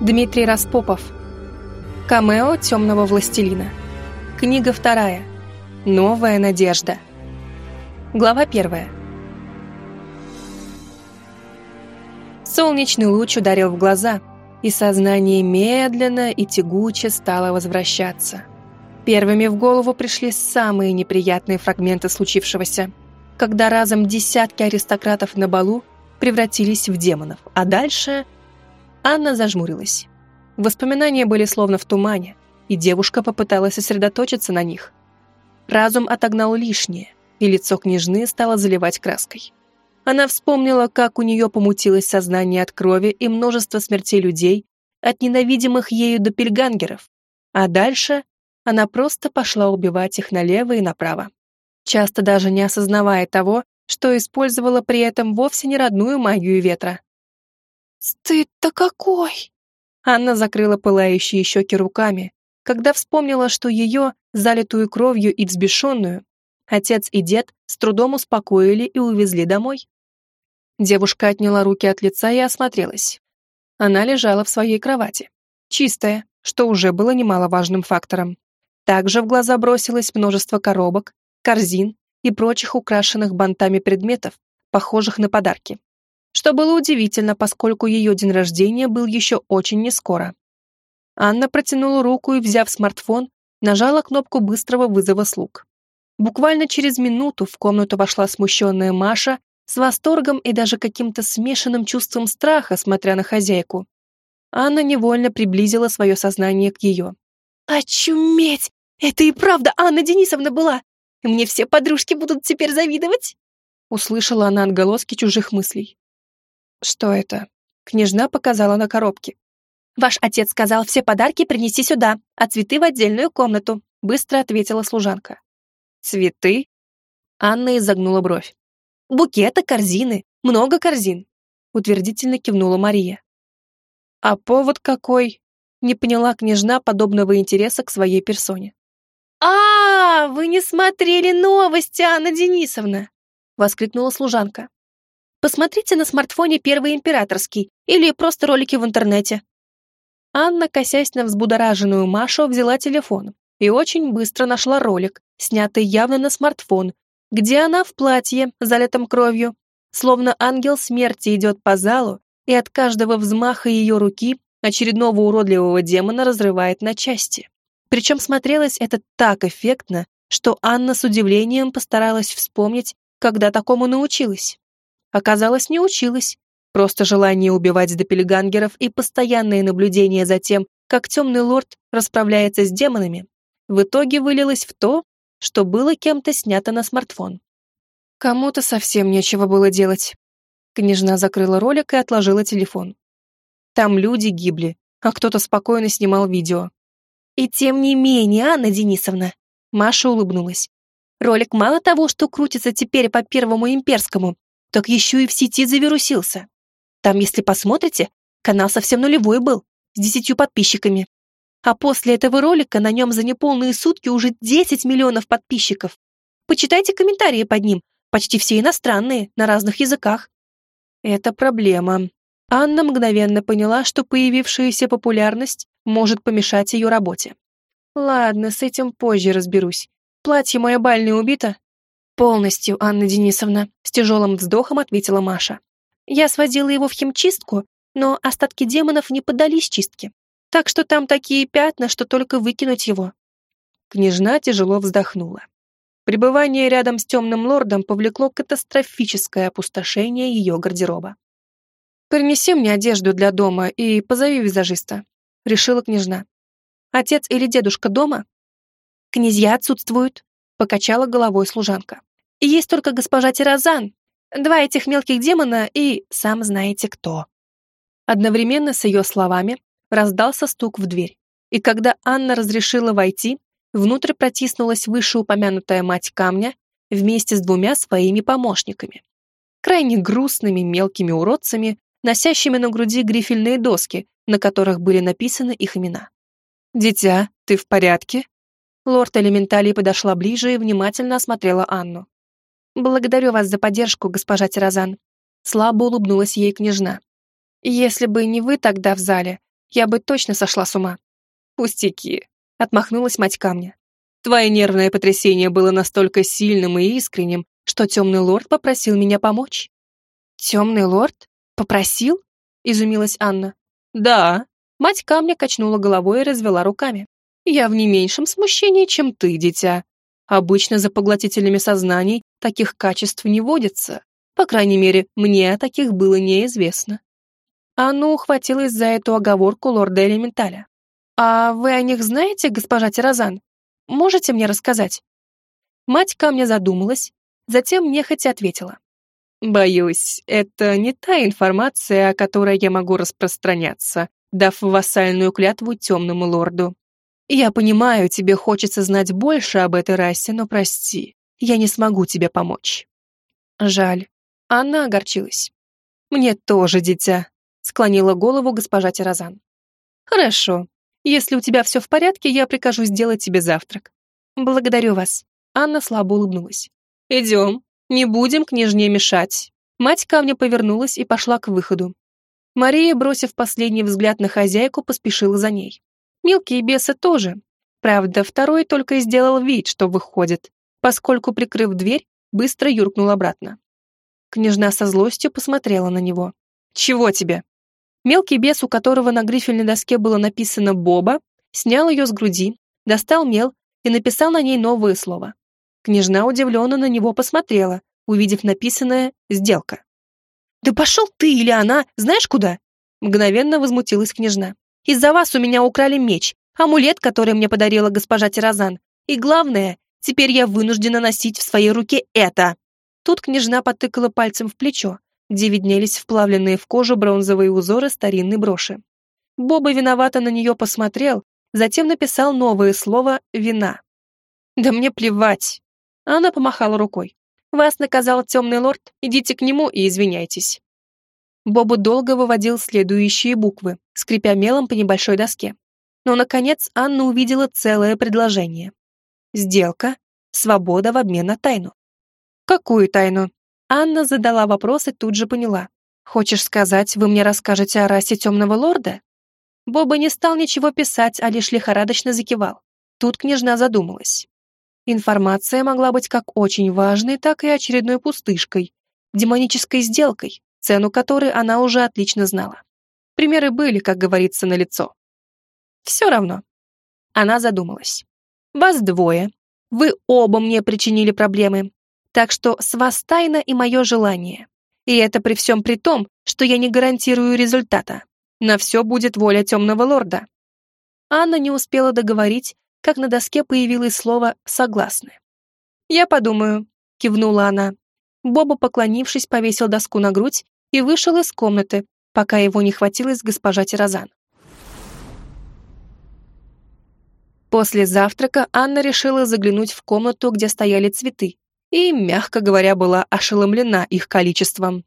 Дмитрий Распопов. Камео темного властелина. Книга вторая. Новая надежда. Глава первая. Солнечный луч ударил в глаза, и сознание медленно и тягуче стало возвращаться. Первыми в голову пришли самые неприятные фрагменты случившегося, когда разом десятки аристократов на балу превратились в демонов, а дальше Анна зажмурилась. Воспоминания были словно в тумане, и девушка попыталась сосредоточиться на них. Разум отогнал лишнее, и лицо княжны стало заливать краской. Она вспомнила, как у нее помутилось сознание от крови и множества смертей людей, от ненавидимых ею допельгангеров, а дальше она просто пошла убивать их налево и направо, часто даже не осознавая того, что использовала при этом вовсе не родную магию ветра. «Стыд-то какой!» Анна закрыла пылающие щеки руками, когда вспомнила, что ее, залитую кровью и взбешенную, отец и дед с трудом успокоили и увезли домой. Девушка отняла руки от лица и осмотрелась. Она лежала в своей кровати. Чистая, что уже было немаловажным фактором. Также в глаза бросилось множество коробок, корзин и прочих украшенных бантами предметов, похожих на подарки. Что было удивительно, поскольку ее день рождения был еще очень нескоро. Анна протянула руку и, взяв смартфон, нажала кнопку быстрого вызова слуг. Буквально через минуту в комнату вошла смущенная Маша с восторгом и даже каким-то смешанным чувством страха, смотря на хозяйку. Анна невольно приблизила свое сознание к ее. «Очуметь! Это и правда Анна Денисовна была! Мне все подружки будут теперь завидовать!» Услышала она отголоски чужих мыслей. «Что это?» Княжна показала на коробке. «Ваш отец сказал, все подарки принеси сюда, а цветы в отдельную комнату», быстро ответила служанка. «Цветы?» Анна изогнула бровь. Букеты, корзины, много корзин», — утвердительно кивнула Мария. «А повод какой?» — не поняла княжна подобного интереса к своей персоне. «А, -а вы не смотрели новости, Анна Денисовна!» — воскликнула служанка. «Посмотрите на смартфоне Первый Императорский или просто ролики в интернете». Анна, косясь на взбудораженную Машу, взяла телефон и очень быстро нашла ролик, снятый явно на смартфон, где она в платье, залитом кровью, словно ангел смерти идет по залу, и от каждого взмаха ее руки очередного уродливого демона разрывает на части. Причем смотрелось это так эффектно, что Анна с удивлением постаралась вспомнить, когда такому научилась. Оказалось, не училась. Просто желание убивать допельгангеров и постоянное наблюдение за тем, как темный лорд расправляется с демонами, в итоге вылилось в то, что было кем-то снято на смартфон. Кому-то совсем нечего было делать. Княжна закрыла ролик и отложила телефон. Там люди гибли, а кто-то спокойно снимал видео. И тем не менее, Анна Денисовна, Маша улыбнулась. Ролик мало того, что крутится теперь по Первому Имперскому, так еще и в сети завирусился. Там, если посмотрите, канал совсем нулевой был, с десятью подписчиками. А после этого ролика на нем за неполные сутки уже 10 миллионов подписчиков. Почитайте комментарии под ним, почти все иностранные, на разных языках. Это проблема. Анна мгновенно поняла, что появившаяся популярность может помешать ее работе. Ладно, с этим позже разберусь. Платье мое бальное убито? Полностью, Анна Денисовна, с тяжелым вздохом ответила Маша. Я сводила его в химчистку, но остатки демонов не поддались чистке. Так что там такие пятна, что только выкинуть его». Княжна тяжело вздохнула. Пребывание рядом с темным лордом повлекло катастрофическое опустошение ее гардероба. «Принеси мне одежду для дома и позови визажиста», — решила княжна. «Отец или дедушка дома?» «Князья отсутствуют», — покачала головой служанка. «И есть только госпожа Тирозан, два этих мелких демона и сам знаете кто». Одновременно с ее словами раздался стук в дверь. И когда Анна разрешила войти, внутрь протиснулась вышеупомянутая мать камня вместе с двумя своими помощниками. Крайне грустными мелкими уродцами, носящими на груди грифельные доски, на которых были написаны их имена. «Дитя, ты в порядке?» Лорд Элементалий подошла ближе и внимательно осмотрела Анну. «Благодарю вас за поддержку, госпожа Тирозан». Слабо улыбнулась ей княжна. «Если бы не вы тогда в зале, Я бы точно сошла с ума. Пустяки, отмахнулась мать камня. Твое нервное потрясение было настолько сильным и искренним, что темный лорд попросил меня помочь. Темный лорд? Попросил? Изумилась Анна. Да. Мать камня качнула головой и развела руками. Я в не меньшем смущении, чем ты, дитя. Обычно за поглотителями сознаний таких качеств не водится. По крайней мере, мне о таких было неизвестно. Анна ухватилась за эту оговорку лорда Элементаля. «А вы о них знаете, госпожа Тирозан? Можете мне рассказать?» Мать камня задумалась, затем нехотя ответила. «Боюсь, это не та информация, о которой я могу распространяться, дав вассальную клятву темному лорду. Я понимаю, тебе хочется знать больше об этой расе, но прости, я не смогу тебе помочь». Жаль. Анна огорчилась. «Мне тоже, дитя», — склонила голову госпожа Тирозан. «Хорошо. Если у тебя все в порядке, я прикажу сделать тебе завтрак». «Благодарю вас». Анна слабо улыбнулась. «Идем. Не будем княжне мешать». Мать камня повернулась и пошла к выходу. Мария, бросив последний взгляд на хозяйку, поспешила за ней. Мелкие бесы тоже. Правда, второй только сделал вид, что выходит, поскольку, прикрыв дверь, быстро юркнул обратно. Княжна со злостью посмотрела на него. «Чего тебе?» Мелкий бес, у которого на грифельной доске было написано «Боба», снял ее с груди, достал мел и написал на ней новое слово. Княжна удивленно на него посмотрела, увидев написанное «Сделка». «Да пошел ты или она, знаешь куда?» Мгновенно возмутилась княжна. «Из-за вас у меня украли меч, амулет, который мне подарила госпожа Тирозан. И главное, теперь я вынуждена носить в своей руке это!» Тут княжна потыкала пальцем в плечо, где виднелись вплавленные в кожу бронзовые узоры старинной броши. Боба виновато на нее посмотрел, затем написал новое слово «вина». «Да мне плевать!» Она помахала рукой. «Вас наказал темный лорд, идите к нему и извиняйтесь». Боба долго выводил следующие буквы, скрипя мелом по небольшой доске. Но, наконец, Анна увидела целое предложение. Сделка, свобода в обмен на тайну. «Какую тайну?» Анна задала вопрос и тут же поняла. «Хочешь сказать, вы мне расскажете о расе темного лорда?» Боба не стал ничего писать, а лишь лихорадочно закивал. Тут княжна задумалась. Информация могла быть как очень важной, так и очередной пустышкой, демонической сделкой, цену которой она уже отлично знала. Примеры были, как говорится, на лицо. Все равно. Она задумалась. Вас двое. Вы оба мне причинили проблемы, так что с вас тайна и мое желание. И это при всем при том, что я не гарантирую результата. На все будет воля темного лорда. Анна не успела договорить, как на доске появилось слово «согласны». «Я подумаю», — кивнула она. Боба, поклонившись, повесил доску на грудь и вышел из комнаты, пока его не хватилась госпожа Тирозан. После завтрака Анна решила заглянуть в комнату, где стояли цветы, и, мягко говоря, была ошеломлена их количеством.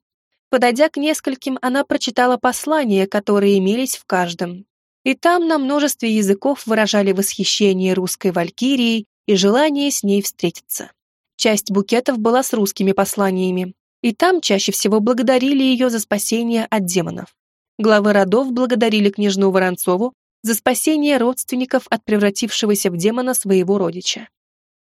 Подойдя к нескольким, она прочитала послания, которые имелись в каждом. И там на множестве языков выражали восхищение русской валькирией и желание с ней встретиться. Часть букетов была с русскими посланиями, и там чаще всего благодарили ее за спасение от демонов. Главы родов благодарили княжну Воронцову за спасение родственников от превратившегося в демона своего родича.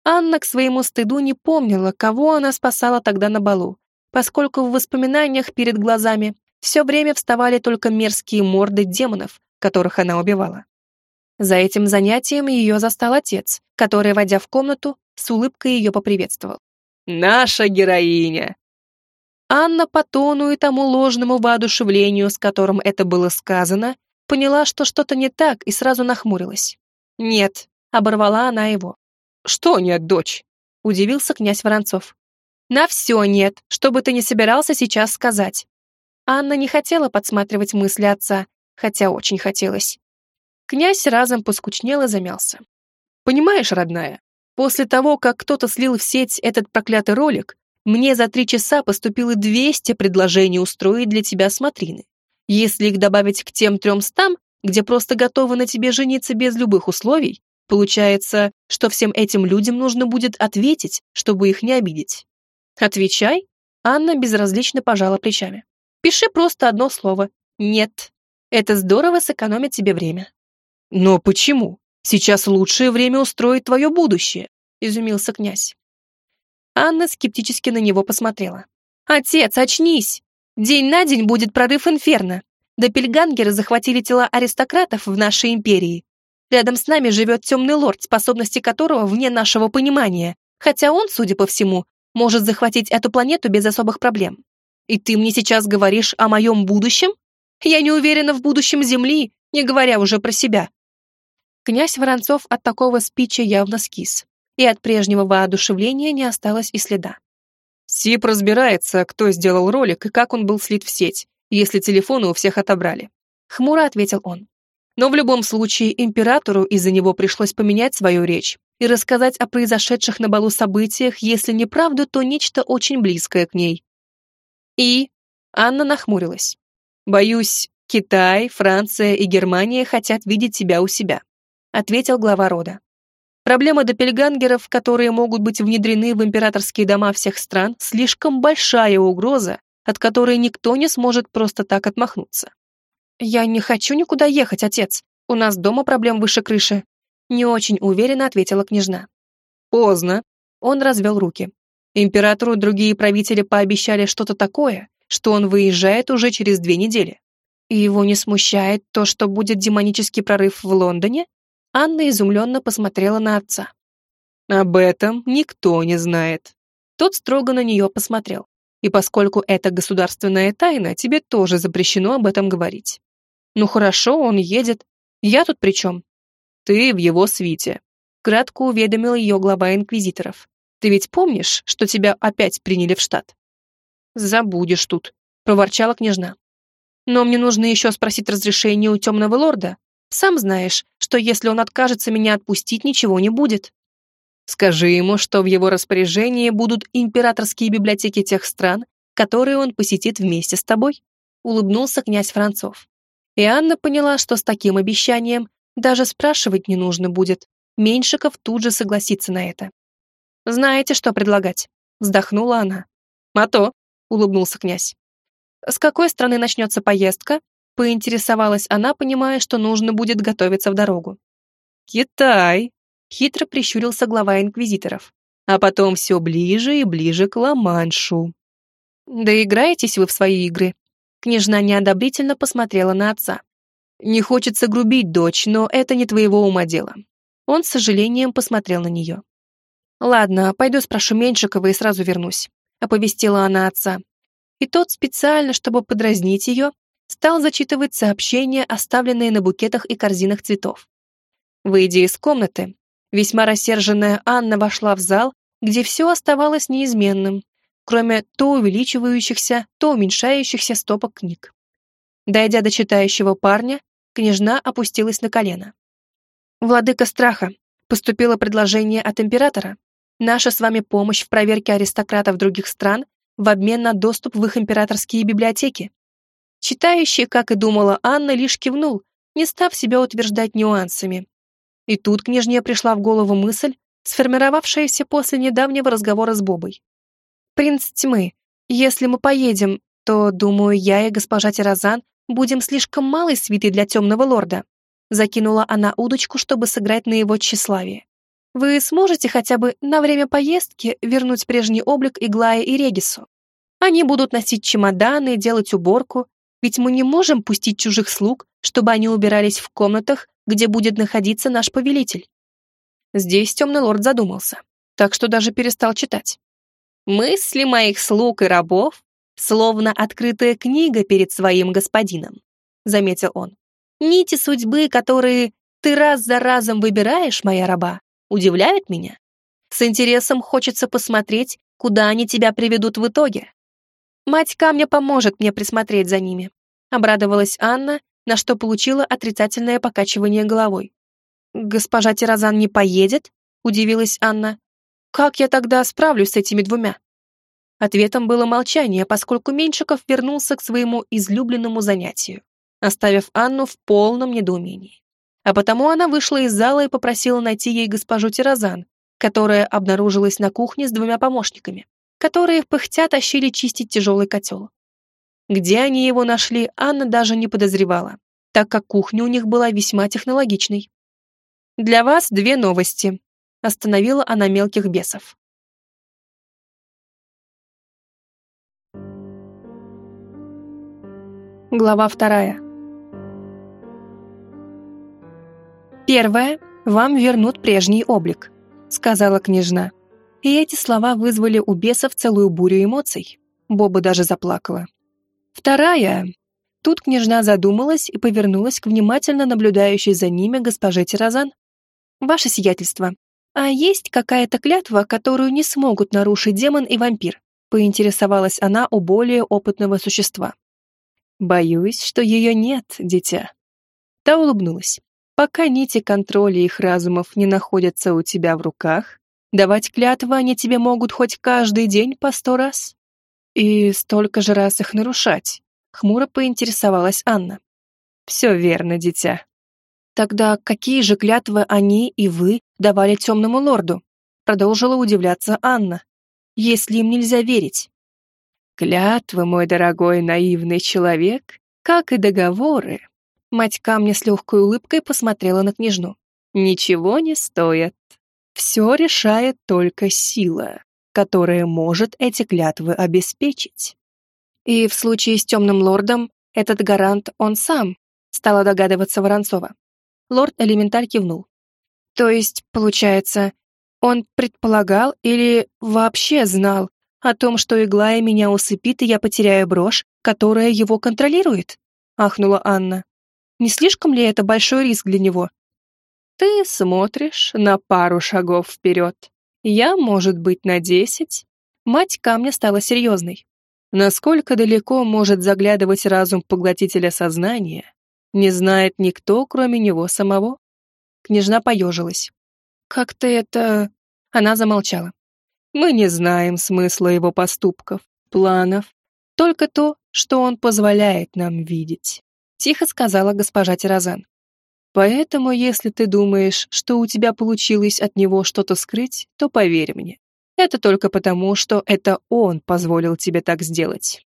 Анна к своему стыду не помнила, кого она спасала тогда на балу, поскольку в воспоминаниях перед глазами все время вставали только мерзкие морды демонов, которых она убивала. За этим занятием ее застал отец, который, войдя в комнату, с улыбкой ее поприветствовал. «Наша героиня!» Анна по тону и тому ложному воодушевлению, с которым это было сказано, поняла, что что-то не так, и сразу нахмурилась. «Нет», — оборвала она его. «Что нет, дочь?» — удивился князь Воронцов. «На все нет, что бы ты ни собирался сейчас сказать». Анна не хотела подсматривать мысли отца, хотя очень хотелось. Князь разом поскучнел и замялся. «Понимаешь, родная, после того, как кто-то слил в сеть этот проклятый ролик, мне за три часа поступило 200 предложений устроить для тебя смотрины. Если их добавить к тем трёмстам, где просто готовы на тебе жениться без любых условий, Получается, что всем этим людям нужно будет ответить, чтобы их не обидеть. Отвечай. Анна безразлично пожала плечами. Пиши просто одно слово. Нет. Это здорово сэкономит тебе время». «Но почему? Сейчас лучшее время устроить твое будущее», — изумился князь. Анна скептически на него посмотрела. «Отец, очнись! День на день будет прорыв инферно. Допельгангеры захватили тела аристократов в нашей империи. Рядом с нами живет темный лорд, способности которого вне нашего понимания, хотя он, судя по всему, может захватить эту планету без особых проблем. И ты мне сейчас говоришь о моем будущем? Я не уверена в будущем Земли, не говоря уже про себя». Князь Воронцов от такого спича явно скис, и от прежнего воодушевления не осталось и следа. Сип разбирается, кто сделал ролик и как он был слит в сеть, если телефоны у всех отобрали. Хмуро ответил он. Но в любом случае императору из-за него пришлось поменять свою речь и рассказать о произошедших на балу событиях, если не правду, то нечто очень близкое к ней. И Анна нахмурилась. «Боюсь, Китай, Франция и Германия хотят видеть тебя у себя», ответил глава рода. Проблема допельгангеров, которые могут быть внедрены в императорские дома всех стран, слишком большая угроза, от которой никто не сможет просто так отмахнуться. «Я не хочу никуда ехать, отец. У нас дома проблем выше крыши», не очень уверенно ответила княжна. «Поздно», — он развел руки. Императору другие правители пообещали что-то такое, что он выезжает уже через две недели. И его не смущает то, что будет демонический прорыв в Лондоне? Анна изумленно посмотрела на отца. «Об этом никто не знает». Тот строго на нее посмотрел. «И поскольку это государственная тайна, тебе тоже запрещено об этом говорить». «Ну хорошо, он едет. Я тут при чем?» «Ты в его свите», — кратко уведомил ее глава инквизиторов. «Ты ведь помнишь, что тебя опять приняли в штат?» «Забудешь тут», — проворчала княжна. «Но мне нужно еще спросить разрешение у темного лорда, сам знаешь, что если он откажется меня отпустить, ничего не будет. Скажи ему, что в его распоряжении будут императорские библиотеки тех стран, которые он посетит вместе с тобой», — улыбнулся князь Францов. И Анна поняла, что с таким обещанием даже спрашивать не нужно будет. Меньшиков тут же согласится на это. «Знаете, что предлагать?» — вздохнула она. «А то», — улыбнулся князь. «С какой стороны начнется поездка?» Поинтересовалась она, понимая, что нужно будет готовиться в дорогу. «Китай!» — хитро прищурился глава инквизиторов. «А потом все ближе и ближе к Ла-Маншу». «Да играетесь вы в свои игры?» Княжна неодобрительно посмотрела на отца. «Не хочется грубить дочь, но это не твоего ума дело». Он с сожалением посмотрел на нее. «Ладно, пойду спрошу Меньшикова и сразу вернусь», — оповестила она отца. И тот специально, чтобы подразнить ее, стал зачитывать сообщения, оставленные на букетах и корзинах цветов. Выйдя из комнаты, весьма рассерженная Анна вошла в зал, где все оставалось неизменным, кроме то увеличивающихся, то уменьшающихся стопок книг. Дойдя до читающего парня, княжна опустилась на колено. «Владыка страха, поступило предложение от императора. Наша с вами помощь в проверке аристократов других стран в обмен на доступ в их императорские библиотеки. Читающий, как и думала Анна, лишь кивнул, не став себя утверждать нюансами. И тут княжне пришла в голову мысль, сформировавшаяся после недавнего разговора с Бобой. «Принц тьмы, если мы поедем, то, думаю, я и госпожа Тирозан будем слишком малой свитой для темного лорда», закинула она удочку, чтобы сыграть на его тщеславие. «Вы сможете хотя бы на время поездки вернуть прежний облик Иглая и Регису? Они будут носить чемоданы, делать уборку, ведь мы не можем пустить чужих слуг, чтобы они убирались в комнатах, где будет находиться наш повелитель. Здесь темный лорд задумался, так что даже перестал читать. Мысли моих слуг и рабов словно открытая книга перед своим господином, заметил он. Нити судьбы, которые ты раз за разом выбираешь, моя раба, удивляют меня. С интересом хочется посмотреть, куда они тебя приведут в итоге. Мать камня поможет мне присмотреть за ними», — обрадовалась Анна, на что получила отрицательное покачивание головой. «Госпожа Тирозан не поедет?» — удивилась Анна. «Как я тогда справлюсь с этими двумя?» Ответом было молчание, поскольку Меньшиков вернулся к своему излюбленному занятию, оставив Анну в полном недоумении. А потому она вышла из зала и попросила найти ей госпожу Тирозан, которая обнаружилась на кухне с двумя помощниками которые пыхтя тащили чистить тяжелый котел. Где они его нашли, Анна даже не подозревала. так как кухня у них была весьма технологичной. «Для вас две новости», — остановила она мелких бесов. Глава вторая. «Первое. Вам вернут прежний облик», — сказала княжна. И эти слова вызвали у бесов целую бурю эмоций. Боба даже заплакала. Вторая. Тут княжна задумалась и повернулась к внимательно наблюдающей за ними госпоже Тирозан. «Ваше сиятельство, а есть какая-то клятва, которую не смогут нарушить демон и вампир?» поинтересовалась она у более опытного существа. Боюсь, что ее нет, дитя. Та улыбнулась. Пока нити контроля их разумов не находятся у тебя в руках, давать клятвы они тебе могут хоть каждый день по сто раз. И столько же раз их нарушать. Хмуро поинтересовалась Анна. Все верно, дитя. Тогда какие же клятвы они и вы давали темному лорду? Продолжила удивляться Анна. Если им нельзя верить. Клятвы, мой дорогой наивный человек, как и договоры. Мать камня с легкой улыбкой посмотрела на княжну. Ничего не стоят. Все решает только сила, которая может эти клятвы обеспечить. И в случае с темным лордом этот гарант он сам, стала догадываться Воронцова. Лорд-элементаль кивнул. То есть, получается, он предполагал или вообще знал, о том, что Иглая меня усыпит, и я потеряю брошь, которая его контролирует?» — ахнула Анна. «Не слишком ли это большой риск для него?» «Ты смотришь на пару шагов вперед. Я, может быть, на десять». Мать камня стала серьезной. Насколько далеко может заглядывать разум поглотителя сознания, не знает никто, кроме него самого. Княжна поежилась. «Как-то это...» Она замолчала. Мы не знаем смысла его поступков, планов, только то, что он позволяет нам видеть», — тихо сказала госпожа Тирозан. «Поэтому, если ты думаешь, что у тебя получилось от него что-то скрыть, то поверь мне, это только потому, что это он позволил тебе так сделать.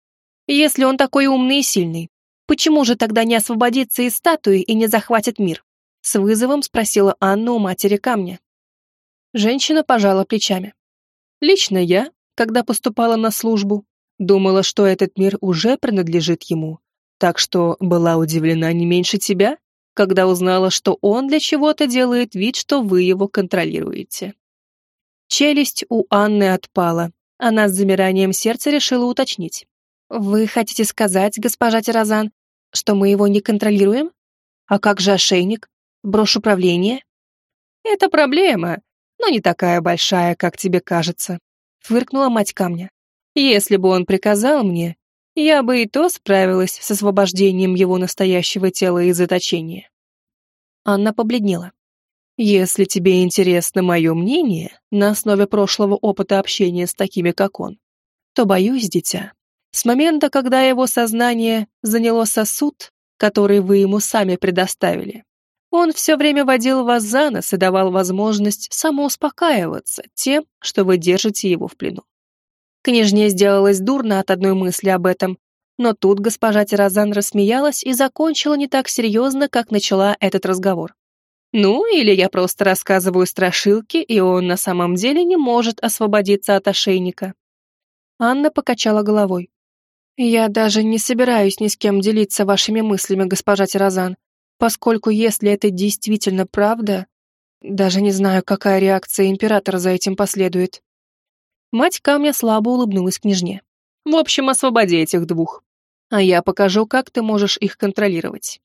Если он такой умный и сильный, почему же тогда не освободиться из статуи и не захватит мир?» С вызовом спросила Анна у матери камня. Женщина пожала плечами. Лично я, когда поступала на службу, думала, что этот мир уже принадлежит ему, так что была удивлена не меньше тебя, когда узнала, что он для чего-то делает вид, что вы его контролируете. Челюсть у Анны отпала. Она с замиранием сердца решила уточнить. «Вы хотите сказать, госпожа Тирозан, что мы его не контролируем? А как же ошейник? Брошь управления?» «Это проблема, но не такая большая, как тебе кажется», — фыркнула мать камня. «Если бы он приказал мне, я бы и то справилась с освобождением его настоящего тела из заточения». Анна побледнела. «Если тебе интересно мое мнение на основе прошлого опыта общения с такими, как он, то боюсь, дитя, с момента, когда его сознание заняло сосуд, который вы ему сами предоставили, он все время водил вас за нос и давал возможность самоуспокаиваться тем, что вы держите его в плену. Княжне сделалось дурно от одной мысли об этом, но тут госпожа Тирозан рассмеялась и закончила не так серьезно, как начала этот разговор. Ну, или я просто рассказываю страшилки, и он на самом деле не может освободиться от ошейника. Анна покачала головой. «Я даже не собираюсь ни с кем делиться вашими мыслями, госпожа Тирозан поскольку если это действительно правда, даже не знаю, какая реакция императора за этим последует. Мать камня слабо улыбнулась княжне. В общем, освободи этих двух. А я покажу, как ты можешь их контролировать.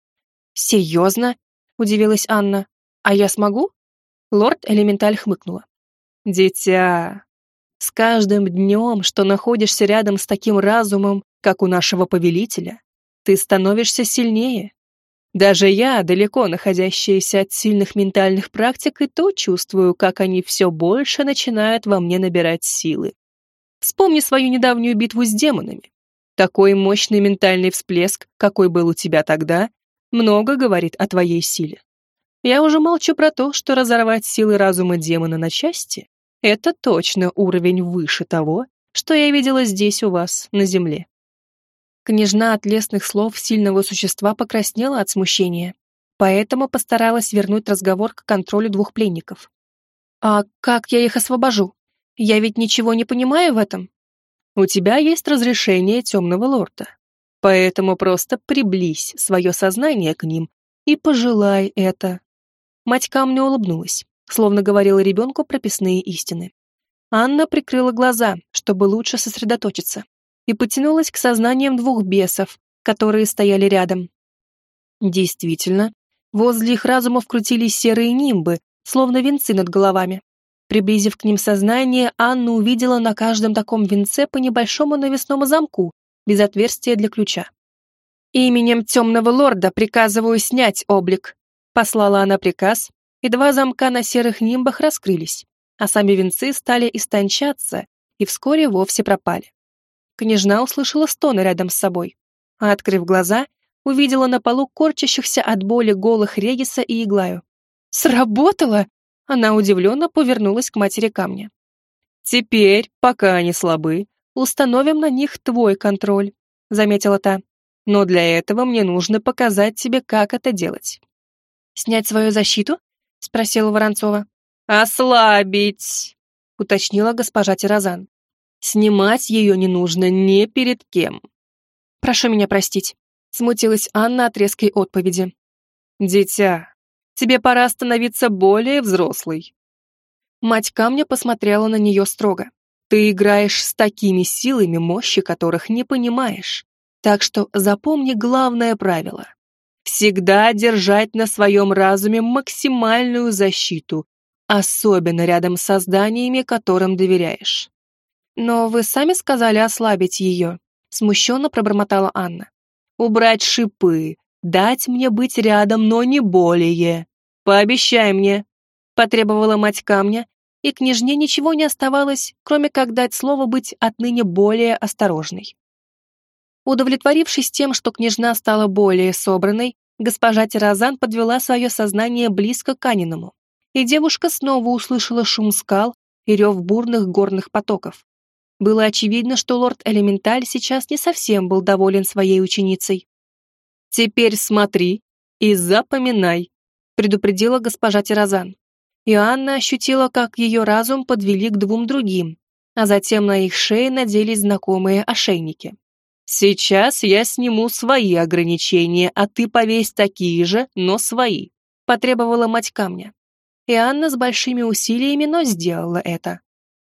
Серьезно? Удивилась Анна. А я смогу? Лорд Элементаль хмыкнула. Дитя, с каждым днем, что находишься рядом с таким разумом, как у нашего повелителя, ты становишься сильнее. Даже я, далеко находящаяся от сильных ментальных практик, и то чувствую, как они все больше начинают во мне набирать силы. Вспомни свою недавнюю битву с демонами. Такой мощный ментальный всплеск, какой был у тебя тогда, много говорит о твоей силе. Я уже молчу про то, что разорвать силы разума демона на части — это точно уровень выше того, что я видела здесь у вас, на Земле. Княжна от лестных слов сильного существа покраснела от смущения, поэтому постаралась вернуть разговор к контролю двух пленников. «А как я их освобожу? Я ведь ничего не понимаю в этом». «У тебя есть разрешение темного лорда, поэтому просто приблизь свое сознание к ним и пожелай это». Мать камня улыбнулась, словно говорила ребенку прописные истины. Анна прикрыла глаза, чтобы лучше сосредоточиться, и потянулась к сознаниям двух бесов, которые стояли рядом. Действительно, возле их разумов крутились серые нимбы, словно венцы над головами. Приблизив к ним сознание, Анна увидела на каждом таком венце по небольшому навесному замку, без отверстия для ключа. «Именем темного лорда приказываю снять облик», послала она приказ, и два замка на серых нимбах раскрылись, а сами венцы стали истончаться и вскоре вовсе пропали. Княжна услышала стоны рядом с собой, а, открыв глаза, увидела на полу корчащихся от боли голых Региса и Иглаю. «Сработало!» Она удивленно повернулась к матери камня. «Теперь, пока они слабы, установим на них твой контроль», — заметила та. «Но для этого мне нужно показать тебе, как это делать». «Снять свою защиту?» — спросила Воронцова. «Ослабить», — уточнила госпожа Тирозан. «Снимать ее не нужно ни перед кем». «Прошу меня простить», — смутилась Анна от резкой отповеди. «Дитя, тебе пора становиться более взрослой». Мать камня посмотрела на нее строго. «Ты играешь с такими силами, мощи которых не понимаешь. Так что запомни главное правило. Всегда держать на своем разуме максимальную защиту, особенно рядом с созданиями, которым доверяешь. Но вы сами сказали ослабить ее, смущенно пробормотала Анна. Убрать шипы, дать мне быть рядом, но не более. Пообещай мне, потребовала мать камня, и княжне ничего не оставалось, кроме как дать слово быть отныне более осторожной. Удовлетворившись тем, что княжна стала более собранной, госпожа Тирозан подвела свое сознание близко к Аниному, и девушка снова услышала шум скал и рев бурных горных потоков. Было очевидно, что лорд Элементаль сейчас не совсем был доволен своей ученицей. «Теперь смотри и запоминай», — предупредила госпожа Тирозан. И Анна ощутила, как ее разум подвели к двум другим, а затем на их шее наделись знакомые ошейники. «Сейчас я сниму свои ограничения, а ты повесь такие же, но свои», — потребовала мать камня. И Анна с большими усилиями, но сделала это.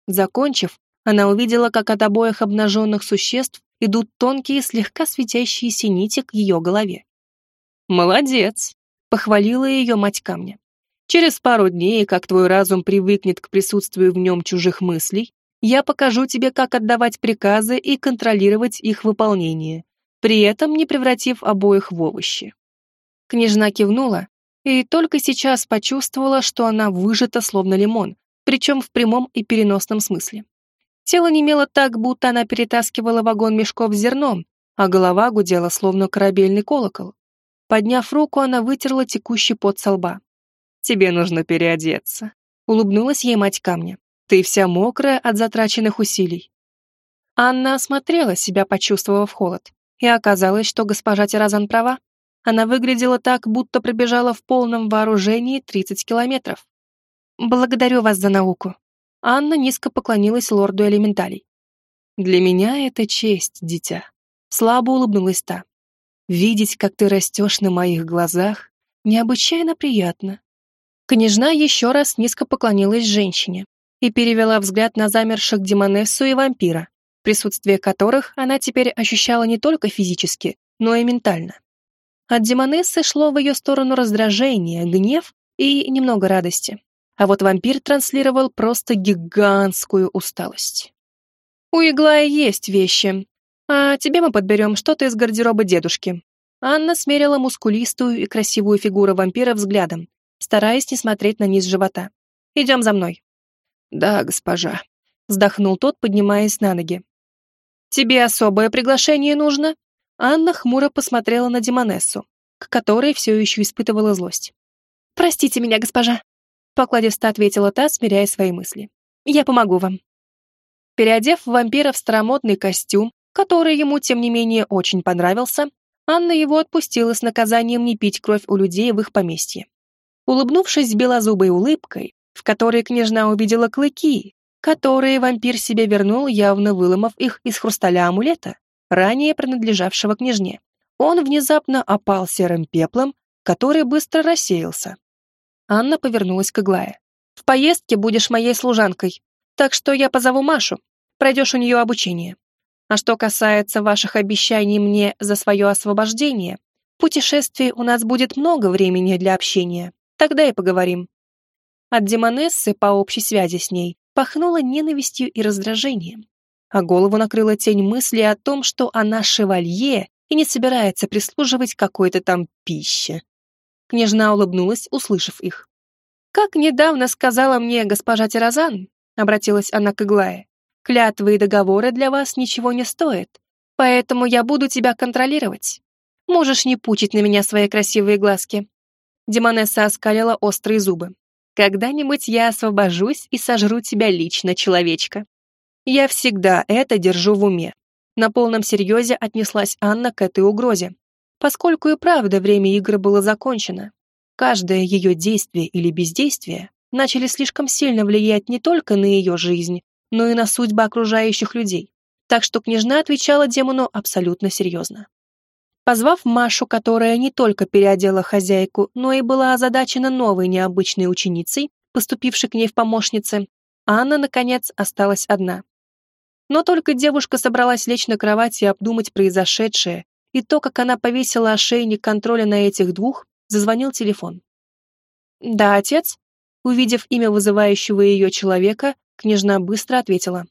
Закончив, она увидела, как от обоих обнаженных существ идут тонкие, слегка светящиеся нити к ее голове. «Молодец!» — похвалила ее мать камня. «Через пару дней, как твой разум привыкнет к присутствию в нем чужих мыслей, я покажу тебе, как отдавать приказы и контролировать их выполнение, при этом не превратив обоих в овощи. Княжна кивнула и только сейчас почувствовала, что она выжата словно лимон, причем в прямом и переносном смысле. Тело немело так, будто она перетаскивала вагон мешков с зерном, а голова гудела, словно корабельный колокол. Подняв руку, она вытерла текущий пот со лба. «Тебе нужно переодеться», — улыбнулась ей мать камня. Ты вся мокрая от затраченных усилий. Анна осмотрела себя, почувствовав холод, и оказалось, что госпожа Тиразан права. Она выглядела так, будто пробежала в полном вооружении 30 километров. «Благодарю вас за науку». Анна низко поклонилась лорду элементалей. «Для меня это честь, дитя», — слабо улыбнулась та. «Видеть, как ты растешь на моих глазах, необычайно приятно». Княжна еще раз низко поклонилась женщине, и перевела взгляд на замерших демонессу и вампира, присутствие которых она теперь ощущала не только физически, но и ментально. От демонессы шло в ее сторону раздражение, гнев и немного радости. А вот вампир транслировал просто гигантскую усталость. «У Иглая есть вещи, а тебе мы подберем что-то из гардероба дедушки». Анна смерила мускулистую и красивую фигуру вампира взглядом, стараясь не смотреть на низ живота. «Идем за мной». «Да, госпожа», — вздохнул тот, поднимаясь на ноги. «Тебе особое приглашение нужно?» Анна хмуро посмотрела на Демонессу, к которой все еще испытывала злость. «Простите меня, госпожа», — покладисто ответила та, смиряя свои мысли. «Я помогу вам». Переодев вампира в старомодный костюм который ему, тем не менее, очень понравился, Анна его отпустила с наказанием не пить кровь у людей в их поместье. Улыбнувшись белозубой улыбкой, в которой княжна увидела клыки, которые вампир себе вернул, явно выломав их из хрусталя амулета, ранее принадлежавшего княжне, он внезапно опал серым пеплом, который быстро рассеялся. Анна повернулась к Иглае. «В поездке будешь моей служанкой, так что я позову Машу, пройдешь у нее обучение. А что касается ваших обещаний мне за свое освобождение, в путешествии у нас будет много времени для общения, тогда и поговорим». От Демонессы по общей связи с ней пахнуло ненавистью и раздражением, а голову накрыла тень мысли о том, что она шевалье и не собирается прислуживать какой-то там пище. Княжна улыбнулась, услышав их. «Как недавно сказала мне госпожа Тирозан», — обратилась она к Иглае, «клятвы и договоры для вас ничего не стоят, поэтому я буду тебя контролировать. Можешь не пучить на меня свои красивые глазки». Демонесса оскалила острые зубы. «Когда-нибудь я освобожусь и сожру тебя лично, человечка. Я всегда это держу в уме. На полном серьезе отнеслась Анна к этой угрозе, поскольку и правда время игры было закончено. Каждое ее действие или бездействие начали слишком сильно влиять не только на ее жизнь, но и на судьбы окружающих людей. Так что княжна отвечала демону абсолютно серьезно. Позвав Машу, которая не только переодела хозяйку, но и была озадачена новой необычной ученицей, поступившей к ней в помощнице, Анна, наконец, осталась одна. Но только девушка собралась лечь на кровать и обдумать произошедшее, и то, как она повесила ошейник контроля на этих двух, зазвонил телефон. «Да, отец?» Увидев имя вызывающего ее человека, княжна быстро ответила.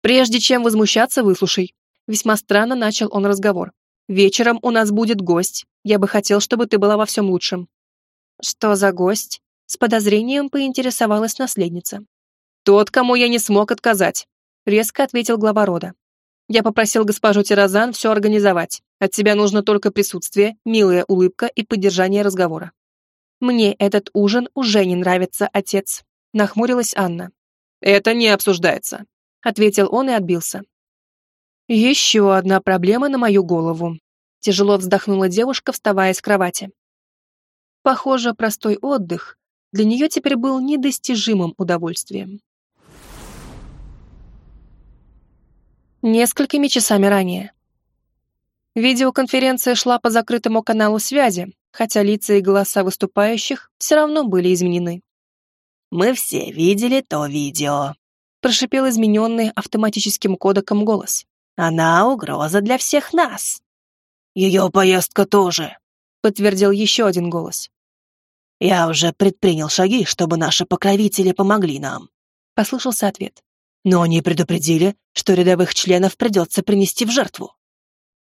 «Прежде чем возмущаться, выслушай». Весьма странно начал он разговор. «Вечером у нас будет гость. Я бы хотел, чтобы ты была во всем лучшем». «Что за гость?» С подозрением поинтересовалась наследница. «Тот, кому я не смог отказать резко ответил глава рода. Я попросил госпожу Тирозан все организовать. От тебя нужно только присутствие, милая улыбка и поддержание разговора. Мне этот ужин уже не нравится, отец, нахмурилась Анна. Это не обсуждается, ответил он и отбился. Еще одна проблема на мою голову. Тяжело вздохнула девушка, вставая с кровати. Похоже, простой отдых для нее теперь был недостижимым удовольствием. Несколькими часами ранее. Видеоконференция шла по закрытому каналу связи, хотя лица и голоса выступающих все равно были изменены. «Мы все видели то видео», — прошипел измененный автоматическим кодеком голос. «Она угроза для всех нас». «Ее поездка тоже», — подтвердил еще один голос. «Я уже предпринял шаги, чтобы наши покровители помогли нам», — послышался ответ но они предупредили, что рядовых членов придется принести в жертву.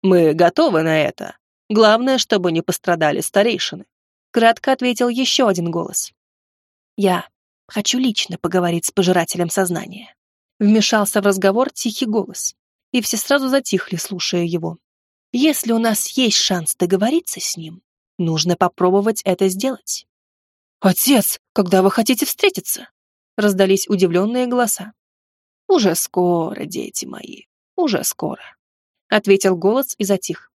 «Мы готовы на это. Главное, чтобы не пострадали старейшины», — кратко ответил еще один голос. «Я хочу лично поговорить с пожирателем сознания», — вмешался в разговор тихий голос, и все сразу затихли, слушая его. «Если у нас есть шанс договориться с ним, нужно попробовать это сделать». «Отец, когда вы хотите встретиться?» — раздались удивленные голоса. «Уже скоро, дети мои, уже скоро», — ответил голос и затих.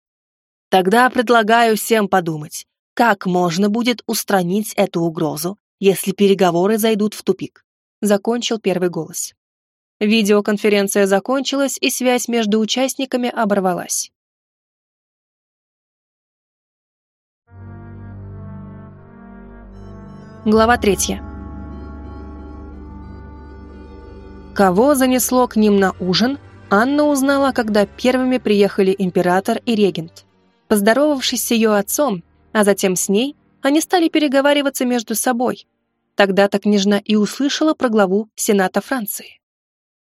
«Тогда предлагаю всем подумать, как можно будет устранить эту угрозу, если переговоры зайдут в тупик», — закончил первый голос. Видеоконференция закончилась, и связь между участниками оборвалась. Глава третья. Кого занесло к ним на ужин, Анна узнала, когда первыми приехали император и регент. Поздоровавшись с ее отцом, а затем с ней, они стали переговариваться между собой. Тогда-то княжна и услышала про главу Сената Франции.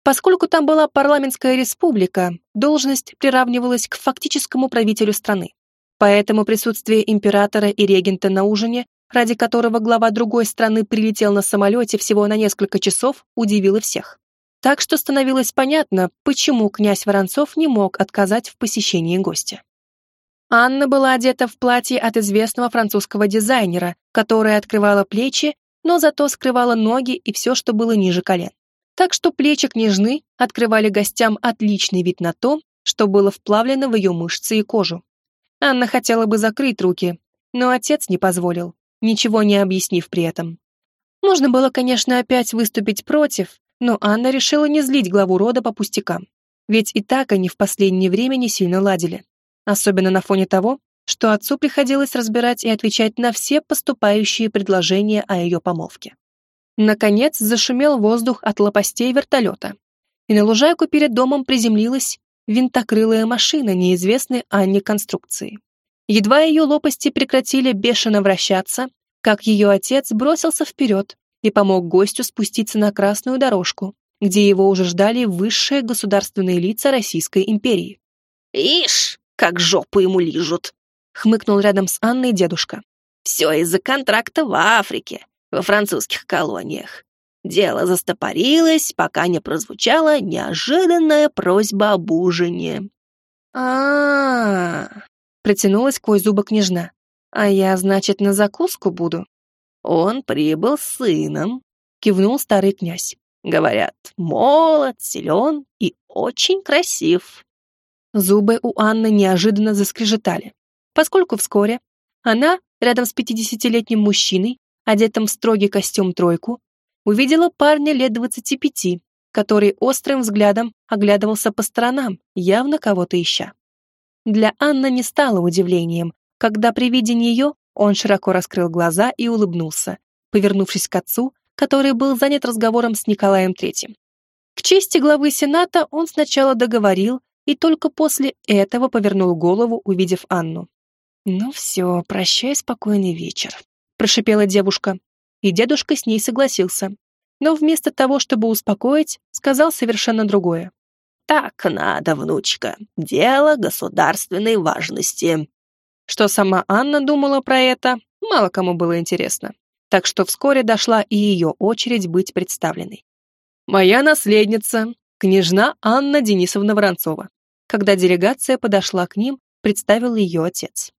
Поскольку там была парламентская республика, должность приравнивалась к фактическому правителю страны. Поэтому присутствие императора и регента на ужине, ради которого глава другой страны прилетел на самолете всего на несколько часов, удивило всех. Так что становилось понятно, почему князь Воронцов не мог отказать в посещении гостя. Анна была одета в платье от известного французского дизайнера, которое открывало плечи, но зато скрывало ноги и все, что было ниже колен. Так что плечи княжны открывали гостям отличный вид на то, что было вплавлено в ее мышцы и кожу. Анна хотела бы закрыть руки, но отец не позволил, ничего не объяснив при этом. Можно было, конечно, опять выступить против, но Анна решила не злить главу рода по пустякам. Ведь и так они в последнее время не сильно ладили. Особенно на фоне того, что отцу приходилось разбирать и отвечать на все поступающие предложения о ее помолвке. Наконец зашумел воздух от лопастей вертолета, и на лужайку перед домом приземлилась винтокрылая машина неизвестной Анне конструкции. Едва ее лопасти прекратили бешено вращаться, как ее отец бросился вперед и помог гостю спуститься на красную дорожку, где его уже ждали высшие государственные лица Российской империи. «Ишь, как жопу ему лижут!» — хмыкнул рядом с Анной дедушка. «Все из-за контракта в Африке, во французских колониях. Дело застопорилось, пока не прозвучала неожиданная просьба об ужине. а, -а, -а протянулась сквозь зубы княжна. «А я, значит, на закуску буду?» «Он прибыл с сыном», — кивнул старый князь. «Говорят, молод, силен и очень красив». Зубы у Анны неожиданно заскрежетали, поскольку вскоре она, рядом с пятидесятилетним мужчиной, одетым в строгий костюм-тройку, увидела парня лет двадцати пяти, который острым взглядом оглядывался по сторонам, явно кого-то ища. Для Анны не стало удивлением, когда при виде нее он широко раскрыл глаза и улыбнулся, повернувшись к отцу, который был занят разговором с Николаем Третьим. К чести главы Сената он сначала договорил и только после этого повернул голову, увидев Анну. «Ну все, прощай, спокойный вечер», — прошипела девушка, и дедушка с ней согласился. Но вместо того, чтобы успокоить, сказал совершенно другое. «Так надо, внучка. Дело государственной важности». Что сама Анна думала про это, мало кому было интересно. Так что вскоре дошла и ее очередь быть представленной. «Моя наследница, княжна Анна Денисовна Воронцова». Когда делегация подошла к ним, представил ее отец.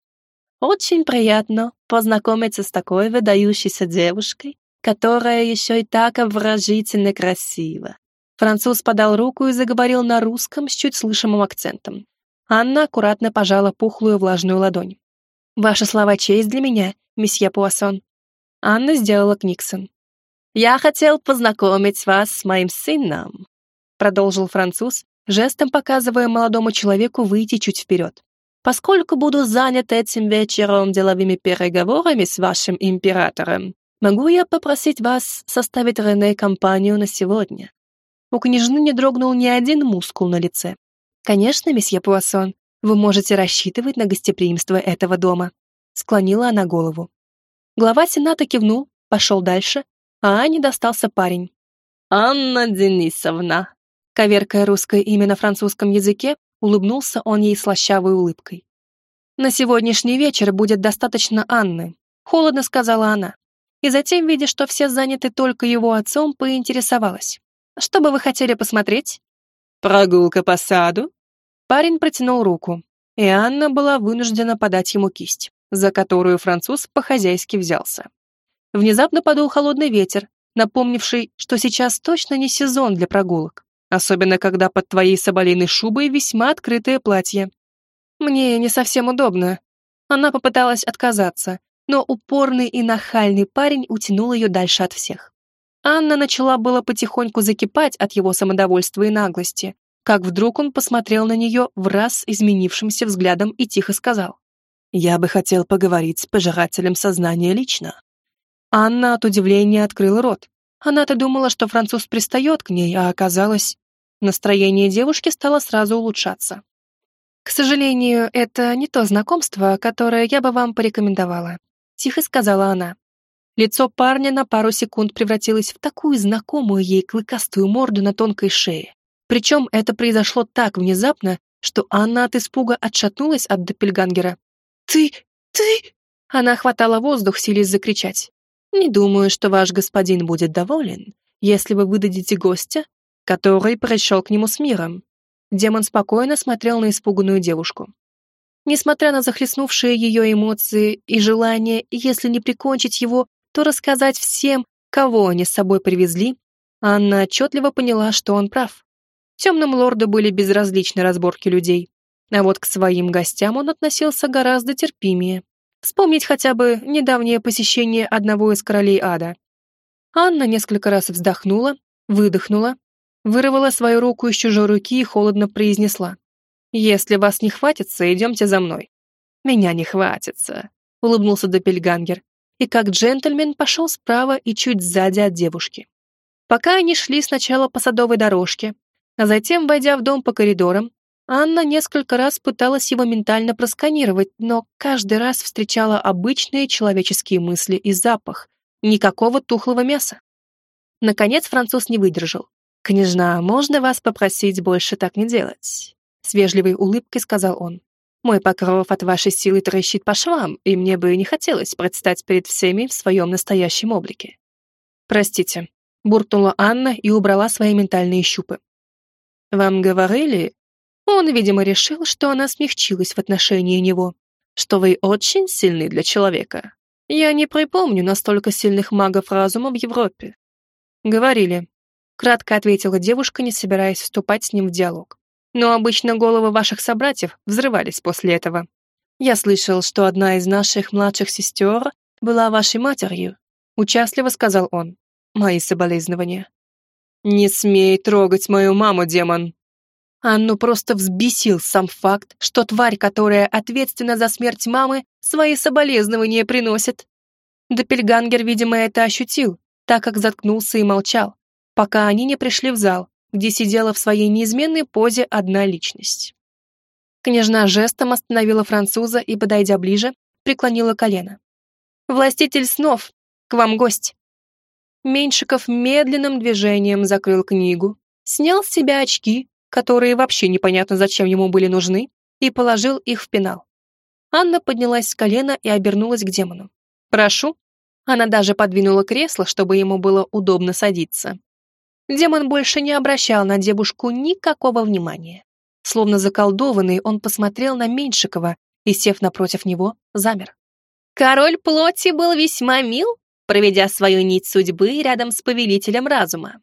Очень приятно познакомиться с такой выдающейся девушкой, которая еще и так обворожительно красива. Француз подал руку и заговорил на русском с чуть слышимым акцентом. Анна аккуратно пожала пухлую влажную ладонь. «Ваши слова честь для меня, месье Пуассон». Анна сделала книксон. «Я хотел познакомить вас с моим сыном», продолжил француз, жестом показывая молодому человеку выйти чуть вперед. Поскольку буду занят этим вечером деловыми переговорами с вашим императором, могу я попросить вас составить Рене компанию на сегодня?» У княжны не дрогнул ни один мускул на лице. «Конечно, месье Пуассон, вы можете рассчитывать на гостеприимство этого дома», склонила она голову. Глава Сената кивнул, пошел дальше, а Ане достался парень. «Анна Денисовна», коверкая русское имя на французском языке, улыбнулся он ей слащавой улыбкой. «На сегодняшний вечер будет достаточно Анны», — холодно сказала она. И затем, видя, что все заняты только его отцом, поинтересовалась. «Что бы вы хотели посмотреть?» «Прогулка по саду?» Парень протянул руку, и Анна была вынуждена подать ему кисть, за которую француз по-хозяйски взялся. Внезапно подул холодный ветер, напомнивший, что сейчас точно не сезон для прогулок особенно когда под твоей соболиной шубой весьма открытое платье. Мне не совсем удобно. Она попыталась отказаться, но упорный и нахальный парень утянул ее дальше от всех. Анна начала было потихоньку закипать от его самодовольства и наглости, как вдруг он посмотрел на нее в раз изменившимся взглядом и тихо сказал. «Я бы хотел поговорить с пожирателем сознания лично». Анна от удивления открыла рот. Она-то думала, что француз пристает к ней, а оказалось... Настроение девушки стало сразу улучшаться. «К сожалению, это не то знакомство, которое я бы вам порекомендовала», — тихо сказала она. Лицо парня на пару секунд превратилось в такую знакомую ей клыкастую морду на тонкой шее. Причем это произошло так внезапно, что Анна от испуга отшатнулась от Доппельгангера. «Ты... ты...» Она хватала воздух, силясь закричать. «Не думаю, что ваш господин будет доволен, если вы выдадите гостя, который пришел к нему с миром. Демон спокойно смотрел на испуганную девушку. Несмотря на захлестнувшие ее эмоции и желание, если не прикончить его, то рассказать всем, кого они с собой привезли, Анна отчетливо поняла, что он прав. Темным лорду были безразличны разборки людей, а вот к своим гостям он относился гораздо терпимее. Вспомнить хотя бы недавнее посещение одного из королей ада. Анна несколько раз вздохнула, выдохнула, вырвала свою руку из чужой руки и холодно произнесла. «Если вас не хватится, идемте за мной». «Меня не хватится», — улыбнулся Доппельгангер, и как джентльмен пошел справа и чуть сзади от девушки. Пока они шли сначала по садовой дорожке, а затем, войдя в дом по коридорам, Анна несколько раз пыталась его ментально просканировать, но каждый раз встречала обычные человеческие мысли и запах. Никакого тухлого мяса. Наконец француз не выдержал. «Княжна, можно вас попросить больше так не делать?» С вежливой улыбкой сказал он. «Мой покров от вашей силы трещит по швам, и мне бы не хотелось предстать перед всеми в своем настоящем облике». «Простите», — буркнула Анна и убрала свои ментальные щупы. «Вам говорили, он, видимо, решил, что она смягчилась в отношении него, что вы очень сильны для человека. Я не припомню настолько сильных магов разума в Европе. Говорили. Кратко ответила девушка, не собираясь вступать с ним в диалог. Но обычно головы ваших собратьев взрывались после этого. Я слышал, что одна из наших младших сестер была вашей матерью. Участливо сказал он. Мои соболезнования. «Не смей трогать мою маму, демон!» Анну просто взбесил сам факт, что тварь, которая ответственна за смерть мамы, свои соболезнования приносит. Доппельгангер, видимо, это ощутил, так как заткнулся и молчал, пока они не пришли в зал, где сидела в своей неизменной позе одна личность. Княжна жестом остановила француза и, подойдя ближе, преклонила колено. «Властитель снов, к вам гость!» Меньшиков медленным движением закрыл книгу, снял с себя очки, которые вообще непонятно зачем ему были нужны, и положил их в пенал. Анна поднялась с колена и обернулась к демону. «Прошу». Она даже подвинула кресло, чтобы ему было удобно садиться. Демон больше не обращал на девушку никакого внимания. Словно заколдованный, он посмотрел на Меньшикова и, сев напротив него, замер. Король плоти был весьма мил, проведя свою нить судьбы рядом с повелителем разума.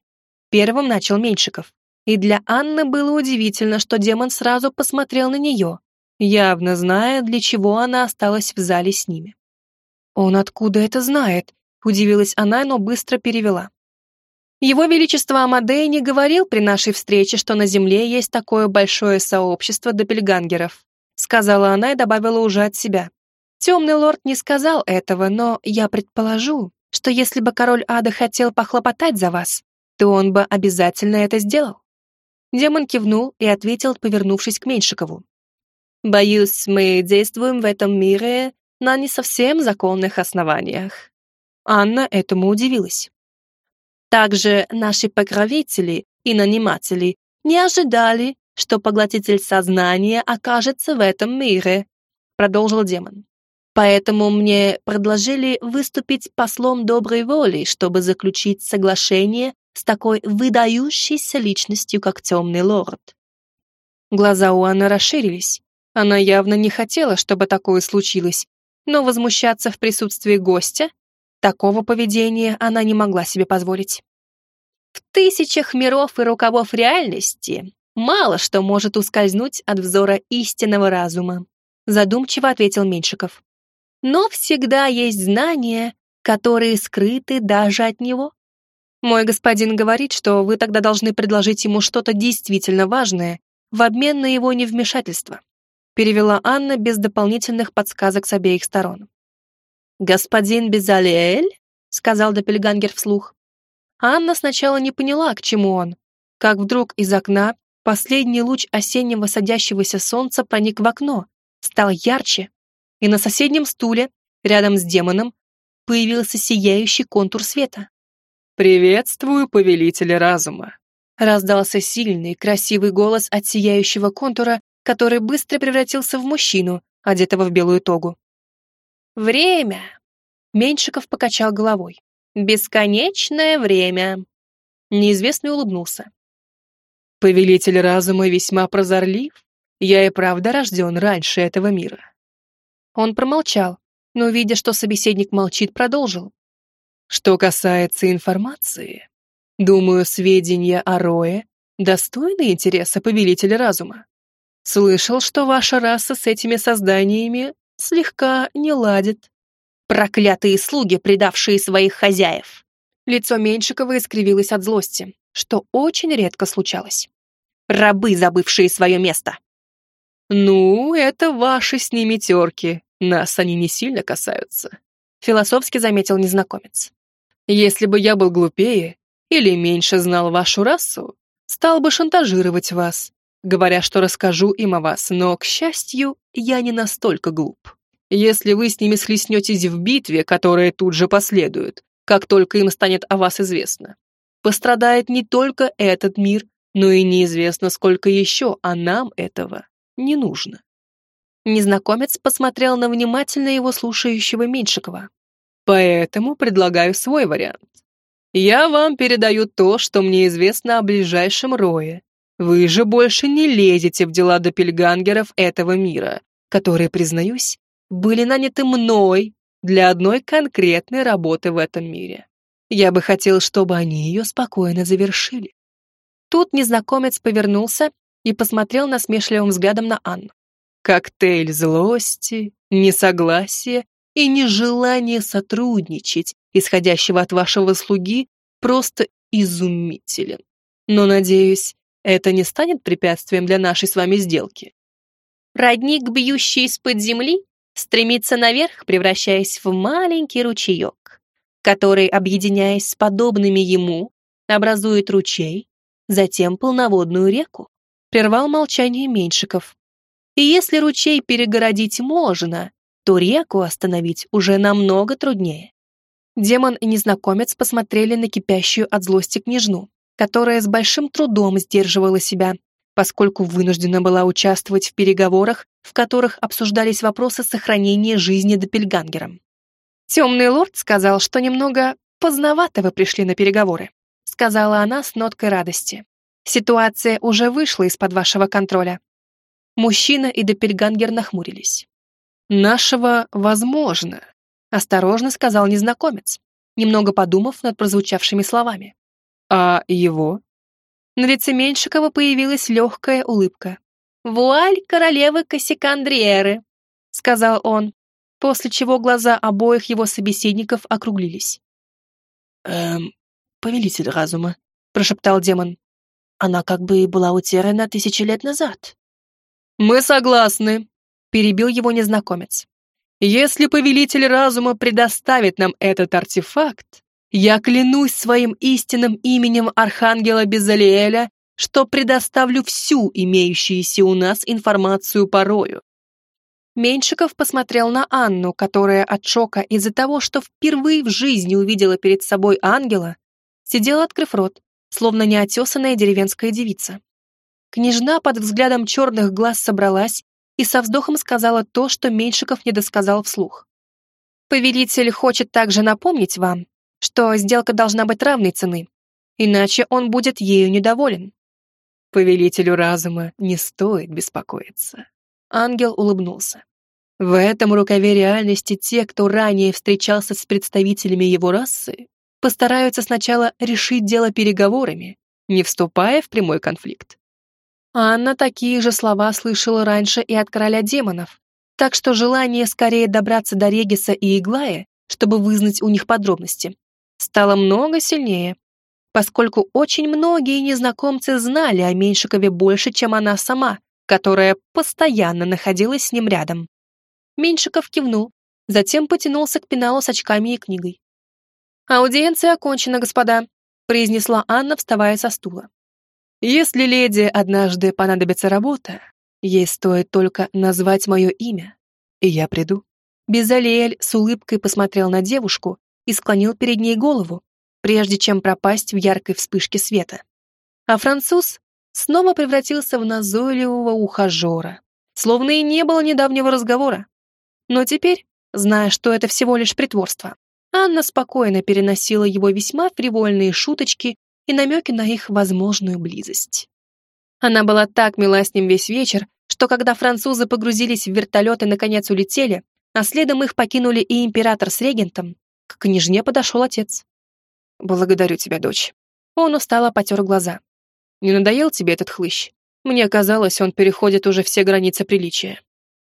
Первым начал Меньшиков. И для Анны было удивительно, что демон сразу посмотрел на нее, явно зная, для чего она осталась в зале с ними. «Он откуда это знает?» — удивилась она, но быстро перевела. «Его Величество Амадей не говорил при нашей встрече, что на Земле есть такое большое сообщество допельгангеров», сказала она и добавила уже от себя. «Темный лорд не сказал этого, но я предположу, что если бы король ада хотел похлопотать за вас, то он бы обязательно это сделал». Демон кивнул и ответил, повернувшись к Меньшикову. «Боюсь, мы действуем в этом мире на не совсем законных основаниях». Анна этому удивилась. Также наши покровители и наниматели не ожидали, что поглотитель сознания окажется в этом мире, продолжил демон. Поэтому мне предложили выступить послом доброй воли, чтобы заключить соглашение с такой выдающейся личностью, как темный лорд. Глаза у Анны расширились. Она явно не хотела, чтобы такое случилось, но возмущаться в присутствии гостя, такого поведения она не могла себе позволить. В тысячах миров и рукавов реальности мало что может ускользнуть от взора истинного разума, задумчиво ответил Меньшиков. Но всегда есть знания, которые скрыты даже от него. Мой господин говорит, что вы тогда должны предложить ему что-то действительно важное в обмен на его невмешательство. Перевела Анна без дополнительных подсказок с обеих сторон. «Господин Безалиэль?» — сказал Доппельгангер вслух. Анна сначала не поняла, к чему он, как вдруг из окна последний луч осеннего садящегося солнца проник в окно, стал ярче, и на соседнем стуле, рядом с демоном, появился сияющий контур света. «Приветствую, повелителя разума!» Раздался сильный, красивый голос от сияющего контура, который быстро превратился в мужчину, одетого в белую тогу. «Время!» Меньшиков покачал головой. «Бесконечное время!» Неизвестный улыбнулся. «Повелитель разума весьма прозорлив. Я и правда рожден раньше этого мира». Он промолчал, но, видя, что собеседник молчит, продолжил. Что касается информации, думаю, сведения о Рое достойны интереса повелителя разума. Слышал, что ваша раса с этими созданиями слегка не ладит. Проклятые слуги, предавшие своих хозяев. Лицо Меньшикова искривилось от злости, что очень редко случалось. Рабы, забывшие свое место. Ну, это ваши с ними терки. Нас они не сильно касаются. Философски заметил незнакомец. Если бы я был глупее или меньше знал вашу расу, стал бы шантажировать вас, говоря, что расскажу им о вас, но, к счастью, я не настолько глуп. Если вы с ними схлестнетесь в битве, которая тут же последует, как только им станет о вас известно, пострадает не только этот мир, но и неизвестно, сколько еще, а нам этого не нужно. Незнакомец посмотрел на внимательно его слушающего Меньшикова. Поэтому предлагаю свой вариант. Я вам передаю то, что мне известно о ближайшем рое. Вы же больше не лезете в дела допельгангеров этого мира, которые, признаюсь, были наняты мной для одной конкретной работы в этом мире. Я бы хотел, чтобы они ее спокойно завершили. Тут незнакомец повернулся и посмотрел насмешливым взглядом на Анну. Коктейль злости, несогласия и нежелание сотрудничать, исходящего от вашего слуги, просто изумителен. Но, надеюсь, это не станет препятствием для нашей с вами сделки. Родник, бьющий из-под земли, стремится наверх, превращаясь в маленький ручеек, который, объединяясь с подобными ему, образует ручей, затем полноводную реку. Прервал молчание Меньшиков. И если ручей перегородить можно, то реку остановить уже намного труднее. Демон и незнакомец посмотрели на кипящую от злости княжну, которая с большим трудом сдерживала себя, поскольку вынуждена была участвовать в переговорах, в которых обсуждались вопросы сохранения жизни Доппельгангером. «Темный лорд сказал, что немного поздновато вы пришли на переговоры», сказала она с ноткой радости. «Ситуация уже вышла из-под вашего контроля». Мужчина и Доппельгангер нахмурились. «Нашего возможно», — осторожно сказал незнакомец, немного подумав над прозвучавшими словами. «А его?» На лице Меньшикова появилась легкая улыбка. «Вуаль королевы Кассикандриеры», — сказал он, после чего глаза обоих его собеседников округлились. «Эм, повелитель разума», — прошептал демон. «Она как бы была утеряна тысячи лет назад». «Мы согласны», — перебил его незнакомец. «Если повелитель разума предоставит нам этот артефакт, я клянусь своим истинным именем Архангела Безалиэля, что предоставлю всю имеющуюся у нас информацию порою. Меньшиков посмотрел на Анну, которая от шока из-за того, что впервые в жизни увидела перед собой ангела, сидела, открыв рот, словно неотесанная деревенская девица. Княжна под взглядом черных глаз собралась и со вздохом сказала то, что Меньшиков не досказал вслух. «Повелитель хочет также напомнить вам, что сделка должна быть равной цены, иначе он будет ею недоволен. Повелителю разума не стоит беспокоиться. Ангел улыбнулся. В этом рукаве реальности те, кто ранее встречался с представителями его расы, постараются сначала решить дело переговорами, не вступая в прямой конфликт. Анна такие же слова слышала раньше и от короля демонов, так что желание скорее добраться до Региса и Иглая, чтобы вызнать у них подробности, стало много сильнее, поскольку очень многие незнакомцы знали о Меньшикове больше, чем она сама, которая постоянно находилась с ним рядом. Меньшиков кивнул, затем потянулся к пеналу с очками и книгой. «Аудиенция окончена, господа», произнесла Анна, вставая со стула. «Если леди однажды понадобится работа, ей стоит только назвать мое имя, и я приду». Безалиэль с улыбкой посмотрел на девушку, и склонил перед ней голову, прежде чем пропасть в яркой вспышке света. А француз снова превратился в назойливого ухажера, словно и не было недавнего разговора. Но теперь, зная, что это всего лишь притворство, Анна спокойно переносила его весьма фривольные шуточки и намеки на их возможную близость. Она была так мила с ним весь вечер, что когда французы погрузились в вертолет и наконец улетели, а следом их покинули и император с регентом, к княжне подошел отец. «Благодарю тебя, дочь». Он устало потер глаза. Не надоел тебе этот хлыщ? Мне казалось, он переходит уже все границы приличия».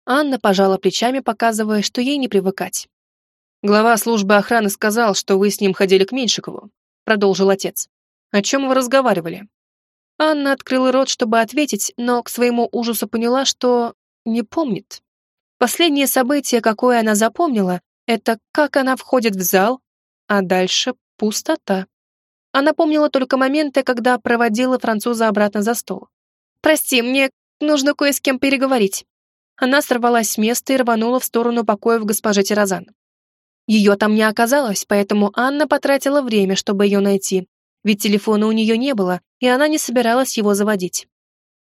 Анна пожала плечами, показывая, что ей не привыкать. «Глава службы охраны сказал, что вы с ним ходили к Меньшикову», — продолжил отец. «О чем вы разговаривали?» Анна открыла рот, чтобы ответить, но к своему ужасу поняла, что не помнит. Последнее событие, какое она запомнила, это как она входит в зал, а дальше пустота. Она помнила только моменты, когда проводила француза обратно за стол. «Прости, мне нужно кое с кем переговорить». Она сорвалась с места и рванула в сторону покоев госпожи Тирозан. Ее там не оказалось, поэтому Анна потратила время, чтобы ее найти, ведь телефона у нее не было, и она не собиралась его заводить.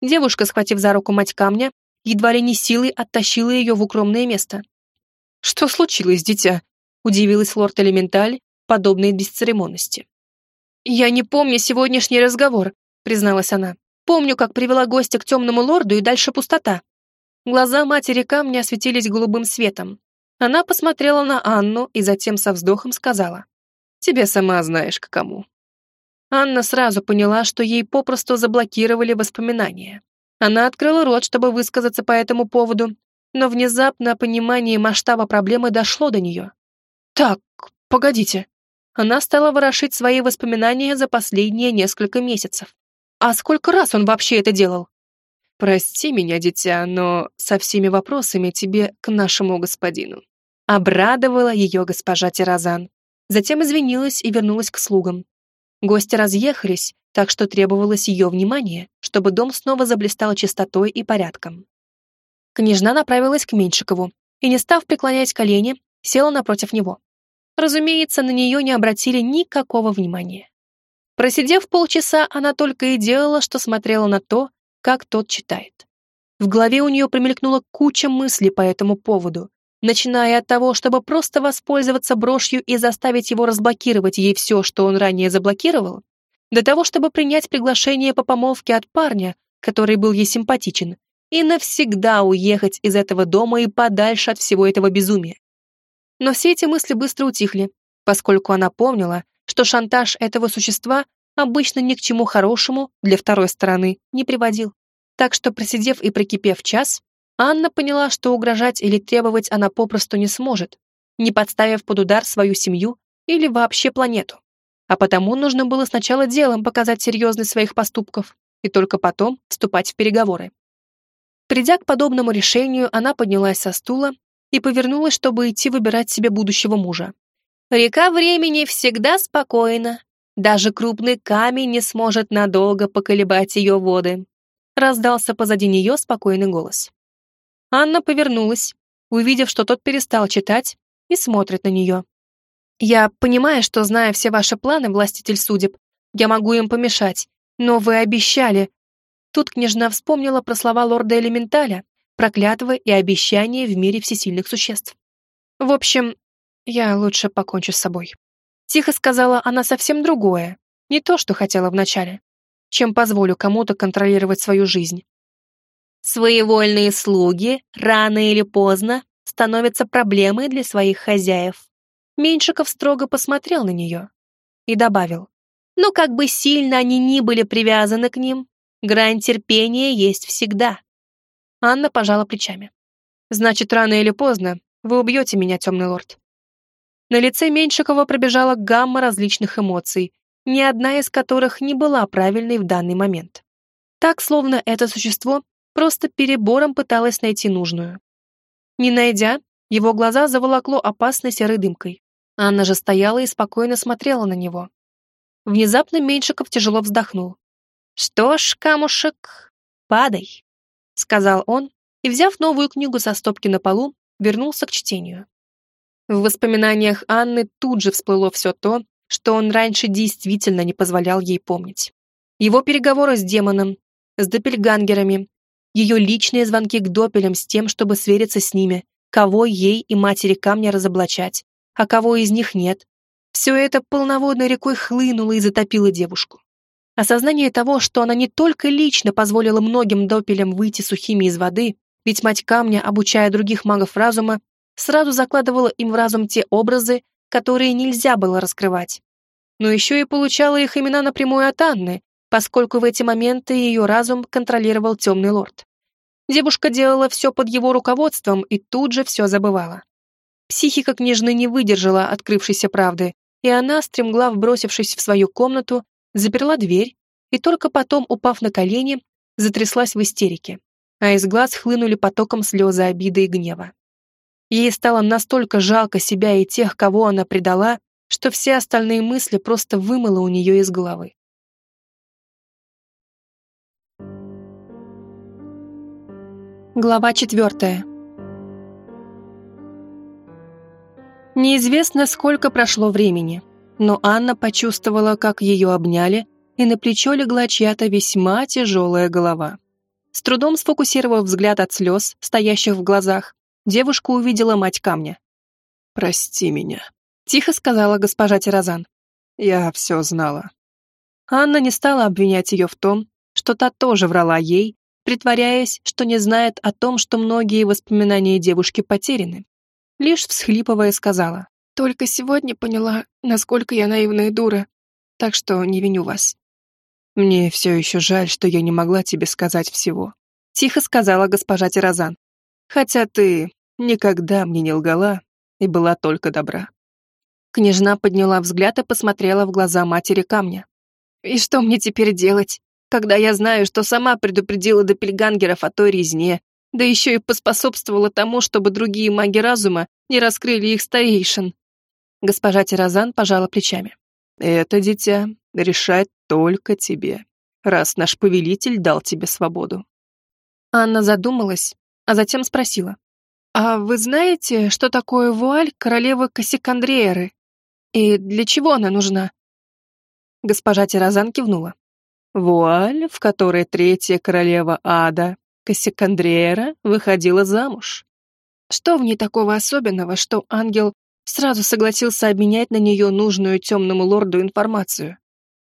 Девушка, схватив за руку мать камня, едва ли не силой оттащила ее в укромное место. «Что случилось, дитя?» — удивилась лорд Элементаль, подобной бесцеремонности. «Я не помню сегодняшний разговор», — призналась она. «Помню, как привела гостя к темному лорду и дальше пустота». Глаза матери камня осветились голубым светом. Она посмотрела на Анну и затем со вздохом сказала. «Тебе сама знаешь, к кому». Анна сразу поняла, что ей попросту заблокировали воспоминания. Она открыла рот, чтобы высказаться по этому поводу, но внезапно понимание масштаба проблемы дошло до нее. «Так, погодите». Она стала ворошить свои воспоминания за последние несколько месяцев. А сколько раз он вообще это делал? «Прости меня, дитя, но со всеми вопросами тебе к нашему господину». Обрадовала ее госпожа Тирозан. Затем извинилась и вернулась к слугам. Гости разъехались, так что требовалось ее внимание, чтобы дом снова заблистал чистотой и порядком. Княжна направилась к Меньшикову и, не став преклонять колени, села напротив него. Разумеется, на нее не обратили никакого внимания. Просидев полчаса, она только и делала, что смотрела на то, как тот читает. В голове у нее промелькнула куча мыслей по этому поводу, начиная от того, чтобы просто воспользоваться брошью и заставить его разблокировать ей все, что он ранее заблокировал, до того, чтобы принять приглашение по помолвке от парня, который был ей симпатичен, и навсегда уехать из этого дома и подальше от всего этого безумия. Но все эти мысли быстро утихли, поскольку она помнила, что шантаж этого существа обычно ни к чему хорошему для второй стороны не приводил. Так что, просидев и прикипев час, Анна поняла, что угрожать или требовать она попросту не сможет, не подставив под удар свою семью или вообще планету а потому нужно было сначала делом показать серьезность своих поступков и только потом вступать в переговоры. Придя к подобному решению, она поднялась со стула и повернулась, чтобы идти выбирать себе будущего мужа. Река времени всегда спокойна. Даже крупный камень не сможет надолго поколебать ее воды. Раздался позади нее спокойный голос. Анна повернулась, увидев, что тот перестал читать и смотрит на нее. Я понимаю, что, зная все ваши планы, властитель судеб, я могу им помешать, но вы обещали. Тут княжна вспомнила про слова лорда Элементаля, проклятого и обещания в мире всесильных существ. В общем, я лучше покончу с собой. Тихо сказала она совсем другое, не то, что хотела вначале, чем позволю кому-то контролировать свою жизнь. Своевольные слуги рано или поздно становятся проблемой для своих хозяев. Меньшиков строго посмотрел на нее и добавил, «Но как бы сильно они ни были привязаны к ним, грань терпения есть всегда». Анна пожала плечами. «Значит, рано или поздно вы убьете меня, темный лорд». На лице Меньшикова пробежала гамма различных эмоций, ни одна из которых не была правильной в данный момент. Так, словно это существо просто перебором пыталось найти нужную. Не найдя, его глаза заволокло опасной серой дымкой. Анна же стояла и спокойно смотрела на него. Внезапно Меньшиков тяжело вздохнул. «Что ж, камушек, падай», — сказал он, и, взяв новую книгу со стопки на полу, вернулся к чтению. В воспоминаниях Анны тут же всплыло все то, что он раньше действительно не позволял ей помнить. Его переговоры с демоном, с допельгангерами, ее личные звонки к допелям с тем, чтобы свериться с ними, кого ей и матери камня разоблачать, а кого из них нет. Все это полноводной рекой хлынуло и затопило девушку. Осознание того, что она не только лично позволила многим допелям выйти сухими из воды, ведь мать камня, обучая других магов разума, сразу закладывала им в разум те образы, которые нельзя было раскрывать. Но еще и получала их имена напрямую от Анны, поскольку в эти моменты ее разум контролировал темный лорд. Девушка делала все под его руководством и тут же все забывала. Психика княжны не выдержала открывшейся правды, и она, стремглав бросившись в свою комнату, заперла дверь и только потом, упав на колени, затряслась в истерике, а из глаз хлынули потоком слезы обиды и гнева. Ей стало настолько жалко себя и тех, кого она предала, что все остальные мысли просто вымыло у нее из головы. Глава четвертая. Неизвестно, сколько прошло времени, но Анна почувствовала, как ее обняли, и на плечо легла чья-то весьма тяжелая голова. С трудом сфокусировав взгляд от слез, стоящих в глазах, девушка увидела мать камня. «Прости меня», — тихо сказала госпожа Тирозан. «Я все знала». Анна не стала обвинять ее в том, что та тоже врала ей, притворяясь, что не знает о том, что многие воспоминания девушки потеряны. Лишь всхлипывая сказала, «Только сегодня поняла, насколько я наивная дура, так что не виню вас». «Мне все еще жаль, что я не могла тебе сказать всего», — тихо сказала госпожа Тирозан. «Хотя ты никогда мне не лгала и была только добра». Княжна подняла взгляд и посмотрела в глаза матери камня. «И что мне теперь делать?» Когда я знаю, что сама предупредила допельгангеров о той резне, да еще и поспособствовала тому, чтобы другие маги разума не раскрыли их старейшин. Госпожа Тирозан пожала плечами. «Это, дитя, решать только тебе, раз наш повелитель дал тебе свободу». Анна задумалась, а затем спросила. «А вы знаете, что такое вуаль королевы Кассикандрееры? И для чего она нужна?» Госпожа Тирозан кивнула. Вуаль, в которой третья королева ада, Кассикандреера, выходила замуж. Что в ней такого особенного, что ангел сразу согласился обменять на нее нужную темному лорду информацию?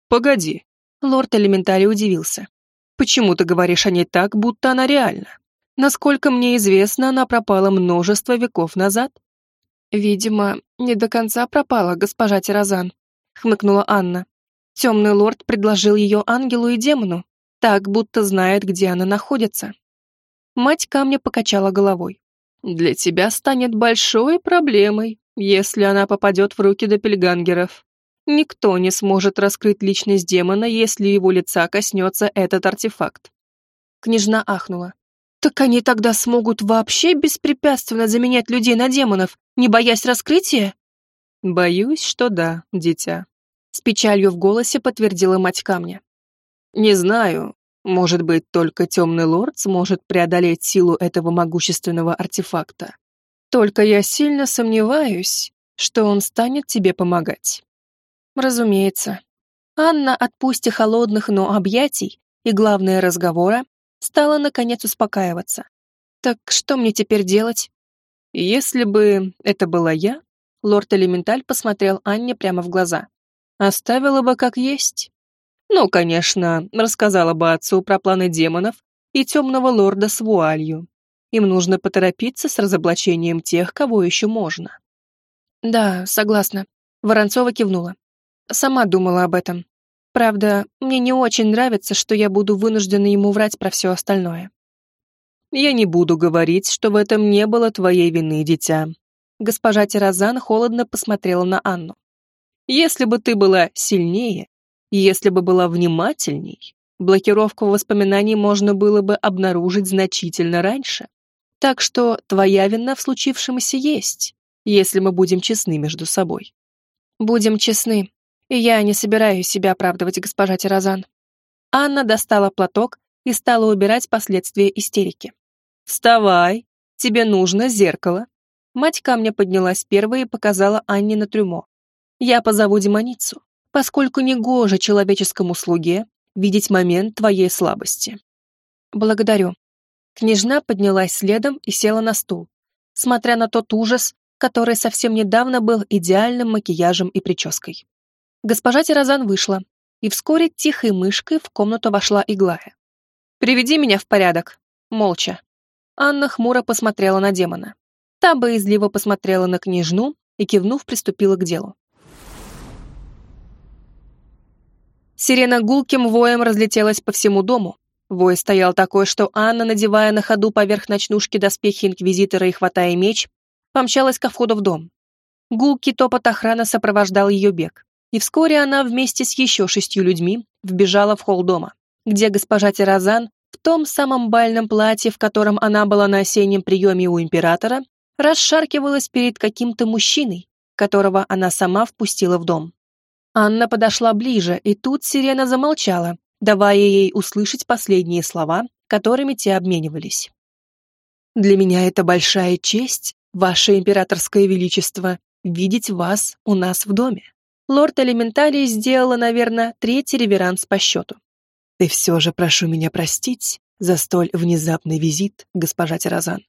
Погоди. Лорд Элементарий удивился. Почему ты говоришь о ней так, будто она реальна? Насколько мне известно, она пропала множество веков назад. Видимо, не до конца пропала госпожа Тирозан, хмыкнула Анна. Темный лорд предложил ее ангелу и демону, так будто знает, где она находится. Мать камня покачала головой. «Для тебя станет большой проблемой, если она попадет в руки допельгангеров. Никто не сможет раскрыть личность демона, если его лица коснется этот артефакт». Княжна ахнула. «Так они тогда смогут вообще беспрепятственно заменять людей на демонов, не боясь раскрытия?» «Боюсь, что да, дитя», с печалью в голосе подтвердила мать камня. «Не знаю. Может быть, только темный лорд сможет преодолеть силу этого могущественного артефакта. Только я сильно сомневаюсь, что он станет тебе помогать». Разумеется. Анна от пусть холодных, но объятий и, главное, разговора, стала, наконец, успокаиваться. «Так что мне теперь делать?» «Если бы это была я», лорд Элементаль посмотрел Анне прямо в глаза. Оставила бы как есть. Ну, конечно, рассказала бы отцу про планы демонов и темного лорда с вуалью. Им нужно поторопиться с разоблачением тех, кого еще можно. Да, согласна. Воронцова кивнула. Сама думала об этом. Правда, мне не очень нравится, что я буду вынуждена ему врать про все остальное. Я не буду говорить, что в этом не было твоей вины, дитя. Госпожа Тирозан холодно посмотрела на Анну. Если бы ты была сильнее, если бы была внимательней, блокировку воспоминаний можно было бы обнаружить значительно раньше. Так что твоя вина в случившемся есть, если мы будем честны между собой. Будем честны, и я не собираюсь себя оправдывать, госпожа Тирозан. Анна достала платок и стала убирать последствия истерики. «Вставай, тебе нужно зеркало». Мать камня поднялась первой и показала Анне на трюмо. Я позову демоницу, поскольку негоже человеческому слуге видеть момент твоей слабости. Благодарю. Княжна поднялась следом и села на стул, смотря на тот ужас, который совсем недавно был идеальным макияжем и прической. Госпожа Тирозан вышла, и вскоре тихой мышкой в комнату вошла Иглая. «Приведи меня в порядок», молча. Анна хмуро посмотрела на демона. Та боязливо посмотрела на княжну и, кивнув, приступила к делу. Сирена гулким воем разлетелась по всему дому. Вой стоял такой, что Анна, надевая на ходу поверх ночнушки доспехи инквизитора и хватая меч, помчалась ко входу в дом. Гулкий топот охраны сопровождал ее бег, и вскоре она вместе с еще шестью людьми вбежала в холл дома, где госпожа Тирозан в том самом бальном платье, в котором она была на осеннем приеме у императора, расшаркивалась перед каким-то мужчиной, которого она сама впустила в дом. Анна подошла ближе, и тут сирена замолчала, давая ей услышать последние слова, которыми те обменивались. «Для меня это большая честь, ваше императорское величество, видеть вас у нас в доме». Лорд Элементарий сделала, наверное, третий реверанс по счету. «И все же прошу меня простить за столь внезапный визит, госпожа Тирозан».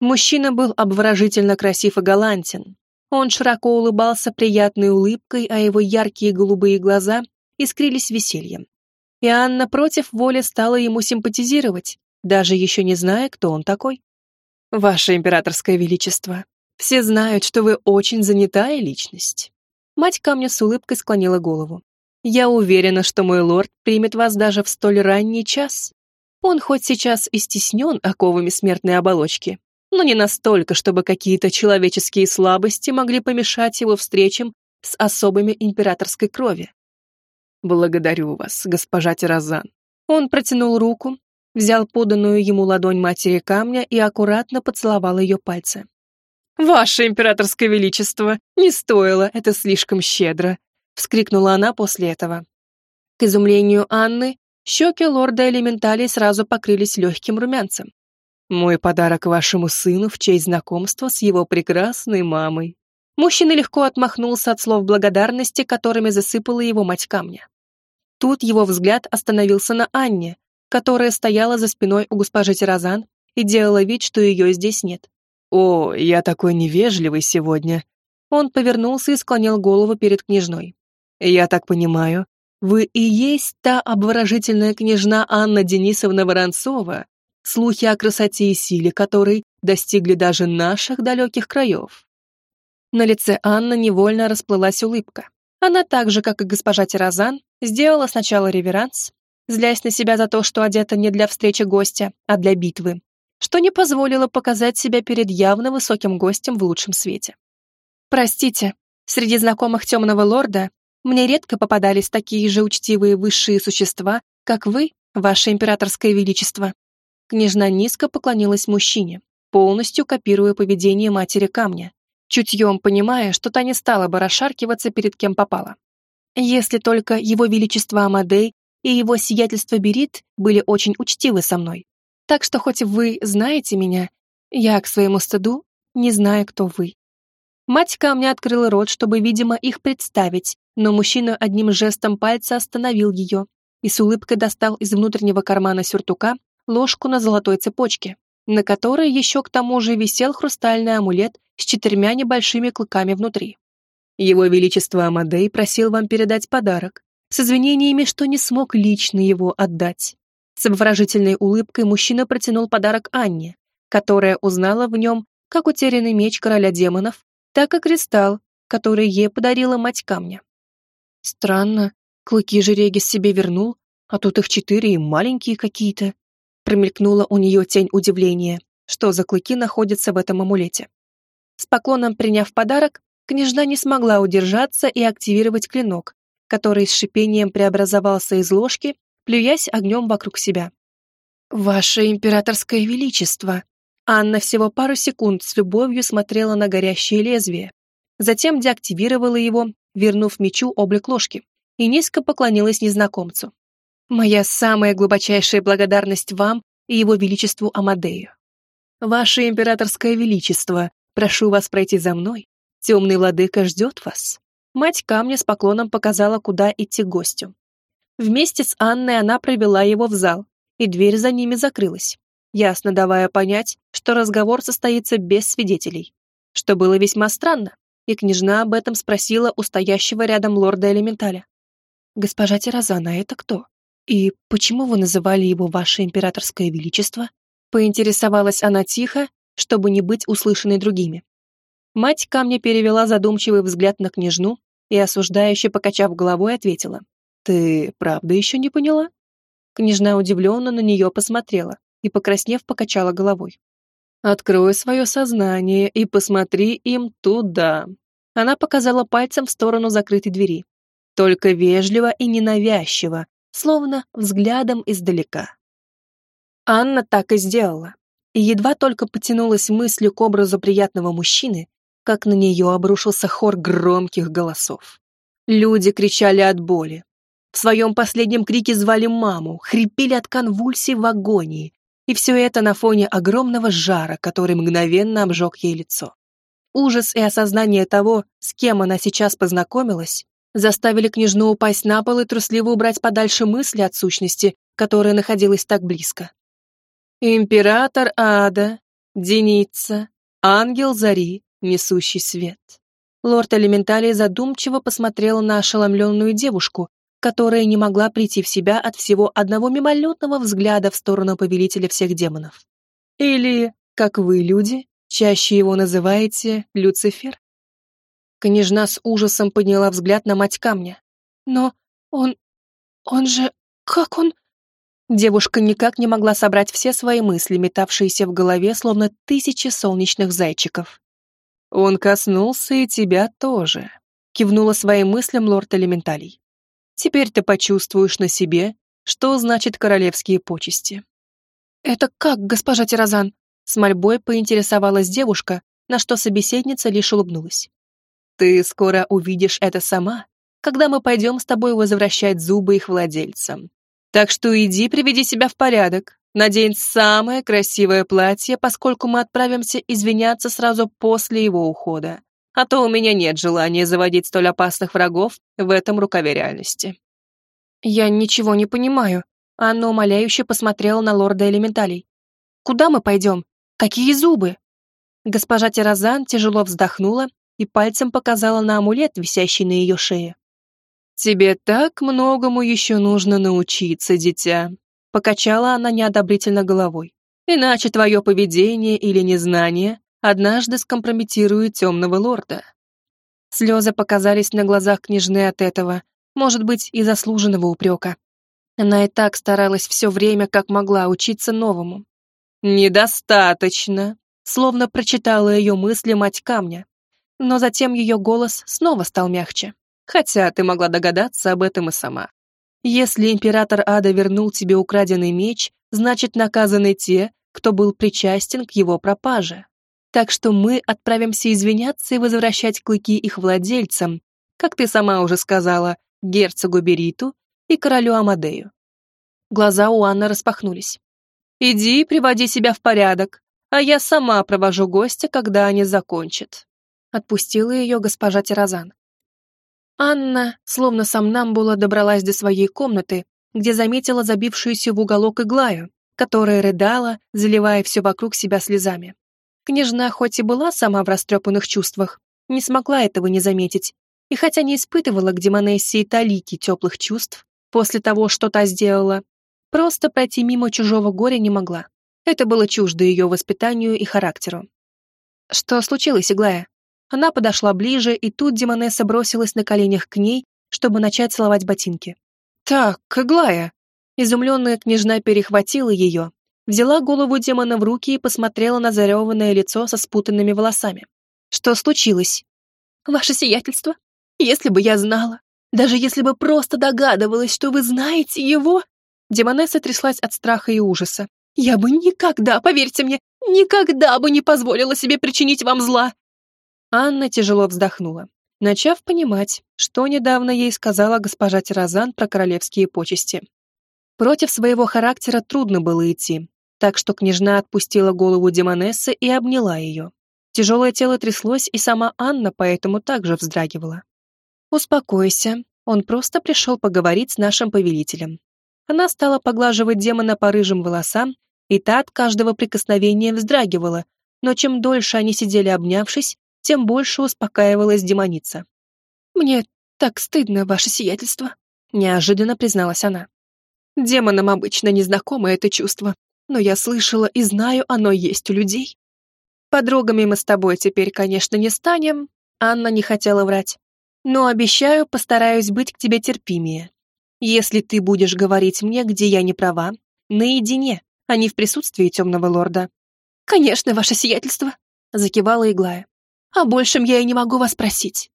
Мужчина был обворожительно красив и галантен. Он широко улыбался приятной улыбкой, а его яркие голубые глаза искрились весельем. И Анна против воли стала ему симпатизировать, даже еще не зная, кто он такой. «Ваше императорское величество, все знают, что вы очень занятая личность». Мать камня с улыбкой склонила голову. «Я уверена, что мой лорд примет вас даже в столь ранний час. Он хоть сейчас и стеснен оковами смертной оболочки, но не настолько, чтобы какие-то человеческие слабости могли помешать его встречам с особыми императорской крови. «Благодарю вас, госпожа Тирозан». Он протянул руку, взял поданную ему ладонь матери камня и аккуратно поцеловал ее пальцы. «Ваше императорское величество, не стоило, это слишком щедро», — вскрикнула она после этого. К изумлению Анны, щеки лорда Элементали сразу покрылись легким румянцем. Мой подарок вашему сыну в честь знакомства с его прекрасной мамой. Мужчина легко отмахнулся от слов благодарности, которыми засыпала его мать камня. Тут его взгляд остановился на Анне, которая стояла за спиной у госпожи Тирозан и делала вид, что ее здесь нет. «О, я такой невежливый сегодня!» Он повернулся и склонил голову перед княжной. «Я так понимаю, вы и есть та обворожительная княжна Анна Денисовна Воронцова, слухи о красоте и силе которой достигли даже наших далеких краев. На лице Анны невольно расплылась улыбка. Она так же, как и госпожа Тирозан, сделала сначала реверанс, злясь на себя за то, что одета не для встречи гостя, а для битвы, что не позволило показать себя перед явно высоким гостем в лучшем свете. «Простите, среди знакомых темного лорда мне редко попадались такие же учтивые высшие существа, как вы, ваше императорское величество», Княжна низко поклонилась мужчине, полностью копируя поведение матери камня, чутьем понимая, что та не стала бы расшаркиваться перед кем попала. Если только его величество Амадей и его сиятельство Берит были очень учтивы со мной. Так что хоть вы знаете меня, я к своему стыду не знаю, кто вы. Мать камня открыла рот, чтобы, видимо, их представить, но мужчина одним жестом пальца остановил ее и с улыбкой достал из внутреннего кармана сюртука ложку на золотой цепочке, на которой еще к тому же висел хрустальный амулет с четырьмя небольшими клыками внутри. Его Величество Амадей просил вам передать подарок, с извинениями, что не смог лично его отдать. С обворожительной улыбкой мужчина протянул подарок Анне, которая узнала в нем как утерянный меч короля демонов, так и кристалл, который ей подарила мать камня. Странно, клыки же Регис себе вернул, а тут их четыре и маленькие какие-то. Промелькнула у нее тень удивления, что за клыки находятся в этом амулете. С поклоном приняв подарок, княжна не смогла удержаться и активировать клинок, который с шипением преобразовался из ложки, плюясь огнем вокруг себя. «Ваше императорское величество!» Анна всего пару секунд с любовью смотрела на горящее лезвие, затем деактивировала его, вернув мечу облик ложки, и низко поклонилась незнакомцу. Моя самая глубочайшая благодарность вам и его величеству Амадею. Ваше императорское величество, прошу вас пройти за мной. Темный владыка ждет вас. Мать камня с поклоном показала, куда идти гостю. Вместе с Анной она провела его в зал, и дверь за ними закрылась, ясно давая понять, что разговор состоится без свидетелей, что было весьма странно, и княжна об этом спросила у стоящего рядом лорда Элементаля. «Госпожа Тирозана, это кто?» «И почему вы называли его Ваше Императорское Величество?» Поинтересовалась она тихо, чтобы не быть услышанной другими. Мать камня перевела задумчивый взгляд на княжну и, осуждающе покачав головой, ответила. Ты правда еще не поняла? Княжна удивленно на нее посмотрела и, покраснев, покачала головой. «Открой свое сознание и посмотри им туда». Она показала пальцем в сторону закрытой двери. Только вежливо и ненавязчиво, словно взглядом издалека. Анна так и сделала. И едва только потянулась мыслью к образу приятного мужчины, как на нее обрушился хор громких голосов. Люди кричали от боли. В своем последнем крике звали маму, хрипели от конвульсий в агонии, и все это на фоне огромного жара, который мгновенно обжег ей лицо. Ужас и осознание того, с кем она сейчас познакомилась, заставили княжну упасть на пол и трусливо убрать подальше мысли от сущности, которая находилась так близко. Император Ада, Деница, ангел Зари, несущий свет. Лорд Элементалий задумчиво посмотрел на ошеломленную девушку, которая не могла прийти в себя от всего одного мимолетного взгляда в сторону повелителя всех демонов. Или, как вы, люди, чаще его называете Люцифер? Княжна с ужасом подняла взгляд на мать камня. Но он... он же... как он... Девушка никак не могла собрать все свои мысли, метавшиеся в голове, словно тысячи солнечных зайчиков. «Он коснулся и тебя тоже», — кивнула своим мыслям лорд Элементалей. «Теперь ты почувствуешь на себе, что значит королевские почести». «Это как, госпожа Тирозан?» С мольбой поинтересовалась девушка, на что собеседница лишь улыбнулась. «Ты скоро увидишь это сама, когда мы пойдем с тобой возвращать зубы их владельцам. Так что иди приведи себя в порядок, надень самое красивое платье, поскольку мы отправимся извиняться сразу после его ухода. А то у меня нет желания заводить столь опасных врагов в этом рукаве реальности. Я ничего не понимаю. Анна умоляюще посмотрела на лорда элементалей. Куда мы пойдем? Какие зубы? Госпожа Тирозан тяжело вздохнула и пальцем показала на амулет, висящий на ее шее. «Тебе так многому еще нужно научиться, дитя», — покачала она неодобрительно головой. «Иначе твое поведение или незнание однажды скомпрометирует темного лорда». Слезы показались на глазах княжны от этого, может быть, и заслуженного упрека. Она и так старалась все время, как могла, учиться новому. «Недостаточно», словно прочитала ее мысли мать камня. Но затем ее голос снова стал мягче хотя ты могла догадаться об этом и сама. Если император Ада вернул тебе украденный меч, значит наказаны те, кто был причастен к его пропаже. Так что мы отправимся извиняться и возвращать клыки их владельцам, как ты сама уже сказала, герцогу Бериту и королю Амадею. Глаза у Анны распахнулись. «Иди, приводи себя в порядок, а я сама провожу гостя, когда они закончат». Отпустила ее госпожа Тирозан. Анна, словно сомнамбула, добралась до своей комнаты, где заметила забившуюся в уголок Иглаю, которая рыдала, заливая все вокруг себя слезами. Княжна, хоть и была сама в растрепанных чувствах, не смогла этого не заметить, и хотя не испытывала к Демонессе и талики теплых чувств после того, что та сделала, просто пройти мимо чужого горя не могла. Это было чуждо ее воспитанию и характеру. «Что случилось, Иглая?» Она подошла ближе, и тут Демонесса бросилась на коленях к ней, чтобы начать целовать ботинки. «Так, Аглая!» Изумленная княжна перехватила ее, взяла голову демона в руки и посмотрела на зареванное лицо со спутанными волосами. «Что случилось?» «Ваше сиятельство, если бы я знала, даже если бы просто догадывалась, что вы знаете его...» Демонесса тряслась от страха и ужаса. «Я бы никогда, поверьте мне, никогда бы не позволила себе причинить вам зла. Анна тяжело вздохнула, начав понимать, что недавно ей сказала госпожа Тирозан про королевские почести. Против своего характера трудно было идти, так что княжна отпустила голову Демонессы и обняла ее. Тяжелое тело тряслось, и сама Анна поэтому также вздрагивала. «Успокойся, он просто пришел поговорить с нашим повелителем». Она стала поглаживать демона по рыжим волосам, и та от каждого прикосновения вздрагивала, но чем дольше они сидели обнявшись, тем больше успокаивалась демоница. «Мне так стыдно, ваше сиятельство», — неожиданно призналась она. «Демонам обычно незнакомо это чувство, но я слышала и знаю, оно есть у людей. Подругами мы с тобой теперь, конечно, не станем», — Анна не хотела врать. «Но обещаю, постараюсь быть к тебе терпимее. Если ты будешь говорить мне, где я не права, наедине, а не в присутствии темного лорда». «Конечно, ваше сиятельство», — закивала Иглая. «О большем я и не могу вас просить».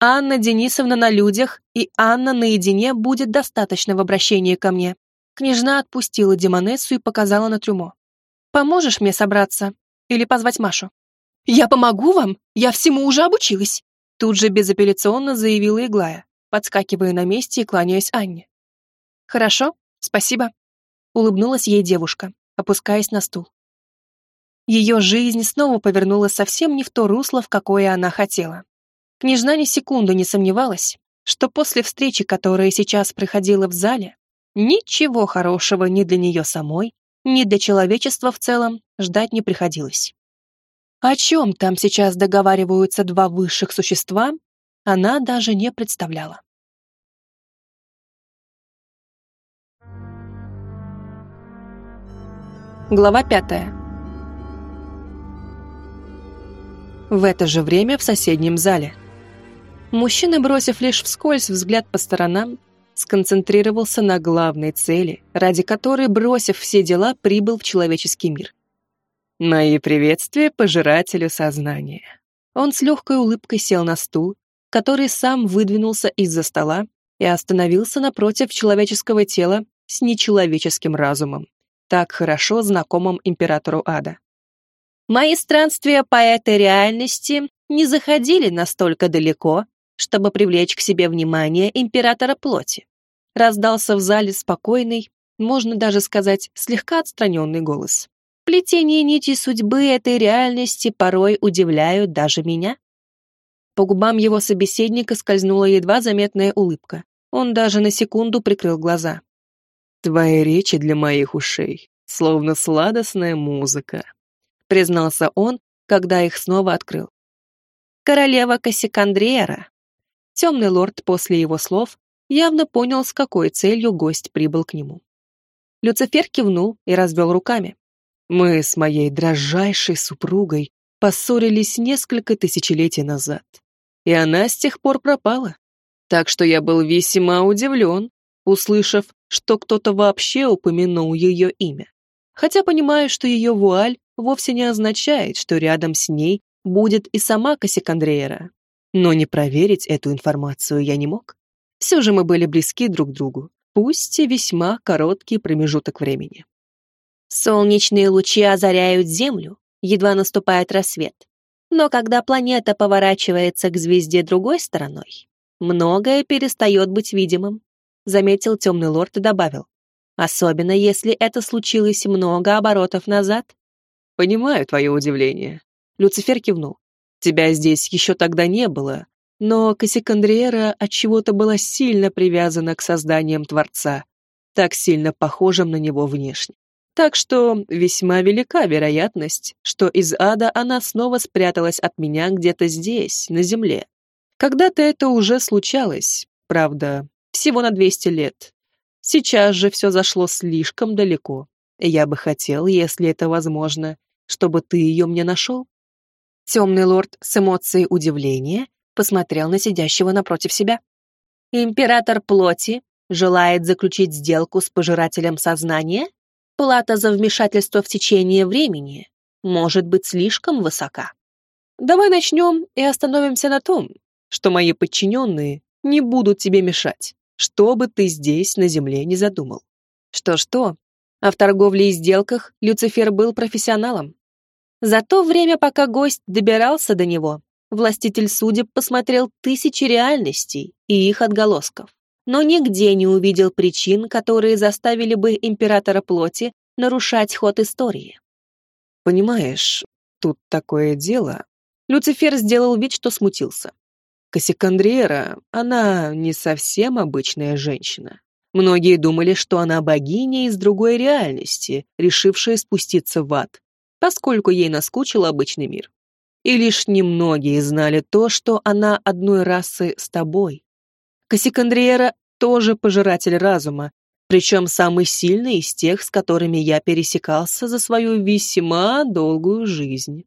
Анна Денисовна на людях и Анна наедине будет достаточно в обращении ко мне. Княжна отпустила Демонессу и показала на трюмо. «Поможешь мне собраться? Или позвать Машу?» «Я помогу вам? Я всему уже обучилась!» Тут же безапелляционно заявила Иглая, подскакивая на месте и кланяясь Анне. «Хорошо, спасибо», — улыбнулась ей девушка, опускаясь на стул. Ее жизнь снова повернула совсем не в то русло, в какое она хотела. Княжна ни секунды не сомневалась, что после встречи, которая сейчас проходила в зале, ничего хорошего ни для нее самой, ни для человечества в целом ждать не приходилось. О чем там сейчас договариваются два высших существа, она даже не представляла. Глава пятая. В это же время в соседнем зале. Мужчина, бросив лишь вскользь взгляд по сторонам, сконцентрировался на главной цели, ради которой, бросив все дела, прибыл в человеческий мир. Мои приветствия пожирателю сознания. Он с легкой улыбкой сел на стул, который сам выдвинулся из-за стола и остановился напротив человеческого тела с нечеловеческим разумом, так хорошо знакомым императору ада. Мои странствия по этой реальности не заходили настолько далеко, чтобы привлечь к себе внимание императора плоти. Раздался в зале спокойный, можно даже сказать, слегка отстраненный голос. Плетение нитей судьбы этой реальности порой удивляют даже меня. По губам его собеседника скользнула едва заметная улыбка. Он даже на секунду прикрыл глаза. «Твои речи для моих ушей, словно сладостная музыка», признался он, когда их снова открыл. «Королева Кассикандриера». Темный лорд после его слов явно понял, с какой целью гость прибыл к нему. Люцифер кивнул и развел руками. Мы с моей дрожайшей супругой поссорились несколько тысячелетий назад, и она с тех пор пропала. Так что я был весьма удивлен, услышав, что кто-то вообще упомянул ее имя. Хотя понимаю, что ее вуаль вовсе не означает, что рядом с ней будет и сама Кассикандреера. Но не проверить эту информацию я не мог. Все же мы были близки друг к другу, пусть и весьма короткий промежуток времени. Солнечные лучи озаряют Землю, едва наступает рассвет. Но когда планета поворачивается к звезде другой стороной, многое перестает быть видимым, заметил темный лорд и добавил. Особенно если это случилось много оборотов назад. Понимаю твое удивление. Люцифер кивнул. Тебя здесь еще тогда не было, но Кассикандриера отчего-то была сильно привязана к созданиям Творца, так сильно похожим на него внешне. Так что весьма велика вероятность, что из ада она снова спряталась от меня где-то здесь, на земле. Когда-то это уже случалось, правда, всего на 200 лет. Сейчас же все зашло слишком далеко. Я бы хотел, если это возможно, чтобы ты ее мне нашел. Темный лорд с эмоцией удивления посмотрел на сидящего напротив себя. Император плоти желает заключить сделку с пожирателем сознания? плата за вмешательство в течение времени может быть слишком высока. Давай начнем и остановимся на том, что мои подчиненные не будут тебе мешать, что бы ты здесь на земле не задумал. Что-что, а в торговле и сделках Люцифер был профессионалом. За то время, пока гость добирался до него, властитель судеб посмотрел тысячи реальностей и их отголосков но нигде не увидел причин, которые заставили бы императора плоти нарушать ход истории. Понимаешь, тут такое дело. Люцифер сделал вид, что смутился. Кассикандриера, она не совсем обычная женщина. Многие думали, что она богиня из другой реальности, решившая спуститься в ад, поскольку ей наскучил обычный мир. И лишь немногие знали то, что она одной расы с тобой, Кассикандриера тоже пожиратель разума, причем самый сильный из тех, с которыми я пересекался за свою весьма долгую жизнь.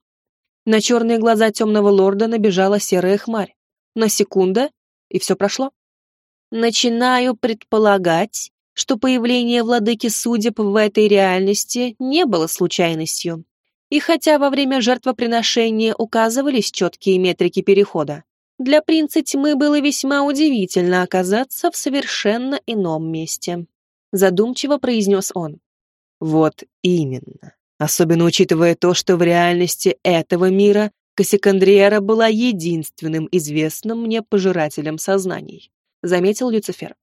На черные глаза темного лорда набежала серая хмарь. На секунда, и все прошло. Начинаю предполагать, что появление владыки судеб в этой реальности не было случайностью. И хотя во время жертвоприношения указывались четкие метрики перехода, для принца тьмы было весьма удивительно оказаться в совершенно ином месте. Задумчиво произнес он. Вот именно. Особенно учитывая то, что в реальности этого мира Кассикандриера была единственным известным мне пожирателем сознаний, заметил Люцифер.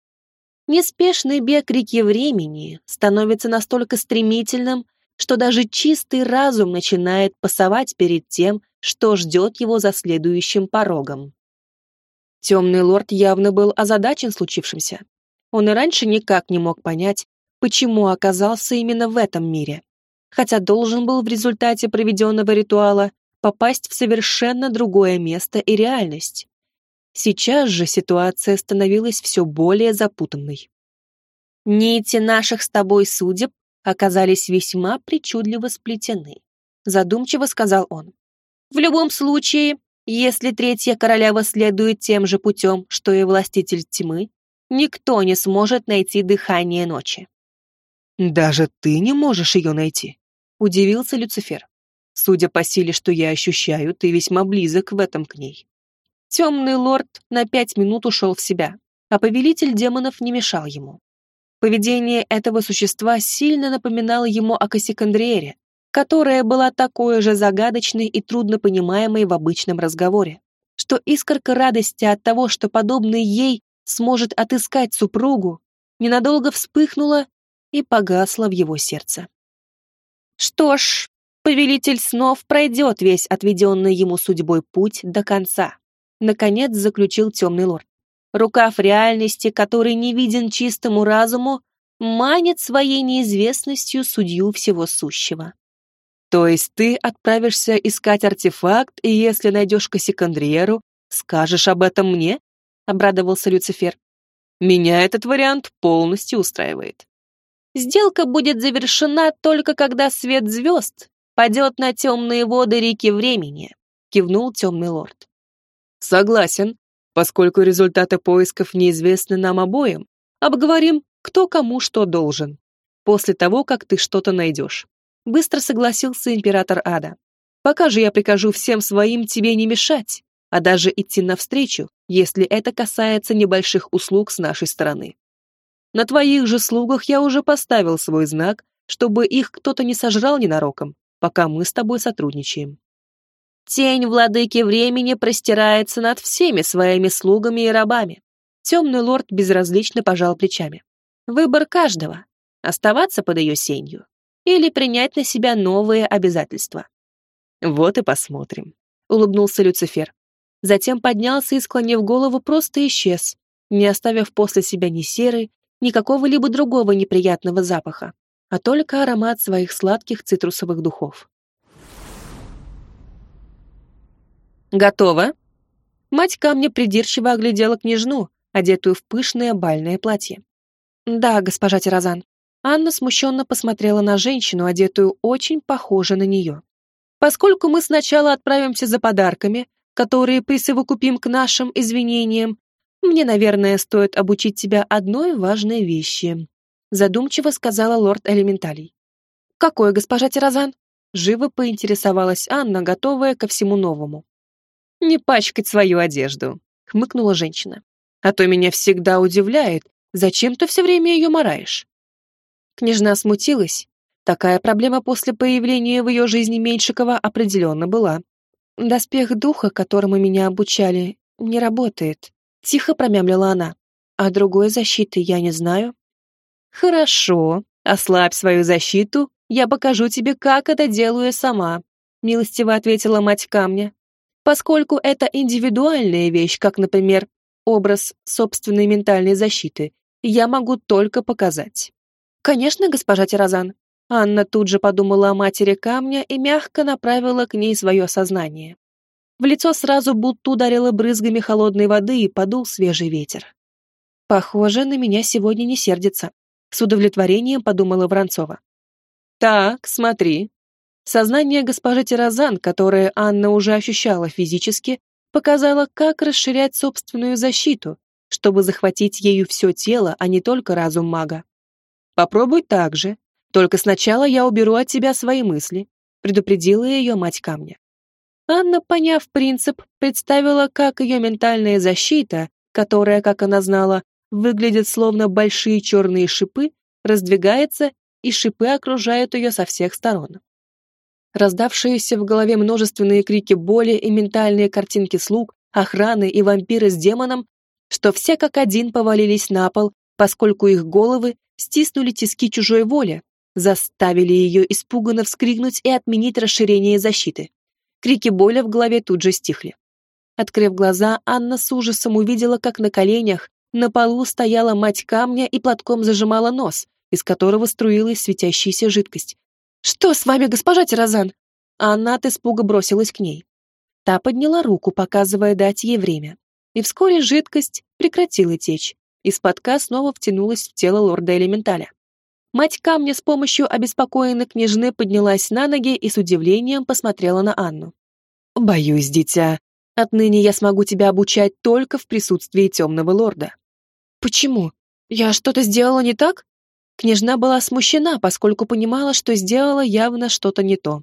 Неспешный бег реки времени становится настолько стремительным, что даже чистый разум начинает пасовать перед тем, что ждет его за следующим порогом. Темный лорд явно был озадачен случившимся. Он и раньше никак не мог понять, почему оказался именно в этом мире, хотя должен был в результате проведенного ритуала попасть в совершенно другое место и реальность. Сейчас же ситуация становилась все более запутанной. Нити наших с тобой судеб оказались весьма причудливо сплетены, задумчиво сказал он. В любом случае, если третья королева следует тем же путем, что и властитель тьмы, никто не сможет найти дыхание ночи. «Даже ты не можешь ее найти», — удивился Люцифер. «Судя по силе, что я ощущаю, ты весьма близок в этом к ней». Темный лорд на пять минут ушел в себя, а повелитель демонов не мешал ему. Поведение этого существа сильно напоминало ему о Кассикандриере, которая была такой же загадочной и труднопонимаемой в обычном разговоре, что искорка радости от того, что подобный ей сможет отыскать супругу, ненадолго вспыхнула и погасла в его сердце. Что ж, повелитель снов пройдет весь отведенный ему судьбой путь до конца. Наконец заключил темный лорд. Рукав реальности, который не виден чистому разуму, манит своей неизвестностью судью всего сущего. То есть ты отправишься искать артефакт, и если найдешь Кассикандриеру, скажешь об этом мне? Обрадовался Люцифер. Меня этот вариант полностью устраивает. Сделка будет завершена только когда свет звезд падет на темные воды реки времени, кивнул темный лорд. Согласен, поскольку результаты поисков неизвестны нам обоим, обговорим, кто кому что должен. После того, как ты что-то найдешь. Быстро согласился император Ада. Пока же я прикажу всем своим тебе не мешать, а даже идти навстречу, если это касается небольших услуг с нашей стороны. На твоих же слугах я уже поставил свой знак, чтобы их кто-то не сожрал ненароком, пока мы с тобой сотрудничаем. Тень владыки времени простирается над всеми своими слугами и рабами. Темный лорд безразлично пожал плечами. Выбор каждого — оставаться под ее сенью или принять на себя новые обязательства. Вот и посмотрим, — улыбнулся Люцифер. Затем поднялся и, склонив голову, просто исчез, не оставив после себя ни серы, ни какого-либо другого неприятного запаха, а только аромат своих сладких цитрусовых духов. «Готово?» Мать камня придирчиво оглядела княжну, одетую в пышное бальное платье. «Да, госпожа Тирозан». Анна смущенно посмотрела на женщину, одетую очень похоже на нее. «Поскольку мы сначала отправимся за подарками, которые присовокупим к нашим извинениям, мне, наверное, стоит обучить тебя одной важной вещи», задумчиво сказала лорд Элементалей. «Какой, госпожа Тирозан?» Живо поинтересовалась Анна, готовая ко всему новому. «Не пачкать свою одежду», — хмыкнула женщина. «А то меня всегда удивляет, зачем ты все время ее мораешь?» Княжна смутилась. Такая проблема после появления в ее жизни Меньшикова определенно была. «Доспех духа, которому меня обучали, не работает», Тихо промямлила она. А другой защиты я не знаю. Хорошо, ослабь свою защиту, я покажу тебе, как это делаю сама, милостиво ответила мать камня. Поскольку это индивидуальная вещь, как, например, образ собственной ментальной защиты, я могу только показать. Конечно, госпожа Тирозан. Анна тут же подумала о матери камня и мягко направила к ней свое сознание. В лицо сразу будто ударило брызгами холодной воды и подул свежий ветер. «Похоже, на меня сегодня не сердится», — с удовлетворением подумала Воронцова. «Так, смотри». Сознание госпожи Тирозан, которое Анна уже ощущала физически, показало, как расширять собственную защиту, чтобы захватить ею все тело, а не только разум мага. «Попробуй так же. Только сначала я уберу от тебя свои мысли», предупредила ее мать камня. Анна, поняв принцип, представила, как ее ментальная защита, которая, как она знала, выглядит словно большие черные шипы, раздвигается, и шипы окружают ее со всех сторон. Раздавшиеся в голове множественные крики боли и ментальные картинки слуг, охраны и вампиры с демоном, что все как один повалились на пол, поскольку их головы стиснули тиски чужой воли, заставили ее испуганно вскрикнуть и отменить расширение защиты. Крики боли в голове тут же стихли. Открыв глаза, Анна с ужасом увидела, как на коленях на полу стояла мать камня и платком зажимала нос, из которого струилась светящаяся жидкость. «Что с вами, госпожа Тирозан?» Анна от испуга бросилась к ней. Та подняла руку, показывая дать ей время. И вскоре жидкость прекратила течь. Из платка снова втянулась в тело лорда Элементаля. Мать камня с помощью обеспокоенной княжны поднялась на ноги и с удивлением посмотрела на Анну. «Боюсь, дитя. Отныне я смогу тебя обучать только в присутствии темного лорда». «Почему? Я что-то сделала не так?» Княжна была смущена, поскольку понимала, что сделала явно что-то не то.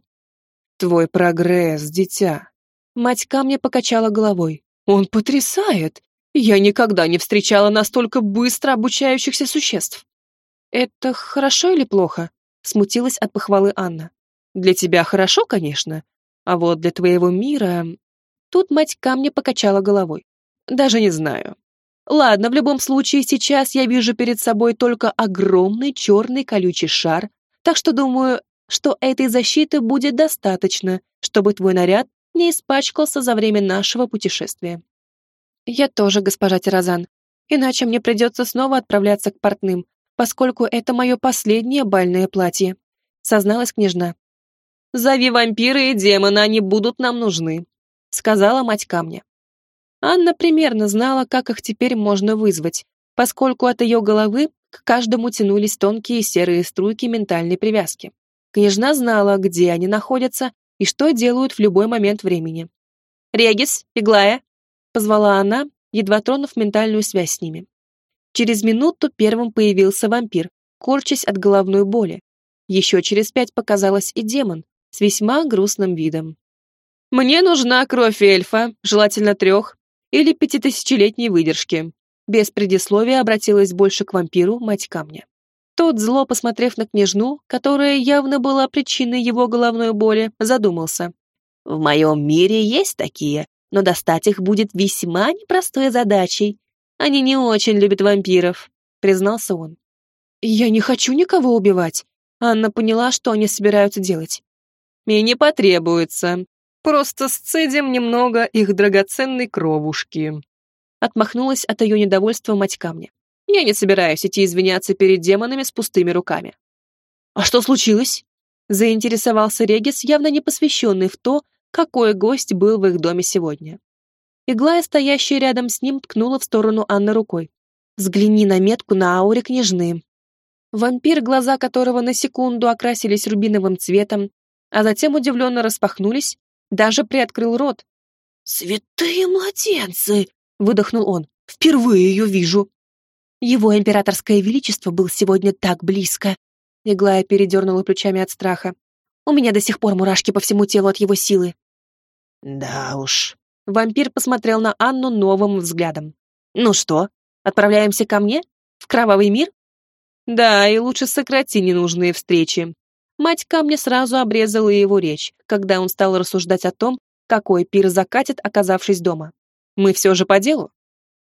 «Твой прогресс, дитя». Мать камня покачала головой. «Он потрясает! Я никогда не встречала настолько быстро обучающихся существ. «Это хорошо или плохо?» — смутилась от похвалы Анна. «Для тебя хорошо, конечно, а вот для твоего мира...» Тут мать камня покачала головой. «Даже не знаю. Ладно, в любом случае, сейчас я вижу перед собой только огромный черный колючий шар, так что думаю, что этой защиты будет достаточно, чтобы твой наряд не испачкался за время нашего путешествия». «Я тоже, госпожа Тирозан, иначе мне придется снова отправляться к портным, поскольку это мое последнее бальное платье», — созналась княжна. «Зови вампиры и демона, они будут нам нужны», — сказала мать камня. Анна примерно знала, как их теперь можно вызвать, поскольку от ее головы к каждому тянулись тонкие серые струйки ментальной привязки. Княжна знала, где они находятся и что делают в любой момент времени. «Регис, Пеглая!» — позвала она, едва тронув ментальную связь с ними. Через минуту первым появился вампир, корчась от головной боли. Еще через пять показалась и демон с весьма грустным видом. «Мне нужна кровь эльфа, желательно трех, или пятитысячелетней выдержки». Без предисловия обратилась больше к вампиру мать камня. Тот, зло посмотрев на княжну, которая явно была причиной его головной боли, задумался. «В моем мире есть такие, но достать их будет весьма непростой задачей. Они не очень любят вампиров», — признался он. «Я не хочу никого убивать». Анна поняла, что они собираются делать. «И не потребуется. Просто сцедим немного их драгоценной кровушки». Отмахнулась от ее недовольства мать камня. «Я не собираюсь идти извиняться перед демонами с пустыми руками». «А что случилось?» Заинтересовался Регис, явно не посвященный в то, какой гость был в их доме сегодня. Иглая, стоящая рядом с ним, ткнула в сторону Анны рукой. «Взгляни на метку на ауре княжны». Вампир, глаза которого на секунду окрасились рубиновым цветом, а затем удивленно распахнулись, даже приоткрыл рот. «Святые младенцы!» — выдохнул он. «Впервые ее вижу!» Его императорское величество был сегодня так близко. Иглая передернула плечами от страха. У меня до сих пор мурашки по всему телу от его силы. «Да уж», Вампир посмотрел на Анну новым взглядом. «Ну что, отправляемся ко мне? В кровавый мир?» «Да, и лучше сократи ненужные встречи». Мать камня сразу обрезала его речь, когда он стал рассуждать о том, какой пир закатит, оказавшись дома. «Мы все же по делу?»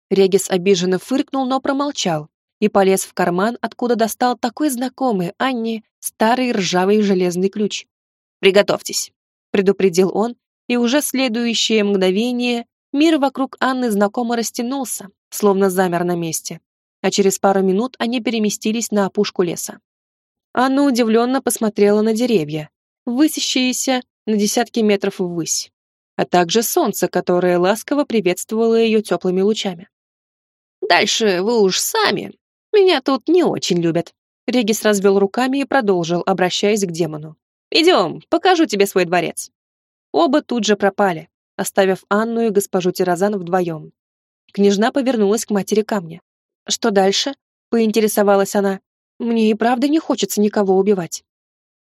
Регис обиженно фыркнул, но промолчал и полез в карман, откуда достал такой знакомый Анне старый ржавый железный ключ. «Приготовьтесь», — предупредил он и уже следующее мгновение мир вокруг Анны знакомо растянулся, словно замер на месте, а через пару минут они переместились на опушку леса. Анна удивленно посмотрела на деревья, высящиеся на десятки метров ввысь, а также солнце, которое ласково приветствовало ее теплыми лучами. «Дальше вы уж сами. Меня тут не очень любят». Регис развел руками и продолжил, обращаясь к демону. «Идем, покажу тебе свой дворец». Оба тут же пропали, оставив Анну и госпожу Тирозан вдвоем. Княжна повернулась к матери камня. «Что дальше?» — поинтересовалась она. «Мне и правда не хочется никого убивать».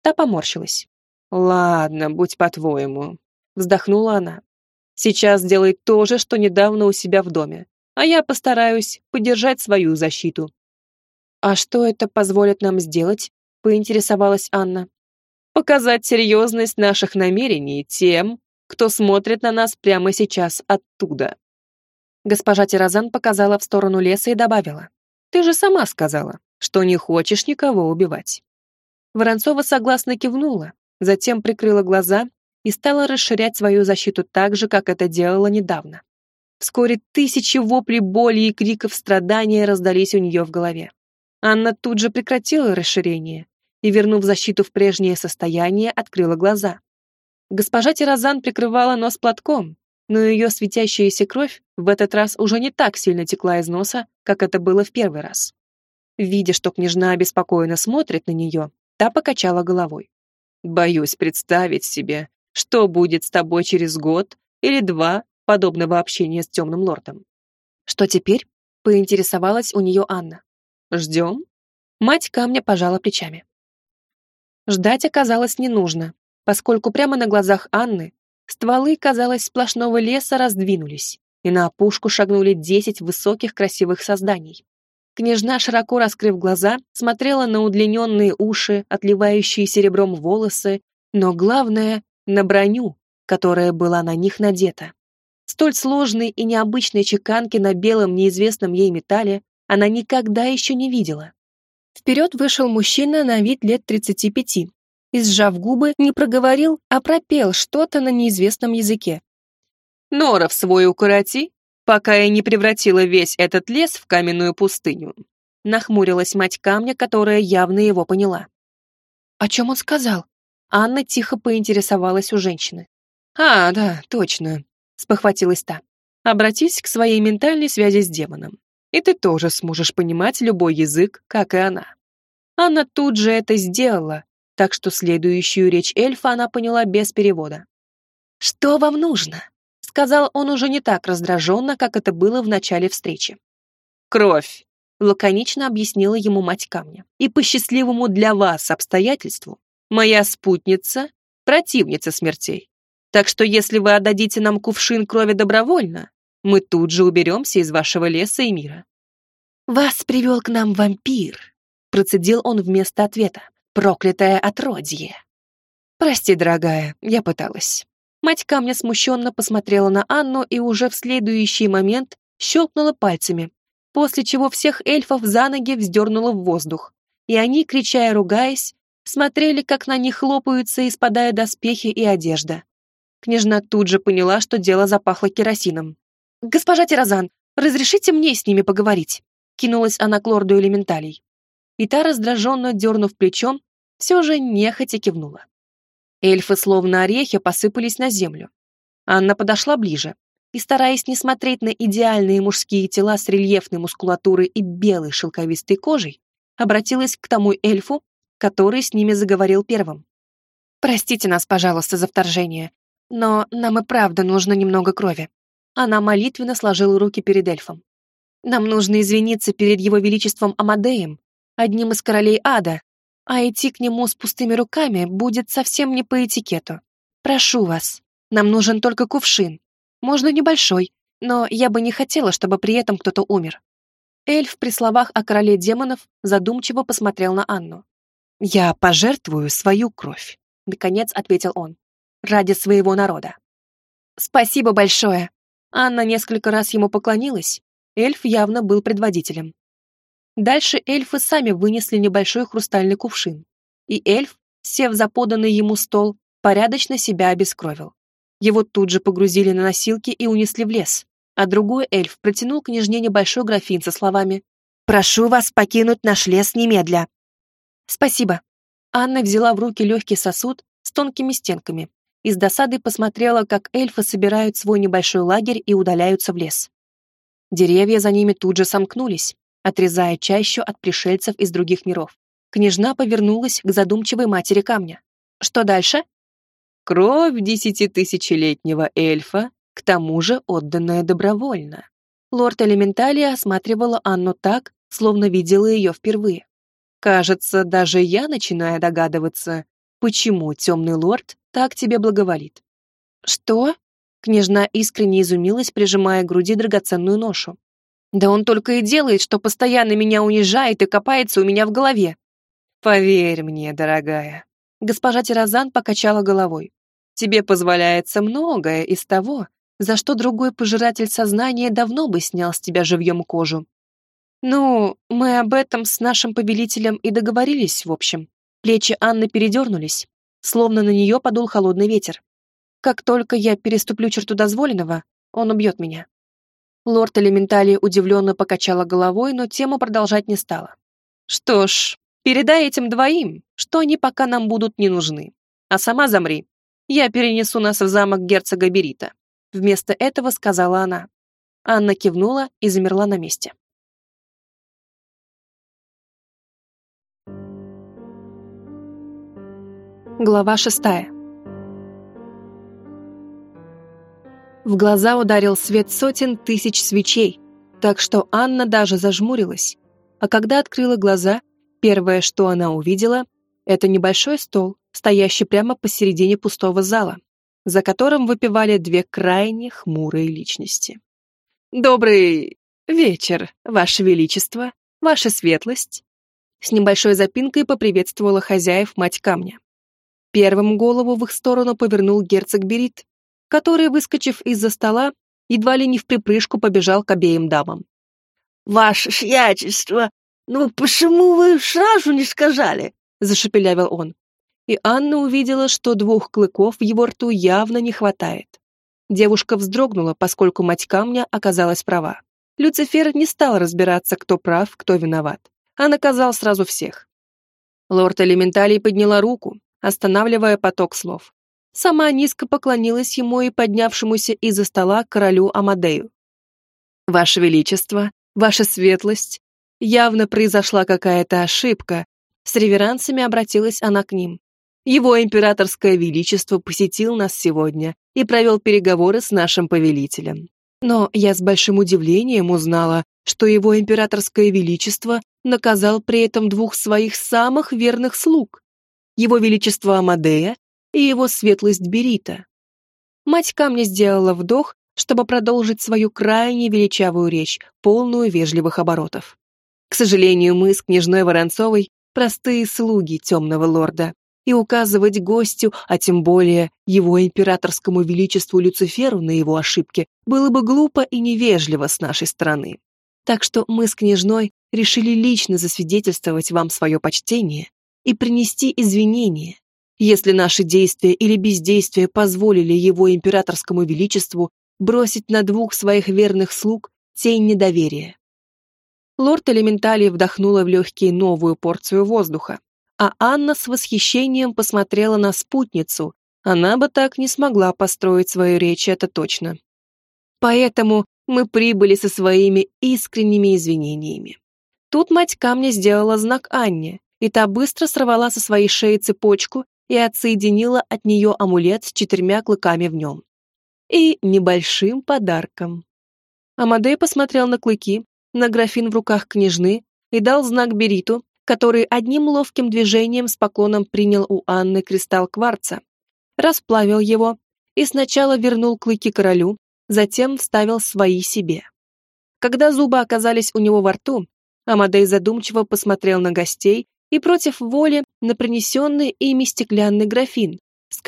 Та поморщилась. «Ладно, будь по-твоему», — вздохнула она. «Сейчас делай то же, что недавно у себя в доме, а я постараюсь поддержать свою защиту». «А что это позволит нам сделать?» — поинтересовалась Анна. «Показать серьезность наших намерений тем, кто смотрит на нас прямо сейчас оттуда». Госпожа Тирозан показала в сторону леса и добавила. «Ты же сама сказала, что не хочешь никого убивать». Воронцова согласно кивнула, затем прикрыла глаза и стала расширять свою защиту так же, как это делала недавно. Вскоре тысячи воплей боли и криков страдания раздались у нее в голове. Анна тут же прекратила расширение и, вернув защиту в прежнее состояние, открыла глаза. Госпожа Тирозан прикрывала нос платком, но ее светящаяся кровь в этот раз уже не так сильно текла из носа, как это было в первый раз. Видя, что княжна обеспокоенно смотрит на нее, та покачала головой. «Боюсь представить себе, что будет с тобой через год или два подобного общения с темным лордом». «Что теперь?» — поинтересовалась у нее Анна. «Ждем?» Мать камня пожала плечами. Ждать оказалось не нужно поскольку прямо на глазах Анны стволы, казалось, сплошного леса раздвинулись, и на опушку шагнули десять высоких красивых созданий. Княжна, широко раскрыв глаза, смотрела на удлиненные уши, отливающие серебром волосы, но главное — на броню, которая была на них надета. Столь сложной и необычной чеканки на белом неизвестном ей металле она никогда еще не видела. Вперед вышел мужчина на вид лет 35, и, сжав губы, не проговорил, а пропел что-то на неизвестном языке. «Норов свой укороти, пока я не превратила весь этот лес в каменную пустыню», нахмурилась мать камня, которая явно его поняла. «О чем он сказал?» Анна тихо поинтересовалась у женщины. «А, да, точно», — спохватилась та. «Обратись к своей ментальной связи с демоном, и ты тоже сможешь понимать любой язык, как и она». Анна тут же это сделала, так что следующую речь эльфа она поняла без перевода. «Что вам нужно?» — сказал он уже не так раздраженно, как это было в начале встречи. «Кровь», — лаконично объяснила ему мать камня. «И по счастливому для вас обстоятельству моя спутница — противница смертей. Так что если вы отдадите нам кувшин крови добровольно, мы тут же уберемся из вашего леса и мира». «Вас привел к нам вампир», — процедил он вместо ответа проклятое отродье. Прости, дорогая, я пыталась. Мать камня смущенно посмотрела на Анну и уже в следующий момент щелкнула пальцами, после чего всех эльфов за ноги вздернула в воздух, и они, крича и ругаясь, смотрели, как на них хлопаются и спадая доспехи и одежда. Княжна тут же поняла, что дело запахло керосином. «Госпожа Тирозан, разрешите мне с ними поговорить?» Кинулась она к лорду элементалей и та, раздраженно дернув плечом, все же нехотя кивнула. Эльфы, словно орехи, посыпались на землю. Анна подошла ближе и, стараясь не смотреть на идеальные мужские тела с рельефной мускулатурой и белой шелковистой кожей, обратилась к тому эльфу, который с ними заговорил первым. «Простите нас, пожалуйста, за вторжение, но нам и правда нужно немного крови». Она молитвенно сложила руки перед эльфом. «Нам нужно извиниться перед его величеством Амадеем одним из королей ада, а идти к нему с пустыми руками будет совсем не по этикету. Прошу вас, нам нужен только кувшин. Можно небольшой, но я бы не хотела, чтобы при этом кто-то умер. Эльф при словах о короле демонов задумчиво посмотрел на Анну. «Я пожертвую свою кровь», — наконец ответил он, — «ради своего народа». «Спасибо большое!» Анна несколько раз ему поклонилась. Эльф явно был предводителем. Дальше эльфы сами вынесли небольшой хрустальный кувшин, и эльф, сев за поданный ему стол, порядочно себя обескровил. Его тут же погрузили на носилки и унесли в лес, а другой эльф протянул княжне небольшой графин со словами «Прошу вас покинуть наш лес немедля». «Спасибо». Анна взяла в руки легкий сосуд с тонкими стенками и с досадой посмотрела, как эльфы собирают свой небольшой лагерь и удаляются в лес. Деревья за ними тут же сомкнулись, отрезая чащу от пришельцев из других миров. Княжна повернулась к задумчивой матери камня. Что дальше? Кровь десятитысячелетнего эльфа, к тому же отданная добровольно. Лорд Элементалия осматривала Анну так, словно видела ее впервые. Кажется, даже я начинаю догадываться, почему темный лорд так тебе благоволит. Что? Княжна искренне изумилась, прижимая к груди драгоценную ношу. Да он только и делает, что постоянно меня унижает и копается у меня в голове. Поверь мне, дорогая. Госпожа Тирозан покачала головой. Тебе позволяется многое из того, за что другой пожиратель сознания давно бы снял с тебя живьем кожу. Ну, мы об этом с нашим повелителем и договорились, в общем. Плечи Анны передернулись, словно на нее подул холодный ветер. Как только я переступлю черту дозволенного, он убьет меня. Лорд Элементали удивленно покачала головой, но тему продолжать не стала. Что ж, передай этим двоим, что они пока нам будут не нужны. А сама замри. Я перенесу нас в замок герцога Берита. Вместо этого сказала она. Анна кивнула и замерла на месте. Глава шестая. В глаза ударил свет сотен тысяч свечей, так что Анна даже зажмурилась. А когда открыла глаза, первое, что она увидела, это небольшой стол, стоящий прямо посередине пустого зала, за которым выпивали две крайне хмурые личности. «Добрый вечер, Ваше Величество, Ваша Светлость!» С небольшой запинкой поприветствовала хозяев мать камня. Первым голову в их сторону повернул герцог Берит, который, выскочив из-за стола, едва ли не в припрыжку побежал к обеим дамам. «Ваше сиятельство, ну почему вы сразу не сказали?» — зашепелявил он. И Анна увидела, что двух клыков в его рту явно не хватает. Девушка вздрогнула, поскольку мать камня оказалась права. Люцифер не стал разбираться, кто прав, кто виноват, а наказал сразу всех. Лорд Элементалий подняла руку, останавливая поток слов. Сама низко поклонилась ему и поднявшемуся из-за стола королю Амадею. «Ваше Величество, Ваша Светлость, явно произошла какая-то ошибка», с реверансами обратилась она к ним. «Его императорское величество посетил нас сегодня и провел переговоры с нашим повелителем. Но я с большим удивлением узнала, что его императорское величество наказал при этом двух своих самых верных слуг его величество Амадея и его светлость Берита. Мать камня сделала вдох, чтобы продолжить свою крайне величавую речь, полную вежливых оборотов. К сожалению, мы с княжной Воронцовой простые слуги темного лорда, и указывать гостю, а тем более его императорскому величеству Люциферу на его ошибки, было бы глупо и невежливо с нашей стороны. Так что мы с княжной решили лично засвидетельствовать вам свое почтение и принести извинения, если наши действия или бездействие позволили его императорскому величеству бросить на двух своих верных слуг тень недоверия. Лорд Элементалий вдохнула в легкие новую порцию воздуха, а Анна с восхищением посмотрела на спутницу. Она бы так не смогла построить свою речь, это точно. Поэтому мы прибыли со своими искренними извинениями. Тут мать камня сделала знак Анне, и та быстро сорвала со своей шеи цепочку и отсоединила от нее амулет с четырьмя клыками в нем. И небольшим подарком. Амадей посмотрел на клыки, на графин в руках княжны и дал знак Бериту, который одним ловким движением с поклоном принял у Анны кристалл кварца, расплавил его и сначала вернул клыки королю, затем вставил свои себе. Когда зубы оказались у него во рту, Амадей задумчиво посмотрел на гостей и против воли на принесенный ими стеклянный графин с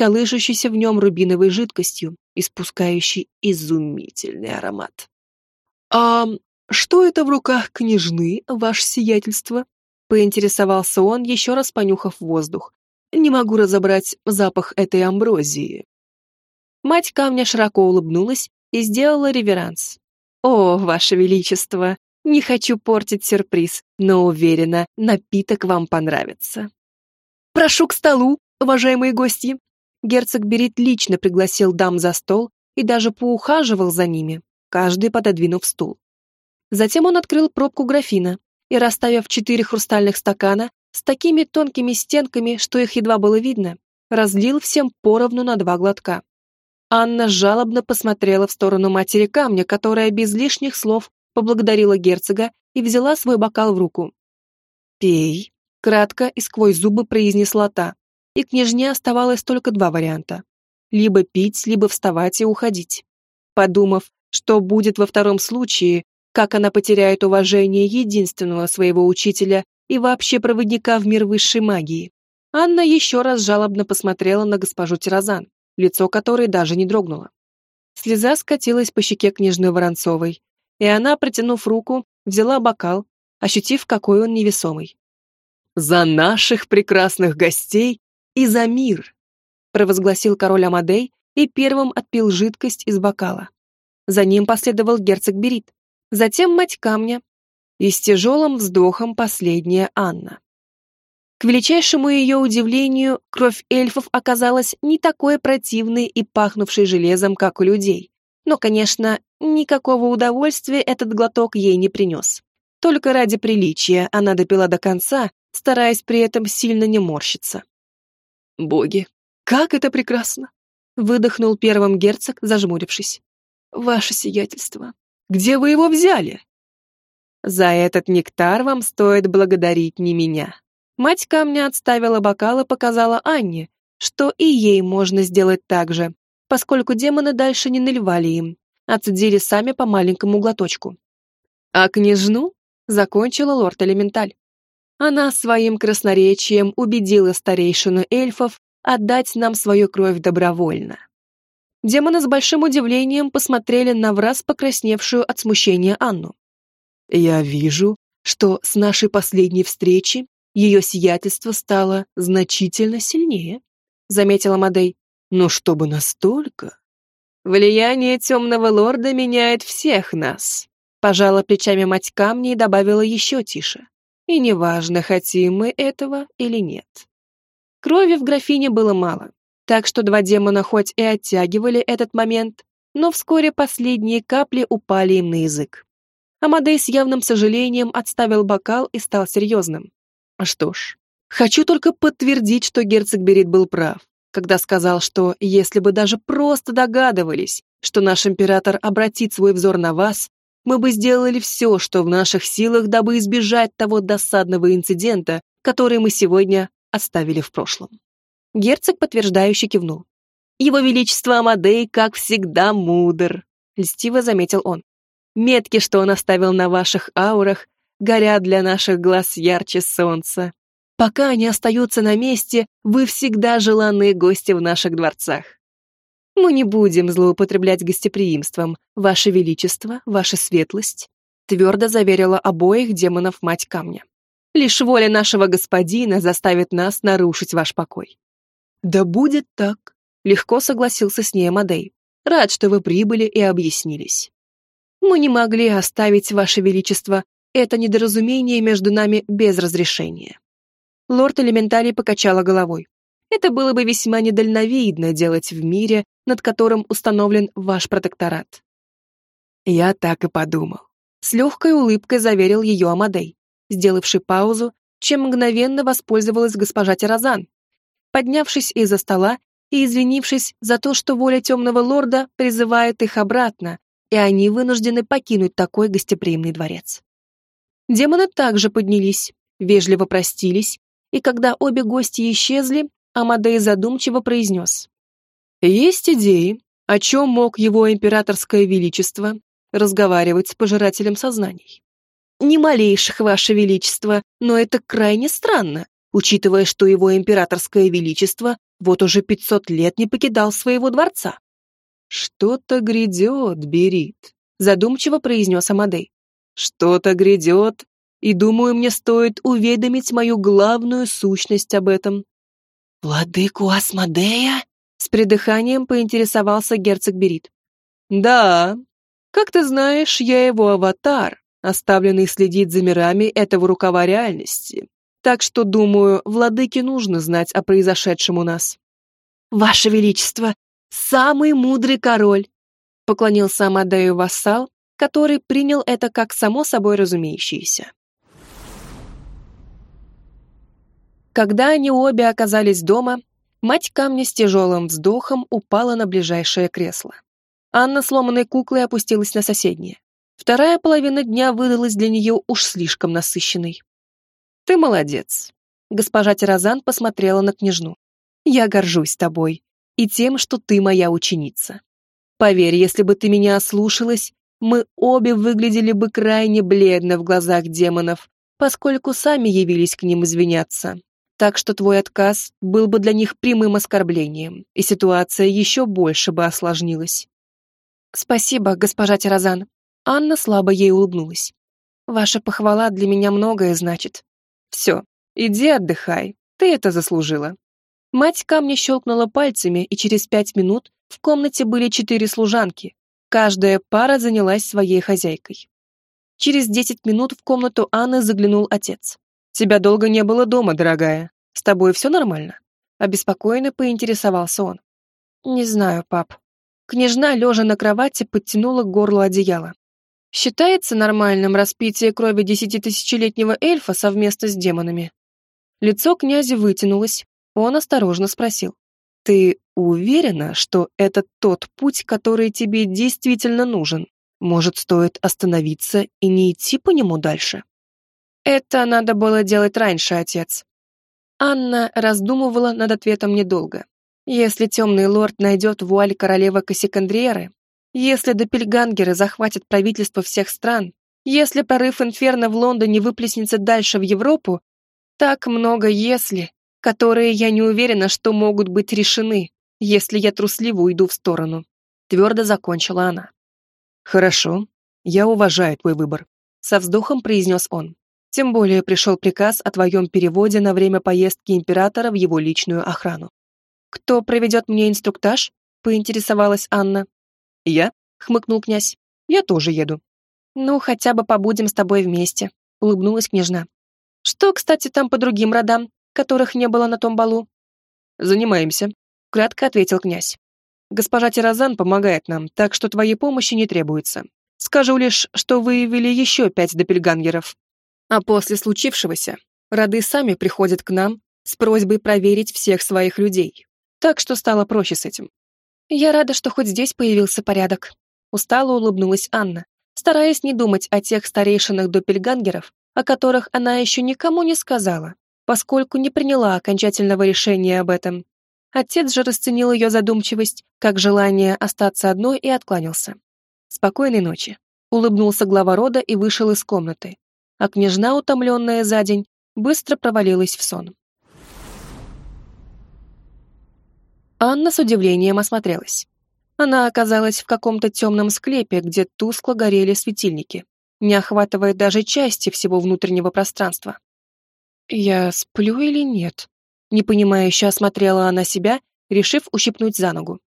в нем рубиновой жидкостью, испускающей изумительный аромат. «А что это в руках княжны, ваше сиятельство?» поинтересовался он, еще раз понюхав воздух. «Не могу разобрать запах этой амброзии». Мать камня широко улыбнулась и сделала реверанс. «О, ваше величество, не хочу портить сюрприз, но уверена, напиток вам понравится. Прошу к столу, уважаемые гости. Герцог Берит лично пригласил дам за стол и даже поухаживал за ними, каждый пододвинув стул. Затем он открыл пробку графина и, расставив четыре хрустальных стакана с такими тонкими стенками, что их едва было видно, разлил всем поровну на два глотка. Анна жалобно посмотрела в сторону матери камня, которая без лишних слов поблагодарила герцога и взяла свой бокал в руку. «Пей», — кратко и сквозь зубы произнесла та, и княжне оставалось только два варианта. Либо пить, либо вставать и уходить. Подумав, что будет во втором случае, как она потеряет уважение единственного своего учителя и вообще проводника в мир высшей магии. Анна еще раз жалобно посмотрела на госпожу Тирозан, лицо которой даже не дрогнуло. Слеза скатилась по щеке княжны Воронцовой, и она, протянув руку, взяла бокал, ощутив, какой он невесомый. «За наших прекрасных гостей и за мир!» провозгласил король Амадей и первым отпил жидкость из бокала. За ним последовал герцог Берит, затем мать камня и с тяжелым вздохом последняя Анна. К величайшему ее удивлению, кровь эльфов оказалась не такой противной и пахнувшей железом, как у людей. Но, конечно, никакого удовольствия этот глоток ей не принес. Только ради приличия она допила до конца, стараясь при этом сильно не морщиться. «Боги, как это прекрасно!» — выдохнул первым герцог, зажмурившись. «Ваше сиятельство, где вы его взяли?» «За этот нектар вам стоит благодарить не меня». Мать камня отставила бокал и показала Анне, что и ей можно сделать так же, поскольку демоны дальше не наливали им, а цедили сами по маленькому глоточку. А княжну закончила лорд Элементаль. Она своим красноречием убедила старейшину эльфов отдать нам свою кровь добровольно. Демоны с большим удивлением посмотрели на враз покрасневшую от смущения Анну. «Я вижу, что с нашей последней встречи ее сиятельство стало значительно сильнее», заметила Мадей. «Но чтобы настолько...» «Влияние темного лорда меняет всех нас», пожала плечами мать камня и добавила еще тише. «И неважно, хотим мы этого или нет». Крови в графине было мало, так что два демона хоть и оттягивали этот момент, но вскоре последние капли упали им на язык. Амадей с явным сожалением отставил бокал и стал серьезным. А что ж, хочу только подтвердить, что герцог Берит был прав, когда сказал, что если бы даже просто догадывались, что наш император обратит свой взор на вас, мы бы сделали все, что в наших силах, дабы избежать того досадного инцидента, который мы сегодня оставили в прошлом. Герцог подтверждающе кивнул. «Его Величество Амадей, как всегда, мудр», — льстиво заметил он. «Метки, что он оставил на ваших аурах, горят для наших глаз ярче солнца. Пока они остаются на месте, вы всегда желанные гости в наших дворцах. Мы не будем злоупотреблять гостеприимством, Ваше Величество, Ваша Светлость», твердо заверила обоих демонов Мать Камня. «Лишь воля нашего господина заставит нас нарушить ваш покой. «Да будет так», — легко согласился с ней Амадей. «Рад, что вы прибыли и объяснились. Мы не могли оставить, Ваше Величество, это недоразумение между нами без разрешения». Лорд Элементарий покачала головой. «Это было бы весьма недальновидно делать в мире, над которым установлен ваш протекторат». Я так и подумал. С легкой улыбкой заверил ее Амадей, сделавший паузу, чем мгновенно воспользовалась госпожа Тирозан, поднявшись из-за стола и извинившись за то, что воля темного лорда призывает их обратно, и они вынуждены покинуть такой гостеприимный дворец. Демоны также поднялись, вежливо простились, и когда обе гости исчезли, Амадей задумчиво произнес. «Есть идеи, о чем мог его императорское величество разговаривать с пожирателем сознаний?» «Ни малейших, ваше величество, но это крайне странно, учитывая, что его императорское величество вот уже пятьсот лет не покидал своего дворца. «Что-то грядет, Берит», — задумчиво произнес Амадей. «Что-то грядет, и, думаю, мне стоит уведомить мою главную сущность об этом». «Владыку Асмодея?» — с придыханием поинтересовался герцог Берит. «Да, как ты знаешь, я его аватар, оставленный следить за мирами этого рукава реальности. Так что, думаю, владыке нужно знать о произошедшем у нас. «Ваше Величество, самый мудрый король!» поклонился Амадею вассал, который принял это как само собой разумеющееся. Когда они обе оказались дома, Мать камня с тяжелым вздохом упала на ближайшее кресло. Анна сломанной куклой опустилась на соседнее. Вторая половина дня выдалась для нее уж слишком насыщенной. «Ты молодец», — госпожа Тирозан посмотрела на княжну. «Я горжусь тобой и тем, что ты моя ученица. Поверь, если бы ты меня ослушалась, мы обе выглядели бы крайне бледно в глазах демонов, поскольку сами явились к ним извиняться. Так что твой отказ был бы для них прямым оскорблением, и ситуация еще больше бы осложнилась. Спасибо, госпожа Тирозан. Анна слабо ей улыбнулась. Ваша похвала для меня многое значит. Все, иди отдыхай, ты это заслужила. Мать камня щелкнула пальцами, и через пять минут в комнате были четыре служанки. Каждая пара занялась своей хозяйкой. Через десять минут в комнату Анны заглянул отец. «Тебя долго не было дома, дорогая. С тобой все нормально?» Обеспокоенно поинтересовался он. «Не знаю, пап». Княжна, лежа на кровати, подтянула к горлу одеяло. «Считается нормальным распитие крови десятитысячелетнего эльфа совместно с демонами?» Лицо князя вытянулось. Он осторожно спросил. Ты уверена, что это тот путь, который тебе действительно нужен? Может, стоит остановиться и не идти по нему дальше? Это надо было делать раньше, отец. Анна раздумывала над ответом недолго. Если темный лорд найдет вуаль королевы Кассикандриеры, если допельгангеры захватят правительство всех стран, если прорыв инферно в Лондоне выплеснется дальше в Европу, так много «если», которые я не уверена, что могут быть решены, если я трусливо уйду в сторону. Твердо закончила она. Хорошо, я уважаю твой выбор. Со вздохом произнес он. Тем более пришел приказ о твоем переводе на время поездки императора в его личную охрану. «Кто проведет мне инструктаж?» — поинтересовалась Анна. «Я?» — хмыкнул князь. «Я тоже еду». «Ну, хотя бы побудем с тобой вместе», — улыбнулась княжна. «Что, кстати, там по другим родам? которых не было на том балу?» «Занимаемся», — кратко ответил князь. «Госпожа Тирозан помогает нам, так что твоей помощи не требуется. Скажу лишь, что выявили еще пять допельгангеров. А после случившегося роды сами приходят к нам с просьбой проверить всех своих людей. Так что стало проще с этим. Я рада, что хоть здесь появился порядок. Устало улыбнулась Анна, стараясь не думать о тех старейшинах допельгангеров, о которых она еще никому не сказала, поскольку не приняла окончательного решения об этом. Отец же расценил ее задумчивость как желание остаться одной и откланялся. «Спокойной ночи», — улыбнулся глава рода и вышел из комнаты, а княжна, утомленная за день, быстро провалилась в сон. Анна с удивлением осмотрелась. Она оказалась в каком-то темном склепе, где тускло горели светильники, не охватывая даже части всего внутреннего пространства. «Я сплю или нет?» Непонимающе осмотрела она себя, решив ущипнуть за ногу.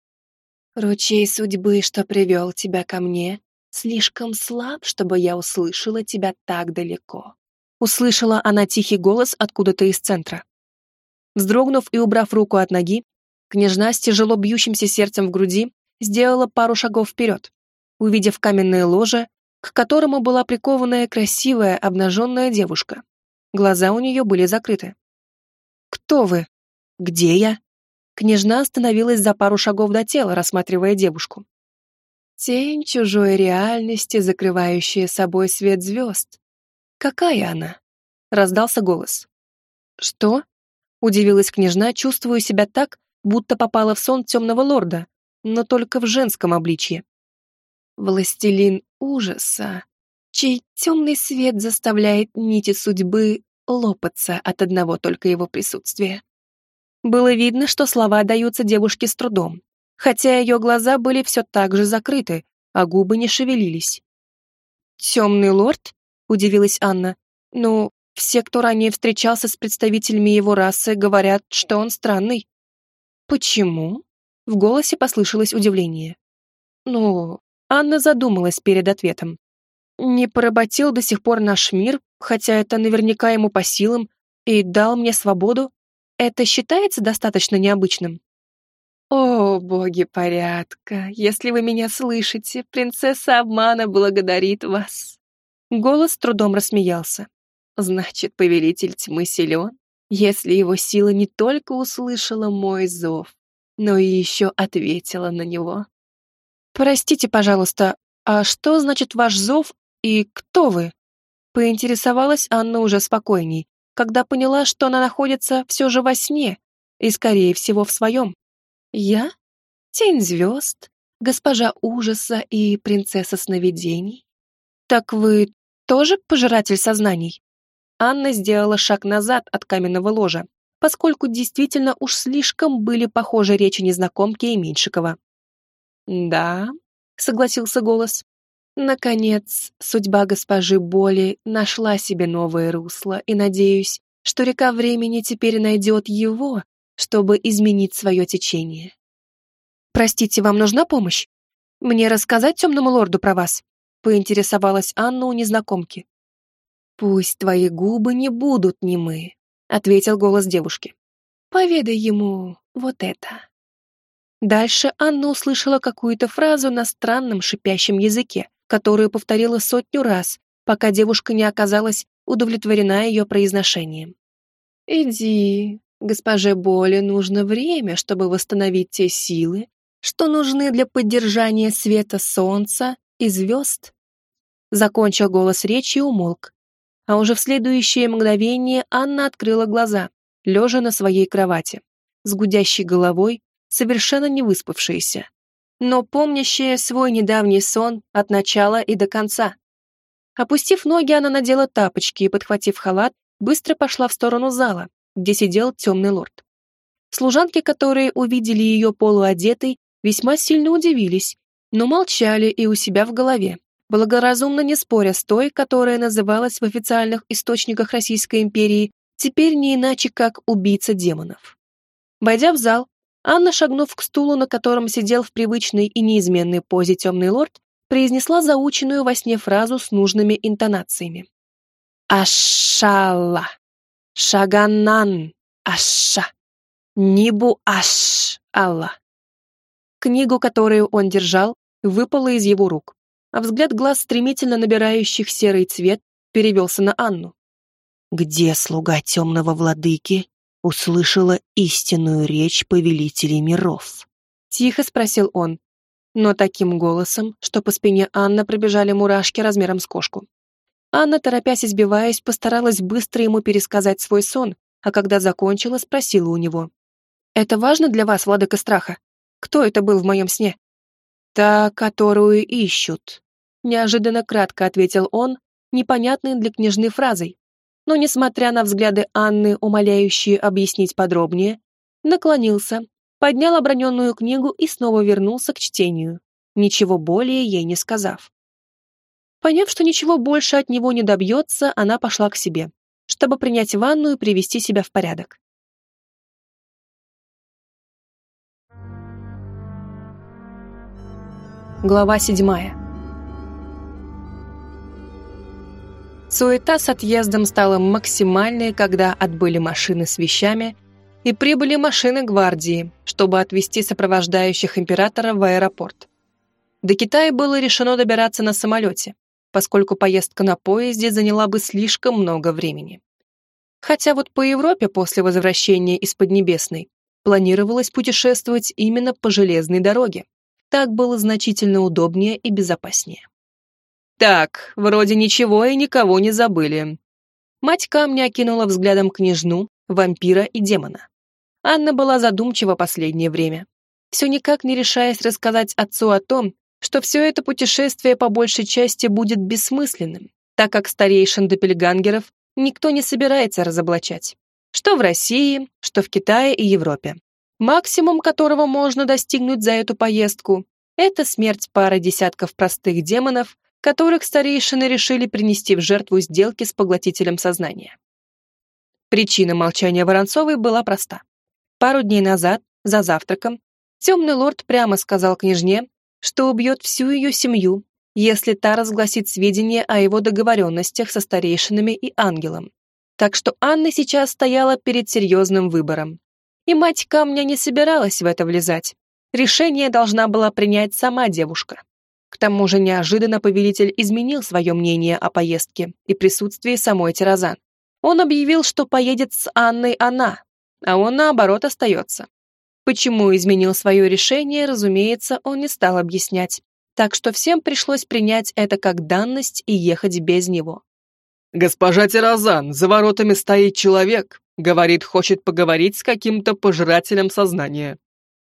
«Ручей судьбы, что привел тебя ко мне, слишком слаб, чтобы я услышала тебя так далеко». Услышала она тихий голос откуда-то из центра. Вздрогнув и убрав руку от ноги, княжна с тяжело бьющимся сердцем в груди сделала пару шагов вперед, увидев каменное ложе, к которому была прикованная красивая обнаженная девушка. Глаза у нее были закрыты. «Кто вы? Где я?» Княжна остановилась за пару шагов до тела, рассматривая девушку. Тень чужой реальности, закрывающая собой свет звезд. Какая она? Раздался голос. Что? Удивилась княжна, чувствуя себя так, будто попала в сон темного лорда, но только в женском обличье. Властелин ужаса чей темный свет заставляет нити судьбы лопаться от одного только его присутствия. Было видно, что слова даются девушке с трудом, хотя ее глаза были все так же закрыты, а губы не шевелились. «Темный лорд?» — удивилась Анна. «Ну, все, кто ранее встречался с представителями его расы, говорят, что он странный». «Почему?» — в голосе послышалось удивление. «Ну...» — Анна задумалась перед ответом не поработил до сих пор наш мир, хотя это наверняка ему по силам, и дал мне свободу, это считается достаточно необычным? О, боги порядка, если вы меня слышите, принцесса обмана благодарит вас. Голос трудом рассмеялся. Значит, повелитель тьмы силен? если его сила не только услышала мой зов, но и еще ответила на него. «Простите, пожалуйста, а что значит ваш зов и кто вы?» Поинтересовалась Анна уже спокойней, когда поняла, что она находится все же во сне и, скорее всего, в своем. «Я? Тень звезд, госпожа ужаса и принцесса сновидений? Так вы тоже пожиратель сознаний?» Анна сделала шаг назад от каменного ложа, поскольку действительно уж слишком были похожи речи незнакомки и Меньшикова. «Да», — согласился голос. «Наконец, судьба госпожи Боли нашла себе новое русло, и надеюсь, что река времени теперь найдет его, чтобы изменить свое течение». «Простите, вам нужна помощь? Мне рассказать темному лорду про вас?» — поинтересовалась Анна у незнакомки. «Пусть твои губы не будут немы», — ответил голос девушки. «Поведай ему вот это». Дальше Анна услышала какую-то фразу на странном шипящем языке, которую повторила сотню раз, пока девушка не оказалась удовлетворена ее произношением. «Иди, госпоже Боли нужно время, чтобы восстановить те силы, что нужны для поддержания света солнца и звезд». Закончил голос речи и умолк, а уже в следующее мгновение Анна открыла глаза, лежа на своей кровати, с гудящей головой, совершенно не выспавшаяся, но помнящая свой недавний сон от начала и до конца. Опустив ноги, она надела тапочки и, подхватив халат, быстро пошла в сторону зала, где сидел темный лорд. Служанки, которые увидели ее полуодетой, весьма сильно удивились, но молчали и у себя в голове, благоразумно не споря с той, которая называлась в официальных источниках Российской империи теперь не иначе, как убийца демонов. Войдя в зал, Анна, шагнув к стулу, на котором сидел в привычной и неизменной позе темный лорд, произнесла заученную во сне фразу с нужными интонациями. «Ашалла! Шаганан! Аша! Нибу аш! Алла!» Книгу, которую он держал, выпала из его рук а взгляд глаз, стремительно набирающих серый цвет, перевелся на Анну. «Где слуга темного владыки услышала истинную речь повелителей миров?» Тихо спросил он, но таким голосом, что по спине Анны пробежали мурашки размером с кошку. Анна, торопясь избиваясь, постаралась быстро ему пересказать свой сон, а когда закончила, спросила у него. «Это важно для вас, владыка страха? Кто это был в моем сне?» «Та, которую ищут», неожиданно кратко ответил он, непонятной для княжны фразой. Но, несмотря на взгляды Анны, умоляющие объяснить подробнее, наклонился, поднял оброненную книгу и снова вернулся к чтению, ничего более ей не сказав. Поняв, что ничего больше от него не добьется, она пошла к себе, чтобы принять ванну и привести себя в порядок. Глава седьмая. Суета с отъездом стала максимальной, когда отбыли машины с вещами и прибыли машины гвардии, чтобы отвезти сопровождающих императора в аэропорт. До Китая было решено добираться на самолете, поскольку поездка на поезде заняла бы слишком много времени. Хотя вот по Европе после возвращения из Поднебесной планировалось путешествовать именно по железной дороге. Так было значительно удобнее и безопаснее. Так, вроде ничего и никого не забыли. Мать камня окинула взглядом княжну, вампира и демона. Анна была задумчива последнее время, все никак не решаясь рассказать отцу о том, что все это путешествие по большей части будет бессмысленным, так как старейшин допельгангеров никто не собирается разоблачать. Что в России, что в Китае и Европе. Максимум, которого можно достигнуть за эту поездку, это смерть пары десятков простых демонов которых старейшины решили принести в жертву сделки с поглотителем сознания. Причина молчания Воронцовой была проста. Пару дней назад, за завтраком, темный лорд прямо сказал княжне, что убьет всю ее семью, если та разгласит сведения о его договоренностях со старейшинами и ангелом. Так что Анна сейчас стояла перед серьезным выбором. И мать камня не собиралась в это влезать. Решение должна была принять сама девушка. К тому же неожиданно повелитель изменил свое мнение о поездке и присутствии самой Тирозан. Он объявил, что поедет с Анной она, а он, наоборот, остается. Почему изменил свое решение, разумеется, он не стал объяснять, так что всем пришлось принять это как данность и ехать без него. «Госпожа Тирозан, за воротами стоит человек. Говорит, хочет поговорить с каким-то пожирателем сознания».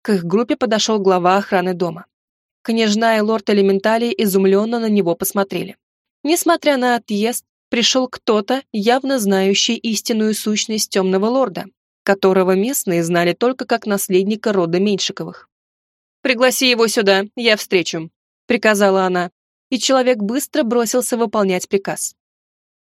К их группе подошел глава охраны дома. Княжна и лорд Элементалии изумленно на него посмотрели. Несмотря на отъезд, пришел кто-то, явно знающий истинную сущность темного лорда, которого местные знали только как наследника рода Меньшиковых. «Пригласи его сюда, я встречу», — приказала она, и человек быстро бросился выполнять приказ.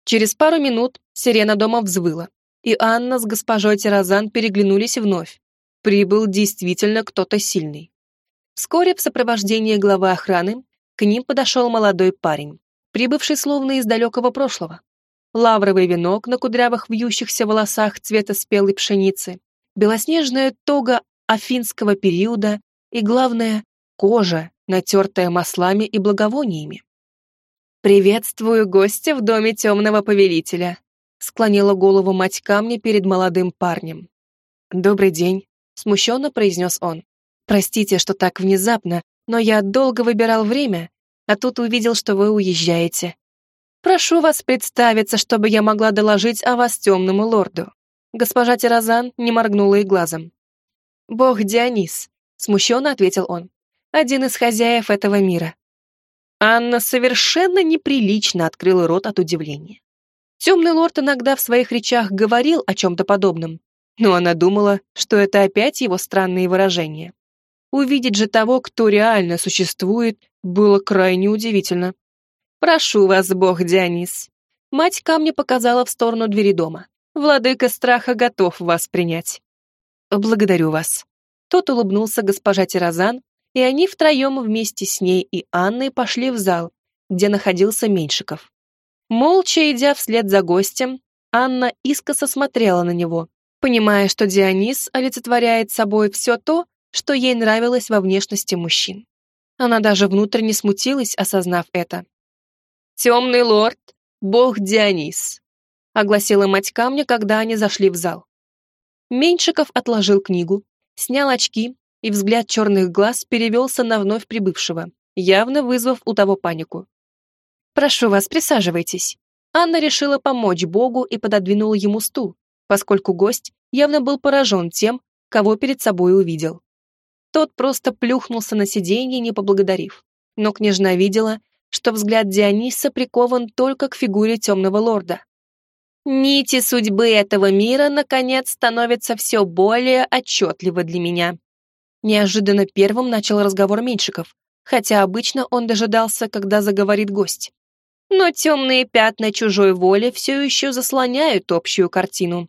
Через пару минут сирена дома взвыла, и Анна с госпожой Тирозан переглянулись вновь. Прибыл действительно кто-то сильный. Вскоре в сопровождении главы охраны к ним подошел молодой парень, прибывший словно из далекого прошлого. Лавровый венок на кудрявых вьющихся волосах цвета спелой пшеницы, белоснежная тога афинского периода и, главное, кожа, натертая маслами и благовониями. «Приветствую гостя в доме темного повелителя», склонила голову мать камня перед молодым парнем. «Добрый день», — смущенно произнес он. Простите, что так внезапно, но я долго выбирал время, а тут увидел, что вы уезжаете. Прошу вас представиться, чтобы я могла доложить о вас темному лорду». Госпожа Тирозан не моргнула и глазом. «Бог Дионис», — смущенно ответил он, — «один из хозяев этого мира». Анна совершенно неприлично открыла рот от удивления. Темный лорд иногда в своих речах говорил о чем-то подобном, но она думала, что это опять его странные выражения. Увидеть же того, кто реально существует, было крайне удивительно. «Прошу вас, бог Дионис». Мать камня показала в сторону двери дома. «Владыка страха готов вас принять». «Благодарю вас». Тот улыбнулся госпожа Тирозан, и они втроем вместе с ней и Анной пошли в зал, где находился Меньшиков. Молча идя вслед за гостем, Анна искоса смотрела на него, понимая, что Дионис олицетворяет собой все то, что ей нравилось во внешности мужчин. Она даже внутренне смутилась, осознав это. «Темный лорд, бог Дионис», — огласила мать камня, когда они зашли в зал. Меньшиков отложил книгу, снял очки, и взгляд черных глаз перевелся на вновь прибывшего, явно вызвав у того панику. «Прошу вас, присаживайтесь». Анна решила помочь Богу и пододвинула ему стул, поскольку гость явно был поражен тем, кого перед собой увидел. Тот просто плюхнулся на сиденье, не поблагодарив. Но княжна видела, что взгляд Диониса прикован только к фигуре темного лорда. Нити судьбы этого мира, наконец, становятся все более отчетливы для меня. Неожиданно первым начал разговор Меньшиков, хотя обычно он дожидался, когда заговорит гость. Но темные пятна чужой воли все еще заслоняют общую картину.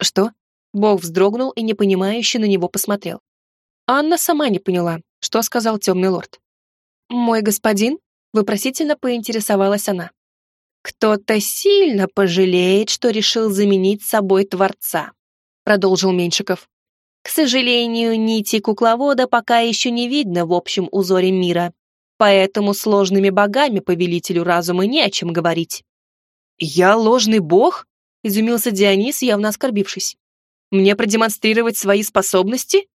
Что? Бог вздрогнул и непонимающе на него посмотрел. Анна сама не поняла, что сказал темный лорд. «Мой господин?» — вопросительно поинтересовалась она. «Кто-то сильно пожалеет, что решил заменить собой Творца», — продолжил Меньшиков. «К сожалению, нити кукловода пока еще не видно в общем узоре мира, поэтому сложными богами повелителю разума не о чем говорить». «Я ложный бог?» — изумился Дионис, явно оскорбившись. «Мне продемонстрировать свои способности?»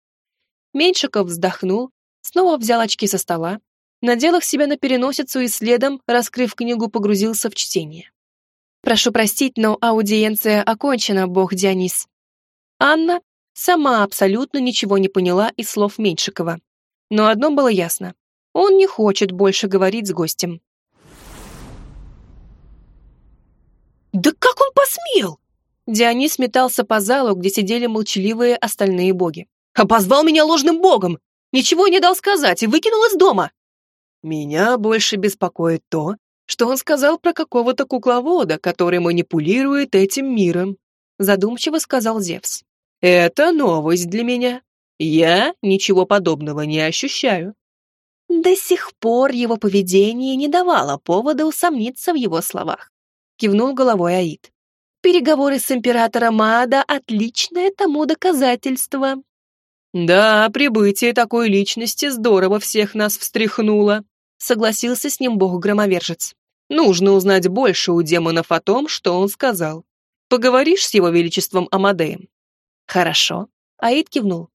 Меньшиков вздохнул, снова взял очки со стола, надел их себе на переносицу и следом, раскрыв книгу, погрузился в чтение. «Прошу простить, но аудиенция окончена, бог Дионис». Анна сама абсолютно ничего не поняла из слов Меньшикова. Но одно было ясно. Он не хочет больше говорить с гостем. «Да как он посмел?» Дионис метался по залу, где сидели молчаливые остальные боги. Обозвал меня ложным богом, ничего не дал сказать и выкинул из дома. Меня больше беспокоит то, что он сказал про какого-то кукловода, который манипулирует этим миром, задумчиво сказал Зевс. Это новость для меня. Я ничего подобного не ощущаю. До сих пор его поведение не давало повода усомниться в его словах. Кивнул головой Аид. Переговоры с императором Ада — отличное тому доказательство. «Да, прибытие такой личности здорово всех нас встряхнуло», согласился с ним бог-громовержец. «Нужно узнать больше у демонов о том, что он сказал. Поговоришь с его величеством Амадеем?» «Хорошо», — Аид кивнул.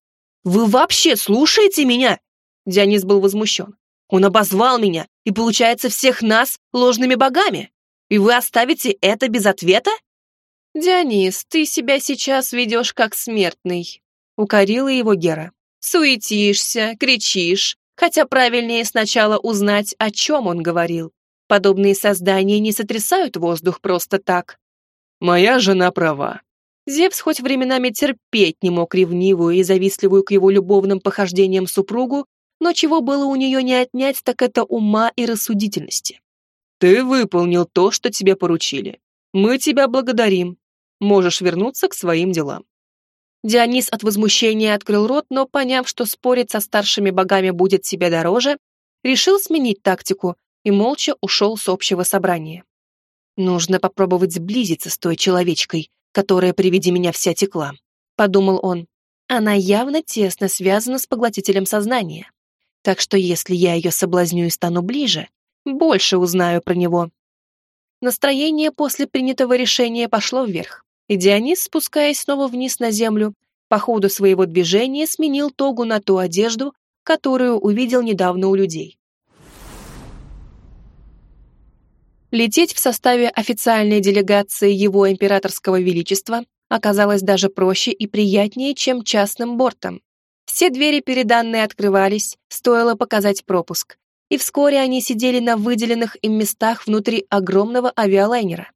«Вы вообще слушаете меня?» Дионис был возмущен. «Он обозвал меня и, получается, всех нас ложными богами. И вы оставите это без ответа?» «Дионис, ты себя сейчас ведешь как смертный», — укорила его Гера. «Суетишься, кричишь, хотя правильнее сначала узнать, о чем он говорил. Подобные создания не сотрясают воздух просто так». «Моя жена права». Зевс хоть временами терпеть не мог ревнивую и завистливую к его любовным похождениям супругу, но чего было у нее не отнять, так это ума и рассудительности. «Ты выполнил то, что тебе поручили. Мы тебя благодарим. Можешь вернуться к своим делам». Дионис от возмущения открыл рот, но, поняв, что спорить со старшими богами будет себе дороже, решил сменить тактику и молча ушел с общего собрания. «Нужно попробовать сблизиться с той человечкой, которая при виде меня вся текла», — подумал он. «Она явно тесно связана с поглотителем сознания. Так что если я ее соблазню и стану ближе, больше узнаю про него». Настроение после принятого решения пошло вверх, и Дионис, спускаясь снова вниз на землю, по ходу своего движения сменил тогу на ту одежду, которую увидел недавно у людей. Лететь в составе официальной делегации его императорского величества оказалось даже проще и приятнее, чем частным бортом. Все двери перед Анной открывались, стоило показать пропуск, и вскоре они сидели на выделенных им местах внутри огромного авиалайнера.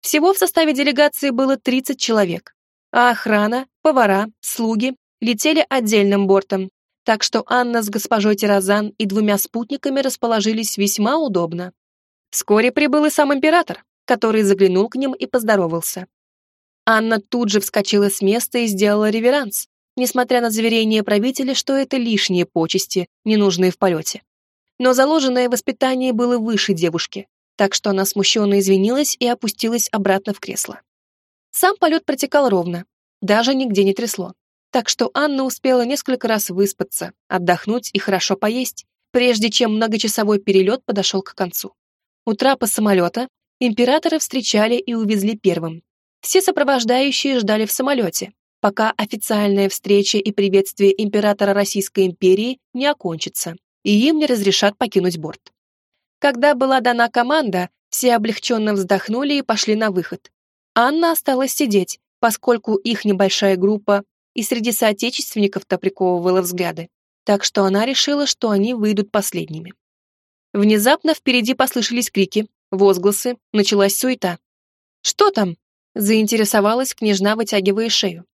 Всего в составе делегации было 30 человек, а охрана, повара, слуги летели отдельным бортом, так что Анна с госпожой Тирозан и двумя спутниками расположились весьма удобно. Вскоре прибыл и сам император, который заглянул к ним и поздоровался. Анна тут же вскочила с места и сделала реверанс, несмотря на заверение правителя, что это лишние почести, ненужные в полете. Но заложенное воспитание было выше девушки, так что она смущенно извинилась и опустилась обратно в кресло. Сам полет протекал ровно, даже нигде не трясло, так что Анна успела несколько раз выспаться, отдохнуть и хорошо поесть, прежде чем многочасовой перелет подошел к концу. У трапа самолета императора встречали и увезли первым. Все сопровождающие ждали в самолете, пока официальная встреча и приветствие императора Российской империи не окончится, и им не разрешат покинуть борт. Когда была дана команда, все облегченно вздохнули и пошли на выход. Анна осталась сидеть, поскольку их небольшая группа и среди соотечественников-то приковывала взгляды, так что она решила, что они выйдут последними. Внезапно впереди послышались крики, возгласы, началась суета. «Что там?» – заинтересовалась княжна, вытягивая шею.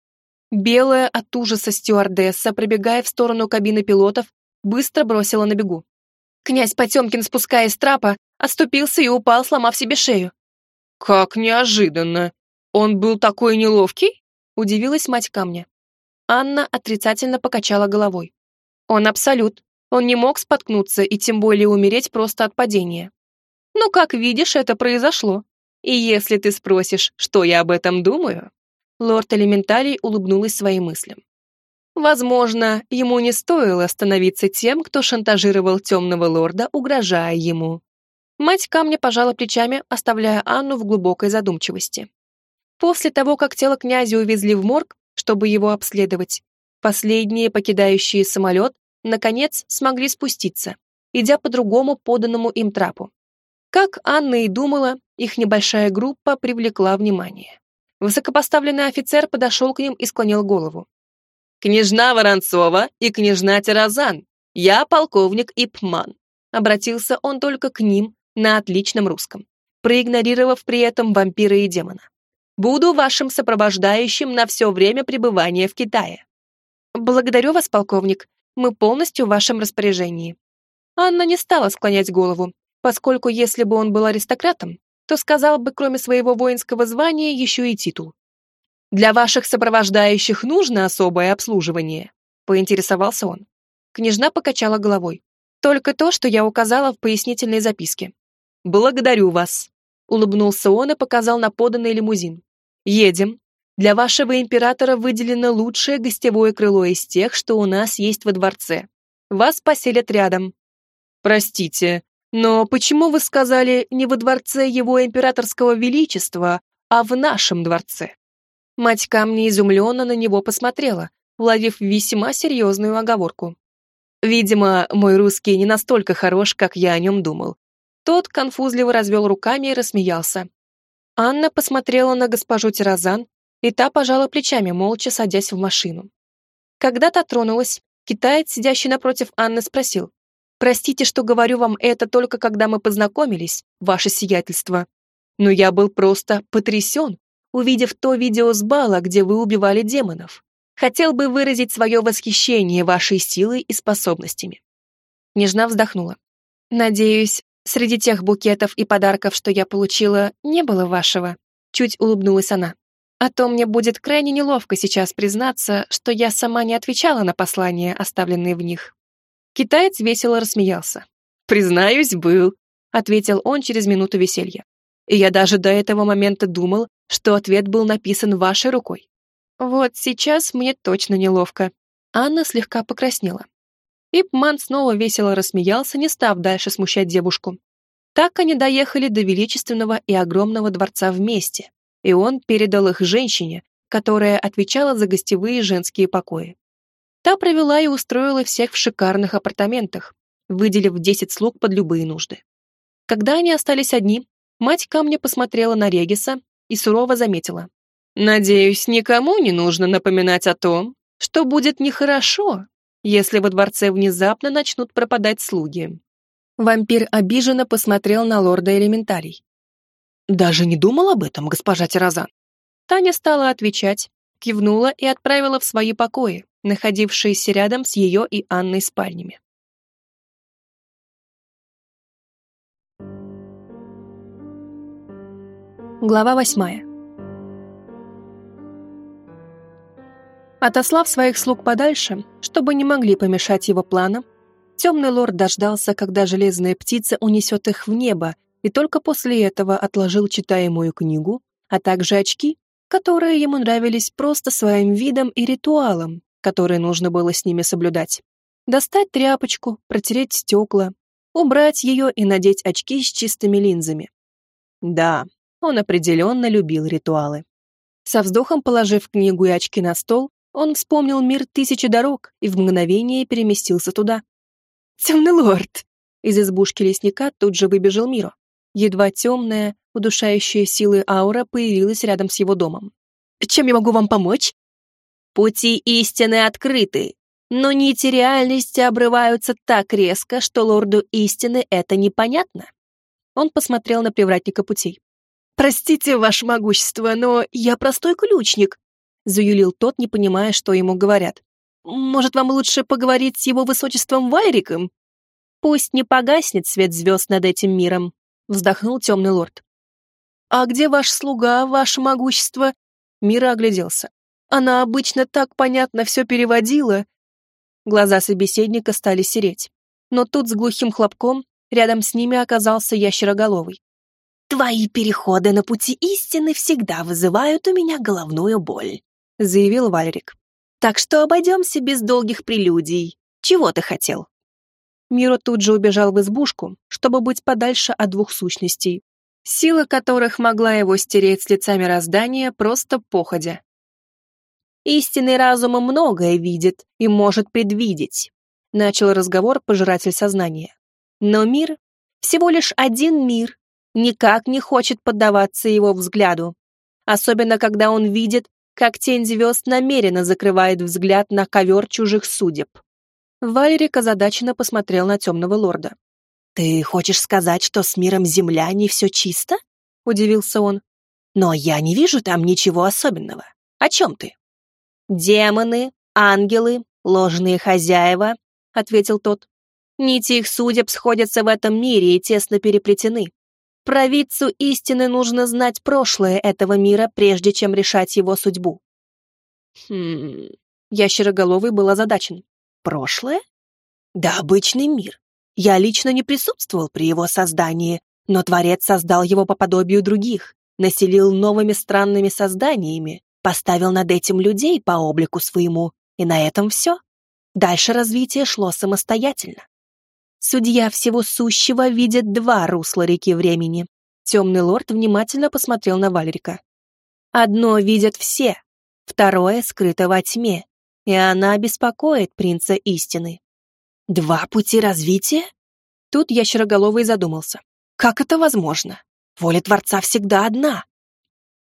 Белая от ужаса стюардесса, пробегая в сторону кабины пилотов, быстро бросила на бегу. Князь Потемкин, спускаясь с трапа, отступился и упал, сломав себе шею. «Как неожиданно! Он был такой неловкий?» – удивилась мать камня. Анна отрицательно покачала головой. «Он абсолют. Он не мог споткнуться и тем более умереть просто от падения. Но, как видишь, это произошло. И если ты спросишь, что я об этом думаю, лорд Элементалей улыбнулась своим мыслям. Возможно, ему не стоило становиться тем, кто шантажировал темного лорда, угрожая ему. Мать камня пожала плечами, оставляя Анну в глубокой задумчивости. После того, как тело князя увезли в морг, чтобы его обследовать, последние, покидающие самолет, наконец, смогли спуститься, идя по другому поданному им трапу. Как Анна и думала, их небольшая группа привлекла внимание. Высокопоставленный офицер подошел к ним и склонил голову. «Княжна Воронцова и княжна Тирозан, я полковник Ипман», обратился он только к ним на отличном русском, проигнорировав при этом вампира и демона. «Буду вашим сопровождающим на все время пребывания в Китае». «Благодарю вас, полковник», мы полностью в вашем распоряжении». Анна не стала склонять голову, поскольку если бы он был аристократом, то сказал бы, кроме своего воинского звания, еще и титул. «Для ваших сопровождающих нужно особое обслуживание?» — поинтересовался он. Княжна покачала головой. «Только то, что я указала в пояснительной записке». «Благодарю вас», — улыбнулся он и показал на поданный лимузин. «Едем. Для вашего императора выделено лучшее гостевое крыло из тех, что у нас есть во дворце. Вас поселят рядом. Простите, но почему вы сказали не во дворце его императорского величества, а в нашем дворце. Мать камня изумленно на него посмотрела, уловив весьма серьезную оговорку. Видимо, мой русский не настолько хорош, как я о нем думал. Тот конфузливо развел руками и рассмеялся. Анна посмотрела на госпожу Тирозан, и та пожала плечами, молча садясь в машину. Когда та тронулась, китаец, сидящий напротив Анны, спросил, «Простите, что говорю вам это только когда мы познакомились, ваше сиятельство. Но я был просто потрясен, увидев то видео с бала, где вы убивали демонов. Хотел бы выразить свое восхищение вашей силой и способностями». Нежна вздохнула. «Надеюсь, среди тех букетов и подарков, что я получила, не было вашего?» Чуть улыбнулась она. «А то мне будет крайне неловко сейчас признаться, что я сама не отвечала на послания, оставленные в них». Китаец весело рассмеялся. «Признаюсь, был», — ответил он через минуту веселья. И я даже до этого момента думал, что ответ был написан вашей рукой. Вот сейчас мне точно неловко. Анна слегка покраснела. Ипман снова весело рассмеялся, не став дальше смущать девушку. Так они доехали до величественного и огромного дворца вместе, и он передал их женщине, которая отвечала за гостевые женские покои. Та провела и устроила всех в шикарных апартаментах, выделив 10 слуг под любые нужды. Когда они остались одни, мать камня посмотрела на Региса и сурово заметила. «Надеюсь, никому не нужно напоминать о том, что будет нехорошо, если во дворце внезапно начнут пропадать слуги». Вампир обиженно посмотрел на лорда элементарий. «Даже не думал об этом, госпожа Тирозан». Таня стала отвечать, кивнула и отправила в свои покои, находившиеся рядом с ее и Анной спальнями. Глава восьмая. Отослав своих слуг подальше, чтобы не могли помешать его планам, темный лорд дождался, когда железная птица унесет их в небо, и только после этого отложил читаемую книгу, а также очки, которые ему нравились просто своим видом и ритуалом, который нужно было с ними соблюдать. Достать тряпочку, протереть стекла, убрать ее и надеть очки с чистыми линзами. Да, он определенно любил ритуалы. Со вздохом положив книгу и очки на стол, он вспомнил мир тысячи дорог и в мгновение переместился туда. «Темный лорд!» Из избушки лесника тут же выбежал Миро. Едва темная, удушающая силы аура появилась рядом с его домом. «Чем я могу вам помочь?» «Пути истины открыты, но нити реальности обрываются так резко, что лорду истины это непонятно». Он посмотрел на привратника путей. «Простите, ваше могущество, но я простой ключник», заюлил тот, не понимая, что ему говорят. «Может, вам лучше поговорить с его высочеством Вайриком?» «Пусть не погаснет свет звезд над этим миром», вздохнул темный лорд. «А где ваш слуга, ваше могущество?» Мира огляделся. «Она обычно так понятно все переводила». Глаза собеседника стали сереть. Но тут с глухим хлопком рядом с ними оказался ящероголовый. «Твои переходы на пути истины всегда вызывают у меня головную боль», заявил Вальрик. «Так что обойдемся без долгих прелюдий. Чего ты хотел?» Миро тут же убежал в избушку, чтобы быть подальше от двух сущностей, сила которых могла его стереть с лица мироздания просто походя. «Истинный разум многое видит и может предвидеть», начал разговор пожиратель сознания. «Но мир — всего лишь один мир, никак не хочет поддаваться его взгляду, особенно когда он видит, как тень звезд намеренно закрывает взгляд на ковер чужих судеб. Валерик озадаченно посмотрел на темного лорда. «Ты хочешь сказать, что с миром Земля не все чисто?» — удивился он. «Но я не вижу там ничего особенного. О чем ты?» «Демоны, ангелы, ложные хозяева», — ответил тот. «Нити их судеб сходятся в этом мире и тесно переплетены. Провидцу истины нужно знать прошлое этого мира, прежде чем решать его судьбу. Хм... Ящероголовый был озадачен. Прошлое? Да обычный мир. Я лично не присутствовал при его создании, но Творец создал его по подобию других, населил новыми странными созданиями, поставил над этим людей по облику своему, и на этом все. Дальше развитие шло самостоятельно. Судья всего сущего видит два русла реки времени. Темный лорд внимательно посмотрел на Вальрика. Одно видят все, второе скрыто во тьме, и она беспокоит принца истины. Два пути развития? Тут ящероголовый задумался. Как это возможно? Воля Творца всегда одна.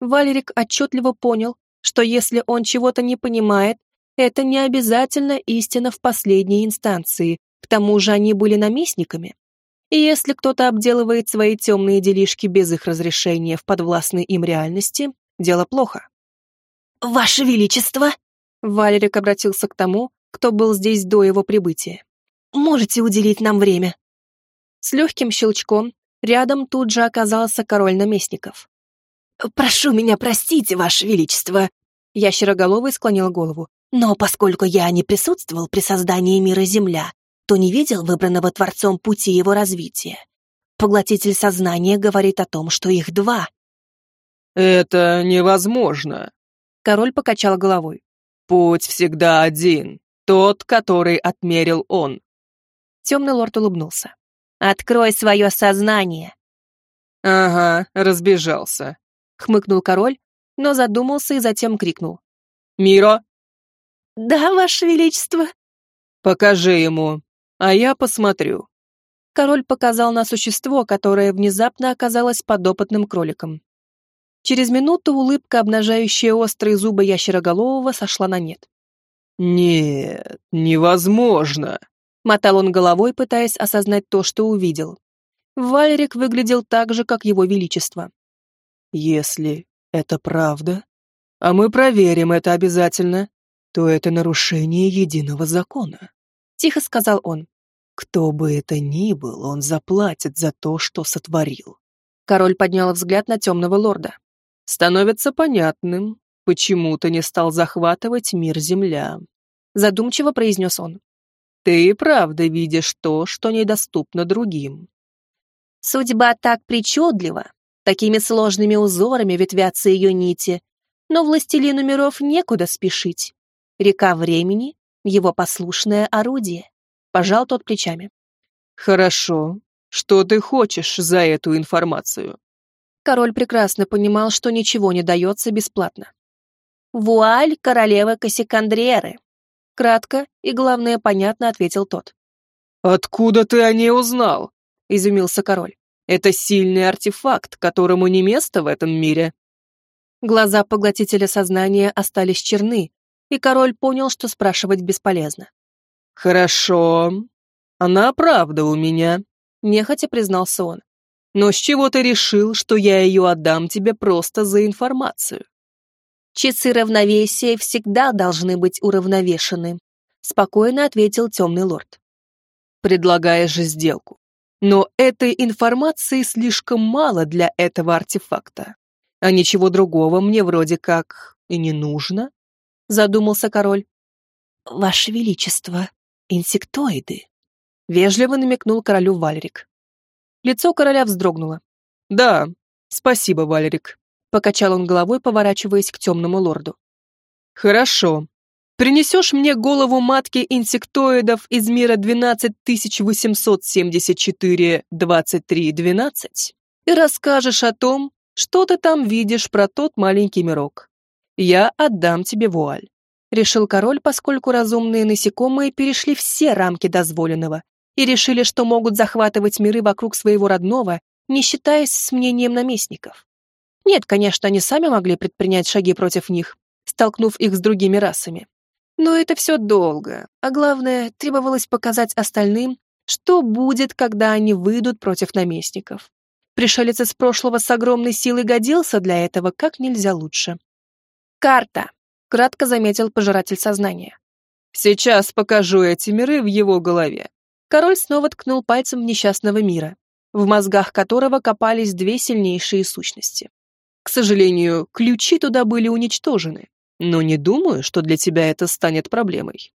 Валерик отчетливо понял, что если он чего-то не понимает, это не обязательно истина в последней инстанции, к тому же они были наместниками. И если кто-то обделывает свои темные делишки без их разрешения в подвластной им реальности, дело плохо. «Ваше Величество!» Валерик обратился к тому, кто был здесь до его прибытия. «Можете уделить нам время?» С легким щелчком рядом тут же оказался король наместников. «Прошу меня простить, Ваше Величество!» Ящероголовый склонил голову. «Но поскольку я не присутствовал при создании мира Земля, то не видел выбранного Творцом пути его развития. Поглотитель сознания говорит о том, что их два». «Это невозможно», — король покачал головой. «Путь всегда один, тот, который отмерил он». Темный лорд улыбнулся. «Открой свое сознание». «Ага, разбежался», хмыкнул король, но задумался и затем крикнул. «Миро!» «Да, ваше величество!» «Покажи ему, а я посмотрю». Король показал на существо, которое внезапно оказалось подопытным кроликом. Через минуту улыбка, обнажающая острые зубы ящероголового, сошла на нет. «Нет, невозможно!» — мотал он головой, пытаясь осознать то, что увидел. Валерик выглядел так же, как его величество. Если это правда, а мы проверим это обязательно, то это нарушение единого закона. Тихо сказал он. Кто бы это ни был, он заплатит за то, что сотворил. Король поднял взгляд на темного лорда. Становится понятным, почему ты не стал захватывать мир Земля. Задумчиво произнес он. Ты и правда видишь то, что недоступно другим. Судьба так причудлива, Такими сложными узорами ветвятся ее нити, но властелину миров некуда спешить. Река времени — его послушное орудие. Пожал тот плечами. Хорошо. Что ты хочешь за эту информацию? Король прекрасно понимал, что ничего не дается бесплатно. «Вуаль королевы Кассикандреры», — кратко и, главное, понятно ответил тот. «Откуда ты о ней узнал?» — изумился король. Это сильный артефакт, которому не место в этом мире. Глаза поглотителя сознания остались черны, и король понял, что спрашивать бесполезно. «Хорошо. Она правда у меня», — нехотя признался он. «Но с чего ты решил, что я ее отдам тебе просто за информацию?» «Часы равновесия всегда должны быть уравновешены», — спокойно ответил темный лорд. «Предлагаешь же сделку. Но этой информации слишком мало для этого артефакта. А ничего другого мне вроде как и не нужно, задумался король. Ваше Величество, инсектоиды. Вежливо намекнул королю Валерик. Лицо короля вздрогнуло. Да, спасибо, Валерик. Покачал он головой, поворачиваясь к темному лорду. Хорошо, Принесешь мне голову матки инсектоидов из мира 12874-2312 и расскажешь о том, что ты там видишь про тот маленький мирок. Я отдам тебе вуаль. Решил король, поскольку разумные насекомые перешли все рамки дозволенного и решили, что могут захватывать миры вокруг своего родного, не считаясь с мнением наместников. Нет, конечно, они сами могли предпринять шаги против них, столкнув их с другими расами. Но это все долго, а главное, требовалось показать остальным, что будет, когда они выйдут против наместников. Пришелец из прошлого с огромной силой годился для этого как нельзя лучше. «Карта», — кратко заметил пожиратель сознания. «Сейчас покажу эти миры в его голове». Король снова ткнул пальцем в несчастного мира, в мозгах которого копались две сильнейшие сущности. К сожалению, ключи туда были уничтожены, но не думаю, что для тебя это станет проблемой.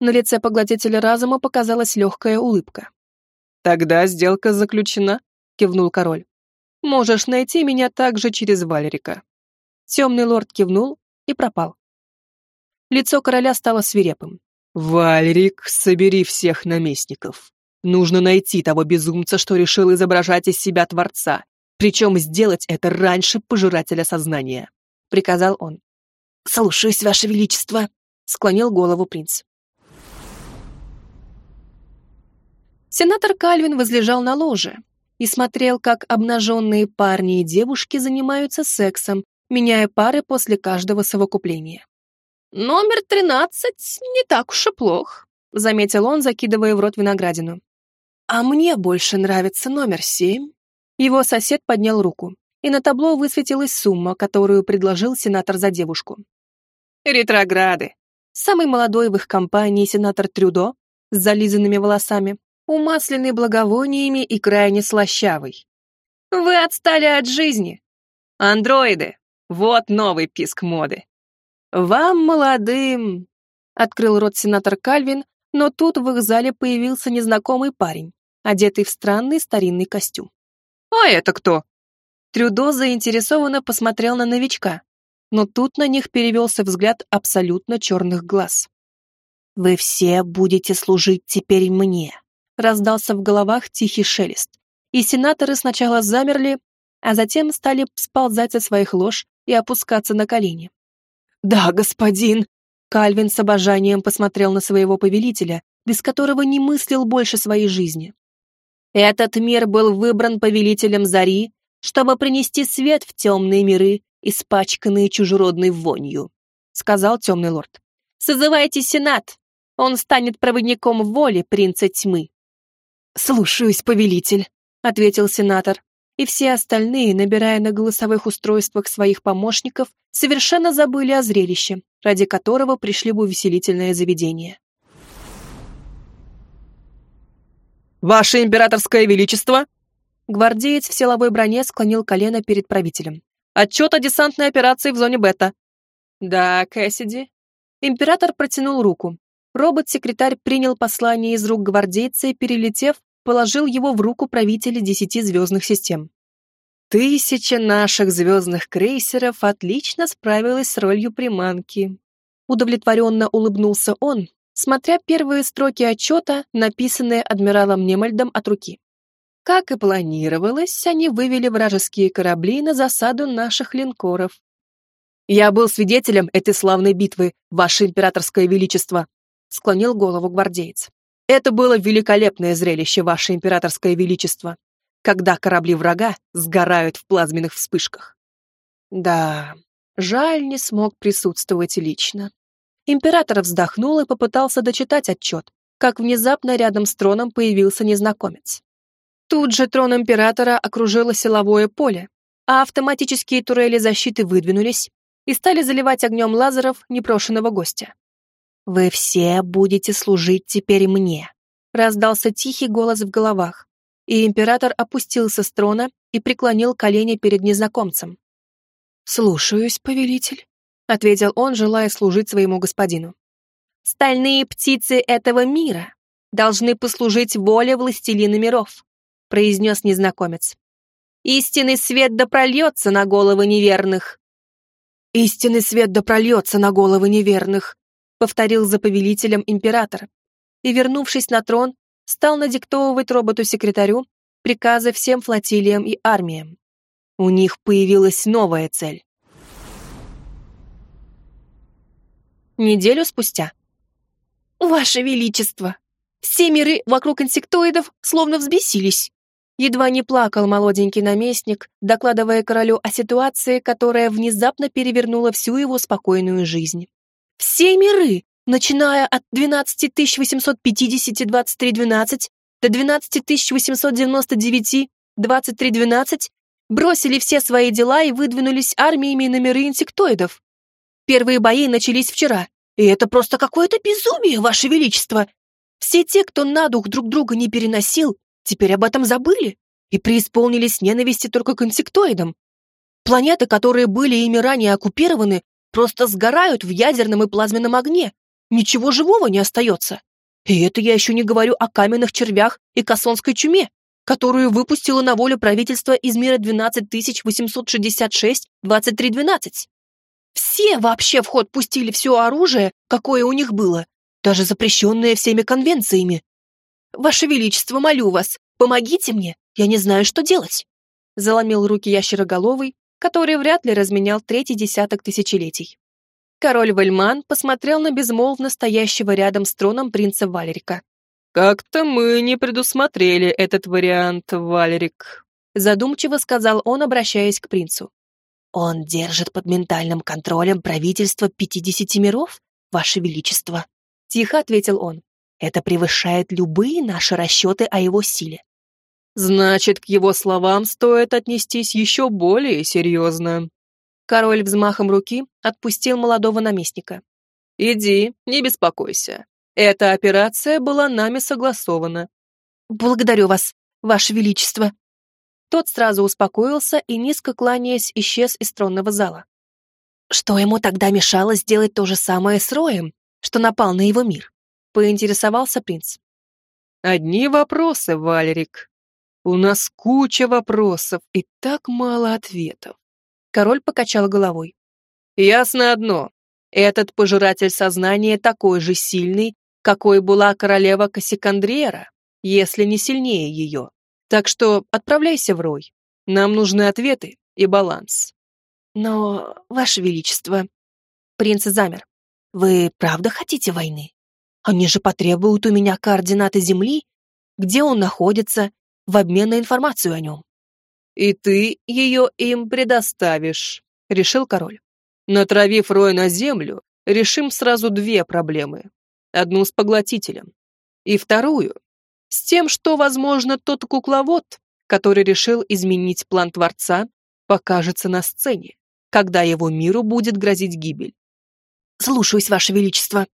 На лице поглотителя разума показалась легкая улыбка. «Тогда сделка заключена», — кивнул король. «Можешь найти меня также через Валерика». Темный лорд кивнул и пропал. Лицо короля стало свирепым. «Валерик, собери всех наместников. Нужно найти того безумца, что решил изображать из себя Творца, причем сделать это раньше пожирателя сознания. приказал он. «Слушаюсь, Ваше Величество», — склонил голову принц. Сенатор Кальвин возлежал на ложе и смотрел, как обнаженные парни и девушки занимаются сексом, меняя пары после каждого совокупления. «Номер тринадцать не так уж и плох», — заметил он, закидывая в рот виноградину. «А мне больше нравится номер семь». Его сосед поднял руку, и на табло высветилась сумма, которую предложил сенатор за девушку. «Ретрограды!» Самый молодой в их компании сенатор Трюдо с зализанными волосами, умасленный благовониями и крайне слащавый. «Вы отстали от жизни! Андроиды! Вот новый писк моды!» «Вам, молодым!» — открыл рот сенатор Кальвин, но тут в их зале появился незнакомый парень, одетый в странный старинный костюм. «А это кто?» Трюдо заинтересованно посмотрел на новичка, но тут на них перевелся взгляд абсолютно черных глаз. «Вы все будете служить теперь мне», — раздался в головах тихий шелест. И сенаторы сначала замерли, а затем стали сползать со своих лож и опускаться на колени. «Да, господин!» Кальвин с обожанием посмотрел на своего повелителя, без которого не мыслил больше своей жизни. Этот мир был выбран повелителем Зари чтобы принести свет в темные миры, испачканные чужеродной вонью», — сказал темный лорд. «Созывайте Сенат. Он станет проводником воли принца тьмы». «Слушаюсь, повелитель», — ответил сенатор, и все остальные, набирая на голосовых устройствах своих помощников, совершенно забыли о зрелище, ради которого пришли в увеселительное заведение. «Ваше императорское величество!» Гвардеец в силовой броне склонил колено перед правителем. «Отчет о десантной операции в зоне Бета». «Да, Кэссиди». Император протянул руку. Робот-секретарь принял послание из рук гвардейца и, перелетев, положил его в руку правителя десяти звездных систем. Тысяча наших звездных крейсеров отлично справилась с ролью приманки. Удовлетворенно улыбнулся он, смотря первые строки отчета, написанные адмиралом Немальдом от руки. Как и планировалось, они вывели вражеские корабли на засаду наших линкоров. «Я был свидетелем этой славной битвы, Ваше Императорское Величество», склонил голову гвардеец. «Это было великолепное зрелище, Ваше Императорское Величество, когда корабли врага сгорают в плазменных вспышках». Да, жаль, не смог присутствовать лично. Император вздохнул и попытался дочитать отчет, как внезапно рядом с троном появился незнакомец. Тут же трон императора окружило силовое поле, а автоматические турели защиты выдвинулись и стали заливать огнем лазеров непрошенного гостя. «Вы все будете служить теперь мне», — раздался тихий голос в головах, и император опустился с трона и преклонил колени перед незнакомцем. «Слушаюсь, повелитель», — ответил он, желая служить своему господину. «Стальные птицы этого мира должны послужить воле властелина миров произнес незнакомец. «Истинный свет да прольется на головы неверных!» «Истинный свет да прольется на головы неверных!» Повторил за повелителем император и, вернувшись на трон, стал надиктовывать роботу-секретарю приказы всем флотилиям и армиям. У них появилась новая цель. Неделю спустя. «Ваше Величество! Все миры вокруг инсектоидов словно взбесились. Едва не плакал молоденький наместник, докладывая королю о ситуации, которая внезапно перевернула всю его спокойную жизнь. Все миры, начиная от 12850-2312 до 12899-2312, бросили все свои дела и выдвинулись армиями на миры инсектоидов. Первые бои начались вчера, и это просто какое-то безумие, Ваше Величество. Все те, кто на дух друг друга не переносил, теперь об этом забыли и преисполнились ненависти только к инсектоидам. Планеты, которые были ими ранее оккупированы, просто сгорают в ядерном и плазменном огне. Ничего живого не остается. И это я еще не говорю о каменных червях и косонской чуме, которую выпустило на волю правительство из мира 12866-2312. Все вообще в ход пустили все оружие, какое у них было, даже запрещенное всеми конвенциями. Ваше Величество, молю вас, помогите мне, я не знаю, что делать. Заломил руки ящероголовый, который вряд ли разменял третий десяток тысячелетий. Король Вельман посмотрел на безмолвно стоящего рядом с троном принца Валерика. «Как-то мы не предусмотрели этот вариант, Валерик», задумчиво сказал он, обращаясь к принцу. «Он держит под ментальным контролем правительство пятидесяти миров, Ваше Величество», тихо ответил он. «Это превышает любые наши расчеты о его силе». «Значит, к его словам стоит отнестись еще более серьезно». Король взмахом руки отпустил молодого наместника. «Иди, не беспокойся. Эта операция была нами согласована. Благодарю вас, Ваше Величество. Тот сразу успокоился и, низко кланяясь, исчез из тронного зала. Что ему тогда мешало сделать то же самое с Роем, что напал на его мир? Поинтересовался принц. Одни вопросы, Валерик. У нас куча вопросов и так мало ответов. Король покачал головой. Ясно одно. Этот пожиратель сознания такой же сильный, какой была королева Кассикандриера, если не сильнее ее. Так что отправляйся в Рой. Нам нужны ответы и баланс. Но, Ваше Величество... Принц замер. Вы правда хотите войны? Они же потребуют у меня координаты Земли, где он находится, в обмен на информацию о нем. И ты ее им предоставишь, решил король. Натравив Рой на Землю, решим сразу две проблемы одну с поглотителем, и вторую с тем, что, возможно, тот кукловод, который решил изменить план Творца, покажется на сцене, когда его миру будет грозить гибель. «Слушаюсь, Ваше Величество!»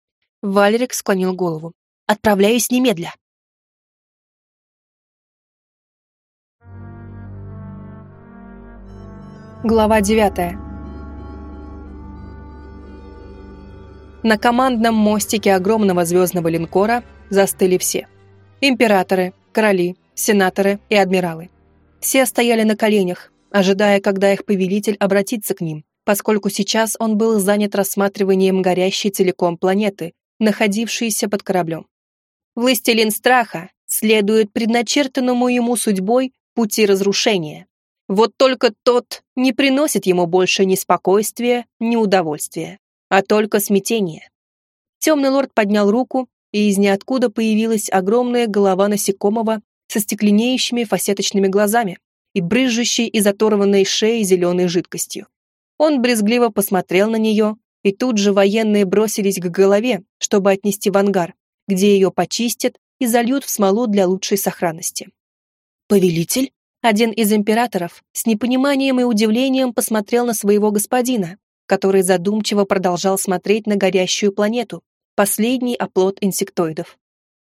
Валерик склонил голову. «Отправляюсь немедля!» Глава девятая На командном мостике огромного звездного линкора застыли все. Императоры, короли, сенаторы и адмиралы. Все стояли на коленях, ожидая, когда их повелитель обратится к ним, поскольку сейчас он был занят рассматриванием горящей целиком планеты, находившейся под кораблем. Властелин страха следует предначертанному ему судьбой пути разрушения. Вот только тот не приносит ему больше ни спокойствия, ни удовольствия а только смятение. Темный лорд поднял руку, и из ниоткуда появилась огромная голова насекомого со стекленеющими фасеточными глазами и брызжущей из оторванной шеи зеленой жидкостью. Он брезгливо посмотрел на нее, и тут же военные бросились к голове, чтобы отнести в ангар, где ее почистят и зальют в смолу для лучшей сохранности. «Повелитель?» Один из императоров с непониманием и удивлением посмотрел на своего господина, который задумчиво продолжал смотреть на горящую планету, последний оплот инсектоидов.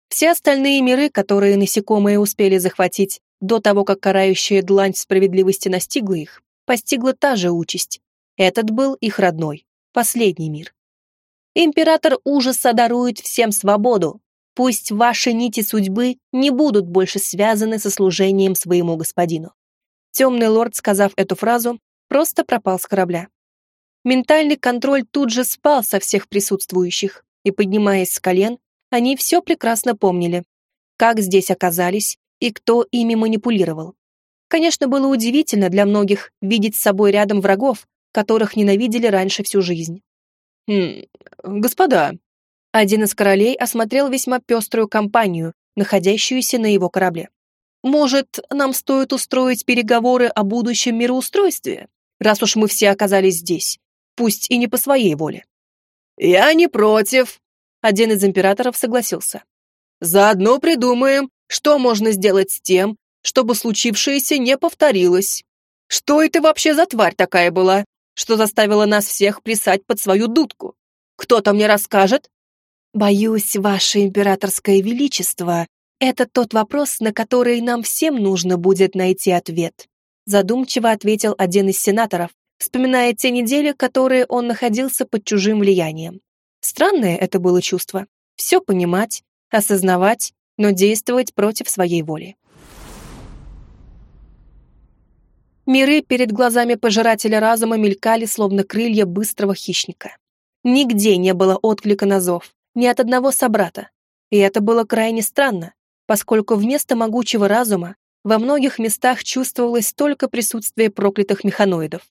Все остальные миры, которые насекомые успели захватить до того, как карающая длань справедливости настигла их, постигла та же участь. Этот был их родной, последний мир. Император ужаса дарует всем свободу. Пусть ваши нити судьбы не будут больше связаны со служением своему господину. Темный лорд, сказав эту фразу, просто пропал с корабля. Ментальный контроль тут же спал со всех присутствующих, и, поднимаясь с колен, они все прекрасно помнили, как здесь оказались и кто ими манипулировал. Конечно, было удивительно для многих видеть с собой рядом врагов, которых ненавидели раньше всю жизнь. «Хм, господа», один из королей осмотрел весьма пеструю компанию, находящуюся на его корабле. «Может, нам стоит устроить переговоры о будущем мироустройстве, раз уж мы все оказались здесь, пусть и не по своей воле. «Я не против», — один из императоров согласился. «Заодно придумаем, что можно сделать с тем, чтобы случившееся не повторилось. Что это вообще за тварь такая была, что заставила нас всех плясать под свою дудку? Кто-то мне расскажет?» «Боюсь, ваше императорское величество, это тот вопрос, на который нам всем нужно будет найти ответ», задумчиво ответил один из сенаторов, вспоминая те недели, которые он находился под чужим влиянием. Странное это было чувство. Все понимать, осознавать, но действовать против своей воли. Миры перед глазами пожирателя разума мелькали, словно крылья быстрого хищника. Нигде не было отклика на зов, ни от одного собрата. И это было крайне странно, поскольку вместо могучего разума во многих местах чувствовалось только присутствие проклятых механоидов.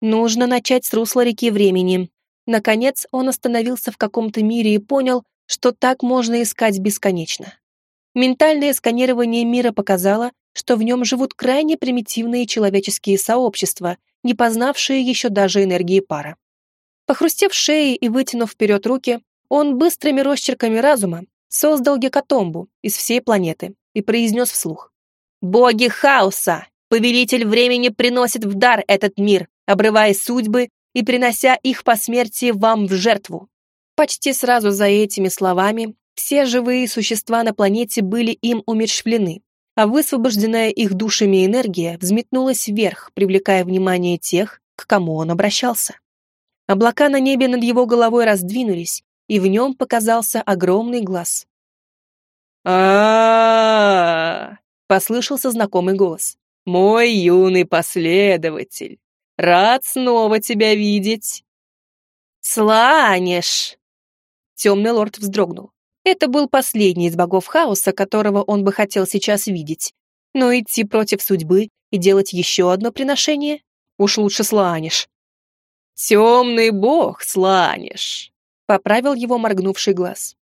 Нужно начать с русла реки времени. Наконец он остановился в каком-то мире и понял, что так можно искать бесконечно. Ментальное сканирование мира показало, что в нем живут крайне примитивные человеческие сообщества, не познавшие еще даже энергии пара. Похрустев шеей и вытянув вперед руки, он быстрыми росчерками разума создал гекатомбу из всей планеты и произнес вслух. «Боги хаоса! Повелитель времени приносит в дар этот мир, обрывая судьбы и принося их по смерти вам в жертву». Почти сразу за этими словами все живые существа на планете были им умерщвлены, а высвобожденная их душами энергия взметнулась вверх, привлекая внимание тех, к кому он обращался. Облака на небе над его головой раздвинулись, и в нем показался огромный глаз. а послышался знакомый голос. «Мой юный последователь! Рад снова тебя видеть!» «Сланешь!» Темный лорд вздрогнул. Это был последний из богов хаоса, которого он бы хотел сейчас видеть. Но идти против судьбы и делать еще одно приношение? Уж лучше сланешь. «Темный бог, Сланиш!» — поправил его моргнувший глаз.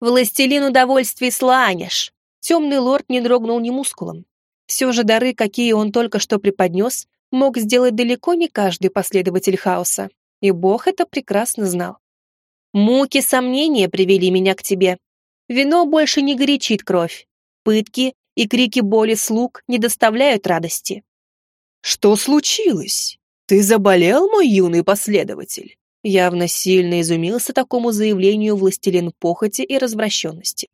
«Властелин удовольствий, Сланиш!» Темный лорд не дрогнул ни мускулом. Все же дары, какие он только что преподнес, мог сделать далеко не каждый последователь хаоса, и бог это прекрасно знал. «Муки сомнения привели меня к тебе. Вино больше не горячит кровь. Пытки и крики боли слуг не доставляют радости». «Что случилось?» «Ты заболел, мой юный последователь?» Явно сильно изумился такому заявлению властелин похоти и развращенности.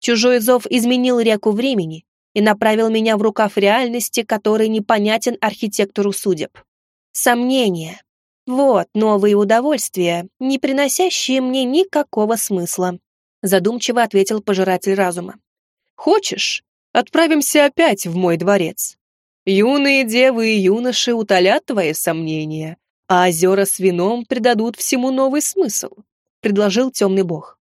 Чужой зов изменил реку времени и направил меня в рукав реальности, который непонятен архитектору судеб. Сомнения. Вот новые удовольствия, не приносящие мне никакого смысла. Задумчиво ответил пожиратель разума. Хочешь, отправимся опять в мой дворец? Юные девы и юноши утолят твои сомнения, а озера с вином придадут всему новый смысл», — предложил темный бог.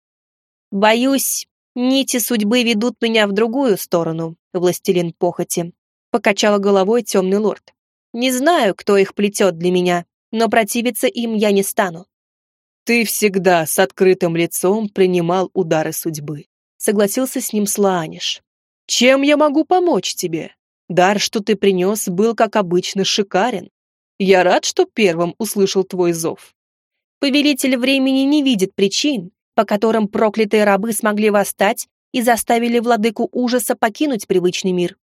«Боюсь, нити судьбы ведут меня в другую сторону, властелин похоти», — покачала головой темный лорд. «Не знаю, кто их плетет для меня, но противиться им я не стану». «Ты всегда с открытым лицом принимал удары судьбы», — согласился с ним Слааниш. «Чем я могу помочь тебе?» Дар, что ты принес, был, как обычно, шикарен. Я рад, что первым услышал твой зов. Повелитель времени не видит причин, по которым проклятые рабы смогли восстать и заставили владыку ужаса покинуть привычный мир.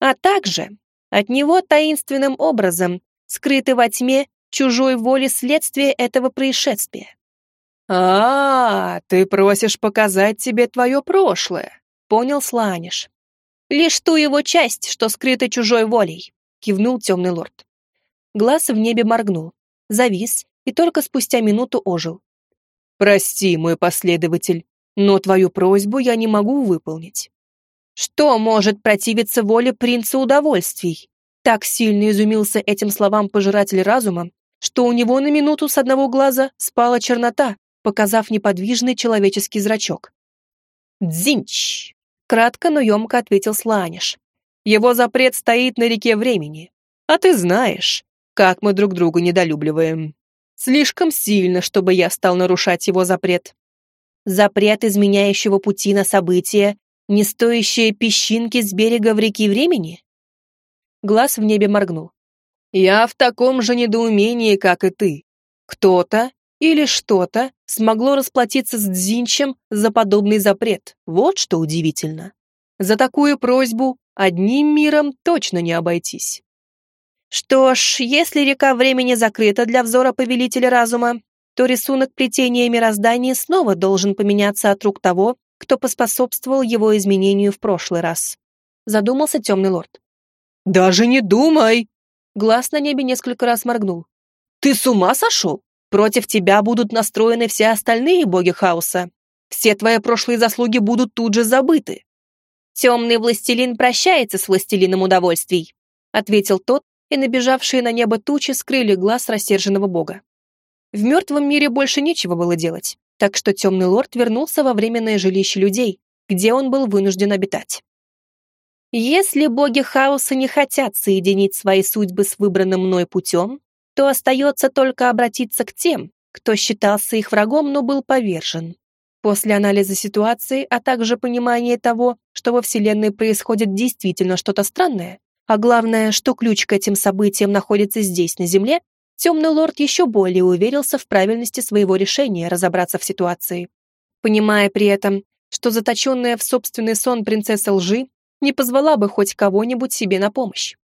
А также от него таинственным образом скрыты во тьме чужой воли следствия этого происшествия. «А, -а ты просишь показать тебе твое прошлое», — понял Сланиш. «Лишь ту его часть, что скрыта чужой волей», — кивнул темный лорд. Глаз в небе моргнул, завис и только спустя минуту ожил. «Прости, мой последователь, но твою просьбу я не могу выполнить». «Что может противиться воле принца удовольствий?» Так сильно изумился этим словам пожиратель разума, что у него на минуту с одного глаза спала чернота, показав неподвижный человеческий зрачок. «Дзинч!» Кратко, но емко ответил Сланиш. Его запрет стоит на реке времени. А ты знаешь, как мы друг друга недолюбливаем. Слишком сильно, чтобы я стал нарушать его запрет. Запрет изменяющего пути на события, не стоящие песчинки с берега в реки времени? Глаз в небе моргнул. Я в таком же недоумении, как и ты. Кто-то или что-то смогло расплатиться с Дзинчем за подобный запрет. Вот что удивительно. За такую просьбу одним миром точно не обойтись. Что ж, если река времени закрыта для взора повелителя разума, то рисунок плетения мироздания снова должен поменяться от рук того, кто поспособствовал его изменению в прошлый раз. Задумался темный лорд. «Даже не думай!» Глаз на небе несколько раз моргнул. «Ты с ума сошел? Против тебя будут настроены все остальные боги хаоса. Все твои прошлые заслуги будут тут же забыты. Темный властелин прощается с властелином удовольствий, ответил тот, и набежавшие на небо тучи скрыли глаз рассерженного бога. В мертвом мире больше нечего было делать, так что темный лорд вернулся во временное жилище людей, где он был вынужден обитать. Если боги хаоса не хотят соединить свои судьбы с выбранным мной путем, то остается только обратиться к тем, кто считался их врагом, но был повержен. После анализа ситуации, а также понимания того, что во Вселенной происходит действительно что-то странное, а главное, что ключ к этим событиям находится здесь, на Земле, Темный лорд еще более уверился в правильности своего решения разобраться в ситуации. Понимая при этом, что заточенная в собственный сон принцесса лжи не позвала бы хоть кого-нибудь себе на помощь.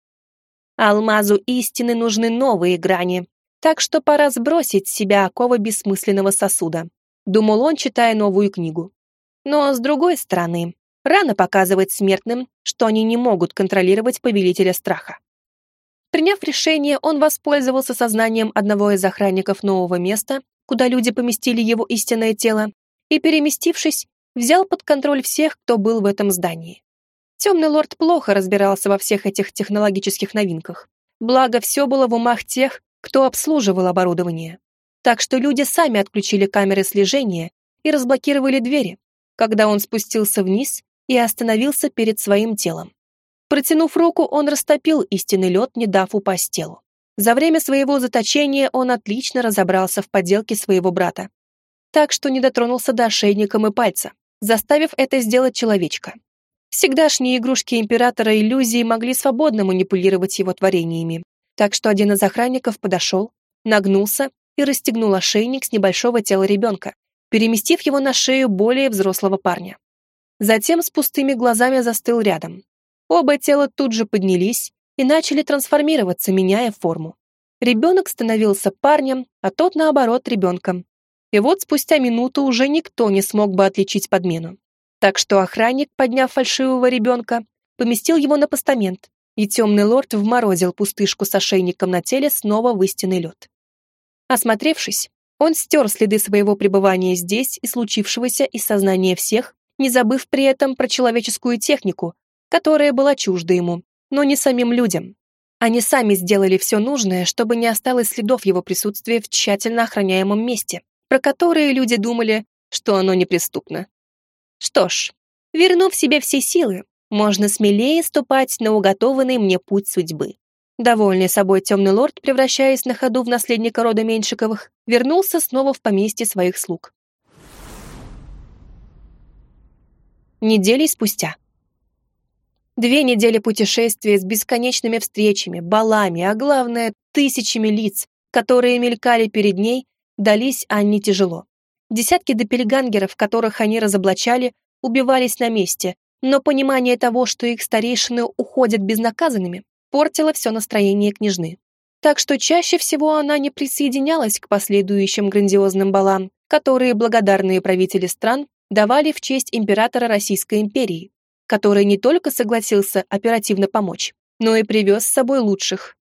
Алмазу истины нужны новые грани, так что пора сбросить с себя оковы бессмысленного сосуда, думал он, читая новую книгу. Но, с другой стороны, рано показывать смертным, что они не могут контролировать повелителя страха. Приняв решение, он воспользовался сознанием одного из охранников нового места, куда люди поместили его истинное тело, и, переместившись, взял под контроль всех, кто был в этом здании. Темный лорд плохо разбирался во всех этих технологических новинках. Благо, все было в умах тех, кто обслуживал оборудование. Так что люди сами отключили камеры слежения и разблокировали двери, когда он спустился вниз и остановился перед своим телом. Протянув руку, он растопил истинный лед, не дав упасть телу. За время своего заточения он отлично разобрался в поделке своего брата. Так что не дотронулся до ошейником и пальца, заставив это сделать человечка. Всегдашние игрушки императора иллюзии могли свободно манипулировать его творениями, так что один из охранников подошел, нагнулся и расстегнул ошейник с небольшого тела ребенка, переместив его на шею более взрослого парня. Затем с пустыми глазами застыл рядом, Оба тела тут же поднялись и начали трансформироваться, меняя форму. Ребенок становился парнем, а тот, наоборот, ребенком. И вот спустя минуту уже никто не смог бы отличить подмену. Так что охранник, подняв фальшивого ребенка, поместил его на постамент, и темный лорд вморозил пустышку с ошейником на теле снова в истинный лед. Осмотревшись, он стер следы своего пребывания здесь и случившегося из сознания всех, не забыв при этом про человеческую технику, которая была чужда ему, но не самим людям. Они сами сделали все нужное, чтобы не осталось следов его присутствия в тщательно охраняемом месте, про которое люди думали, что оно неприступно. Что ж, вернув себе все силы, можно смелее ступать на уготованный мне путь судьбы. Довольный собой темный лорд, превращаясь на ходу в наследника рода Меньшиковых, вернулся снова в поместье своих слуг. Недели спустя. Две недели путешествия с бесконечными встречами, балами, а главное, тысячами лиц, которые мелькали перед ней, дались Анне тяжело. Десятки допельгангеров, которых они разоблачали, убивались на месте, но понимание того, что их старейшины уходят безнаказанными, портило все настроение княжны. Так что чаще всего она не присоединялась к последующим грандиозным балам, которые благодарные правители стран давали в честь императора Российской империи, который не только согласился оперативно помочь, но и привез с собой лучших.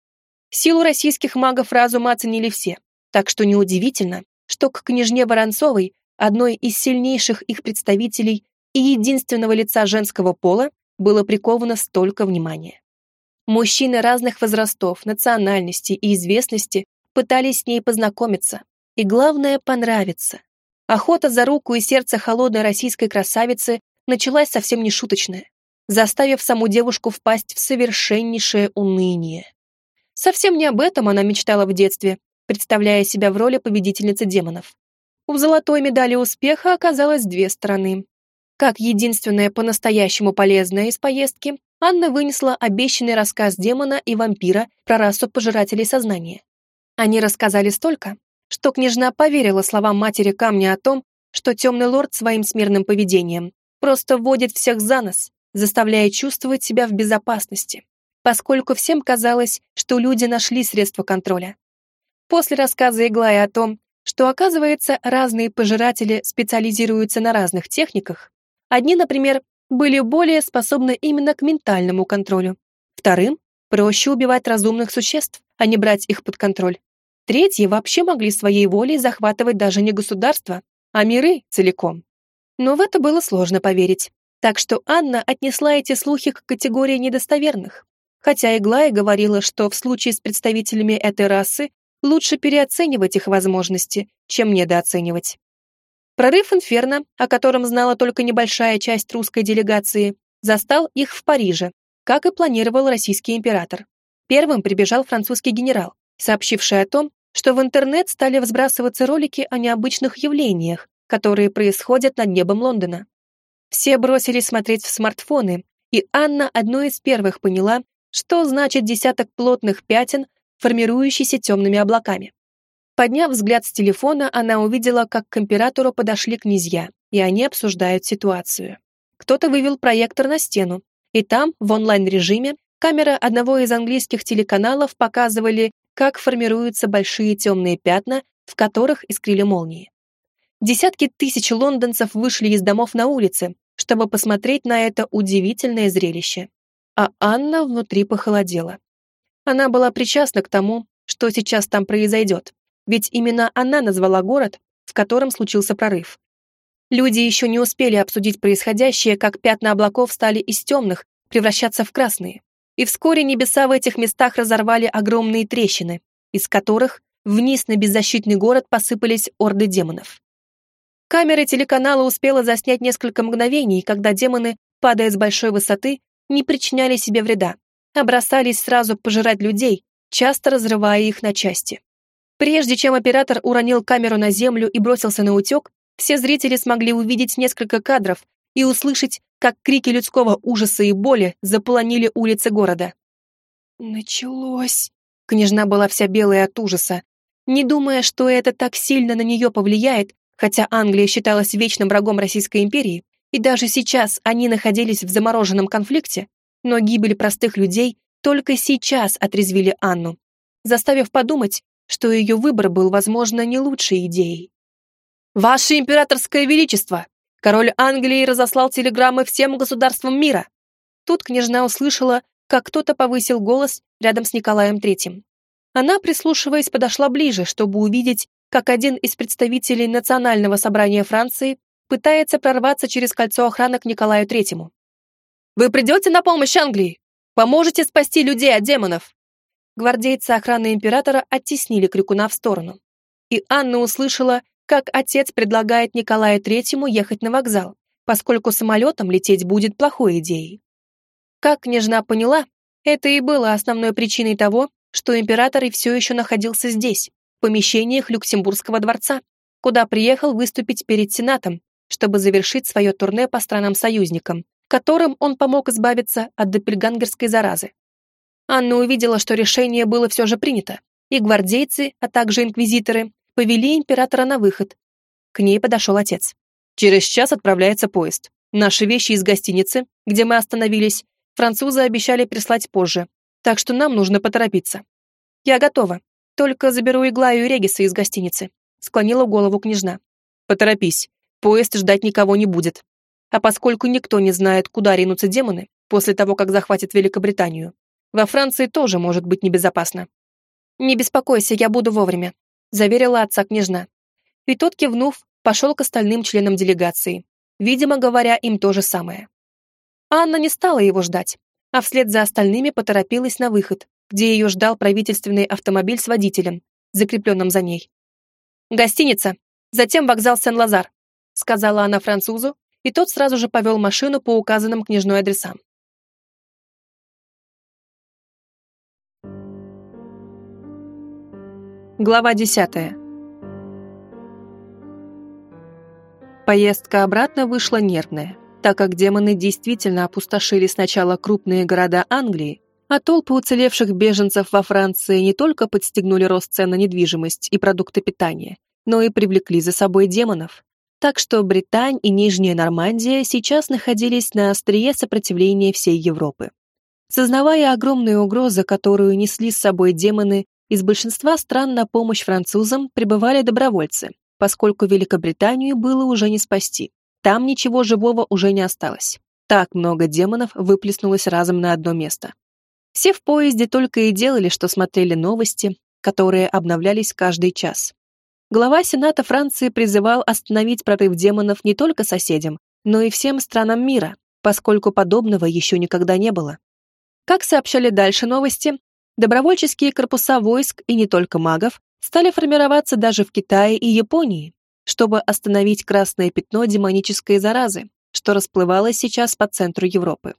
Силу российских магов разума оценили все, так что неудивительно, что к княжне Воронцовой, одной из сильнейших их представителей и единственного лица женского пола, было приковано столько внимания. Мужчины разных возрастов, национальности и известности пытались с ней познакомиться, и главное, понравиться. Охота за руку и сердце холодной российской красавицы началась совсем не шуточная, заставив саму девушку впасть в совершеннейшее уныние. Совсем не об этом она мечтала в детстве, представляя себя в роли победительницы демонов. У золотой медали успеха оказалось две стороны. Как единственная по-настоящему полезная из поездки, Анна вынесла обещанный рассказ демона и вампира про расу пожирателей сознания. Они рассказали столько, что княжна поверила словам матери камня о том, что темный лорд своим смирным поведением просто вводит всех за нос, заставляя чувствовать себя в безопасности, поскольку всем казалось, что люди нашли средства контроля. После рассказа Иглая о том, что, оказывается, разные пожиратели специализируются на разных техниках, одни, например, были более способны именно к ментальному контролю, вторым — проще убивать разумных существ, а не брать их под контроль. Третьи вообще могли своей волей захватывать даже не государства, а миры целиком. Но в это было сложно поверить. Так что Анна отнесла эти слухи к категории недостоверных. Хотя Иглая говорила, что в случае с представителями этой расы лучше переоценивать их возможности, чем недооценивать. Прорыв Инферно, о котором знала только небольшая часть русской делегации, застал их в Париже, как и планировал российский император. Первым прибежал французский генерал, сообщивший о том, что в интернет стали взбрасываться ролики о необычных явлениях, которые происходят над небом Лондона. Все бросились смотреть в смартфоны, и Анна одной из первых поняла, что значит десяток плотных пятен, формирующиеся темными облаками. Подняв взгляд с телефона, она увидела, как к императору подошли князья, и они обсуждают ситуацию. Кто-то вывел проектор на стену, и там, в онлайн-режиме, камера одного из английских телеканалов показывали, как формируются большие темные пятна, в которых искрили молнии. Десятки тысяч лондонцев вышли из домов на улицы, чтобы посмотреть на это удивительное зрелище. А Анна внутри похолодела. Она была причастна к тому, что сейчас там произойдет, ведь именно она назвала город, в котором случился прорыв. Люди еще не успели обсудить происходящее, как пятна облаков стали из темных превращаться в красные. И вскоре небеса в этих местах разорвали огромные трещины, из которых вниз на беззащитный город посыпались орды демонов. Камера телеканала успела заснять несколько мгновений, когда демоны, падая с большой высоты, не причиняли себе вреда, а бросались сразу пожирать людей, часто разрывая их на части. Прежде чем оператор уронил камеру на землю и бросился на утек, все зрители смогли увидеть несколько кадров и услышать, как крики людского ужаса и боли заполонили улицы города. «Началось!» Княжна была вся белая от ужаса. Не думая, что это так сильно на нее повлияет, хотя Англия считалась вечным врагом Российской империи, и даже сейчас они находились в замороженном конфликте, но гибель простых людей только сейчас отрезвили Анну, заставив подумать, что ее выбор был, возможно, не лучшей идеей. «Ваше императорское величество! Король Англии разослал телеграммы всем государствам мира!» Тут княжна услышала, как кто-то повысил голос рядом с Николаем Третьим. Она, прислушиваясь, подошла ближе, чтобы увидеть, как один из представителей Национального собрания Франции пытается прорваться через кольцо охраны к Николаю Третьему. «Вы придете на помощь Англии? Поможете спасти людей от демонов?» Гвардейцы охраны императора оттеснили крикуна в сторону. И Анна услышала, как отец предлагает Николаю Третьему ехать на вокзал, поскольку самолетом лететь будет плохой идеей. Как княжна поняла, это и было основной причиной того, что император и все еще находился здесь, в помещениях Люксембургского дворца, куда приехал выступить перед Сенатом, чтобы завершить свое турне по странам-союзникам, которым он помог избавиться от доппельгангерской заразы. Анна увидела, что решение было все же принято, и гвардейцы, а также инквизиторы повели императора на выход. К ней подошел отец. Через час отправляется поезд. Наши вещи из гостиницы, где мы остановились, французы обещали прислать позже, так что нам нужно поторопиться. Я готова. Только заберу Иглаю и Региса из гостиницы. Склонила голову княжна. Поторопись. Поезд ждать никого не будет. А поскольку никто не знает, куда ринутся демоны после того, как захватят Великобританию, во Франции тоже может быть небезопасно. Не беспокойся, я буду вовремя заверила отца княжна. И тот, кивнув, пошел к остальным членам делегации, видимо, говоря им то же самое. Анна не стала его ждать, а вслед за остальными поторопилась на выход, где ее ждал правительственный автомобиль с водителем, закрепленным за ней. «Гостиница, затем вокзал Сен-Лазар», сказала она французу, и тот сразу же повел машину по указанным княжной адресам. Глава 10. Поездка обратно вышла нервная, так как демоны действительно опустошили сначала крупные города Англии, а толпы уцелевших беженцев во Франции не только подстегнули рост цен на недвижимость и продукты питания, но и привлекли за собой демонов. Так что Британь и Нижняя Нормандия сейчас находились на острие сопротивления всей Европы. Сознавая огромную угрозу, которую несли с собой демоны из большинства стран на помощь французам прибывали добровольцы, поскольку Великобританию было уже не спасти. Там ничего живого уже не осталось. Так много демонов выплеснулось разом на одно место. Все в поезде только и делали, что смотрели новости, которые обновлялись каждый час. Глава Сената Франции призывал остановить прорыв демонов не только соседям, но и всем странам мира, поскольку подобного еще никогда не было. Как сообщали дальше новости, Добровольческие корпуса войск и не только магов стали формироваться даже в Китае и Японии, чтобы остановить красное пятно демонической заразы, что расплывалось сейчас по центру Европы.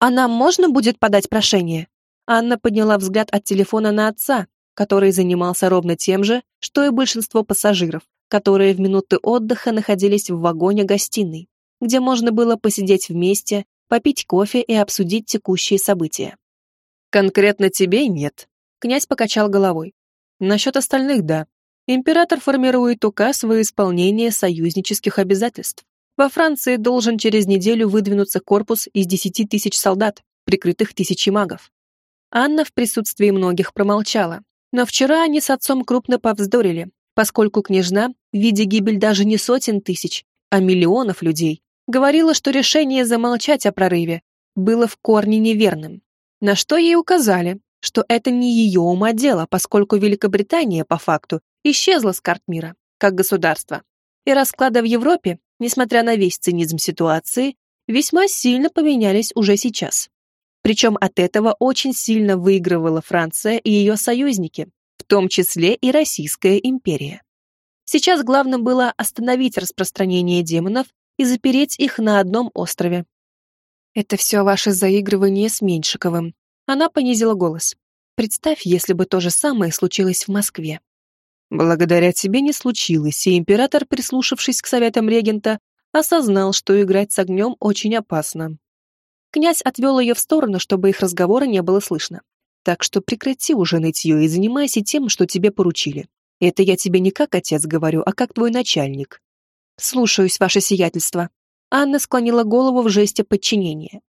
«А нам можно будет подать прошение?» Анна подняла взгляд от телефона на отца, который занимался ровно тем же, что и большинство пассажиров, которые в минуты отдыха находились в вагоне-гостиной, где можно было посидеть вместе, попить кофе и обсудить текущие события. «Конкретно тебе нет», — князь покачал головой. «Насчет остальных — да. Император формирует указ во исполнение союзнических обязательств. Во Франции должен через неделю выдвинуться корпус из десяти тысяч солдат, прикрытых тысячей магов. Анна в присутствии многих промолчала, но вчера они с отцом крупно повздорили, поскольку княжна, видя гибель даже не сотен тысяч, а миллионов людей, говорила, что решение замолчать о прорыве было в корне неверным. На что ей указали, что это не ее ума дело, поскольку Великобритания, по факту, исчезла с карт мира, как государство. И расклады в Европе, несмотря на весь цинизм ситуации, весьма сильно поменялись уже сейчас. Причем от этого очень сильно выигрывала Франция и ее союзники, в том числе и Российская империя. Сейчас главным было остановить распространение демонов и запереть их на одном острове. «Это все ваше заигрывание с Меньшиковым». Она понизила голос. «Представь, если бы то же самое случилось в Москве». Благодаря тебе не случилось, и император, прислушавшись к советам регента, осознал, что играть с огнем очень опасно. Князь отвел ее в сторону, чтобы их разговора не было слышно. Так что прекрати уже нытье и занимайся тем, что тебе поручили. Это я тебе не как отец говорю, а как твой начальник. Слушаюсь, ваше сиятельство. Анна склонила голову в жесте подчинения.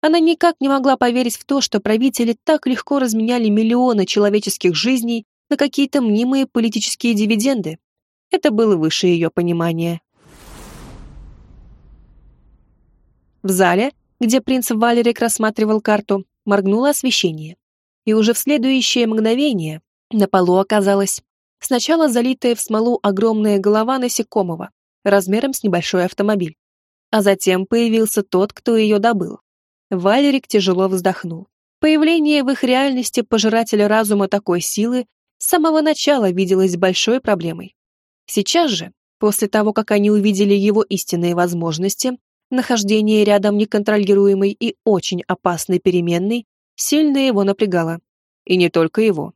Она никак не могла поверить в то, что правители так легко разменяли миллионы человеческих жизней на какие-то мнимые политические дивиденды. Это было выше ее понимания. В зале где принц Валерик рассматривал карту, моргнуло освещение. И уже в следующее мгновение на полу оказалась сначала залитая в смолу огромная голова насекомого, размером с небольшой автомобиль. А затем появился тот, кто ее добыл. Валерик тяжело вздохнул. Появление в их реальности пожирателя разума такой силы с самого начала виделось большой проблемой. Сейчас же, после того, как они увидели его истинные возможности, Нахождение рядом неконтролируемой и очень опасной переменной сильно его напрягало. И не только его.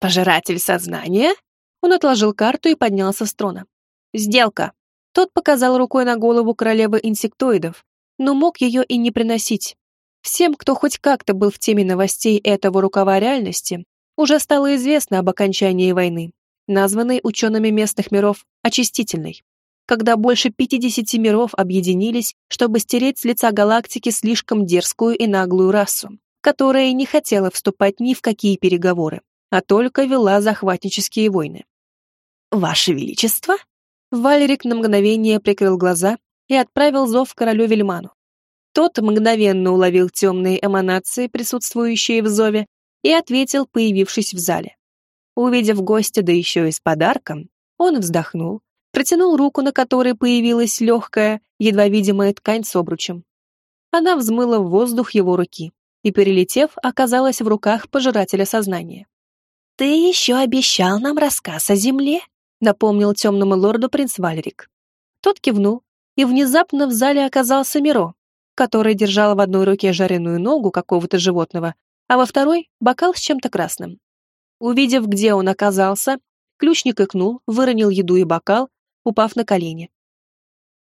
«Пожиратель сознания?» Он отложил карту и поднялся с трона. «Сделка!» Тот показал рукой на голову королевы инсектоидов, но мог ее и не приносить. Всем, кто хоть как-то был в теме новостей этого рукава реальности, уже стало известно об окончании войны, названной учеными местных миров «очистительной» когда больше 50 миров объединились, чтобы стереть с лица галактики слишком дерзкую и наглую расу, которая не хотела вступать ни в какие переговоры, а только вела захватнические войны. «Ваше Величество?» Валерик на мгновение прикрыл глаза и отправил зов королю Вельману. Тот мгновенно уловил темные эманации, присутствующие в зове, и ответил, появившись в зале. Увидев гостя, да еще и с подарком, он вздохнул, протянул руку, на которой появилась легкая, едва видимая ткань с обручем. Она взмыла в воздух его руки и, перелетев, оказалась в руках пожирателя сознания. «Ты еще обещал нам рассказ о земле», напомнил темному лорду принц Валерик. Тот кивнул, и внезапно в зале оказался Миро, который держал в одной руке жареную ногу какого-то животного, а во второй — бокал с чем-то красным. Увидев, где он оказался, ключник икнул, выронил еду и бокал упав на колени.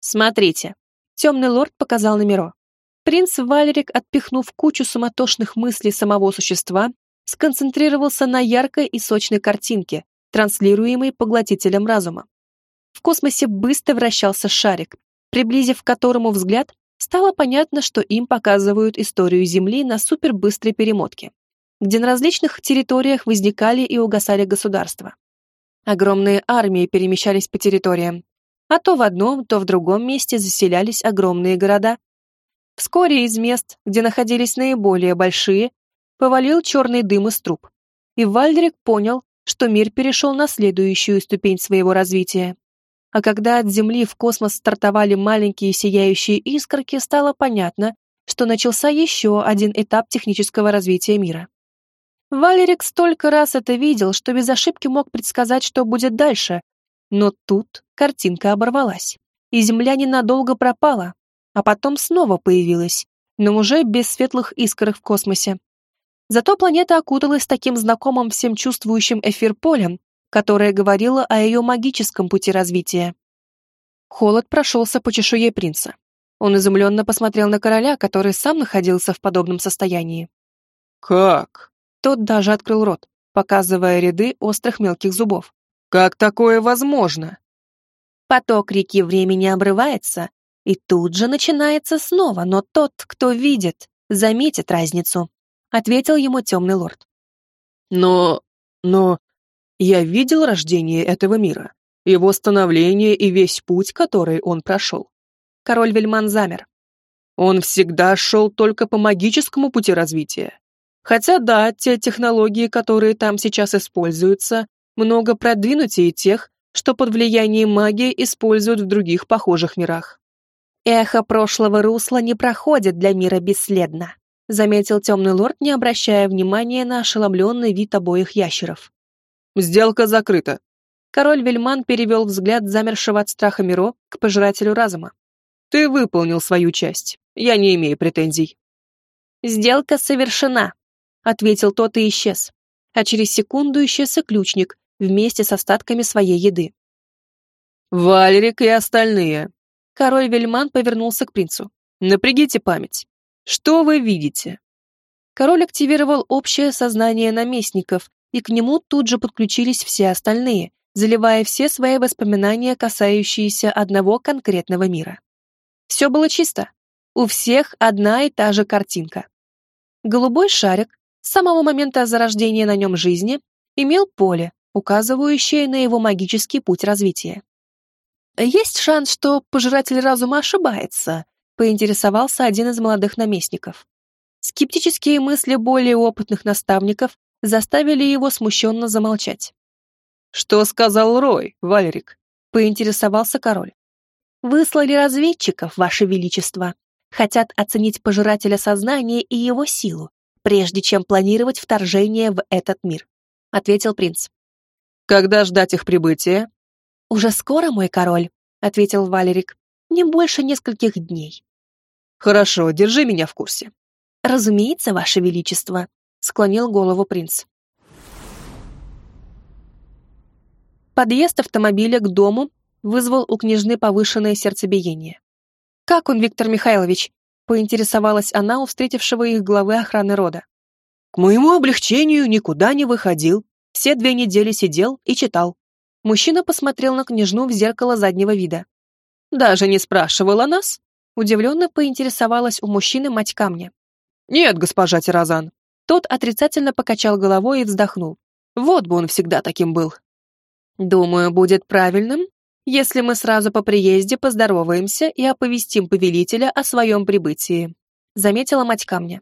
«Смотрите», — темный лорд показал на Миро. Принц Валерик, отпихнув кучу суматошных мыслей самого существа, сконцентрировался на яркой и сочной картинке, транслируемой поглотителем разума. В космосе быстро вращался шарик, приблизив к которому взгляд, стало понятно, что им показывают историю Земли на супербыстрой перемотке, где на различных территориях возникали и угасали государства. Огромные армии перемещались по территориям, а то в одном, то в другом месте заселялись огромные города. Вскоре из мест, где находились наиболее большие, повалил черный дым из труб. И Вальдрик понял, что мир перешел на следующую ступень своего развития. А когда от Земли в космос стартовали маленькие сияющие искорки, стало понятно, что начался еще один этап технического развития мира. Валерик столько раз это видел, что без ошибки мог предсказать, что будет дальше. Но тут картинка оборвалась, и Земля ненадолго пропала, а потом снова появилась, но уже без светлых искорок в космосе. Зато планета окуталась таким знакомым всем чувствующим эфир-полем, которое говорило о ее магическом пути развития. Холод прошелся по чешуе принца. Он изумленно посмотрел на короля, который сам находился в подобном состоянии. «Как?» Тот даже открыл рот, показывая ряды острых мелких зубов. «Как такое возможно?» Поток реки времени обрывается, и тут же начинается снова, но тот, кто видит, заметит разницу, ответил ему темный лорд. Но... но... Я видел рождение этого мира, его становление и весь путь, который он прошел. Король Вельман замер. Он всегда шел только по магическому пути развития. Хотя да, те технологии, которые там сейчас используются, много продвинутее тех, что под влиянием магии используют в других похожих мирах. «Эхо прошлого русла не проходит для мира бесследно», заметил темный лорд, не обращая внимания на ошеломленный вид обоих ящеров. «Сделка закрыта». Король Вельман перевел взгляд замершего от страха Миро к пожирателю разума. «Ты выполнил свою часть. Я не имею претензий». «Сделка совершена», — ответил тот и исчез. А через секунду исчез и ключник вместе с остатками своей еды. «Валерик и остальные», Король Вельман повернулся к принцу. «Напрягите память. Что вы видите?» Король активировал общее сознание наместников, и к нему тут же подключились все остальные, заливая все свои воспоминания, касающиеся одного конкретного мира. Все было чисто. У всех одна и та же картинка. Голубой шарик с самого момента зарождения на нем жизни имел поле, указывающее на его магический путь развития. «Есть шанс, что пожиратель разума ошибается», — поинтересовался один из молодых наместников. Скептические мысли более опытных наставников заставили его смущенно замолчать. «Что сказал Рой, Валерик?» — поинтересовался король. «Выслали разведчиков, Ваше Величество. Хотят оценить пожирателя сознания и его силу, прежде чем планировать вторжение в этот мир», — ответил принц. «Когда ждать их прибытия?» «Уже скоро, мой король», — ответил Валерик. «Не больше нескольких дней». «Хорошо, держи меня в курсе». «Разумеется, Ваше Величество», — склонил голову принц. Подъезд автомобиля к дому вызвал у княжны повышенное сердцебиение. «Как он, Виктор Михайлович?» — поинтересовалась она у встретившего их главы охраны рода. «К моему облегчению никуда не выходил. Все две недели сидел и читал. Мужчина посмотрел на княжну в зеркало заднего вида. «Даже не спрашивала нас?» Удивленно поинтересовалась у мужчины мать камня. «Нет, госпожа Тирозан». Тот отрицательно покачал головой и вздохнул. Вот бы он всегда таким был. «Думаю, будет правильным, если мы сразу по приезде поздороваемся и оповестим повелителя о своем прибытии», заметила мать камня.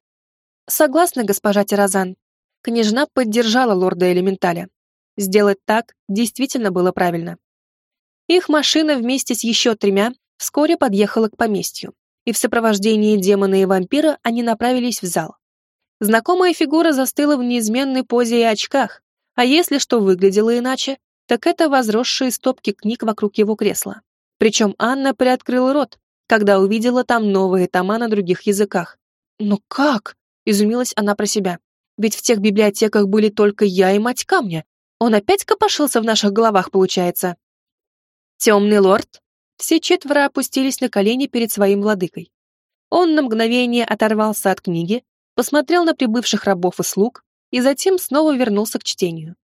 «Согласна, госпожа Тирозан». Княжна поддержала лорда Элементаля. Сделать так действительно было правильно. Их машина вместе с еще тремя вскоре подъехала к поместью, и в сопровождении демона и вампира они направились в зал. Знакомая фигура застыла в неизменной позе и очках, а если что выглядело иначе, так это возросшие стопки книг вокруг его кресла. Причем Анна приоткрыла рот, когда увидела там новые тома на других языках. «Ну как?» — изумилась она про себя. «Ведь в тех библиотеках были только я и мать камня, он опять копошился в наших головах, получается. Темный лорд. Все четверо опустились на колени перед своим владыкой. Он на мгновение оторвался от книги, посмотрел на прибывших рабов и слуг и затем снова вернулся к чтению.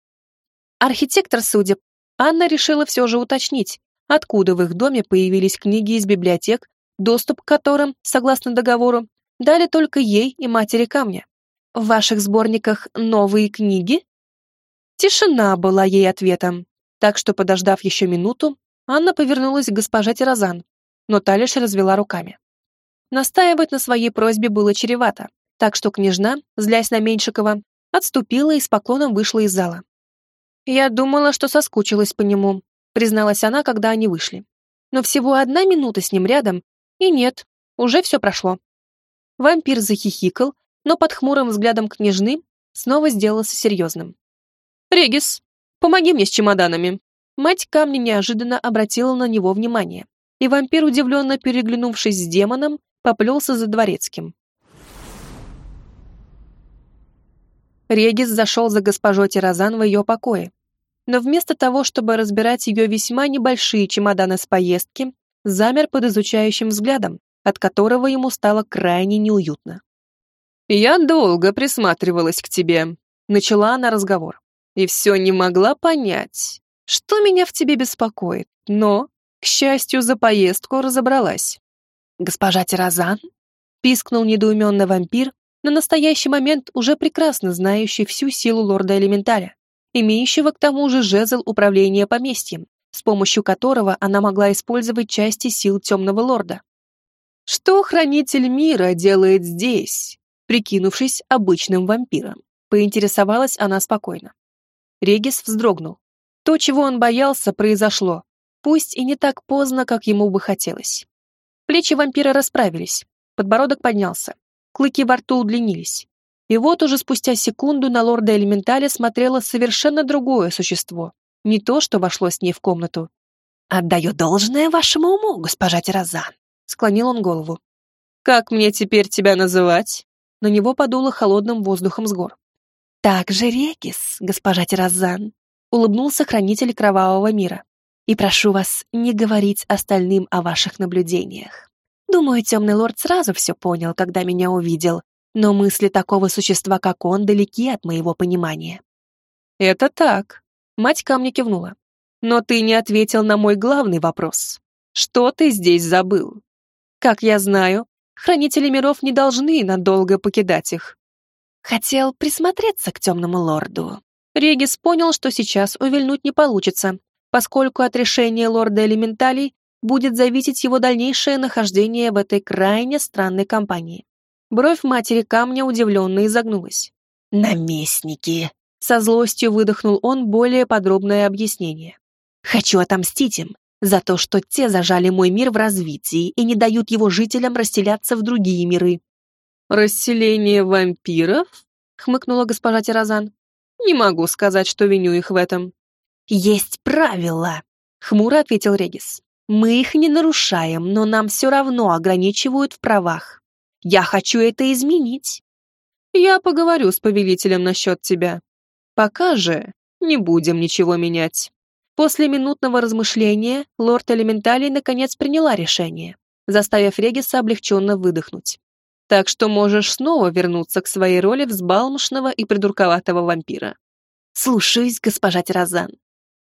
Архитектор судеб. Анна решила все же уточнить, откуда в их доме появились книги из библиотек, доступ к которым, согласно договору, дали только ей и матери камня. В ваших сборниках новые книги? Тишина была ей ответом, так что, подождав еще минуту, Анна повернулась к госпоже Тирозан, но та лишь развела руками. Настаивать на своей просьбе было чревато, так что княжна, злясь на Меньшикова, отступила и с поклоном вышла из зала. «Я думала, что соскучилась по нему», призналась она, когда они вышли. Но всего одна минута с ним рядом, и нет, уже все прошло. Вампир захихикал, но под хмурым взглядом княжны снова сделался серьезным. «Регис, помоги мне с чемоданами». Мать камня неожиданно обратила на него внимание, и вампир, удивленно переглянувшись с демоном, поплелся за дворецким. Регис зашел за госпожой Тирозан в ее покое. Но вместо того, чтобы разбирать ее весьма небольшие чемоданы с поездки, замер под изучающим взглядом, от которого ему стало крайне неуютно. «Я долго присматривалась к тебе», — начала она разговор, «и все не могла понять, что меня в тебе беспокоит, но, к счастью, за поездку разобралась». «Госпожа Тирозан?» — пискнул недоуменный вампир, на настоящий момент уже прекрасно знающий всю силу лорда Элементаля, имеющего к тому же жезл управления поместьем, с помощью которого она могла использовать части сил темного лорда. «Что хранитель мира делает здесь?» прикинувшись обычным вампиром. Поинтересовалась она спокойно. Регис вздрогнул. То, чего он боялся, произошло, пусть и не так поздно, как ему бы хотелось. Плечи вампира расправились, подбородок поднялся, клыки во рту удлинились. И вот уже спустя секунду на лорда Элементаля смотрело совершенно другое существо, не то, что вошло с ней в комнату. «Отдаю должное вашему уму, госпожа Тирозан», — склонил он голову. «Как мне теперь тебя называть?» На него подуло холодным воздухом с гор. «Так же Регис, госпожа Тирозан», — улыбнулся хранитель кровавого мира. «И прошу вас не говорить остальным о ваших наблюдениях. Думаю, темный лорд сразу все понял, когда меня увидел, но мысли такого существа, как он, далеки от моего понимания». «Это так», — мать камня кивнула. «Но ты не ответил на мой главный вопрос. Что ты здесь забыл? Как я знаю, Хранители миров не должны надолго покидать их. Хотел присмотреться к темному лорду. Регис понял, что сейчас увильнуть не получится, поскольку от решения лорда элементалей будет зависеть его дальнейшее нахождение в этой крайне странной компании. Бровь матери камня удивленно изогнулась. «Наместники!» Со злостью выдохнул он более подробное объяснение. «Хочу отомстить им за то, что те зажали мой мир в развитии и не дают его жителям расселяться в другие миры. «Расселение вампиров?» — хмыкнула госпожа Тирозан. «Не могу сказать, что виню их в этом». «Есть правила», — хмуро ответил Регис. «Мы их не нарушаем, но нам все равно ограничивают в правах. Я хочу это изменить». «Я поговорю с повелителем насчет тебя. Пока же не будем ничего менять». После минутного размышления лорд Элементалей наконец приняла решение, заставив Региса облегченно выдохнуть. Так что можешь снова вернуться к своей роли взбалмошного и придурковатого вампира. «Слушаюсь, госпожа Тирозан».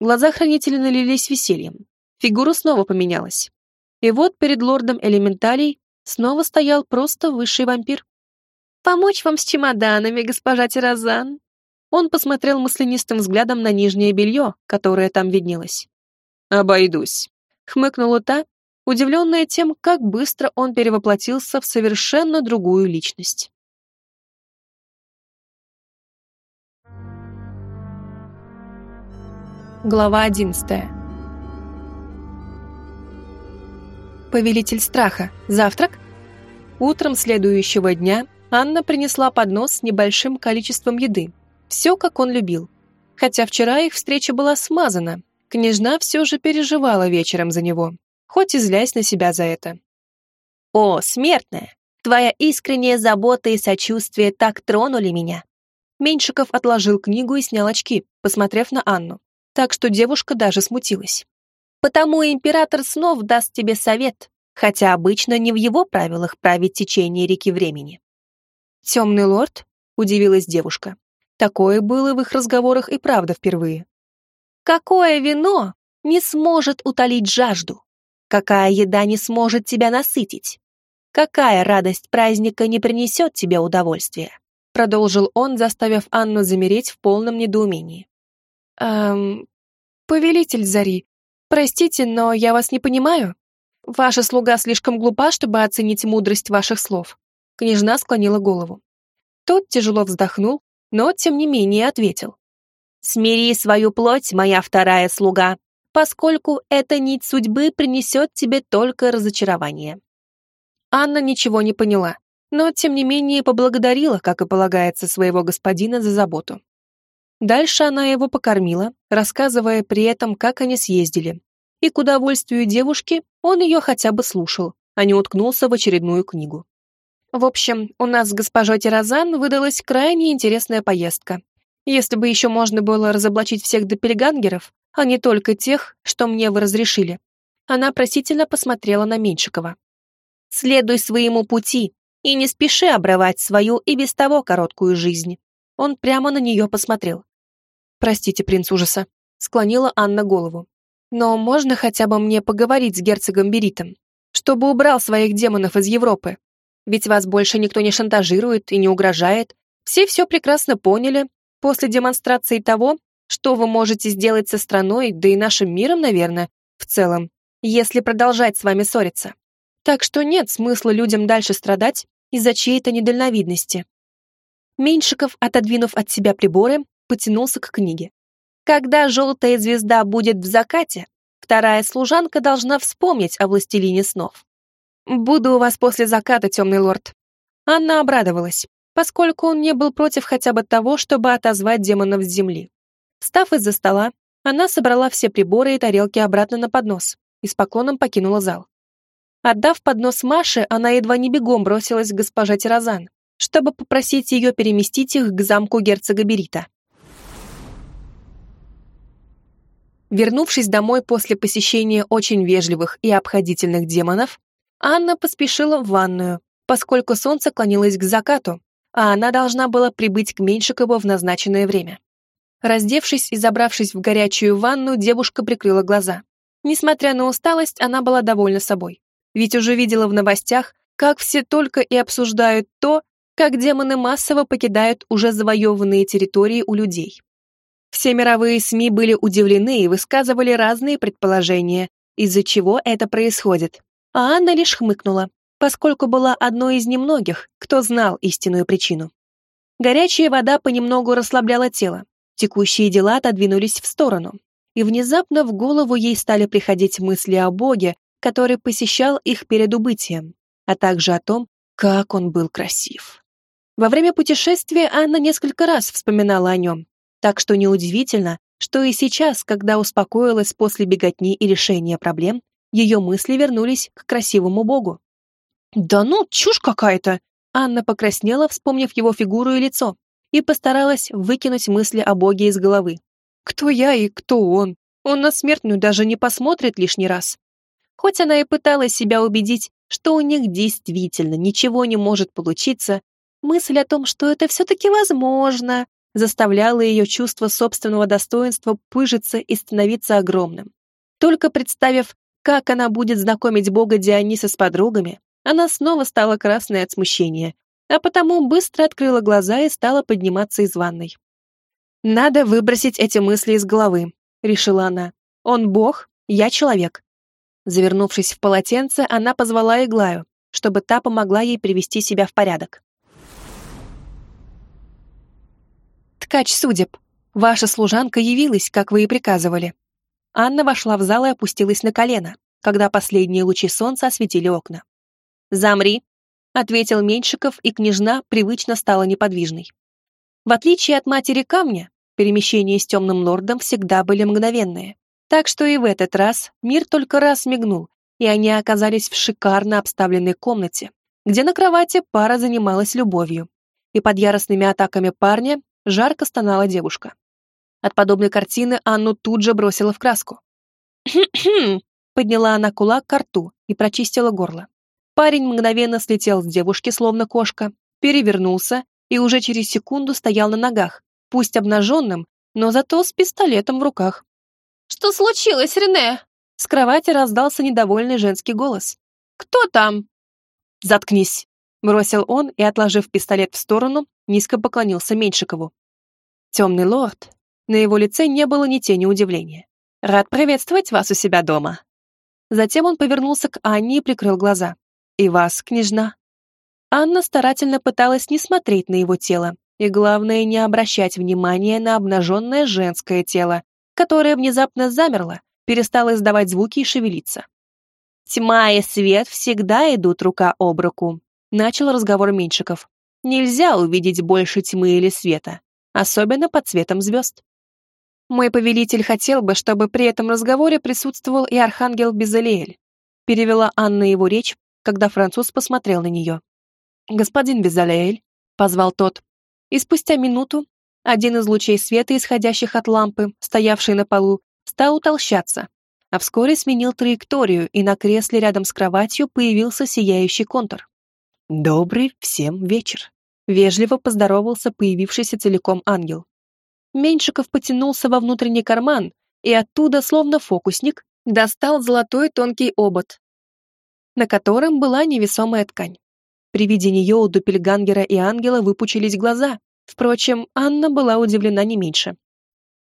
Глаза хранителя налились весельем. Фигура снова поменялась. И вот перед лордом Элементалей снова стоял просто высший вампир. «Помочь вам с чемоданами, госпожа Тирозан?» Он посмотрел маслянистым взглядом на нижнее белье, которое там виднелось. «Обойдусь», — хмыкнула та, удивленная тем, как быстро он перевоплотился в совершенно другую личность. Глава одиннадцатая. Повелитель страха. Завтрак? Утром следующего дня Анна принесла поднос с небольшим количеством еды, все, как он любил. Хотя вчера их встреча была смазана, княжна все же переживала вечером за него, хоть и злясь на себя за это. «О, смертная, твоя искренняя забота и сочувствие так тронули меня!» Меньшиков отложил книгу и снял очки, посмотрев на Анну, так что девушка даже смутилась. «Потому император снов даст тебе совет, хотя обычно не в его правилах править течение реки времени». «Темный лорд?» — удивилась девушка. Такое было в их разговорах и правда впервые. Какое вино не сможет утолить жажду? Какая еда не сможет тебя насытить? Какая радость праздника не принесет тебе удовольствия? Продолжил он, заставив Анну замереть в полном недоумении. «Эм, повелитель Зари, простите, но я вас не понимаю. Ваша слуга слишком глупа, чтобы оценить мудрость ваших слов». Княжна склонила голову. Тот тяжело вздохнул, но, тем не менее, ответил. «Смири свою плоть, моя вторая слуга, поскольку эта нить судьбы принесет тебе только разочарование». Анна ничего не поняла, но, тем не менее, поблагодарила, как и полагается, своего господина за заботу. Дальше она его покормила, рассказывая при этом, как они съездили. И к удовольствию девушки он ее хотя бы слушал, а не уткнулся в очередную книгу. В общем, у нас с госпожой Тирозан выдалась крайне интересная поездка. Если бы еще можно было разоблачить всех допельгангеров, а не только тех, что мне вы разрешили. Она просительно посмотрела на Меньшикова. «Следуй своему пути и не спеши обрывать свою и без того короткую жизнь». Он прямо на нее посмотрел. «Простите, принц ужаса», — склонила Анна голову. «Но можно хотя бы мне поговорить с герцогом Беритом, чтобы убрал своих демонов из Европы? Ведь вас больше никто не шантажирует и не угрожает. Все все прекрасно поняли после демонстрации того, что вы можете сделать со страной, да и нашим миром, наверное, в целом, если продолжать с вами ссориться. Так что нет смысла людям дальше страдать из-за чьей-то недальновидности. Меньшиков, отодвинув от себя приборы, потянулся к книге. Когда желтая звезда будет в закате, вторая служанка должна вспомнить о властелине снов. «Буду у вас после заката, темный лорд». Анна обрадовалась, поскольку он не был против хотя бы того, чтобы отозвать демонов с земли. Встав из-за стола, она собрала все приборы и тарелки обратно на поднос и с поклоном покинула зал. Отдав поднос Маше, она едва не бегом бросилась к госпоже Тирозан, чтобы попросить ее переместить их к замку герцога Берита. Вернувшись домой после посещения очень вежливых и обходительных демонов, Анна поспешила в ванную, поскольку солнце клонилось к закату, а она должна была прибыть к Меньшикову в назначенное время. Раздевшись и забравшись в горячую ванну, девушка прикрыла глаза. Несмотря на усталость, она была довольна собой. Ведь уже видела в новостях, как все только и обсуждают то, как демоны массово покидают уже завоеванные территории у людей. Все мировые СМИ были удивлены и высказывали разные предположения, из-за чего это происходит. А Анна лишь хмыкнула, поскольку была одной из немногих, кто знал истинную причину. Горячая вода понемногу расслабляла тело, текущие дела отодвинулись в сторону, и внезапно в голову ей стали приходить мысли о Боге, который посещал их перед убытием, а также о том, как он был красив. Во время путешествия Анна несколько раз вспоминала о нем, так что неудивительно, что и сейчас, когда успокоилась после беготни и решения проблем, ее мысли вернулись к красивому богу. «Да ну, чушь какая-то!» Анна покраснела, вспомнив его фигуру и лицо, и постаралась выкинуть мысли о боге из головы. «Кто я и кто он? Он на смертную даже не посмотрит лишний раз». Хоть она и пыталась себя убедить, что у них действительно ничего не может получиться, мысль о том, что это все-таки возможно, заставляла ее чувство собственного достоинства пыжиться и становиться огромным. Только представив, как она будет знакомить бога Диониса с подругами, она снова стала красной от смущения, а потому быстро открыла глаза и стала подниматься из ванной. «Надо выбросить эти мысли из головы», — решила она. «Он бог, я человек». Завернувшись в полотенце, она позвала Иглаю, чтобы та помогла ей привести себя в порядок. «Ткач судеб, ваша служанка явилась, как вы и приказывали». Анна вошла в зал и опустилась на колено, когда последние лучи солнца осветили окна. «Замри», — ответил Меньшиков, и княжна привычно стала неподвижной. В отличие от матери камня, перемещения с темным лордом всегда были мгновенные. Так что и в этот раз мир только раз мигнул, и они оказались в шикарно обставленной комнате, где на кровати пара занималась любовью. И под яростными атаками парня жарко стонала девушка. От подобной картины Анну тут же бросила в краску. «Хм-хм!» подняла она кулак к рту и прочистила горло. Парень мгновенно слетел с девушки, словно кошка, перевернулся и уже через секунду стоял на ногах, пусть обнаженным, но зато с пистолетом в руках. «Что случилось, Рене?» С кровати раздался недовольный женский голос. «Кто там?» «Заткнись!» Бросил он и, отложив пистолет в сторону, низко поклонился Меньшикову. «Темный лорд». На его лице не было ни тени удивления. «Рад приветствовать вас у себя дома». Затем он повернулся к Анне и прикрыл глаза. «И вас, княжна». Анна старательно пыталась не смотреть на его тело, и главное, не обращать внимания на обнаженное женское тело, которое внезапно замерло, перестало издавать звуки и шевелиться. «Тьма и свет всегда идут рука об руку», — начал разговор Меньшиков. «Нельзя увидеть больше тьмы или света, особенно под цветом звезд». Мой повелитель хотел бы, чтобы при этом разговоре присутствовал и архангел Безалиэль. Перевела Анна его речь, когда француз посмотрел на нее. «Господин Безалеэль», — позвал тот. И спустя минуту один из лучей света, исходящих от лампы, стоявшей на полу, стал утолщаться, а вскоре сменил траекторию, и на кресле рядом с кроватью появился сияющий контур. «Добрый всем вечер», — вежливо поздоровался появившийся целиком ангел. Меньшиков потянулся во внутренний карман и оттуда, словно фокусник, достал золотой тонкий обод, на котором была невесомая ткань. При виде нее у Дуппельгангера и ангела выпучились глаза. Впрочем, Анна была удивлена не меньше.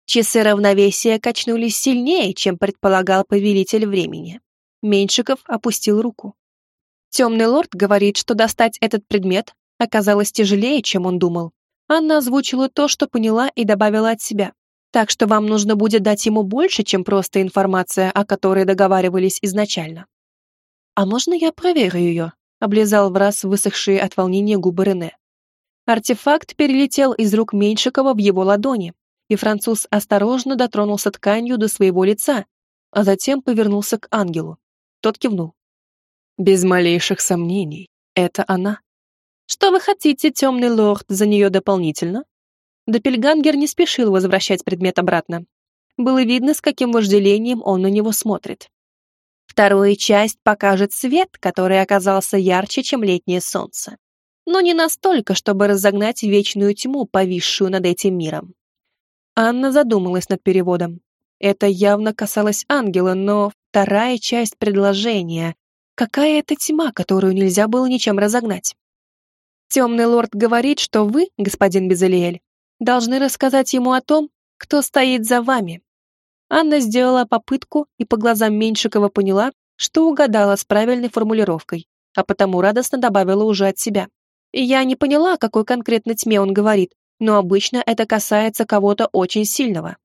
Часы равновесия качнулись сильнее, чем предполагал повелитель времени. Меньшиков опустил руку. Темный лорд говорит, что достать этот предмет оказалось тяжелее, чем он думал. Анна озвучила то, что поняла и добавила от себя. Так что вам нужно будет дать ему больше, чем просто информация, о которой договаривались изначально. «А можно я проверю ее?» — облизал в раз высохшие от волнения губы Рене. Артефакт перелетел из рук Меньшикова в его ладони, и француз осторожно дотронулся тканью до своего лица, а затем повернулся к ангелу. Тот кивнул. «Без малейших сомнений, это она». «Что вы хотите, темный лорд, за нее дополнительно?» Допельгангер не спешил возвращать предмет обратно. Было видно, с каким вожделением он на него смотрит. Вторую часть покажет свет, который оказался ярче, чем летнее солнце. Но не настолько, чтобы разогнать вечную тьму, повисшую над этим миром. Анна задумалась над переводом. Это явно касалось ангела, но вторая часть предложения. Какая это тьма, которую нельзя было ничем разогнать? Темный лорд говорит, что вы, господин Безелиэль, должны рассказать ему о том, кто стоит за вами. Анна сделала попытку и по глазам Меньшикова поняла, что угадала с правильной формулировкой, а потому радостно добавила уже от себя. Я не поняла, о какой конкретно тьме он говорит, но обычно это касается кого-то очень сильного.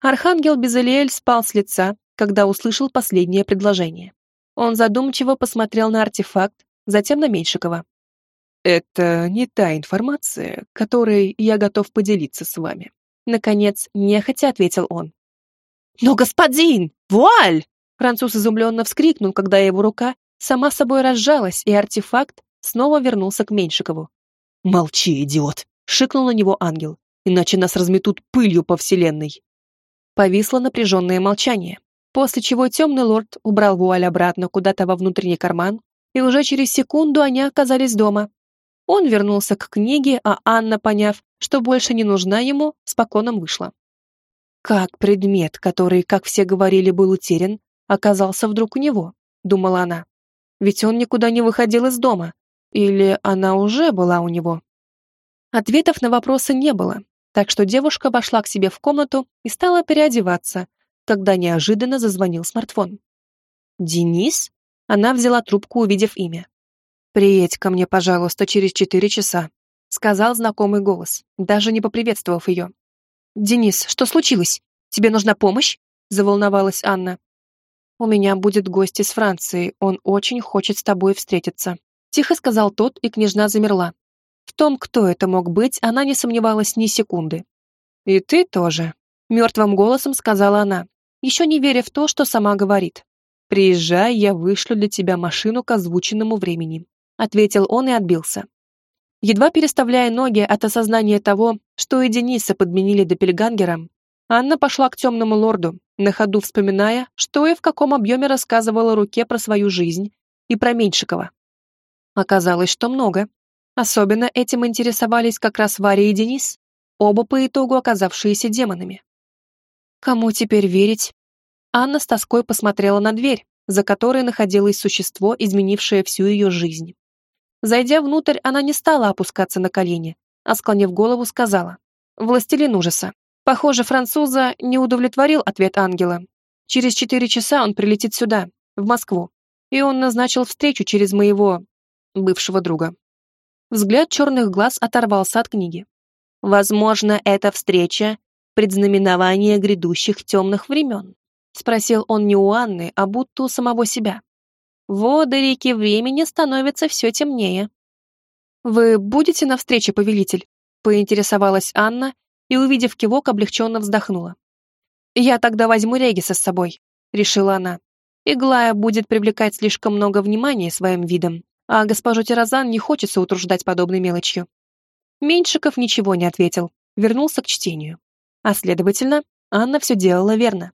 Архангел Безелиэль спал с лица, когда услышал последнее предложение. Он задумчиво посмотрел на артефакт, затем на Меньшикова. «Это не та информация, которой я готов поделиться с вами», Наконец, нехотя ответил он. «Но, господин! Вуаль!» Француз изумленно вскрикнул, когда его рука сама собой разжалась, и артефакт снова вернулся к Меньшикову. «Молчи, идиот!» — шикнул на него ангел. «Иначе нас разметут пылью по вселенной!» Повисло напряженное молчание, после чего темный лорд убрал вуаль обратно куда-то во внутренний карман, и уже через секунду они оказались дома. Он вернулся к книге, а Анна, поняв, что больше не нужна ему, спокойно вышла. Как предмет, который, как все говорили, был утерян, оказался вдруг у него, думала она. Ведь он никуда не выходил из дома. Или она уже была у него? Ответов на вопросы не было, так что девушка вошла к себе в комнату и стала переодеваться, когда неожиданно зазвонил смартфон. «Денис?» Она взяла трубку, увидев имя. «Приедь ко мне, пожалуйста, через четыре часа», сказал знакомый голос, даже не поприветствовав ее. «Денис, что случилось? Тебе нужна помощь?» — заволновалась Анна. «У меня будет гость из Франции, он очень хочет с тобой встретиться», — тихо сказал тот, и княжна замерла. В том, кто это мог быть, она не сомневалась ни секунды. «И ты тоже», — мертвым голосом сказала она, еще не веря в то, что сама говорит. «Приезжай, я вышлю для тебя машину к озвученному времени», — ответил он и отбился. Едва переставляя ноги от осознания того, что и Дениса подменили Доппельгангером, Анна пошла к темному лорду, на ходу вспоминая, что и в каком объеме рассказывала Руке про свою жизнь и про Меньшикова. Оказалось, что много. Особенно этим интересовались как раз Варя и Денис, оба по итогу оказавшиеся демонами. Кому теперь верить? Анна с тоской посмотрела на дверь, за которой находилось существо, изменившее всю ее жизнь. Зайдя внутрь, она не стала опускаться на колени, а, склонив голову, сказала. «Властелин ужаса. Похоже, француза не удовлетворил ответ ангела. Через четыре часа он прилетит сюда, в Москву, и он назначил встречу через моего... бывшего друга». Взгляд черных глаз оторвался от книги. «Возможно, эта встреча — предзнаменование грядущих темных времен?» — спросил он не у Анны, а будто у самого себя. Воды реки времени становятся все темнее. «Вы будете на встрече, повелитель?» — поинтересовалась Анна и, увидев кивок, облегченно вздохнула. «Я тогда возьму Региса с собой», — решила она. «Иглая будет привлекать слишком много внимания своим видом, а госпожу Тирозан не хочется утруждать подобной мелочью. Меньшиков ничего не ответил, вернулся к чтению. А следовательно, Анна все делала верно.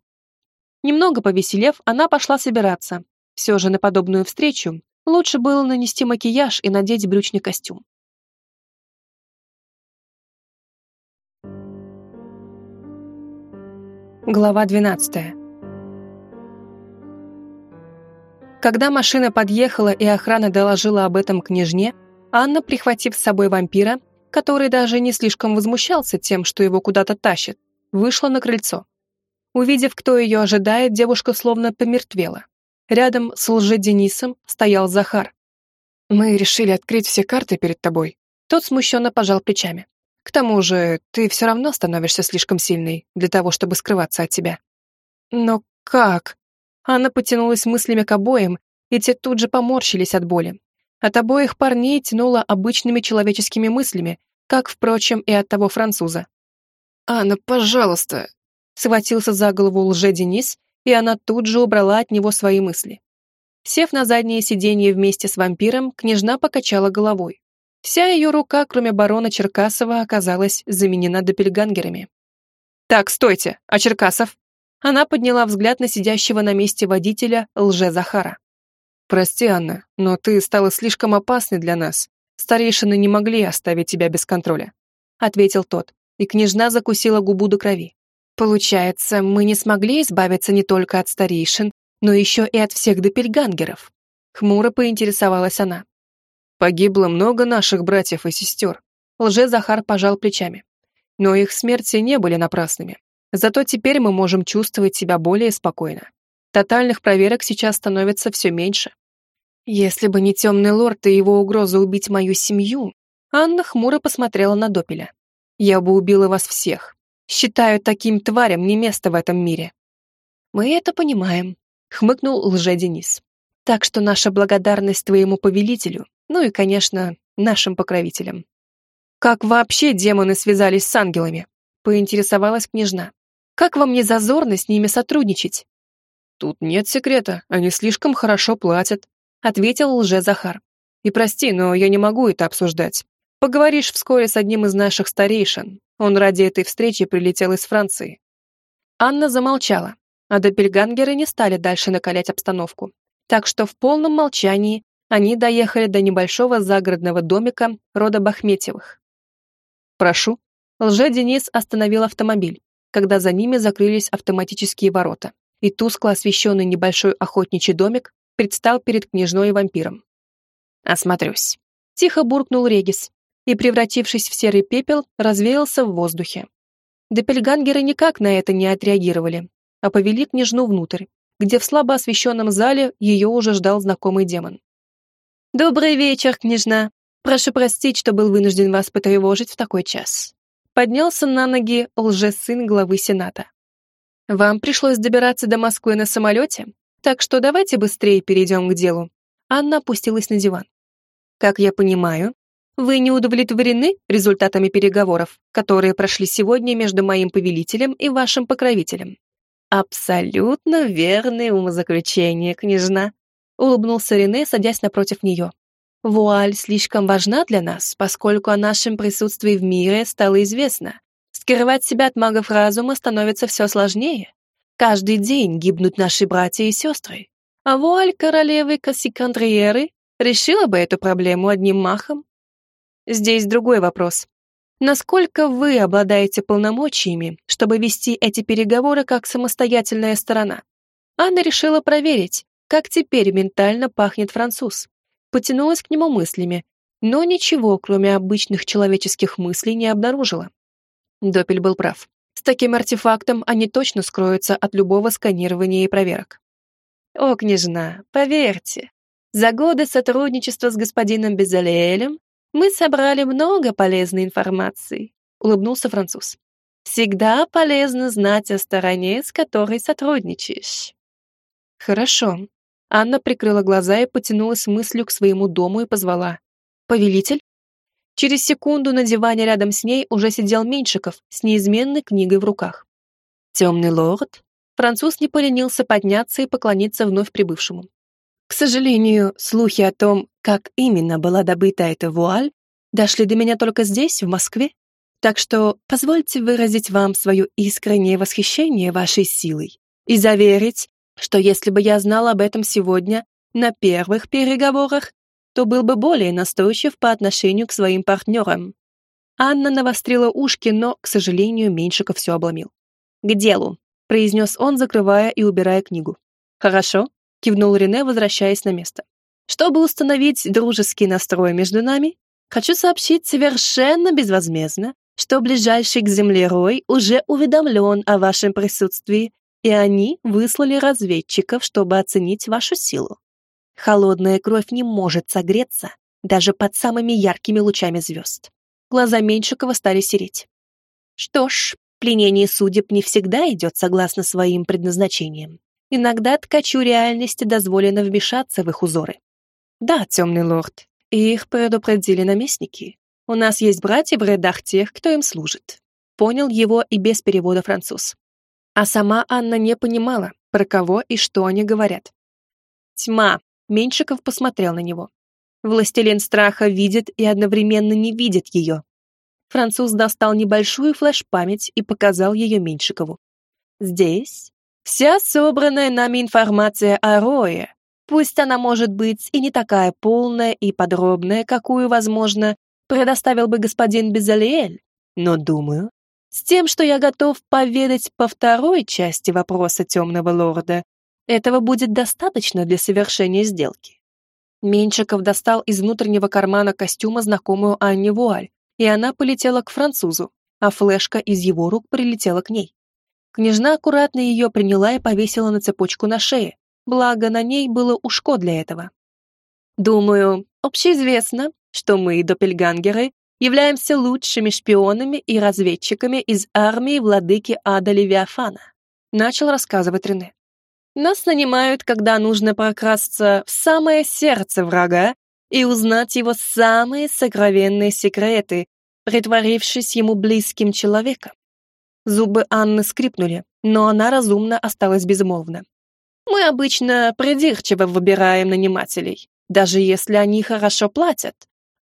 Немного повеселев, она пошла собираться. Все же на подобную встречу лучше было нанести макияж и надеть брючный костюм. Глава 12. Когда машина подъехала и охрана доложила об этом княжне, Анна, прихватив с собой вампира, который даже не слишком возмущался тем, что его куда-то тащит, вышла на крыльцо. Увидев, кто ее ожидает, девушка словно помертвела. Рядом с лже-Денисом стоял Захар. «Мы решили открыть все карты перед тобой». Тот смущенно пожал плечами. К тому же, ты все равно становишься слишком сильной для того, чтобы скрываться от тебя. Но как? Она потянулась мыслями к обоим, и те тут же поморщились от боли. От обоих парней тянуло обычными человеческими мыслями, как, впрочем, и от того француза. «Анна, пожалуйста!» Схватился за голову лже-Денис, и она тут же убрала от него свои мысли. Сев на заднее сиденье вместе с вампиром, княжна покачала головой. Вся ее рука, кроме барона Черкасова, оказалась заменена допельгангерами. «Так, стойте! А Черкасов?» Она подняла взгляд на сидящего на месте водителя лже-Захара. «Прости, Анна, но ты стала слишком опасной для нас. Старейшины не могли оставить тебя без контроля», — ответил тот, и княжна закусила губу до крови. «Получается, мы не смогли избавиться не только от старейшин, но еще и от всех допельгангеров?» Хмуро поинтересовалась она. Погибло много наших братьев и сестер. Лже-Захар пожал плечами. Но их смерти не были напрасными. Зато теперь мы можем чувствовать себя более спокойно. Тотальных проверок сейчас становится все меньше. Если бы не темный лорд и его угроза убить мою семью, Анна хмуро посмотрела на Допеля. Я бы убила вас всех. Считаю, таким тварям не место в этом мире. Мы это понимаем, хмыкнул лже-Денис. Так что наша благодарность твоему повелителю ну и, конечно, нашим покровителям. «Как вообще демоны связались с ангелами?» — поинтересовалась княжна. «Как вам не зазорно с ними сотрудничать?» «Тут нет секрета, они слишком хорошо платят», — ответил лже-Захар. «И прости, но я не могу это обсуждать. Поговоришь вскоре с одним из наших старейшин. Он ради этой встречи прилетел из Франции». Анна замолчала, а допельгангеры не стали дальше накалять обстановку. Так что в полном молчании они доехали до небольшого загородного домика рода Бахметьевых. «Прошу». Лже-Денис остановил автомобиль, когда за ними закрылись автоматические ворота, и тускло освещенный небольшой охотничий домик предстал перед княжной и вампиром. «Осмотрюсь». Тихо буркнул Регис и, превратившись в серый пепел, развеялся в воздухе. Допельгангеры никак на это не отреагировали, а повели княжну внутрь, где в слабо освещенном зале ее уже ждал знакомый демон. «Добрый вечер, княжна. Прошу простить, что был вынужден вас потревожить в такой час». Поднялся на ноги лжесын главы Сената. «Вам пришлось добираться до Москвы на самолете, так что давайте быстрее перейдем к делу». Анна опустилась на диван. «Как я понимаю, вы не удовлетворены результатами переговоров, которые прошли сегодня между моим повелителем и вашим покровителем?» «Абсолютно верное умозаключение, княжна», улыбнулся Рене, садясь напротив нее. Вуаль слишком важна для нас, поскольку о нашем присутствии в мире стало известно. Скрывать себя от магов разума становится все сложнее. Каждый день гибнут наши братья и сестры. А вуаль королевы Кассикандриеры решила бы эту проблему одним махом. Здесь другой вопрос. Насколько вы обладаете полномочиями, чтобы вести эти переговоры как самостоятельная сторона? Анна решила проверить, как теперь ментально пахнет француз. Потянулась к нему мыслями, но ничего, кроме обычных человеческих мыслей, не обнаружила. Допель был прав. С таким артефактом они точно скроются от любого сканирования и проверок. О, княжна, поверьте, за годы сотрудничества с господином Безалиэлем мы собрали много полезной информации, улыбнулся француз. Всегда полезно знать о стороне, с которой сотрудничаешь. Хорошо, Анна прикрыла глаза и потянулась мыслью к своему дому и позвала. «Повелитель?» Через секунду на диване рядом с ней уже сидел Меньшиков с неизменной книгой в руках. «Темный лорд?» Француз не поленился подняться и поклониться вновь прибывшему. К сожалению, слухи о том, как именно была добыта эта вуаль, дошли до меня только здесь, в Москве. Так что позвольте выразить вам свое искреннее восхищение вашей силой и заверить, что если бы я знал об этом сегодня на первых переговорах, то был бы более настойчив по отношению к своим партнерам. Анна навострила ушки, но, к сожалению, Меньшиков все обломил. «К делу», — произнес он, закрывая и убирая книгу. «Хорошо», — кивнул Рене, возвращаясь на место. «Чтобы установить дружеский настрой между нами, хочу сообщить совершенно безвозмездно, что ближайший к земле Рой уже уведомлен о вашем присутствии, и они выслали разведчиков, чтобы оценить вашу силу. Холодная кровь не может согреться даже под самыми яркими лучами звезд. Глаза Меньшикова стали сереть. Что ж, пленение судеб не всегда идет согласно своим предназначениям. Иногда ткачу реальности дозволено вмешаться в их узоры. Да, темный лорд, их предупредили наместники. У нас есть братья в рядах тех, кто им служит. Понял его и без перевода француз. А сама Анна не понимала, про кого и что они говорят. Тьма. Меньшиков посмотрел на него. Властелин страха видит и одновременно не видит ее. Француз достал небольшую флеш-память и показал ее Меньшикову. Здесь вся собранная нами информация о Рое. Пусть она может быть и не такая полная и подробная, какую, возможно, предоставил бы господин Безалиэль, но думаю, с тем, что я готов поведать по второй части вопроса темного лорда, этого будет достаточно для совершения сделки. Меньшиков достал из внутреннего кармана костюма знакомую Анне вуаль, и она полетела к французу, а флешка из его рук прилетела к ней. Княжна аккуратно ее приняла и повесила на цепочку на шее, благо на ней было ушко для этого. Думаю, общеизвестно, что мы, доппельгангеры, являемся лучшими шпионами и разведчиками из армии владыки Ада Левиафана, начал рассказывать Рене. Нас нанимают, когда нужно прокрасться в самое сердце врага и узнать его самые сокровенные секреты, притворившись ему близким человеком. Зубы Анны скрипнули, но она разумно осталась безмолвна. Мы обычно придирчиво выбираем нанимателей, даже если они хорошо платят,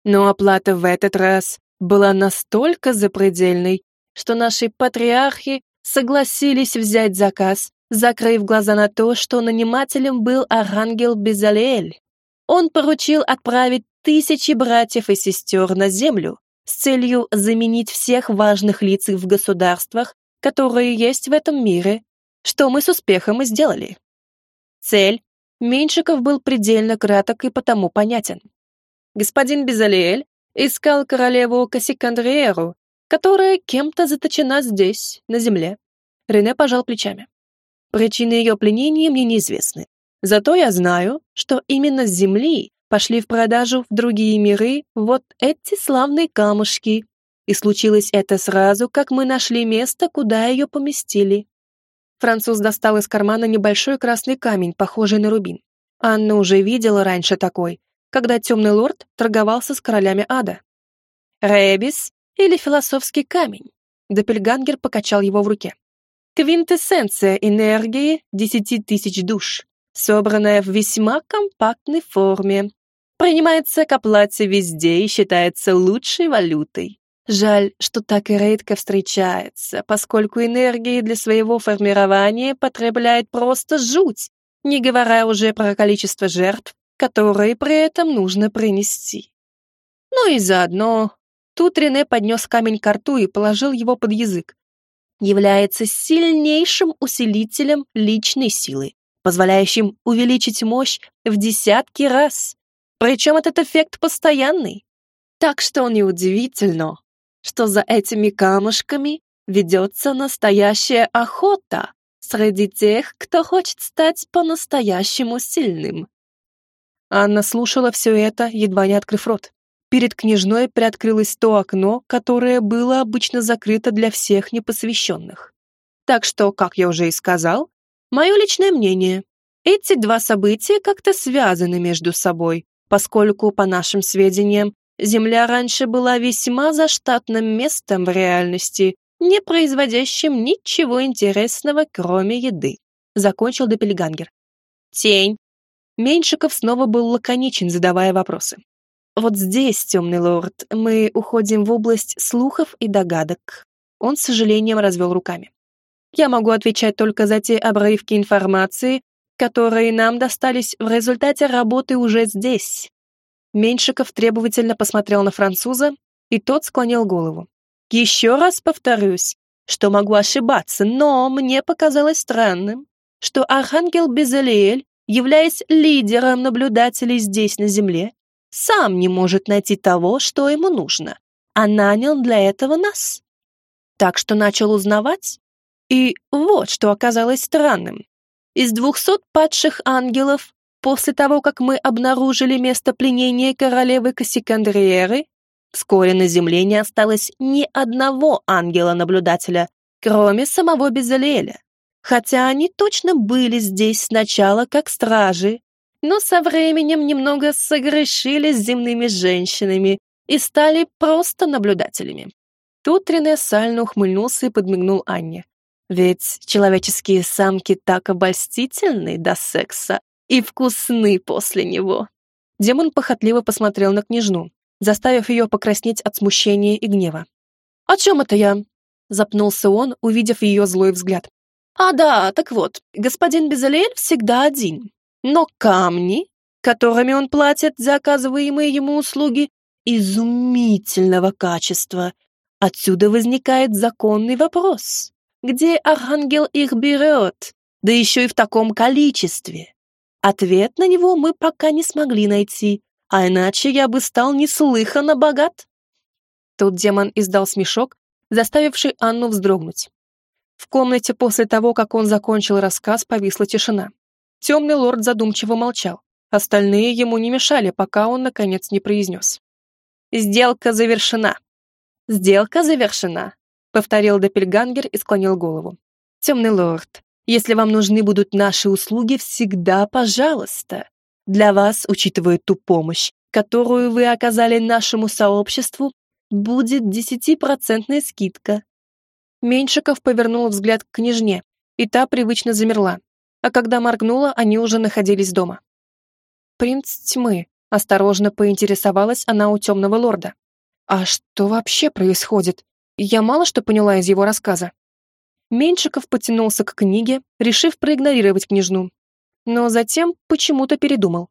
но оплата в этот раз была настолько запредельной, что наши патриархи согласились взять заказ, закрыв глаза на то, что нанимателем был архангел Безалиэль. Он поручил отправить тысячи братьев и сестер на землю с целью заменить всех важных лиц в государствах, которые есть в этом мире, что мы с успехом и сделали. Цель Меньшиков был предельно краток и потому понятен господин Безалиэль искал королеву Кассикандриеру, которая кем-то заточена здесь, на земле. Рене пожал плечами. Причины ее пленения мне неизвестны. Зато я знаю, что именно с земли пошли в продажу в другие миры вот эти славные камушки. И случилось это сразу, как мы нашли место, куда ее поместили. Француз достал из кармана небольшой красный камень, похожий на рубин. Анна уже видела раньше такой, когда темный лорд торговался с королями ада. Ребис или философский камень. Доппельгангер покачал его в руке. Квинтэссенция энергии десяти тысяч душ, собранная в весьма компактной форме. Принимается к оплате везде и считается лучшей валютой. Жаль, что так и редко встречается, поскольку энергии для своего формирования потребляет просто жуть, не говоря уже про количество жертв которые при этом нужно принести. Ну и заодно... Тут Рене поднес камень к рту и положил его под язык. Является сильнейшим усилителем личной силы, позволяющим увеличить мощь в десятки раз. Причем этот эффект постоянный. Так что неудивительно, что за этими камушками ведется настоящая охота среди тех, кто хочет стать по-настоящему сильным. Анна слушала все это, едва не открыв рот. Перед княжной приоткрылось то окно, которое было обычно закрыто для всех непосвященных. Так что, как я уже и сказал, мое личное мнение, эти два события как-то связаны между собой, поскольку, по нашим сведениям, Земля раньше была весьма заштатным местом в реальности, не производящим ничего интересного, кроме еды. Закончил Доппельгангер. Тень Меньшиков снова был лаконичен, задавая вопросы. «Вот здесь, темный лорд, мы уходим в область слухов и догадок». Он с сожалением развел руками. «Я могу отвечать только за те обрывки информации, которые нам достались в результате работы уже здесь». Меньшиков требовательно посмотрел на француза, и тот склонил голову. «Еще раз повторюсь, что могу ошибаться, но мне показалось странным, что Архангел Безалиэль, являясь лидером наблюдателей здесь на Земле, сам не может найти того, что ему нужно, а нанял для этого нас. Так что начал узнавать, и вот что оказалось странным. Из двухсот падших ангелов, после того, как мы обнаружили место пленения королевы Кассикандриеры, вскоре на земле не осталось ни одного ангела-наблюдателя, кроме самого Безалиэля. Хотя они точно были здесь сначала как стражи, но со временем немного согрешили с земными женщинами и стали просто наблюдателями. Тут Рене сально ухмыльнулся и подмигнул Анне. Ведь человеческие самки так обольстительны до секса и вкусны после него. Демон похотливо посмотрел на княжну, заставив ее покраснеть от смущения и гнева. «О чем это я?» — запнулся он, увидев ее злой взгляд. «А да, так вот, господин Безалель всегда один, но камни, которыми он платит за оказываемые ему услуги, изумительного качества. Отсюда возникает законный вопрос. Где Архангел их берет? Да еще и в таком количестве. Ответ на него мы пока не смогли найти, а иначе я бы стал неслыханно богат. Тут демон издал смешок, заставивший Анну вздрогнуть. В комнате после того, как он закончил рассказ, повисла тишина. Темный лорд задумчиво молчал. Остальные ему не мешали, пока он, наконец, не произнес. «Сделка завершена». «Сделка завершена», — повторил Доппельгангер и склонил голову. «Темный лорд, если вам нужны будут наши услуги, всегда пожалуйста. Для вас, учитывая ту помощь, которую вы оказали нашему сообществу, будет десятипроцентная скидка». Меньшиков повернул взгляд к княжне, и та привычно замерла а когда моргнула, они уже находились дома. «Принц тьмы», — осторожно поинтересовалась она у темного лорда. «А что вообще происходит? Я мало что поняла из его рассказа». Меньшиков потянулся к книге, решив проигнорировать княжну. Но затем почему-то передумал.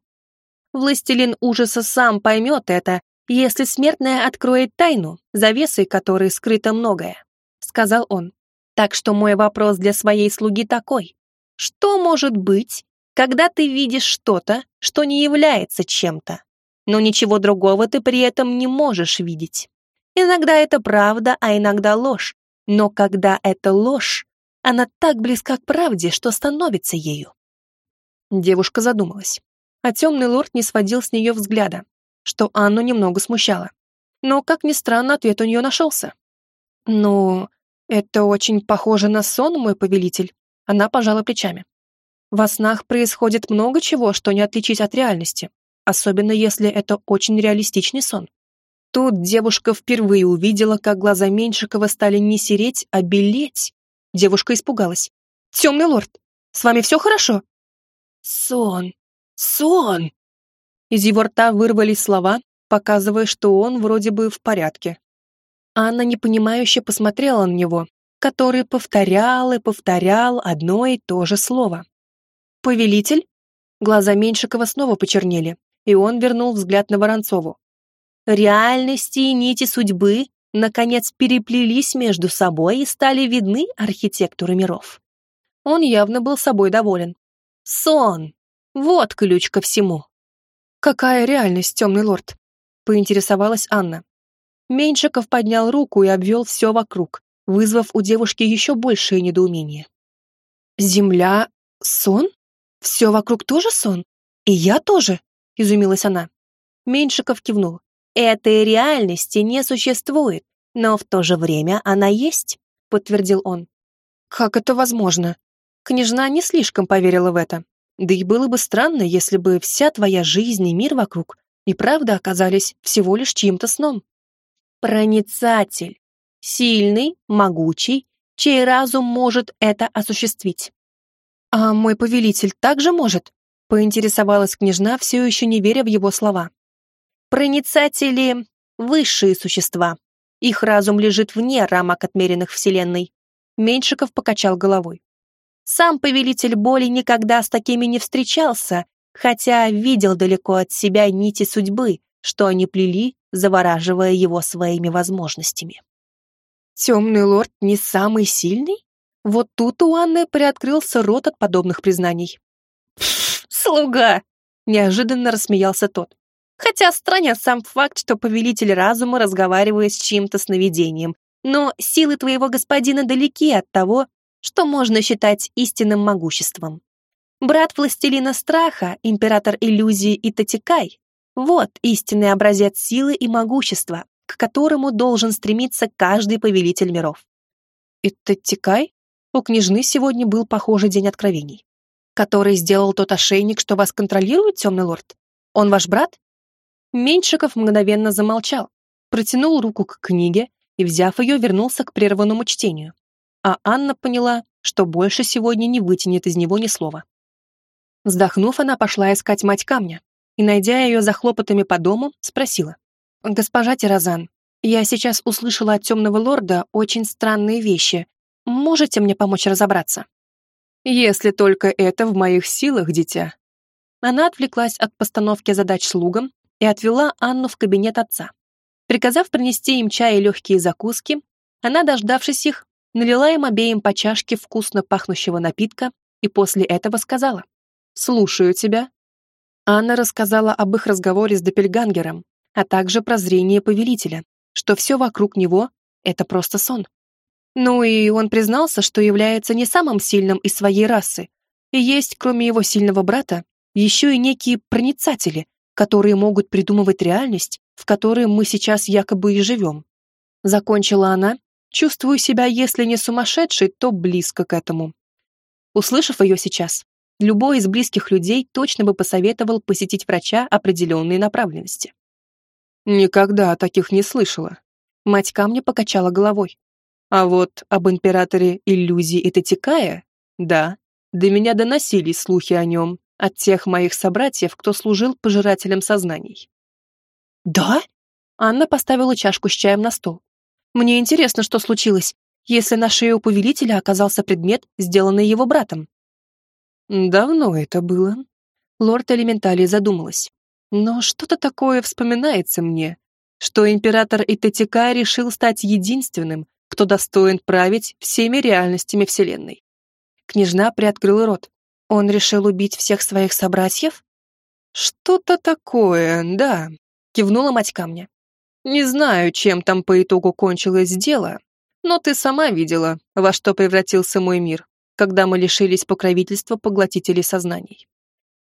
Властелин ужаса сам поймет это, если смертная откроет тайну, завесой которой скрыто многое, сказал он. Так что мой вопрос для своей слуги такой. Что может быть, когда ты видишь что-то, что не является чем-то, но ничего другого ты при этом не можешь видеть? Иногда это правда, а иногда ложь. Но когда это ложь, она так близка к правде, что становится ею. Девушка задумалась, а темный лорд не сводил с нее взгляда, что Анну немного смущало. Но, как ни странно, ответ у нее нашелся. «Ну, это очень похоже на сон, мой повелитель», она пожала плечами. Во снах происходит много чего, что не отличить от реальности, особенно если это очень реалистичный сон. Тут девушка впервые увидела, как глаза Меньшикова стали не сереть, а белеть. Девушка испугалась. «Темный лорд, с вами все хорошо?» «Сон! Сон!» Из его рта вырвались слова, показывая, что он вроде бы в порядке. Анна непонимающе посмотрела на него, который повторял и повторял одно и то же слово. «Повелитель?» Глаза Меньшикова снова почернели, и он вернул взгляд на Воронцову. «Реальности и нити судьбы наконец переплелись между собой и стали видны архитектуры миров». Он явно был собой доволен. «Сон! Вот ключ ко всему!» «Какая реальность, темный лорд?» — поинтересовалась Анна. Меньшиков поднял руку и обвел все вокруг, вызвав у девушки еще большее недоумение. «Земля — сон? Все вокруг тоже сон? И я тоже?» — изумилась она. Меньшиков кивнул. «Этой реальности не существует, но в то же время она есть», — подтвердил он. «Как это возможно?» Княжна не слишком поверила в это. Да и было бы странно, если бы вся твоя жизнь и мир вокруг и правда оказались всего лишь чьим-то сном. «Проницатель», сильный, могучий, чей разум может это осуществить. А мой повелитель также может? Поинтересовалась княжна, все еще не веря в его слова. Проницатели — высшие существа. Их разум лежит вне рамок отмеренных Вселенной. Меньшиков покачал головой. Сам повелитель боли никогда с такими не встречался, хотя видел далеко от себя нити судьбы, что они плели, завораживая его своими возможностями. Темный лорд не самый сильный? Вот тут у Анны приоткрылся рот от подобных признаний. «Слуга!» — неожиданно рассмеялся тот. Хотя странен сам факт, что повелитель разума разговаривает с чьим-то сновидением, но силы твоего господина далеки от того, что можно считать истинным могуществом. Брат властелина страха, император иллюзии и Татикай — вот истинный образец силы и могущества, к которому должен стремиться каждый повелитель миров. И Татикай? У княжны сегодня был похожий день откровений. Который сделал тот ошейник, что вас контролирует, темный лорд? Он ваш брат? Меньшиков мгновенно замолчал, протянул руку к книге и, взяв ее, вернулся к прерванному чтению. А Анна поняла, что больше сегодня не вытянет из него ни слова. Вздохнув, она пошла искать мать камня и, найдя ее за хлопотами по дому, спросила. «Госпожа Тирозан, я сейчас услышала от темного лорда очень странные вещи. Можете мне помочь разобраться?» «Если только это в моих силах, дитя». Она отвлеклась от постановки задач слугам и отвела Анну в кабинет отца. Приказав принести им чай и легкие закуски, она, дождавшись их, налила им обеим по чашке вкусно пахнущего напитка и после этого сказала «Слушаю тебя». Анна рассказала об их разговоре с Доппельгангером, а также прозрение повелителя, что все вокруг него — это просто сон. Ну и он признался, что является не самым сильным из своей расы, и есть, кроме его сильного брата, еще и некие проницатели, которые могут придумывать реальность, в которой мы сейчас якобы и живем. Закончила она, чувствую себя, если не сумасшедшей, то близко к этому. Услышав ее сейчас, любой из близких людей точно бы посоветовал посетить врача определенной направленности. Никогда о таких не слышала. Мать камня покачала головой. А вот об императоре иллюзий и Татикая, да, до меня доносились слухи о нем от тех моих собратьев, кто служил пожирателем сознаний. «Да?» Анна поставила чашку с чаем на стол. «Мне интересно, что случилось, если на шее у повелителя оказался предмет, сделанный его братом». «Давно это было». Лорд Элементалий задумалась. Но что-то такое вспоминается мне, что император Итатика решил стать единственным, кто достоин править всеми реальностями Вселенной. Княжна приоткрыла рот. Он решил убить всех своих собратьев? Что-то такое, да, кивнула мать камня. Не знаю, чем там по итогу кончилось дело, но ты сама видела, во что превратился мой мир, когда мы лишились покровительства поглотителей сознаний.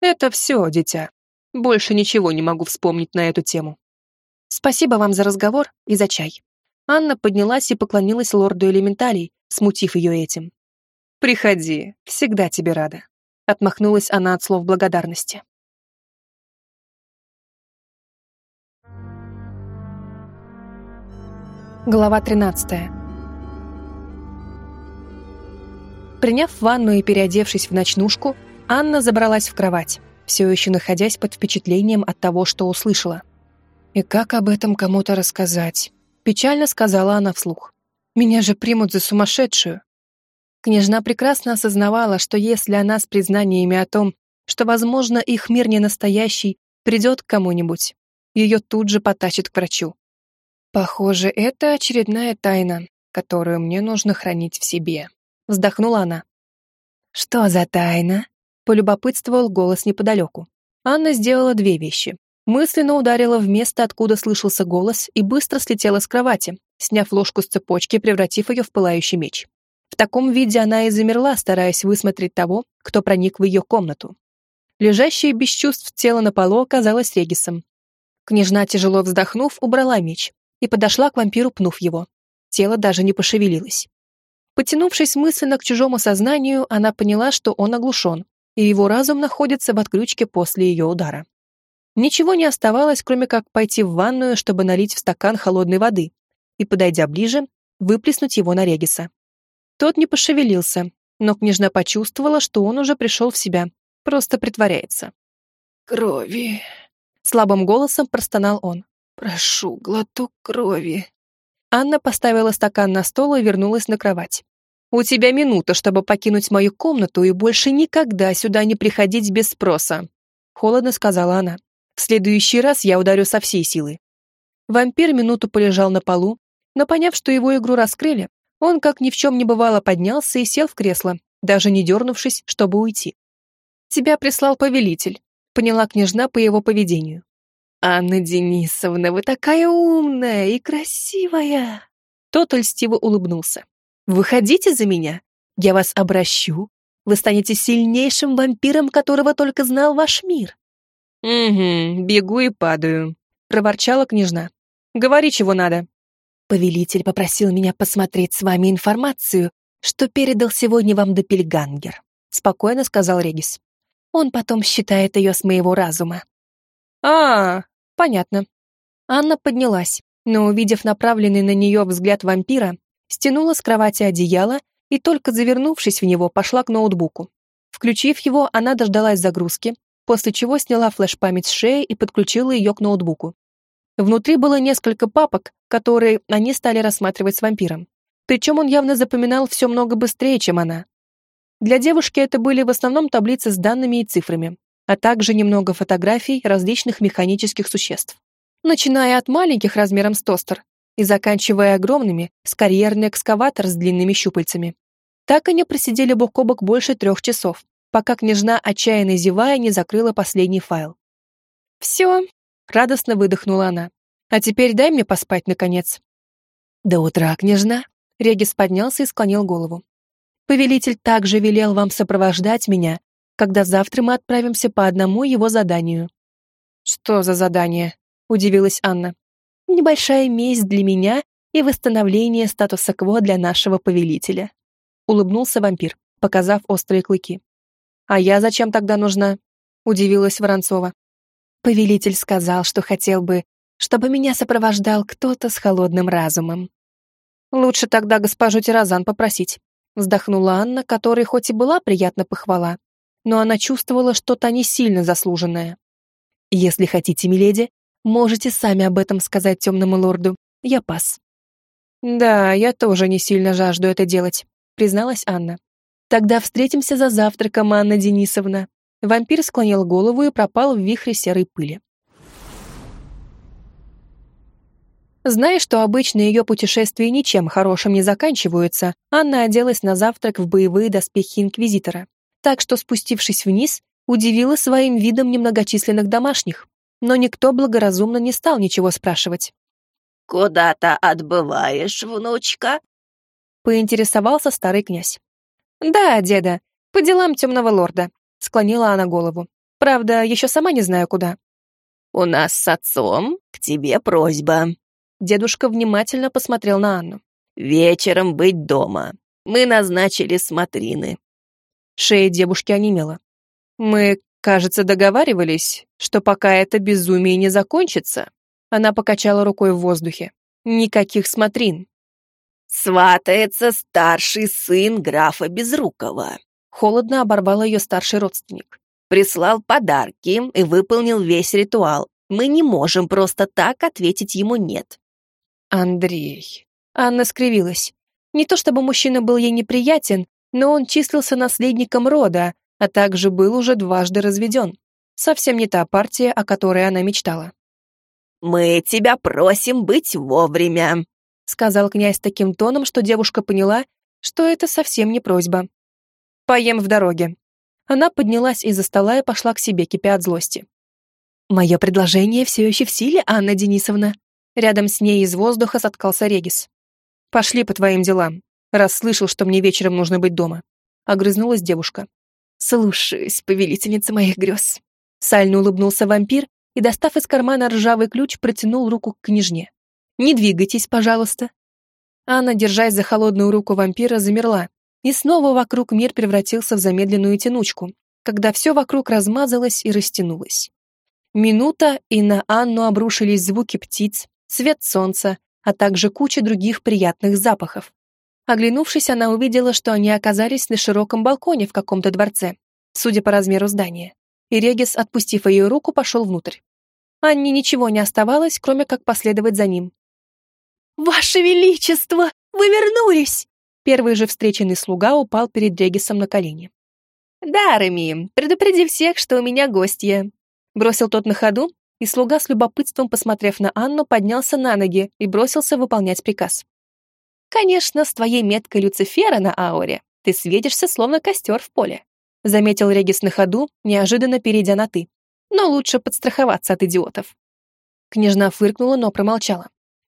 Это все, дитя. Больше ничего не могу вспомнить на эту тему. Спасибо вам за разговор и за чай. Анна поднялась и поклонилась лорду элементалей, смутив ее этим. «Приходи, всегда тебе рада», — отмахнулась она от слов благодарности. Глава 13 Приняв ванну и переодевшись в ночнушку, Анна забралась в кровать все еще находясь под впечатлением от того, что услышала. «И как об этом кому-то рассказать?» Печально сказала она вслух. «Меня же примут за сумасшедшую». Княжна прекрасно осознавала, что если она с признаниями о том, что, возможно, их мир не настоящий, придет к кому-нибудь, ее тут же потащит к врачу. «Похоже, это очередная тайна, которую мне нужно хранить в себе», — вздохнула она. «Что за тайна?» полюбопытствовал голос неподалеку. Анна сделала две вещи. Мысленно ударила в место, откуда слышался голос, и быстро слетела с кровати, сняв ложку с цепочки, превратив ее в пылающий меч. В таком виде она и замерла, стараясь высмотреть того, кто проник в ее комнату. Лежащее без чувств тело на полу оказалось Регисом. Княжна, тяжело вздохнув, убрала меч и подошла к вампиру, пнув его. Тело даже не пошевелилось. Потянувшись мысленно к чужому сознанию, она поняла, что он оглушен, и его разум находится в отключке после ее удара. Ничего не оставалось, кроме как пойти в ванную, чтобы налить в стакан холодной воды и, подойдя ближе, выплеснуть его на Региса. Тот не пошевелился, но княжна почувствовала, что он уже пришел в себя Просто притворяется. «Крови!» — слабым голосом простонал он. «Прошу, глоток крови!» Анна поставила стакан на стол и вернулась на кровать. «У тебя минута, чтобы покинуть мою комнату и больше никогда сюда не приходить без спроса», — холодно сказала она. «В следующий раз я ударю со всей силы». Вампир минуту полежал на полу, но поняв, что его игру раскрыли, он, как ни в чем не бывало, поднялся и сел в кресло, даже не дернувшись, чтобы уйти. «Тебя прислал повелитель», — поняла княжна по его поведению. «Анна Денисовна, вы такая умная и красивая!» Тот льстиво улыбнулся. «Выходите за меня, я вас обращу, вы станете сильнейшим вампиром, которого только знал ваш мир». «Угу, бегу и падаю», — проворчала княжна. «Говори, чего надо». Повелитель попросил меня посмотреть с вами информацию, что передал сегодня вам Доппельгангер», — спокойно сказал Регис. «Он потом считает ее с моего разума». «А, понятно». Анна поднялась, но, увидев направленный на нее взгляд вампира, стянула с кровати одеяло и, только завернувшись в него, пошла к ноутбуку. Включив его, она дождалась загрузки, после чего сняла флеш-память с шеи и подключила ее к ноутбуку. Внутри было несколько папок, которые они стали рассматривать с вампиром. Причем он явно запоминал все много быстрее, чем она. Для девушки это были в основном таблицы с данными и цифрами, а также немного фотографий различных механических существ. Начиная от маленьких размером с тостер и заканчивая огромными, с карьерный экскаватор с длинными щупальцами. Так они просидели бок о бок больше трех часов, пока княжна, отчаянно зевая, не закрыла последний файл. «Все», — радостно выдохнула она. А теперь дай мне поспать, наконец». «До утра, княжна!» Регис поднялся и склонил голову. «Повелитель также велел вам сопровождать меня, когда завтра мы отправимся по одному его заданию». «Что за задание?» — удивилась Анна. «Небольшая месть для меня и восстановление статуса кво для нашего повелителя», — улыбнулся вампир, показав острые клыки. «А я зачем тогда нужна?» — удивилась Воронцова. Повелитель сказал, что хотел бы, чтобы меня сопровождал кто-то с холодным разумом. Лучше тогда госпожу Тирозан попросить, вздохнула Анна, которой хоть и была приятна похвала, но она чувствовала что-то не сильно заслуженное. Если хотите, миледи, можете сами об этом сказать темному лорду. Я пас. Да, я тоже не сильно жажду это делать, призналась Анна. Тогда встретимся за завтраком, Анна Денисовна. Вампир склонил голову и пропал в вихре серой пыли. Зная, что обычно ее путешествия ничем хорошим не заканчиваются, Анна оделась на завтрак в боевые доспехи Инквизитора. Так что, спустившись вниз, удивила своим видом немногочисленных домашних. Но никто благоразумно не стал ничего спрашивать. «Куда-то отбываешь, внучка?» Поинтересовался старый князь. «Да, деда, по делам темного лорда», — склонила она голову. «Правда, еще сама не знаю, куда». «У нас с отцом к тебе просьба», Дедушка внимательно посмотрел на Анну. «Вечером быть дома. Мы назначили смотрины». Шея девушки онемела. «Мы, кажется, договаривались, что пока это безумие не закончится». Она покачала рукой в воздухе. «Никаких смотрин». «Сватается старший сын графа Безрукова», — холодно оборвал ее старший родственник. «Прислал подарки и выполнил весь ритуал. Мы не можем просто так ответить ему «нет». Андрей. Анна скривилась. Не то чтобы мужчина был ей неприятен, но он числился наследником рода, а также был уже дважды разведен. Совсем не та партия, о которой она мечтала. «Мы тебя просим быть вовремя», — сказал князь таким тоном, что девушка поняла, что это совсем не просьба. «Поем в дороге». Она поднялась из-за стола и пошла к себе, кипя от злости. «Мое предложение все еще в силе, Анна Денисовна», Рядом с ней из воздуха соткался Регис. «Пошли по твоим делам, раз слышал, что мне вечером нужно быть дома». Огрызнулась девушка. «Слушаюсь, повелительница моих грез». Сально улыбнулся вампир и, достав из кармана ржавый ключ, протянул руку к княжне. «Не двигайтесь, пожалуйста». Анна, держась за холодную руку вампира, замерла, и снова вокруг мир превратился в замедленную тянучку, когда все вокруг размазалось и растянулось. Минута, и на Анну обрушились звуки птиц, свет солнца, а также куча других приятных запахов. Оглянувшись, она увидела, что они оказались на широком балконе в каком-то дворце. судя по размеру здания, и Регис, отпустив ее руку, пошел внутрь. Анне ничего не оставалось, кроме как последовать за ним. «Ваше Величество, вы вернулись!» Первый же встреченный слуга упал перед Регисом на колени. «Да, Реми, предупреди всех, что у меня гостья», бросил тот на ходу, и слуга с любопытством, посмотрев на Анну, поднялся на ноги и бросился выполнять приказ. «Конечно, с твоей меткой Люцифера на ауре ты светишься, словно костер в поле», заметил Регис на ходу, неожиданно перейдя на «ты». «Но лучше подстраховаться от идиотов». Княжна фыркнула, но промолчала.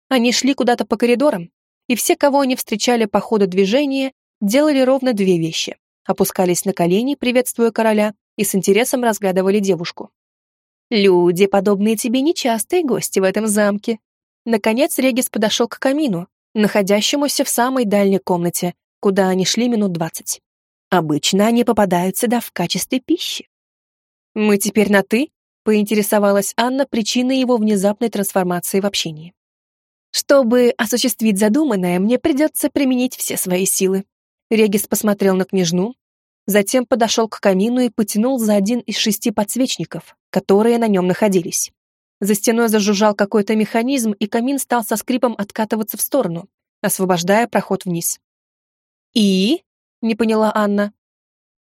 Они шли куда-то по коридорам, и все, кого они встречали по ходу движения, делали ровно две вещи. Опускались на колени, приветствуя короля, и с интересом разглядывали девушку. Люди, подобные тебе, нечастые гости в этом замке. Наконец Регис подошел к камину, находящемуся в самой дальней комнате, куда они шли минут двадцать. Обычно они попадают сюда в качестве пищи. «Мы теперь на «ты»?» — поинтересовалась Анна причиной его внезапной трансформации в общении. «Чтобы осуществить задуманное, мне придется применить все свои силы». Регис посмотрел на княжну, затем подошел к камину и потянул за один из шести подсвечников, которые на нем находились. За стеной зажужжал какой-то механизм, и камин стал со скрипом откатываться в сторону, освобождая проход вниз. «И?» — не поняла Анна.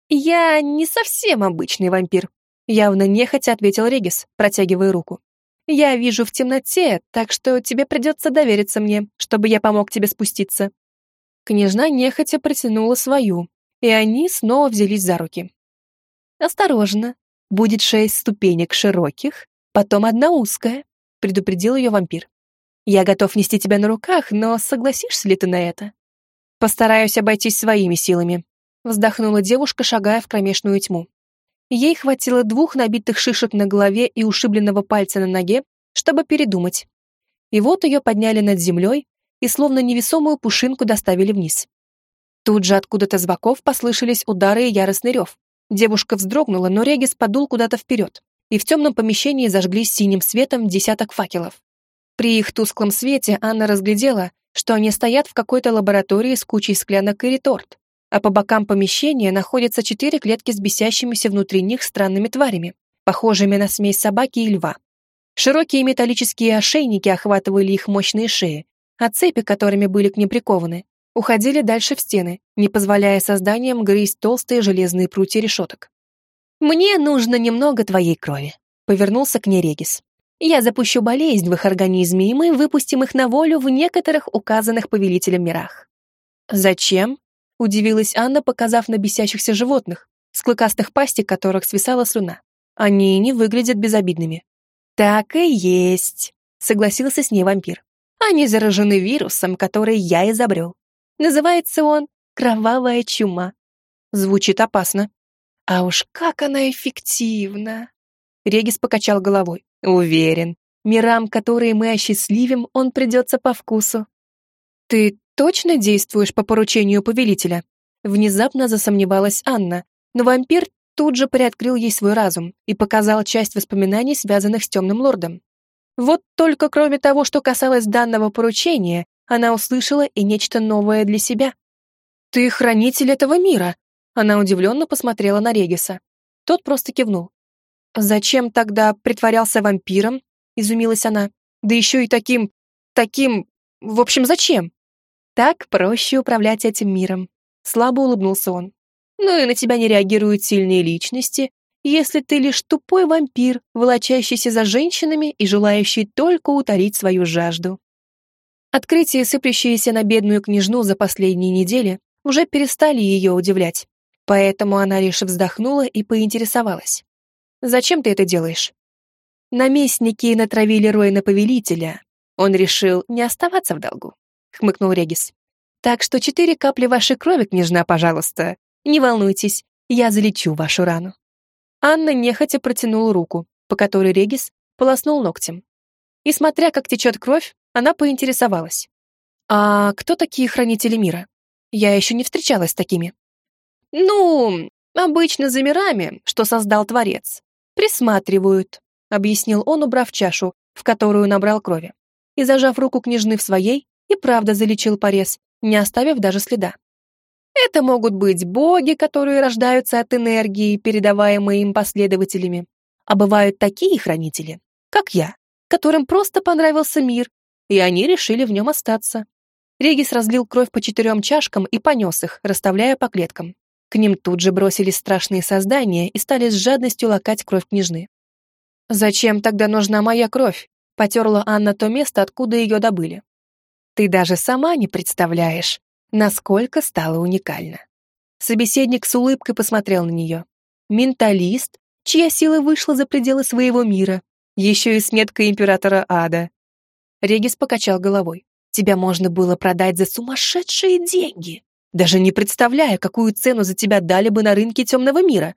«Я не совсем обычный вампир», — явно нехотя ответил Регис, протягивая руку. «Я вижу в темноте, так что тебе придется довериться мне, чтобы я помог тебе спуститься». Княжна нехотя протянула свою, и они снова взялись за руки. «Осторожно, Будет шесть ступенек широких, потом одна узкая», — предупредил ее вампир. «Я готов нести тебя на руках, но согласишься ли ты на это?» «Постараюсь обойтись своими силами», — вздохнула девушка, шагая в кромешную тьму. Ей хватило двух набитых шишек на голове и ушибленного пальца на ноге, чтобы передумать. И вот ее подняли над землей и словно невесомую пушинку доставили вниз. Тут же откуда-то с боков послышались удары и яростный рев. Девушка вздрогнула, но Регис подул куда-то вперед, и в темном помещении зажглись синим светом десяток факелов. При их тусклом свете Анна разглядела, что они стоят в какой-то лаборатории с кучей склянок и реторт, а по бокам помещения находятся четыре клетки с бесящимися внутри них странными тварями, похожими на смесь собаки и льва. Широкие металлические ошейники охватывали их мощные шеи, а цепи, которыми были к ним прикованы, уходили дальше в стены, не позволяя созданиям грызть толстые железные прутья решеток. «Мне нужно немного твоей крови», — повернулся к ней Регис. «Я запущу болезнь в их организме, и мы выпустим их на волю в некоторых указанных повелителем мирах». «Зачем?» — удивилась Анна, показав на бесящихся животных, с клыкастых пастей которых свисала слюна. «Они не выглядят безобидными». «Так и есть», — согласился с ней вампир. «Они заражены вирусом, который я изобрел. Называется он «Кровавая чума». Звучит опасно. А уж как она эффективна. Регис покачал головой. Уверен, мирам, которые мы осчастливим, он придется по вкусу. Ты точно действуешь по поручению повелителя? Внезапно засомневалась Анна, но вампир тут же приоткрыл ей свой разум и показал часть воспоминаний, связанных с темным лордом. Вот только кроме того, что касалось данного поручения, она услышала и нечто новое для себя. «Ты хранитель этого мира!» Она удивленно посмотрела на Региса. Тот просто кивнул. «Зачем тогда притворялся вампиром?» Изумилась она. «Да еще и таким... таким... В общем, зачем?» «Так проще управлять этим миром», — слабо улыбнулся он. «Ну и на тебя не реагируют сильные личности, если ты лишь тупой вампир, волочащийся за женщинами и желающий только утолить свою жажду. Открытия, сыплющиеся на бедную княжну за последние недели, уже перестали ее удивлять, поэтому она лишь вздохнула и поинтересовалась. «Зачем ты это делаешь?» «Наместники натравили Ройна Повелителя. Он решил не оставаться в долгу», — хмыкнул Регис. «Так что четыре капли вашей крови, княжна, пожалуйста. Не волнуйтесь, я залечу вашу рану». Анна нехотя протянула руку, по которой Регис полоснул ногтем. И смотря, как течет кровь, она поинтересовалась. «А кто такие хранители мира? Я еще не встречалась с такими». «Ну, обычно за мирами, что создал Творец. Присматривают», — объяснил он, убрав чашу, в которую набрал крови. И, зажав руку княжны в своей, и правда залечил порез, не оставив даже следа. Это могут быть боги, которые рождаются от энергии, передаваемой им последователями. А бывают такие хранители, как я, которым просто понравился мир, и они решили в нем остаться. Регис разлил кровь по четырем чашкам и понес их, расставляя по клеткам. К ним тут же бросились страшные создания и стали с жадностью лакать кровь княжны. «Зачем тогда нужна моя кровь?» — потерла Анна то место, откуда ее добыли. «Ты даже сама не представляешь, насколько стало уникально». Собеседник с улыбкой посмотрел на нее. «Менталист, чья сила вышла за пределы своего мира, еще и с меткой императора ада». Регис покачал головой. «Тебя можно было продать за сумасшедшие деньги, даже не представляя, какую цену за тебя дали бы на рынке темного мира.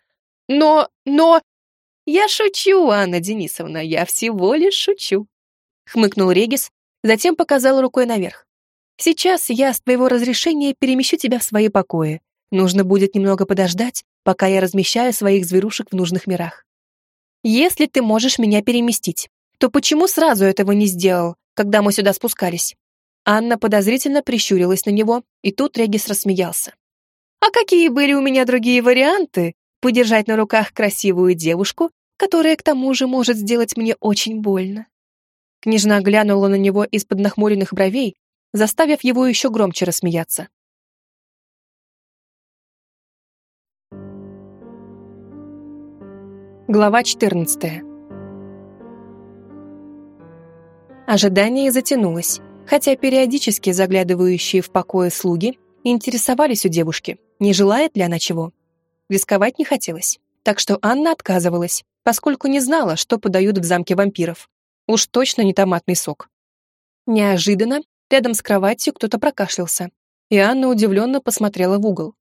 Но, но, «Я шучу, Анна Денисовна, я всего лишь шучу», — хмыкнул Регис, затем показал рукой наверх. «Сейчас я, с твоего разрешения, перемещу тебя в свои покои. Нужно будет немного подождать, пока я размещаю своих зверушек в нужных мирах. Если ты можешь меня переместить, то почему сразу этого не сделал, когда мы сюда спускались?» Анна подозрительно прищурилась на него, и тут Регис рассмеялся. «А какие были у меня другие варианты? Подержать на руках красивую девушку которая к тому же может сделать мне очень больно. Княжна глянула на него из-под нахмуренных бровей, заставив его еще громче рассмеяться. Глава 14 Ожидание затянулось, хотя периодически заглядывающие в покое слуги интересовались у девушки, не желает ли она чего. Рисковать не хотелось, так что Анна отказывалась, поскольку не знала, что подают в замке вампиров. Уж точно не томатный сок. Неожиданно рядом с кроватью кто-то прокашлялся, и Анна удивленно посмотрела в угол.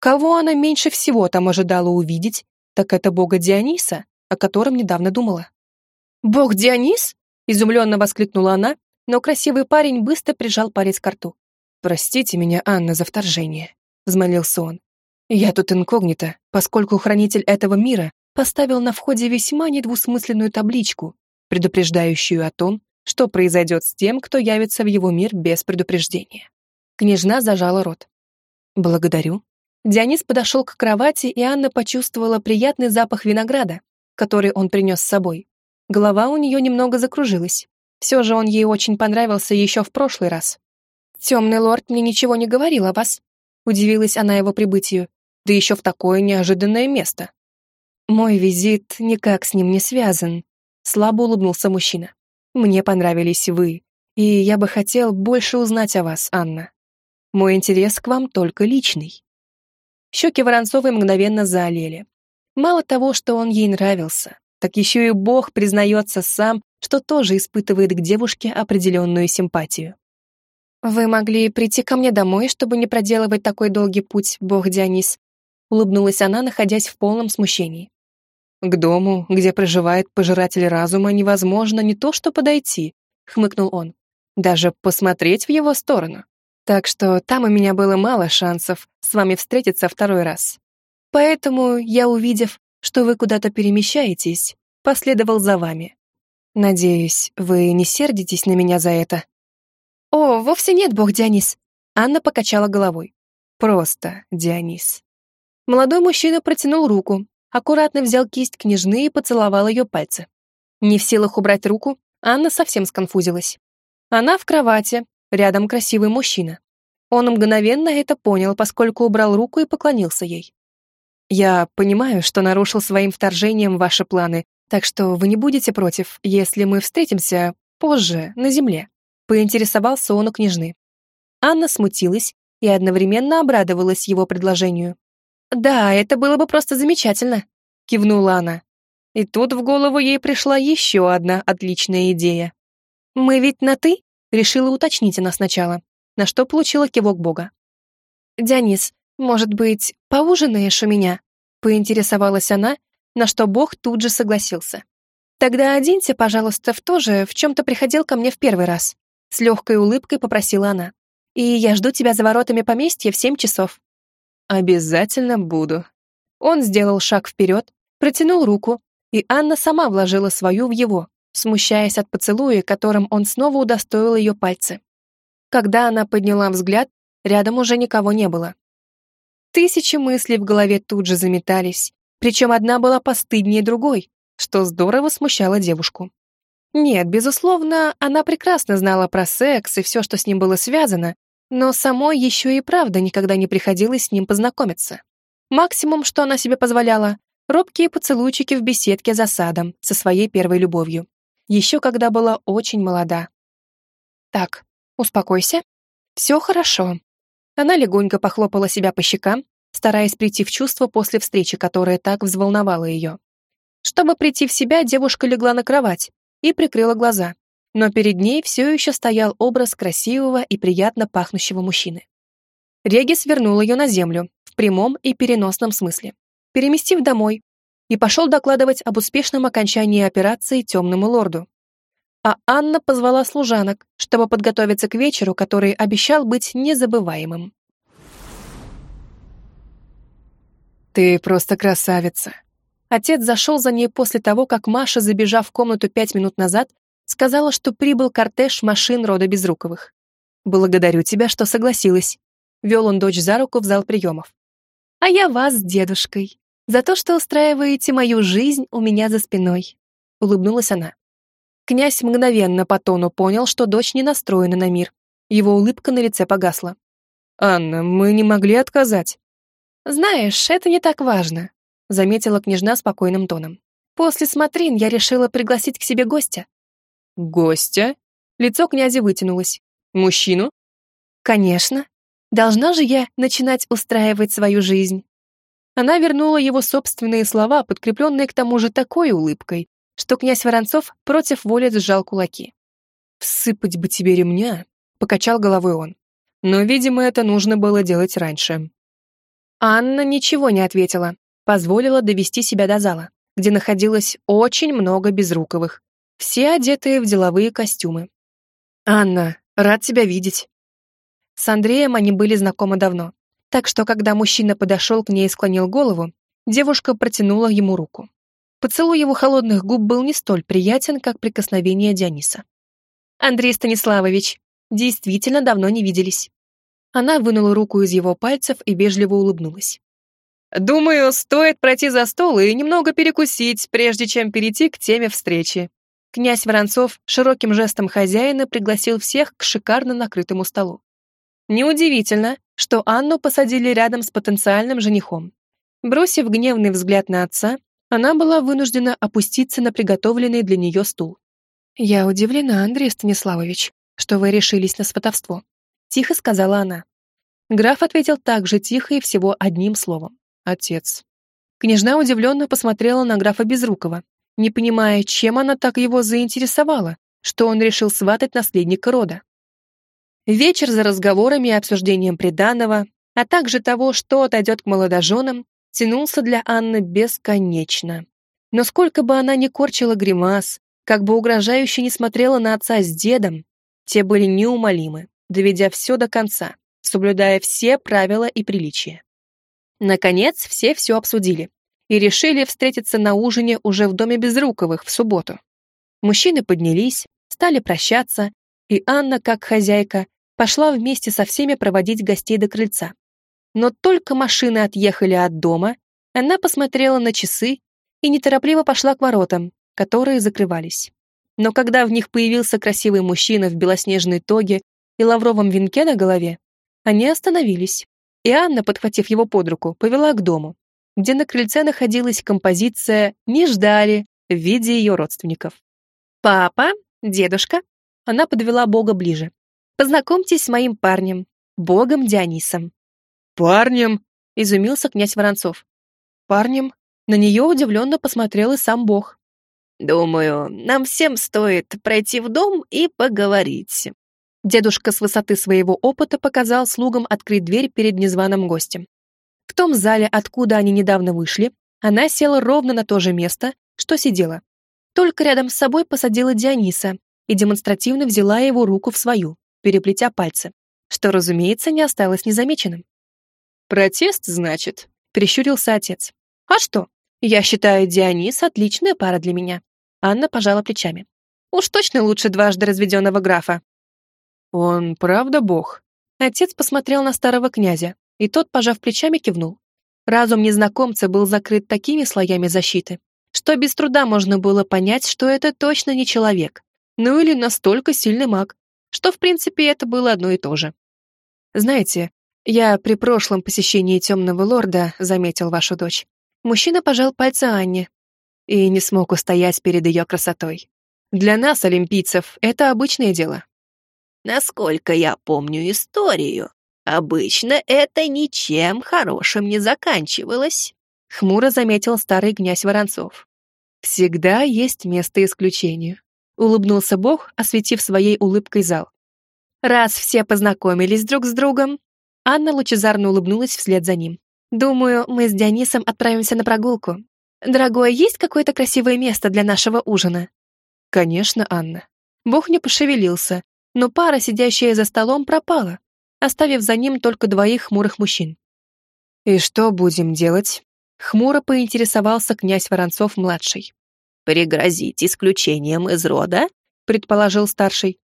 Кого она меньше всего там ожидала увидеть, так это бога Диониса, о котором недавно думала. «Бог Дионис?» — изумленно воскликнула она, но красивый парень быстро прижал палец к рту. «Простите меня, Анна, за вторжение», — взмолился он. «Я тут инкогнито, поскольку хранитель этого мира поставил на входе весьма недвусмысленную табличку, предупреждающую о том, что произойдет с тем, кто явится в его мир без предупреждения. Княжна зажала рот. «Благодарю». Дионис подошел к кровати, и Анна почувствовала приятный запах винограда, который он принес с собой. Голова у нее немного закружилась. Все же он ей очень понравился еще в прошлый раз. «Темный лорд мне ничего не говорил о вас», — удивилась она его прибытию, да еще в такое неожиданное место. Мой визит никак с ним не связан. Слабо улыбнулся мужчина. Мне понравились вы, и я бы хотел больше узнать о вас, Анна. Мой интерес к вам только личный. Щеки Воронцовой мгновенно заолели. Мало того, что он ей нравился, так еще и Бог признается сам, что тоже испытывает к девушке определенную симпатию. «Вы могли прийти ко мне домой, чтобы не проделывать такой долгий путь, Бог Дионис», улыбнулась она, находясь в полном смущении. К дому, где проживает пожиратель разума, невозможно не то что подойти, хмыкнул он, даже посмотреть в его сторону. Так что там у меня было мало шансов с вами встретиться второй раз. Поэтому я, увидев, что вы куда-то перемещаетесь, последовал за вами. Надеюсь, вы не сердитесь на меня за это. О, вовсе нет, бог Дионис. Анна покачала головой. Просто Дионис. Молодой мужчина протянул руку, аккуратно взял кисть княжны и поцеловал ее пальцы. Не в силах убрать руку, Анна совсем сконфузилась. Она в кровати, рядом красивый мужчина. Он мгновенно это понял, поскольку убрал руку и поклонился ей. «Я понимаю, что нарушил своим вторжением ваши планы, так что вы не будете против, если мы встретимся позже, на земле», поинтересовался он у княжны. Анна смутилась и одновременно обрадовалась его предложению. «Да, это было бы просто замечательно», — кивнула она. И тут в голову ей пришла еще одна отличная идея. «Мы ведь на «ты»?» — решила уточнить она сначала, на что получила кивок Бога. «Дионис, может быть, поужинаешь у меня?» — поинтересовалась она, на что Бог тут же согласился. «Тогда оденься, пожалуйста, в то же, в чем то приходил ко мне в первый раз», — с легкой улыбкой попросила она. «И я жду тебя за воротами поместья в семь часов». «Обязательно буду». Он сделал шаг вперед, протянул руку, и Анна сама вложила свою в его, смущаясь от поцелуя, которым он снова удостоил ее пальцы. Когда она подняла взгляд, рядом уже никого не было. Тысячи мыслей в голове тут же заметались, причем одна была постыднее другой, что здорово смущало девушку. Нет, безусловно, она прекрасно знала про секс и все, что с ним было связано, но самой еще и правда никогда не приходилось с ним познакомиться. Максимум, что она себе позволяла, робкие поцелуйчики в беседке за садом со своей первой любовью. Еще когда была очень молода. Так, успокойся. Все хорошо. Она легонько похлопала себя по щекам, стараясь прийти в чувство после встречи, которая так взволновала ее. Чтобы прийти в себя, девушка легла на кровать и прикрыла глаза, но перед ней все еще стоял образ красивого и приятно пахнущего мужчины. Регис вернул ее на землю, в прямом и переносном смысле, переместив домой, и пошел докладывать об успешном окончании операции темному лорду. А Анна позвала служанок, чтобы подготовиться к вечеру, который обещал быть незабываемым. «Ты просто красавица!» Отец зашел за ней после того, как Маша, забежав в комнату пять минут назад, сказала, что прибыл кортеж машин рода Безруковых. «Благодарю тебя, что согласилась», — вел он дочь за руку в зал приемов. «А я вас с дедушкой, за то, что устраиваете мою жизнь у меня за спиной», — улыбнулась она. Князь мгновенно по тону понял, что дочь не настроена на мир. Его улыбка на лице погасла. «Анна, мы не могли отказать». «Знаешь, это не так важно», — заметила княжна спокойным тоном. «После смотрин я решила пригласить к себе гостя». «Гостя?» Лицо князя вытянулось. «Мужчину?» «Конечно. Должна же я начинать устраивать свою жизнь». Она вернула его собственные слова, подкрепленные к тому же такой улыбкой, что князь Воронцов против воли сжал кулаки. «Всыпать бы тебе ремня», — покачал головой он. Но, видимо, это нужно было делать раньше. Анна ничего не ответила, позволила довести себя до зала, где находилось очень много безруковых, все одетые в деловые костюмы. «Анна, рад тебя видеть». С Андреем они были знакомы давно, так что когда мужчина подошел к ней и склонил голову, девушка протянула ему руку. Поцелуй его холодных губ был не столь приятен, как прикосновение Диониса. «Андрей Станиславович, действительно давно не виделись». Она вынула руку из его пальцев и вежливо улыбнулась. «Думаю, стоит пройти за стол и немного перекусить, прежде чем перейти к теме встречи». Князь Воронцов широким жестом хозяина пригласил всех к шикарно накрытому столу. Неудивительно, что Анну посадили рядом с потенциальным женихом. Бросив гневный взгляд на отца, она была вынуждена опуститься на приготовленный для нее стул. «Я удивлена, Андрей Станиславович, что вы решились на сватовство», — тихо сказала она. Граф ответил так же тихо и всего одним словом — «Отец». Княжна удивленно посмотрела на графа Безрукова, не понимая, чем она так его заинтересовала, что он решил сватать наследника рода. Вечер за разговорами и обсуждением приданого, а также того, что отойдет к молодоженам, тянулся для Анны бесконечно. Но сколько бы она ни корчила гримас, как бы угрожающе не смотрела на отца с дедом, те были неумолимы, доведя все до конца, соблюдая все правила и приличия. Наконец, все все обсудили и решили встретиться на ужине уже в доме Безруковых в субботу. Мужчины поднялись, стали прощаться, и Анна, как хозяйка, пошла вместе со всеми проводить гостей до крыльца. Но только машины отъехали от дома, она посмотрела на часы и неторопливо пошла к воротам, которые закрывались. Но когда в них появился красивый мужчина в белоснежной тоге и лавровом венке на голове, они остановились, и Анна, подхватив его под руку, повела к дому, где на крыльце находилась композиция «Не ждали» в виде ее родственников. «Папа, дедушка», она подвела Бога ближе. «Познакомьтесь с моим парнем, Богом Дионисом». «Парнем?» — изумился князь Воронцов. «Парнем?» На нее удивленно посмотрел и сам Бог. «Думаю, нам всем стоит пройти в дом и поговорить». Дедушка с высоты своего опыта показал слугам открыть дверь перед незваным гостем. В том зале, откуда они недавно вышли, она села ровно на то же место, что сидела. Только рядом с собой посадила Диониса и демонстративно взяла его руку в свою, переплетя пальцы, что, разумеется, не осталось незамеченным. «Протест, значит?» — прищурился отец. «А что? Я считаю, Дионис — отличная пара для меня». Анна пожала плечами. «Уж точно лучше дважды разведенного графа». «Он правда бог?» Отец посмотрел на старого князя, и тот, пожав плечами, кивнул. Разум незнакомца был закрыт такими слоями защиты, что без труда можно было понять, что это точно не человек, ну или настолько сильный маг, что в принципе это было одно и то же. Знаете, я при прошлом посещении темного лорда заметил вашу дочь. Мужчина пожал пальцы Анне и не смог устоять перед ее красотой. Для нас, олимпийцев, это обычное дело. Насколько я помню историю, обычно это ничем хорошим не заканчивалось. Хмуро заметил старый князь Воронцов. Всегда есть место исключению. Улыбнулся Бог, осветив своей улыбкой зал. Раз все познакомились друг с другом, Анна лучезарно улыбнулась вслед за ним. «Думаю, мы с Дионисом отправимся на прогулку. Дорогой, есть какое-то красивое место для нашего ужина?» «Конечно, Анна». Бог не пошевелился, но пара, сидящая за столом, пропала, оставив за ним только двоих хмурых мужчин. «И что будем делать?» Хмуро поинтересовался князь Воронцов-младший. «Пригрозить исключением из рода?» предположил старший.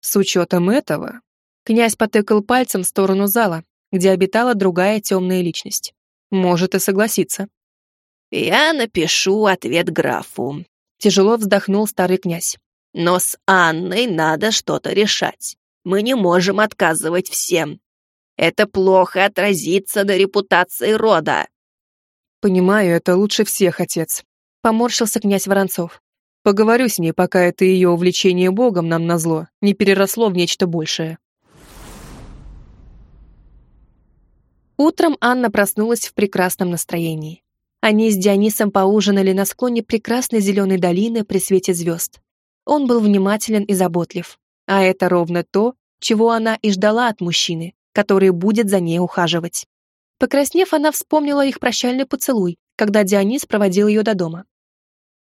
«С учетом этого, Князь потыкал пальцем в сторону зала, где обитала другая темная личность. Может и согласиться. «Я напишу ответ графу», — тяжело вздохнул старый князь. «Но с Анной надо что-то решать. Мы не можем отказывать всем. Это плохо отразится на репутации рода». «Понимаю, это лучше всех, отец», — поморщился князь Воронцов. «Поговорю с ней, пока это ее увлечение Богом нам назло не переросло в нечто большее». Утром Анна проснулась в прекрасном настроении. Они с Дионисом поужинали на склоне прекрасной зеленой долины при свете звезд. Он был внимателен и заботлив, а это ровно то, чего она и ждала от мужчины, который будет за ней ухаживать. Покраснев, она вспомнила их прощальный поцелуй, когда Дионис проводил ее до дома.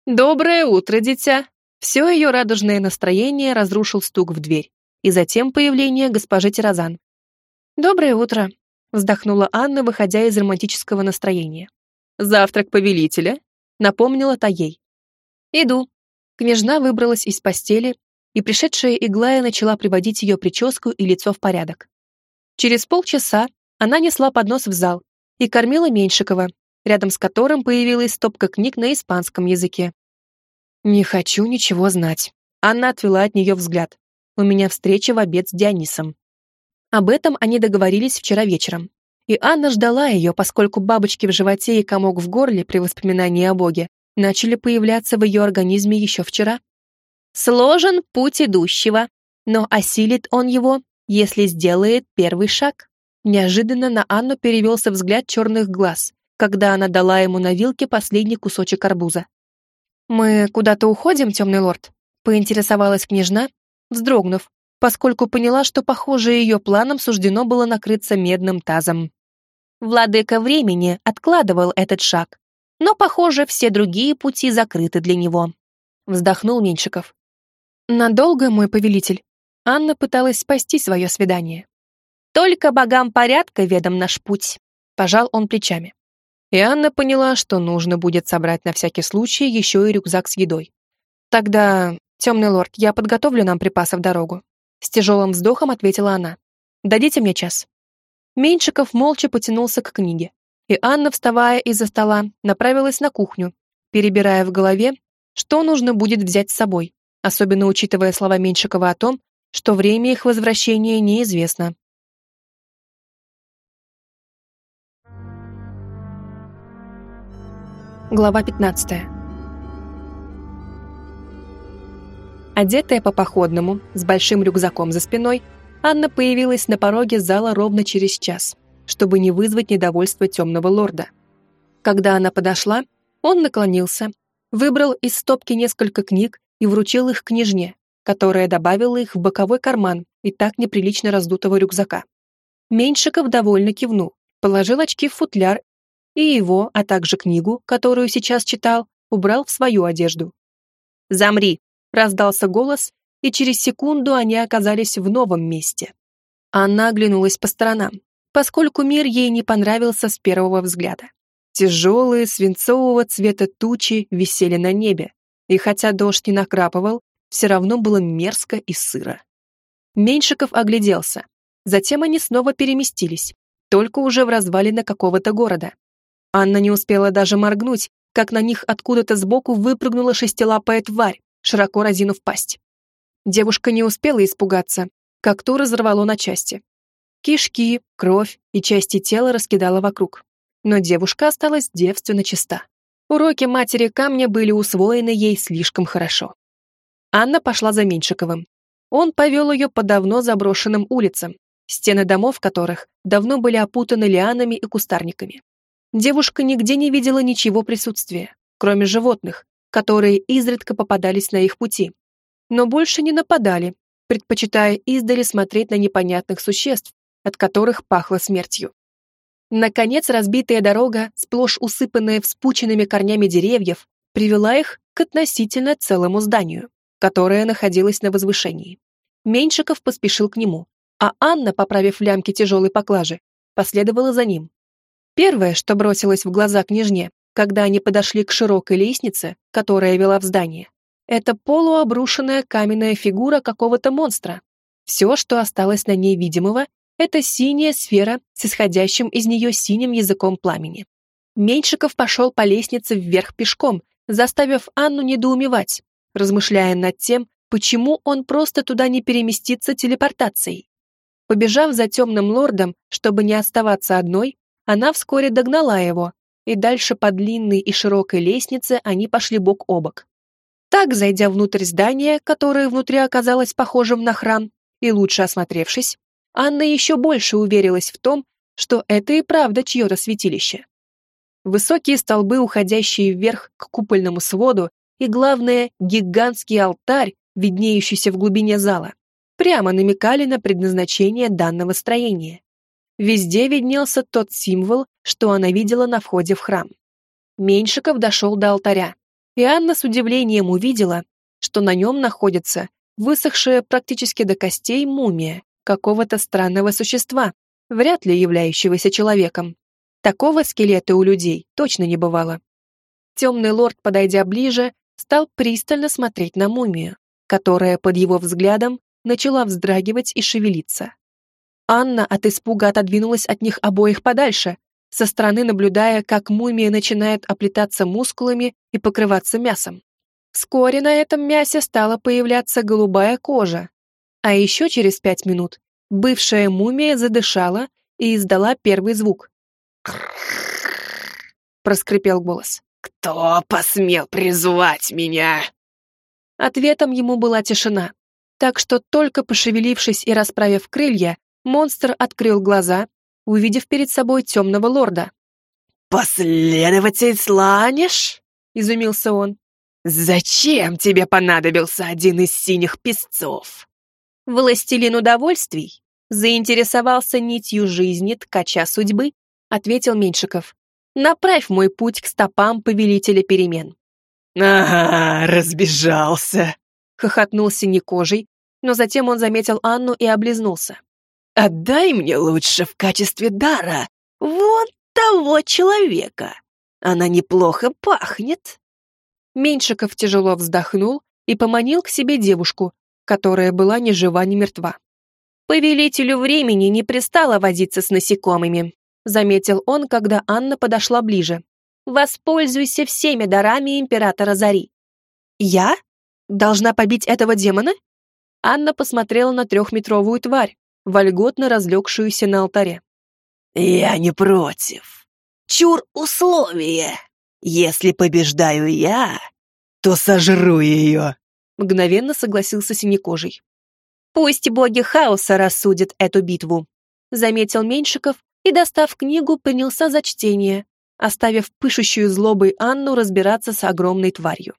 «Доброе утро, дитя!» Все ее радужное настроение разрушил стук в дверь, и затем появление госпожи Тирозан. «Доброе утро!» вздохнула Анна, выходя из романтического настроения. «Завтрак повелителя?» — напомнила та ей. «Иду». Княжна выбралась из постели, и пришедшая Иглая начала приводить ее прическу и лицо в порядок. Через полчаса она несла поднос в зал и кормила Меньшикова, рядом с которым появилась стопка книг на испанском языке. «Не хочу ничего знать». Анна отвела от нее взгляд. «У меня встреча в обед с Дионисом». Об этом они договорились вчера вечером. И Анна ждала ее, поскольку бабочки в животе и комок в горле при воспоминании о Боге начали появляться в ее организме еще вчера. Сложен путь идущего, но осилит он его, если сделает первый шаг. Неожиданно на Анну перевелся взгляд черных глаз, когда она дала ему на вилке последний кусочек арбуза. «Мы куда-то уходим, темный лорд?» — поинтересовалась княжна, вздрогнув, поскольку поняла, что, похоже, ее планом суждено было накрыться медным тазом. Владыка времени откладывал этот шаг, но, похоже, все другие пути закрыты для него. Вздохнул Меньшиков. «Надолго, мой повелитель?» Анна пыталась спасти свое свидание. «Только богам порядка ведом наш путь», — пожал он плечами. И Анна поняла, что нужно будет собрать на всякий случай еще и рюкзак с едой. «Тогда, темный лорд, я подготовлю нам припасы в дорогу. С тяжелым вздохом ответила она. «Дадите мне час». Меньшиков молча потянулся к книге, и Анна, вставая из-за стола, направилась на кухню, перебирая в голове, что нужно будет взять с собой, особенно учитывая слова Меньшикова о том, что время их возвращения неизвестно. Глава 15 Одетая по-походному, с большим рюкзаком за спиной, Анна появилась на пороге зала ровно через час, чтобы не вызвать недовольство темного лорда. Когда она подошла, он наклонился, выбрал из стопки несколько книг и вручил их княжне, которая добавила их в боковой карман и так неприлично раздутого рюкзака. Меньшиков довольно кивнул, положил очки в футляр и его, а также книгу, которую сейчас читал, убрал в свою одежду. «Замри!» Раздался голос, и через секунду они оказались в новом месте. Она оглянулась по сторонам, поскольку мир ей не понравился с первого взгляда. Тяжелые свинцового цвета тучи висели на небе, и хотя дождь не накрапывал, все равно было мерзко и сыро. Меньшиков огляделся. Затем они снова переместились, только уже в развалины какого-то города. Анна не успела даже моргнуть, как на них откуда-то сбоку выпрыгнула шестилапая тварь, широко разинув пасть. Девушка не успела испугаться, как ту разорвало на части. Кишки, кровь и части тела раскидала вокруг. Но девушка осталась девственно чиста. Уроки матери камня были усвоены ей слишком хорошо. Анна пошла за Меньшиковым. Он повел ее по давно заброшенным улицам, стены домов которых давно были опутаны лианами и кустарниками. Девушка нигде не видела ничего присутствия, кроме животных, которые изредка попадались на их пути. Но больше не нападали, предпочитая издали смотреть на непонятных существ, от которых пахло смертью. Наконец, разбитая дорога, сплошь усыпанная вспученными корнями деревьев, привела их к относительно целому зданию, которое находилось на возвышении. Меньшиков поспешил к нему, а Анна, поправив лямки тяжелой поклажи, последовала за ним. Первое, что бросилось в глаза княжне, когда они подошли к широкой лестнице, которая вела в здание, это полуобрушенная каменная фигура какого-то монстра. Все, что осталось на ней видимого, это синяя сфера с исходящим из нее синим языком пламени. Меньшиков пошел по лестнице вверх пешком, заставив Анну недоумевать, размышляя над тем, почему он просто туда не переместится телепортацией. Побежав за темным лордом, чтобы не оставаться одной, она вскоре догнала его, и дальше по длинной и широкой лестнице они пошли бок о бок. Так, зайдя внутрь здания, которое внутри оказалось похожим на храм, и лучше осмотревшись, Анна еще больше уверилась в том, что это и правда чье-то святилище. Высокие столбы, уходящие вверх к купольному своду, и, главное, гигантский алтарь, виднеющийся в глубине зала, прямо намекали на предназначение данного строения. Везде виднелся тот символ, что она видела на входе в храм. Меньшиков дошел до алтаря, и Анна с удивлением увидела, что на нем находится высохшая практически до костей мумия, какого-то странного существа, вряд ли являющегося человеком. Такого скелета у людей точно не бывало. Темный лорд, подойдя ближе, стал пристально смотреть на мумию, которая под его взглядом начала вздрагивать и шевелиться. Анна от испуга отодвинулась от них обоих подальше, со стороны наблюдая, как мумия начинает оплетаться мускулами и покрываться мясом. Вскоре на этом мясе стала появляться голубая кожа, а еще через пять минут бывшая мумия задышала и издала первый звук. Проскрипел голос. «Кто посмел призвать меня?» Ответом ему была тишина, так что только пошевелившись и расправив крылья, монстр открыл глаза, увидев перед собой темного лорда. «Последователь Сланиш?» — изумился он. «Зачем тебе понадобился один из синих песцов?» «Властелин удовольствий заинтересовался нитью жизни ткача судьбы», ответил Меньшиков. «Направь мой путь к стопам повелителя перемен». «Ага, разбежался», — хохотнул синекожий, но затем он заметил Анну и облизнулся. «Отдай мне лучше в качестве дара вон того человека. Она неплохо пахнет». Меньшиков тяжело вздохнул и поманил к себе девушку, которая была ни жива, ни мертва. «Повелителю времени не пристало возиться с насекомыми», заметил он, когда Анна подошла ближе. «Воспользуйся всеми дарами императора Зари». «Я? Должна побить этого демона?» Анна посмотрела на трехметровую тварь, вольготно разлегшуюся на алтаре. «Я не против. Чур условия. Если побеждаю я, то сожру ее», мгновенно согласился синекожий. «Пусть боги хаоса рассудят эту битву», заметил Меньшиков и, достав книгу, принялся за чтение, оставив пышущую злобой Анну разбираться с огромной тварью.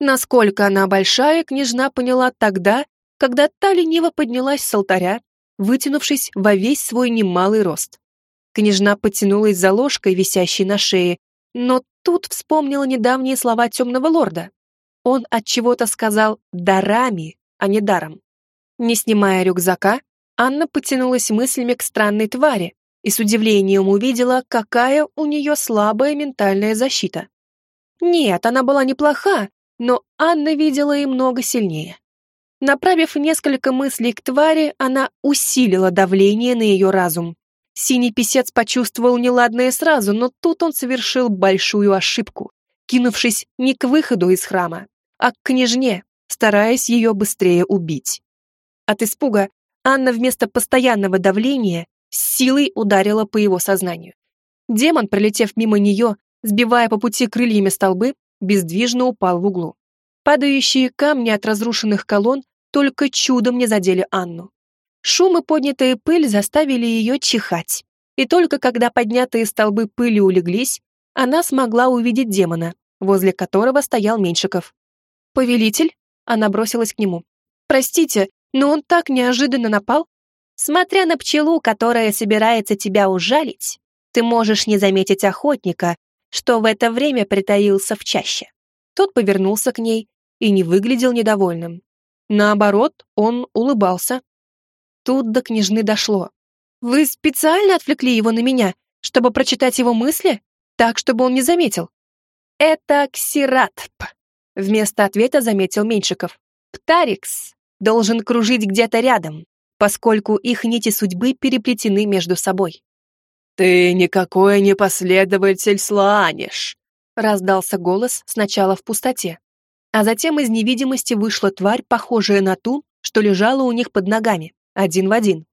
Насколько она большая, княжна поняла тогда, когда та лениво поднялась с алтаря, вытянувшись во весь свой немалый рост. Княжна потянулась за ложкой, висящей на шее, но тут вспомнила недавние слова темного лорда. Он от чего-то сказал «дарами», а не «даром». Не снимая рюкзака, Анна потянулась мыслями к странной твари и с удивлением увидела, какая у нее слабая ментальная защита. Нет, она была неплоха, но Анна видела и много сильнее. Направив несколько мыслей к твари, она усилила давление на ее разум Синий писец почувствовал неладное сразу, но тут он совершил большую ошибку, кинувшись не к выходу из храма, а к княжне, стараясь ее быстрее убить. От испуга Анна вместо постоянного давления силой ударила по его сознанию. Демон, пролетев мимо нее, сбивая по пути крыльями столбы, бездвижно упал в углу. Падающие камни от разрушенных колонн только чудом не задели Анну. Шум и поднятая пыль заставили ее чихать. И только когда поднятые столбы пыли улеглись, она смогла увидеть демона, возле которого стоял Меньшиков. «Повелитель?» Она бросилась к нему. «Простите, но он так неожиданно напал. Смотря на пчелу, которая собирается тебя ужалить, ты можешь не заметить охотника, что в это время притаился в чаще». Тот повернулся к ней и не выглядел недовольным. Наоборот, он улыбался. Тут до княжны дошло. «Вы специально отвлекли его на меня, чтобы прочитать его мысли? Так, чтобы он не заметил?» «Это ксиратп», — вместо ответа заметил Меньшиков. «Птарикс должен кружить где-то рядом, поскольку их нити судьбы переплетены между собой». «Ты никакой не последователь Слааниш», — раздался голос сначала в пустоте, а затем из невидимости вышла тварь, похожая на ту, что лежала у них под ногами, один в один.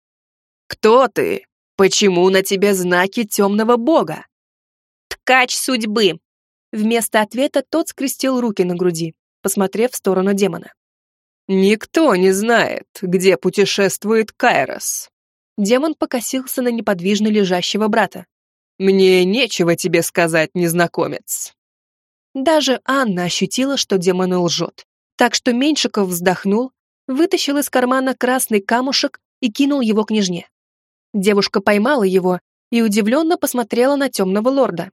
«Кто ты? Почему на тебе знаки темного бога?» «Ткач судьбы!» Вместо ответа тот скрестил руки на груди, посмотрев в сторону демона. «Никто не знает, где путешествует Кайрос». Демон покосился на неподвижно лежащего брата. «Мне нечего тебе сказать, незнакомец». Даже Анна ощутила, что демон лжет. Так что Меньшиков вздохнул, вытащил из кармана красный камушек и кинул его княжне. Девушка поймала его и удивленно посмотрела на темного лорда.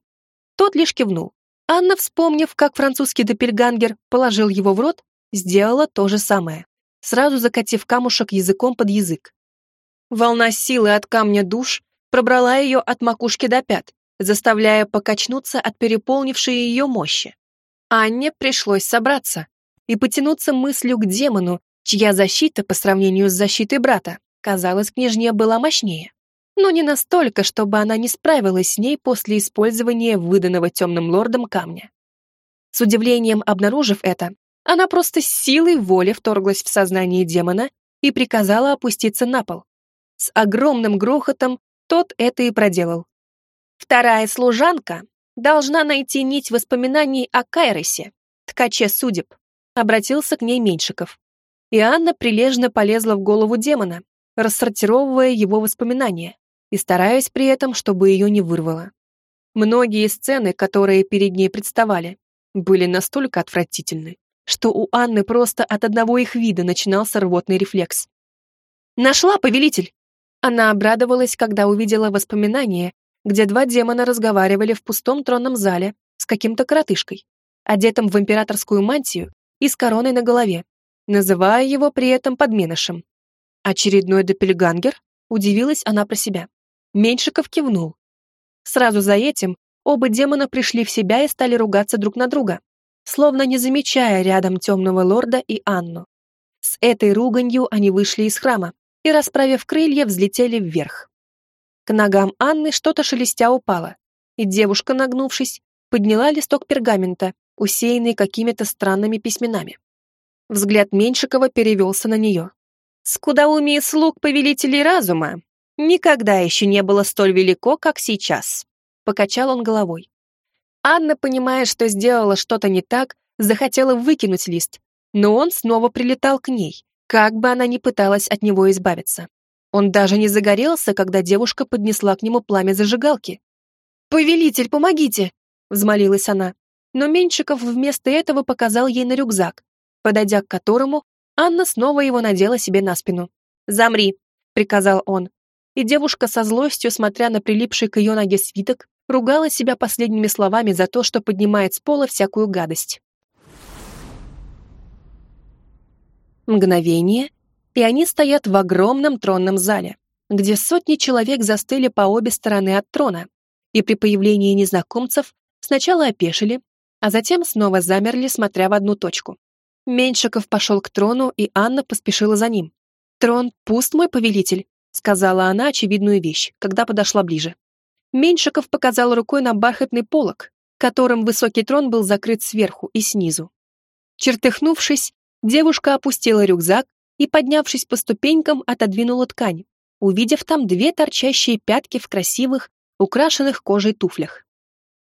Тот лишь кивнул. Анна, вспомнив, как французский допельгангер положил его в рот, сделала то же самое, сразу закатив камушек языком под язык. Волна силы от камня душ пробрала ее от макушки до пят, заставляя покачнуться от переполнившей ее мощи. Анне пришлось собраться и потянуться мыслью к демону, чья защита по сравнению с защитой брата, казалось, княжне была мощнее. Но не настолько, чтобы она не справилась с ней после использования выданного темным лордом камня. С удивлением обнаружив это, она просто силой воли вторглась в сознание демона и приказала опуститься на пол. С огромным грохотом тот это и проделал, Вторая служанка должна найти нить воспоминаний о Кайросе, ткаче судеб, обратился к ней Меньшиков. И Анна прилежно полезла в голову демона, рассортировывая его воспоминания и стараясь при этом, чтобы ее не вырвало. Многие сцены, которые перед ней представали, были настолько отвратительны, что у Анны просто от одного их вида начинался рвотный рефлекс. «Нашла, повелитель!» Она обрадовалась, когда увидела воспоминания где два демона разговаривали в пустом тронном зале с каким-то коротышкой, одетым в императорскую мантию и с короной на голове, называя его при этом подменышем. Очередной допельгангер? Удивилась она про себя. Меньшиков кивнул. Сразу за этим оба демона пришли в себя и стали ругаться друг на друга, словно не замечая рядом темного лорда и Анну. С этой руганью они вышли из храма и, расправив крылья, взлетели вверх. К ногам Анны что-то шелестя упало, и девушка, нагнувшись, подняла листок пергамента, усеянный какими-то странными письменами. Взгляд Меньшикова перевелся на нее. «Скудоумие слуг повелителей разума никогда еще не было столь велико, как сейчас», — покачал он головой. Анна, понимая, что сделала что-то не так, захотела выкинуть лист, но он снова прилетал к ней, как бы она ни пыталась от него избавиться. Он даже не загорелся, когда девушка поднесла к нему пламя зажигалки. «Повелитель, помогите!» — взмолилась она. Но Меньшиков вместо этого показал ей на рюкзак, подойдя к которому, Анна снова его надела себе на спину. «Замри!» — приказал он. И девушка со злостью, смотря на прилипший к ее ноге свиток, ругала себя последними словами за то, что поднимает с пола всякую гадость. Мгновение, и они стоят в огромном тронном зале, где сотни человек застыли по обе стороны от трона, и при появлении незнакомцев сначала опешили, а затем снова замерли, смотря в одну точку. Меньшиков пошел к трону, и Анна поспешила за ним. «Трон пуст, мой повелитель?» — сказала она очевидную вещь, когда подошла ближе. Меньшиков показал рукой на бархатный полог, которым высокий трон был закрыт сверху и снизу. Чертыхнувшись, девушка опустила рюкзак и, поднявшись по ступенькам, отодвинула ткань, увидев там две торчащие пятки в красивых, украшенных кожей туфлях.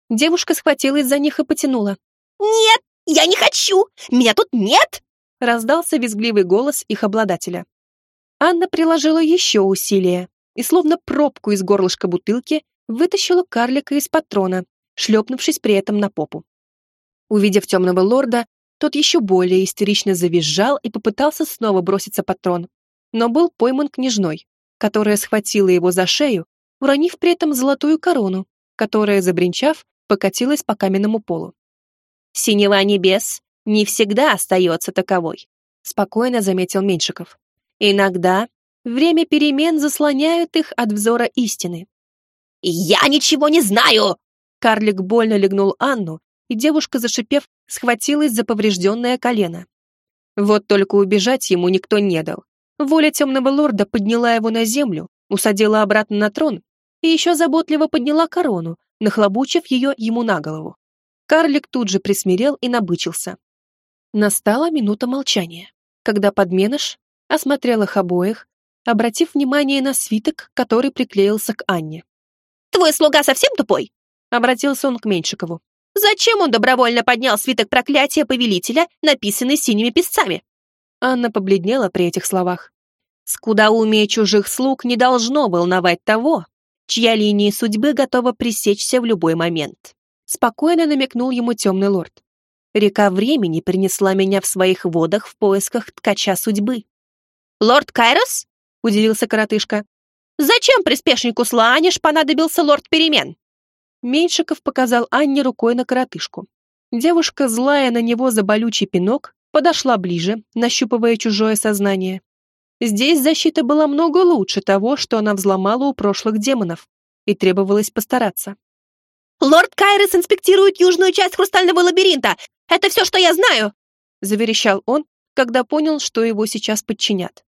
Девушка схватилась за них и потянула. «Нет, я не хочу! Меня тут нет!» раздался визгливый голос их обладателя. Анна приложила еще усилия и, словно пробку из горлышка бутылки, вытащила карлика из патрона, шлепнувшись при этом на попу. Увидев темного лорда, тот еще более истерично завизжал и попытался снова броситься под трон, но был пойман княжной, которая схватила его за шею, уронив при этом золотую корону, которая, забринчав, покатилась по каменному полу. «Синева небес не всегда остается таковой», спокойно заметил Меньшиков. «Иногда время перемен заслоняют их от взора истины». «Я ничего не знаю!» Карлик больно легнул Анну, и девушка, зашипев, схватилась за поврежденное колено. Вот только убежать ему никто не дал. Воля темного лорда подняла его на землю, усадила обратно на трон и еще заботливо подняла корону, нахлобучив ее ему на голову. Карлик тут же присмирел и набычился. Настала минута молчания, когда подменыш осмотрел их обоих, обратив внимание на свиток, который приклеился к Анне. «Твой слуга совсем тупой?» — обратился он к Меньшикову. «Зачем он добровольно поднял свиток проклятия повелителя, написанный синими песцами?» Анна побледнела при этих словах. Скудоумие чужих слуг не должно волновать того, чья линия судьбы готова пресечься в любой момент. Спокойно намекнул ему темный лорд. Река времени принесла меня в своих водах в поисках ткача судьбы. «Лорд Кайрос?» — удивился коротышка. «Зачем приспешнику Слааниш понадобился лорд перемен?» Меньшиков показал Анне рукой на коротышку. Девушка, злая на него за болючий пинок, подошла ближе, нащупывая чужое сознание. Здесь защита была много лучше того, что она взломала у прошлых демонов, и требовалось постараться. «Лорд Кайрос инспектирует южную часть Хрустального лабиринта! Это все, что я знаю!» заверещал он, когда понял, что его сейчас подчинят.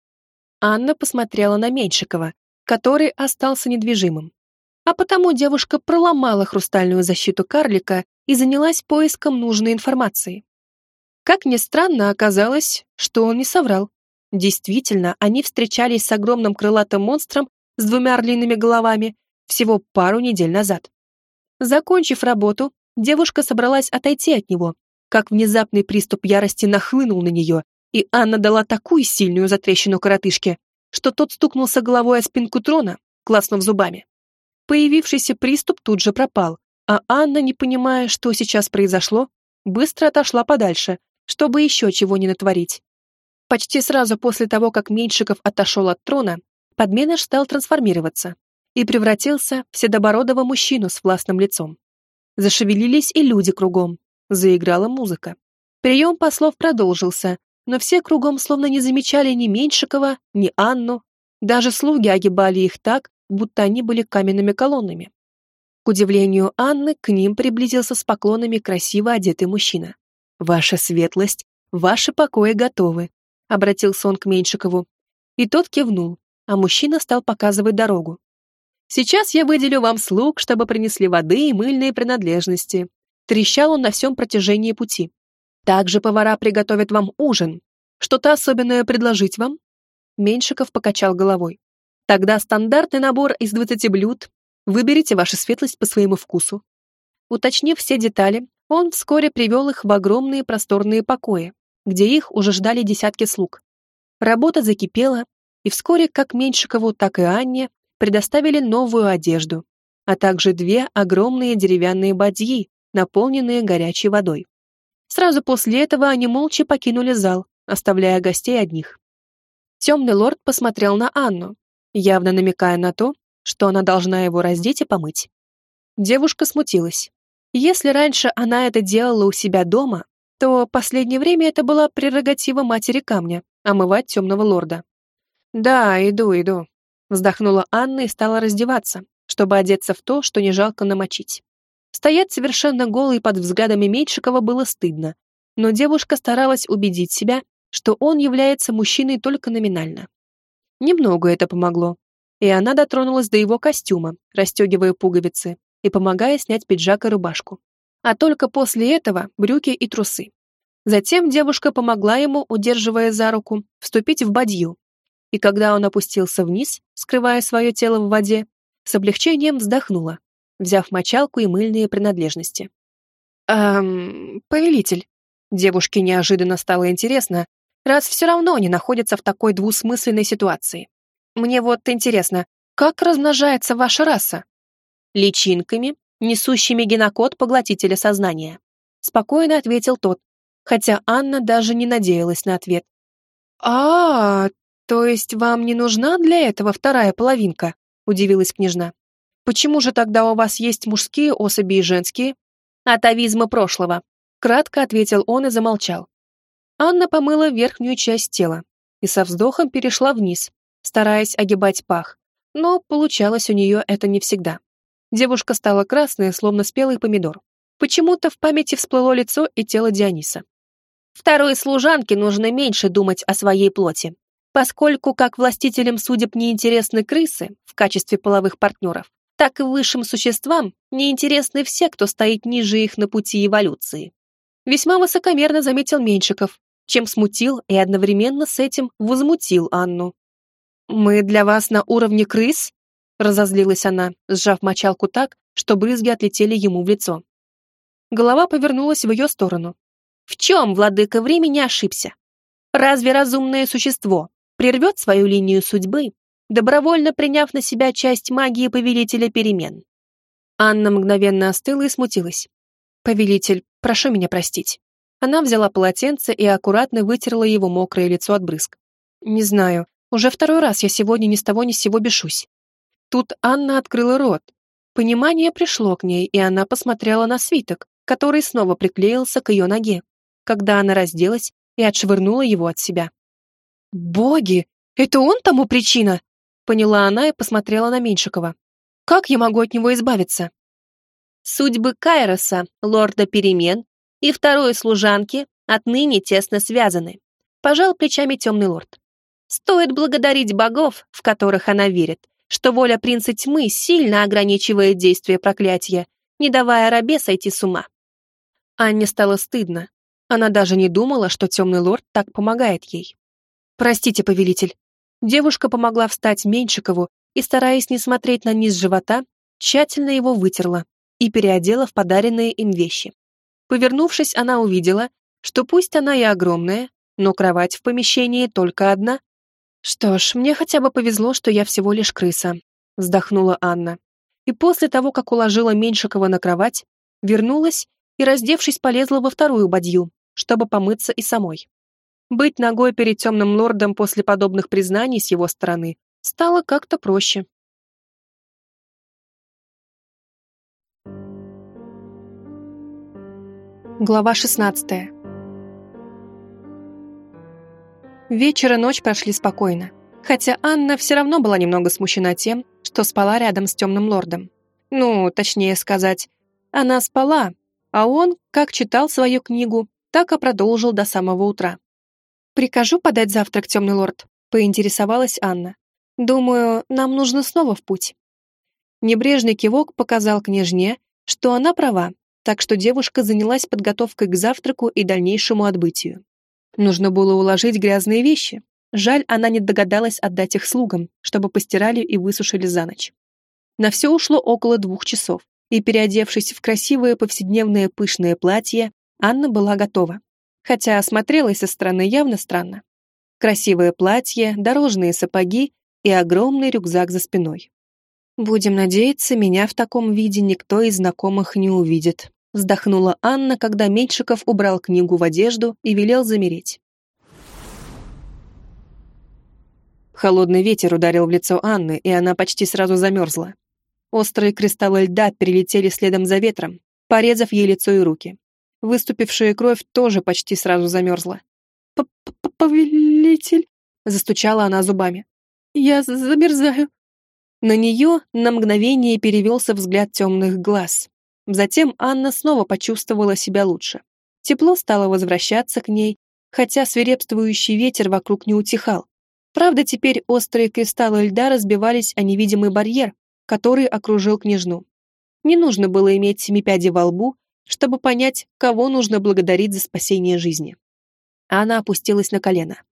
Анна посмотрела на Меньшикова, который остался недвижимым. А потому девушка проломала хрустальную защиту карлика и занялась поиском нужной информации. Как ни странно, оказалось, что он не соврал. Действительно, они встречались с огромным крылатым монстром с двумя орлиными головами всего пару недель назад. Закончив работу, девушка собралась отойти от него, как внезапный приступ ярости нахлынул на нее, и Анна дала такую сильную затрещину коротышке, что тот стукнулся головой о спинку трона, класнув зубами. Появившийся приступ тут же пропал, а Анна, не понимая, что сейчас произошло, быстро отошла подальше, чтобы еще чего не натворить. Почти сразу после того, как Меньшиков отошел от трона, подменыш стал трансформироваться и превратился в седобородого мужчину с властным лицом. Зашевелились и люди кругом, заиграла музыка. Прием послов продолжился, но все кругом словно не замечали ни Меньшикова, ни Анну. Даже слуги огибали их так, будто они были каменными колоннами. К удивлению Анны, к ним приблизился с поклонами красиво одетый мужчина. «Ваша светлость, ваши покои готовы», — обратился он к Меньшикову. И тот кивнул, а мужчина стал показывать дорогу. Сейчас я выделю вам слуг, чтобы принесли воды и мыльные принадлежности. Трещал он на всем протяжении пути. Также повара приготовят вам ужин. Что-то особенное предложить вам? Меньшиков покачал головой. Тогда стандартный набор из 20 блюд. Выберите вашу светлость по своему вкусу. Уточнив все детали, он вскоре привел их в огромные просторные покои, где их уже ждали десятки слуг. Работа закипела, и вскоре как Меньшикову, так и Анне предоставили новую одежду, а также две огромные деревянные бадьи, наполненные горячей водой. Сразу после этого они молча покинули зал, оставляя гостей одних. Темный лорд посмотрел на Анну, явно намекая на то, что она должна его раздеть и помыть. Девушка смутилась. Если раньше она это делала у себя дома, то последнее время это была прерогатива матери камня — омывать темного лорда. «Да, иду, иду», Вздохнула Анна и стала раздеваться, чтобы одеться в то, что не жалко намочить. Стоять совершенно голой под взглядами Меньшикова было стыдно, но девушка старалась убедить себя, что он является мужчиной только номинально. Немного это помогло, и она дотронулась до его костюма, расстегивая пуговицы и помогая снять пиджак и рубашку. А только после этого брюки и трусы. Затем девушка помогла ему, удерживая за руку, вступить в бадью. И когда он опустился вниз, скрывая свое тело в воде, с облегчением вздохнула, взяв мочалку и мыльные принадлежности. «Эм, повелитель». Девушке неожиданно стало интересно, раз все равно они находятся в такой двусмысленной ситуации. Мне вот интересно, как размножается ваша раса? Личинками, несущими генокод поглотителя сознания. Спокойно ответил тот, хотя Анна даже не надеялась на ответ. а, -а, -а то есть вам не нужна для этого вторая половинка?» – удивилась княжна. «Почему же тогда у вас есть мужские особи и женские?» «Атовизма прошлого», – кратко ответил он и замолчал. Анна помыла верхнюю часть тела и со вздохом перешла вниз, стараясь огибать пах, но получалось у нее это не всегда. Девушка стала красной, словно спелый помидор. Почему-то в памяти всплыло лицо и тело Диониса. Второй служанке нужно меньше думать о своей плоти, поскольку как властителям судеб неинтересны крысы в качестве половых партнеров, так и высшим существам неинтересны все, кто стоит ниже их на пути эволюции. Весьма высокомерно заметил Меньшиков, чем смутил и одновременно с этим возмутил Анну. «Мы для вас на уровне крыс?» — разозлилась она, сжав мочалку так, что брызги отлетели ему в лицо. Голова повернулась в ее сторону, в чем владыка времени ошибся? Разве разумное существо прервет свою линию судьбы, добровольно приняв на себя часть магии повелителя перемен? Анна мгновенно остыла и смутилась. «Повелитель, прошу меня простить». Она взяла полотенце и аккуратно вытерла его мокрое лицо от брызг. «Не знаю, уже второй раз я сегодня ни с того ни с сего бешусь». Тут Анна открыла рот. Понимание пришло к ней, и она посмотрела на свиток, который снова приклеился к ее ноге когда она разделась и отшвырнула его от себя. «Боги! Это он тому причина?» Поняла она и посмотрела на Меньшикова. «Как я могу от него избавиться?» Судьбы Кайроса, лорда перемен, и второй служанки отныне тесно связаны. Пожал плечами темный лорд. Стоит благодарить богов, в которых она верит, что воля принца тьмы сильно ограничивает действие проклятия, не давая рабе сойти с ума. Анне стало стыдно, она даже не думала, что темный лорд так помогает ей. «Простите, повелитель». Девушка помогла встать Меньшикову и, стараясь не смотреть на низ живота, тщательно его вытерла и переодела в подаренные им вещи. Повернувшись, она увидела, что пусть она и огромная, но кровать в помещении только одна. «Что ж, мне хотя бы повезло, что я всего лишь крыса», — вздохнула Анна. И после того, как уложила Меньшикова на кровать, вернулась и, раздевшись, полезла во вторую бадью, чтобы помыться и самой. Быть ногой перед темным лордом после подобных признаний с его стороны стало как-то проще. Глава 16 Вечер и ночь прошли спокойно, хотя Анна все равно была немного смущена тем, что спала рядом с темным лордом. Ну, точнее сказать, она спала, а он, как читал свою книгу, так и продолжил до самого утра. «Прикажу подать завтрак, темный лорд», — поинтересовалась Анна. «Думаю, нам нужно снова в путь». Небрежный кивок показал княжне, что она права, так что девушка занялась подготовкой к завтраку и дальнейшему отбытию. Нужно было уложить грязные вещи. Жаль, она не догадалась отдать их слугам, чтобы постирали и высушили за ночь. На все ушло около двух часов и, переодевшись в красивое повседневное пышное платье, Анна была готова. Хотя смотрелась со стороны явно странно. Красивое платье, дорожные сапоги и огромный рюкзак за спиной. «Будем надеяться, меня в таком виде никто из знакомых не увидит», вздохнула Анна, когда Меньшиков убрал книгу в одежду и велел замереть. Холодный ветер ударил в лицо Анны, и она почти сразу замерзла. Острые кристаллы льда перелетели следом за ветром, порезав ей лицо и руки. Выступившая кровь тоже почти сразу замерзла. П «Повелитель!» — застучала она зубами. «Я замерзаю!» На нее на мгновение перевелся взгляд темных глаз. Затем Анна снова почувствовала себя лучше. Тепло стало возвращаться к ней, хотя свирепствующий ветер вокруг не утихал. Правда, теперь острые кристаллы льда разбивались о невидимый барьер, который окружил княжну. Не нужно было иметь семипяди во лбу, чтобы понять, кого нужно благодарить за спасение жизни. Она опустилась на колено.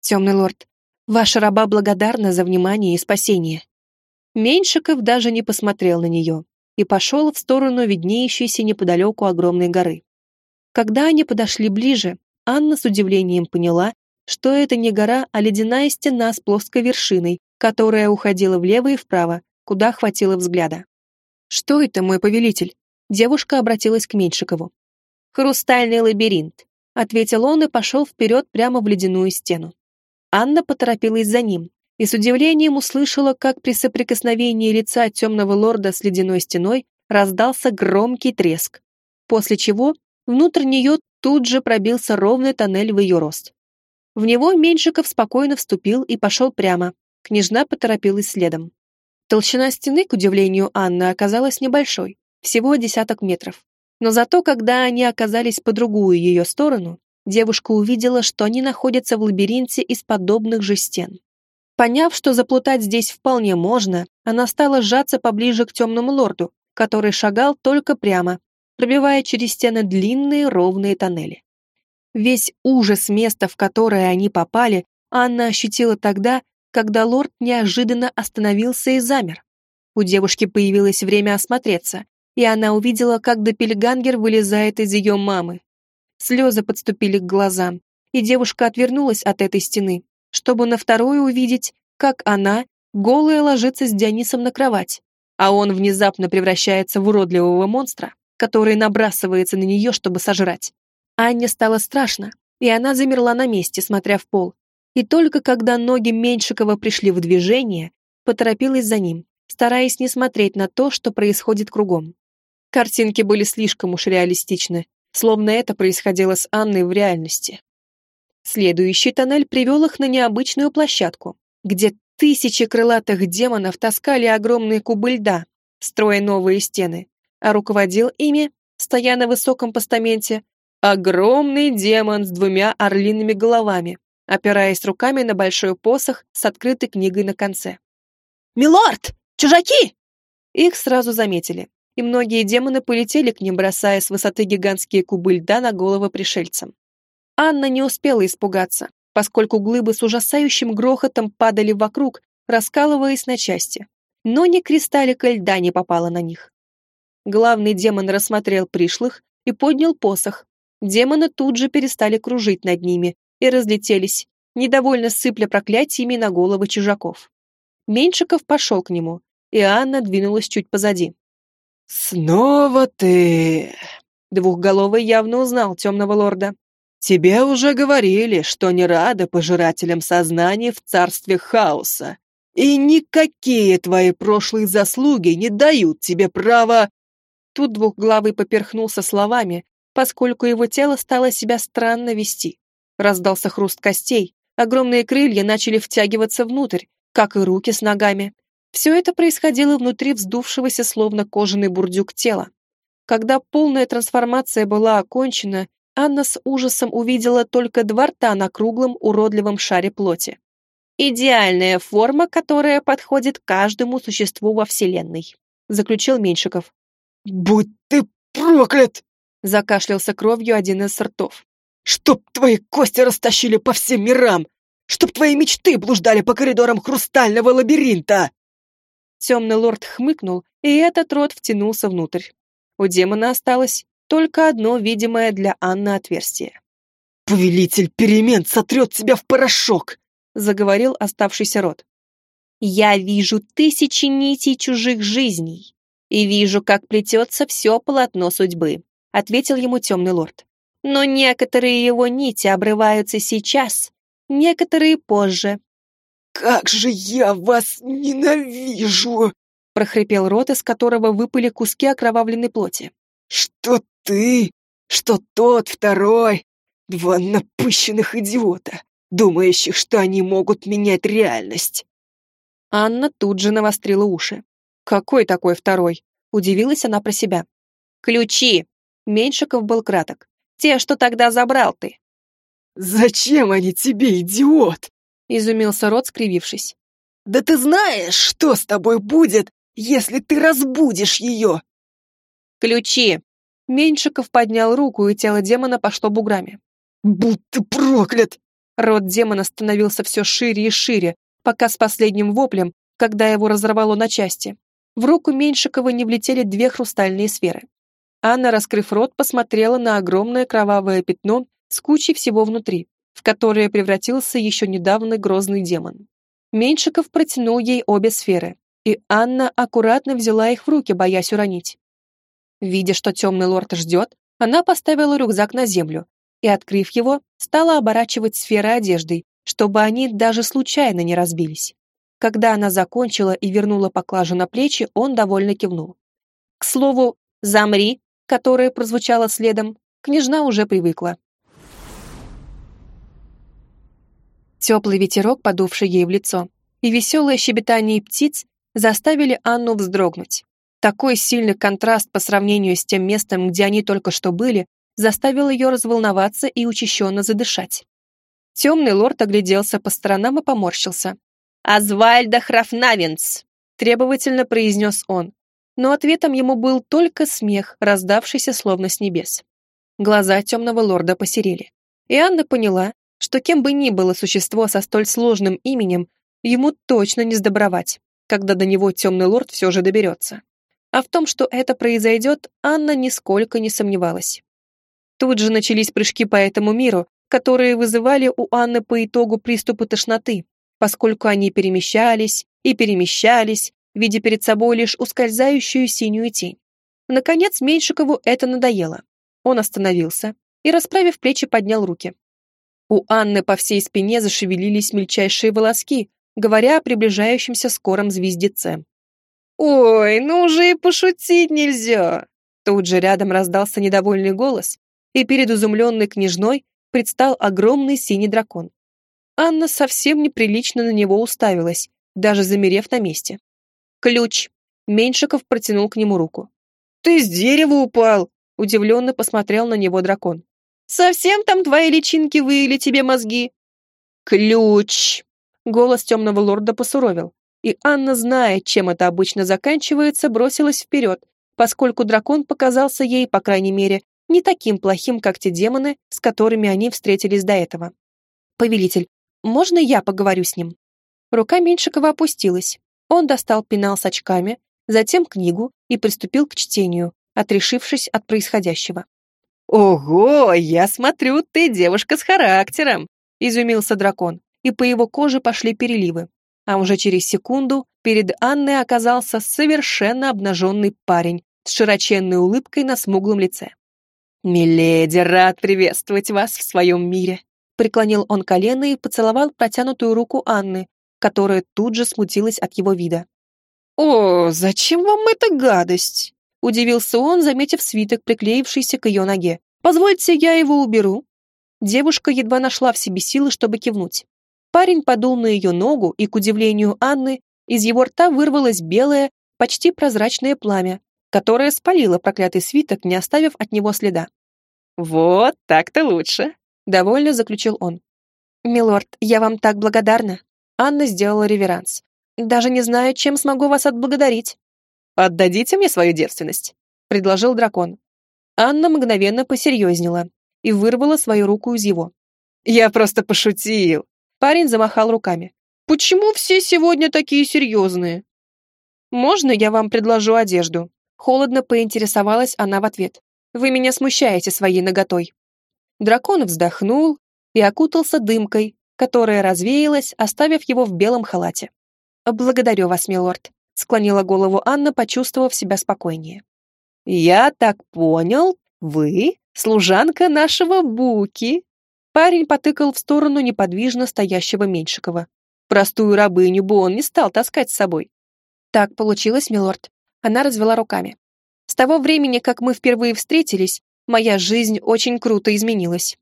«Темный лорд, ваша раба благодарна за внимание и спасение». Меньшиков даже не посмотрел на нее и пошел в сторону виднеющейся неподалеку огромной горы. Когда они подошли ближе, Анна с удивлением поняла, что это не гора, а ледяная стена с плоской вершиной, которая уходила влево и вправо, куда хватило взгляда. «Что это, мой повелитель?» Девушка обратилась к Меньшикову. «Хрустальный лабиринт», — ответил он и пошел вперед прямо в ледяную стену. Анна поторопилась за ним и с удивлением услышала, как при соприкосновении лица темного лорда с ледяной стеной раздался громкий треск, после чего внутрь нее тут же пробился ровный тоннель в ее рост. В него Меньшиков спокойно вступил и пошел прямо. Княжна поторопилась следом. Толщина стены, к удивлению Анны, оказалась небольшой, всего десяток метров. Но зато, когда они оказались по другую ее сторону, девушка увидела, что они находятся в лабиринте из подобных же стен. Поняв, что заплутать здесь вполне можно, она стала сжаться поближе к темному лорду, который шагал только прямо, пробивая через стены длинные ровные тоннели. Весь ужас места, в которое они попали, Анна ощутила тогда, когда лорд неожиданно остановился и замер. У девушки появилось время осмотреться, и она увидела, как Доппельгангер вылезает из ее мамы. Слезы подступили к глазам, и девушка отвернулась от этой стены, чтобы на вторую увидеть, как она, голая, ложится с Дионисом на кровать, а он внезапно превращается в уродливого монстра, который набрасывается на нее, чтобы сожрать. Анне стало страшно, и она замерла на месте, смотря в пол. И только когда ноги Меньшикова пришли в движение, поторопилась за ним, стараясь не смотреть на то, что происходит кругом. Картинки были слишком уж реалистичны, словно это происходило с Анной в реальности. Следующий тоннель привел их на необычную площадку, где тысячи крылатых демонов таскали огромные кубы льда, строя новые стены, а руководил ими, стоя на высоком постаменте, Огромный демон с двумя орлиными головами, опираясь руками на большой посох с открытой книгой на конце. «Милорд! Чужаки!» Их сразу заметили, и многие демоны полетели к ним, бросая с высоты гигантские кубы льда на головы пришельцам. Анна не успела испугаться, поскольку глыбы с ужасающим грохотом падали вокруг, раскалываясь на части. Но ни кристаллика льда не попало на них. Главный демон рассмотрел пришлых и поднял посох, Демоны тут же перестали кружить над ними и разлетелись, недовольно сыпля проклятиями на головы чужаков. Меньшиков пошел к нему, и Анна двинулась чуть позади. «Снова ты...» Двухголовый явно узнал темного лорда. «Тебе уже говорили, что не рада пожирателям сознаний в царстве хаоса, и никакие твои прошлые заслуги не дают тебе права...» Тут двухглавый поперхнулся словами, поскольку его тело стало себя странно вести. Раздался хруст костей, огромные крылья начали втягиваться внутрь, как и руки с ногами. Все это происходило внутри вздувшегося словно кожаный бурдюк тела. Когда полная трансформация была окончена, Анна с ужасом увидела только два рта на круглом уродливом шаре плоти. «Идеальная форма, которая подходит каждому существу во Вселенной», заключил Меньшиков. «Будь ты проклят!» Закашлялся кровью один из ртов. «Чтоб твои кости растащили по всем мирам! Чтоб твои мечты блуждали по коридорам хрустального лабиринта!» Темный лорд хмыкнул, и этот рот втянулся внутрь. У демона осталось только одно видимое для Анны отверстие. «Повелитель перемен сотрет тебя в порошок!» заговорил оставшийся рот. «Я вижу тысячи нитей чужих жизней и вижу, как плетется все полотно судьбы ответил ему темный лорд. Но некоторые его нити обрываются сейчас, некоторые позже. «Как же я вас ненавижу!» прохрипел рот, из которого выпали куски окровавленной плоти. «Что ты, что тот второй, два напыщенных идиота, думающих, что они могут менять реальность!» Анна тут же навострила уши. «Какой такой второй?» Удивилась она про себя. «Ключи!» Меньшиков был краток. «Те, что тогда забрал ты». «Зачем они тебе, идиот?» Изумился рот, скривившись. «Да ты знаешь, что с тобой будет, если ты разбудишь ее!» «Ключи!» Меньшиков поднял руку, и тело демона пошло буграми. «Будь ты проклят!» Рот демона становился все шире и шире, пока с последним воплем, когда его разорвало на части, в руку Меньшикова не влетели две хрустальные сферы. Анна, раскрыв рот, посмотрела на огромное кровавое пятно с кучей всего внутри, которое превратился еще недавно грозный демон. Меньшиков протянул ей обе сферы, и Анна аккуратно взяла их в руки, боясь уронить. Видя, что темный лорд ждет, она поставила рюкзак на землю и, открыв его, стала оборачивать сферы одеждой, чтобы они даже случайно не разбились. Когда она закончила и вернула поклажу на плечи, он довольно кивнул. К слову, «замри», которое прозвучало следом, княжна уже привыкла. Теплый ветерок, подувший ей в лицо, и веселое щебетание птиц заставили Анну вздрогнуть. Такой сильный контраст по сравнению с тем местом, где они только что были, заставил ее разволноваться и учащенно задышать. Темный лорд огляделся по сторонам и поморщился. «Азвальда Храфнавенц!» — требовательно произнес он, но ответом ему был только смех, раздавшийся словно с небес. Глаза темного лорда посерели. И Анна поняла, что кем бы ни было существо со столь сложным именем, ему точно не сдобровать, когда до него темный лорд все же доберется. А в том, что это произойдет, Анна нисколько не сомневалась. Тут же начались прыжки по этому миру, которые вызывали у Анны по итогу приступы тошноты, поскольку они перемещались и перемещались, видя перед собой лишь ускользающую синюю тень. Наконец Меньшикову это надоело. Он остановился и, расправив плечи, поднял руки. У Анны по всей спине зашевелились мельчайшие волоски, говоря о приближающемся скором звездеце. «Ой, ну уже и пошутить нельзя!» Тут же рядом раздался недовольный голос, и перед изумленной княжной предстал огромный синий дракон. Анна совсем неприлично на него уставилась, даже замерев на месте. «Ключ!» Меньшиков протянул к нему руку. «Ты с дерева упал!» Удивленно посмотрел на него дракон. «Совсем там твои личинки выили тебе мозги?» «Ключ!» Голос темного лорда посуровил, и Анна, зная, чем это обычно заканчивается, бросилась вперед, поскольку дракон показался ей, по крайней мере, не таким плохим, как те демоны, с которыми они встретились до этого. «Повелитель, можно я поговорю с ним?» Рука Меньшикова опустилась. Он достал пенал с очками, затем книгу и приступил к чтению, отрешившись от происходящего. «Ого, я смотрю, ты девушка с характером!» — изумился дракон, и по его коже пошли переливы. А уже через секунду перед Анной оказался совершенно обнаженный парень с широченной улыбкой на смуглом лице. «Миледи, рад приветствовать вас в своем мире!» Преклонил он колено и поцеловал протянутую руку Анны, которая тут же смутилась от его вида. «О, зачем вам эта гадость?» Удивился он, заметив свиток, приклеившийся к ее ноге. «Позвольте, я его уберу». Девушка едва нашла в себе силы, чтобы кивнуть. Парень подул на ее ногу, и, к удивлению Анны, из его рта вырвалось белое, почти прозрачное пламя, которое спалило проклятый свиток, не оставив от него следа. «Вот так-то лучше», — довольно заключил он. «Милорд, я вам так благодарна». Анна сделала реверанс. «Даже не знаю, чем смогу вас отблагодарить». «Отдадите мне свою девственность», — предложил дракон. Анна мгновенно посерьезнела и вырвала свою руку из его. «Я просто пошутил». Парень замахал руками. «Почему все сегодня такие серьезные?» «Можно я вам предложу одежду?» Холодно поинтересовалась она в ответ. Вы меня смущаете своей наготой». Дракон вздохнул и окутался дымкой, которая развеялась, оставив его в белом халате. «Благодарю вас, милорд», — склонила голову Анна, почувствовав себя спокойнее. «Я так понял, вы служанка нашего Буки?» Парень потыкал в сторону неподвижно стоящего Меньшикова. Простую рабыню бы он не стал таскать с собой. «Так получилось, милорд». Она развела руками. С того времени, как мы впервые встретились, моя жизнь очень круто изменилась.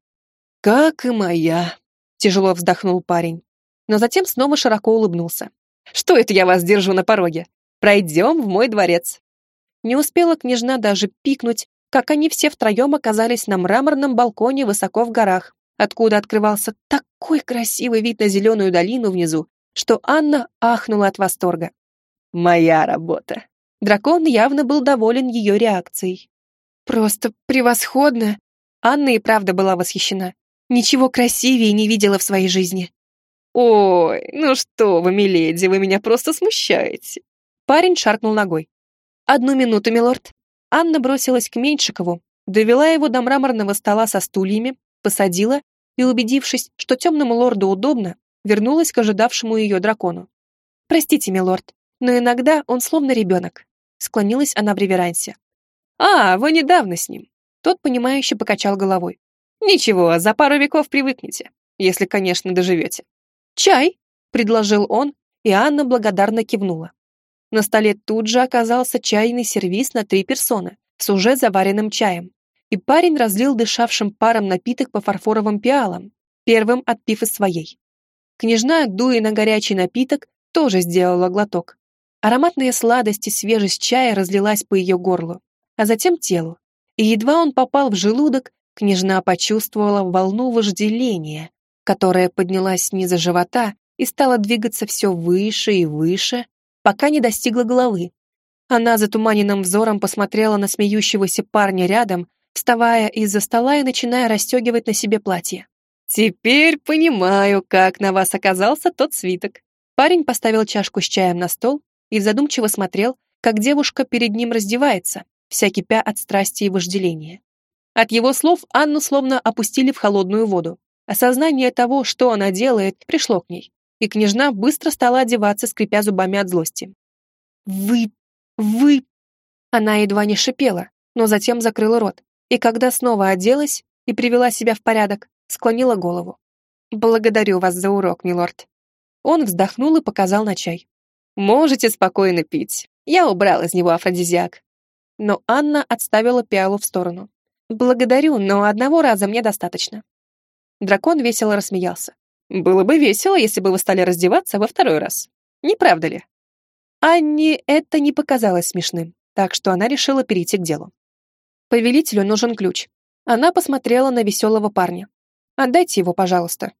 «Как и моя», — тяжело вздохнул парень. Но затем снова широко улыбнулся. «Что это я вас держу на пороге? Пройдем в мой дворец». Не успела княжна даже пикнуть, как они все втроем оказались на мраморном балконе высоко в горах, откуда открывался такой красивый вид на зеленую долину внизу, что Анна ахнула от восторга. «Моя работа!» Дракон явно был доволен ее реакцией. «Просто превосходно!» Анна и правда была восхищена. Ничего красивее не видела в своей жизни. «Ой, ну что вы, миледи, вы меня просто смущаете!» Парень шаркнул ногой. «Одну минуту, милорд». Анна бросилась к Меньшикову, довела его до мраморного стола со стульями, посадила и, убедившись, что темному лорду удобно, вернулась к ожидавшему ее дракону. «Простите, милорд, но иногда он словно ребенок», склонилась она в реверансе. «А, вы недавно с ним». Тот, понимающе покачал головой. «Ничего, за пару веков привыкнете, если, конечно, доживете». «Чай!» — предложил он, и Анна благодарно кивнула. На столе тут же оказался чайный сервиз на три персоны с уже заваренным чаем, и парень разлил дышавшим паром напиток по фарфоровым пиалам, первым отпив из своей. Княжна, дуя на горячий напиток, тоже сделала глоток. Ароматная сладость и свежесть чая разлилась по ее горлу, а затем телу. И едва он попал в желудок, княжна почувствовала волну вожделения, которая поднялась снизу живота и стала двигаться все выше и выше, пока не достигла головы. Она затуманенным взором посмотрела на смеющегося парня рядом, вставая из-за стола и начиная расстегивать на себе платье. «Теперь понимаю, как на вас оказался тот свиток». Парень поставил чашку с чаем на стол и задумчиво смотрел, как девушка перед ним раздевается, вся кипя от страсти и вожделения. От его слов Анну словно опустили в холодную воду. Осознание того, что она делает, пришло к ней, и княжна быстро стала одеваться, скрипя зубами от злости. «Вы... вы...» Она едва не шипела, но затем закрыла рот, и когда снова оделась и привела себя в порядок, склонила голову. «Благодарю вас за урок, милорд». Он вздохнул и показал на чай. «Можете спокойно пить. Я убрал из него афродизиак». Но Анна отставила пиалу в сторону. «Благодарю, но одного раза мне достаточно». Дракон весело рассмеялся. «Было бы весело, если бы вы стали раздеваться во второй раз. Не правда ли?» Анне это не показалось смешным, так что она решила перейти к делу. Повелителю нужен ключ. Она посмотрела на веселого парня. «Отдайте его, пожалуйста».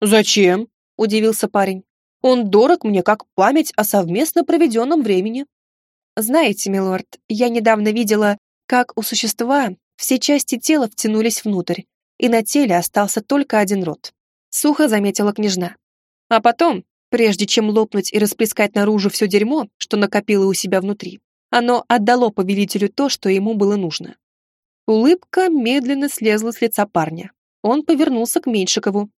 «Зачем?» — удивился парень. «Он дорог мне как память о совместно проведенном времени». «Знаете, милорд, я недавно видела, как у существа все части тела втянулись внутрь, и на теле остался только один рот. Сухо заметила княжна. А потом, прежде чем лопнуть и расплескать наружу все дерьмо, что накопило у себя внутри, оно отдало повелителю то, что ему было нужно. Улыбка медленно слезла с лица парня. Он повернулся к Меньшикову.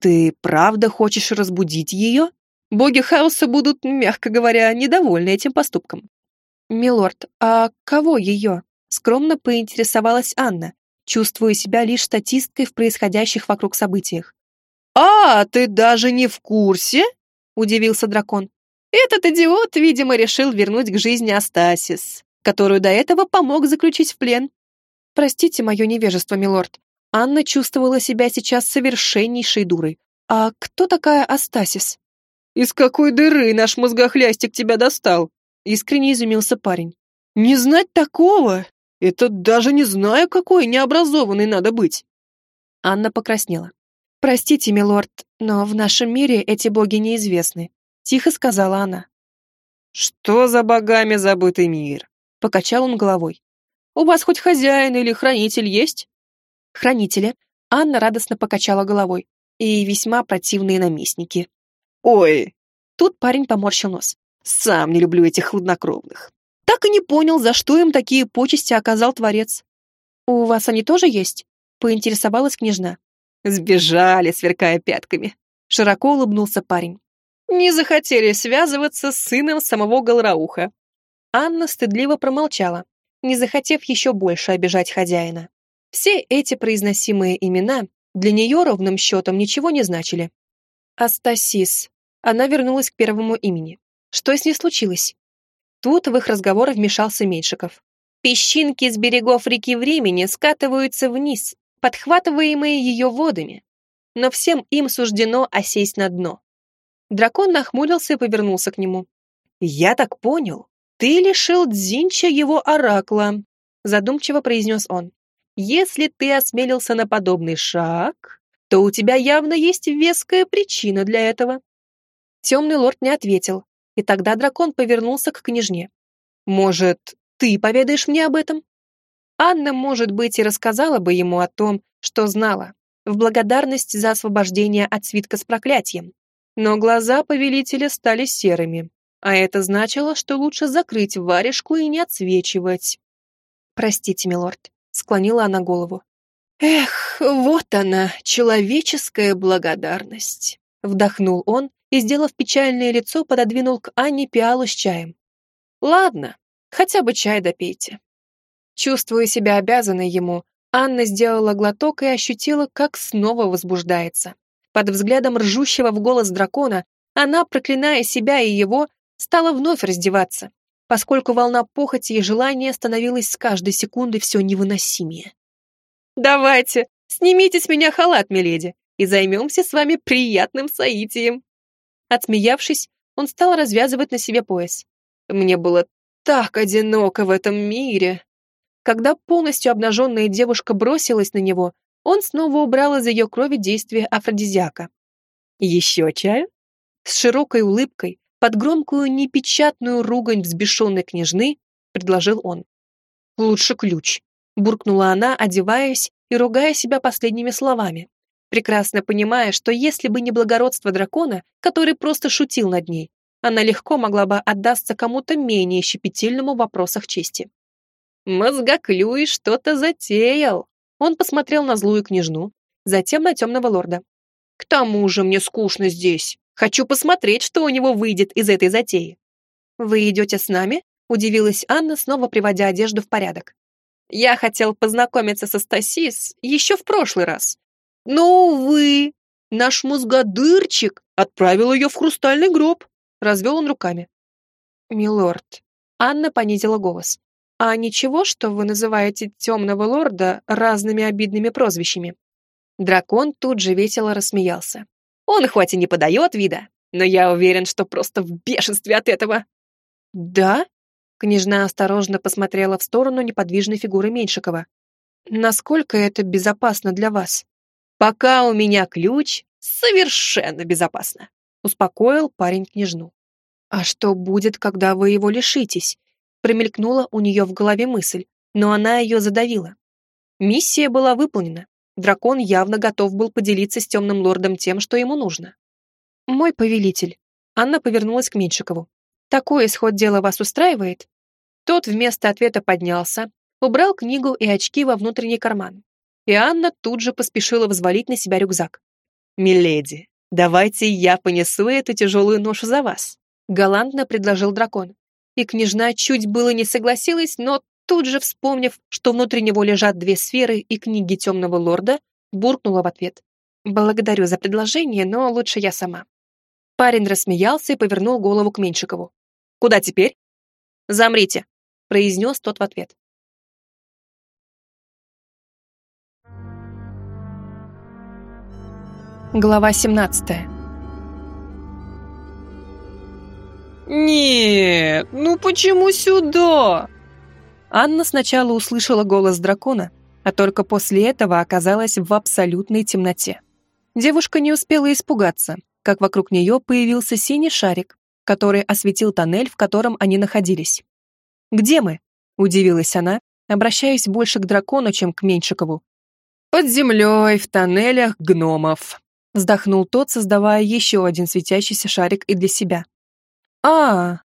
«Ты правда хочешь разбудить ее? Боги хаоса будут, мягко говоря, недовольны этим поступком». «Милорд, а кого ее?» Скромно поинтересовалась Анна, чувствуя себя лишь статисткой в происходящих вокруг событиях. «А, ты даже не в курсе?» — удивился дракон. «Этот идиот, видимо, решил вернуть к жизни Астасис, которую до этого помог заключить в плен». «Простите мое невежество, милорд. Анна чувствовала себя сейчас совершеннейшей дурой. А кто такая Астасис?» «Из какой дыры наш мозгохлястик тебя достал?» Искренне изумился парень. «Не знать такого? Это даже не знаю, какой необразованный надо быть. Анна покраснела. «Простите, милорд, но в нашем мире эти боги неизвестны», — тихо сказала она. «Что за богами забытый мир?» — покачал он головой. «У вас хоть хозяин или хранитель есть?» «Хранители», — Анна радостно покачала головой. «И весьма противные наместники». «Ой!» Тут парень поморщил нос. «Сам не люблю этих хладнокровных так и не понял, за что им такие почести оказал Творец. «У вас они тоже есть?» — поинтересовалась княжна. «Сбежали, сверкая пятками», — широко улыбнулся парень. «Не захотели связываться с сыном самого Голрауха». Анна стыдливо промолчала, не захотев еще больше обижать хозяина. Все эти произносимые имена для нее ровным счетом ничего не значили. Астасис. Она вернулась к первому имени. Что с ней случилось? Тут в их разговор вмешался Меньшиков. Песчинки с берегов реки времени скатываются вниз, подхватываемые ее водами. Но всем им суждено осесть на дно. Дракон нахмурился и повернулся к нему. «Я так понял, ты лишил Дзинча его оракла», задумчиво произнес он. «Если ты осмелился на подобный шаг, то у тебя явно есть веская причина для этого». Темный лорд не ответил, и тогда дракон повернулся к княжне. «Может, ты поведаешь мне об этом?» Анна, может быть, и рассказала бы ему о том, что знала, в благодарность за освобождение от свитка с проклятием. Но глаза повелителя стали серыми, а это значило, что лучше закрыть варежку и не отсвечивать. «Простите, милорд», — склонила она голову. «Эх, вот она, человеческая благодарность», — вдохнул он и, сделав печальное лицо, пододвинул к Анне пиалу с чаем. «Ладно, хотя бы чай допейте». Чувствуя себя обязанной ему, Анна сделала глоток и ощутила, как снова возбуждается. Под взглядом ржущего в голос дракона она, проклиная себя и его, стала вновь раздеваться, поскольку волна похоти и желания становилась с каждой секунды все невыносимее. «Давайте, снимите с меня халат, миледи, и займемся с вами приятным соитием». Отсмеявшись, он стал развязывать на себе пояс. «Мне было так одиноко в этом мире». Когда полностью обнаженная девушка бросилась на него, он снова убрал из ее крови действие афродизиака. «Еще чаю?» С широкой улыбкой, под громкую непечатную ругань взбешенной княжны, предложил он. «Лучше ключ», — буркнула она, одеваясь и ругая себя последними словами, прекрасно понимая, что если бы не благородство дракона, который просто шутил над ней, она легко могла бы отдаться кому-то менее щепетильному в вопросах чести. «Мозгоклюй что-то затеял!» Он посмотрел на злую княжну, затем на темного лорда. «К тому же мне скучно здесь. Хочу посмотреть, что у него выйдет из этой затеи». «Вы идете с нами?» — удивилась Анна, снова приводя одежду в порядок. «Я хотел познакомиться со Стасис еще в прошлый раз. Но, увы, наш мозгодырчик отправил ее в хрустальный гроб», — развел он руками. «Милорд», — Анна понизила голос, «А ничего, что вы называете темного лорда разными обидными прозвищами?» Дракон тут же весело рассмеялся. «Он хоть и не подает вида, но я уверен, что просто в бешенстве от этого». «Да?» Княжна осторожно посмотрела в сторону неподвижной фигуры Меньшикова. «Насколько это безопасно для вас?» «Пока у меня ключ, совершенно безопасно», успокоил парень княжну. «А что будет, когда вы его лишитесь? Промелькнула у нее в голове мысль, но она ее задавила. Миссия была выполнена. Дракон явно готов был поделиться с темным лордом тем, что ему нужно. «Мой повелитель», — Анна повернулась к Меньшикову. «Такой исход дела вас устраивает?» Тот вместо ответа поднялся, убрал книгу и очки во внутренний карман. И Анна тут же поспешила взвалить на себя рюкзак. «Миледи, давайте я понесу эту тяжелую ношу за вас», — галантно предложил дракон и княжна чуть было не согласилась, но тут же, вспомнив, что внутри него лежат две сферы и книги темного лорда, буркнула в ответ. «Благодарю за предложение, но лучше я сама». Парень рассмеялся и повернул голову к Меньшикову. «Куда теперь?» «Замрите», — произнес тот в ответ. Глава семнадцатая. «Нет, ну почему сюда?» Анна сначала услышала голос дракона, а только после этого оказалась в абсолютной темноте. Девушка не успела испугаться, как вокруг нее появился синий шарик, который осветил тоннель, в котором они находились. «Где мы?» — удивилась она, обращаясь больше к дракону, чем к Меньшикову. «Под землей, в тоннелях гномов», — вздохнул тот, создавая еще один светящийся шарик и для себя а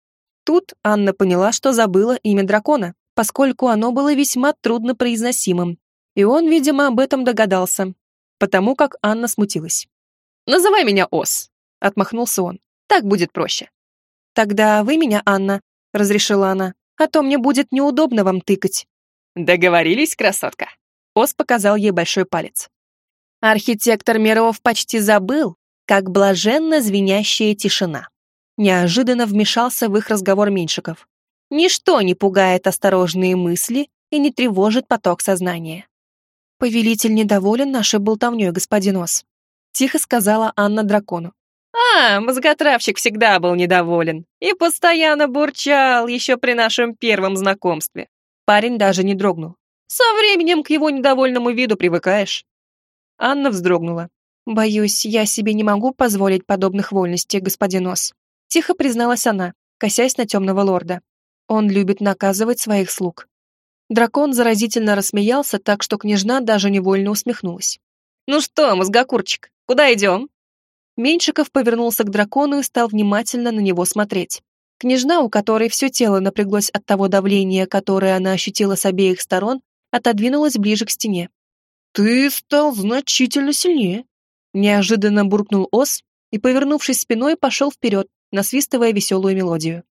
Тут Анна поняла, что забыла имя дракона, поскольку оно было весьма трудно произносимым, и он, видимо, об этом догадался, потому как Анна смутилась. «Называй меня Ос», — отмахнулся он. «Так будет проще». «Тогда вы меня, Анна», — разрешила она, «а то мне будет неудобно вам тыкать». «Договорились, красотка?» Ос показал ей большой палец. Архитектор миров почти забыл, как блаженно звенящая тишина. Неожиданно вмешался в их разговор Меньшиков. Ничто не пугает осторожные мысли и не тревожит поток сознания. «Повелитель недоволен нашей болтовней, господин Ос», — тихо сказала Анна дракону. «А, мозготравщик всегда был недоволен и постоянно бурчал еще при нашем первом знакомстве». Парень даже не дрогнул. «Со временем к его недовольному виду привыкаешь». Анна вздрогнула. Боюсь, я себе не могу позволить подобных вольностей, господин Ос. Тихо призналась она, косясь на темного лорда. Он любит наказывать своих слуг. Дракон заразительно рассмеялся, так что княжна даже невольно усмехнулась. «Ну что, мозгокурчик, куда идем?» Меньшиков повернулся к дракону и стал внимательно на него смотреть. Княжна, у которой все тело напряглось от того давления, которое она ощутила с обеих сторон, отодвинулась ближе к стене. «Ты стал значительно сильнее», — неожиданно буркнул Ос и, повернувшись спиной, пошел вперед, насвистывая веселую мелодию.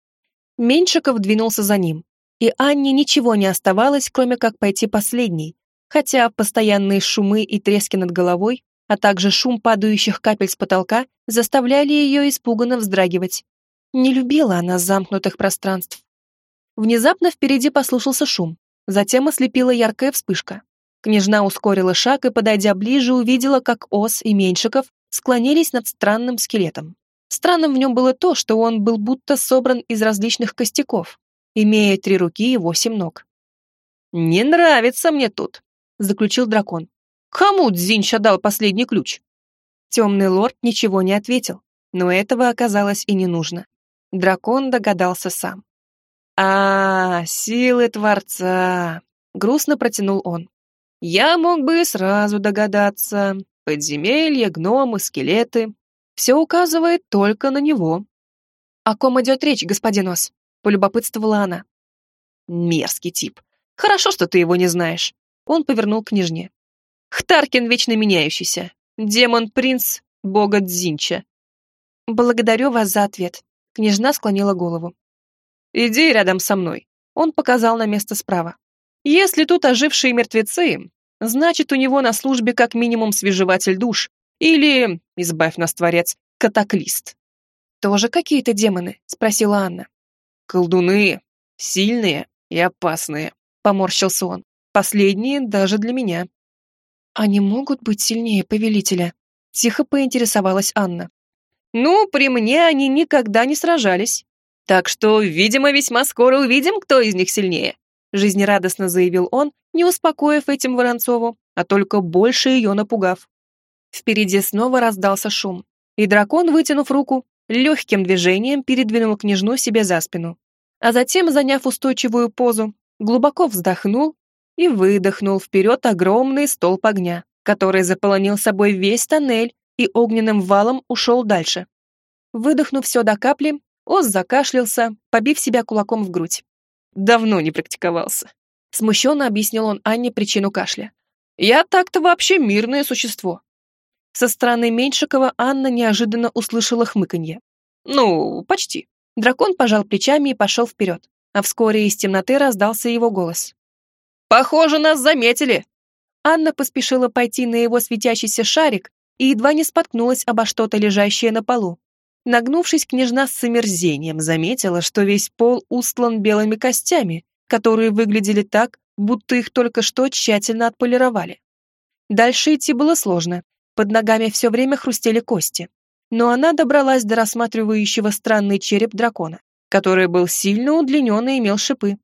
Меньшиков двинулся за ним, и Анне ничего не оставалось, кроме как пойти последней, хотя постоянные шумы и трески над головой, а также шум падающих капель с потолка заставляли ее испуганно вздрагивать. Не любила она замкнутых пространств. Внезапно впереди послушался шум, затем ослепила яркая вспышка. Княжна ускорила шаг и, подойдя ближе, увидела, как Ос и Меньшиков склонились над странным скелетом. Странным в нем было то, что он был будто собран из различных костяков, имея три руки и восемь ног. «Не нравится мне тут», — заключил дракон. «Кому Дзинча дал последний ключ?» Темный лорд ничего не ответил, но этого оказалось и не нужно. Дракон догадался сам. «А, силы Творца!» — грустно протянул он. «Я мог бы сразу догадаться. Подземелья, гномы, скелеты. Все указывает только на него». «О ком идет речь, господин Ос?» — полюбопытствовала она. «Мерзкий тип. Хорошо, что ты его не знаешь». Он повернул к княжне. «Хтаркин вечно меняющийся. Демон-принц бога Дзинча». «Благодарю вас за ответ», — княжна склонила голову. «Иди рядом со мной». Он показал на место справа. «Если тут ожившие мертвецы, значит, у него на службе как минимум свежеватель душ или, избавь нас, творец, катаклист». «Тоже какие-то демоны?» — спросила Анна. «Колдуны. Сильные и опасные», — поморщился он. «Последние даже для меня». «Они могут быть сильнее повелителя?» — тихо поинтересовалась Анна. «Ну, при мне они никогда не сражались. Так что, видимо, весьма скоро увидим, кто из них сильнее», — жизнерадостно заявил он, не успокоив этим Воронцову, а только больше ее напугав. Впереди снова раздался шум, и дракон, вытянув руку, легким движением передвинул княжну себе за спину, а затем, заняв устойчивую позу, глубоко вздохнул и выдохнул вперед огромный столб огня, который заполонил собой весь тоннель и огненным валом ушел дальше. Выдохнув все до капли, Оз закашлялся, побив себя кулаком в грудь. Давно не практиковался. Смущенно объяснил он Анне причину кашля. «Я так-то вообще мирное существо. Со стороны Меньшикова Анна неожиданно услышала хмыканье. «Ну, почти». Дракон пожал плечами и пошел вперед, а вскоре из темноты раздался его голос. «Похоже, нас заметили!» Анна поспешила пойти на его светящийся шарик и едва не споткнулась обо что-то, лежащее на полу. Нагнувшись, княжна с омерзением заметила, что весь пол устлан белыми костями, которые выглядели так, будто их только что тщательно отполировали. Дальше идти было сложно, под ногами все время хрустели кости. Но она добралась до рассматривающего странный череп дракона, который был сильно удлинен и имел шипы.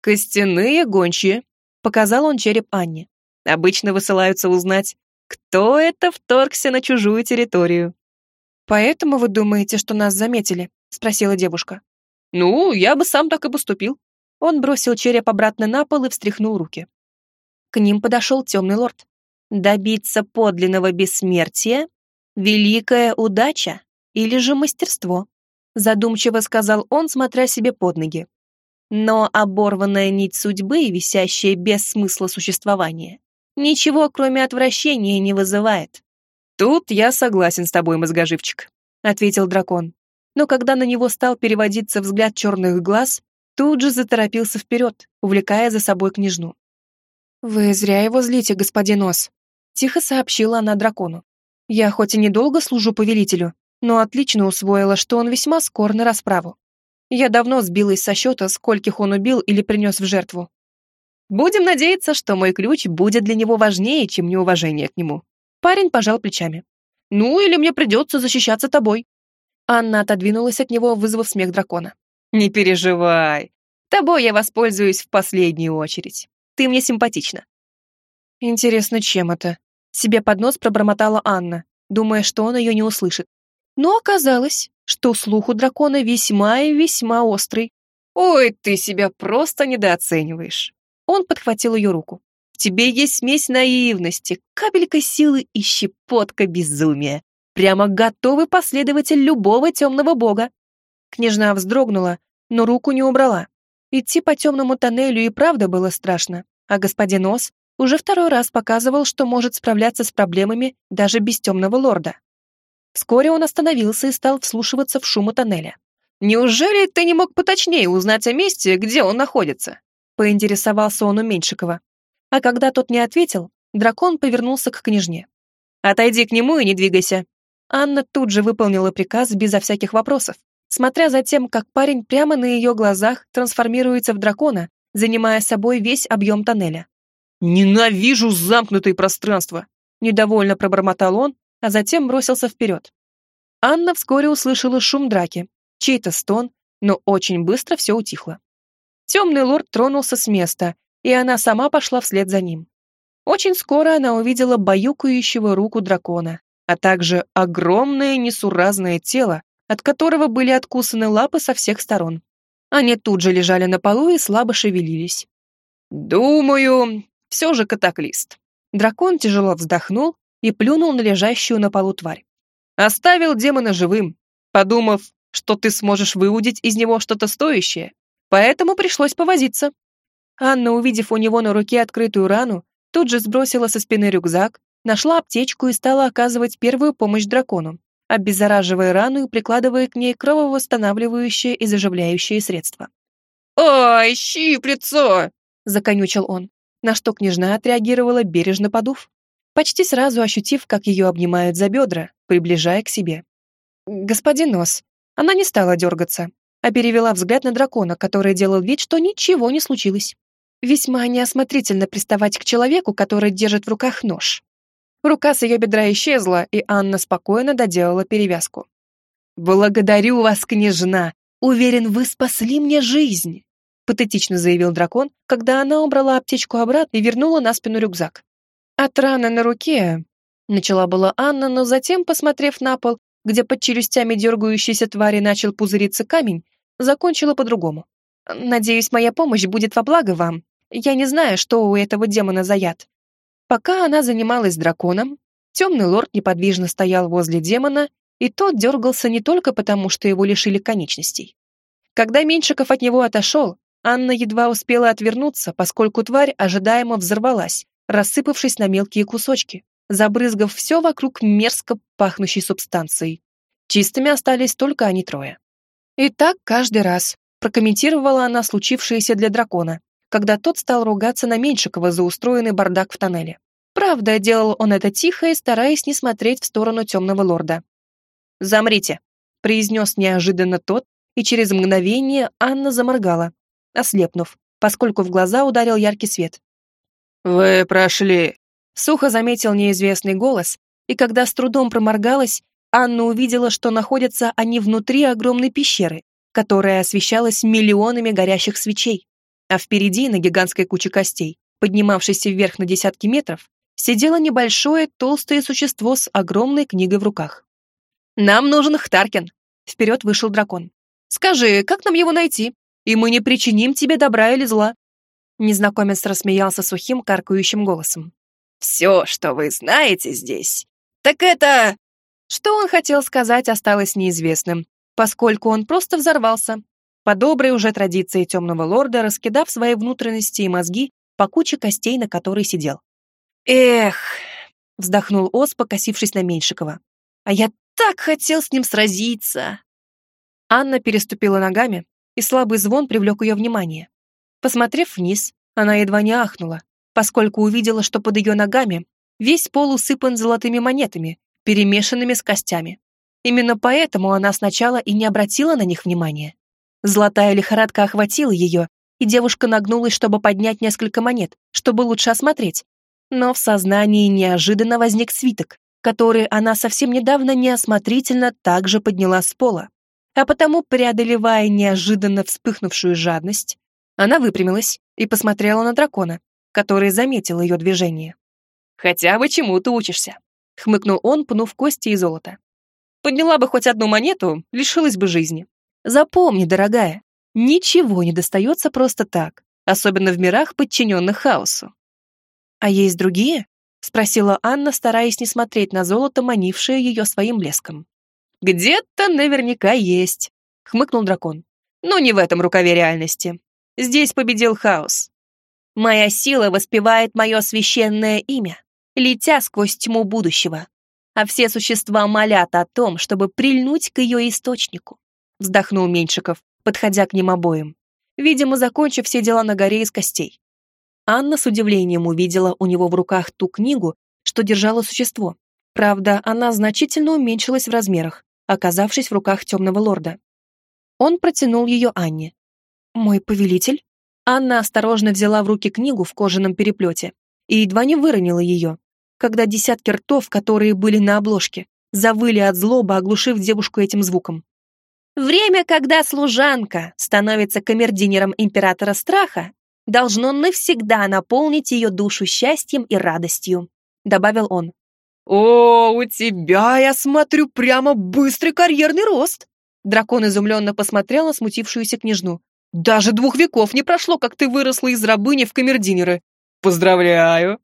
«Костяные гончие», — показал он череп Анне. «Обычно высылаются узнать, кто это вторгся на чужую территорию». «Поэтому вы думаете, что нас заметили?» — спросила девушка. «Ну, я бы сам так и поступил». Он бросил череп обратно на пол и встряхнул руки. К ним подошел темный лорд. Добиться подлинного бессмертия — великая удача или же мастерство, задумчиво сказал он, смотря себе под ноги. Но оборванная нить судьбы, висящая без смысла существования, ничего, кроме отвращения, не вызывает. «Тут я согласен с тобой, мозгоживчик», — ответил дракон. Но когда на него стал переводиться взгляд черных глаз, тут же заторопился вперед, увлекая за собой княжну. «Вы зря его злите, господин Ос», Тихо сообщила она дракону. «Я хоть и недолго служу повелителю, но отлично усвоила, что он весьма скор на расправу. Я давно сбилась со счета, скольких он убил или принес в жертву. Будем надеяться, что мой ключ будет для него важнее, чем неуважение к нему». Парень пожал плечами. «Ну, или мне придется защищаться тобой». Анна отодвинулась от него, вызвав смех дракона. «Не переживай. Тобой я воспользуюсь в последнюю очередь. Ты мне симпатична». «Интересно, чем это?» Себе под нос пробормотала Анна, думая, что он ее не услышит. Но оказалось, что слух у дракона весьма и весьма острый. «Ой, ты себя просто недооцениваешь!» Он подхватил ее руку. «В тебе есть смесь наивности, капелька силы и щепотка безумия. Прямо готовый последователь любого темного бога». Княжна вздрогнула, но руку не убрала. Идти по темному тоннелю и правда было страшно, а господин Ос уже второй раз показывал, что может справляться с проблемами даже без темного лорда. Вскоре он остановился и стал вслушиваться в шумы тоннеля. «Неужели ты не мог поточнее узнать о месте, где он находится?» поинтересовался он у Меньшикова. А когда тот не ответил, дракон повернулся к княжне. «Отойди к нему и не двигайся». Анна тут же выполнила приказ безо всяких вопросов, смотря за тем, как парень прямо на ее глазах трансформируется в дракона, занимая собой весь объем тоннеля. «Ненавижу замкнутые пространства!» Недовольно пробормотал он, а затем бросился вперед. Анна вскоре услышала шум драки, чей-то стон, но очень быстро все утихло. Темный лорд тронулся с места, и она сама пошла вслед за ним. Очень скоро она увидела баюкающего руку дракона, а также огромное несуразное тело, от которого были откусаны лапы со всех сторон. Они тут же лежали на полу и слабо шевелились. «Думаю, все же катаклист». Дракон тяжело вздохнул и плюнул на лежащую на полу тварь. «Оставил демона живым, подумав, что ты сможешь выудить из него что-то стоящее, поэтому пришлось повозиться». Анна, увидев у него на руке открытую рану, тут же сбросила со спины рюкзак, нашла аптечку и стала оказывать первую помощь дракону, обеззараживая рану и прикладывая к ней крововосстанавливающее и заживляющее средство. «Ой, щиплется!» — законючил он на что княжна отреагировала, бережно подув, почти сразу ощутив, как ее обнимают за бедра, приближая к себе. «Господин Нос». Она не стала дергаться, а перевела взгляд на дракона, который делал вид, что ничего не случилось. Весьма неосмотрительно приставать к человеку, который держит в руках нож. Рука с ее бедра исчезла, и Анна спокойно доделала перевязку. «Благодарю вас, княжна! Уверен, вы спасли мне жизнь!» патетично заявил дракон, когда она убрала аптечку обратно и вернула на спину рюкзак. От раны на руке начала была Анна, но затем, посмотрев на пол, где под челюстями дергающейся твари начал пузыриться камень, закончила по-другому. «Надеюсь, моя помощь будет во благо вам. Я не знаю, что у этого демона за яд». Пока она занималась драконом, темный лорд неподвижно стоял возле демона, и тот дергался не только потому, что его лишили конечностей. Когда Меньшиков от него отошел, Анна едва успела отвернуться, поскольку тварь ожидаемо взорвалась, рассыпавшись на мелкие кусочки, забрызгав все вокруг мерзко пахнущей субстанцией. Чистыми остались только они трое. И так каждый раз, прокомментировала она случившееся для дракона, когда тот стал ругаться на Меньшикова за устроенный бардак в тоннеле. Правда, делал он это тихо и стараясь не смотреть в сторону темного лорда. «Замрите», — произнес неожиданно тот, и через мгновение Анна заморгала, ослепнув, поскольку в глаза ударил яркий свет. «Вы прошли», — сухо заметил неизвестный голос, и когда с трудом проморгалась, Анна увидела, что находятся они внутри огромной пещеры, которая освещалась миллионами горящих свечей, а впереди, на гигантской куче костей, поднимавшейся вверх на десятки метров, сидело небольшое толстое существо с огромной книгой в руках. «Нам нужен Хтаркин!» Вперед вышел дракон. «Скажи, как нам его найти?» и мы не причиним тебе добра или зла». Незнакомец рассмеялся сухим, каркающим голосом. «Все, что вы знаете здесь, так это...» Что он хотел сказать, осталось неизвестным, поскольку он просто взорвался, по доброй уже традиции темного лорда, раскидав свои внутренности и мозги по куче костей, на которой сидел. «Эх!» — вздохнул Ос, покосившись на Меньшикова. «А я так хотел с ним сразиться!» Анна переступила ногами, и слабый звон привлек ее внимание. Посмотрев вниз, она едва не ахнула, поскольку увидела, что под ее ногами весь пол усыпан золотыми монетами, перемешанными с костями. Именно поэтому она сначала и не обратила на них внимания. Золотая лихорадка охватила ее, и девушка нагнулась, чтобы поднять несколько монет, чтобы лучше осмотреть. Но в сознании неожиданно возник свиток, который она совсем недавно неосмотрительно также подняла с пола а потому, преодолевая неожиданно вспыхнувшую жадность, она выпрямилась и посмотрела на дракона, который заметил ее движение. Хотя бы чему-то учишься», — хмыкнул он, пнув кости и золото. «Подняла бы хоть одну монету, лишилась бы жизни. Запомни, дорогая, ничего не достается просто так, особенно в мирах, подчиненных хаосу». «А есть другие?» — спросила Анна, стараясь не смотреть на золото, манившее ее своим блеском. «Где-то наверняка есть», — хмыкнул дракон. «Но не в этом рукаве реальности. Здесь победил хаос. Моя сила воспевает мое священное имя, летя сквозь тьму будущего. А все существа молят о том, чтобы прильнуть к ее источнику. Вздохнул Меньшиков, подходя к ним обоим. Видимо, закончив все дела на горе из костей. Анна с удивлением увидела у него в руках ту книгу, что держало существо. Правда, она значительно уменьшилась в размерах, оказавшись в руках темного лорда. Он протянул ее Анне. «Мой повелитель?» Анна осторожно взяла в руки книгу в кожаном переплете и едва не выронила ее, когда десятки ртов, которые были на обложке, завыли от злобы, оглушив девушку этим звуком. «Время, когда служанка становится камердинером императора страха, должно навсегда наполнить ее душу счастьем и радостью», добавил он. «О, у тебя, я смотрю, прямо быстрый карьерный рост!» Дракон изумленно посмотрел на смутившуюся княжну. Даже двух веков не прошло, как ты выросла из рабыни в камердинеры. Поздравляю!»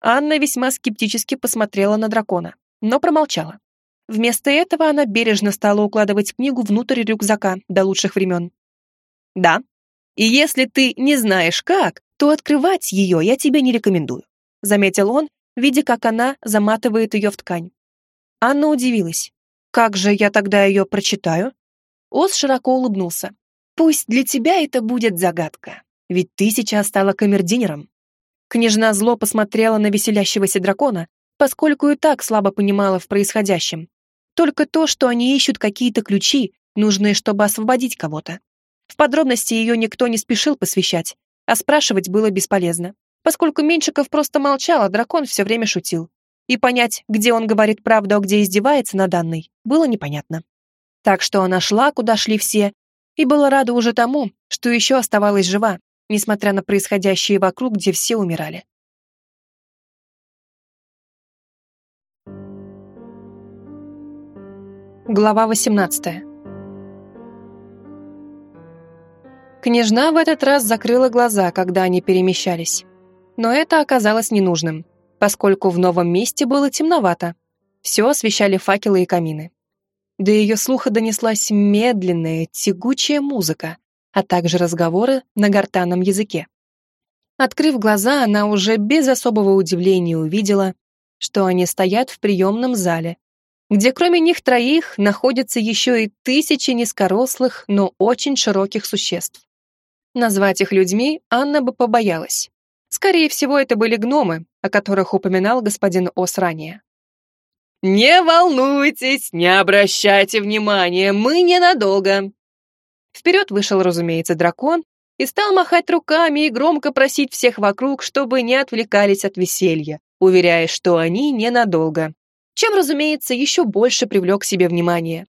Анна весьма скептически посмотрела на дракона, но промолчала. Вместо этого она бережно стала укладывать книгу внутрь рюкзака до лучших времен. «Да, и если ты не знаешь как, то открывать ее я тебе не рекомендую», заметил он, видя, как она заматывает ее в ткань. Анна удивилась. «Как же я тогда ее прочитаю?» Ос широко улыбнулся. Пусть для тебя это будет загадка, ведь ты сейчас стала камердинером. Княжна зло посмотрела на веселящегося дракона, поскольку и так слабо понимала в происходящем. Только то, что они ищут какие-то ключи, нужные, чтобы освободить кого-то. В подробности ее никто не спешил посвящать, а спрашивать было бесполезно, поскольку Меньшиков просто молчал, а дракон все время шутил. И понять, где он говорит правду, а где издевается на данной, было непонятно. Так что она шла, куда шли все, и была рада уже тому, что еще оставалась жива, несмотря на происходящее вокруг, где все умирали. Глава 18 Княжна в этот раз закрыла глаза, когда они перемещались. Но это оказалось ненужным, поскольку в новом месте было темновато. Все освещали факелы и камины. До ее слуха донеслась медленная, тягучая музыка, а также разговоры на гортанном языке. Открыв глаза, она уже без особого удивления увидела, что они стоят в приемном зале, где кроме них троих находятся еще и тысячи низкорослых, но очень широких существ. Назвать их людьми Анна бы побоялась. Скорее всего, это были гномы, о которых упоминал господин Ос ранее. «Не волнуйтесь, не обращайте внимания, мы ненадолго». Вперед вышел, разумеется, дракон и стал махать руками и громко просить всех вокруг, чтобы не отвлекались от веселья, уверяя, что они ненадолго. Чем, разумеется, еще больше привлек к себе внимание.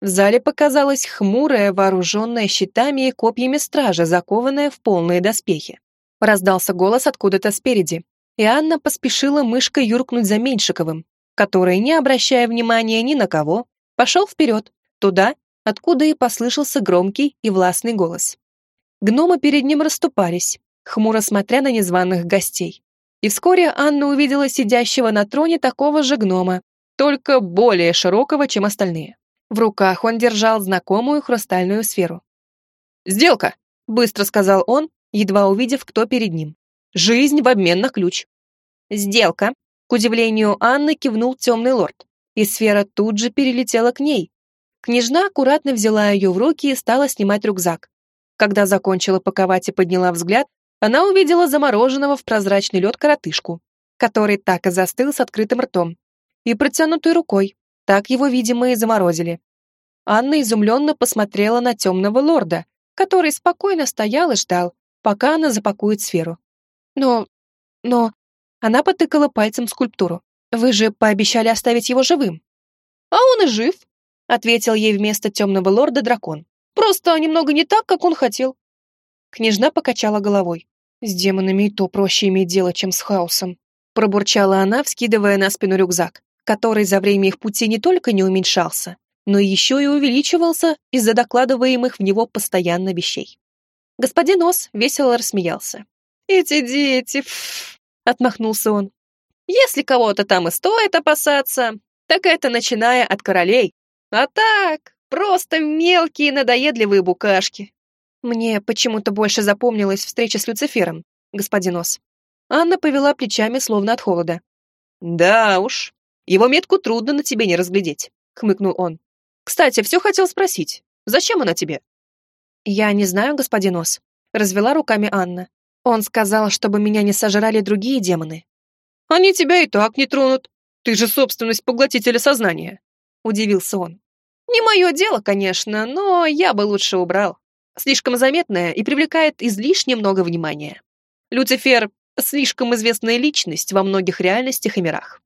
В зале показалась хмурая, вооруженная щитами и копьями стража, закованная в полные доспехи. Раздался голос откуда-то спереди, и Анна поспешила мышкой юркнуть за Меньшиковым, который, не обращая внимания ни на кого, пошел вперед, туда, откуда и послышался громкий и властный голос. Гномы перед ним расступались, хмуро смотря на незваных гостей. И вскоре Анна увидела сидящего на троне такого же гнома, только более широкого, чем остальные. В руках он держал знакомую хрустальную сферу. «Сделка!» — быстро сказал он, едва увидев, кто перед ним. «Жизнь в обмен на ключ». «Сделка!» К удивлению Анны кивнул темный лорд, и сфера тут же перелетела к ней. Княжна аккуратно взяла ее в руки и стала снимать рюкзак. Когда закончила паковать и подняла взгляд, она увидела замороженного в прозрачный лед коротышку, который так и застыл с открытым ртом, и протянутой рукой, так его, видимо, и заморозили. Анна изумленно посмотрела на темного лорда, который спокойно стоял и ждал, пока она запакует сферу. «Но... но... Она потыкала пальцем скульптуру. «Вы же пообещали оставить его живым». «А он и жив», — ответил ей вместо темного лорда дракон. «Просто немного не так, как он хотел». Княжна покачала головой. «С демонами и то проще иметь дело, чем с хаосом», Пробурчала она, вскидывая на спину рюкзак, который за время их пути не только не уменьшался, но еще и увеличивался из-за докладываемых в него постоянно вещей. Господин Ос весело рассмеялся. «Эти дети!» — отмахнулся он. «Если кого-то там и стоит опасаться, так это начиная от королей. А так, просто мелкие надоедливые букашки. Мне почему-то больше запомнилась встреча с Люцифером, господин Ос. Анна повела плечами, словно от холода. «Да уж, его метку трудно на тебе не разглядеть», — хмыкнул он. «Кстати, все хотел спросить. Зачем она тебе?» «Я не знаю, господин Ос», — развела руками Анна. «Он сказал, чтобы меня не сожрали другие демоны». «Они тебя и так не тронут. Ты же собственность поглотителя сознания», — удивился он. «Не мое дело, конечно, но я бы лучше убрал. Слишком заметное и привлекает излишне много внимания. Люцифер — слишком известная личность во многих реальностях и мирах».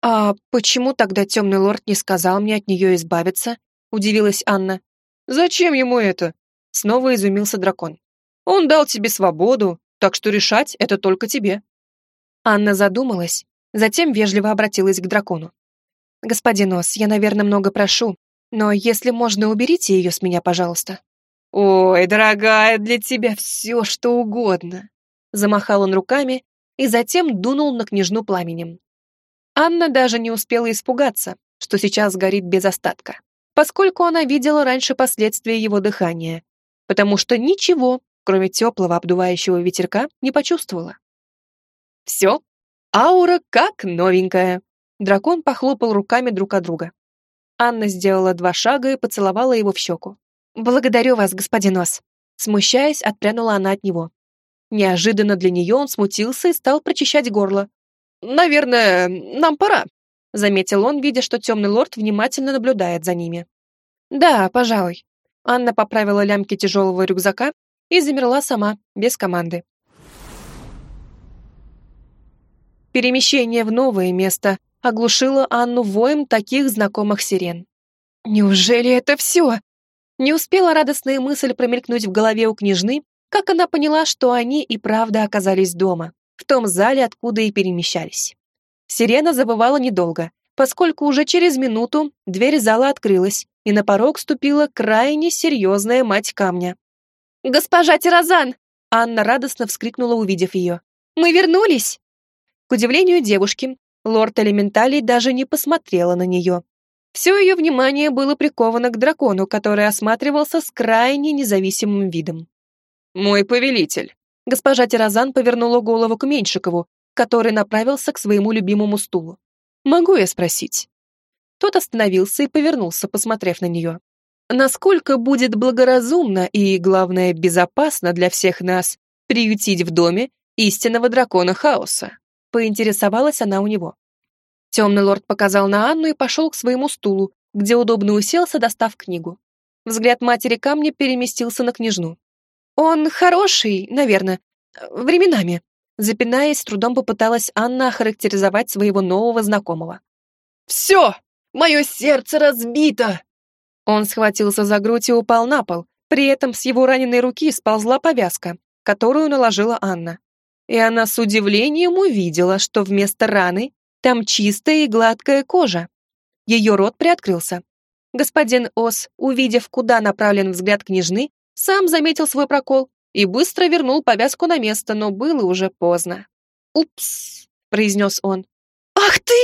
«А почему тогда темный лорд не сказал мне от нее избавиться?» — удивилась Анна. «Зачем ему это?» — снова изумился дракон. «Он дал тебе свободу, так что решать это только тебе». Анна задумалась, Затем вежливо обратилась к дракону. «Господин Ос, я, наверное, много прошу, но если можно, уберите ее с меня, пожалуйста». «Ой, дорогая, для тебя все, что угодно!» Замахал он руками и затем дунул на княжну пламенем. Анна даже не успела испугаться, что сейчас горит без остатка, поскольку она видела раньше последствия его дыхания, потому что ничего, кроме теплого обдувающего ветерка, не почувствовала. «Все, Аура как новенькая. Дракон похлопал руками друг от друга. Анна сделала два шага и поцеловала его в щеку. «Благодарю вас, господин Ос». Смущаясь, отпрянула она от него. Неожиданно для нее он смутился и стал прочищать горло. «Наверное, нам пора», — заметил он, видя, что темный лорд внимательно наблюдает за ними. «Да, пожалуй». Анна поправила лямки тяжелого рюкзака и замерла сама, без команды. Перемещение в новое место оглушило Анну воем таких знакомых сирен. «Неужели это все?» Не успела радостная мысль промелькнуть в голове у княжны, как она поняла, что они и правда оказались дома, в том зале, откуда и перемещались. Сирена забывала недолго, поскольку уже через минуту дверь зала открылась, и на порог ступила крайне серьезная мать камня. «Госпожа Тирозан!» Анна радостно вскрикнула, увидев ее. «Мы вернулись!» К удивлению девушки, лорд Элементалей даже не посмотрела на нее. Все ее внимание было приковано к дракону, который осматривался с крайне независимым видом. «Мой повелитель!» Госпожа Тирозан повернула голову к Меньшикову, который направился к своему любимому стулу. «Могу я спросить?» Тот остановился и повернулся, посмотрев на нее. «Насколько будет благоразумно и, главное, безопасно для всех нас приютить в доме истинного дракона хаоса?» Поинтересовалась она у него. Темный лорд показал на Анну и пошел к своему стулу, где удобно уселся, достав книгу. Взгляд матери камня переместился на княжну. «Он хороший, наверное, временами», запинаясь, трудом попыталась Анна охарактеризовать своего нового знакомого. «Все! Мое сердце разбито!» Он схватился за грудь и упал на пол, при этом с его раненой руки сползла повязка, которую наложила Анна и она с удивлением увидела, что вместо раны там чистая и гладкая кожа. Ее рот приоткрылся. Господин Ос, увидев, куда направлен взгляд княжны, сам заметил свой прокол и быстро вернул повязку на место, но было уже поздно. «Упс», — произнес он. «Ах ты!»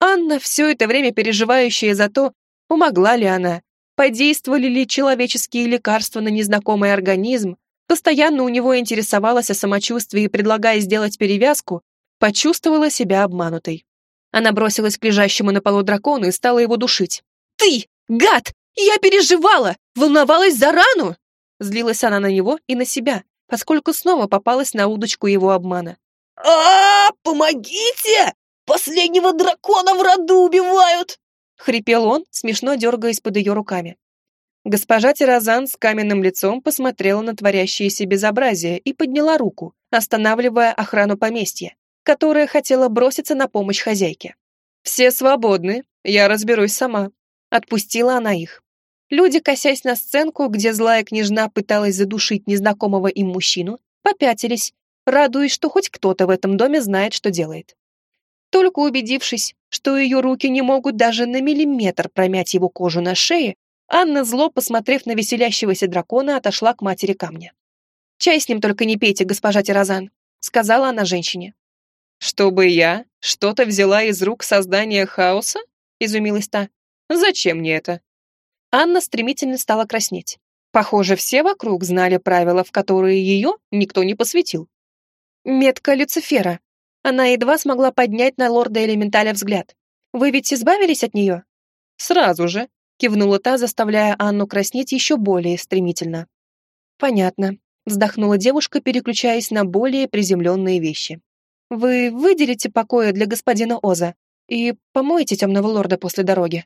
Анна, все это время переживающая за то, помогла ли она, подействовали ли человеческие лекарства на незнакомый организм, постоянно у него интересовалась о самочувствии, предлагая сделать перевязку, почувствовала себя обманутой. Она бросилась к лежащему на полу дракону и стала его душить. «Ты, гад! Я переживала! Волновалась за рану!» Злилась она на него и на себя, поскольку снова попалась на удочку его обмана. а, -а, Помогите! Последнего дракона в роду убивают!» Хрипел он, смешно дергаясь под ее руками. Госпожа Тирозан с каменным лицом посмотрела на творящееся безобразие и подняла руку, останавливая охрану поместья, которая хотела броситься на помощь хозяйке. «Все свободны, я разберусь сама», — отпустила она их. Люди, косясь на сценку, где злая княжна пыталась задушить незнакомого им мужчину, попятились, радуясь, что хоть кто-то в этом доме знает, что делает. Только убедившись, что ее руки не могут даже на миллиметр промять его кожу на шее, Анна, зло посмотрев на веселящегося дракона, отошла к матери камня. «Чай с ним только не пейте, госпожа Тирозан», — сказала она женщине. «Чтобы я что-то взяла из рук создания хаоса?» — изумилась та. «Зачем мне это?» Анна стремительно стала краснеть. Похоже, все вокруг знали правила, в которые ее никто не посвятил. Метка Люцифера. Она едва смогла поднять на лорда Элементаля взгляд. «Вы ведь избавились от нее?» «Сразу же», — кивнула та, заставляя Анну краснеть еще более стремительно. «Понятно», — вздохнула девушка, переключаясь на более приземленные вещи. «Вы выделите покоя для господина Оза и помоете темного лорда после дороги?»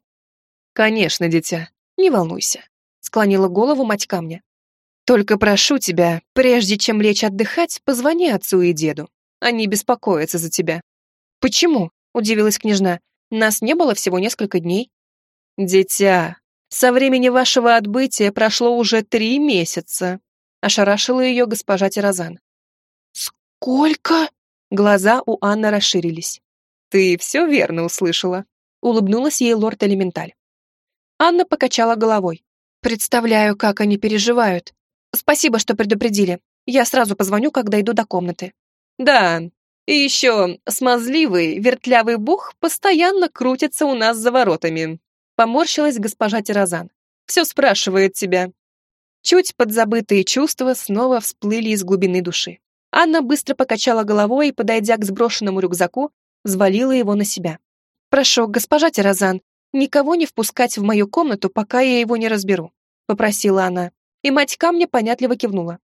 «Конечно, дитя, не волнуйся», — склонила голову мать камня. «Только прошу тебя, прежде чем лечь отдыхать, позвони отцу и деду. Они беспокоятся за тебя». «Почему?» — удивилась княжна. «Нас не было всего несколько дней». «Дитя, со времени вашего отбытия прошло уже три месяца», — ошарашила ее госпожа Тирозан. «Сколько?» Глаза у Анны расширились. «Ты все верно услышала», — улыбнулась ей лорд Элементаль. Анна покачала головой. «Представляю, как они переживают. Спасибо, что предупредили. Я сразу позвоню, когда иду до комнаты». «Да, и еще смазливый, вертлявый бух постоянно крутится у нас за воротами», поморщилась госпожа Тирозан. «Все спрашивает тебя». Чуть подзабытые чувства снова всплыли из глубины души. Анна быстро покачала головой и, подойдя к сброшенному рюкзаку, взвалила его на себя. «Прошу, госпожа Тирозан, никого не впускать в мою комнату, пока я его не разберу», — попросила она, и мать камня понятливо кивнула.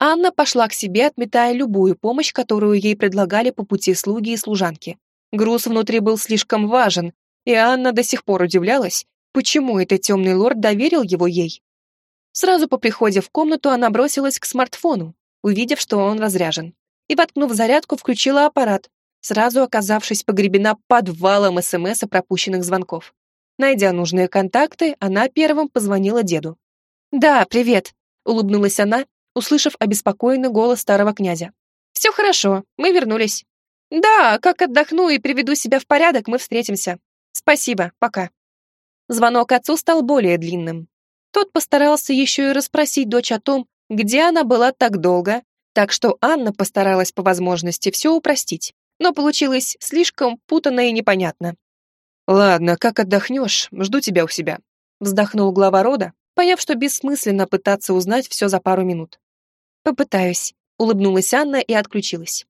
Анна пошла к себе, отметая любую помощь, которую ей предлагали по пути слуги и служанки. Груз внутри был слишком важен, и Анна до сих пор удивлялась, почему этот темный лорд доверил его ей. Сразу по приходе в комнату она бросилась к смартфону, увидев, что он разряжен, и, воткнув зарядку, включила аппарат, сразу оказавшись погребена подвалом СМС и пропущенных звонков. Найдя нужные контакты, она первым позвонила деду. «Да, привет», — улыбнулась она, услышав обеспокоенный голос старого князя. «Все хорошо, мы вернулись». «Да, как отдохну и приведу себя в порядок, мы встретимся. Спасибо, пока». Звонок отцу стал более длинным. Тот постарался еще и расспросить дочь о том, где она была так долго, так что Анна постаралась по возможности все упростить но получилось слишком путанно и непонятно. «Ладно, как отдохнешь, жду тебя у себя», вздохнул глава рода, поняв, что бессмысленно пытаться узнать все за пару минут. «Попытаюсь», — улыбнулась Анна и отключилась.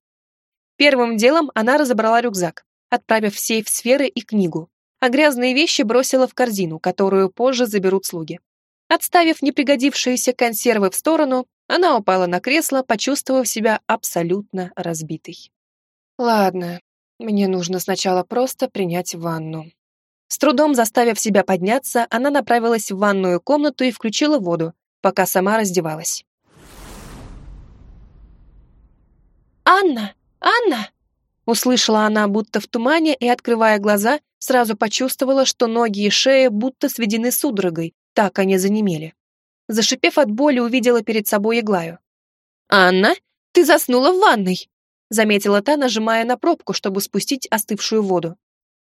Первым делом она разобрала рюкзак, отправив в сейф сферы и книгу, а грязные вещи бросила в корзину, которую позже заберут слуги. Отставив непригодившиеся консервы в сторону, она упала на кресло, почувствовав себя абсолютно разбитой. Ладно, мне нужно сначала просто принять ванну. С трудом заставив себя подняться, она направилась в ванную комнату и включила воду, пока сама раздевалась. «Анна! Анна!» Услышала она будто в тумане и, открывая глаза, сразу почувствовала, что ноги и шея будто сведены судорогой, так они занемели. Зашипев от боли, увидела перед собой Иглаю. «Анна, ты заснула в ванной!» Заметила та, нажимая на пробку, чтобы спустить остывшую воду.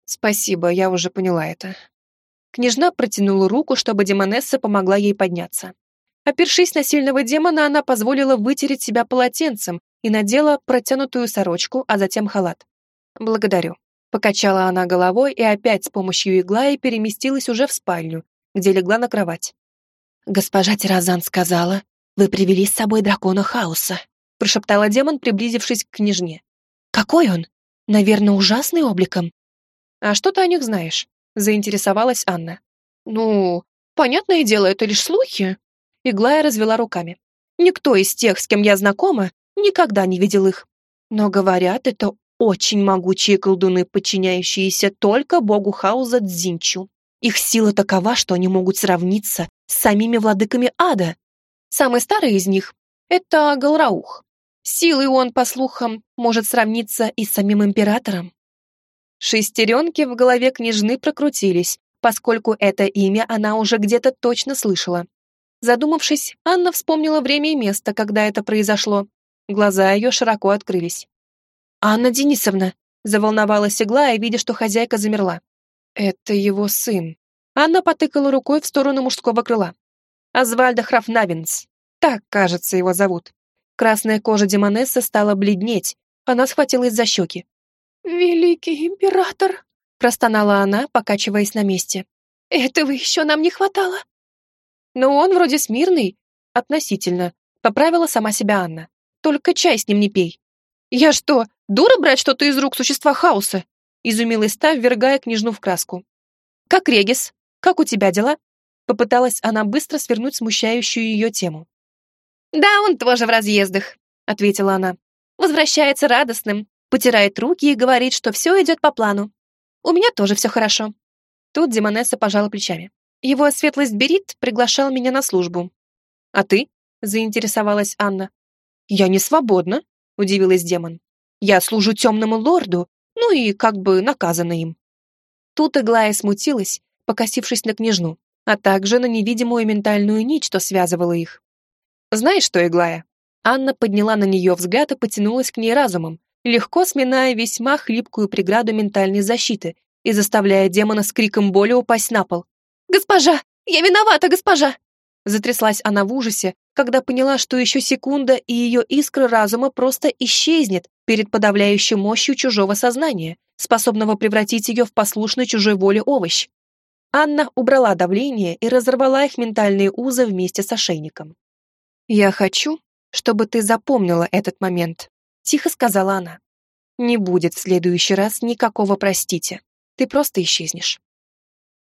«Спасибо, я уже поняла это». Княжна протянула руку, чтобы демонесса помогла ей подняться. Опершись на сильного демона, она позволила вытереть себя полотенцем и надела протянутую сорочку, а затем халат. «Благодарю». Покачала она головой и опять с помощью Иглаи переместилась уже в спальню, где легла на кровать. «Госпожа Тирозан сказала, вы привели с собой дракона хаоса», прошептала демон, приблизившись к княжне. «Какой он? Наверное, ужасный обликом». «А что ты о них знаешь?» — заинтересовалась Анна. «Ну, понятное дело, это лишь слухи». Иглая развела руками. «Никто из тех, с кем я знакома, никогда не видел их. Но, говорят, это очень могучие колдуны, подчиняющиеся только богу Хауза Дзинчу. Их сила такова, что они могут сравниться с самими владыками ада. Самый старый из них — это Галраух. Силой он, по слухам, может сравниться и с самим императором. Шестеренки в голове княжны прокрутились, поскольку это имя она уже где-то точно слышала. Задумавшись, Анна вспомнила время и место, когда это произошло. Глаза ее широко открылись. «Анна Денисовна», — Заволновалась Иглая, видя, что хозяйка замерла. Это его сын. Анна потыкала рукой в сторону мужского крыла. Азвальда Храфнавинс. Так, кажется, его зовут. Красная кожа Демонессы стала бледнеть. Она схватилась за щеки. «Великий император!» простонала она, покачиваясь на месте. «Этого еще нам не хватало!» «Но он вроде смирный, относительно», поправила сама себя Анна. «Только чай с ним не пей». «Я что, дура брать что-то из рук существа хаоса?» изумилась та, ввергая княжну в краску. «Как Регис? Как у тебя дела?» Попыталась она быстро свернуть смущающую ее тему. «Да, он тоже в разъездах», — ответила она. «Возвращается радостным, потирает руки и говорит, что все идет по плану. У меня тоже все хорошо». Тут Демонесса пожала плечами. «Его светлость Берит приглашал меня на службу». «А ты?» — заинтересовалась Анна. «Я не свободна», — удивилась демон. «Я служу темному лорду, ну и как бы наказана им». Тут Иглая смутилась, покосившись на княжну, а также на невидимую ментальную нить, что связывала их. «Знаешь что, Иглая?» Анна подняла на нее взгляд и потянулась к ней разумом, легко сминая весьма хлипкую преграду ментальной защиты и заставляя демона с криком боли упасть на пол. «Госпожа! Я виновата, госпожа!» Затряслась она в ужасе, когда поняла, что еще секунда, и ее искра разума просто исчезнет перед подавляющей мощью чужого сознания, способного превратить ее в послушный чужой воле овощ. Анна убрала давление и разорвала их ментальные узы вместе с ошейником. «Я хочу, чтобы ты запомнила этот момент», Тихо сказала она. «Не будет в следующий раз никакого простите. Ты просто исчезнешь».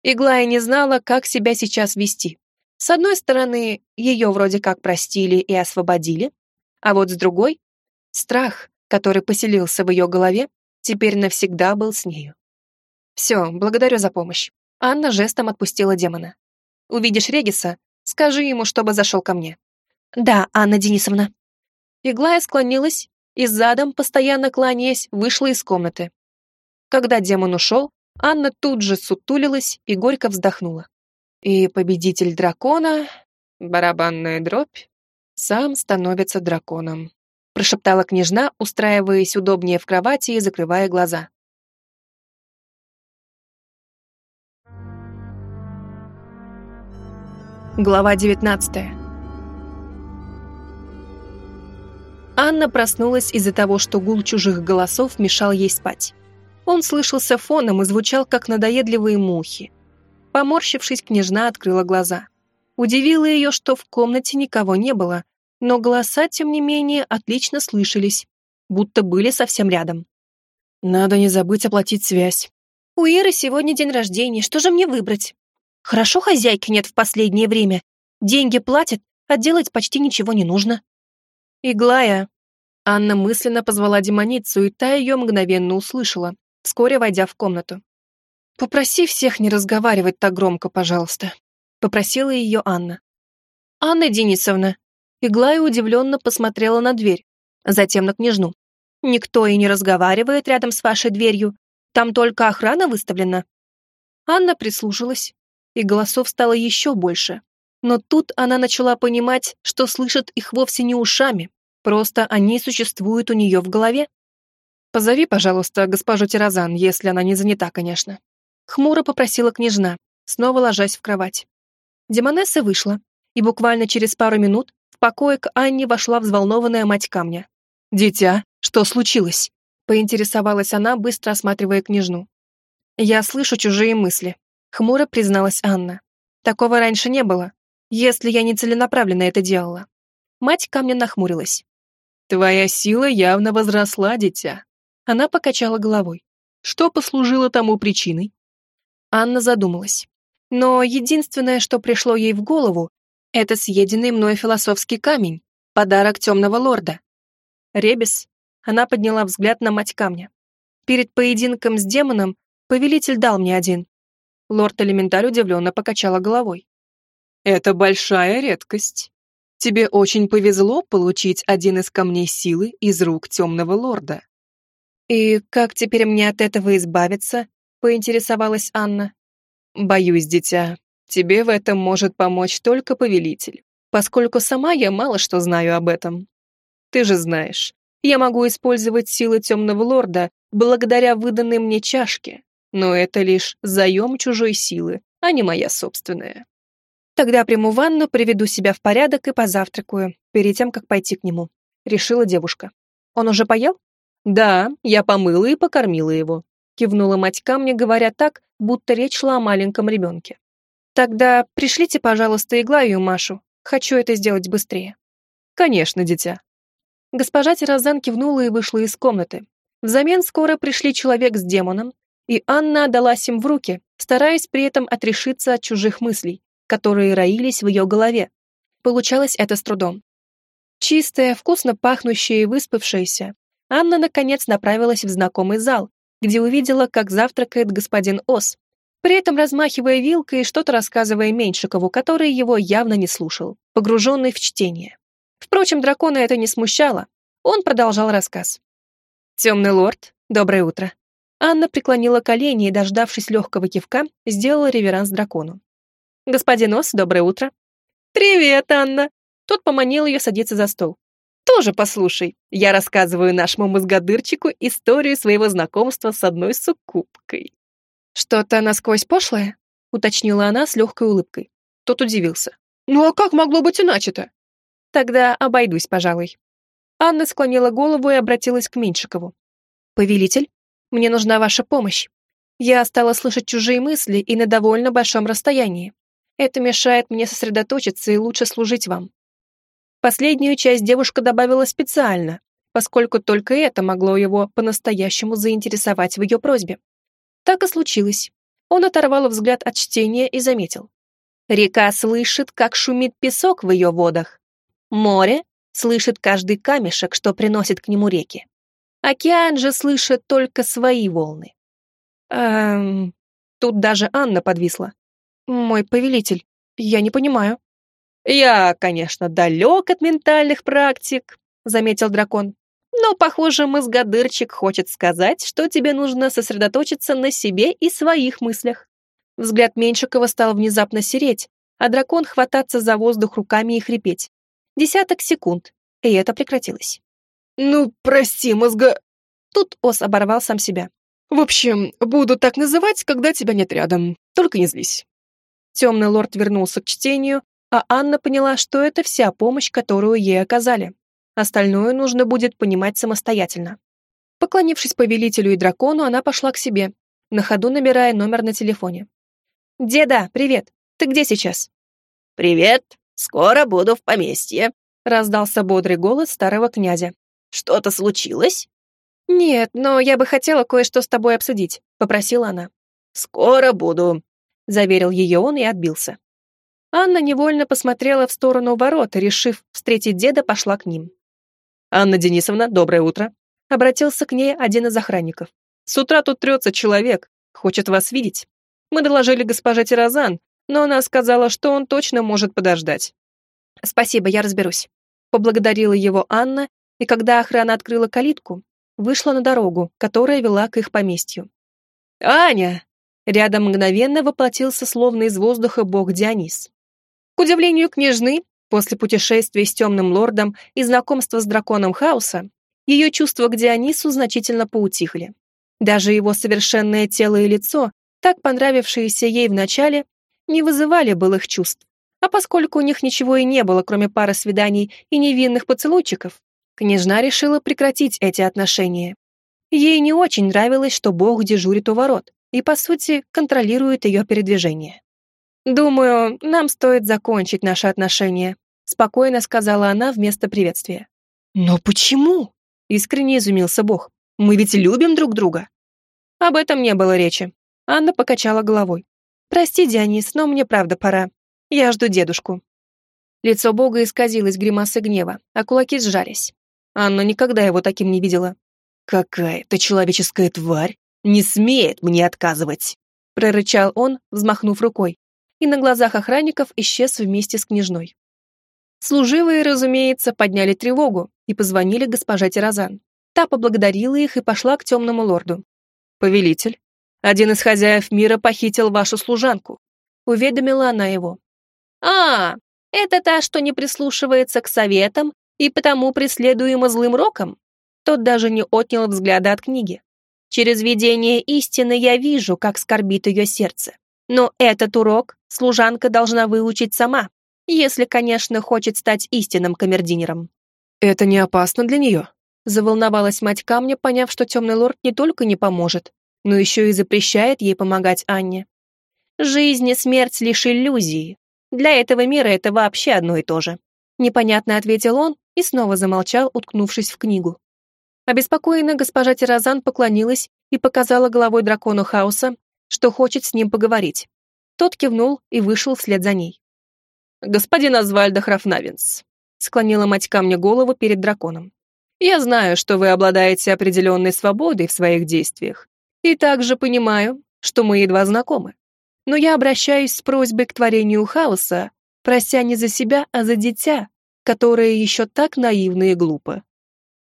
Иглая не знала, как себя сейчас вести. С одной стороны, ее вроде как простили и освободили, а вот с другой — страх, который поселился в ее голове, теперь навсегда был с нею. «Все, благодарю за помощь». Анна жестом отпустила демона. «Увидишь Региса, скажи ему, чтобы зашел ко мне». «Да, Анна Денисовна». Иглая склонилась и задом, постоянно кланяясь, вышла из комнаты. Когда демон ушел, Анна тут же сутулилась и горько вздохнула. И победитель дракона, барабанная дробь, сам становится драконом, прошептала княжна, устраиваясь удобнее в кровати и закрывая глаза. Глава девятнадцатая. Анна проснулась из-за того, что гул чужих голосов мешал ей спать. Он слышался фоном и звучал, как надоедливые мухи. Поморщившись, княжна открыла глаза. Удивило ее, что в комнате никого не было, но голоса, тем не менее, отлично слышались, будто были совсем рядом. «Надо не забыть оплатить связь». «У Иры сегодня день рождения, что же мне выбрать?» «Хорошо хозяйки нет в последнее время. Деньги платят, а делать почти ничего не нужно». «Иглая!» Анна мысленно позвала демоницу, и та ее мгновенно услышала, вскоре войдя в комнату. «Попроси всех не разговаривать так громко, пожалуйста», — попросила ее Анна. «Анна Денисовна». Иглая удивленно посмотрела на дверь, затем на княжну. «Никто и не разговаривает рядом с вашей дверью. Там только охрана выставлена». Анна прислушалась, и голосов стало еще больше. Но тут она начала понимать, что слышит их вовсе не ушами, Просто они существуют у нее в голове. Позови, пожалуйста, госпожу Тирозан, если она не занята, конечно. Хмуро попросила княжна, снова ложась в кровать. Демонесса вышла, и буквально через пару минут в покое к Анне вошла взволнованная мать камня. «Дитя, что случилось?» — поинтересовалась она, быстро осматривая княжну. «Я слышу чужие мысли», — хмуро призналась Анна. «Такого раньше не было, если я не целенаправленно это делала». Мать камня нахмурилась. Твоя сила явно возросла, дитя. Она покачала головой. Что послужило тому причиной? Анна задумалась. Но единственное, что пришло ей в голову, это съеденный мной философский камень, подарок темного лорда. Ребес. Она подняла взгляд на мать камня. Перед поединком с демоном повелитель дал мне один. Лорд-элементаль удивленно покачала головой. Это большая редкость. Тебе очень повезло получить один из камней силы из рук темного лорда. И как теперь мне от этого избавиться? Поинтересовалась Анна. Боюсь, дитя, тебе в этом может помочь только повелитель, поскольку сама я мало что знаю об этом. Ты же знаешь, Я могу использовать силы темного лорда благодаря выданной мне чашке, но это лишь заем чужой силы, а не моя собственная. Тогда приму ванну, приведу себя в порядок и позавтракаю, перед тем, как пойти к нему», — решила девушка. «Он уже поел?» «Да, я помыла и покормила его», — кивнула мать камня, говоря так, будто речь шла о маленьком ребенке. «Тогда пришлите, пожалуйста, Иглаю Машу. Хочу это сделать быстрее». «Конечно, дитя». Госпожа Тирозан кивнула и вышла из комнаты. Взамен скоро пришли человек с демоном, и Анна отдалась им в руки, стараясь при этом отрешиться от чужих мыслей, которые роились в ее голове. Получалось это с трудом. Чистая, вкусно пахнущая и выспавшаяся, Анна наконец направилась в знакомый зал, где увидела, как завтракает господин Ос, при этом размахивая вилкой и что-то рассказывая Меньшикову, который его явно не слушал, погруженный в чтение. Впрочем, дракона это не смущало. Он продолжал рассказ. «Темный лорд, доброе утро». Анна преклонила колени и, дождавшись легкого кивка, сделала реверанс дракону. «Господин Ос, доброе утро». «Привет, Анна!» Тот поманил ее садиться за стол. «Тоже послушай. Я рассказываю нашему мозгодырчику историю своего знакомства с одной суккубкой». «Что-то насквозь пошлое?» уточнила она с легкой улыбкой. Тот удивился. «Ну а как могло быть иначе-то?» «Тогда обойдусь, пожалуй». Анна склонила голову и обратилась к Меньшикову. «Повелитель, мне нужна ваша помощь. Я стала слышать чужие мысли и на довольно большом расстоянии. Это мешает мне сосредоточиться и лучше служить вам. Последнюю часть девушка добавила специально, поскольку только это могло его по-настоящему заинтересовать в ее просьбе. Так и случилось. Он оторвал взгляд от чтения и заметил. Река слышит, как шумит песок в ее водах. Море слышит каждый камешек, что приносит к нему реки. Океан же слышит только свои волны. Эм... Тут даже Анна подвисла. «Мой повелитель, я не понимаю». «Я, конечно, далек от ментальных практик», — заметил дракон. «Но, похоже, мозгодырчик хочет сказать, что тебе нужно сосредоточиться на себе и своих мыслях». Взгляд Меньшикова стал внезапно сереть, а дракон хвататься за воздух руками и хрипеть. Десяток секунд, и это прекратилось. «Ну, прости, мозга...» Тут Ос оборвал сам себя. «В общем, буду так называть, когда тебя нет рядом. Только не злись». Темный лорд вернулся к чтению, а Анна поняла, что это вся помощь, которую ей оказали. Остальное нужно будет понимать самостоятельно. Поклонившись повелителю и дракону, она пошла к себе, на ходу набирая номер на телефоне. «Деда, привет! Ты где сейчас?» «Привет! Скоро буду в поместье», — раздался бодрый голос старого князя. «Что-то случилось?» «Нет, но я бы хотела кое-что с тобой обсудить», — попросила она. «Скоро буду», — заверил ее он и отбился. Анна невольно посмотрела в сторону ворот решив встретить деда, пошла к ним. «Анна Денисовна, доброе утро!» — обратился к ней один из охранников. «С утра тут трется человек, хочет вас видеть. Мы доложили госпоже Тирозан, но она сказала, что он точно может подождать». «Спасибо, я разберусь», — поблагодарила его Анна, и когда охрана открыла калитку, вышла на дорогу, которая вела к их поместью. «Аня!» Рядом мгновенно воплотился словно из воздуха бог Дионис. К удивлению княжны, после путешествия с темным лордом и знакомства с драконом хаоса, ее чувства к Дионису значительно поутихли. Даже его совершенное тело и лицо, так понравившиеся ей вначале, не вызывали былых чувств. А поскольку у них ничего и не было, кроме пары свиданий и невинных поцелуйчиков, княжна решила прекратить эти отношения. Ей не очень нравилось, что бог дежурит у ворот и, по сути, контролирует ее передвижение. «Думаю, нам стоит закончить наши отношения», спокойно сказала она вместо приветствия. «Но почему?» искренне изумился Бог. «Мы ведь любим друг друга». Об этом не было речи. Анна покачала головой. «Прости, Дионис, но мне правда пора. Я жду дедушку». Лицо Бога исказилось гримасой гнева, а кулаки сжались. Анна никогда его таким не видела. «Какая-то человеческая тварь не смеет мне отказывать!» прорычал он, взмахнув рукой, и на глазах охранников исчез вместе с княжной. Служивые, разумеется, подняли тревогу и позвонили госпоже Тирозан. Та поблагодарила их и пошла к темному лорду. «Повелитель, один из хозяев мира похитил вашу служанку», уведомила она его. «А, это та, что не прислушивается к советам и потому преследуема злым роком?» Тот даже не отнял взгляда от книги. Через видение истины я вижу, как скорбит ее сердце. Но этот урок служанка должна выучить сама, если, конечно, хочет стать истинным камердинером. «Это не опасно для нее?» Заволновалась мать камня, поняв, что темный лорд не только не поможет, но еще и запрещает ей помогать Анне. «Жизнь и смерть лишь иллюзии. Для этого мира это вообще одно и то же». Непонятно ответил он и снова замолчал, уткнувшись в книгу. Обеспокоенная госпожа Тирозан поклонилась и показала головой дракону хаоса, что хочет с ним поговорить. Тот кивнул и вышел вслед за ней. «Господин Азвальдо Храфнавинс», — склонила мать камня голову перед драконом. «Я знаю, что вы обладаете определенной свободой в своих действиях, и также понимаю, что мы едва знакомы. Но я обращаюсь с просьбой к творению хаоса, прося не за себя, а за дитя, которое еще так наивно и глупо.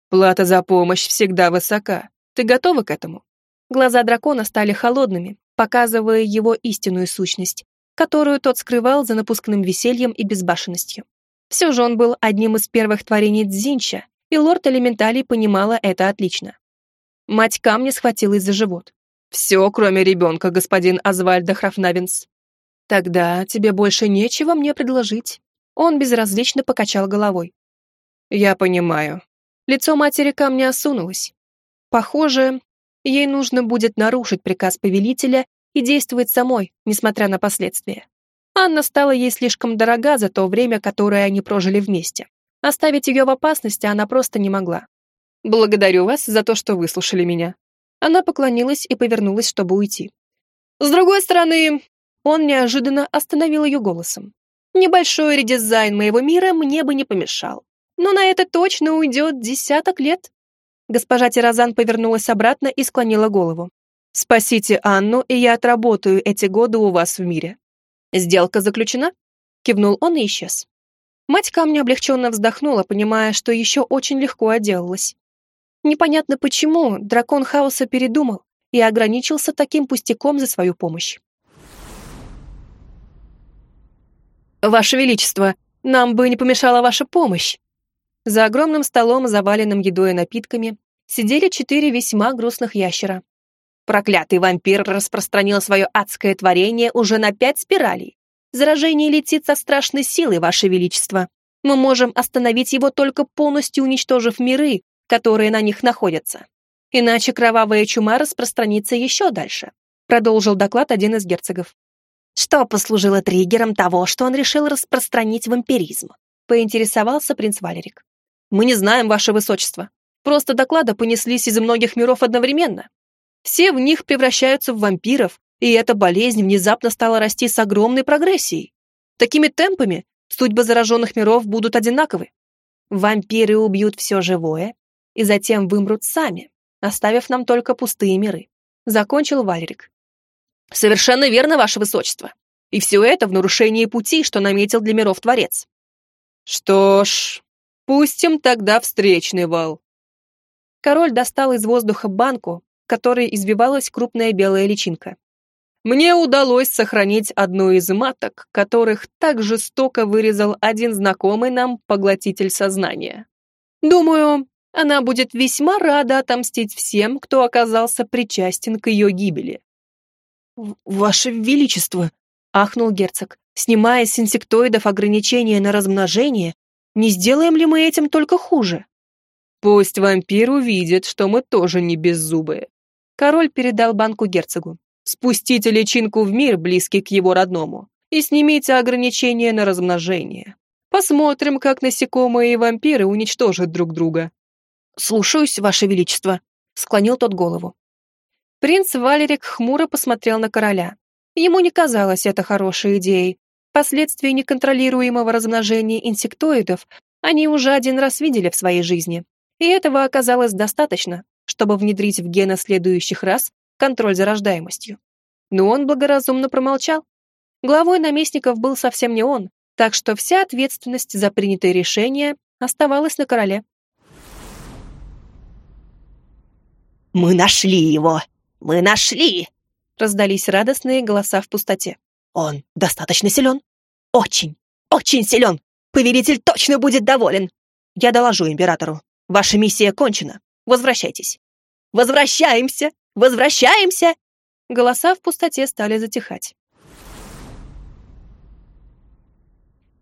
Плата за помощь всегда высока. Ты готова к этому?» Глаза дракона стали холодными, показывая его истинную сущность, которую тот скрывал за напускным весельем и безбашенностью. Все же он был одним из первых творений Дзинча, и лорд Элементалей понимала это отлично. Мать камня схватилась за живот. «Все, кроме ребенка, господин Азвальдо Храфнавинс». «Тогда тебе больше нечего мне предложить». Он безразлично покачал головой. «Я понимаю». Лицо матери камня осунулось. Похоже, ей нужно будет нарушить приказ повелителя и действовать самой, несмотря на последствия. Анна стала ей слишком дорога за то время, которое они прожили вместе. Оставить ее в опасности она просто не могла. «Благодарю вас за то, что выслушали меня». Она поклонилась и повернулась, чтобы уйти. «С другой стороны...» Он неожиданно остановил ее голосом. «Небольшой редизайн моего мира мне бы не помешал. Но на это точно уйдет десяток лет». Госпожа Тирозан повернулась обратно и склонила голову. Спасите Анну, и я отработаю эти годы у вас в мире. Сделка заключена? Кивнул он и исчез. Мать камня облегченно вздохнула, понимая, что еще очень легко отделалась. Непонятно почему дракон хаоса передумал и ограничился таким пустяком за свою помощь. «Ваше Величество, нам бы не помешала ваша помощь!» За огромным столом, заваленным едой и напитками, сидели четыре весьма грустных ящера, Проклятый вампир распространил свое адское творение уже на пять спиралей. Заражение летит со страшной силой, Ваше Величество. Мы можем остановить его только полностью уничтожив миры, которые на них находятся. Иначе кровавая чума распространится еще дальше», продолжил доклад один из герцогов. Что послужило триггером того, что он решил распространить вампиризм? Поинтересовался принц Валерик. Мы не знаем, ваше высочество. Просто доклады понеслись из многих миров одновременно. Все в них превращаются в вампиров, и эта болезнь внезапно стала расти с огромной прогрессией. Такими темпами судьбы зараженных миров будут одинаковы. Вампиры убьют все живое и затем вымрут сами, оставив нам только пустые миры. Закончил Валерик. Совершенно верно, ваше высочество. И все это в нарушении пути, что наметил для миров Творец. Что ж, пустим тогда встречный вал. Король достал из воздуха банку, которой избивалась крупная белая личинка. Мне удалось сохранить одну из маток, которых так жестоко вырезал один знакомый нам поглотитель сознания. Думаю, она будет весьма рада отомстить всем, кто оказался причастен к ее гибели. «Ваше Величество!» — ахнул герцог. «Снимая с инсектоидов ограничения на размножение, не сделаем ли мы этим только хуже?» «Пусть вампир увидит, что мы тоже не беззубые. Король передал банку герцогу. «Спустите личинку в мир, близкий к его родному, и снимите ограничения на размножение. Посмотрим, как насекомые и вампиры уничтожат друг друга». «Слушаюсь, Ваше Величество», — склонил тот голову. Принц Валерик хмуро посмотрел на короля. Ему не казалось это хорошей идеей. Последствия неконтролируемого размножения инсектоидов они уже один раз видели в своей жизни, и этого оказалось достаточно, чтобы внедрить в гены следующих рас контроль за рождаемостью. Но он благоразумно промолчал. Главой наместников был совсем не он, так что вся ответственность за принятые решения оставалась на короле. «Мы нашли его! Мы нашли!» раздались радостные голоса в пустоте. «Он достаточно силен? Очень, очень силен! Повелитель точно будет доволен! Я доложу императору. Ваша миссия кончена. Возвращайтесь. Возвращаемся! Возвращаемся! Голоса в пустоте стали затихать.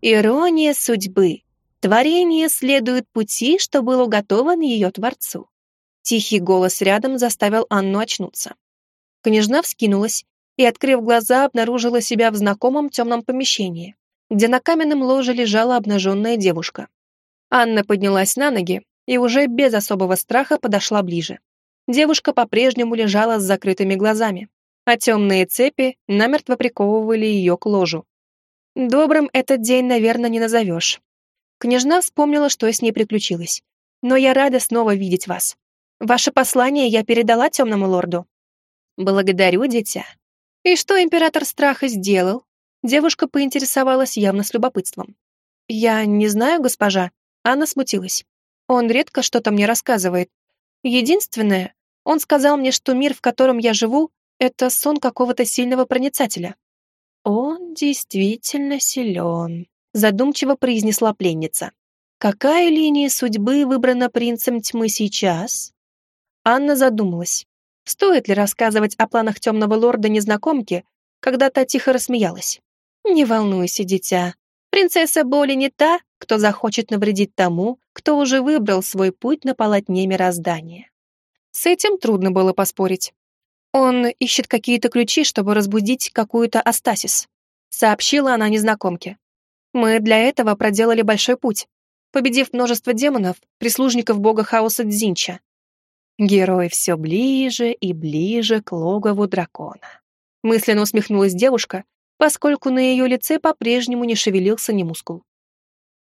Ирония судьбы. Творение следует пути, что был уготован ее Творцу. Тихий голос рядом заставил Анну очнуться. Княжна вскинулась и, открыв глаза, обнаружила себя в знакомом темном помещении, где на каменном ложе лежала обнаженная девушка. Анна поднялась на ноги и уже без особого страха подошла ближе. Девушка по-прежнему лежала с закрытыми глазами, а темные цепи намертво приковывали ее к ложу. Добрым этот день, наверное, не назовешь. Княжна вспомнила, что с ней приключилось. Но я рада снова видеть вас. Ваше послание я передала темному лорду. Благодарю, дитя. И что император страха сделал? Девушка поинтересовалась явно с любопытством. Я не знаю, госпожа. Анна смутилась. Он редко что-то мне рассказывает. Единственное, он сказал мне, что мир, в котором я живу, это сон какого-то сильного проницателя. «Он действительно силен», — задумчиво произнесла пленница. «Какая линия судьбы выбрана принцем тьмы сейчас?» Анна задумалась. Стоит ли рассказывать о планах темного лорда незнакомке, когда та тихо рассмеялась? «Не волнуйся, дитя. Принцесса Боли не та, кто захочет навредить тому, кто уже выбрал свой путь на полотне мироздания». С этим трудно было поспорить. «Он ищет какие-то ключи, чтобы разбудить какую-то Астасис», сообщила она незнакомке. «Мы для этого проделали большой путь, победив множество демонов, прислужников бога хаоса Дзинча. Герой все ближе и ближе к логову дракона». Мысленно усмехнулась девушка, поскольку на ее лице по-прежнему не шевелился ни мускул.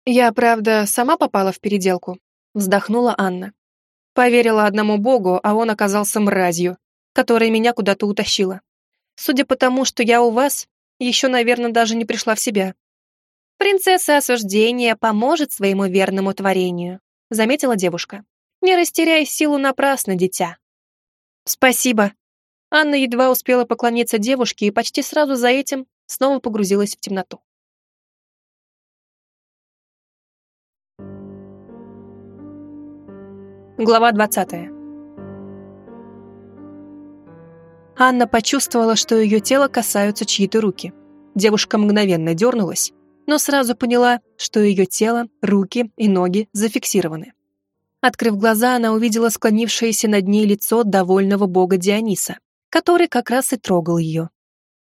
«Я, правда, сама попала в переделку», — вздохнула Анна. Поверила одному богу, а он оказался мразью, которая меня куда-то утащила. Судя по тому, что я у вас, еще, наверное, даже не пришла в себя. Принцесса осуждения поможет своему верному творению, заметила девушка. Не растеряй силу напрасно, дитя. Спасибо. Анна едва успела поклониться девушке и почти сразу за этим снова погрузилась в темноту. Глава двадцатая. Анна почувствовала, что ее тело касаются чьи-то руки. Девушка мгновенно дернулась, но сразу поняла, что ее тело, руки и ноги зафиксированы. Открыв глаза, она увидела склонившееся над ней лицо довольного бога Диониса, который как раз и трогал ее.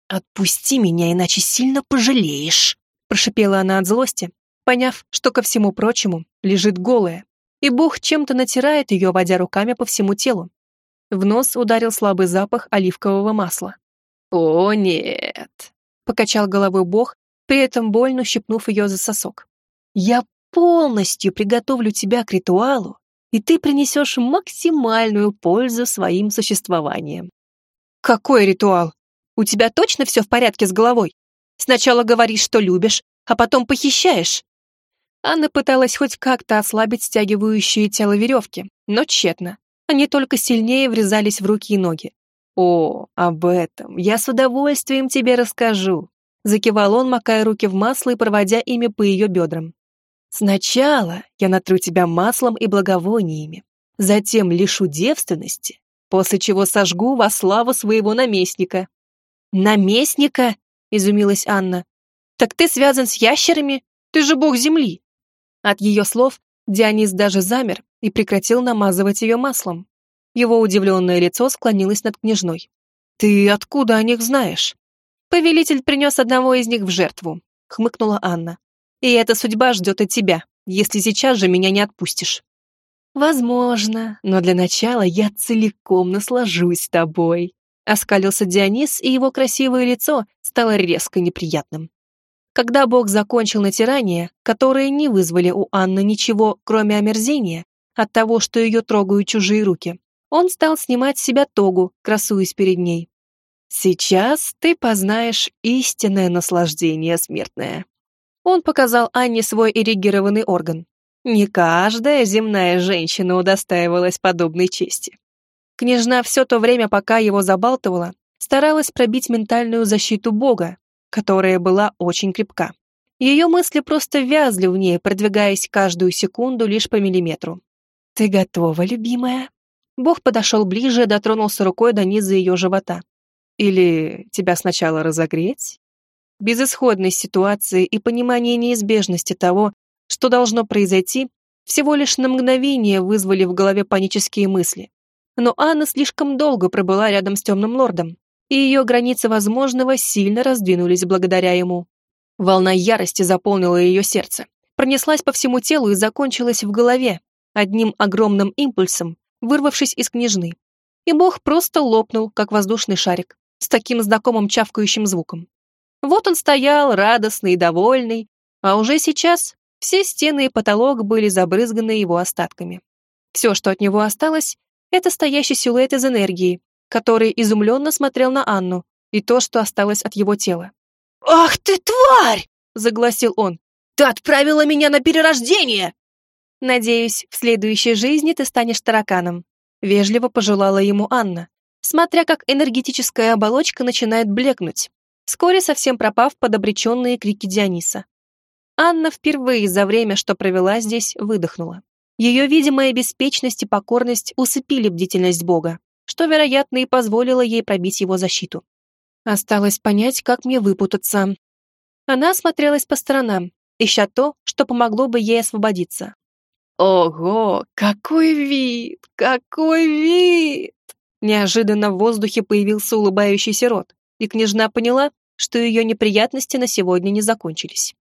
«Отпусти меня, иначе сильно пожалеешь», прошипела она от злости, поняв, что ко всему прочему лежит голая, и бог чем-то натирает ее, водя руками по всему телу, в нос ударил слабый запах оливкового масла. «О, нет!» — покачал головой бог, при этом больно щипнув ее за сосок. «Я полностью приготовлю тебя к ритуалу, и ты принесешь максимальную пользу своим существованием». «Какой ритуал? У тебя точно все в порядке с головой? Сначала говоришь, что любишь, а потом похищаешь». Анна пыталась хоть как-то ослабить стягивающие тело веревки, но тщетно они только сильнее врезались в руки и ноги. «О, об этом я с удовольствием тебе расскажу», закивал он, макая руки в масло и проводя ими по ее бедрам. «Сначала я натру тебя маслом и благовониями, затем лишу девственности, после чего сожгу во славу своего наместника». «Наместника?» — изумилась Анна. «Так ты связан с ящерами? Ты же бог земли!» От ее слов Дионис даже замер и прекратил намазывать ее маслом. Его удивленное лицо склонилось над княжной. «Ты откуда о них знаешь?» «Повелитель принес одного из них в жертву», — хмыкнула Анна. «И эта судьба ждет и тебя, если сейчас же меня не отпустишь». «Возможно, но для начала я целиком наслажусь тобой», — оскалился Дионис, и его красивое лицо стало резко неприятным. Когда Бог закончил натирание, которые не вызвали у Анны ничего, кроме омерзения, от того, что ее трогают чужие руки, он стал снимать с себя тогу, красуясь перед ней. «Сейчас ты познаешь истинное наслаждение смертное». Он показал Анне свой эрегированный орган. Не каждая земная женщина удостаивалась подобной чести. Княжна все то время, пока его забалтывала, старалась пробить ментальную защиту Бога, которая была очень крепка. Ее мысли просто вязли в ней, продвигаясь каждую секунду лишь по миллиметру. «Ты готова, любимая?» Бог подошел ближе дотронулся рукой до низа ее живота. Или тебя сначала разогреть? Безысходность ситуации и понимание неизбежности того, что должно произойти, всего лишь на мгновение вызвали в голове панические мысли. Но Анна слишком долго пробыла рядом с темным лордом, и ее границы возможного сильно раздвинулись благодаря ему. Волна ярости заполнила ее сердце, пронеслась по всему телу и закончилась в голове, одним огромным импульсом, вырвавшись из княжны. И бог просто лопнул, как воздушный шарик, с таким знакомым чавкающим звуком. Вот он стоял, радостный и довольный, а уже сейчас все стены и потолок были забрызганы его остатками. Все, что от него осталось, это стоящий силуэт из энергии, который изумленно смотрел на Анну, и то, что осталось от его тела. «Ах ты, тварь!» — загласил он. «Ты отправила меня на перерождение!» «Надеюсь, в следующей жизни ты станешь тараканом», — вежливо пожелала ему Анна, смотря как энергетическая оболочка начинает блекнуть, вскоре совсем пропав под обреченные крики Диониса. Анна впервые за время, что провела здесь, выдохнула. Ее видимая беспечность и покорность усыпили бдительность Бога, что, вероятно, и позволило ей пробить его защиту. Осталось понять, как мне выпутаться. Она осмотрелась по сторонам, ища то, что помогло бы ей освободиться. Ого, какой вид! Какой вид! Неожиданно в воздухе появился улыбающийся рот, и княжна поняла, что ее неприятности на сегодня не закончились.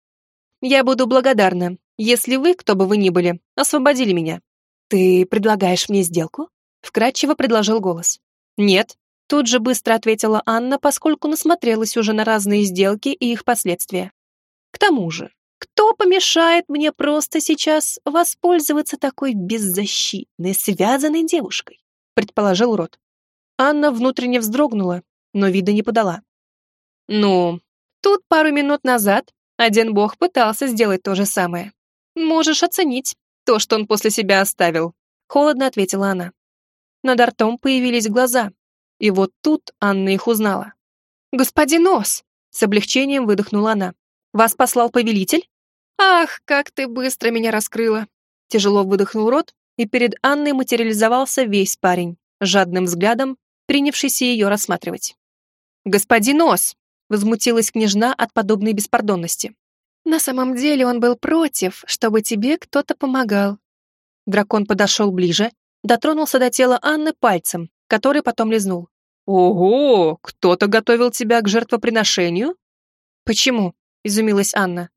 «Я буду благодарна, если вы, кто бы вы ни были, освободили меня». «Ты предлагаешь мне сделку?» — вкратчиво предложил голос. «Нет», — тут же быстро ответила Анна, поскольку насмотрелась уже на разные сделки и их последствия. «К тому же, кто помешает мне просто сейчас воспользоваться такой беззащитной, связанной девушкой?» — предположил Рот. Анна внутренне вздрогнула, но вида не подала. «Ну, тут пару минут назад один бог пытался сделать то же самое. Можешь оценить то, что он после себя оставил», — холодно ответила она. Над ртом появились глаза, и вот тут Анна их узнала. «Господин Ос!» — с облегчением выдохнула она. «Вас послал повелитель?» «Ах, как ты быстро меня раскрыла!» Тяжело выдохнул рот, и перед Анной материализовался весь парень, жадным взглядом принявшийся ее рассматривать. «Господин Ос!» — возмутилась княжна от подобной беспардонности. «На самом деле он был против, чтобы тебе кто-то помогал». Дракон подошел ближе, дотронулся до тела Анны пальцем, который потом лизнул. «Ого! Кто-то готовил тебя к жертвоприношению?» «Почему?» — изумилась Анна.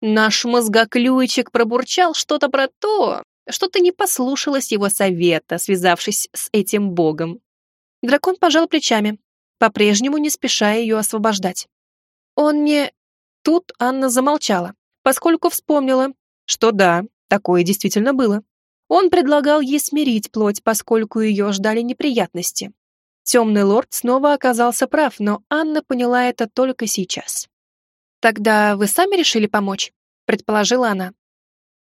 «Наш мозгоклюйчик пробурчал что-то про то, что ты не послушалась его совета, связавшись с этим богом. Дракон пожал плечами, по-прежнему не спеша ее освобождать. Он не... Тут Анна замолчала, поскольку вспомнила, что да, такое действительно было. Он предлагал ей смирить плоть, поскольку ее ждали неприятности. Темный лорд снова оказался прав, но Анна поняла это только сейчас. «Тогда вы сами решили помочь?» — предположила она.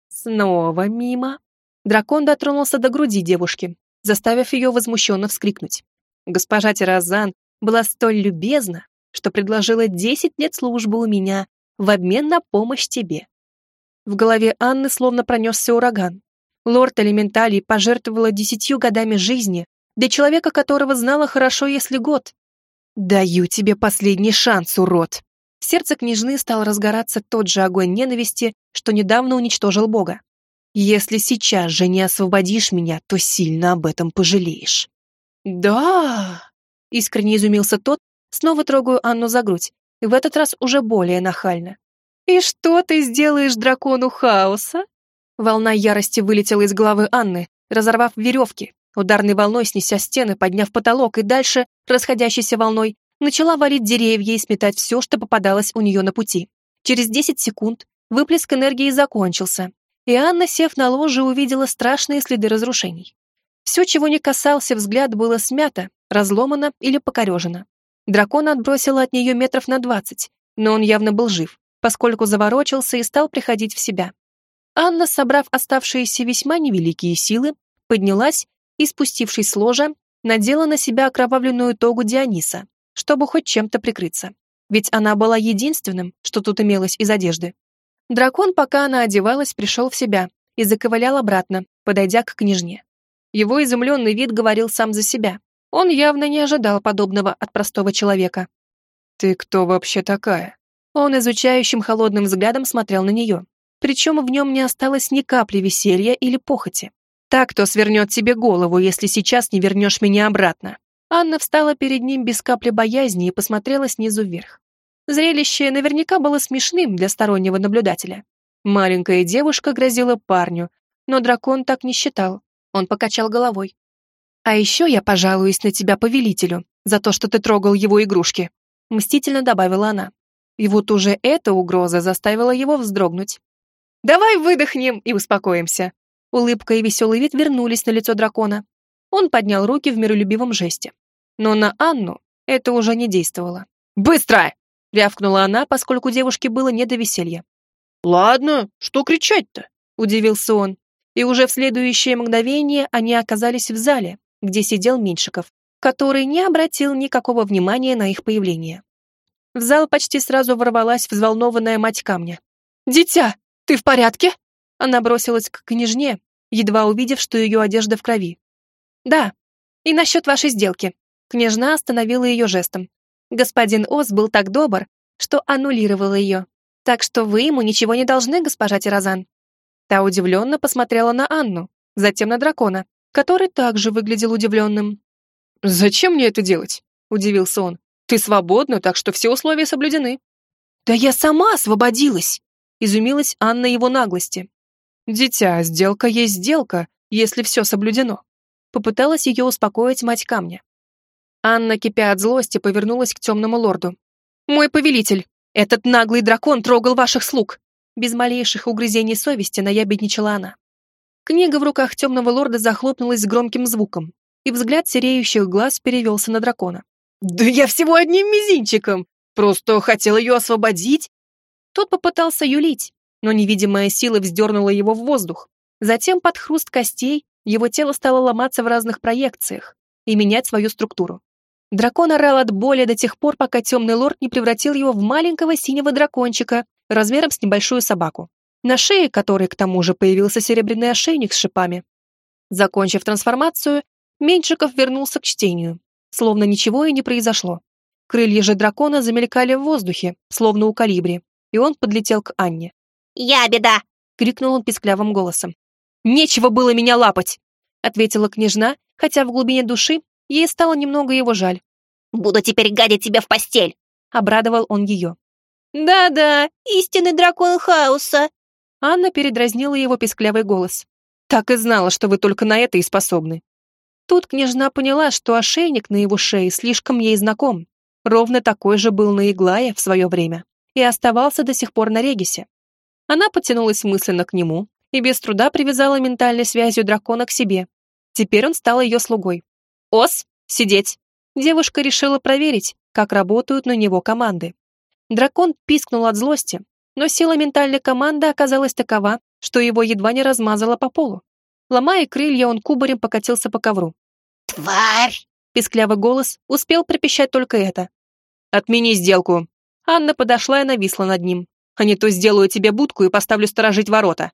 Снова мимо. Дракон дотронулся до груди девушки, заставив ее возмущенно вскрикнуть. Госпожа Тиразан была столь любезна, что предложила 10 лет службы у меня в обмен на помощь тебе. В голове Анны словно пронесся ураган. Лорд Элементалий пожертвовала десятью годами жизни для человека, которого знала хорошо, если год. «Даю тебе последний шанс, урод!» В сердце княжны стал разгораться тот же огонь ненависти, что недавно уничтожил Бога. «Если сейчас же не освободишь меня, то сильно об этом пожалеешь». «Да!» — искренне изумился тот, снова трогаю Анну за грудь, и в этот раз уже более нахально. «И что ты сделаешь дракону хаоса?» Волна ярости вылетела из головы Анны, разорвав веревки, ударной волной снеся стены, подняв потолок и дальше, расходящейся волной, начала валить деревья и сметать все, что попадалось у нее на пути. Через 10 секунд выплеск энергии закончился, и Анна, сев на ложе, увидела страшные следы разрушений. Все, чего не касался взгляд, было смято, разломано или покорежено. Дракон отбросило от нее метров на двадцать, но он явно был жив, поскольку заворочился и стал приходить в себя. Анна, собрав оставшиеся весьма невеликие силы, поднялась и, спустившись с ложа, надела на себя окровавленную тогу Диониса, чтобы хоть чем-то прикрыться. Ведь она была единственным, что тут имелось из одежды. Дракон, пока она одевалась, пришел в себя и заковылял обратно, подойдя к княжне. Его изумленный вид говорил сам за себя. Он явно не ожидал подобного от простого человека. «Ты кто вообще такая?» Он изучающим холодным взглядом смотрел на нее. Причем в нем не осталось ни капли веселья или похоти. «Так, кто свернет тебе голову, если сейчас не вернешь меня обратно». Анна встала перед ним без капли боязни и посмотрела снизу вверх. Зрелище наверняка было смешным для стороннего наблюдателя. Маленькая девушка грозила парню, но дракон так не считал. Он покачал головой. «А еще я пожалуюсь на тебя повелителю за то, что ты трогал его игрушки», мстительно добавила она. И вот уже эта угроза заставила его вздрогнуть. «Давай выдохнем и успокоимся». Улыбка и веселый вид вернулись на лицо дракона. Он поднял руки в миролюбивом жесте. Но на Анну это уже не действовало. «Быстро!» — рявкнула она, поскольку девушке было не до веселья. «Ладно, что кричать-то?» — удивился он. И уже в следующее мгновение они оказались в зале, где сидел Меньшиков, который не обратил никакого внимания на их появление. В зал почти сразу ворвалась взволнованная мать камня. «Дитя, ты в порядке?» Она бросилась к княжне, едва увидев, что ее одежда в крови. «Да, и насчет вашей сделки». Княжна остановила ее жестом. Господин Оз был так добр, что аннулировал ее. Так что вы ему ничего не должны, госпожа Тирозан». Та удивленно посмотрела на Анну, затем на дракона, который также выглядел удивленным. «Зачем мне это делать?» — удивился он. «Ты свободна, так что все условия соблюдены». «Да я сама освободилась!» — изумилась Анна его наглости. «Дитя, сделка есть сделка, если все соблюдено». Попыталась ее успокоить мать камня. Анна, кипя от злости, повернулась к темному лорду. «Мой повелитель, «Этот наглый дракон трогал ваших слуг!» Без малейших угрызений совести наябедничала она. Книга в руках темного лорда захлопнулась с громким звуком, и взгляд сереющих глаз перевелся на дракона. «Да я всего одним мизинчиком! Просто хотел ее освободить!» Тот попытался юлить, но невидимая сила вздернула его в воздух. Затем под хруст костей его тело стало ломаться в разных проекциях и менять свою структуру. Дракон орал от боли до тех пор, пока темный лорд не превратил его в маленького синего дракончика размером с небольшую собаку, на шее которой к тому же появился серебряный ошейник с шипами. Закончив трансформацию, Меньшиков вернулся к чтению, словно ничего и не произошло. Крылья же дракона замелькали в воздухе, словно у калибри, и он подлетел к Анне. «Я беда!» — крикнул он писклявым голосом. «Нечего было меня лапать!» — ответила княжна, хотя в глубине души Ей стало немного его жаль. «Буду теперь гадить тебя в постель!» — обрадовал он ее. «Да-да, истинный дракон хаоса!» Анна передразнила его песклявый голос. «Так и знала, что вы только на это и способны». Тут княжна поняла, что ошейник на его шее слишком ей знаком. Ровно такой же был на Иглае в свое время и оставался до сих пор на Регисе. Она потянулась мысленно к нему и без труда привязала ментальной связью дракона к себе. Теперь он стал ее слугой. «Ос, сидеть!» Девушка решила проверить, как работают на него команды. Дракон пискнул от злости, но сила ментальной команды оказалась такова, что его едва не размазало по полу. Ломая крылья, он кубарем покатился по ковру. «Тварь!» Писклявый голос успел пропищать только это. «Отмени сделку!» Анна подошла и нависла над ним. «А не то сделаю тебе будку и поставлю сторожить ворота!»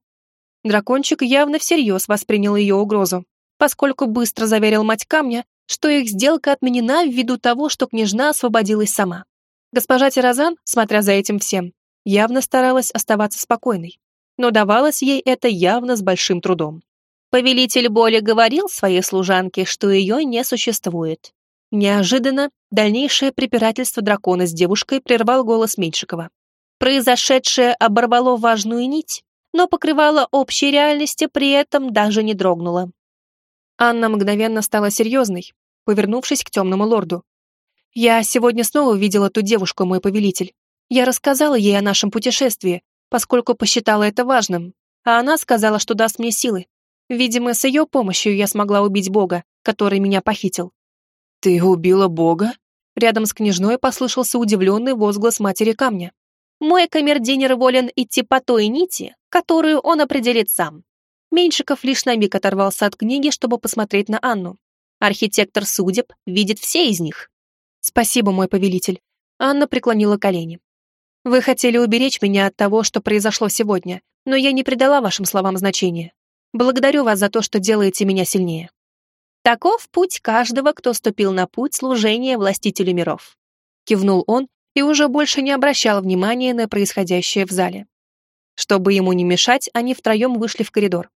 Дракончик явно всерьез воспринял ее угрозу поскольку быстро заверил мать камня, что их сделка отменена ввиду того, что княжна освободилась сама. Госпожа Тирозан, смотря за этим всем, явно старалась оставаться спокойной, но давалось ей это явно с большим трудом. Повелитель боли говорил своей служанке, что ее не существует. Неожиданно дальнейшее препирательство дракона с девушкой прервал голос Меньшикова. Произошедшее оборвало важную нить, но покрывало общей реальности, при этом даже не дрогнуло. Анна мгновенно стала серьезной, повернувшись к темному лорду. «Я сегодня снова видела ту девушку, мой повелитель. Я рассказала ей о нашем путешествии, поскольку посчитала это важным, а она сказала, что даст мне силы. Видимо, с ее помощью я смогла убить Бога, который меня похитил». «Ты убила Бога?» Рядом с княжной послышался удивленный возглас матери камня. «Мой камердинер волен идти по той нити, которую он определит сам. Меньшиков лишь на миг оторвался от книги, чтобы посмотреть на Анну. Архитектор судеб видит все из них. «Спасибо, мой повелитель». Анна преклонила колени. «Вы хотели уберечь меня от того, что произошло сегодня, но я не придала вашим словам значения. Благодарю вас за то, что делаете меня сильнее». Таков путь каждого, кто ступил на путь служения властителю миров. Кивнул он и уже больше не обращал внимания на происходящее в зале. Чтобы ему не мешать, они втроем вышли в коридор.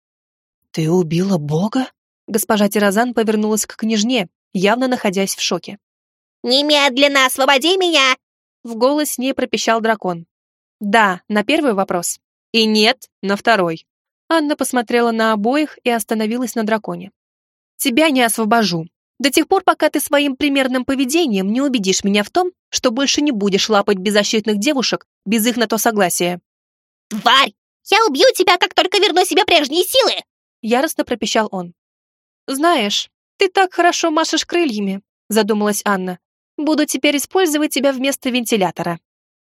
«Ты убила Бога?» Госпожа Тирозан повернулась к княжне, явно находясь в шоке. «Немедленно освободи меня!» В голос с ней пропищал дракон. «Да, на первый вопрос. И нет, на второй». Анна посмотрела на обоих и остановилась на драконе. «Тебя не освобожу. До тех пор, пока ты своим примерным поведением не убедишь меня в том, что больше не будешь лапать беззащитных девушек без их на то согласия». «Тварь! Я убью тебя, как только верну себе прежние силы!» Яростно пропищал он. «Знаешь, ты так хорошо машешь крыльями», задумалась Анна. «Буду теперь использовать тебя вместо вентилятора».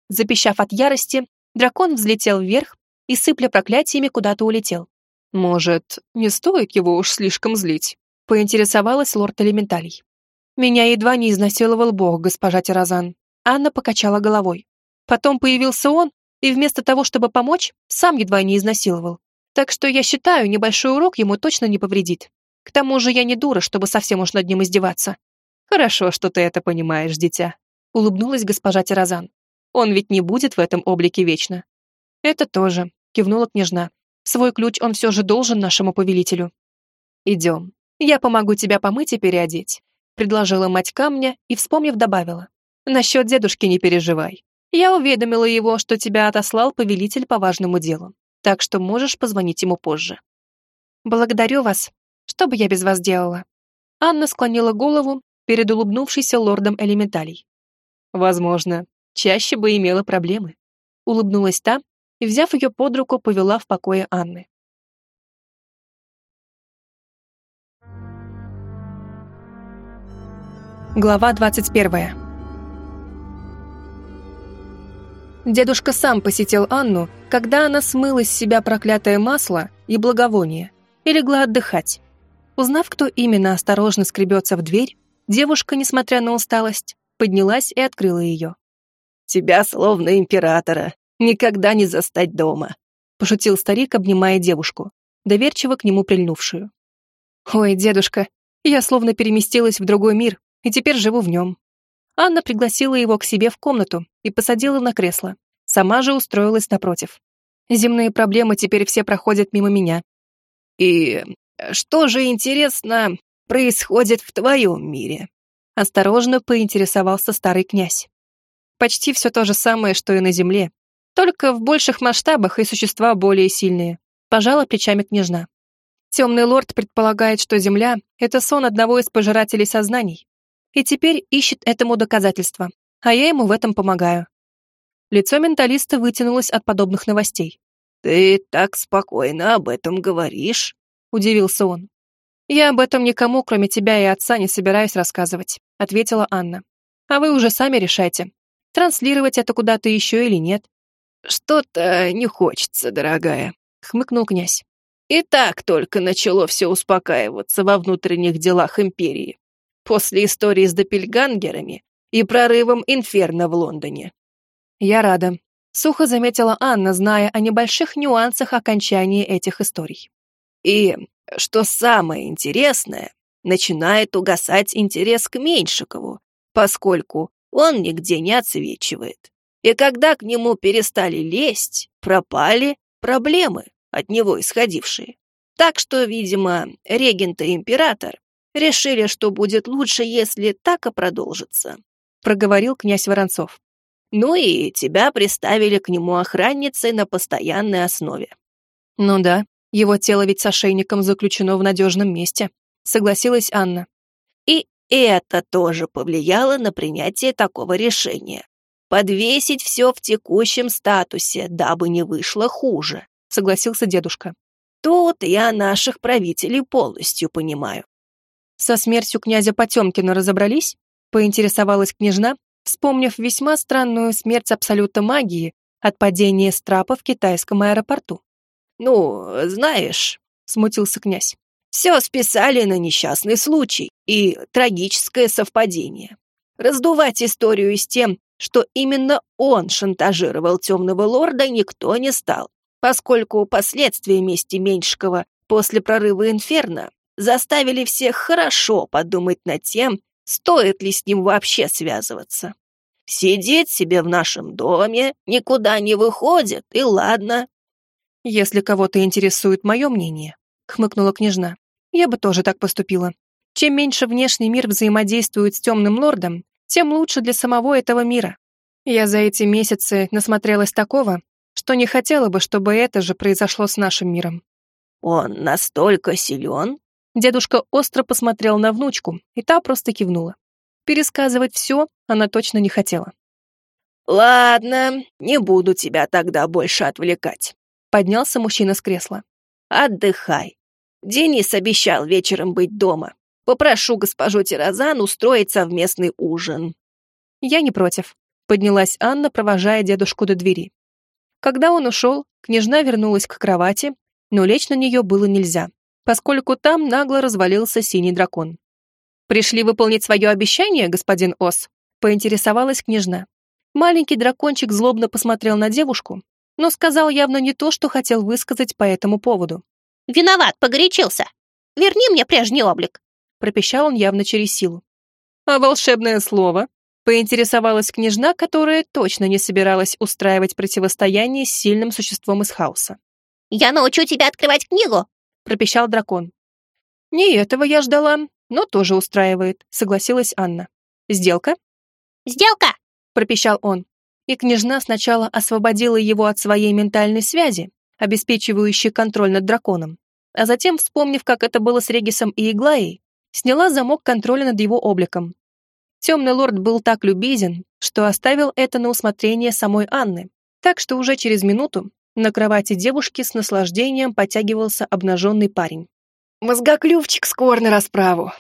Запищав от ярости, дракон взлетел вверх и, сыпля проклятиями, куда-то улетел. «Может, не стоит его уж слишком злить?» поинтересовалась лорд Элементалей. «Меня едва не изнасиловал бог, госпожа Тирозан». Анна покачала головой. Потом появился он, и вместо того, чтобы помочь, сам едва не изнасиловал. Так что я считаю, небольшой урок ему точно не повредит. К тому же я не дура, чтобы совсем уж над ним издеваться. Хорошо, что ты это понимаешь, дитя. Улыбнулась госпожа Тирозан. Он ведь не будет в этом облике вечно. Это тоже, кивнула княжна. Свой ключ он все же должен нашему повелителю. Идем. Я помогу тебя помыть и переодеть, предложила мать камня и, вспомнив, добавила. Насчет дедушки не переживай. Я уведомила его, что тебя отослал повелитель по важному делу, так что можешь позвонить ему позже. Благодарю вас, что бы я без вас делала?» Анна склонила голову перед улыбнувшейся лордом элементалей. «Возможно, чаще бы имела проблемы», — улыбнулась та и, взяв ее под руку, повела в покое Анны. Глава 21. Дедушка сам посетил Анну, когда она смыла с себя проклятое масло и благовоние и легла отдыхать. Узнав, кто именно осторожно скребется в дверь, девушка, несмотря на усталость, поднялась и открыла ее. «Тебя, словно императора, никогда не застать дома», пошутил старик, обнимая девушку, доверчиво к нему прильнувшую. «Ой, дедушка, я словно переместилась в другой мир и теперь живу в нем». Анна пригласила его к себе в комнату и посадила на кресло. Сама же устроилась напротив. Земные проблемы теперь все проходят мимо меня. «И что же, интересно, происходит в твоем мире?» Осторожно поинтересовался старый князь. Почти все то же самое, что и на Земле, только в больших масштабах и существа более сильные. Пожала плечами княжна. Темный лорд предполагает, что Земля — это сон одного из пожирателей сознаний. И теперь ищет этому доказательства, а я ему в этом помогаю. Лицо менталиста вытянулось от подобных новостей. «Ты так спокойно об этом говоришь?» — удивился он. «Я об этом никому, кроме тебя и отца, не собираюсь рассказывать», — ответила Анна. «А вы уже сами решайте, транслировать это куда-то еще или нет». «Что-то не хочется, дорогая», — хмыкнул князь. «И так только начало все успокаиваться во внутренних делах империи. После истории с допельгангерами и прорывом Инферно в Лондоне». «Я рада», — сухо заметила Анна, зная о небольших нюансах окончания этих историй. И, что самое интересное, начинает угасать интерес к Меньшикову, поскольку он нигде не отсвечивает. И когда к нему перестали лезть, пропали проблемы, от него исходившие. Так что, видимо, регент и император решили, что будет лучше, если так и продолжится, проговорил князь Воронцов. Ну и тебя приставили к нему охранницей на постоянной основе. Ну да, его тело ведь с ошейником заключено в надежном месте, согласилась Анна. И это тоже повлияло на принятие такого решения. Подвесить все в текущем статусе, дабы не вышло хуже, согласился дедушка. Тут я наших правителей полностью понимаю. Со смертью князя Потемкина разобрались? Поинтересовалась княжна, вспомнив весьма странную смерть абсолюта магии от падения с трапа в китайском аэропорту. «Ну, знаешь», — смутился князь, «все списали на несчастный случай и трагическое совпадение. Раздувать историю с тем, что именно он шантажировал темного лорда, никто не стал, поскольку последствия мести Меньшикова после прорыва Инферно заставили всех хорошо подумать над тем, стоит ли с ним вообще связываться. Сидит себе в нашем доме, никуда не выходит, и ладно. Если кого-то интересует мое мнение, хмыкнула княжна, я бы тоже так поступила. Чем меньше внешний мир взаимодействует с темным лордом, тем лучше для самого этого мира. Я за эти месяцы насмотрелась такого, что не хотела бы, чтобы это же произошло с нашим миром. Он настолько силен? Дедушка остро посмотрел на внучку, и та просто кивнула. Пересказывать все она точно не хотела. «Ладно, не буду тебя тогда больше отвлекать», — поднялся мужчина с кресла. «Отдыхай. Денис обещал вечером быть дома. Попрошу госпожу Тирозан устроить совместный ужин». «Я не против», — поднялась Анна, провожая дедушку до двери. Когда он ушел, княжна вернулась к кровати, но лечь на нее было нельзя, поскольку там нагло развалился синий дракон. «Пришли выполнить свое обещание, господин Ос?» — поинтересовалась княжна. Маленький дракончик злобно посмотрел на девушку, но сказал явно не то, что хотел высказать по этому поводу. «Виноват, погорячился. Верни мне прежний облик», — пропищал он явно через силу. «А волшебное слово?» — поинтересовалась княжна, которая точно не собиралась устраивать противостояние с сильным существом из хаоса. «Я научу тебя открывать книгу», — пропищал дракон. «Не этого я ждала, но тоже устраивает», — согласилась Анна. «Сделка?» «Сделка!» — пропищал он. И княжна сначала освободила его от своей ментальной связи, обеспечивающей контроль над драконом, а затем, вспомнив, как это было с Регисом и Иглаей, сняла замок контроля над его обликом. Темный лорд был так любезен, что оставил это на усмотрение самой Анны, так что уже через минуту на кровати девушки с наслаждением потягивался обнаженный парень. Мозгоклювчик скор на расправу.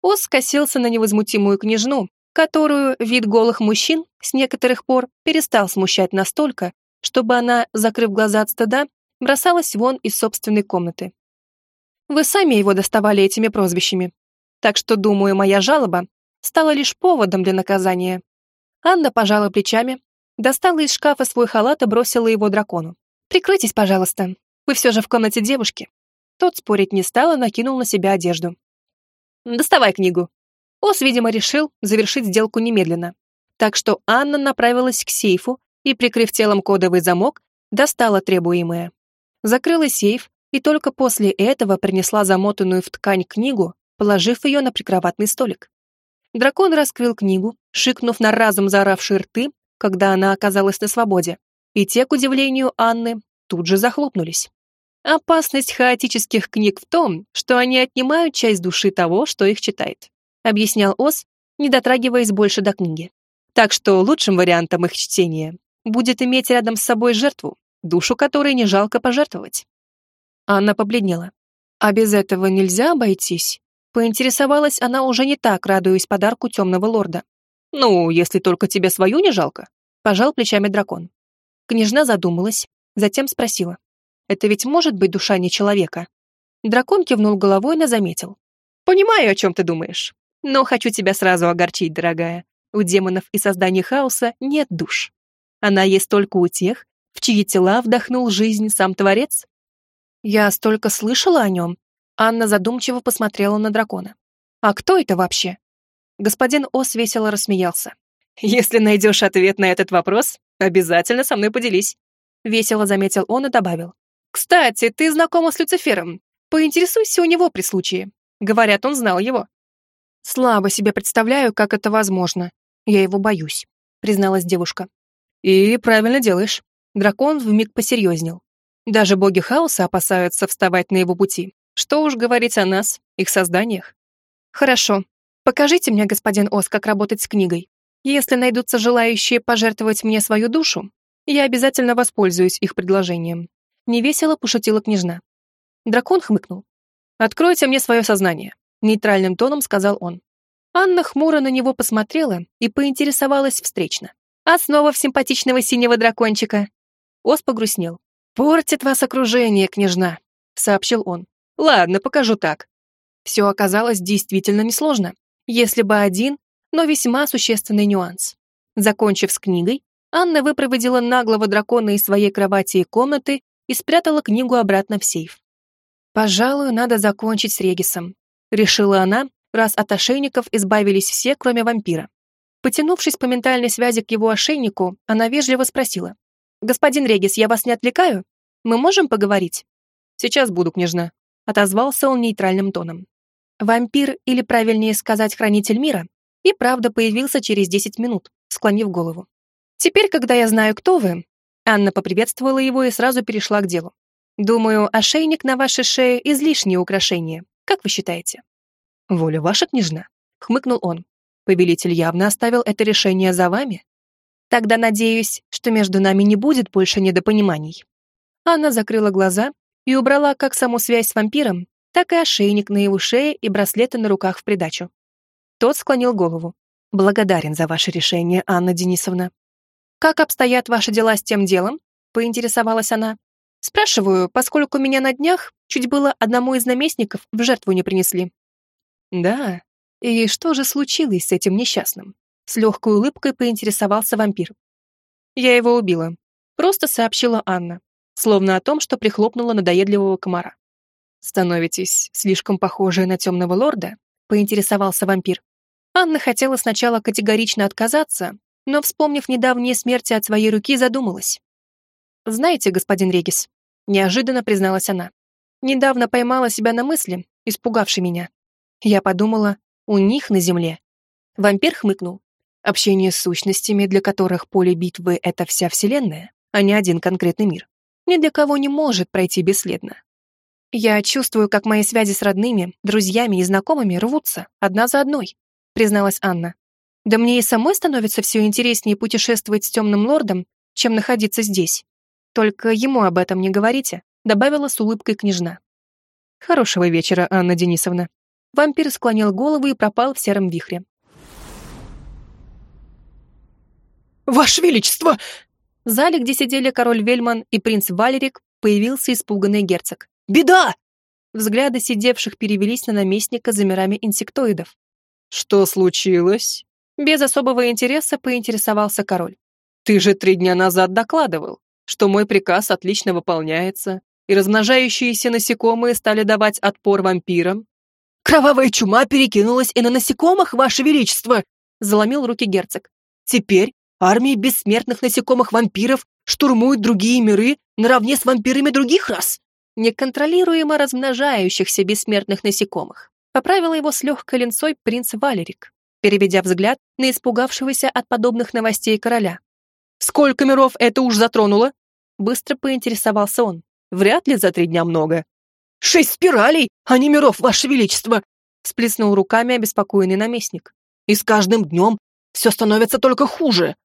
Ос скосился на невозмутимую княжну, которую вид голых мужчин с некоторых пор перестал смущать настолько, чтобы она, закрыв глаза от стыда, бросалась вон из собственной комнаты. Вы сами его доставали этими прозвищами, так что, думаю, моя жалоба стала лишь поводом для наказания. Анна пожала плечами, достала из шкафа свой халат и бросила его дракону. «Прикрытесь, пожалуйста. Вы все же в комнате девушки. Тот спорить не стал и накинул на себя одежду. «Доставай книгу». Ос, видимо, решил завершить сделку немедленно. Так что Анна направилась к сейфу и, прикрыв телом кодовый замок, достала требуемое. Закрыла сейф и только после этого принесла замотанную в ткань книгу, положив ее на прикроватный столик. Дракон раскрыл книгу, шикнув на разом заоравшие рты, когда она оказалась на свободе, и те, к удивлению Анны, тут же захлопнулись. Опасность хаотических книг в том, что они отнимают часть души того, что их читает, объяснял Ос, не дотрагиваясь больше до книги. Так что лучшим вариантом их чтения будет иметь рядом с собой жертву, душу которой не жалко пожертвовать. Анна побледнела. А без этого нельзя обойтись? Поинтересовалась она уже не так, радуясь подарку темного лорда. «Ну, если только тебе свою не жалко», — пожал плечами дракон. Княжна задумалась, затем спросила. Это ведь может быть душа не человека. Дракон кивнул головой, но заметил. Понимаю, о чем ты думаешь. Но хочу тебя сразу огорчить, дорогая. У демонов и созданий хаоса нет душ. Она есть только у тех, в чьи тела вдохнул жизнь сам Творец. Я столько слышала о нем. Анна задумчиво посмотрела на дракона. А кто это вообще? Господин Ос весело рассмеялся. Если найдешь ответ на этот вопрос, обязательно со мной поделись. Весело заметил он и добавил. «Кстати, ты знакома с Люцифером. Поинтересуйся у него при случае. Говорят, он знал его». «Слабо себе представляю, как это возможно. Я его боюсь», — призналась девушка. «И правильно делаешь». Дракон вмиг посерьезнел. Даже боги хаоса опасаются вставать на его пути. Что уж говорить о нас, их созданиях. «Хорошо. Покажите мне, господин Ос, как работать с книгой. Если найдутся желающие пожертвовать мне свою душу, я обязательно воспользуюсь их предложением. Невесело пошутила княжна. Дракон хмыкнул. «Откройте мне свое сознание», — нейтральным тоном сказал он. Анна хмуро на него посмотрела и поинтересовалась встречно. «А снова в симпатичного синего дракончика?» Ос погрустнел. «Портит вас окружение, княжна», — сообщил он. «Ладно, покажу так». Все оказалось действительно несложно, если бы один, но весьма существенный нюанс. Закончив с книгой, Анна выпроводила наглого дракона из своей кровати и комнаты и спрятала книгу обратно в сейф. Пожалуй, надо закончить с Регисом. Решила она, раз от ошейников избавились все, кроме вампира. Потянувшись по ментальной связи к его ошейнику, она вежливо спросила. «Господин Регис, я вас не отвлекаю? Мы можем поговорить?» «Сейчас буду, княжна», — отозвался он нейтральным тоном. Вампир, или правильнее сказать, хранитель мира, и правда появился через 10 минут, склонив голову. «Теперь, когда я знаю, кто вы...» Анна поприветствовала его и сразу перешла к делу. «Думаю, ошейник на вашей шее — излишнее украшение. Как вы считаете?» «Воля ваша, княжна», — хмыкнул он. Повелитель явно оставил это решение за вами. Тогда надеюсь, что между нами не будет больше недопониманий. Анна закрыла глаза и убрала как саму связь с вампиром, так и ошейник на его шее и браслеты на руках в придачу. Тот склонил голову. «Благодарен за ваше решение, Анна Денисовна». «Как обстоят ваши дела с тем делом?» — поинтересовалась она. «Спрашиваю, поскольку меня на днях чуть было одному из наместников в жертву не принесли». «Да, и что же случилось с этим несчастным? С легкой улыбкой поинтересовался вампир. Я его убила. Просто сообщила Анна, словно о том, что прихлопнула надоедливого комара. Становитесь слишком похожей на темного лорда? Поинтересовался вампир. Анна хотела сначала категорично отказаться, но, вспомнив недавние смерти от своей руки, задумалась. «Знаете, господин Регис», — неожиданно призналась она, «недавно поймала себя на мысли, испугавшей меня. Я подумала, у них на Земле. Вампир хмыкнул. Общение с сущностями, для которых поле битвы — это вся Вселенная, а не один конкретный мир, ни для кого не может пройти бесследно. Я чувствую, как мои связи с родными, друзьями и знакомыми рвутся, одна за одной, призналась Анна. Да мне и самой становится все интереснее путешествовать с темным лордом, чем находиться здесь. Только ему об этом не говорите, добавила с улыбкой княжна. Хорошего вечера, Анна Денисовна. Вампир склонил голову и пропал в сером вихре. «Ваше Величество!» В зале, где сидели король Вельман и принц Валерик, появился испуганный герцог. «Беда!» Взгляды сидевших перевелись на наместника за мирами инсектоидов. «Что случилось?» Без особого интереса поинтересовался король. «Ты же три дня назад докладывал, что мой приказ отлично выполняется, и размножающиеся насекомые стали давать отпор вампирам, Кровавая чума перекинулась и на насекомых, Ваше Величество!» — заломил руки герцог. «Теперь армии бессмертных насекомых-вампиров штурмуют другие миры наравне с вампирами других рас!» Неконтролируемо размножающихся бессмертных насекомых. Поправила его с легкой линцой принц Валерик, переведя взгляд на испугавшегося от подобных новостей короля. «Сколько миров это уж затронуло?» Быстро поинтересовался он. «Вряд ли за три дня много. Шесть спиралей, а не миров, Ваше Величество!» Сплеснул руками обеспокоенный наместник. «И с каждым днем все становится только хуже!»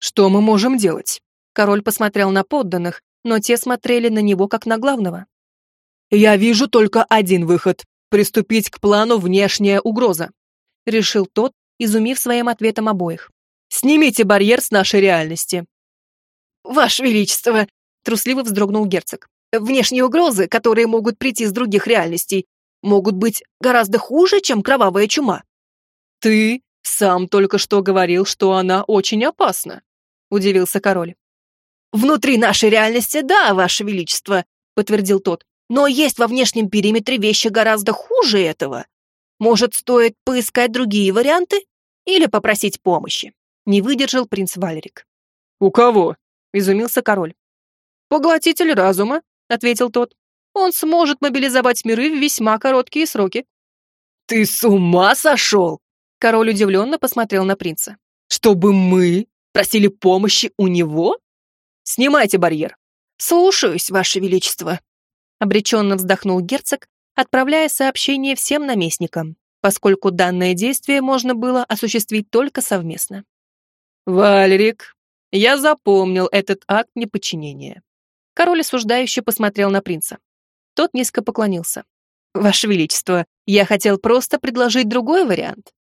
«Что мы можем делать?» Король посмотрел на подданных, но те смотрели на него как на главного. «Я вижу только один выход — приступить к плану «Внешняя угроза», — решил тот, изумив своим ответом обоих. «Снимите барьер с нашей реальности». «Ваше Величество!» — трусливо вздрогнул герцог. Внешние угрозы, которые могут прийти с других реальностей, могут быть гораздо хуже, чем кровавая чума. Ты сам только что говорил, что она очень опасна, удивился король. Внутри нашей реальности, да, ваше величество, подтвердил тот. Но есть во внешнем периметре вещи гораздо хуже этого. Может, стоит поискать другие варианты или попросить помощи? Не выдержал принц Валерик. У кого? изумился король. Поглотитель разума, — ответил тот. «Он сможет мобилизовать миры в весьма короткие сроки». «Ты с ума сошел?» Король удивленно посмотрел на принца. «Чтобы мы просили помощи у него? Снимайте барьер». «Слушаюсь, Ваше Величество», — обреченно вздохнул герцог, отправляя сообщение всем наместникам, поскольку данное действие можно было осуществить только совместно. «Валерик, я запомнил этот акт неподчинения. Король осуждающе посмотрел на принца. Тот низко поклонился. «Ваше Величество, я хотел просто предложить другой вариант».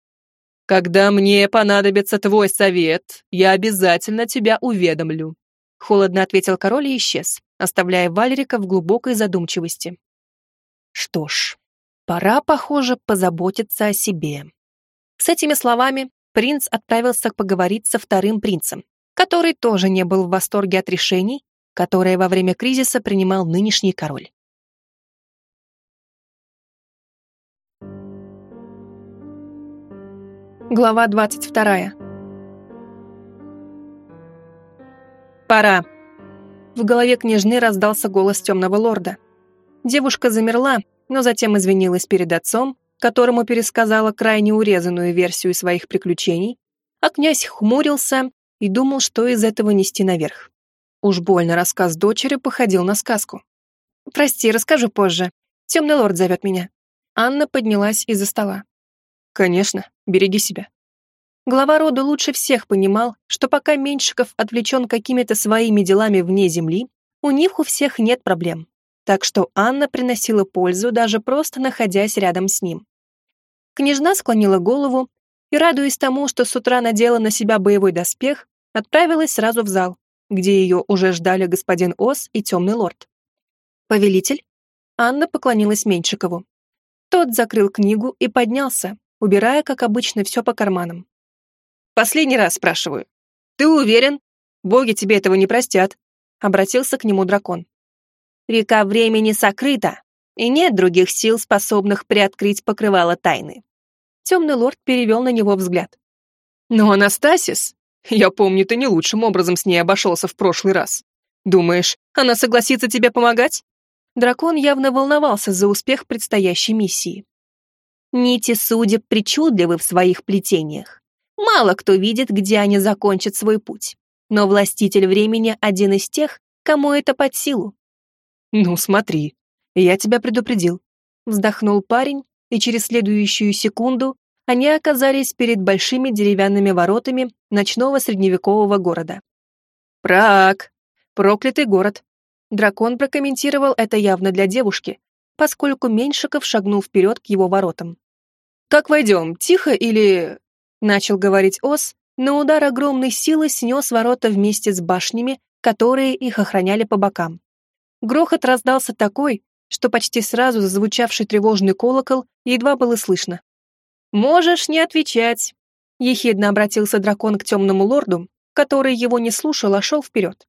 «Когда мне понадобится твой совет, я обязательно тебя уведомлю», холодно ответил король и исчез, оставляя Валерика в глубокой задумчивости. Что ж, пора, похоже, позаботиться о себе. С этими словами принц отправился поговорить со вторым принцем, который тоже не был в восторге от решений, которое во время кризиса принимал нынешний король. Глава 22. «Пора!» В голове княжны раздался голос темного лорда. Девушка замерла, но затем извинилась перед отцом, которому пересказала крайне урезанную версию своих приключений, а князь хмурился и думал, что из этого нести наверх. Уж больно рассказ дочери походил на сказку. «Прости, расскажу позже. Темный лорд зовет меня». Анна поднялась из-за стола. «Конечно, береги себя». Глава рода лучше всех понимал, что пока Меньшиков отвлечен какими-то своими делами вне земли, у них у всех нет проблем. Так что Анна приносила пользу, даже просто находясь рядом с ним. Княжна склонила голову и, радуясь тому, что с утра надела на себя боевой доспех, отправилась сразу в зал, где ее уже ждали господин Ос и темный лорд. «Повелитель?» Анна поклонилась Меньшикову. Тот закрыл книгу и поднялся, убирая, как обычно, все по карманам. Последний раз спрашиваю. Ты уверен? Боги тебе этого не простят. Обратился к нему дракон. Река времени сокрыта, и нет других сил, способных приоткрыть покрывало тайны. Темный лорд перевел на него взгляд. Но Анастасис, я помню, ты не лучшим образом с ней обошелся в прошлый раз. Думаешь, она согласится тебе помогать? Дракон явно волновался за успех предстоящей миссии. Нити судеб причудливы в своих плетениях. Мало кто видит, где они закончат свой путь. Но властитель времени один из тех, кому это под силу. «Ну, смотри, я тебя предупредил», — вздохнул парень, и через следующую секунду они оказались перед большими деревянными воротами ночного средневекового города. «Прак! Проклятый город!» Дракон прокомментировал это явно для девушки, поскольку Меньшиков шагнул вперед к его воротам. «Как войдем, тихо или...» Начал говорить Ос, но удар огромной силы снес ворота вместе с башнями, которые их охраняли по бокам. Грохот раздался такой, что почти сразу зазвучавший тревожный колокол едва было слышно. «Можешь не отвечать», — ехидно обратился дракон к темному лорду, который его не слушал, а шел вперед.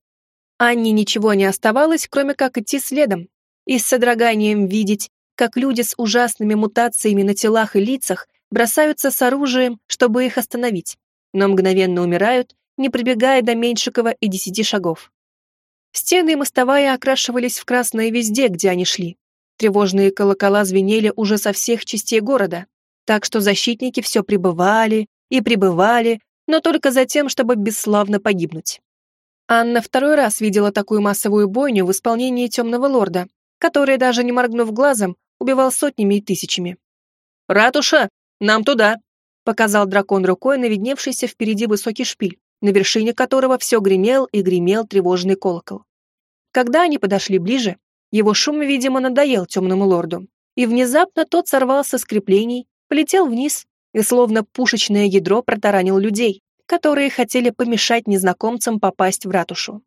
Анне ничего не оставалось, кроме как идти следом и с содроганием видеть, как люди с ужасными мутациями на телах и лицах бросаются с оружием, чтобы их остановить, но мгновенно умирают, не прибегая до Меньшикова и десяти шагов. Стены и мостовая окрашивались в красное везде, где они шли. Тревожные колокола звенели уже со всех частей города, так что защитники все прибывали и прибывали, но только за тем, чтобы бесславно погибнуть. Анна второй раз видела такую массовую бойню в исполнении темного лорда, который, даже не моргнув глазом, убивал сотнями и тысячами. «Ратуша!» «Нам туда!» — показал дракон рукой на видневшийся впереди высокий шпиль, на вершине которого все гремел и гремел тревожный колокол. Когда они подошли ближе, его шум, видимо, надоел темному лорду, и внезапно тот сорвался с креплений, полетел вниз и словно пушечное ядро протаранил людей, которые хотели помешать незнакомцам попасть в ратушу.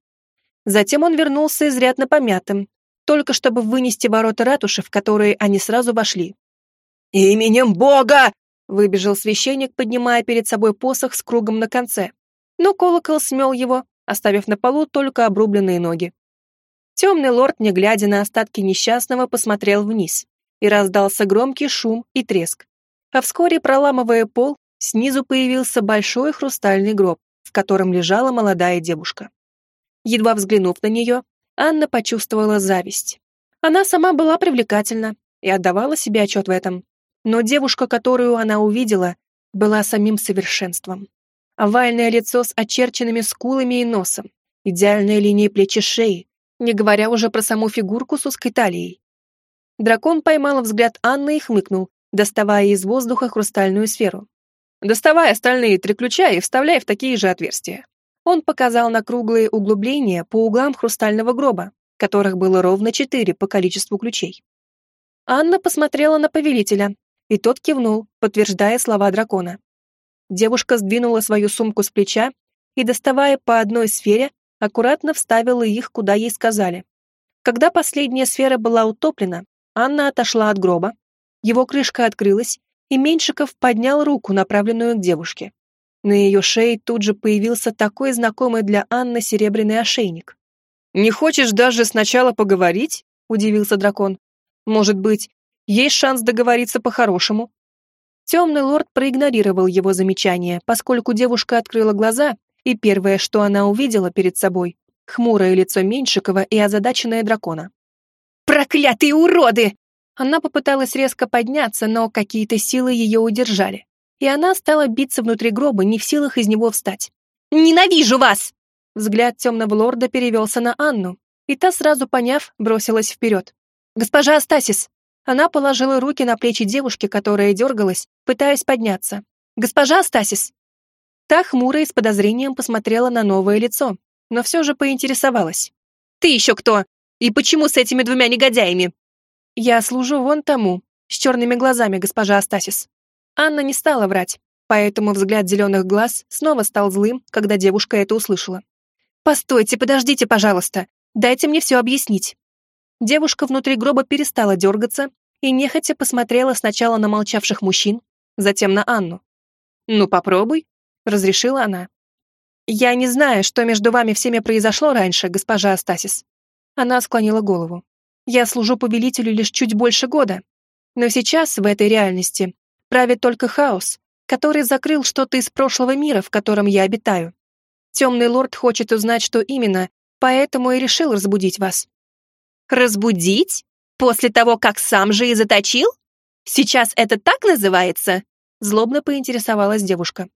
Затем он вернулся изрядно помятым, только чтобы вынести ворота ратуши, в которые они сразу вошли. «Именем Бога!» Выбежал священник, поднимая перед собой посох с кругом на конце. Но колокол смел его, оставив на полу только обрубленные ноги. Темный лорд, не глядя на остатки несчастного, посмотрел вниз, и раздался громкий шум и треск. А вскоре, проламывая пол, снизу появился большой хрустальный гроб, в котором лежала молодая девушка. Едва взглянув на нее, Анна почувствовала зависть. Она сама была привлекательна и отдавала себе отчет в этом. Но девушка, которую она увидела, была самим совершенством. Овальное лицо с очерченными скулами и носом, идеальная линия плеч и шеи, не говоря уже про саму фигурку с узкой талией. Дракон поймал взгляд Анны и хмыкнул, доставая из воздуха хрустальную сферу. «Доставай остальные три ключа и вставляй в такие же отверстия». Он показал на круглые углубления по углам хрустального гроба, которых было ровно четыре по количеству ключей. Анна посмотрела на повелителя, и тот кивнул, подтверждая слова дракона. Девушка сдвинула свою сумку с плеча и, доставая по одной сфере, аккуратно вставила их, куда ей сказали. Когда последняя сфера была утоплена, Анна отошла от гроба, его крышка открылась, и Меньшиков поднял руку, направленную к девушке. На ее шее тут же появился такой знакомый для Анны серебряный ошейник. «Не хочешь даже сначала поговорить?» – удивился дракон. «Может быть, есть шанс договориться по-хорошему. Темный лорд проигнорировал его замечание, поскольку девушка открыла глаза, и первое, что она увидела перед собой, хмурое лицо Меньшикова и озадаченное дракона. «Проклятые уроды!» Она попыталась резко подняться, но какие-то силы ее удержали, и она стала биться внутри гроба, не в силах из него встать. «Ненавижу вас!» Взгляд темного лорда перевелся на Анну, и та, сразу поняв, бросилась вперед. «Госпожа Астасис!» Она положила руки на плечи девушки, которая дергалась, пытаясь подняться. «Госпожа Астасис!» Та хмуро и с подозрением посмотрела на новое лицо, но все же поинтересовалась. «Ты еще кто? И почему с этими двумя негодяями?» «Я служу вон тому, с черными глазами, госпожа Астасис». Анна не стала врать, поэтому взгляд зеленых глаз снова стал злым, когда девушка это услышала. «Постойте, подождите, пожалуйста. Дайте мне все объяснить». Девушка внутри гроба перестала дергаться и нехотя посмотрела сначала на молчавших мужчин, затем на Анну. «Ну, попробуй», — разрешила она. «Я не знаю, что между вами всеми произошло раньше, госпожа Астасис». Она склонила голову. «Я служу повелителю лишь чуть больше года, но сейчас в этой реальности правит только хаос, который закрыл что-то из прошлого мира, в котором я обитаю. Темный лорд хочет узнать, что именно, поэтому и решил разбудить вас». «Разбудить? После того, как сам же и заточил? Сейчас это так называется?» Злобно поинтересовалась девушка.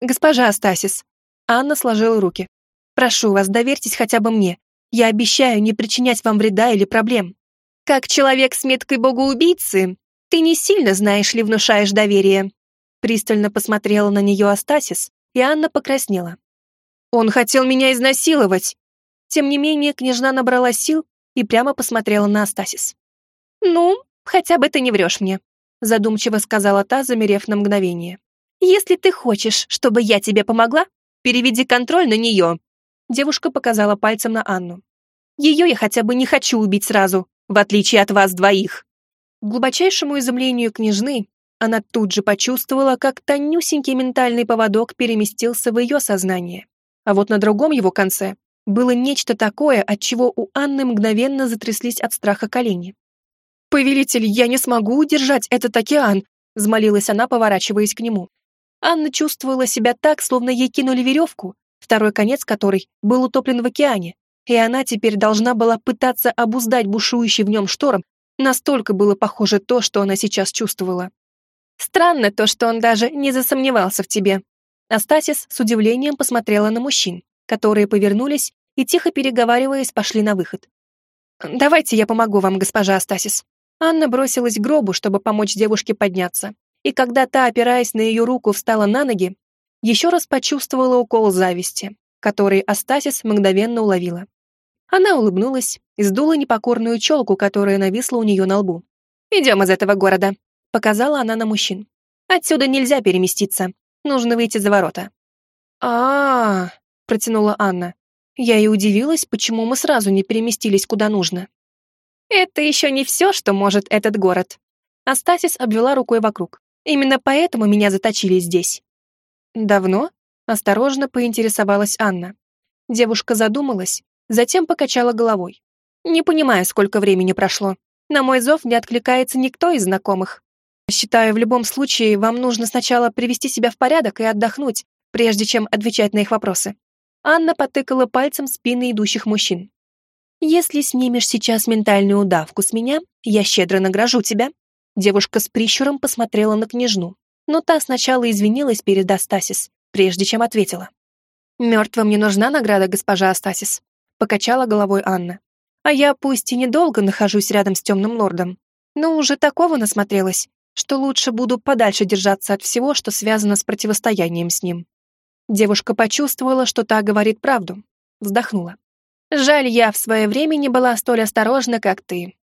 «Госпожа Астасис, Анна сложила руки. «Прошу вас, доверьтесь хотя бы мне. Я обещаю не причинять вам вреда или проблем». «Как человек с меткой богоубийцы, ты не сильно, знаешь ли, внушаешь доверие». Пристально посмотрела на нее Астасис, и Анна покраснела. «Он хотел меня изнасиловать!» Тем не менее, княжна набрала сил и прямо посмотрела на Астасис. «Ну, хотя бы ты не врешь мне», задумчиво сказала та, замерев на мгновение. «Если ты хочешь, чтобы я тебе помогла, Переведи контроль на нее!» Девушка показала пальцем на Анну. «Ее я хотя бы не хочу убить сразу, в отличие от вас двоих!» К глубочайшему изумлению княжны она тут же почувствовала, как тонюсенький ментальный поводок переместился в ее сознание. А вот на другом его конце было нечто такое, от чего у Анны мгновенно затряслись от страха колени. «Повелитель, я не смогу удержать этот океан!» взмолилась она, поворачиваясь к нему. Анна чувствовала себя так, словно ей кинули веревку, второй конец которой был утоплен в океане, и она теперь должна была пытаться обуздать бушующий в нем шторм, настолько было похоже то, что она сейчас чувствовала. Странно то, что он даже не засомневался в тебе. Астасис с удивлением посмотрела на мужчин, которые повернулись и, тихо переговариваясь, пошли на выход. «Давайте я помогу вам, госпожа Астасис». Анна бросилась к гробу, чтобы помочь девушке подняться, и когда та, опираясь на ее руку, встала на ноги, еще раз почувствовала укол зависти, который Астасис мгновенно уловила. Она улыбнулась и сдула непокорную челку, которая нависла у нее на лбу. «Идем из этого города», — показала она на мужчин. «Отсюда нельзя переместиться. Нужно выйти за ворота». А, -а, -а протянула Анна. Я и удивилась, почему мы сразу не переместились куда нужно. «Это еще не все, что может этот город». Астасис обвела рукой вокруг. Именно поэтому меня заточили здесь». «Давно?» — осторожно поинтересовалась Анна. Девушка задумалась, затем покачала головой. «Не понимаю, сколько времени прошло. На мой зов не откликается никто из знакомых. Считаю, в любом случае, вам нужно сначала привести себя в порядок и отдохнуть, прежде чем отвечать на их вопросы». Анна потыкала пальцем спины идущих мужчин. «Если снимешь сейчас ментальную удавку с меня, я щедро награжу тебя Девушка с прищуром посмотрела на княжну, но та сначала извинилась перед Астасис, прежде чем ответила. «Мертвым не нужна награда, госпожа Астасис», — покачала головой Анна. «А я пусть и недолго нахожусь рядом с темным лордом, но уже такого насмотрелась, что лучше буду подальше держаться от всего, что связано с противостоянием с ним». Девушка почувствовала, что та говорит правду, вздохнула. «Жаль, я в свое время не была столь осторожна, как ты.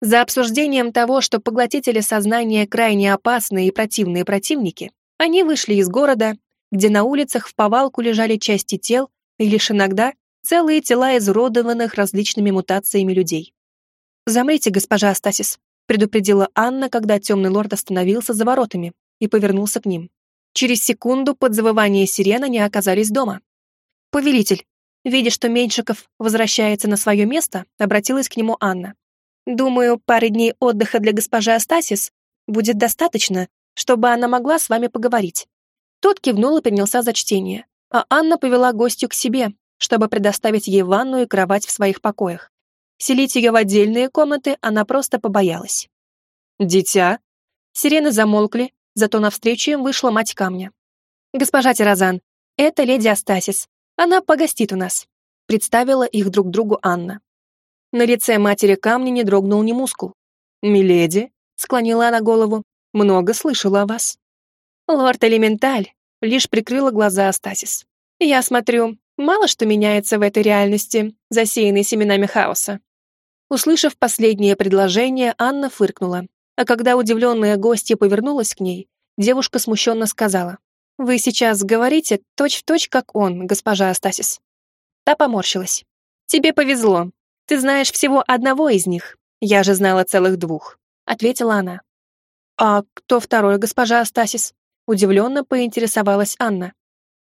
За обсуждением того, что поглотители сознания крайне опасные и противные противники, они вышли из города, где на улицах в повалку лежали части тел и лишь иногда целые тела изуродованных различными мутациями людей. «Замрите, госпожа Астасис», — предупредила Анна, когда темный лорд остановился за воротами и повернулся к ним. Через секунду под завывание сирены они оказались дома. «Повелитель», видя, что Меньшиков возвращается на свое место, обратилась к нему Анна. Думаю, пары дней отдыха для госпожи Астасис будет достаточно, чтобы она могла с вами поговорить». Тот кивнул и принялся за чтение, а Анна повела гостью к себе, чтобы предоставить ей ванну и кровать в своих покоях. Селить ее в отдельные комнаты она просто побоялась. «Дитя?» Сирены замолкли, зато навстречу им вышла мать камня. «Госпожа Тиразан, это леди Астасис. Она погостит у нас», — представила их друг другу Анна. На лице матери камня не дрогнул ни мускул. «Миледи», — склонила она голову, — «много слышала о вас». «Лорд Элементаль», — лишь прикрыла глаза Астасис. «Я смотрю, мало что меняется в этой реальности, засеянной семенами хаоса». Услышав последнее предложение, Анна фыркнула, а когда удивленная гостья повернулась к ней, девушка смущенно сказала, «Вы сейчас говорите точь-в-точь, точь, как он, госпожа Астасис». Та поморщилась. «Тебе повезло. Ты знаешь всего одного из них. Я же знала целых двух», — ответила она. «А кто второй, госпожа Астасис?» Удивленно поинтересовалась Анна.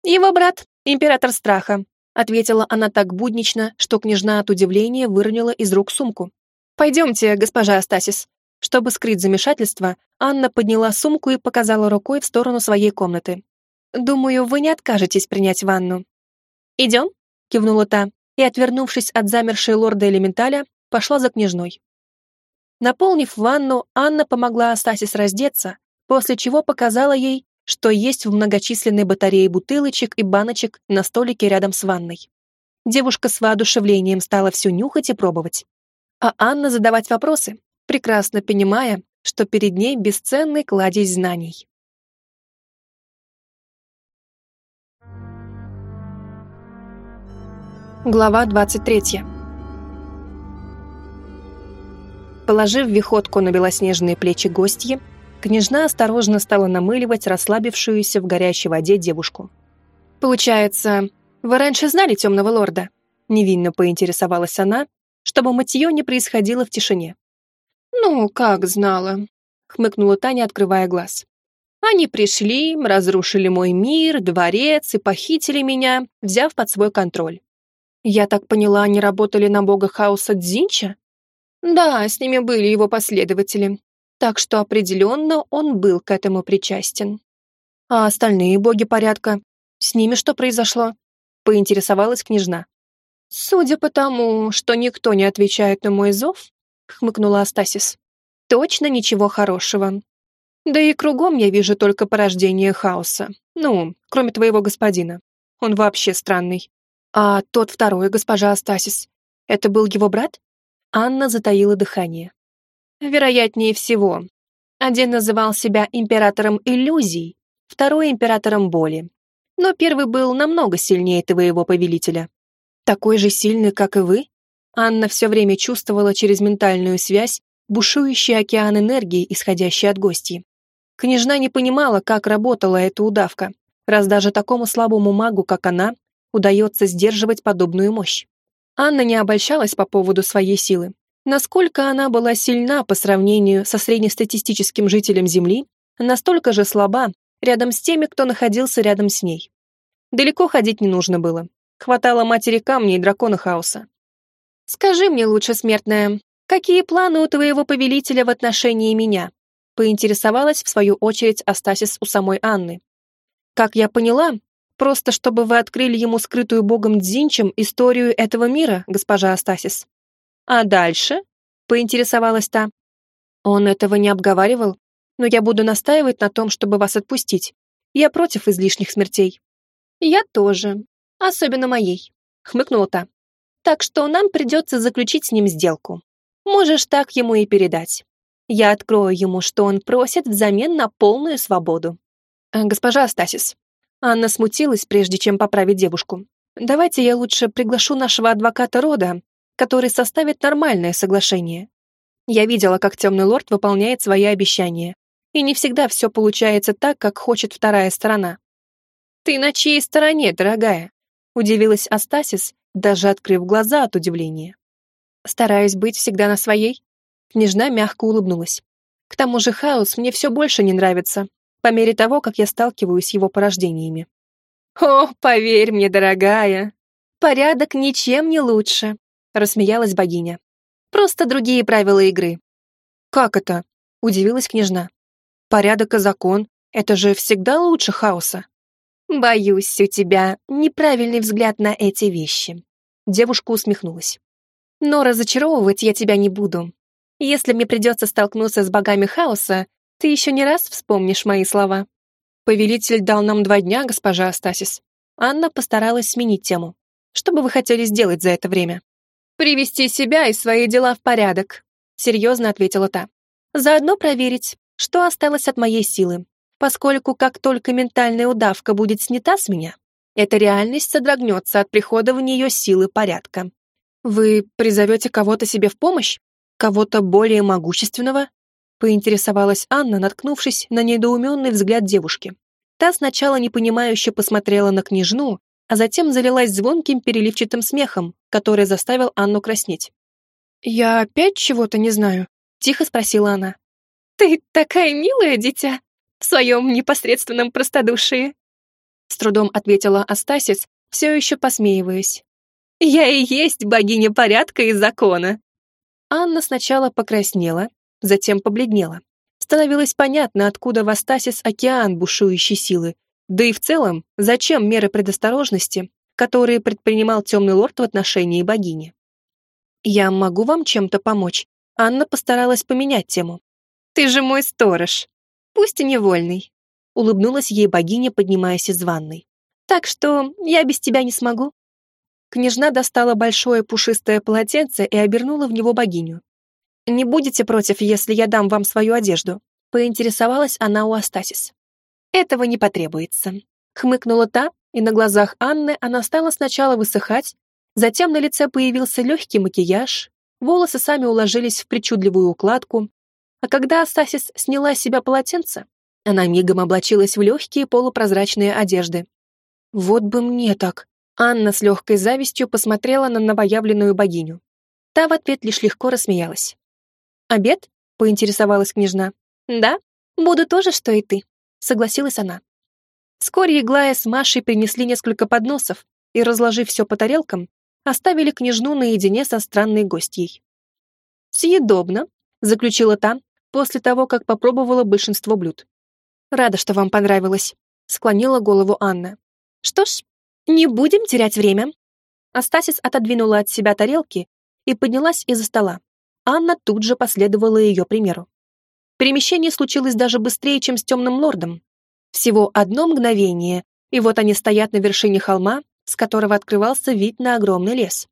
«Его брат, император страха», — ответила она так буднично, что княжна от удивления выронила из рук сумку. «Пойдемте, госпожа Астасис, чтобы скрыть замешательство, Анна подняла сумку и показала рукой в сторону своей комнаты. «Думаю, вы не откажетесь принять ванну». «Идем?» — кивнула та, и, отвернувшись от замершей лорда Элементаля, пошла за княжной. Наполнив ванну, Анна помогла Астасис раздеться, после чего показала ей, что есть в многочисленной батарее бутылочек и баночек на столике рядом с ванной. Девушка с воодушевлением стала все нюхать и пробовать. А Анна задавать вопросы, прекрасно понимая, что перед ней бесценный кладезь знаний. Глава 23. Положив виходку на белоснежные плечи гостьи, княжна осторожно стала намыливать расслабившуюся в горячей воде девушку. «Получается, вы раньше знали темного лорда?» Невинно поинтересовалась она, чтобы мытье не происходило в тишине. «Ну, как знала», — хмыкнула Таня, открывая глаз. «Они пришли, разрушили мой мир, дворец и похитили меня, взяв под свой контроль. Я так поняла, они работали на бога хаоса Дзинча? Да, с ними были его последователи, так что определенно он был к этому причастен. А остальные боги порядка? С ними что произошло? Поинтересовалась княжна. Судя по тому, что никто не отвечает на мой зов, — хмыкнула Астасис. «Точно ничего хорошего. Да и кругом я вижу только порождение хаоса. Ну, кроме твоего господина. Он вообще странный. А тот второй, госпожа Астасис, это был его брат?» Анна затаила дыхание. «Вероятнее всего. Один называл себя императором иллюзий, второй — императором боли. Но первый был намного сильнее твоего повелителя. Такой же сильный, как и вы?» Анна все время чувствовала через ментальную связь бушующий океан энергии, исходящий от гостей. Княжна не понимала, как работала эта удавка, раз даже такому слабому магу, как она, удается сдерживать подобную мощь. Анна не обольщалась по поводу своей силы. Насколько она была сильна по сравнению со среднестатистическим жителем Земли, настолько же слаба рядом с теми, кто находился рядом с ней. Далеко ходить не нужно было. Хватало матери камня и дракона хаоса. «Скажи мне лучше, смертная, какие планы у твоего повелителя в отношении меня?» поинтересовалась в свою очередь Астасис у самой Анны. «Как я поняла, просто чтобы вы открыли ему скрытую богом Дзинчем историю этого мира, госпожа Астасис». «А дальше?» — поинтересовалась та. «Он этого не обговаривал, но я буду настаивать на том, чтобы вас отпустить. Я против излишних смертей». «Я тоже, особенно моей», — хмыкнула та так что нам придется заключить с ним сделку. Можешь так ему и передать. Я открою ему, что он просит взамен на полную свободу. Э, госпожа Астасис. Анна смутилась, прежде чем поправить девушку. Давайте я лучше приглашу нашего адвоката рода, который составит нормальное соглашение. Я видела, как темный лорд выполняет свои обещания, и не всегда все получается так, как хочет вторая сторона. «Ты на чьей стороне, дорогая?» — удивилась Астасис, даже открыв глаза от удивления. Стараюсь быть всегда на своей. Княжна мягко улыбнулась. К тому же хаос мне все больше не нравится, по мере того, как я сталкиваюсь с его порождениями. «О, поверь мне, дорогая, порядок ничем не лучше», — рассмеялась богиня. «Просто другие правила игры». «Как это?» — удивилась княжна. Порядок и закон — это же всегда лучше хаоса. Боюсь, у тебя неправильный взгляд на эти вещи. Девушка усмехнулась. Но разочаровывать я тебя не буду. Если мне придется столкнуться с богами хаоса, ты еще не раз вспомнишь мои слова. Повелитель дал нам два дня, госпожа Астасис. Анна постаралась сменить тему. Что бы вы хотели сделать за это время? Привести себя и свои дела в порядок, серьезно ответила та. Заодно проверить, что осталось от моей силы, поскольку как только ментальная удавка будет снята с меня, эта реальность содрогнется от прихода в нее силы порядка. Вы призовете кого-то себе в помощь? Кого-то более могущественного? Поинтересовалась Анна, наткнувшись на недоуменный взгляд девушки. Та сначала непонимающе посмотрела на княжну, а затем залилась звонким переливчатым смехом, который заставил Анну краснеть. «Я опять чего-то не знаю?» — тихо спросила она. «Ты такая милая, дитя, в своем непосредственном простодушии!» С трудом ответила Астасис, все еще посмеиваясь. «Я и есть богиня порядка и закона!» Анна сначала покраснела, затем побледнела. Становилось понятно, откуда в Астасис океан бушующей силы, да и в целом, зачем меры предосторожности, которые предпринимал темный лорд в отношении богини. «Я могу вам чем-то помочь?» Анна постаралась поменять тему. «Ты же мой сторож, пусть и невольный», улыбнулась ей богиня, поднимаясь из ванной. «Так что я без тебя не смогу». Княжна достала большое пушистое полотенце и обернула в него богиню. «Не будете против, если я дам вам свою одежду?» поинтересовалась она у Астасис. «Этого не потребуется», хмыкнула та, и на глазах Анны она стала сначала высыхать, затем на лице появился легкий макияж, волосы сами уложились в причудливую укладку, а когда Астасис сняла с себя полотенце, она мигом облачилась в легкие полупрозрачные одежды. «Вот бы мне так!» Анна с легкой завистью посмотрела на новоявленную богиню. Та в ответ лишь легко рассмеялась. «Обед?» — поинтересовалась княжна. «Да, буду тоже, что и ты», — согласилась она. Вскоре Иглая с Машей принесли несколько подносов и, разложив все по тарелкам, оставили княжну наедине со странной гостьей. «Съедобно», — заключила та, после того, как попробовала большинство блюд. «Рада, что вам понравилось», — склонила голову Анна. «Что ж, не будем терять время». Астасис отодвинула от себя тарелки и поднялась из-за стола. Анна тут же последовала ее примеру. Перемещение случилось даже быстрее, чем с темным лордом. Всего одно мгновение, и вот они стоят на вершине холма, с которого открывался вид на огромный лес.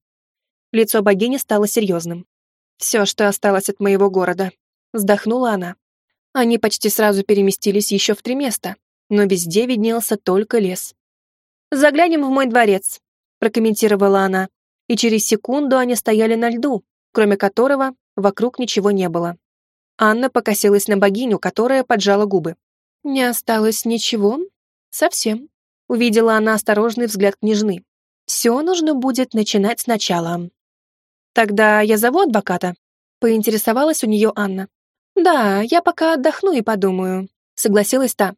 Лицо богини стало серьезным. «Все, что осталось от моего города», — вздохнула она. Они почти сразу переместились еще в три места, но везде виднелся только лес. «Заглянем в мой дворец», — прокомментировала она, и через секунду они стояли на льду, кроме которого вокруг ничего не было. Анна покосилась на богиню, которая поджала губы. «Не осталось ничего? Совсем», — увидела она осторожный взгляд княжны. «Все нужно будет начинать сначала». «Тогда я зову адвоката», — поинтересовалась у нее Анна. «Да, я пока отдохну и подумаю», — согласилась та.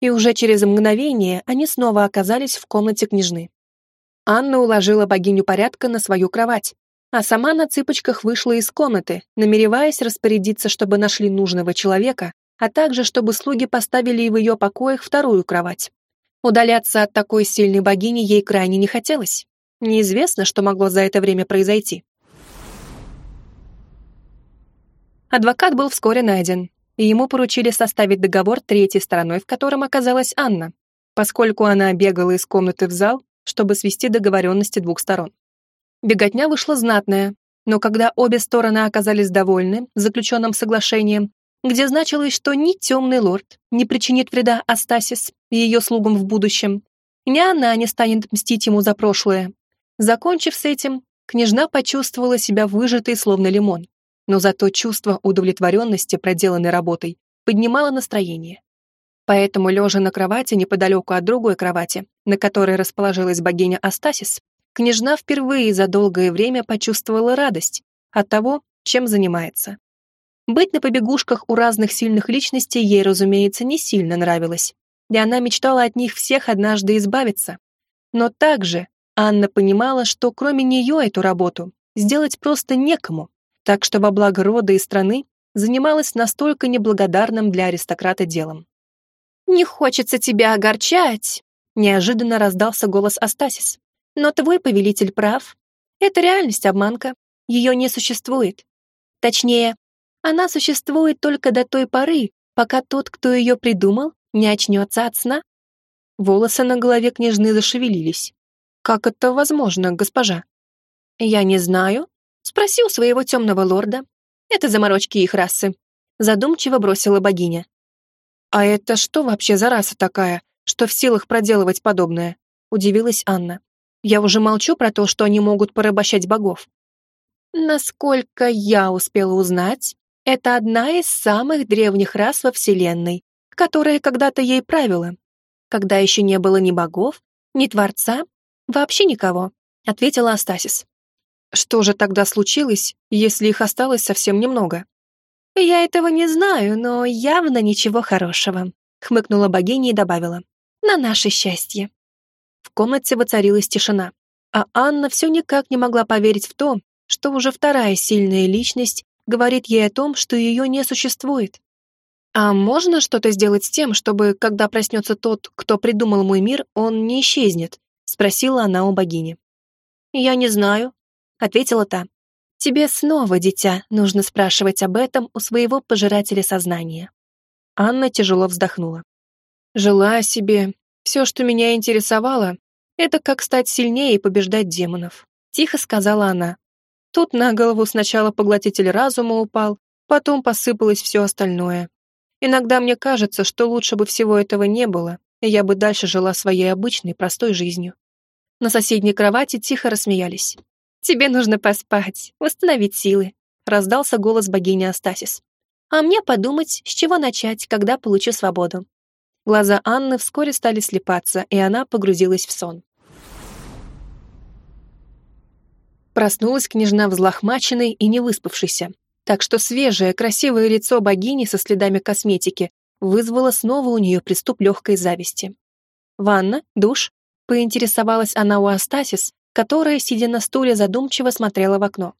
И уже через мгновение они снова оказались в комнате княжны. Анна уложила богиню порядка на свою кровать, а сама на цыпочках вышла из комнаты, намереваясь распорядиться, чтобы нашли нужного человека, а также чтобы слуги поставили в ее покоях вторую кровать. Удаляться от такой сильной богини ей крайне не хотелось. Неизвестно, что могло за это время произойти. Адвокат был вскоре найден, и ему поручили составить договор третьей стороной, в котором оказалась Анна, поскольку она бегала из комнаты в зал, чтобы свести договоренности двух сторон. Беготня вышла знатная, но когда обе стороны оказались довольны заключенным соглашением, где значилось, что ни темный лорд не причинит вреда Астасис и ее слугам в будущем, ни она не станет мстить ему за прошлое. Закончив с этим, княжна почувствовала себя выжатой, словно лимон но зато чувство удовлетворенности проделанной работой поднимало настроение. Поэтому, лежа на кровати неподалеку от другой кровати, на которой расположилась богиня Астасис, княжна впервые за долгое время почувствовала радость от того, чем занимается. Быть на побегушках у разных сильных личностей ей, разумеется, не сильно нравилось, и она мечтала от них всех однажды избавиться. Но также Анна понимала, что кроме нее эту работу сделать просто некому, так что во благо рода и страны занималась настолько неблагодарным для аристократа делом. «Не хочется тебя огорчать», — неожиданно раздался голос Астасис. «Но твой повелитель прав. Это реальность обманка. Ее не существует. Точнее, она существует только до той поры, пока тот, кто ее придумал, не очнется от сна». Волосы на голове княжны зашевелились. «Как это возможно, госпожа?» «Я не знаю. Спроси у своего темного лорда. Это заморочки их расы», — задумчиво бросила богиня. «А это что вообще за раса такая, что в силах проделывать подобное?» — удивилась Анна. «Я уже молчу про то, что они могут порабощать богов». «Насколько я успела узнать, это одна из самых древних рас во Вселенной, которая когда-то ей правила, когда еще не было ни богов, ни Творца, вообще никого», — ответила Астасис. Что же тогда случилось, если их осталось совсем немного? Я этого не знаю, но явно ничего хорошего, хмыкнула богиня и добавила. На наше счастье. В комнате воцарилась тишина, а Анна все никак не могла поверить в то, что уже вторая сильная личность говорит ей о том, что ее не существует. А можно что-то сделать с тем, чтобы, когда проснется тот, кто придумал мой мир, он не исчезнет? Спросила она у богини. Я не знаю, ответила та. Тебе снова, дитя, нужно спрашивать об этом у своего пожирателя сознания. Анна тяжело вздохнула. Жила себе. Все, что меня интересовало, это как стать сильнее и побеждать демонов. Тихо сказала она. Тут на голову сначала поглотитель разума упал, потом посыпалось все остальное. Иногда мне кажется, что лучше бы всего этого не было, и я бы дальше жила своей обычной, простой жизнью. На соседней кровати тихо рассмеялись. «Тебе нужно поспать, восстановить силы», — раздался голос богини Астасис. «А мне подумать, с чего начать, когда получу свободу». Глаза Анны вскоре стали слепаться, и она погрузилась в сон. Проснулась княжна взлохмаченной и не выспавшейся, так что свежее, красивое лицо богини со следами косметики вызвало снова у нее приступ легкой зависти. «Ванна? Душ?» — поинтересовалась она у Астасис, которая, сидя на стуле, задумчиво смотрела в окно.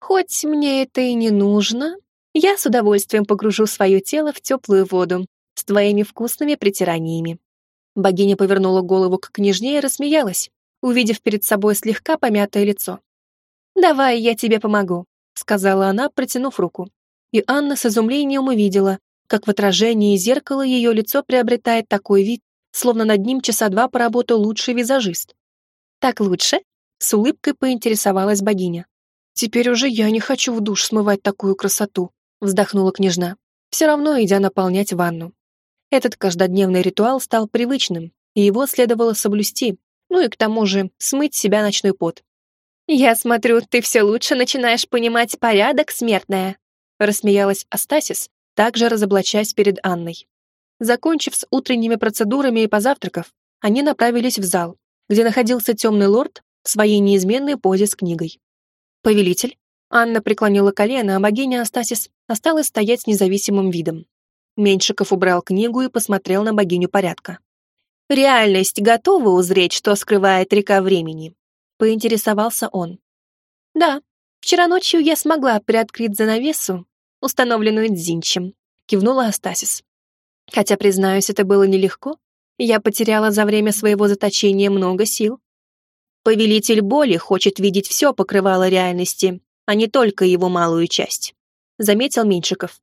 «Хоть мне это и не нужно, я с удовольствием погружу свое тело в теплую воду с твоими вкусными притираниями». Богиня повернула голову к княжне и рассмеялась, увидев перед собой слегка помятое лицо. «Давай, я тебе помогу», — сказала она, протянув руку. И Анна с изумлением увидела, как в отражении зеркала ее лицо приобретает такой вид, словно над ним часа два поработал лучший визажист. «Так лучше?» С улыбкой поинтересовалась богиня. «Теперь уже я не хочу в душ смывать такую красоту», вздохнула княжна, все равно идя наполнять ванну. Этот каждодневный ритуал стал привычным, и его следовало соблюсти, ну и к тому же смыть себя ночной пот. «Я смотрю, ты все лучше начинаешь понимать порядок, смертная», рассмеялась Астасис, также разоблачаясь перед Анной. Закончив с утренними процедурами и позавтракав, они направились в зал, где находился темный лорд в своей неизменной позе с книгой. «Повелитель?» Анна преклонила колено, а богиня Астасис осталась стоять с независимым видом. Меньшиков убрал книгу и посмотрел на богиню порядка. «Реальность готова узреть, что скрывает река времени?» — поинтересовался он. «Да, вчера ночью я смогла приоткрыть занавесу, установленную Дзинчем», — кивнула Астасис. «Хотя, признаюсь, это было нелегко. Я потеряла за время своего заточения много сил. Повелитель боли хочет видеть все покрывало реальности, а не только его малую часть», — заметил Меньшиков.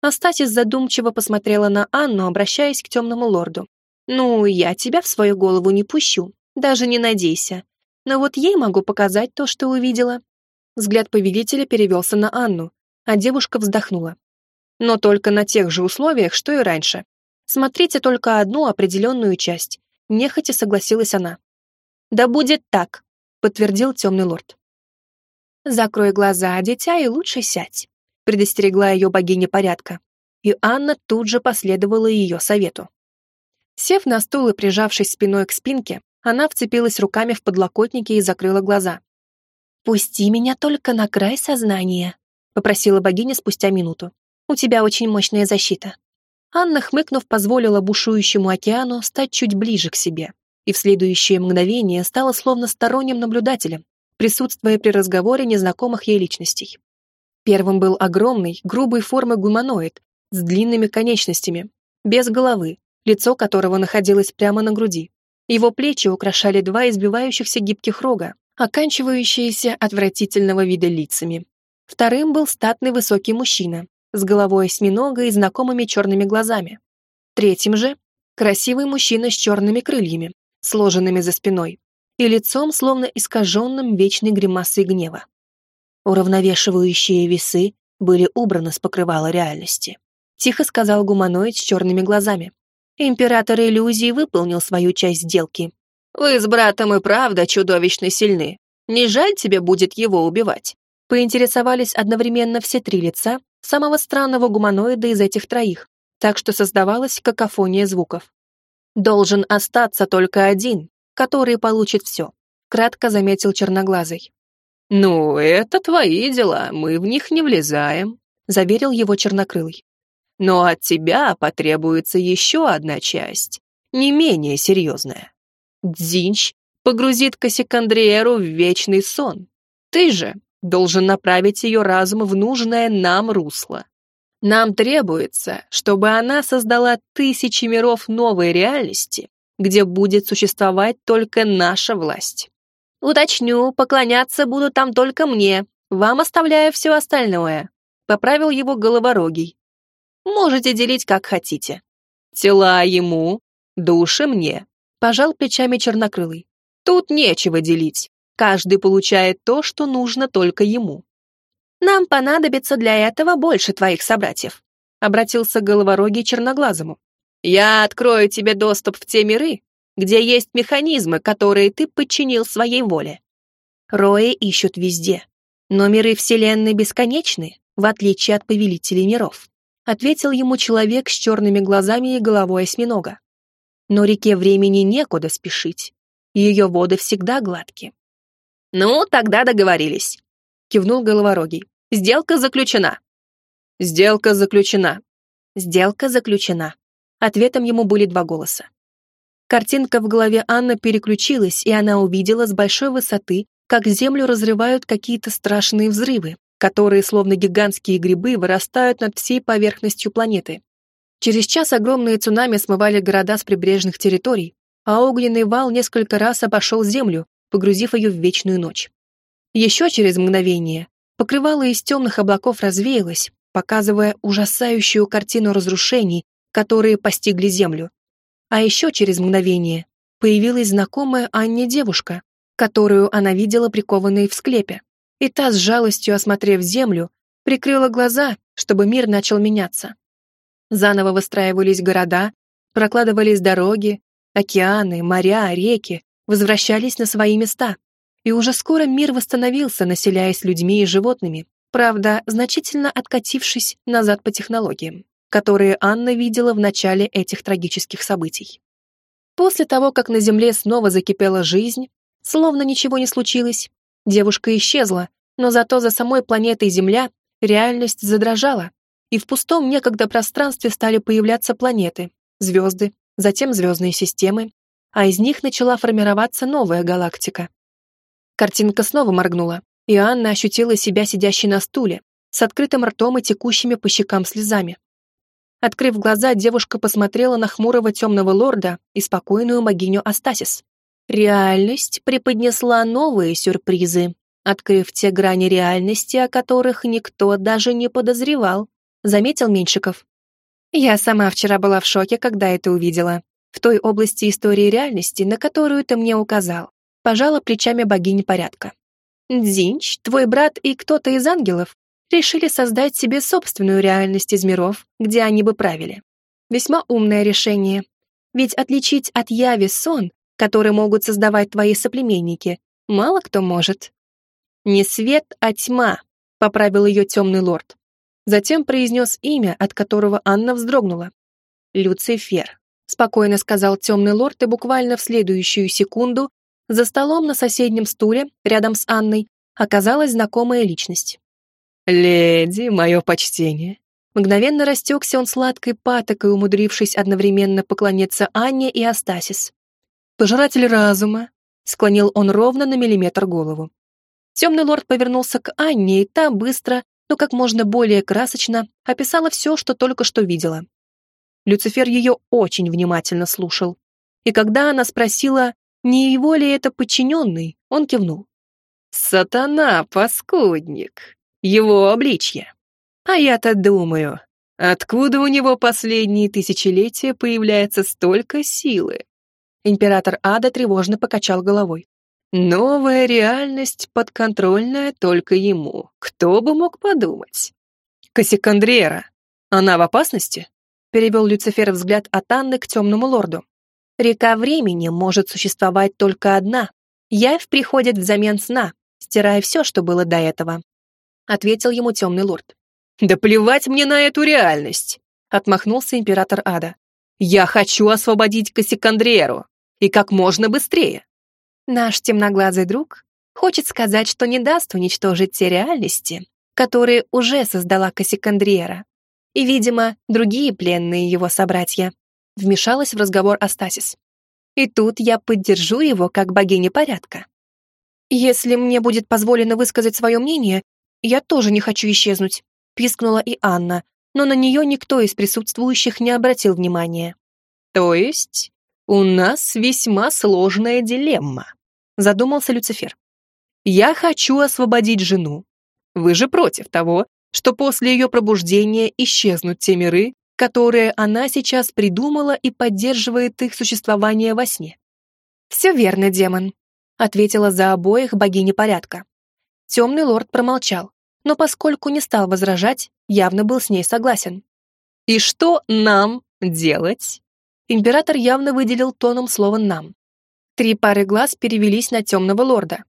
Астасис задумчиво посмотрела на Анну, обращаясь к темному лорду. «Ну, я тебя в свою голову не пущу, даже не надейся. Но вот ей могу показать то, что увидела». Взгляд повелителя перевелся на Анну, а девушка вздохнула. «Но только на тех же условиях, что и раньше. Смотрите только одну определенную часть», — нехотя согласилась она. «Да будет так», — подтвердил темный лорд. «Закрой глаза, дитя, и лучше сядь», — предостерегла ее богиня порядка. И Анна тут же последовала ее совету. Сев на стул и прижавшись спиной к спинке, она вцепилась руками в подлокотники и закрыла глаза. «Пусти меня только на край сознания», — попросила богиня спустя минуту. «У тебя очень мощная защита». Анна, хмыкнув, позволила бушующему океану стать чуть ближе к себе и в следующее мгновение стала словно сторонним наблюдателем, присутствуя при разговоре незнакомых ей личностей. Первым был огромный, грубой формы гуманоид с длинными конечностями, без головы, лицо которого находилось прямо на груди. Его плечи украшали два избивающихся гибких рога, оканчивающиеся отвратительного вида лицами. Вторым был статный высокий мужчина с головой осьминога и знакомыми черными глазами. Третьим же — красивый мужчина с черными крыльями, сложенными за спиной, и лицом, словно искаженным вечной гримасой гнева. Уравновешивающие весы были убраны с покрывала реальности. Тихо сказал гуманоид с черными глазами. Император иллюзии выполнил свою часть сделки. «Вы с братом и правда чудовищно сильны. Не жаль тебе будет его убивать?» Поинтересовались одновременно все три лица самого странного гуманоида из этих троих, так что создавалась какофония звуков. «Должен остаться только один, который получит все», кратко заметил черноглазый. «Ну, это твои дела, мы в них не влезаем», заверил его чернокрылый. «Но от тебя потребуется еще одна часть, не менее серьезная. Дзинч погрузит Кассикандриеру в вечный сон. Ты же должен направить ее разум в нужное нам русло. Нам требуется, чтобы она создала тысячи миров новой реальности, где будет существовать только наша власть. Уточню, поклоняться буду там только мне, вам оставляю все остальное. Поправил его головорогий. Можете делить как хотите. Тела ему, души мне. Пожал плечами чернокрылый. Тут нечего делить. Каждый получает то, что нужно только ему. Нам понадобится для этого больше твоих собратьев», — обратился головорогий черноглазому. «Я открою тебе доступ в те миры, где есть механизмы, которые ты подчинил своей воле». Рои ищут везде, но миры Вселенной бесконечны, в отличие от повелителей миров, ответил ему человек с черными глазами и головой осьминога. Но реке времени некуда спешить, ее воды всегда гладкие. «Ну, тогда договорились», — кивнул Головорогий. «Сделка заключена». «Сделка заключена». «Сделка заключена». Ответом ему были два голоса. Картинка в голове Анны переключилась, и она увидела с большой высоты, как землю разрывают какие-то страшные взрывы, которые, словно гигантские грибы, вырастают над всей поверхностью планеты. Через час огромные цунами смывали города с прибрежных территорий, а огненный вал несколько раз обошел землю, погрузив ее в вечную ночь. Еще через мгновение покрывало из темных облаков развеялось, показывая ужасающую картину разрушений, которые постигли Землю. А еще через мгновение появилась знакомая Анне девушка, которую она видела прикованной в склепе. И та, с жалостью осмотрев Землю, прикрыла глаза, чтобы мир начал меняться. Заново выстраивались города, прокладывались дороги, океаны, моря, реки, возвращались на свои места. И уже скоро мир восстановился, населяясь людьми и животными, правда, значительно откатившись назад по технологиям, которые Анна видела в начале этих трагических событий. После того, как на Земле снова закипела жизнь, словно ничего не случилось, девушка исчезла, но зато за самой планетой Земля реальность задрожала, и в пустом некогда пространстве стали появляться планеты, звезды, затем звездные системы, а из них начала формироваться новая галактика. Картинка снова моргнула, и Анна ощутила себя сидящей на стуле, с открытым ртом и текущими по щекам слезами. Открыв глаза, девушка посмотрела на хмурого темного лорда и спокойную могиню Астасис. Реальность преподнесла новые сюрпризы, открыв те грани реальности, о которых никто даже не подозревал, заметил Меньшиков. Я сама вчера была в шоке, когда это увидела в той области истории реальности, на которую ты мне указал, пожала плечами богини порядка. Дзинч, твой брат и кто-то из ангелов решили создать себе собственную реальность из миров, где они бы правили. Весьма умное решение. Ведь отличить от яви сон, который могут создавать твои соплеменники, мало кто может. Не свет, а тьма, поправил ее темный лорд. Затем произнес имя, от которого Анна вздрогнула. Люцифер спокойно сказал темный лорд, и буквально в следующую секунду за столом на соседнем стуле, рядом с Анной, оказалась знакомая личность. «Леди, мое почтение!» Мгновенно растекся он сладкой патокой, умудрившись одновременно поклониться Анне и Астасис. «Пожиратель разума!» — склонил он ровно на миллиметр голову. Темный лорд повернулся к Анне, и та быстро, но как можно более красочно описала все, что только что видела. Люцифер ее очень внимательно слушал. И когда она спросила, не его ли это подчиненный, он кивнул. «Сатана, паскудник! Его обличье! А я-то думаю, откуда у него последние тысячелетия появляется столько силы?» Император Ада тревожно покачал головой. Новая реальность, подконтрольная только ему. Кто бы мог подумать? Кассикандрера. Она в опасности? Перевел Люцифер взгляд от Анны к темному лорду. Река времени может существовать только одна. Явь приходит взамен сна, стирая все, что было до этого. Ответил ему темный лорд. Да плевать мне на эту реальность! Отмахнулся император Ада. Я хочу освободить Кассикандреру. И как можно быстрее. Наш темноглазый друг хочет сказать, что не даст уничтожить те реальности, которые уже создала Кассикандриера. И, видимо, другие пленные его собратья. Вмешалась в разговор Астасис. И тут я поддержу его как богиня порядка. Если мне будет позволено высказать свое мнение, я тоже не хочу исчезнуть, пискнула и Анна, но на нее никто из присутствующих не обратил внимания. То есть у нас весьма сложная дилемма задумался Люцифер. «Я хочу освободить жену. Вы же против того, что после ее пробуждения исчезнут те миры, которые она сейчас придумала и поддерживает их существование во сне». «Все верно, демон», — ответила за обоих богиня порядка. Темный лорд промолчал, но поскольку не стал возражать, явно был с ней согласен. «И что нам делать?» Император явно выделил тоном слово «нам». Три пары глаз перевелись на темного лорда.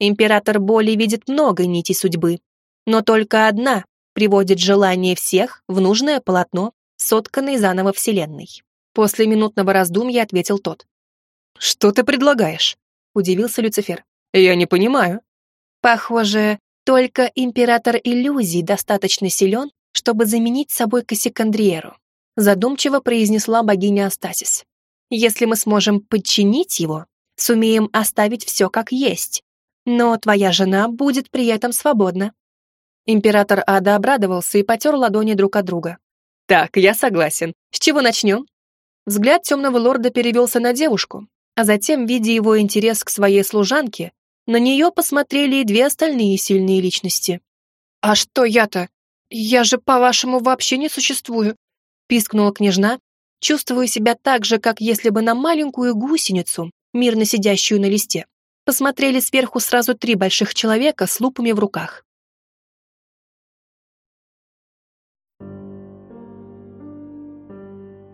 Император боли видит много нитей судьбы, но только одна приводит желание всех в нужное полотно, сотканной заново вселенной. После минутного раздумья ответил тот. «Что ты предлагаешь?» — удивился Люцифер. «Я не понимаю». «Похоже, только император иллюзий достаточно силен, чтобы заменить собой Кассикандриеру», задумчиво произнесла богиня Астасис. Если мы сможем подчинить его, сумеем оставить все как есть. Но твоя жена будет при этом свободна». Император Ада обрадовался и потер ладони друг от друга. «Так, я согласен. С чего начнем?» Взгляд темного лорда перевелся на девушку, а затем, видя его интерес к своей служанке, на нее посмотрели и две остальные сильные личности. «А что я-то? Я же, по-вашему, вообще не существую!» пискнула княжна, Чувствую себя так же, как если бы на маленькую гусеницу, мирно сидящую на листе, посмотрели сверху сразу три больших человека с лупами в руках.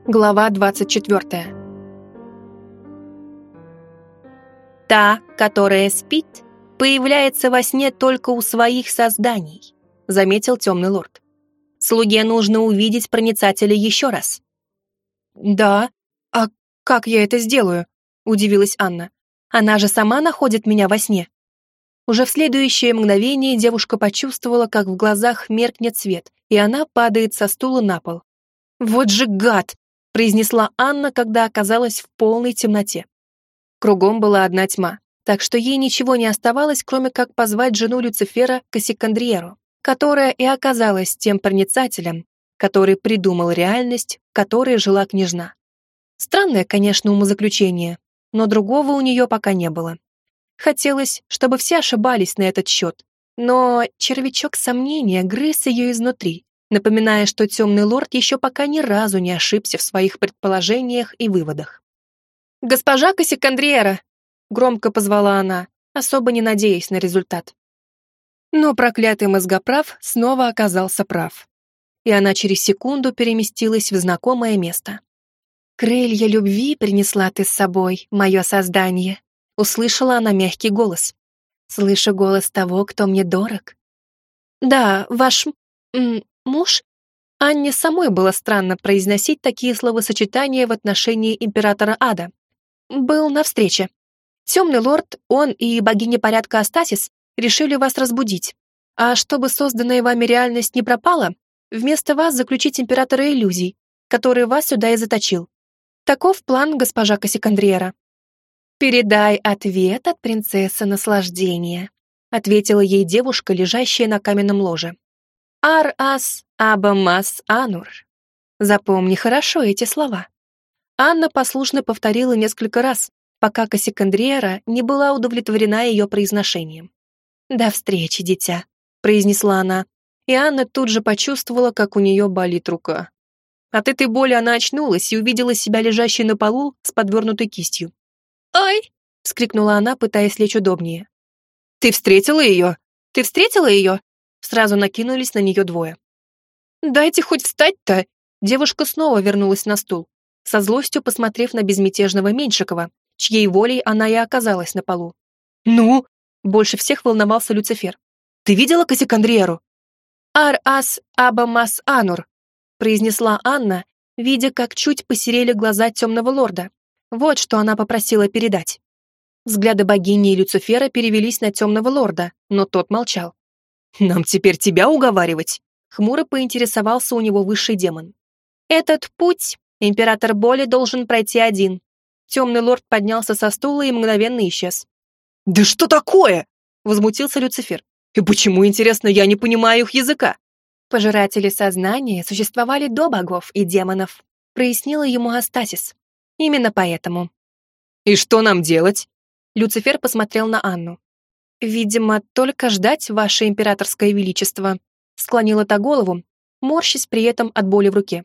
Глава 24 Та, которая спит, появляется во сне только у своих созданий, заметил темный лорд. Слуге нужно увидеть проницателя еще раз. «Да? А как я это сделаю?» — удивилась Анна. «Она же сама находит меня во сне». Уже в следующее мгновение девушка почувствовала, как в глазах меркнет свет, и она падает со стула на пол. «Вот же гад!» — произнесла Анна, когда оказалась в полной темноте. Кругом была одна тьма, так что ей ничего не оставалось, кроме как позвать жену Люцифера к Кассикандриеру, которая и оказалась тем проницателем, который придумал реальность, в которой жила княжна. Странное, конечно, умозаключение, но другого у нее пока не было. Хотелось, чтобы все ошибались на этот счет, но червячок сомнения грыз ее изнутри, напоминая, что темный лорд еще пока ни разу не ошибся в своих предположениях и выводах. «Госпожа Кассикандриера!» — громко позвала она, особо не надеясь на результат. Но проклятый мозгоправ снова оказался прав и она через секунду переместилась в знакомое место. «Крылья любви принесла ты с собой, мое создание», — услышала она мягкий голос. «Слышу голос того, кто мне дорог». «Да, ваш... муж?» Анне самой было странно произносить такие словосочетания в отношении императора Ада. «Был на встрече. Темный лорд, он и богиня порядка Астасис решили вас разбудить. А чтобы созданная вами реальность не пропала, вместо вас заключить императора иллюзий, который вас сюда и заточил. Таков план госпожа Кассикандриера. «Передай ответ от принцессы наслаждения», ответила ей девушка, лежащая на каменном ложе. Ар-ас абамас анур. Запомни хорошо эти слова. Анна послушно повторила несколько раз, пока Кассикандриера не была удовлетворена ее произношением. «До встречи, дитя», — произнесла она, и Анна тут же почувствовала, как у нее болит рука. От этой боли она очнулась и увидела себя лежащей на полу с подвернутой кистью. «Ой!» — вскрикнула она, пытаясь лечь удобнее. «Ты встретила ее? Ты встретила ее?» Сразу накинулись на нее двое. «Дайте хоть встать-то!» Девушка снова вернулась на стул, со злостью посмотрев на безмятежного Меньшикова, чьей волей она и оказалась на полу. «Ну?» Больше всех волновался Люцифер. «Ты видела Кассикандриеру?» «Ар-ас абамас анур», произнесла Анна, видя, как чуть посерели глаза темного лорда. Вот что она попросила передать. Взгляды богини и Люцифера перевелись на темного лорда, но тот молчал. «Нам теперь тебя уговаривать?» Хмуро поинтересовался у него высший демон. «Этот путь император Боли должен пройти один». Темный лорд поднялся со стула и мгновенно исчез. «Да что такое?» — возмутился Люцифер. «И почему, интересно, я не понимаю их языка?» Пожиратели сознания существовали до богов и демонов, прояснила ему Астасис. Именно поэтому. «И что нам делать?» Люцифер посмотрел на Анну. «Видимо, только ждать, ваше императорское величество», склонила та голову, морщась при этом от боли в руке.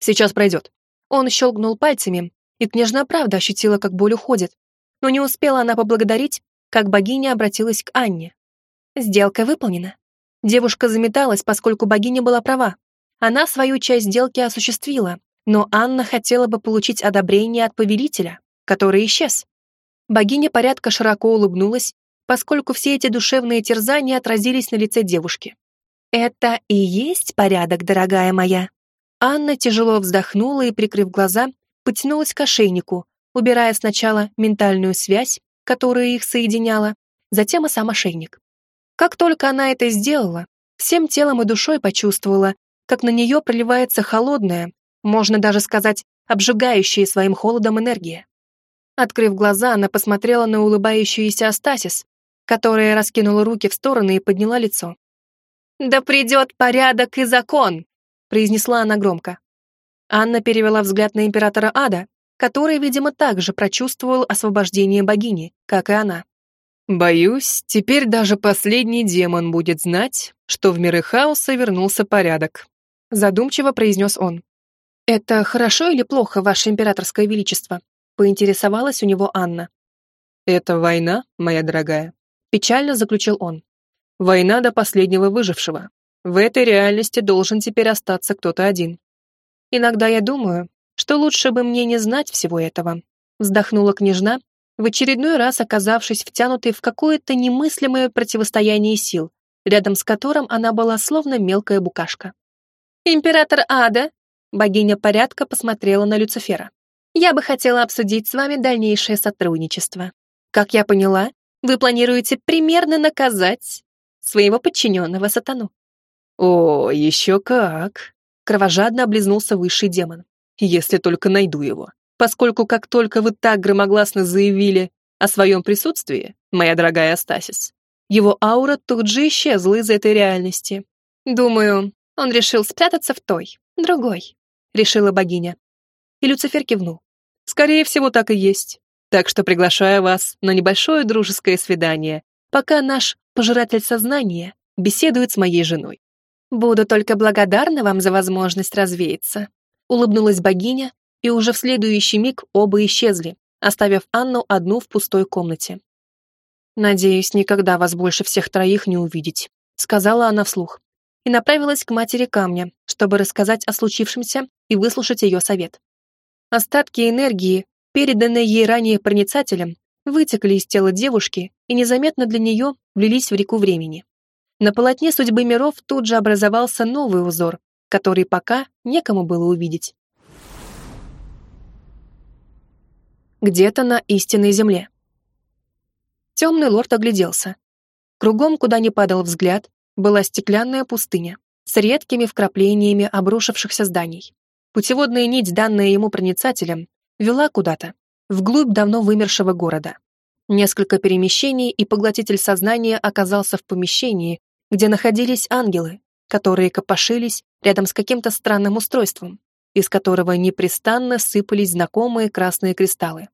«Сейчас пройдет». Он щелкнул пальцами, и княжна правда ощутила, как боль уходит. Но не успела она поблагодарить, как богиня обратилась к Анне. Сделка выполнена. Девушка заметалась, поскольку богиня была права. Она свою часть сделки осуществила, но Анна хотела бы получить одобрение от повелителя, который исчез. Богиня порядка широко улыбнулась, поскольку все эти душевные терзания отразились на лице девушки. «Это и есть порядок, дорогая моя?» Анна тяжело вздохнула и, прикрыв глаза, потянулась к ошейнику, убирая сначала ментальную связь, которая их соединяла, затем и сам ошейник. Как только она это сделала, всем телом и душой почувствовала, как на нее проливается холодная, можно даже сказать, обжигающая своим холодом энергия. Открыв глаза, она посмотрела на улыбающуюся Астасис, которая раскинула руки в стороны и подняла лицо. «Да придет порядок и закон!» произнесла она громко. Анна перевела взгляд на императора Ада, который, видимо, также прочувствовал освобождение богини, как и она. «Боюсь, теперь даже последний демон будет знать, что в миры хаоса вернулся порядок», задумчиво произнес он. «Это хорошо или плохо, ваше императорское величество?» поинтересовалась у него Анна. «Это война, моя дорогая», печально заключил он. «Война до последнего выжившего. В этой реальности должен теперь остаться кто-то один». «Иногда я думаю, что лучше бы мне не знать всего этого», вздохнула княжна, в очередной раз оказавшись втянутой в какое-то немыслимое противостояние сил, рядом с которым она была словно мелкая букашка. «Император Ада!» Богиня порядка посмотрела на Люцифера. «Я бы хотела обсудить с вами дальнейшее сотрудничество. Как я поняла, вы планируете примерно наказать своего подчиненного сатану». «О, еще как!» Кровожадно облизнулся высший демон. «Если только найду его» поскольку как только вы так громогласно заявили о своем присутствии, моя дорогая Астасис, его аура тут же исчезла из этой реальности. Думаю, он решил спрятаться в той, другой, решила богиня. И Люцифер кивнул. Скорее всего, так и есть. Так что приглашаю вас на небольшое дружеское свидание, пока наш пожиратель сознания беседует с моей женой. Буду только благодарна вам за возможность развеяться, улыбнулась богиня и уже в следующий миг оба исчезли, оставив Анну одну в пустой комнате. «Надеюсь, никогда вас больше всех троих не увидеть», сказала она вслух, и направилась к матери камня, чтобы рассказать о случившемся и выслушать ее совет. Остатки энергии, переданные ей ранее проницателем, вытекли из тела девушки и незаметно для нее влились в реку времени. На полотне судьбы миров тут же образовался новый узор, который пока некому было увидеть. где-то на истинной земле. Темный лорд огляделся. Кругом, куда ни падал взгляд, была стеклянная пустыня с редкими вкраплениями обрушившихся зданий. Путеводная нить, данная ему проницателем, вела куда-то, вглубь давно вымершего города. Несколько перемещений, и поглотитель сознания оказался в помещении, где находились ангелы, которые копошились рядом с каким-то странным устройством, из которого непрестанно сыпались знакомые красные кристаллы.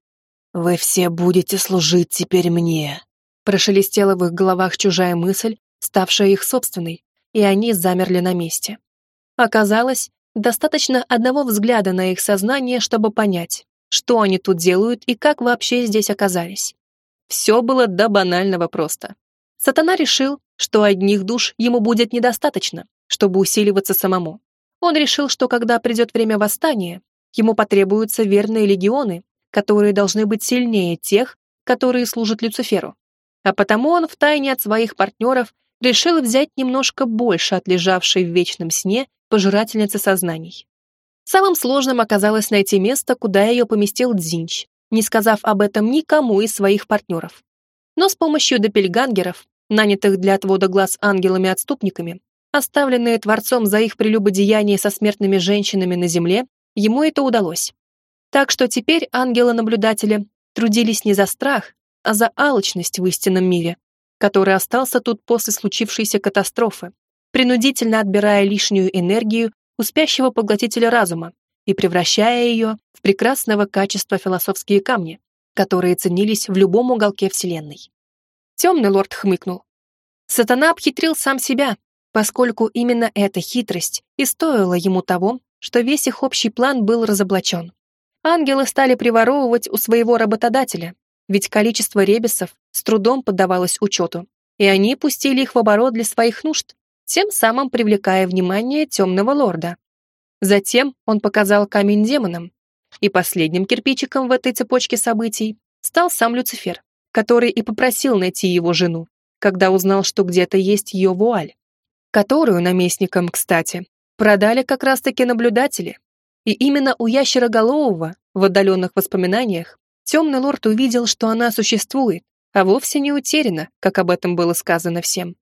«Вы все будете служить теперь мне», прошелестела в их головах чужая мысль, ставшая их собственной, и они замерли на месте. Оказалось, достаточно одного взгляда на их сознание, чтобы понять, что они тут делают и как вообще здесь оказались. Все было до банального просто. Сатана решил, что одних душ ему будет недостаточно, чтобы усиливаться самому. Он решил, что когда придет время восстания, ему потребуются верные легионы, которые должны быть сильнее тех, которые служат Люциферу. А потому он втайне от своих партнеров решил взять немножко больше от лежавшей в вечном сне пожирательницы сознаний. Самым сложным оказалось найти место, куда ее поместил Дзинч, не сказав об этом никому из своих партнеров. Но с помощью допельгангеров, нанятых для отвода глаз ангелами-отступниками, оставленные Творцом за их прелюбодеяние со смертными женщинами на земле, ему это удалось. Так что теперь ангелы-наблюдатели трудились не за страх, а за алчность в истинном мире, который остался тут после случившейся катастрофы, принудительно отбирая лишнюю энергию у спящего поглотителя разума и превращая ее в прекрасного качества философские камни, которые ценились в любом уголке Вселенной. Темный лорд хмыкнул. Сатана обхитрил сам себя, поскольку именно эта хитрость и стоила ему того, что весь их общий план был разоблачен. Ангелы стали приворовывать у своего работодателя, ведь количество ребесов с трудом поддавалось учету, и они пустили их в оборот для своих нужд, тем самым привлекая внимание темного лорда. Затем он показал камень демонам, и последним кирпичиком в этой цепочке событий стал сам Люцифер, который и попросил найти его жену, когда узнал, что где-то есть ее вуаль, которую наместникам, кстати, продали как раз-таки наблюдатели. И именно у ящероголового в отдаленных воспоминаниях темный лорд увидел, что она существует, а вовсе не утеряна, как об этом было сказано всем.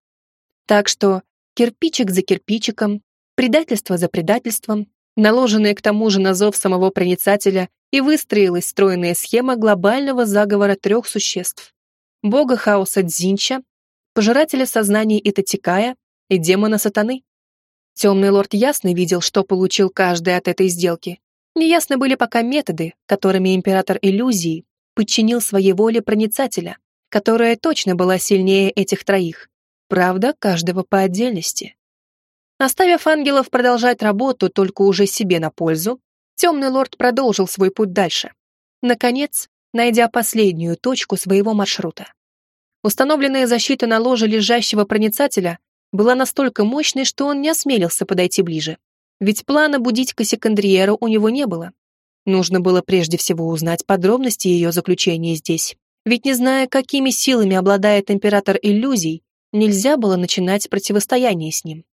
Так что кирпичик за кирпичиком, предательство за предательством, наложенные к тому же на зов самого проницателя, и выстроилась стройная схема глобального заговора трех существ. Бога хаоса Дзинча, пожирателя сознаний Итатикая и демона сатаны. Темный лорд ясно видел, что получил каждый от этой сделки, Неясны были пока методы, которыми император иллюзии подчинил своей воле проницателя, которая точно была сильнее этих троих, правда, каждого по отдельности. Оставив ангелов продолжать работу только уже себе на пользу, темный лорд продолжил свой путь дальше. Наконец, найдя последнюю точку своего маршрута. Установленная защита на ложе лежащего проницателя была настолько мощной, что он не осмелился подойти ближе. Ведь плана будить Кассикандриеру у него не было. Нужно было прежде всего узнать подробности ее заключения здесь. Ведь не зная, какими силами обладает император иллюзий, нельзя было начинать противостояние с ним.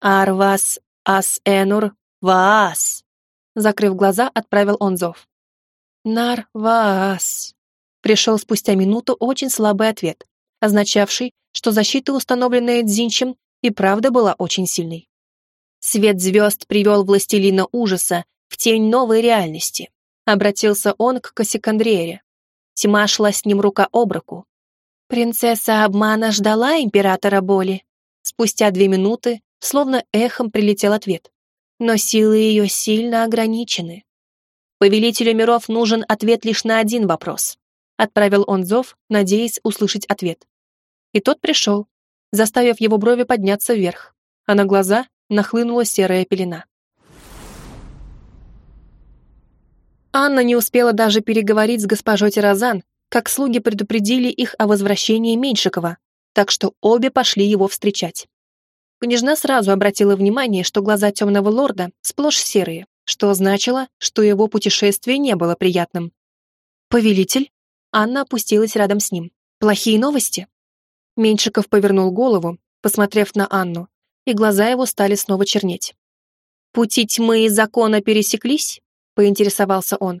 «Арвас ас энур ваас», закрыв глаза, отправил он зов. «Нар ваас», пришел спустя минуту очень слабый ответ, означавший, что защита, установленная Дзинчем, и правда была очень сильной. Свет звезд привел властелина ужаса в тень новой реальности. Обратился он к Кассикандрере. Тьма шла с ним рука об руку. Принцесса обмана ждала императора боли. Спустя две минуты, словно эхом, прилетел ответ. Но силы ее сильно ограничены. Повелителю миров нужен ответ лишь на один вопрос. Отправил он зов, надеясь услышать ответ. И тот пришел, заставив его брови подняться вверх, а на глаза нахлынула серая пелена. Анна не успела даже переговорить с госпожой Тирозан, как слуги предупредили их о возвращении Меньшикова, так что обе пошли его встречать. Княжна сразу обратила внимание, что глаза темного лорда сплошь серые, что значило, что его путешествие не было приятным. «Повелитель?» Анна опустилась рядом с ним. «Плохие новости?» Меньшиков повернул голову, посмотрев на Анну, и глаза его стали снова чернеть. «Пути тьмы и закона пересеклись?» — поинтересовался он.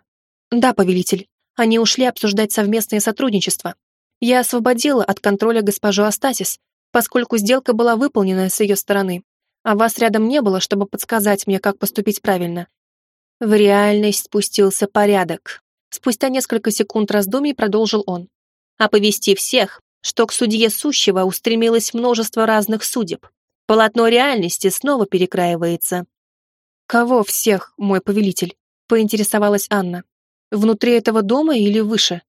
«Да, повелитель. Они ушли обсуждать совместное сотрудничество. Я освободила от контроля госпожу Астасис, поскольку сделка была выполнена с ее стороны, а вас рядом не было, чтобы подсказать мне, как поступить правильно». В реальность спустился порядок. Спустя несколько секунд раздумий продолжил он. «Оповести всех, что к судье сущего устремилось множество разных судеб, Полотно реальности снова перекраивается. «Кого всех, мой повелитель?» — поинтересовалась Анна. «Внутри этого дома или выше?»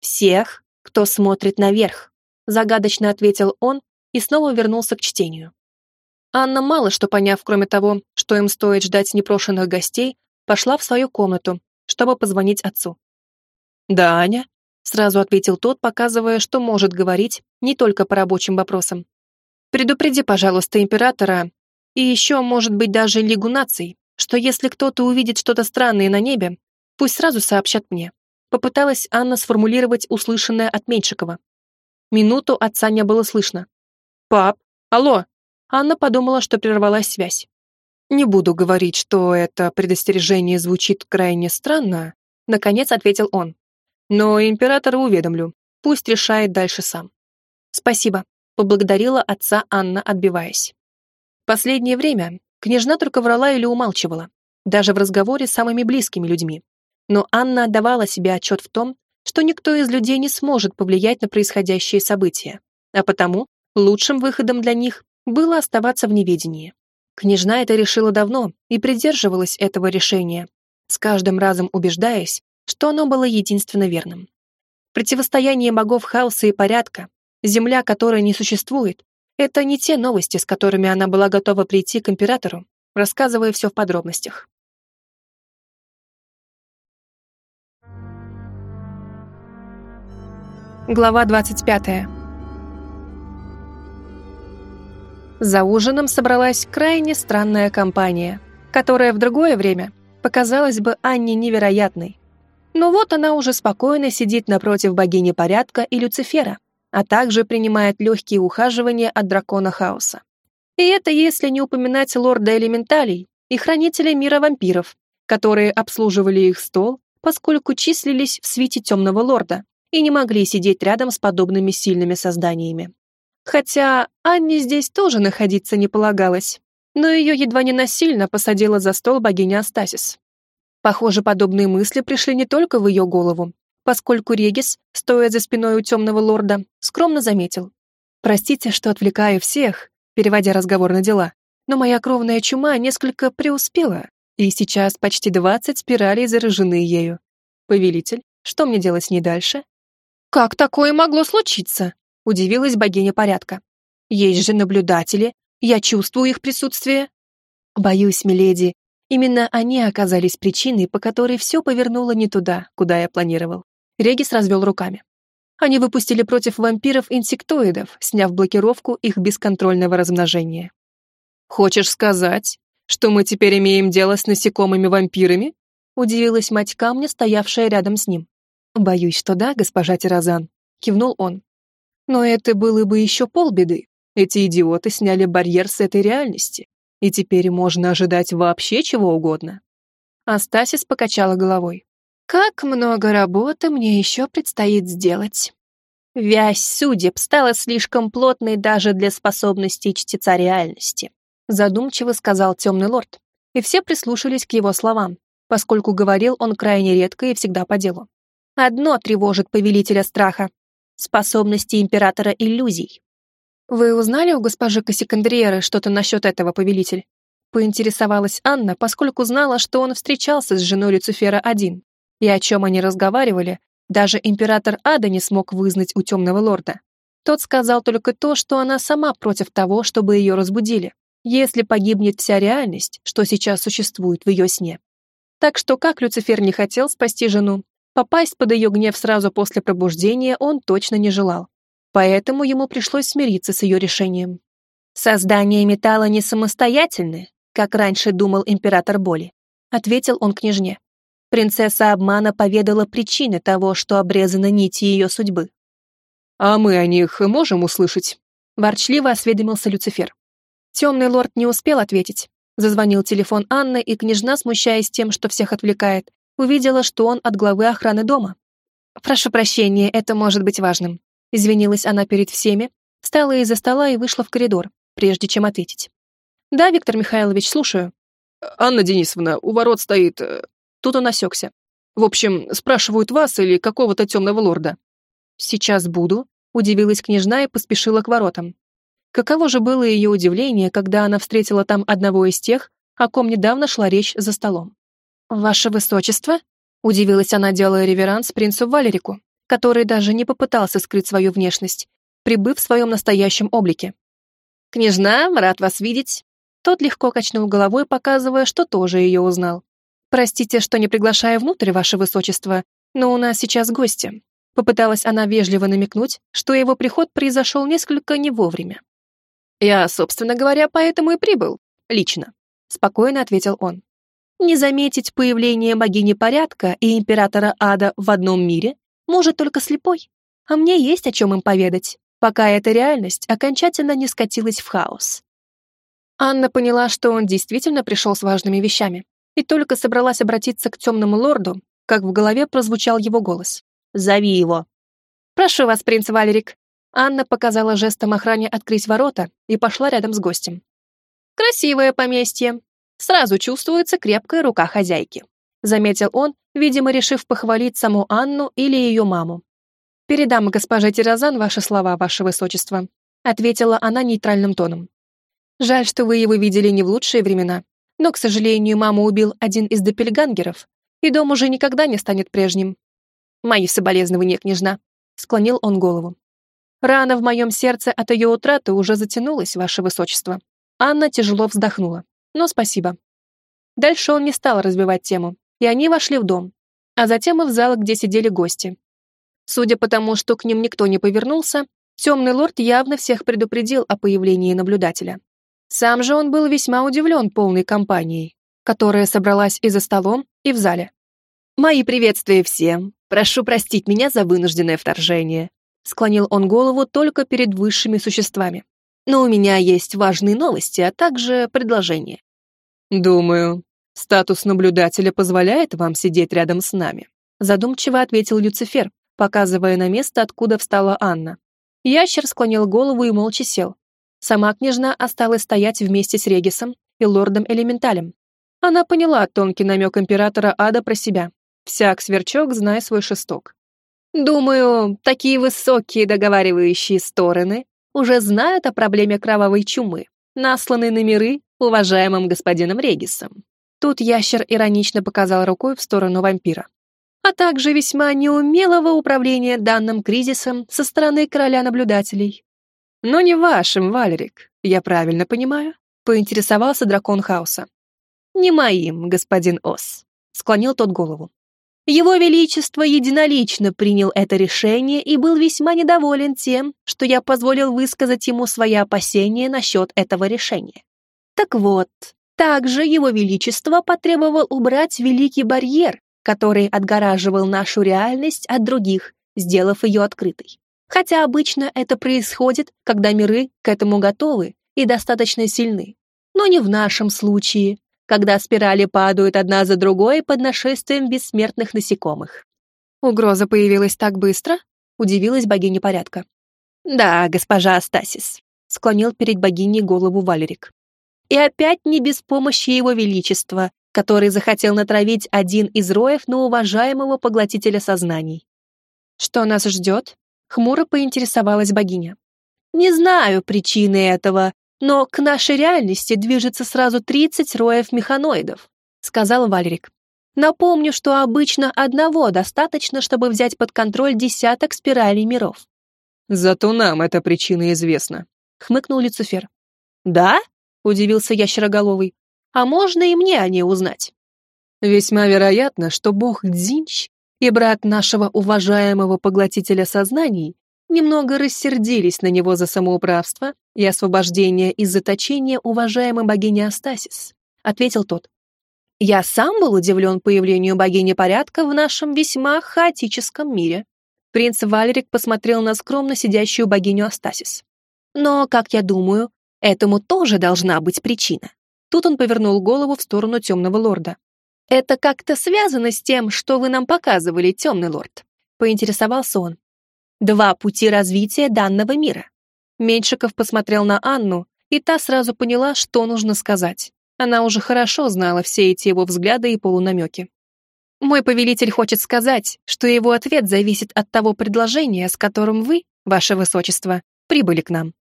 «Всех, кто смотрит наверх», — загадочно ответил он и снова вернулся к чтению. Анна, мало что поняв, кроме того, что им стоит ждать непрошенных гостей, пошла в свою комнату, чтобы позвонить отцу. «Да, Аня», — сразу ответил тот, показывая, что может говорить не только по рабочим вопросам. «Предупреди, пожалуйста, императора и еще, может быть, даже Лигу наций, что если кто-то увидит что-то странное на небе, пусть сразу сообщат мне». Попыталась Анна сформулировать услышанное от Меньшикова. Минуту отца не было слышно. «Пап, алло!» Анна подумала, что прервалась связь. «Не буду говорить, что это предостережение звучит крайне странно», наконец ответил он. «Но императора уведомлю. Пусть решает дальше сам». «Спасибо», поблагодарила отца Анна, отбиваясь. Последнее время княжна только врала или умалчивала, даже в разговоре с самыми близкими людьми. Но Анна отдавала себе отчет в том, что никто из людей не сможет повлиять на происходящие события, а потому лучшим выходом для них было оставаться в неведении. Княжна это решила давно и придерживалась этого решения, с каждым разом убеждаясь, что оно было единственно верным. Противостояние богов хаоса и порядка, земля, которая не существует, это не те новости, с которыми она была готова прийти к императору, рассказывая все в подробностях. Глава 25. За ужином собралась крайне странная компания, которая в другое время показалась бы Анне невероятной. Но вот она уже спокойно сидит напротив богини порядка и Люцифера, а также принимает легкие ухаживания от дракона хаоса. И это если не упоминать лорда элементалей и хранителя мира вампиров, которые обслуживали их стол, поскольку числились в свите темного лорда и не могли сидеть рядом с подобными сильными созданиями. Хотя Анне здесь тоже находиться не полагалось, но ее едва не насильно посадила за стол богиня Астасис. Похоже, подобные мысли пришли не только в ее голову, поскольку Регис, стоя за спиной у темного лорда, скромно заметил. «Простите, что отвлекаю всех», переводя разговор на дела, но моя кровная чума несколько преуспела, и сейчас почти двадцать спиралей заражены ею. Повелитель, что мне делать с ней дальше? «Как такое могло случиться?» удивилась богиня порядка. «Есть же наблюдатели, я чувствую их присутствие». «Боюсь, миледи, именно они оказались причиной, по которой все повернуло не туда, куда я планировал». Регис развел руками. Они выпустили против вампиров инсектоидов, сняв блокировку их бесконтрольного размножения. «Хочешь сказать, что мы теперь имеем дело с насекомыми-вампирами?» удивилась мать камня, стоявшая рядом с ним. «Боюсь, что да, госпожа Тирозан», — кивнул он. Но это было бы еще полбеды. Эти идиоты сняли барьер с этой реальности, и теперь можно ожидать вообще чего угодно. Астасис покачала головой. Как много работы мне еще предстоит сделать. Вязь судеб стала слишком плотной даже для способностей чтеца реальности, задумчиво сказал темный лорд, и все прислушались к его словам, поскольку говорил он крайне редко и всегда по делу. Одно тревожит повелителя страха способности императора иллюзий. «Вы узнали у госпожи Кассикандриеры что-то насчет этого, повелитель?» Поинтересовалась Анна, поскольку знала, что он встречался с женой Люцифера один. И о чем они разговаривали, даже император Ада не смог вызнать у темного лорда. Тот сказал только то, что она сама против того, чтобы ее разбудили, если погибнет вся реальность, что сейчас существует в ее сне. Так что как Люцифер не хотел спасти жену, Попасть под ее гнев сразу после пробуждения он точно не желал. Поэтому ему пришлось смириться с ее решением. «Создание металла не самостоятельны, как раньше думал император боли», ответил он княжне. Принцесса обмана поведала причины того, что обрезаны нити ее судьбы. «А мы о них можем услышать?» Ворчливо осведомился Люцифер. Темный лорд не успел ответить. Зазвонил телефон Анны, и княжна, смущаясь тем, что всех отвлекает, увидела, что он от главы охраны дома. «Прошу прощения, это может быть важным», — извинилась она перед всеми, встала из-за стола и вышла в коридор, прежде чем ответить. «Да, Виктор Михайлович, слушаю». «Анна Денисовна, у ворот стоит...» э, Тут он осекся. «В общем, спрашивают вас или какого-то темного лорда». «Сейчас буду», — удивилась княжна и поспешила к воротам. Каково же было ее удивление, когда она встретила там одного из тех, о ком недавно шла речь за столом. «Ваше Высочество?» — удивилась она, делая реверанс принцу Валерику, который даже не попытался скрыть свою внешность, прибыв в своем настоящем облике. «Княжна, рад вас видеть!» Тот легко качнул головой, показывая, что тоже ее узнал. «Простите, что не приглашаю внутрь, ваше высочество, но у нас сейчас гости». Попыталась она вежливо намекнуть, что его приход произошел несколько не вовремя. «Я, собственно говоря, поэтому и прибыл. Лично», — спокойно ответил он. «Не заметить появление богини порядка и императора ада в одном мире может только слепой. А мне есть о чем им поведать, пока эта реальность окончательно не скатилась в хаос. Анна поняла, что он действительно пришел с важными вещами, и только собралась обратиться к темному лорду, как в голове прозвучал его голос. «Зови его». «Прошу вас, принц Валерик». Анна показала жестом охране открыть ворота и пошла рядом с гостем. «Красивое поместье. Сразу чувствуется крепкая рука хозяйки», заметил он, видимо, решив похвалить саму Анну или ее маму. «Передам госпоже Тирозан ваши слова, ваше высочество», ответила она нейтральным тоном. «Жаль, что вы его видели не в лучшие времена, но, к сожалению, маму убил один из допельгангеров, и дом уже никогда не станет прежним. Мои соболезнования, княжна», склонил он голову. «Рана в моем сердце от ее утраты уже затянулась, ваше высочество». Анна тяжело вздохнула. «Но спасибо». Дальше он не стал разбивать тему, и они вошли в дом, а затем и в зал, где сидели гости, Судя по тому, что к ним никто не повернулся, темный лорд явно всех предупредил о появлении наблюдателя. Сам же он был весьма удивлен полной компанией, которая собралась и за столом, и в зале. «Мои приветствия всем. Прошу простить меня за вынужденное вторжение», склонил он голову только перед высшими существами. «Но у меня есть важные новости, а также предложение». «Думаю, статус наблюдателя позволяет вам сидеть рядом с нами», задумчиво ответил Люцифер, показывая на место, откуда встала Анна. Ящер склонил голову и молча сел. Сама княжна осталась стоять вместе с Регисом и лордом-элементалем. Она поняла тонкий намек императора Ада про себя. Всяк сверчок, знай свой шесток. Думаю, такие высокие договаривающие стороны уже знают о проблеме кровавой чумы, насланной на миры уважаемым господином Регисом. Тут ящер иронично показал рукой в сторону вампира а также весьма неумелого управления данным кризисом со стороны короля наблюдателей. Но не вашим, Валерик, я правильно понимаю? Поинтересовался дракон хаоса. Не моим, господин Ос, склонил тот голову. Его Величество единолично принял это решение и был весьма недоволен тем, что я позволил высказать ему свои опасения насчет этого решения. Так вот, также Его Величество потребовал убрать Великий барьер, который отгораживал нашу реальность от других, сделав ее открытой. Хотя обычно это происходит, когда миры к этому готовы и достаточно сильны. Но не в нашем случае, когда спирали падают одна за другой под нашествием бессмертных насекомых. Угроза появилась так быстро, удивилась богиня порядка. «Да, госпожа Астасис», — склонил перед богиней голову Валерик. «И опять не без помощи его величества, который захотел натравить один из роев на уважаемого поглотителя сознаний. «Что нас ждет?» — хмуро поинтересовалась богиня. «Не знаю причины этого, но к нашей реальности движется сразу 30 роев механоидов», — сказал Валерик. «Напомню, что обычно одного достаточно, чтобы взять под контроль десяток спиралей миров». «Зато нам эта причина известна», — хмыкнул Люцифер. «Да?» — удивился ящероголовый а можно и мне о ней узнать. Весьма вероятно, что бог Дзинч и брат нашего уважаемого поглотителя сознаний немного рассердились на него за самоуправство и освобождение из заточения уважаемой богини Астасис, ответил тот. Я сам был удивлен появлению богини порядка в нашем весьма хаотическом мире. Принц Валерик посмотрел на скромно сидящую богиню Астасис. Но, как я думаю, этому тоже должна быть причина. Тут он повернул голову в сторону темного лорда. «Это как-то связано с тем, что вы нам показывали, темный лорд?» — поинтересовался он. «Два пути развития данного мира». Меньшиков посмотрел на Анну, и та сразу поняла, что нужно сказать. Она уже хорошо знала все эти его взгляды и полунамеки. «Мой повелитель хочет сказать, что его ответ зависит от того предложения, с которым вы, ваше высочество, прибыли к нам».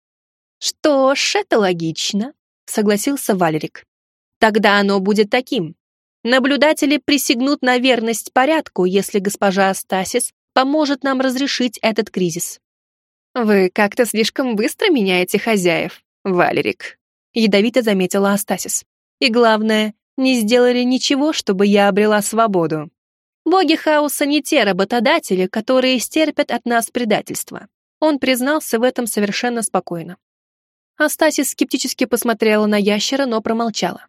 Что ж, это логично, согласился Валерик. Тогда оно будет таким. Наблюдатели присягнут на верность порядку, если госпожа Астасис поможет нам разрешить этот кризис. Вы как-то слишком быстро меняете хозяев, Валерик, ядовито заметила Астасис. И главное, не сделали ничего, чтобы я обрела свободу. Боги хаоса не те работодатели, которые стерпят от нас предательство. Он признался в этом совершенно спокойно. Астасис скептически посмотрела на ящера, но промолчала.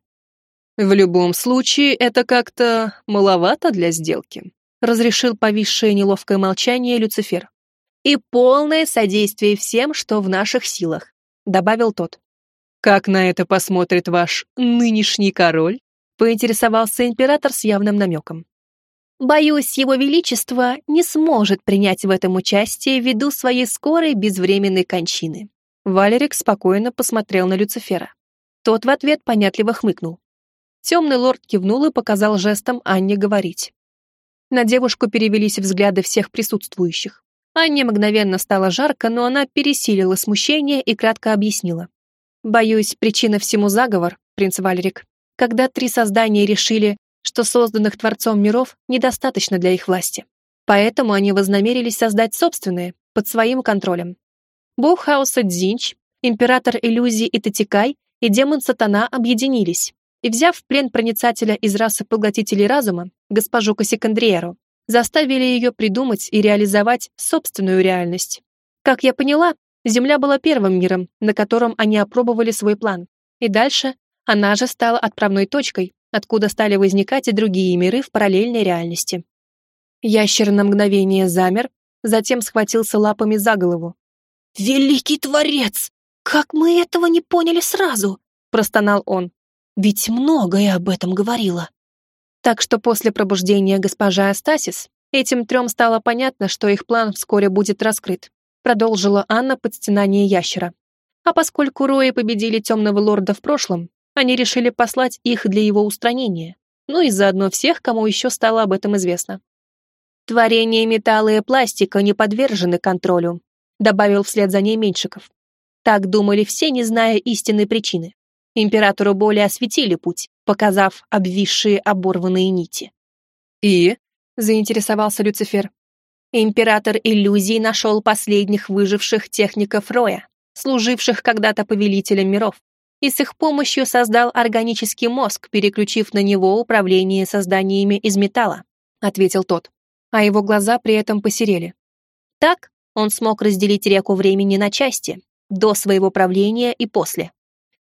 «В любом случае, это как-то маловато для сделки», разрешил повисшее неловкое молчание Люцифер. «И полное содействие всем, что в наших силах», добавил тот. «Как на это посмотрит ваш нынешний король?» поинтересовался император с явным намеком. «Боюсь, его величество не сможет принять в этом участие ввиду своей скорой безвременной кончины». Валерик спокойно посмотрел на Люцифера. Тот в ответ понятливо хмыкнул. Темный лорд кивнул и показал жестом Анне говорить. На девушку перевелись взгляды всех присутствующих. Анне мгновенно стало жарко, но она пересилила смущение и кратко объяснила. «Боюсь, причина всему заговор, принц Валерик. Когда три создания решили, что созданных Творцом миров недостаточно для их власти. Поэтому они вознамерились создать собственные, под своим контролем. Бог хаоса Дзинч, император иллюзий Итатикай и демон Сатана объединились, и, взяв в плен проницателя из расы поглотителей разума, госпожу Кассикандриеру, заставили ее придумать и реализовать собственную реальность. Как я поняла, Земля была первым миром, на котором они опробовали свой план, и дальше она же стала отправной точкой, откуда стали возникать и другие миры в параллельной реальности. Ящер на мгновение замер, затем схватился лапами за голову. «Великий Творец! Как мы этого не поняли сразу!» – простонал он. Ведь многое об этом говорила. Так что после пробуждения госпожи Астасис этим трем стало понятно, что их план вскоре будет раскрыт, продолжила Анна под стенание ящера. А поскольку Рои победили темного лорда в прошлом, они решили послать их для его устранения, ну и заодно всех, кому еще стало об этом известно. «Творения металла и пластика не подвержены контролю», добавил вслед за ней Меньшиков. Так думали все, не зная истинной причины. Императору более осветили путь, показав обвисшие оборванные нити. «И?» — заинтересовался Люцифер. Император иллюзий нашел последних выживших техников Роя, служивших когда-то повелителем миров, и с их помощью создал органический мозг, переключив на него управление созданиями из металла, ответил тот, а его глаза при этом посерели. Так он смог разделить реку времени на части, до своего правления и после.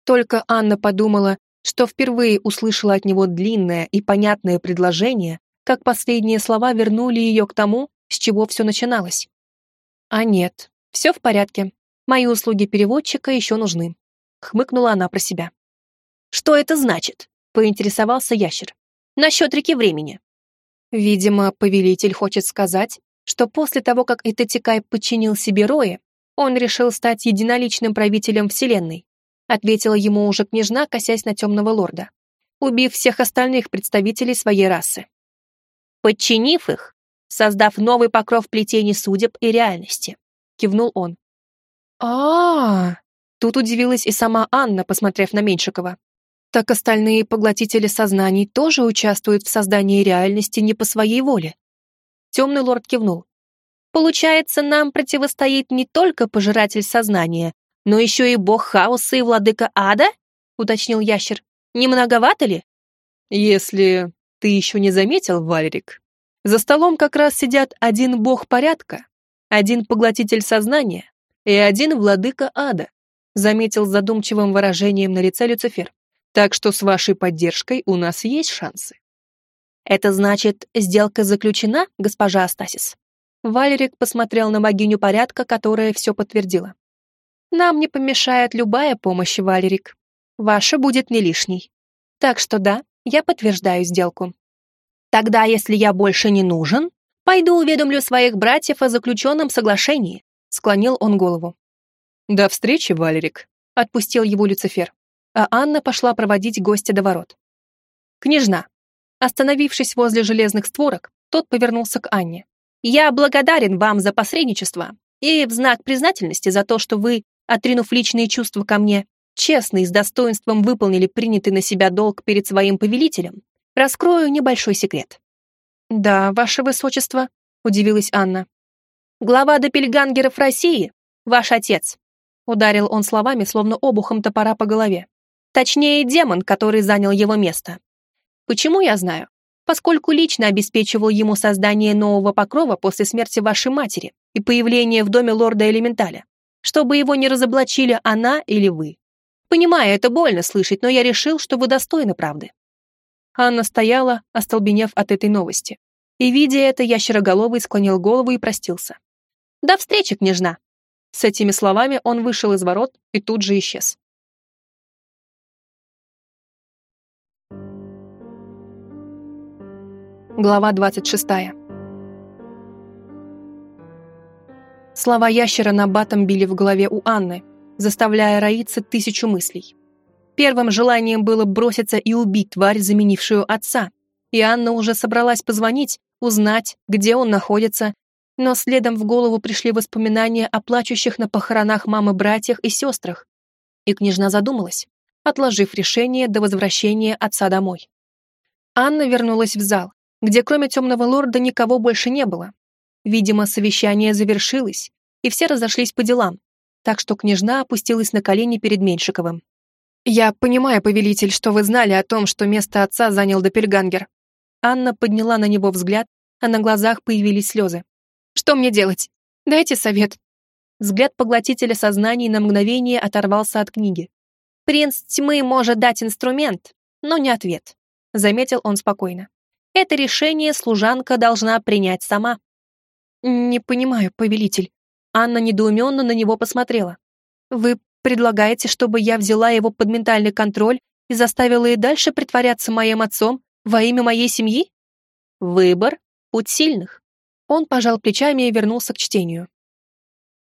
Только Анна подумала, что впервые услышала от него длинное и понятное предложение, как последние слова вернули ее к тому, с чего все начиналось. А нет, все в порядке. Мои услуги переводчика еще нужны. Хмыкнула она про себя. Что это значит? Поинтересовался ящер. Насчет реки времени. Видимо, повелитель хочет сказать, что после того, как Этетикай подчинил себе Роя, он решил стать единоличным правителем Вселенной ответила ему уже княжна, косясь на темного лорда, убив всех остальных представителей своей расы. Подчинив их, создав новый покров плетений судеб и реальности, кивнул он. -а, -а Тут удивилась и сама Анна, посмотрев на Меньшикова. Так остальные поглотители сознаний тоже участвуют в создании реальности не по своей воле. Темный лорд кивнул. Получается, нам противостоит не только пожиратель сознания, «Но еще и бог хаоса и владыка ада?» — уточнил ящер. «Не многовато ли?» «Если ты еще не заметил, Валерик, за столом как раз сидят один бог порядка, один поглотитель сознания и один владыка ада», заметил задумчивым выражением на лице Люцифер. «Так что с вашей поддержкой у нас есть шансы». «Это значит, сделка заключена, госпожа Астасис?» Валерик посмотрел на богиню порядка, которая все подтвердила. Нам не помешает любая помощь, Валерик. Ваша будет не лишней. Так что да, я подтверждаю сделку. Тогда, если я больше не нужен, пойду уведомлю своих братьев о заключенном соглашении, склонил он голову. До встречи, Валерик, отпустил его Люцифер, а Анна пошла проводить гостя до ворот. Княжна. Остановившись возле железных створок, тот повернулся к Анне. «Я благодарен вам за посредничество и в знак признательности за то, что вы отринув личные чувства ко мне, честно и с достоинством выполнили принятый на себя долг перед своим повелителем, раскрою небольшой секрет. «Да, ваше высочество», — удивилась Анна. «Глава допельгангеров России — ваш отец», — ударил он словами, словно обухом топора по голове. Точнее, демон, который занял его место. Почему я знаю? Поскольку лично обеспечивал ему создание нового покрова после смерти вашей матери и появление в доме лорда Элементаля, чтобы его не разоблачили она или вы. Понимаю, это больно слышать, но я решил, что вы достойны правды. Анна стояла, остолбенев от этой новости. И, видя это, ящероголовый склонил голову и простился. «До встречи, княжна!» С этими словами он вышел из ворот и тут же исчез. Глава 26. Слова ящера на батом били в голове у Анны, заставляя роиться тысячу мыслей. Первым желанием было броситься и убить тварь, заменившую отца. И Анна уже собралась позвонить, узнать, где он находится, но следом в голову пришли воспоминания о плачущих на похоронах мамы братьях и сестрах. И княжна задумалась, отложив решение до возвращения отца домой. Анна вернулась в зал, где кроме темного лорда никого больше не было. Видимо, совещание завершилось, и все разошлись по делам, так что княжна опустилась на колени перед Меньшиковым. «Я понимаю, повелитель, что вы знали о том, что место отца занял Доппельгангер». Анна подняла на него взгляд, а на глазах появились слезы. «Что мне делать? Дайте совет». Взгляд поглотителя сознаний на мгновение оторвался от книги. «Принц тьмы может дать инструмент, но не ответ», — заметил он спокойно. «Это решение служанка должна принять сама». «Не понимаю, повелитель». Анна недоуменно на него посмотрела. «Вы Предлагаете, чтобы я взяла его под ментальный контроль и заставила и дальше притворяться моим отцом во имя моей семьи? Выбор — путь сильных. Он пожал плечами и вернулся к чтению.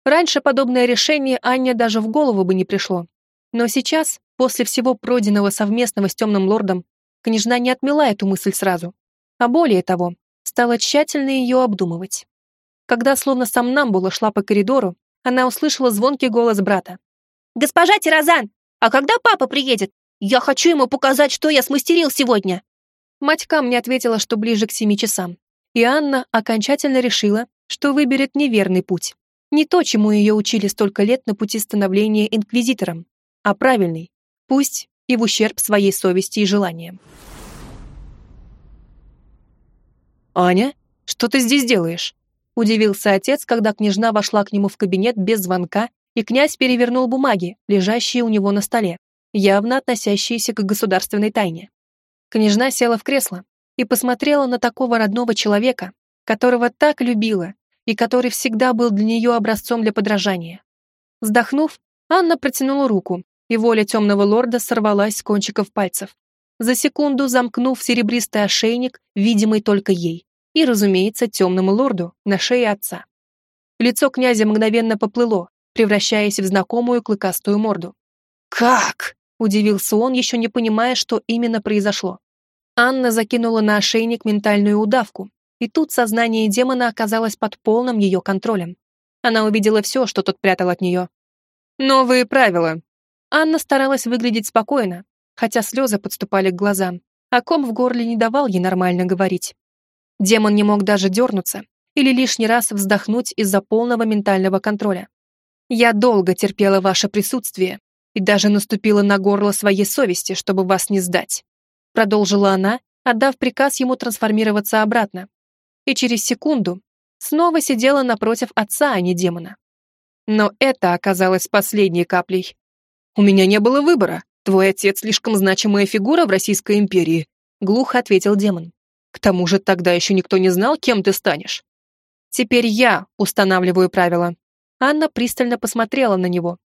Раньше подобное решение Анне даже в голову бы не пришло. Но сейчас, после всего пройденного совместного с темным лордом, княжна не отмела эту мысль сразу, а более того, стала тщательно ее обдумывать. Когда словно сам Намбула шла по коридору, она услышала звонкий голос брата. «Госпожа Тирозан, а когда папа приедет? Я хочу ему показать, что я смастерил сегодня!» Мать мне ответила, что ближе к семи часам. И Анна окончательно решила, что выберет неверный путь. Не то, чему ее учили столько лет на пути становления инквизитором, а правильный, пусть и в ущерб своей совести и желаниям. «Аня, что ты здесь делаешь?» Удивился отец, когда княжна вошла к нему в кабинет без звонка и князь перевернул бумаги, лежащие у него на столе, явно относящиеся к государственной тайне. Княжна села в кресло и посмотрела на такого родного человека, которого так любила и который всегда был для нее образцом для подражания. Вздохнув, Анна протянула руку, и воля темного лорда сорвалась с кончиков пальцев, за секунду замкнув серебристый ошейник, видимый только ей, и, разумеется, темному лорду на шее отца. Лицо князя мгновенно поплыло, превращаясь в знакомую клыкастую морду. «Как?» – удивился он, еще не понимая, что именно произошло. Анна закинула на ошейник ментальную удавку, и тут сознание демона оказалось под полным ее контролем. Она увидела все, что тот прятал от нее. «Новые правила». Анна старалась выглядеть спокойно, хотя слезы подступали к глазам, а ком в горле не давал ей нормально говорить. Демон не мог даже дернуться или лишний раз вздохнуть из-за полного ментального контроля. Я долго терпела ваше присутствие и даже наступила на горло своей совести, чтобы вас не сдать. Продолжила она, отдав приказ ему трансформироваться обратно. И через секунду снова сидела напротив отца, а не демона. Но это оказалось последней каплей. У меня не было выбора. Твой отец слишком значимая фигура в Российской империи, глухо ответил демон. К тому же тогда еще никто не знал, кем ты станешь. Теперь я устанавливаю правила, Анна пристально посмотрела на него.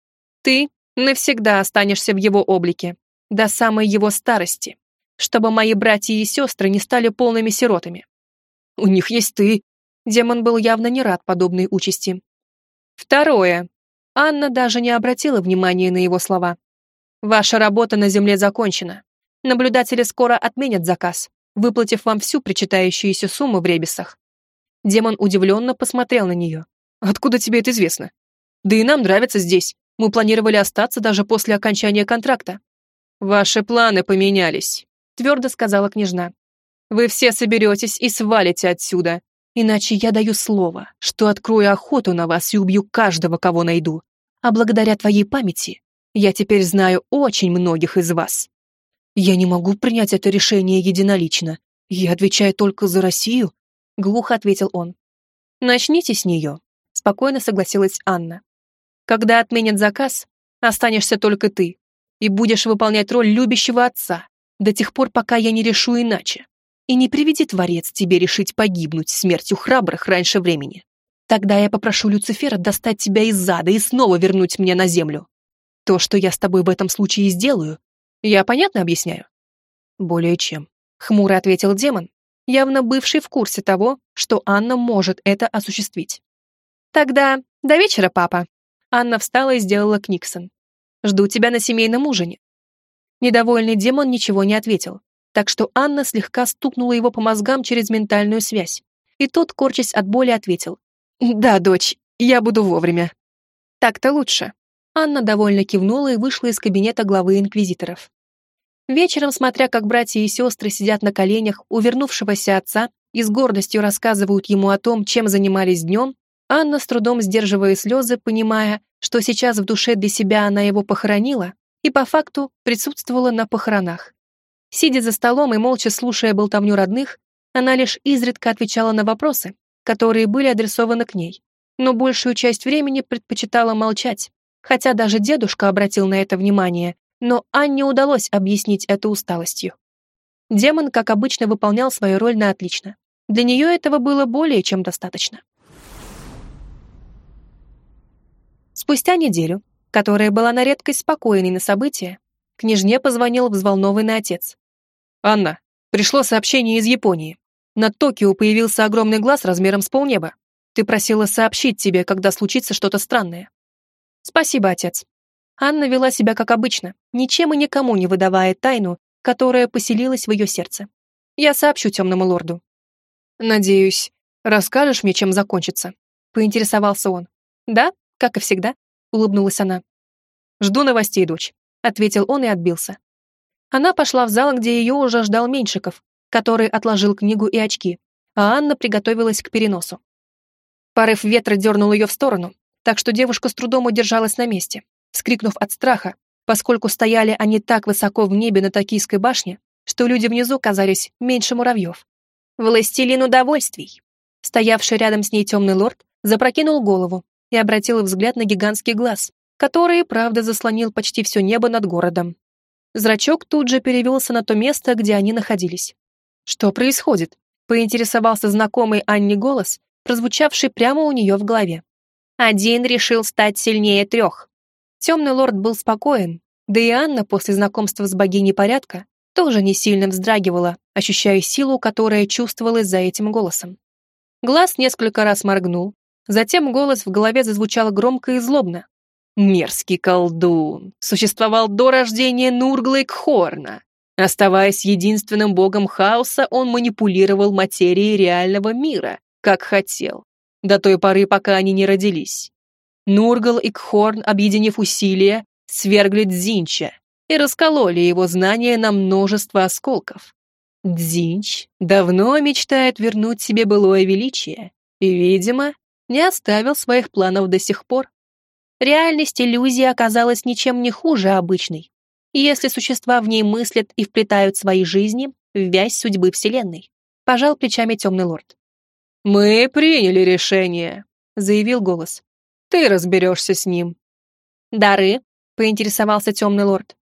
«Ты навсегда останешься в его облике, до самой его старости, чтобы мои братья и сестры не стали полными сиротами. У них есть ты». Демон был явно не рад подобной участи. Второе. Анна даже не обратила внимания на его слова. «Ваша работа на земле закончена. Наблюдатели скоро отменят заказ, выплатив вам всю причитающуюся сумму в ребесах». Демон удивленно посмотрел на нее. Откуда тебе это известно? Да и нам нравится здесь. Мы планировали остаться даже после окончания контракта». «Ваши планы поменялись», — твердо сказала княжна. «Вы все соберетесь и свалите отсюда, иначе я даю слово, что открою охоту на вас и убью каждого, кого найду. А благодаря твоей памяти я теперь знаю очень многих из вас. Я не могу принять это решение единолично. Я отвечаю только за Россию, глухо ответил он. Начните с нее, спокойно согласилась Анна. Когда отменят заказ, останешься только ты и будешь выполнять роль любящего отца до тех пор, пока я не решу иначе. И не приведи творец тебе решить погибнуть смертью храбрых раньше времени. Тогда я попрошу Люцифера достать тебя из зада и снова вернуть меня на землю. То, что я с тобой в этом случае сделаю, я понятно объясняю? Более чем. Хмуро ответил демон, явно бывший в курсе того, что Анна может это осуществить. Тогда до вечера, папа. Анна встала и сделала книксон. Жду тебя на семейном ужине. Недовольный демон ничего не ответил, так что Анна слегка стукнула его по мозгам через ментальную связь. И тот, корчась от боли, ответил. «Да, дочь, я буду вовремя». «Так-то лучше». Анна довольно кивнула и вышла из кабинета главы инквизиторов. Вечером, смотря как братья и сестры сидят на коленях у вернувшегося отца и с гордостью рассказывают ему о том, чем занимались днем, Анна, с трудом сдерживая слезы, понимая, что сейчас в душе для себя она его похоронила, и по факту присутствовала на похоронах. Сидя за столом и молча слушая болтовню родных, она лишь изредка отвечала на вопросы, которые были адресованы к ней, но большую часть времени предпочитала молчать, хотя даже дедушка обратил на это внимание, но Анне удалось объяснить это усталостью. Демон, как обычно, выполнял свою роль на отлично. Для нее этого было более чем достаточно. Спустя неделю, которая была на редкость спокойной на события, княжне позвонил взволнованный отец. «Анна, пришло сообщение из Японии. Над Токио появился огромный глаз размером с полнеба. Ты просила сообщить тебе, когда случится что-то странное. Спасибо, отец. Анна вела себя как обычно, ничем и никому не выдавая тайну, которая поселилась в ее сердце. Я сообщу темному лорду. Надеюсь, расскажешь мне, чем закончится? Поинтересовался он. Да, как и всегда, улыбнулась она. Жду новостей, дочь, ответил он и отбился. Она пошла в зал, где ее уже ждал Меньшиков, который отложил книгу и очки, а Анна приготовилась к переносу. Порыв ветра дернул ее в сторону, так что девушка с трудом удержалась на месте, вскрикнув от страха, поскольку стояли они так высоко в небе на Токийской башне, что люди внизу казались меньше муравьев. «Властелин удовольствий!» Стоявший рядом с ней темный лорд запрокинул голову и обратил взгляд на гигантский глаз, который, правда, заслонил почти все небо над городом. Зрачок тут же перевелся на то место, где они находились. «Что происходит?» — поинтересовался знакомый Анне голос, прозвучавший прямо у нее в голове. «Один решил стать сильнее трех». Темный лорд был спокоен, да и Анна после знакомства с богиней порядка тоже не сильно вздрагивала, ощущая силу, которая чувствовалась за этим голосом. Глаз несколько раз моргнул, затем голос в голове зазвучал громко и злобно. «Мерзкий колдун! Существовал до рождения Нургла и Кхорна. Оставаясь единственным богом хаоса, он манипулировал материей реального мира, как хотел, до той поры, пока они не родились. Нургал и Кхорн, объединив усилия, свергли Дзинча и раскололи его знания на множество осколков. Дзинч давно мечтает вернуть себе былое величие и, видимо, не оставил своих планов до сих пор. Реальность иллюзии оказалась ничем не хуже обычной, если существа в ней мыслят и вплетают свои жизни в вязь судьбы Вселенной. Пожал плечами темный лорд. «Мы приняли решение», — заявил голос. «Ты разберешься с ним». «Дары?» — поинтересовался темный лорд.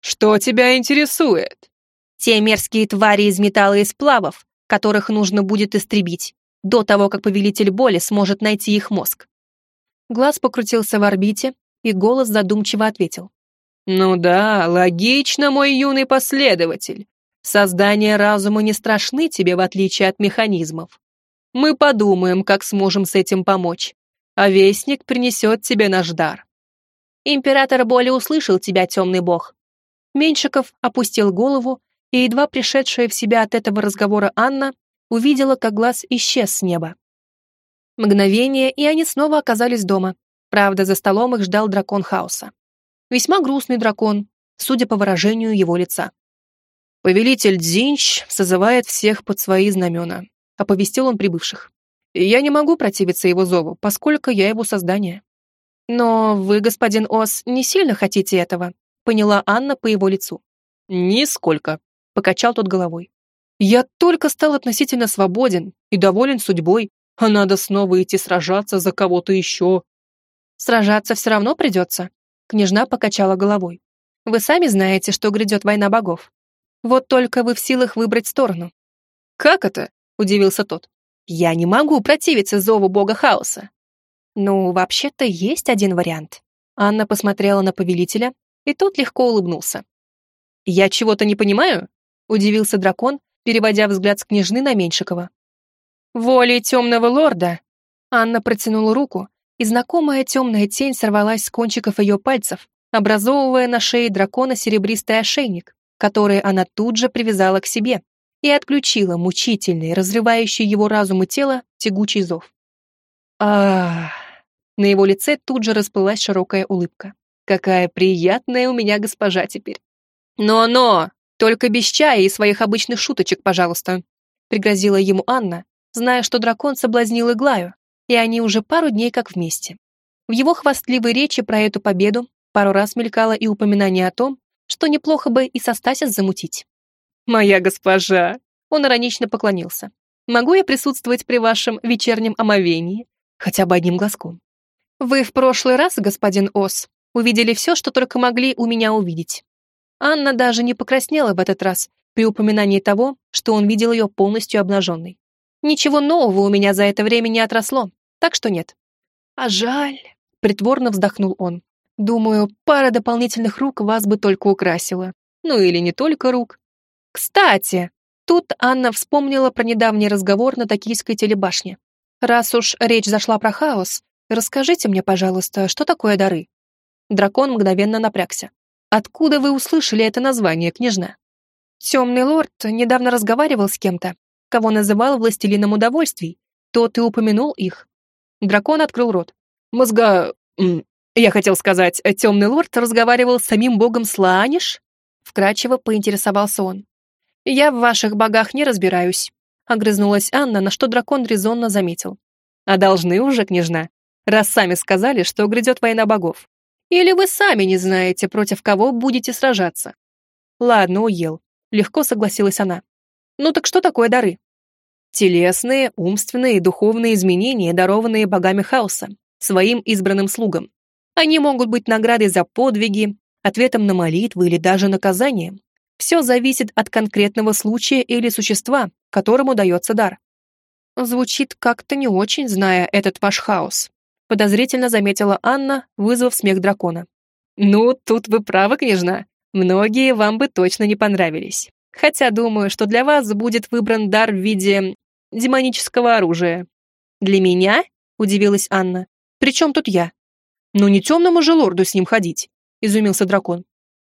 «Что тебя интересует?» «Те мерзкие твари из металла и сплавов, которых нужно будет истребить, до того, как повелитель боли сможет найти их мозг». Глаз покрутился в орбите, и голос задумчиво ответил. «Ну да, логично, мой юный последователь. Создания разума не страшны тебе, в отличие от механизмов. Мы подумаем, как сможем с этим помочь, а Вестник принесет тебе наш дар». Император боли услышал тебя, темный бог. Меньшиков опустил голову, и едва пришедшая в себя от этого разговора Анна увидела, как глаз исчез с неба. Мгновение, и они снова оказались дома, Правда, за столом их ждал дракон хаоса. Весьма грустный дракон, судя по выражению его лица. «Повелитель Дзинч созывает всех под свои знамена», — оповестил он прибывших. «И я не могу противиться его зову, поскольку я его создание». «Но вы, господин Ос, не сильно хотите этого», — поняла Анна по его лицу. «Нисколько», — покачал тот головой. «Я только стал относительно свободен и доволен судьбой, а надо снова идти сражаться за кого-то еще». «Сражаться все равно придется», — княжна покачала головой. «Вы сами знаете, что грядет война богов. Вот только вы в силах выбрать сторону». «Как это?» — удивился тот. «Я не могу противиться зову бога хаоса. Ну, вообще-то есть один вариант. Анна посмотрела на повелителя, и тот легко улыбнулся. «Я чего-то не понимаю?» — удивился дракон, переводя взгляд с княжны на Меньшикова. «Волей темного лорда!» Анна протянула руку, и знакомая темная тень сорвалась с кончиков ее пальцев, образовывая на шее дракона серебристый ошейник, который она тут же привязала к себе и отключила мучительный, разрывающий его разум и тело, тягучий зов. а На его лице тут же расплылась широкая улыбка. «Какая приятная у меня госпожа теперь!» «Но-но! Только без чая и своих обычных шуточек, пожалуйста!» пригрозила ему Анна, зная, что дракон соблазнил Иглаю, и они уже пару дней как вместе. В его хвастливой речи про эту победу пару раз мелькало и упоминание о том, что неплохо бы и со Стасис замутить. «Моя госпожа!» Он иронично поклонился. «Могу я присутствовать при вашем вечернем омовении? Хотя бы одним глазком. Вы в прошлый раз, господин Ос, увидели все, что только могли у меня увидеть. Анна даже не покраснела в этот раз при упоминании того, что он видел ее полностью обнаженной. Ничего нового у меня за это время не отросло, так что нет. А жаль, притворно вздохнул он. Думаю, пара дополнительных рук вас бы только украсила. Ну или не только рук. Кстати, тут Анна вспомнила про недавний разговор на токийской телебашне. Раз уж речь зашла про хаос, расскажите мне, пожалуйста, что такое дары? Дракон мгновенно напрягся. Откуда вы услышали это название, княжна? Темный лорд недавно разговаривал с кем-то, кого называл властелином удовольствий. Тот и упомянул их. Дракон открыл рот. Мозга... Я хотел сказать, темный лорд разговаривал с самим богом Слааниш? Вкратчиво поинтересовался он. Я в ваших богах не разбираюсь. Огрызнулась Анна, на что дракон резонно заметил. А должны уже, княжна, раз сами сказали, что грядет война богов. Или вы сами не знаете, против кого будете сражаться? Ладно, уел. Легко согласилась она. Ну так что такое дары? Телесные, умственные и духовные изменения, дарованные богами хаоса, своим избранным слугам. Они могут быть наградой за подвиги, ответом на молитвы или даже наказанием. Все зависит от конкретного случая или существа, которому дается дар. Звучит как-то не очень, зная этот ваш хаос подозрительно заметила Анна, вызвав смех дракона. «Ну, тут вы правы, княжна. Многие вам бы точно не понравились. Хотя думаю, что для вас будет выбран дар в виде демонического оружия». «Для меня?» — удивилась Анна. «При чем тут я?» «Ну не темному же лорду с ним ходить», — изумился дракон.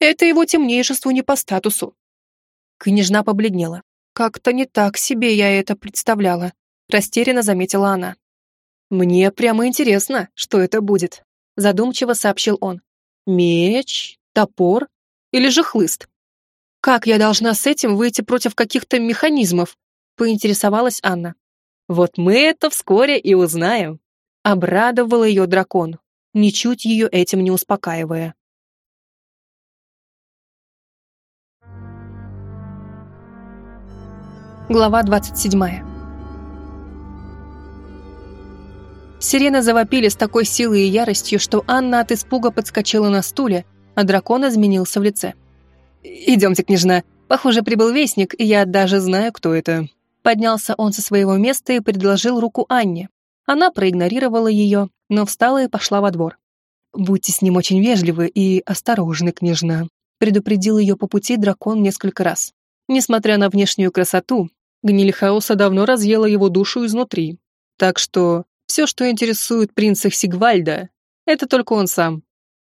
«Это его темнейшеству не по статусу». Княжна побледнела. «Как-то не так себе я это представляла», — растерянно заметила она. «Мне прямо интересно, что это будет», — задумчиво сообщил он. «Меч? Топор? Или же хлыст?» «Как я должна с этим выйти против каких-то механизмов?» — поинтересовалась Анна. «Вот мы это вскоре и узнаем», — обрадовал ее дракон, ничуть ее этим не успокаивая. Глава двадцать седьмая. Сирены завопили с такой силой и яростью, что Анна от испуга подскочила на стуле, а дракон изменился в лице. «Идемте, княжна. Похоже, прибыл вестник, и я даже знаю, кто это». Поднялся он со своего места и предложил руку Анне. Она проигнорировала ее, но встала и пошла во двор. «Будьте с ним очень вежливы и осторожны, княжна», предупредил ее по пути дракон несколько раз. Несмотря на внешнюю красоту, гниль хаоса давно разъела его душу изнутри. Так что все, что интересует принца Сигвальда, это только он сам.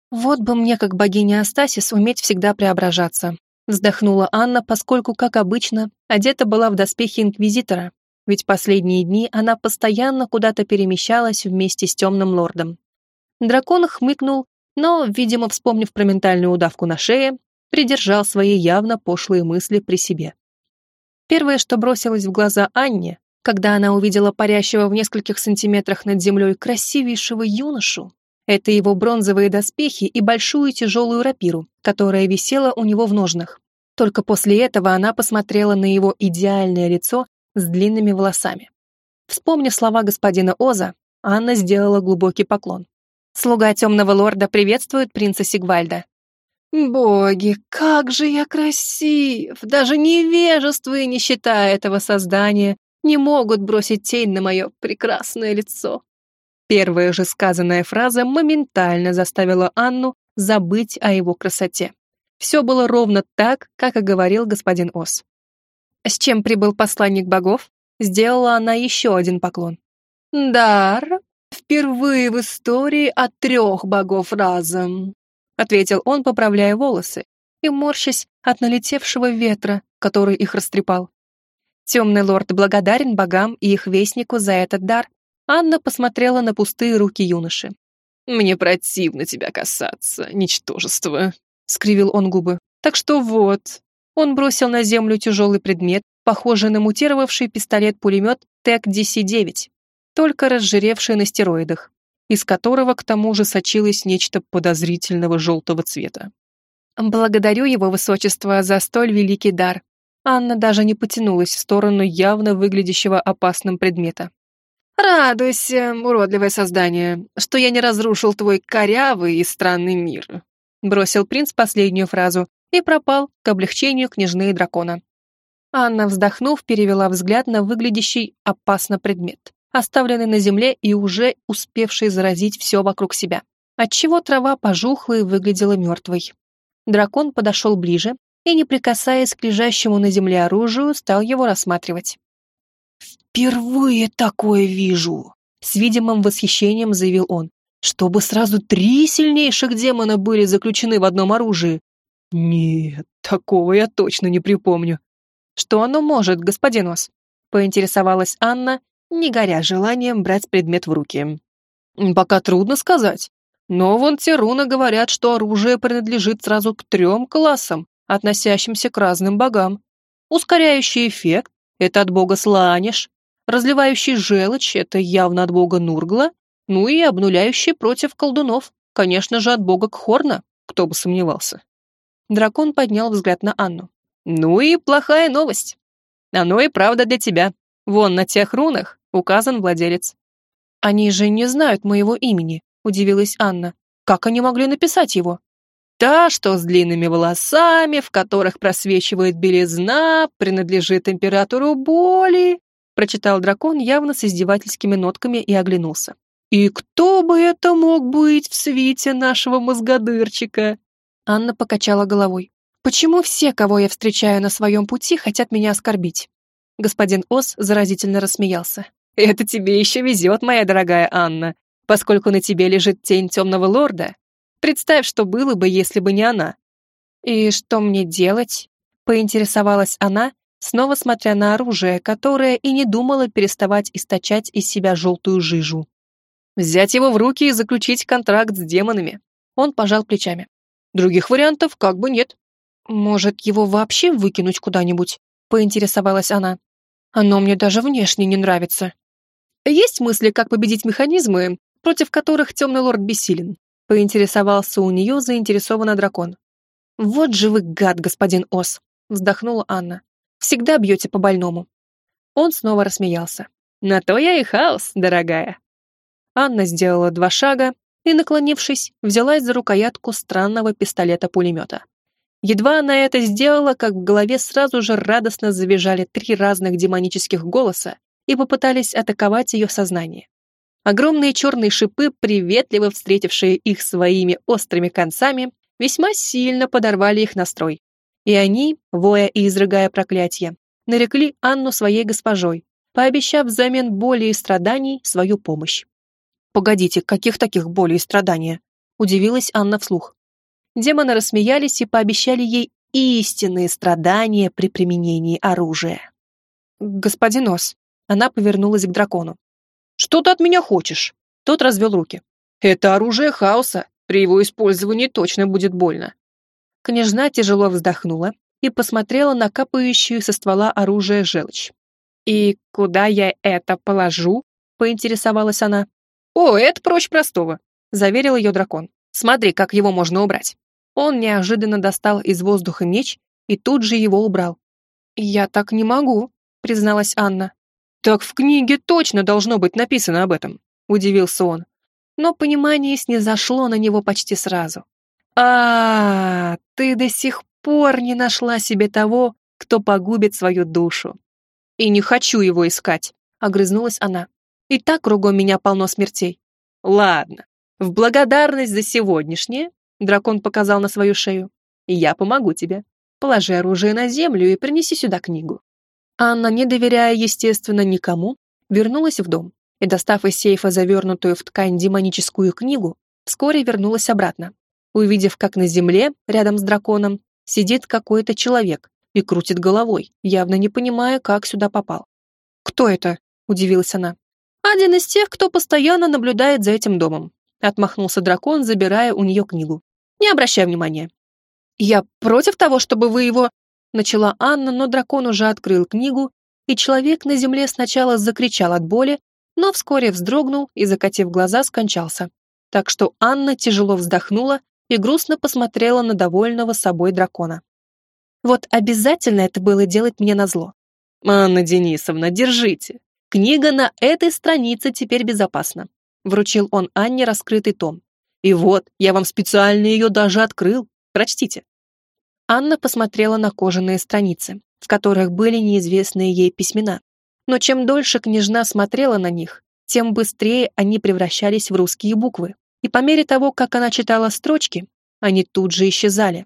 Вот бы мне, как богиня Астасис, уметь всегда преображаться. Вздохнула Анна, поскольку, как обычно, одета была в доспехи Инквизитора, ведь последние дни она постоянно куда-то перемещалась вместе с темным лордом. Дракон хмыкнул, но, видимо, вспомнив про ментальную удавку на шее, придержал свои явно пошлые мысли при себе. Первое, что бросилось в глаза Анне, когда она увидела парящего в нескольких сантиметрах над землей красивейшего юношу, это его бронзовые доспехи и большую тяжелую рапиру, которая висела у него в ножнах. Только после этого она посмотрела на его идеальное лицо с длинными волосами. Вспомнив слова господина Оза, Анна сделала глубокий поклон. Слуга темного лорда приветствует принца Сигвальда. «Боги, как же я красив! Даже невежество и нищета этого создания не могут бросить тень на мое прекрасное лицо!» Первая же сказанная фраза моментально заставила Анну забыть о его красоте. Все было ровно так, как и говорил господин Ос. С чем прибыл посланник богов, сделала она еще один поклон. «Дар, впервые в истории от трех богов разом», ответил он, поправляя волосы и морщась от налетевшего ветра, который их растрепал. Темный лорд благодарен богам и их вестнику за этот дар. Анна посмотрела на пустые руки юноши. «Мне противно тебя касаться, ничтожество», — скривил он губы. «Так что вот». Он бросил на землю тяжелый предмет, похожий на мутировавший пистолет-пулемет ТЭК-DC-9, только разжиревший на стероидах, из которого к тому же сочилось нечто подозрительного желтого цвета. «Благодарю его высочество за столь великий дар». Анна даже не потянулась в сторону явно выглядящего опасным предмета. «Радуйся, уродливое создание, что я не разрушил твой корявый и странный мир», бросил принц последнюю фразу и пропал к облегчению княжны и дракона. Анна, вздохнув, перевела взгляд на выглядящий опасно предмет, оставленный на земле и уже успевший заразить все вокруг себя, отчего трава пожухла и выглядела мертвой. Дракон подошел ближе и, не прикасаясь к лежащему на земле оружию, стал его рассматривать. «Впервые такое вижу!» С видимым восхищением заявил он. «Чтобы сразу три сильнейших демона были заключены в одном оружии!» «Нет, такого я точно не припомню». «Что оно может, господин Ос?» Поинтересовалась Анна, не горя желанием брать предмет в руки. «Пока трудно сказать. Но вон те руны говорят, что оружие принадлежит сразу к трем классам, относящимся к разным богам. Ускоряющий эффект — это от бога Сланиш, разливающий желчь — это явно от бога Нургла, ну и обнуляющий против колдунов, конечно же, от бога Кхорна, кто бы сомневался. Дракон поднял взгляд на Анну. «Ну и плохая новость. Оно и правда для тебя. Вон на тех рунах указан владелец». «Они же не знают моего имени», — удивилась Анна. «Как они могли написать его?» Та, что с длинными волосами, в которых просвечивает белизна, принадлежит императору боли, прочитал дракон явно с издевательскими нотками и оглянулся. «И кто бы это мог быть в свете нашего мозгодырчика?» Анна покачала головой. «Почему все, кого я встречаю на своем пути, хотят меня оскорбить?» Господин Ос заразительно рассмеялся. «Это тебе еще везет, моя дорогая Анна, поскольку на тебе лежит тень темного лорда. Представь, что было бы, если бы не она». «И что мне делать?» — поинтересовалась она, снова смотря на оружие, которое и не думало переставать источать из себя желтую жижу. Взять его в руки и заключить контракт с демонами. Он пожал плечами. Других вариантов как бы нет. Может, его вообще выкинуть куда-нибудь? Поинтересовалась она. Оно мне даже внешне не нравится. Есть мысли, как победить механизмы, против которых темный лорд бессилен? Поинтересовался у нее заинтересованный дракон. Вот же вы гад, господин Ос, вздохнула Анна. Всегда бьете по больному». Он снова рассмеялся. «На то я и хаос, дорогая». Анна сделала два шага и, наклонившись, взялась за рукоятку странного пистолета-пулемета. Едва она это сделала, как в голове сразу же радостно завизжали три разных демонических голоса и попытались атаковать ее сознание. Огромные черные шипы, приветливо встретившие их своими острыми концами, весьма сильно подорвали их настрой и они, воя и изрыгая проклятия, нарекли Анну своей госпожой, пообещав взамен боли и страданий свою помощь. «Погодите, каких таких болей и страданий?» – удивилась Анна вслух. Демоны рассмеялись и пообещали ей истинные страдания при применении оружия. «Господин Ос», – она повернулась к дракону. «Что ты от меня хочешь?» Тот развел руки. Это оружие хаоса, при его использовании точно будет больно. Княжна тяжело вздохнула и посмотрела на капающую со ствола оружие желчь. «И куда я это положу?» — поинтересовалась она. «О, это проще простого», — заверил ее дракон. «Смотри, как его можно убрать». Он неожиданно достал из воздуха меч и тут же его убрал. «Я так не могу», — призналась Анна. «Так в книге точно должно быть написано об этом», — удивился он. Но понимание снизошло на него почти сразу. а, -а, -а ты до сих пор не нашла себе того, кто погубит свою душу. И не хочу его искать, огрызнулась она. И так кругом меня полно смертей. Ладно, в благодарность за сегодняшнее, дракон показал на свою шею, я помогу тебе. Положи оружие на землю и принеси сюда книгу. Анна, не доверяя, естественно, никому, вернулась в дом и, достав из сейфа завернутую в ткань демоническую книгу, вскоре вернулась обратно, увидев, как на земле, рядом с драконом, сидит какой-то человек и крутит головой, явно не понимая, как сюда попал. «Кто это?» – удивилась она. «Один из тех, кто постоянно наблюдает за этим домом», – отмахнулся дракон, забирая у нее книгу. «Не обращай внимания». «Я против того, чтобы вы его...» Начала Анна, но дракон уже открыл книгу, и человек на земле сначала закричал от боли, но вскоре вздрогнул и, закатив глаза, скончался. Так что Анна тяжело вздохнула и грустно посмотрела на довольного собой дракона. Вот обязательно это было делать мне назло. «Анна Денисовна, держите. Книга на этой странице теперь безопасна», вручил он Анне раскрытый том. «И вот, я вам специально ее даже открыл. Прочтите». Анна посмотрела на кожаные страницы, в которых были неизвестные ей письмена. Но чем дольше княжна смотрела на них, тем быстрее они превращались в русские буквы. И по мере того, как она читала строчки, они тут же исчезали.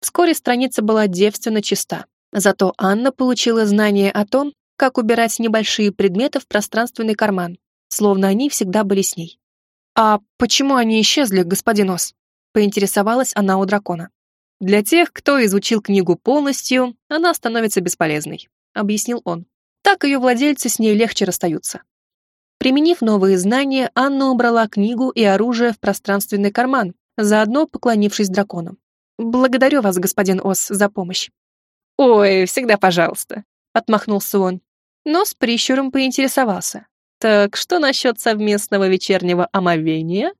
Вскоре страница была девственно чиста. Зато Анна получила знание о том, как убирать небольшие предметы в пространственный карман, словно они всегда были с ней. «А почему они исчезли, господин Ос?» — поинтересовалась она у дракона. «Для тех, кто изучил книгу полностью, она становится бесполезной», — объяснил он. Так ее владельцы с ней легче расстаются. Применив новые знания, Анна убрала книгу и оружие в пространственный карман, заодно поклонившись дракону. «Благодарю вас, господин Ос, за помощь». «Ой, всегда пожалуйста», — отмахнулся он, но с прищуром поинтересовался. «Так что насчет совместного вечернего омовения?»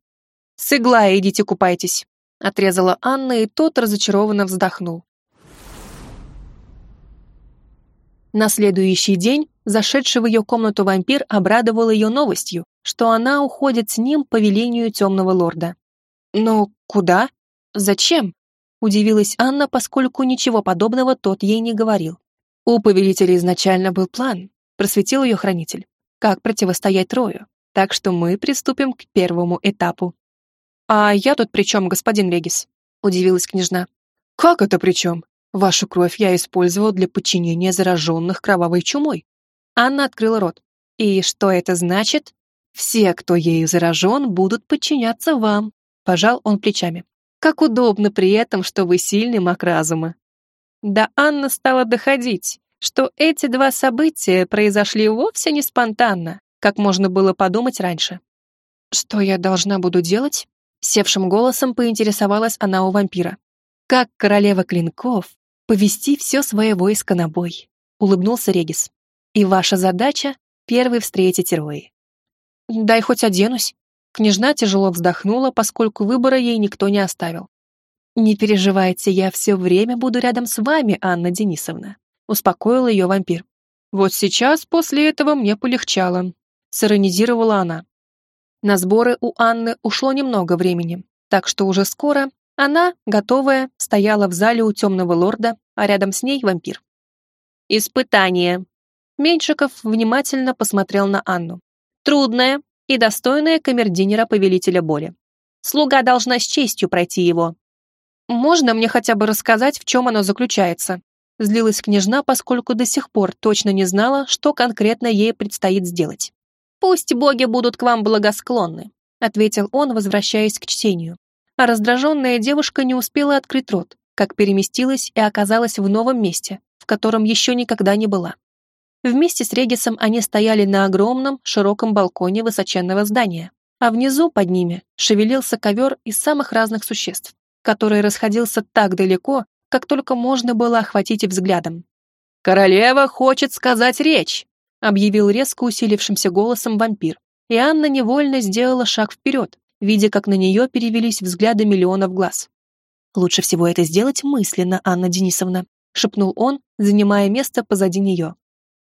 «С игла идите купайтесь», — отрезала Анна, и тот разочарованно вздохнул. На следующий день зашедший в ее комнату вампир обрадовал ее новостью, что она уходит с ним по велению темного лорда. «Но куда? Зачем?» – удивилась Анна, поскольку ничего подобного тот ей не говорил. «У повелителя изначально был план», – просветил ее хранитель, «как противостоять Трою, так что мы приступим к первому этапу». «А я тут при чем, господин Вегис?» – удивилась княжна. «Как это при чем? Вашу кровь я использовал для подчинения зараженных кровавой чумой». Анна открыла рот. «И что это значит?» «Все, кто ею заражен, будут подчиняться вам», — пожал он плечами. «Как удобно при этом, что вы сильный маг разума». Да Анна стала доходить, что эти два события произошли вовсе не спонтанно, как можно было подумать раньше. «Что я должна буду делать?» Севшим голосом поинтересовалась она у вампира. «Как королева клинков, повести все свое войско на бой», — улыбнулся Регис. «И ваша задача — первый встретить Рои». «Дай хоть оденусь». Княжна тяжело вздохнула, поскольку выбора ей никто не оставил. «Не переживайте, я все время буду рядом с вами, Анна Денисовна», — успокоил ее вампир. «Вот сейчас после этого мне полегчало», — сиронизировала она. На сборы у Анны ушло немного времени, так что уже скоро она, готовая, стояла в зале у темного лорда, а рядом с ней вампир. «Испытание!» Меньшиков внимательно посмотрел на Анну. «Трудное и достойное камердинера-повелителя боли. Слуга должна с честью пройти его». «Можно мне хотя бы рассказать, в чем оно заключается?» Злилась княжна, поскольку до сих пор точно не знала, что конкретно ей предстоит сделать. «Пусть боги будут к вам благосклонны», ответил он, возвращаясь к чтению а раздраженная девушка не успела открыть рот, как переместилась и оказалась в новом месте, в котором еще никогда не была. Вместе с Регисом они стояли на огромном, широком балконе высоченного здания, а внизу под ними шевелился ковер из самых разных существ, который расходился так далеко, как только можно было охватить взглядом. «Королева хочет сказать речь!» Объявил резко усилившимся голосом вампир, и Анна невольно сделала шаг вперед, видя, как на нее перевелись взгляды миллионов глаз. «Лучше всего это сделать мысленно, Анна Денисовна», шепнул он, занимая место позади нее.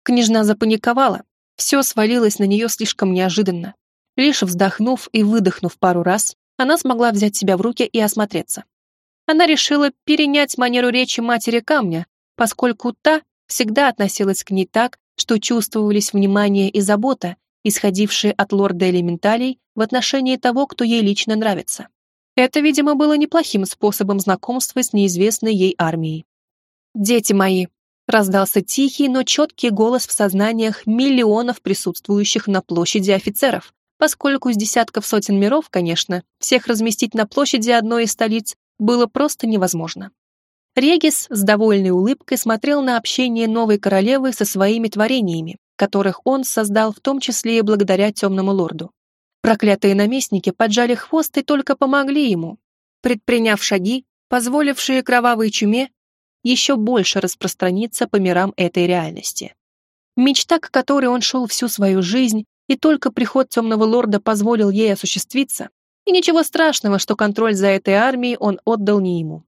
Княжна запаниковала, все свалилось на нее слишком неожиданно. Лишь вздохнув и выдохнув пару раз, она смогла взять себя в руки и осмотреться. Она решила перенять манеру речи матери камня, поскольку та всегда относилась к ней так, что чувствовались внимание и забота, исходившие от лорда элементалей в отношении того, кто ей лично нравится. Это, видимо, было неплохим способом знакомства с неизвестной ей армией. «Дети мои!» — раздался тихий, но четкий голос в сознаниях миллионов присутствующих на площади офицеров, поскольку с десятков сотен миров, конечно, всех разместить на площади одной из столиц было просто невозможно. Регис с довольной улыбкой смотрел на общение новой королевы со своими творениями, которых он создал в том числе и благодаря темному лорду. Проклятые наместники поджали хвост и только помогли ему, предприняв шаги, позволившие кровавой чуме еще больше распространиться по мирам этой реальности. Мечта, к которой он шел всю свою жизнь, и только приход темного лорда позволил ей осуществиться, и ничего страшного, что контроль за этой армией он отдал не ему.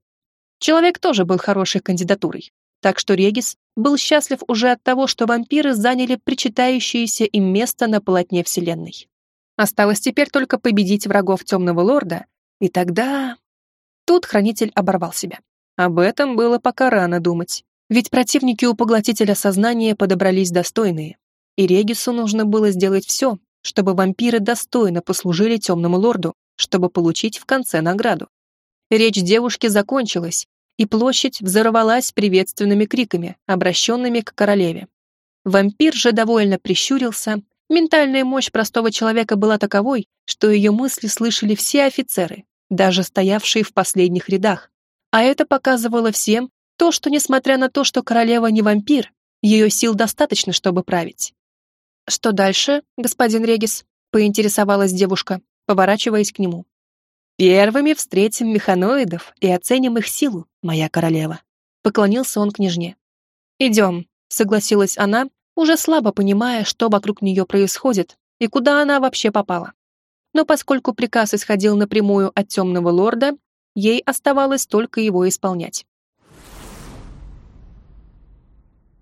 Человек тоже был хорошей кандидатурой, так что Регис был счастлив уже от того, что вампиры заняли причитающееся им место на полотне Вселенной. Осталось теперь только победить врагов Темного Лорда, и тогда... Тут Хранитель оборвал себя. Об этом было пока рано думать, ведь противники у Поглотителя Сознания подобрались достойные, и Регису нужно было сделать все, чтобы вампиры достойно послужили Темному Лорду, чтобы получить в конце награду. Речь девушки закончилась, и площадь взорвалась приветственными криками, обращенными к королеве. Вампир же довольно прищурился. Ментальная мощь простого человека была таковой, что ее мысли слышали все офицеры, даже стоявшие в последних рядах. А это показывало всем то, что, несмотря на то, что королева не вампир, ее сил достаточно, чтобы править. «Что дальше, господин Регис?» — поинтересовалась девушка, поворачиваясь к нему. Первыми встретим механоидов и оценим их силу, моя королева. Поклонился он княжне. Идем, согласилась она, уже слабо понимая, что вокруг нее происходит и куда она вообще попала. Но поскольку приказ исходил напрямую от темного лорда, ей оставалось только его исполнять.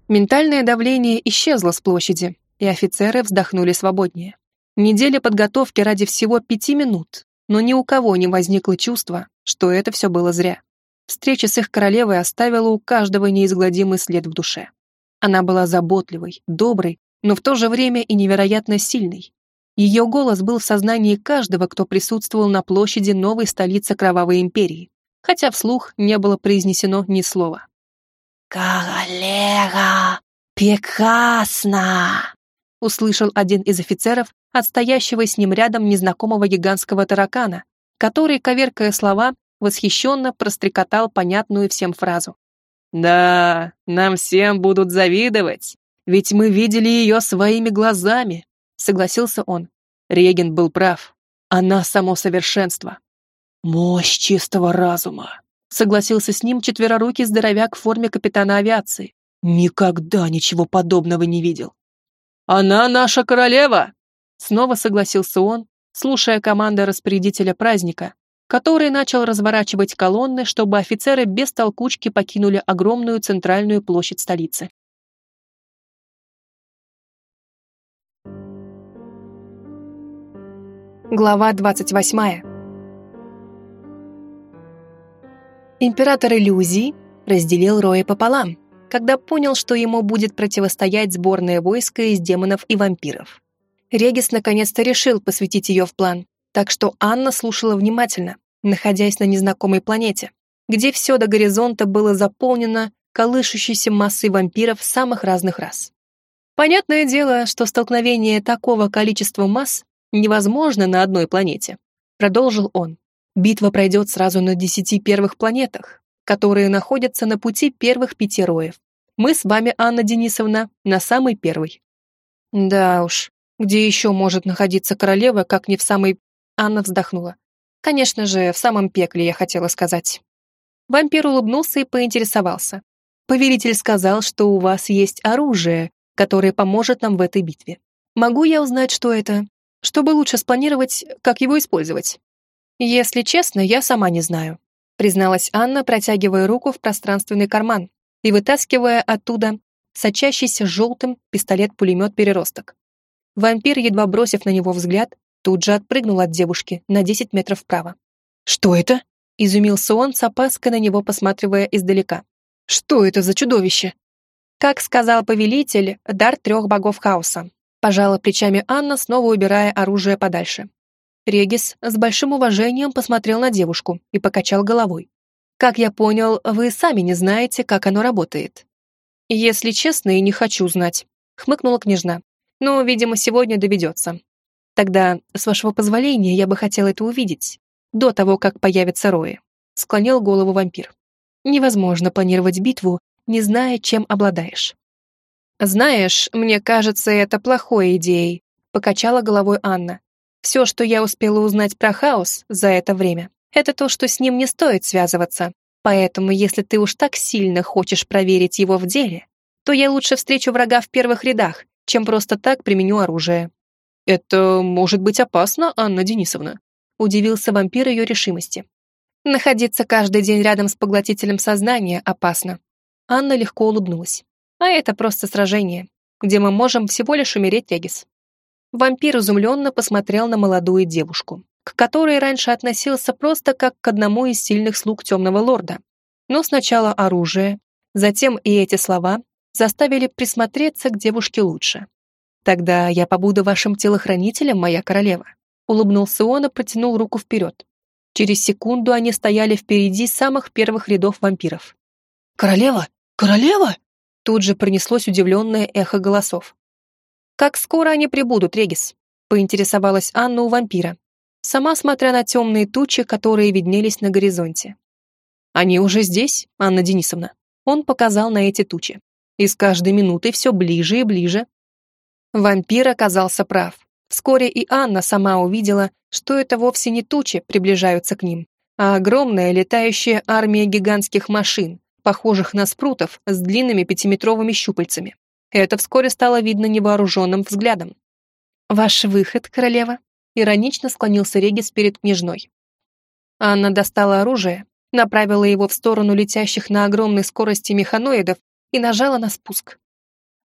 Ментальное давление исчезло с площади, и офицеры вздохнули свободнее. Неделя подготовки ради всего пяти минут, но ни у кого не возникло чувства, что это все было зря. Встреча с их королевой оставила у каждого неизгладимый след в душе. Она была заботливой, доброй, но в то же время и невероятно сильной. Ее голос был в сознании каждого, кто присутствовал на площади новой столицы Кровавой Империи, хотя вслух не было произнесено ни слова. «Королева! Прекрасно!» услышал один из офицеров от стоящего с ним рядом незнакомого гигантского таракана, который, коверкая слова, восхищенно прострекотал понятную всем фразу. «Да, нам всем будут завидовать, ведь мы видели ее своими глазами», согласился он. Реген был прав. Она само совершенство. «Мощь чистого разума», согласился с ним четверорукий здоровяк в форме капитана авиации. «Никогда ничего подобного не видел». «Она наша королева!» Снова согласился он, слушая команды распорядителя праздника, который начал разворачивать колонны, чтобы офицеры без толкучки покинули огромную центральную площадь столицы. Глава 28. Император иллюзий разделил Роя пополам, когда понял, что ему будет противостоять сборное войско из демонов и вампиров. Регис наконец-то решил посвятить ее в план, так что Анна слушала внимательно, находясь на незнакомой планете, где все до горизонта было заполнено колышущейся массой вампиров самых разных рас. Понятное дело, что столкновение такого количества масс невозможно на одной планете, продолжил он. Битва пройдет сразу на десяти первых планетах, которые находятся на пути первых пяти роев. Мы с вами, Анна Денисовна, на самой первой. Да уж, Где еще может находиться королева, как не в самой... Анна вздохнула. Конечно же, в самом пекле, я хотела сказать. Вампир улыбнулся и поинтересовался. Повелитель сказал, что у вас есть оружие, которое поможет нам в этой битве. Могу я узнать, что это? Чтобы лучше спланировать, как его использовать. Если честно, я сама не знаю, призналась Анна, протягивая руку в пространственный карман и вытаскивая оттуда сочащийся желтым пистолет-пулемет переросток. Вампир, едва бросив на него взгляд, тут же отпрыгнул от девушки на 10 метров вправо. «Что это?» — изумился он, с опаской на него посматривая издалека. «Что это за чудовище?» Как сказал повелитель, дар трех богов хаоса. Пожала плечами Анна, снова убирая оружие подальше. Регис с большим уважением посмотрел на девушку и покачал головой. «Как я понял, вы сами не знаете, как оно работает». «Если честно, и не хочу знать», — хмыкнула княжна. «Но, видимо, сегодня доведется. Тогда, с вашего позволения, я бы хотел это увидеть, до того, как появится Рои», — склонил голову вампир. «Невозможно планировать битву, не зная, чем обладаешь». «Знаешь, мне кажется, это плохой идеей», — покачала головой Анна. «Все, что я успела узнать про хаос за это время, это то, что с ним не стоит связываться. Поэтому, если ты уж так сильно хочешь проверить его в деле, то я лучше встречу врага в первых рядах, чем просто так применю оружие». «Это может быть опасно, Анна Денисовна», — удивился вампир ее решимости. «Находиться каждый день рядом с поглотителем сознания опасно». Анна легко улыбнулась. «А это просто сражение, где мы можем всего лишь умереть, Регис». Вампир изумленно посмотрел на молодую девушку, к которой раньше относился просто как к одному из сильных слуг темного лорда. Но сначала оружие, затем и эти слова заставили присмотреться к девушке лучше. «Тогда я побуду вашим телохранителем, моя королева», улыбнулся он и протянул руку вперед. Через секунду они стояли впереди самых первых рядов вампиров. «Королева? Королева?» Тут же пронеслось удивленное эхо голосов. «Как скоро они прибудут, Регис?» поинтересовалась Анна у вампира, сама смотря на темные тучи, которые виднелись на горизонте. «Они уже здесь, Анна Денисовна?» Он показал на эти тучи. И с каждой минутой все ближе и ближе. Вампир оказался прав. Вскоре и Анна сама увидела, что это вовсе не тучи приближаются к ним, а огромная летающая армия гигантских машин, похожих на спрутов с длинными пятиметровыми щупальцами. Это вскоре стало видно невооруженным взглядом. «Ваш выход, королева?» Иронично склонился Регис перед княжной. Анна достала оружие, направила его в сторону летящих на огромной скорости механоидов и нажала на спуск.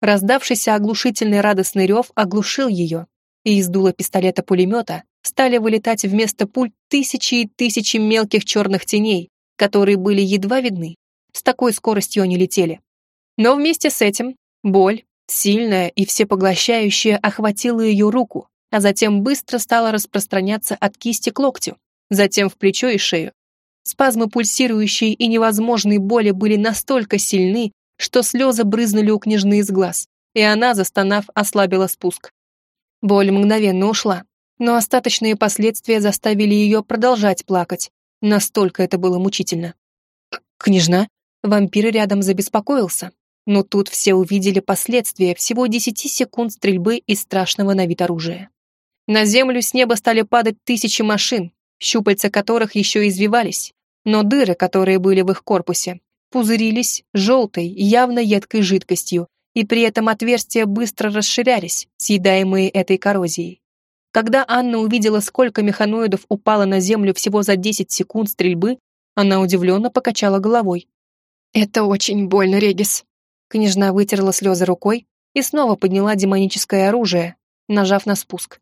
Раздавшийся оглушительный радостный рев оглушил ее, и из дула пистолета-пулемета стали вылетать вместо пуль тысячи и тысячи мелких черных теней, которые были едва видны. С такой скоростью они летели. Но вместе с этим боль, сильная и всепоглощающая, охватила ее руку, а затем быстро стала распространяться от кисти к локтю, затем в плечо и шею. Спазмы пульсирующей и невозможной боли были настолько сильны, что слезы брызнули у княжны из глаз, и она, застонав, ослабила спуск. Боль мгновенно ушла, но остаточные последствия заставили ее продолжать плакать, настолько это было мучительно. «Княжна?» Вампир рядом забеспокоился, но тут все увидели последствия всего десяти секунд стрельбы из страшного на вид оружия. На землю с неба стали падать тысячи машин, щупальца которых еще извивались, но дыры, которые были в их корпусе, пузырились желтой, явно едкой жидкостью, и при этом отверстия быстро расширялись, съедаемые этой коррозией. Когда Анна увидела, сколько механоидов упало на землю всего за 10 секунд стрельбы, она удивленно покачала головой. «Это очень больно, Регис». Княжна вытерла слезы рукой и снова подняла демоническое оружие, нажав на спуск.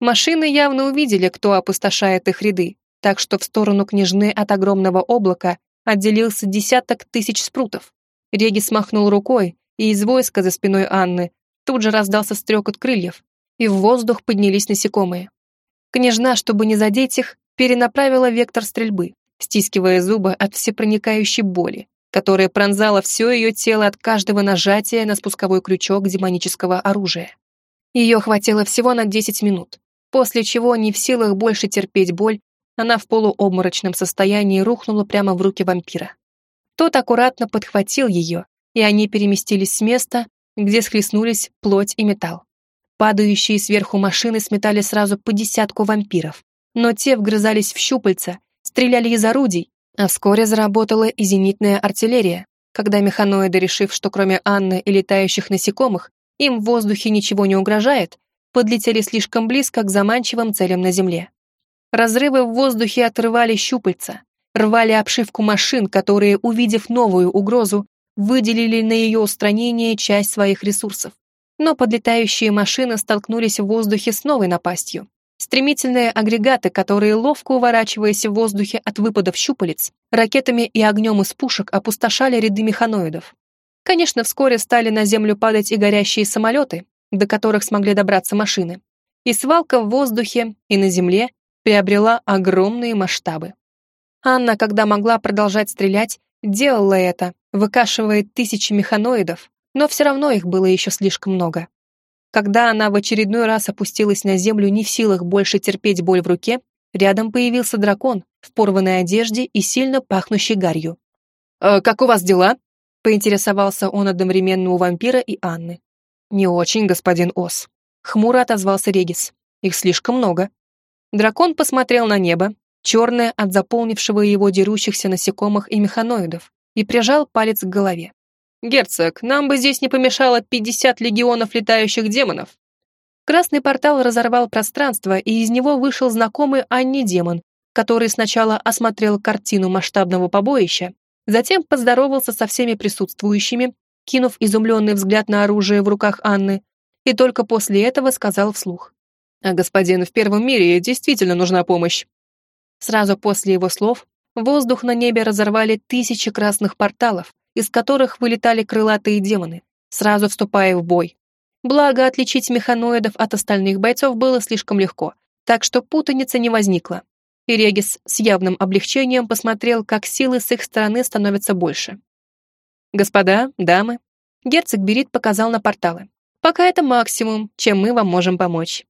Машины явно увидели, кто опустошает их ряды, так что в сторону княжны от огромного облака отделился десяток тысяч спрутов. Реги смахнул рукой, и из войска за спиной Анны тут же раздался стрекот крыльев, и в воздух поднялись насекомые. Княжна, чтобы не задеть их, перенаправила вектор стрельбы, стискивая зубы от всепроникающей боли, которая пронзала все ее тело от каждого нажатия на спусковой крючок демонического оружия. Ее хватило всего на 10 минут, после чего, не в силах больше терпеть боль, она в полуобморочном состоянии рухнула прямо в руки вампира. Тот аккуратно подхватил ее, и они переместились с места, где схлестнулись плоть и металл. Падающие сверху машины сметали сразу по десятку вампиров, но те вгрызались в щупальца, стреляли из орудий, а вскоре заработала и зенитная артиллерия, когда механоиды, решив, что кроме Анны и летающих насекомых, им в воздухе ничего не угрожает, подлетели слишком близко к заманчивым целям на земле. Разрывы в воздухе отрывали щупальца, рвали обшивку машин, которые, увидев новую угрозу, выделили на ее устранение часть своих ресурсов. Но подлетающие машины столкнулись в воздухе с новой напастью. Стремительные агрегаты, которые, ловко уворачиваясь в воздухе от выпадов щупалец, ракетами и огнем из пушек опустошали ряды механоидов. Конечно, вскоре стали на землю падать и горящие самолеты, до которых смогли добраться машины. И свалка в воздухе и на земле приобрела огромные масштабы. Анна, когда могла продолжать стрелять, делала это, выкашивая тысячи механоидов, но все равно их было еще слишком много. Когда она в очередной раз опустилась на землю не в силах больше терпеть боль в руке, рядом появился дракон в порванной одежде и сильно пахнущий гарью. «Э, «Как у вас дела?» — поинтересовался он одновременно у вампира и Анны. «Не очень, господин Ос», — хмуро отозвался Регис. «Их слишком много». Дракон посмотрел на небо, черное от заполнившего его дерущихся насекомых и механоидов, и прижал палец к голове. «Герцог, нам бы здесь не помешало 50 легионов летающих демонов». Красный портал разорвал пространство, и из него вышел знакомый Анне демон, который сначала осмотрел картину масштабного побоища, затем поздоровался со всеми присутствующими, кинув изумленный взгляд на оружие в руках Анны, и только после этого сказал вслух. «А господину в первом мире действительно нужна помощь». Сразу после его слов воздух на небе разорвали тысячи красных порталов, из которых вылетали крылатые демоны, сразу вступая в бой. Благо, отличить механоидов от остальных бойцов было слишком легко, так что путаница не возникла. И Регис с явным облегчением посмотрел, как силы с их стороны становятся больше. «Господа, дамы», герцог Берит показал на порталы. «Пока это максимум, чем мы вам можем помочь».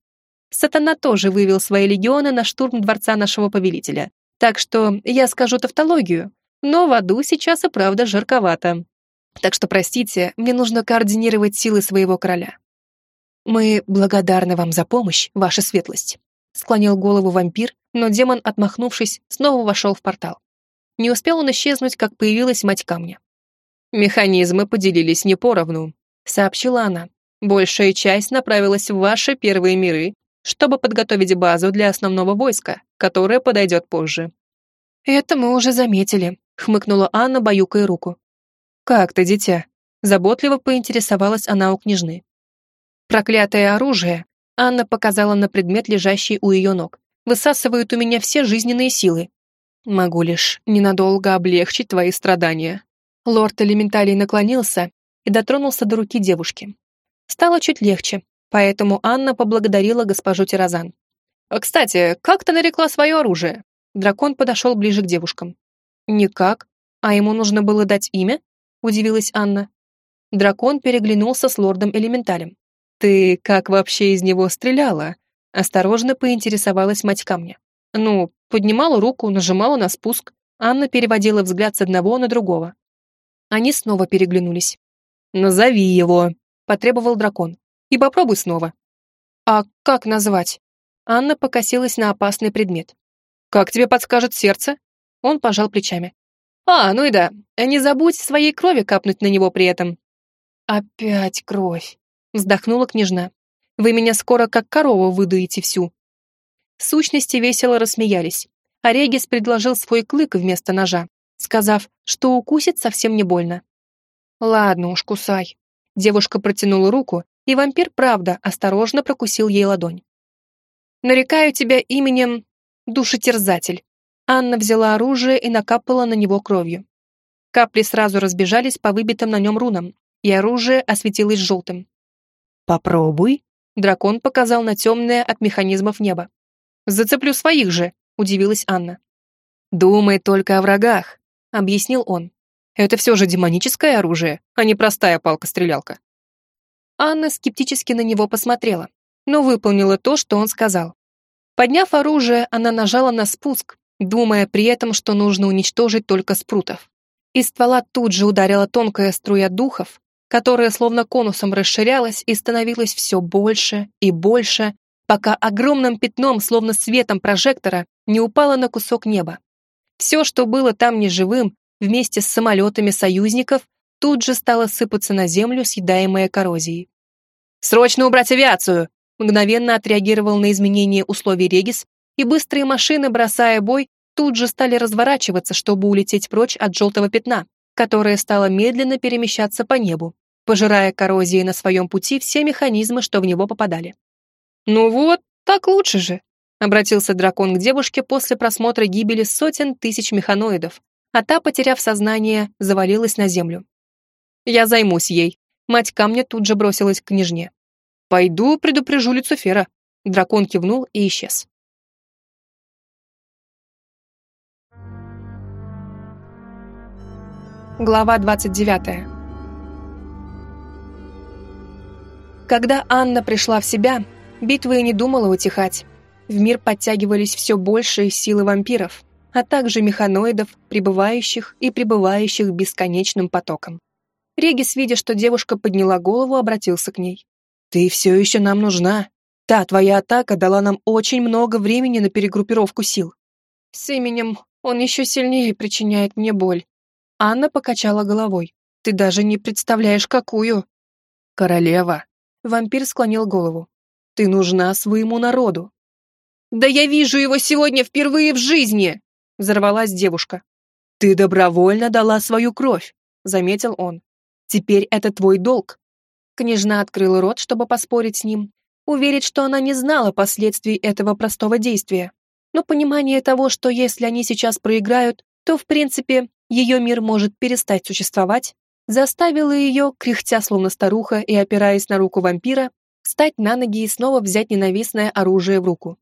Сатана тоже вывел свои легионы на штурм дворца нашего повелителя, так что я скажу тавтологию, но в аду сейчас и правда жарковато. Так что, простите, мне нужно координировать силы своего короля. Мы благодарны вам за помощь, ваша светлость. Склонил голову вампир, но демон, отмахнувшись, снова вошел в портал. Не успел он исчезнуть, как появилась мать камня. «Механизмы поделились не поровну», — сообщила она. «Большая часть направилась в ваши первые миры, чтобы подготовить базу для основного войска, которое подойдет позже». «Это мы уже заметили», хмыкнула Анна, баюкая руку. «Как ты, дитя?» Заботливо поинтересовалась она у княжны. «Проклятое оружие!» Анна показала на предмет, лежащий у ее ног. «Высасывает у меня все жизненные силы. Могу лишь ненадолго облегчить твои страдания». Лорд Элементалий наклонился и дотронулся до руки девушки. Стало чуть легче, поэтому Анна поблагодарила госпожу Тирозан. «Кстати, как ты нарекла свое оружие?» Дракон подошел ближе к девушкам. «Никак. А ему нужно было дать имя?» — удивилась Анна. Дракон переглянулся с лордом Элементалем. «Ты как вообще из него стреляла?» Осторожно поинтересовалась мать камня. Ну, поднимала руку, нажимала на спуск. Анна переводила взгляд с одного на другого. Они снова переглянулись. «Назови его», — потребовал дракон. «И попробуй снова». «А как назвать?» Анна покосилась на опасный предмет. «Как тебе подскажет сердце?» Он пожал плечами. «А, ну и да, не забудь своей крови капнуть на него при этом». «Опять кровь», — вздохнула княжна. «Вы меня скоро как корову выдуете всю». Сущности весело рассмеялись, а Регис предложил свой клык вместо ножа, сказав, что укусит совсем не больно. «Ладно уж, кусай». Девушка протянула руку, и вампир, правда, осторожно прокусил ей ладонь. «Нарекаю тебя именем Душетерзатель», Анна взяла оружие и накапала на него кровью. Капли сразу разбежались по выбитым на нем рунам, и оружие осветилось желтым. «Попробуй», — дракон показал на темное от механизмов небо. «Зацеплю своих же», — удивилась Анна. «Думай только о врагах», — объяснил он. «Это все же демоническое оружие, а не простая палка-стрелялка». Анна скептически на него посмотрела, но выполнила то, что он сказал. Подняв оружие, она нажала на спуск, думая при этом, что нужно уничтожить только спрутов. Из ствола тут же ударила тонкая струя духов, которое словно конусом расширялось и становилось все больше и больше, пока огромным пятном, словно светом прожектора, не упало на кусок неба. Все, что было там неживым, вместе с самолетами союзников, тут же стало сыпаться на землю, съедаемое коррозией. «Срочно убрать авиацию!» мгновенно отреагировал на изменение условий Регис, и быстрые машины, бросая бой, тут же стали разворачиваться, чтобы улететь прочь от желтого пятна, которое стало медленно перемещаться по небу, пожирая коррозией на своем пути все механизмы, что в него попадали. «Ну вот, так лучше же», — обратился дракон к девушке после просмотра гибели сотен тысяч механоидов, а та, потеряв сознание, завалилась на землю. «Я займусь ей». Мать камня тут же бросилась к княжне. «Пойду предупрежу Люцифера». Дракон кивнул и исчез. Глава 29. Когда Анна пришла в себя, Битва и не думала утихать. В мир подтягивались все большие силы вампиров, а также механоидов, прибывающих и прибывающих бесконечным потоком. Регис, видя, что девушка подняла голову, обратился к ней. «Ты все еще нам нужна. Та твоя атака дала нам очень много времени на перегруппировку сил». «С именем он еще сильнее причиняет мне боль». Анна покачала головой. «Ты даже не представляешь, какую». «Королева». Вампир склонил голову. Ты нужна своему народу». «Да я вижу его сегодня впервые в жизни!» — взорвалась девушка. «Ты добровольно дала свою кровь», — заметил он. «Теперь это твой долг». Княжна открыла рот, чтобы поспорить с ним, уверить, что она не знала последствий этого простого действия. Но понимание того, что если они сейчас проиграют, то, в принципе, ее мир может перестать существовать, заставило ее, кряхтя словно старуха и опираясь на руку вампира, встать на ноги и снова взять ненавистное оружие в руку.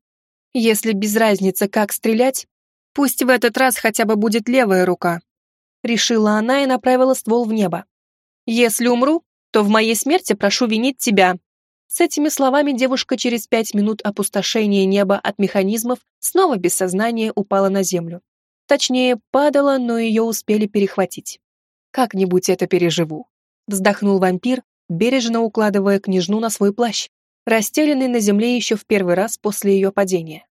Если без разницы, как стрелять, пусть в этот раз хотя бы будет левая рука. Решила она и направила ствол в небо. Если умру, то в моей смерти прошу винить тебя. С этими словами девушка через пять минут опустошения неба от механизмов снова без сознания упала на землю. Точнее, падала, но ее успели перехватить. Как-нибудь это переживу. Вздохнул вампир, бережно укладывая княжну на свой плащ, расстеленный на земле еще в первый раз после ее падения.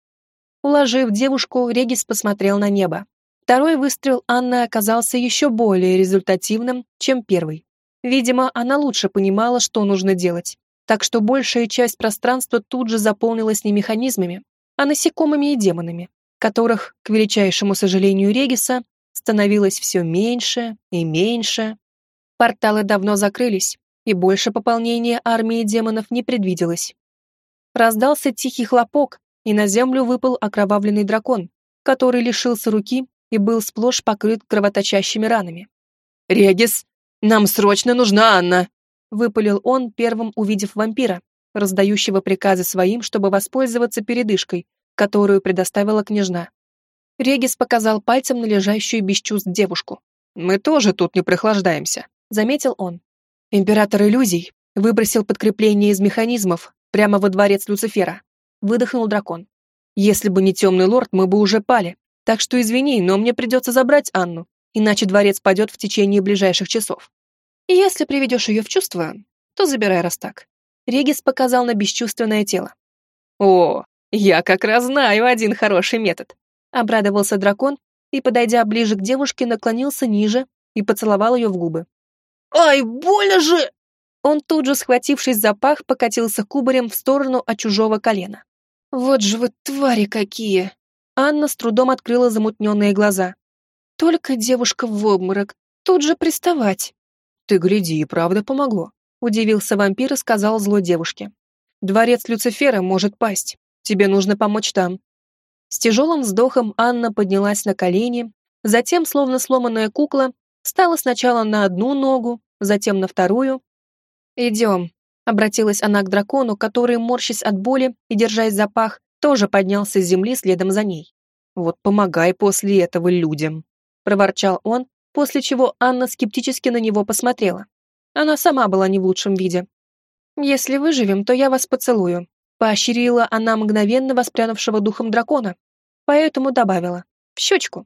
Уложив девушку, Регис посмотрел на небо. Второй выстрел Анны оказался еще более результативным, чем первый. Видимо, она лучше понимала, что нужно делать, так что большая часть пространства тут же заполнилась не механизмами, а насекомыми и демонами, которых, к величайшему сожалению Региса, становилось все меньше и меньше. Порталы давно закрылись, и больше пополнения армии демонов не предвиделось. Раздался тихий хлопок, и на землю выпал окровавленный дракон, который лишился руки и был сплошь покрыт кровоточащими ранами. «Регис, нам срочно нужна Анна!» выпалил он, первым увидев вампира, раздающего приказы своим, чтобы воспользоваться передышкой, которую предоставила княжна. Регис показал пальцем на лежащую без чувств девушку. «Мы тоже тут не прохлаждаемся», — заметил он. Император иллюзий выбросил подкрепление из механизмов прямо во дворец Люцифера. Выдохнул дракон. Если бы не темный лорд, мы бы уже пали. Так что извини, но мне придется забрать Анну, иначе дворец падет в течение ближайших часов. И если приведешь ее в чувство, то забирай раз так. Регис показал на бесчувственное тело. О, я как раз знаю один хороший метод. Обрадовался дракон и, подойдя ближе к девушке, наклонился ниже и поцеловал ее в губы. «Ай, больно же!» Он тут же, схватившись за пах, покатился кубарем в сторону от чужого колена. «Вот же вы твари какие!» Анна с трудом открыла замутненные глаза. «Только девушка в обморок, тут же приставать!» «Ты гляди, и правда помогло», — удивился вампир и сказал зло девушке. «Дворец Люцифера может пасть. Тебе нужно помочь там». С тяжелым вздохом Анна поднялась на колени, затем, словно сломанная кукла, Встала сначала на одну ногу, затем на вторую. «Идем», — обратилась она к дракону, который, морщась от боли и держась за пах, тоже поднялся с земли следом за ней. «Вот помогай после этого людям», — проворчал он, после чего Анна скептически на него посмотрела. Она сама была не в лучшем виде. «Если выживем, то я вас поцелую», — поощрила она мгновенно воспрянувшего духом дракона, поэтому добавила «в щечку».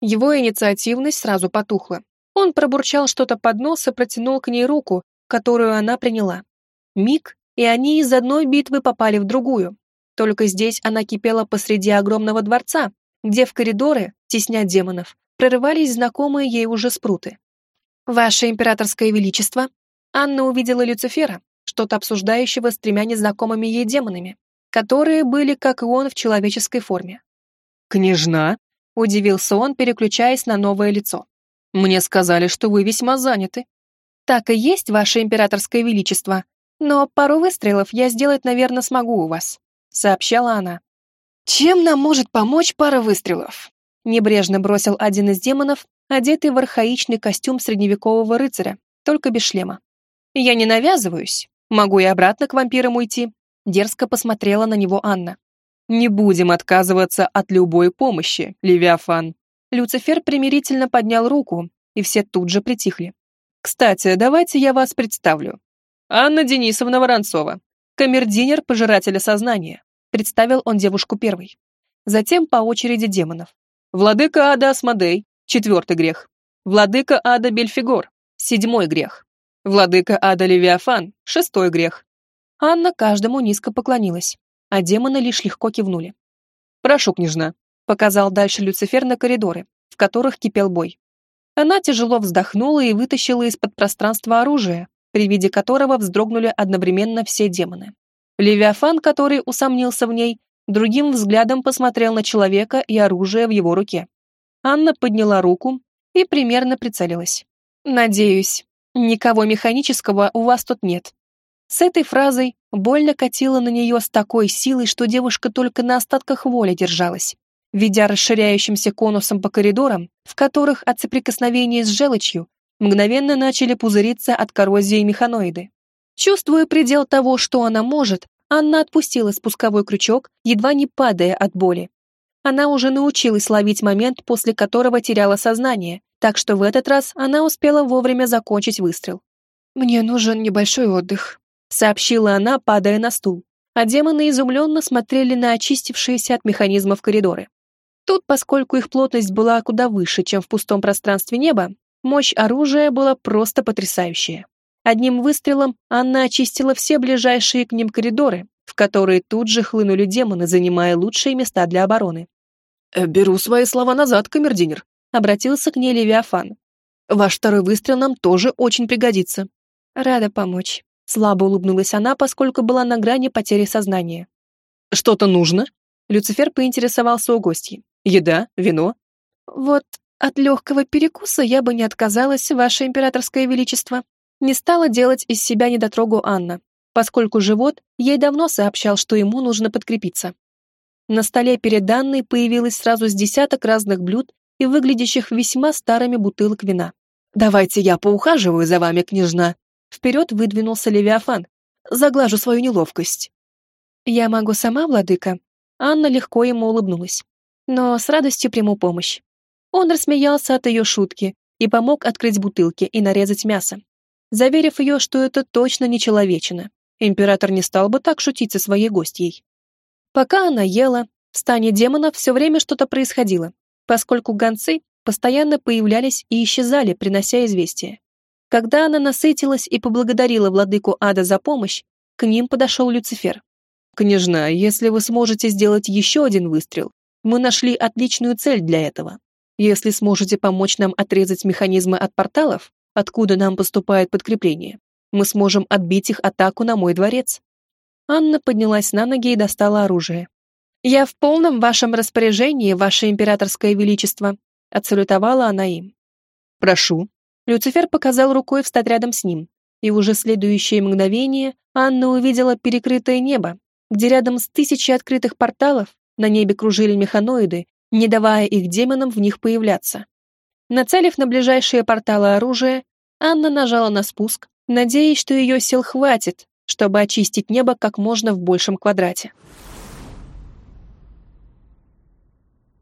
Его инициативность сразу потухла. Он пробурчал что-то под нос и протянул к ней руку, которую она приняла. Миг, и они из одной битвы попали в другую. Только здесь она кипела посреди огромного дворца, где в коридоры, тесня демонов, прорывались знакомые ей уже спруты. «Ваше императорское величество!» Анна увидела Люцифера, что-то обсуждающего с тремя незнакомыми ей демонами, которые были, как и он, в человеческой форме. «Княжна?» — удивился он, переключаясь на новое лицо. «Мне сказали, что вы весьма заняты». «Так и есть, ваше императорское величество, но пару выстрелов я сделать, наверное, смогу у вас», — сообщала она. «Чем нам может помочь пара выстрелов?» Небрежно бросил один из демонов, одетый в архаичный костюм средневекового рыцаря, только без шлема. «Я не навязываюсь. Могу и обратно к вампирам уйти», — дерзко посмотрела на него Анна. «Не будем отказываться от любой помощи, Левиафан». Люцифер примирительно поднял руку, и все тут же притихли. «Кстати, давайте я вас представлю. Анна Денисовна Воронцова, камердинер Пожирателя Сознания», представил он девушку первой. Затем по очереди демонов. Владыка Ада Асмодей, четвертый грех. Владыка Ада Бельфигор, седьмой грех. Владыка Ада Левиафан, шестой грех. Анна каждому низко поклонилась, а демоны лишь легко кивнули. «Прошу, княжна», — показал дальше Люцифер на коридоры, в которых кипел бой. Она тяжело вздохнула и вытащила из-под пространства оружие, при виде которого вздрогнули одновременно все демоны. Левиафан, который усомнился в ней, другим взглядом посмотрел на человека и оружие в его руке. Анна подняла руку и примерно прицелилась. «Надеюсь, никого механического у вас тут нет». С этой фразой больно катила на нее с такой силой, что девушка только на остатках воли держалась, ведя расширяющимся конусом по коридорам, в которых от соприкосновения с желчью мгновенно начали пузыриться от коррозии механоиды. Чувствуя предел того, что она может, Анна отпустила спусковой крючок, едва не падая от боли. Она уже научилась ловить момент, после которого теряла сознание, так что в этот раз она успела вовремя закончить выстрел. «Мне нужен небольшой отдых», — сообщила она, падая на стул, а демоны изумленно смотрели на очистившиеся от механизмов коридоры. Тут, поскольку их плотность была куда выше, чем в пустом пространстве неба, мощь оружия была просто потрясающая. Одним выстрелом Анна очистила все ближайшие к ним коридоры, в которые тут же хлынули демоны, занимая лучшие места для обороны. «Э, «Беру свои слова назад, камердинер», — обратился к ней Левиафан. «Ваш второй выстрел нам тоже очень пригодится». «Рада помочь», — слабо улыбнулась она, поскольку была на грани потери сознания. «Что-то нужно?» Люцифер поинтересовался у гостей. «Еда? Вино?» «Вот от легкого перекуса я бы не отказалась, Ваше Императорское Величество», не стала делать из себя недотрогу Анна, поскольку живот ей давно сообщал, что ему нужно подкрепиться. На столе перед Анной появилось сразу с десяток разных блюд и выглядящих весьма старыми бутылок вина. «Давайте я поухаживаю за вами, княжна!» Вперед выдвинулся Левиафан. «Заглажу свою неловкость». «Я могу сама, владыка?» Анна легко ему улыбнулась. «Но с радостью приму помощь». Он рассмеялся от ее шутки и помог открыть бутылки и нарезать мясо заверив ее, что это точно не человечина. Император не стал бы так шутить со своей гостьей. Пока она ела, в стане демонов все время что-то происходило, поскольку гонцы постоянно появлялись и исчезали, принося известия. Когда она насытилась и поблагодарила владыку ада за помощь, к ним подошел Люцифер. «Княжна, если вы сможете сделать еще один выстрел, мы нашли отличную цель для этого. Если сможете помочь нам отрезать механизмы от порталов, откуда нам поступает подкрепление. Мы сможем отбить их атаку на мой дворец». Анна поднялась на ноги и достала оружие. «Я в полном вашем распоряжении, ваше императорское величество», отсалютовала она им. «Прошу». Люцифер показал рукой встать рядом с ним, и уже следующее мгновение Анна увидела перекрытое небо, где рядом с тысячей открытых порталов на небе кружили механоиды, не давая их демонам в них появляться. Нацелив на ближайшие порталы оружие, Анна нажала на спуск, надеясь, что ее сил хватит, чтобы очистить небо как можно в большем квадрате.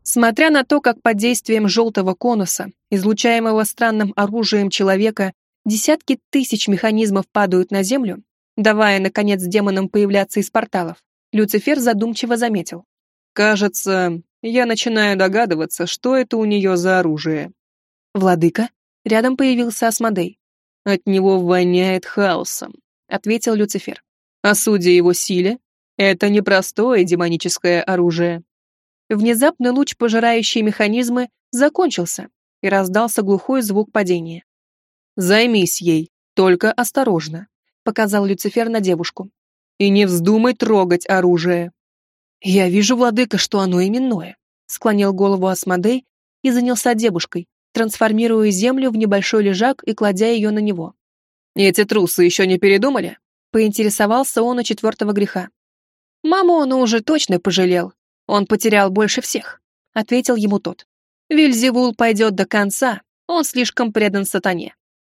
Смотря на то, как под действием желтого конуса, излучаемого странным оружием человека, десятки тысяч механизмов падают на Землю, давая, наконец, демонам появляться из порталов, Люцифер задумчиво заметил. «Кажется, я начинаю догадываться, что это у нее за оружие». «Владыка?» Рядом появился Асмодей. От него воняет хаосом, ответил Люцифер. А судя его силе, это непростое демоническое оружие. Внезапно луч, пожирающий механизмы, закончился, и раздался глухой звук падения. «Займись ей, только осторожно», — показал Люцифер на девушку. «И не вздумай трогать оружие». «Я вижу, владыка, что оно именное», — склонил голову Асмодей и занялся девушкой, трансформируя землю в небольшой лежак и кладя ее на него. «Эти трусы еще не передумали?» — поинтересовался он у четвертого греха. «Маму он уже точно пожалел. Он потерял больше всех», — ответил ему тот. «Вильзевул пойдет до конца, он слишком предан сатане».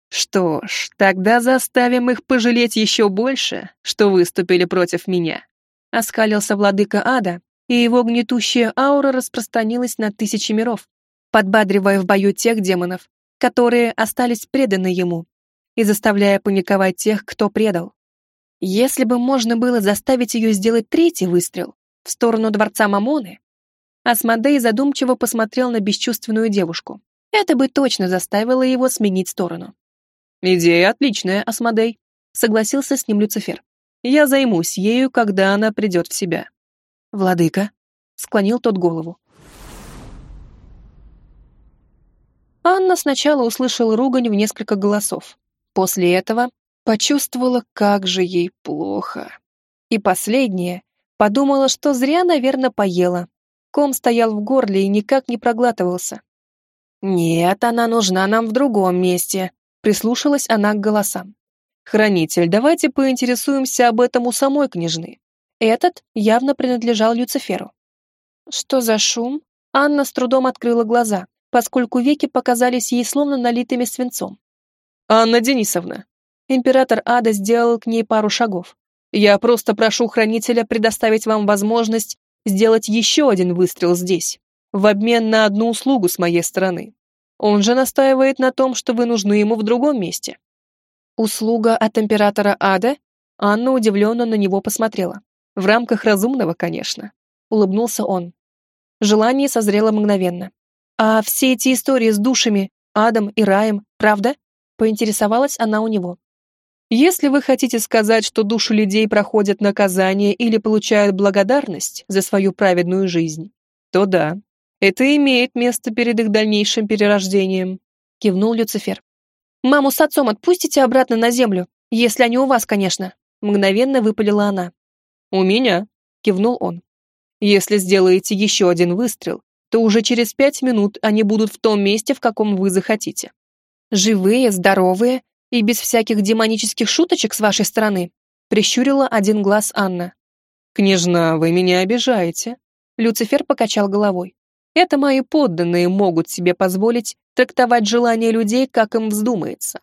«Что ж, тогда заставим их пожалеть еще больше, что выступили против меня», — оскалился владыка ада, и его гнетущая аура распространилась на тысячи миров, подбадривая в бою тех демонов, которые остались преданы ему, и заставляя паниковать тех, кто предал. Если бы можно было заставить ее сделать третий выстрел в сторону дворца Мамоны, Асмодей задумчиво посмотрел на бесчувственную девушку. Это бы точно заставило его сменить сторону. «Идея отличная, Асмодей», — согласился с ним Люцифер. «Я займусь ею, когда она придет в себя». «Владыка», — склонил тот голову. Анна сначала услышала ругань в несколько голосов. После этого почувствовала, как же ей плохо. И последнее, подумала, что зря, наверное, поела. Ком стоял в горле и никак не проглатывался. «Нет, она нужна нам в другом месте», — прислушалась она к голосам. «Хранитель, давайте поинтересуемся об этом у самой княжны». Этот явно принадлежал Люциферу. Что за шум? Анна с трудом открыла глаза поскольку веки показались ей словно налитыми свинцом. «Анна Денисовна!» Император Ада сделал к ней пару шагов. «Я просто прошу хранителя предоставить вам возможность сделать еще один выстрел здесь, в обмен на одну услугу с моей стороны. Он же настаивает на том, что вы нужны ему в другом месте». «Услуга от императора Ада?» Анна удивленно на него посмотрела. «В рамках разумного, конечно», — улыбнулся он. Желание созрело мгновенно. «А все эти истории с душами, адом и раем, правда?» — поинтересовалась она у него. «Если вы хотите сказать, что души людей проходят наказание или получают благодарность за свою праведную жизнь, то да, это имеет место перед их дальнейшим перерождением», — кивнул Люцифер. «Маму с отцом отпустите обратно на землю, если они у вас, конечно», — мгновенно выпалила она. «У меня», — кивнул он. «Если сделаете еще один выстрел, то уже через пять минут они будут в том месте, в каком вы захотите. Живые, здоровые и без всяких демонических шуточек с вашей стороны, прищурила один глаз Анна. «Княжна, вы меня обижаете», — Люцифер покачал головой. «Это мои подданные могут себе позволить трактовать желания людей, как им вздумается.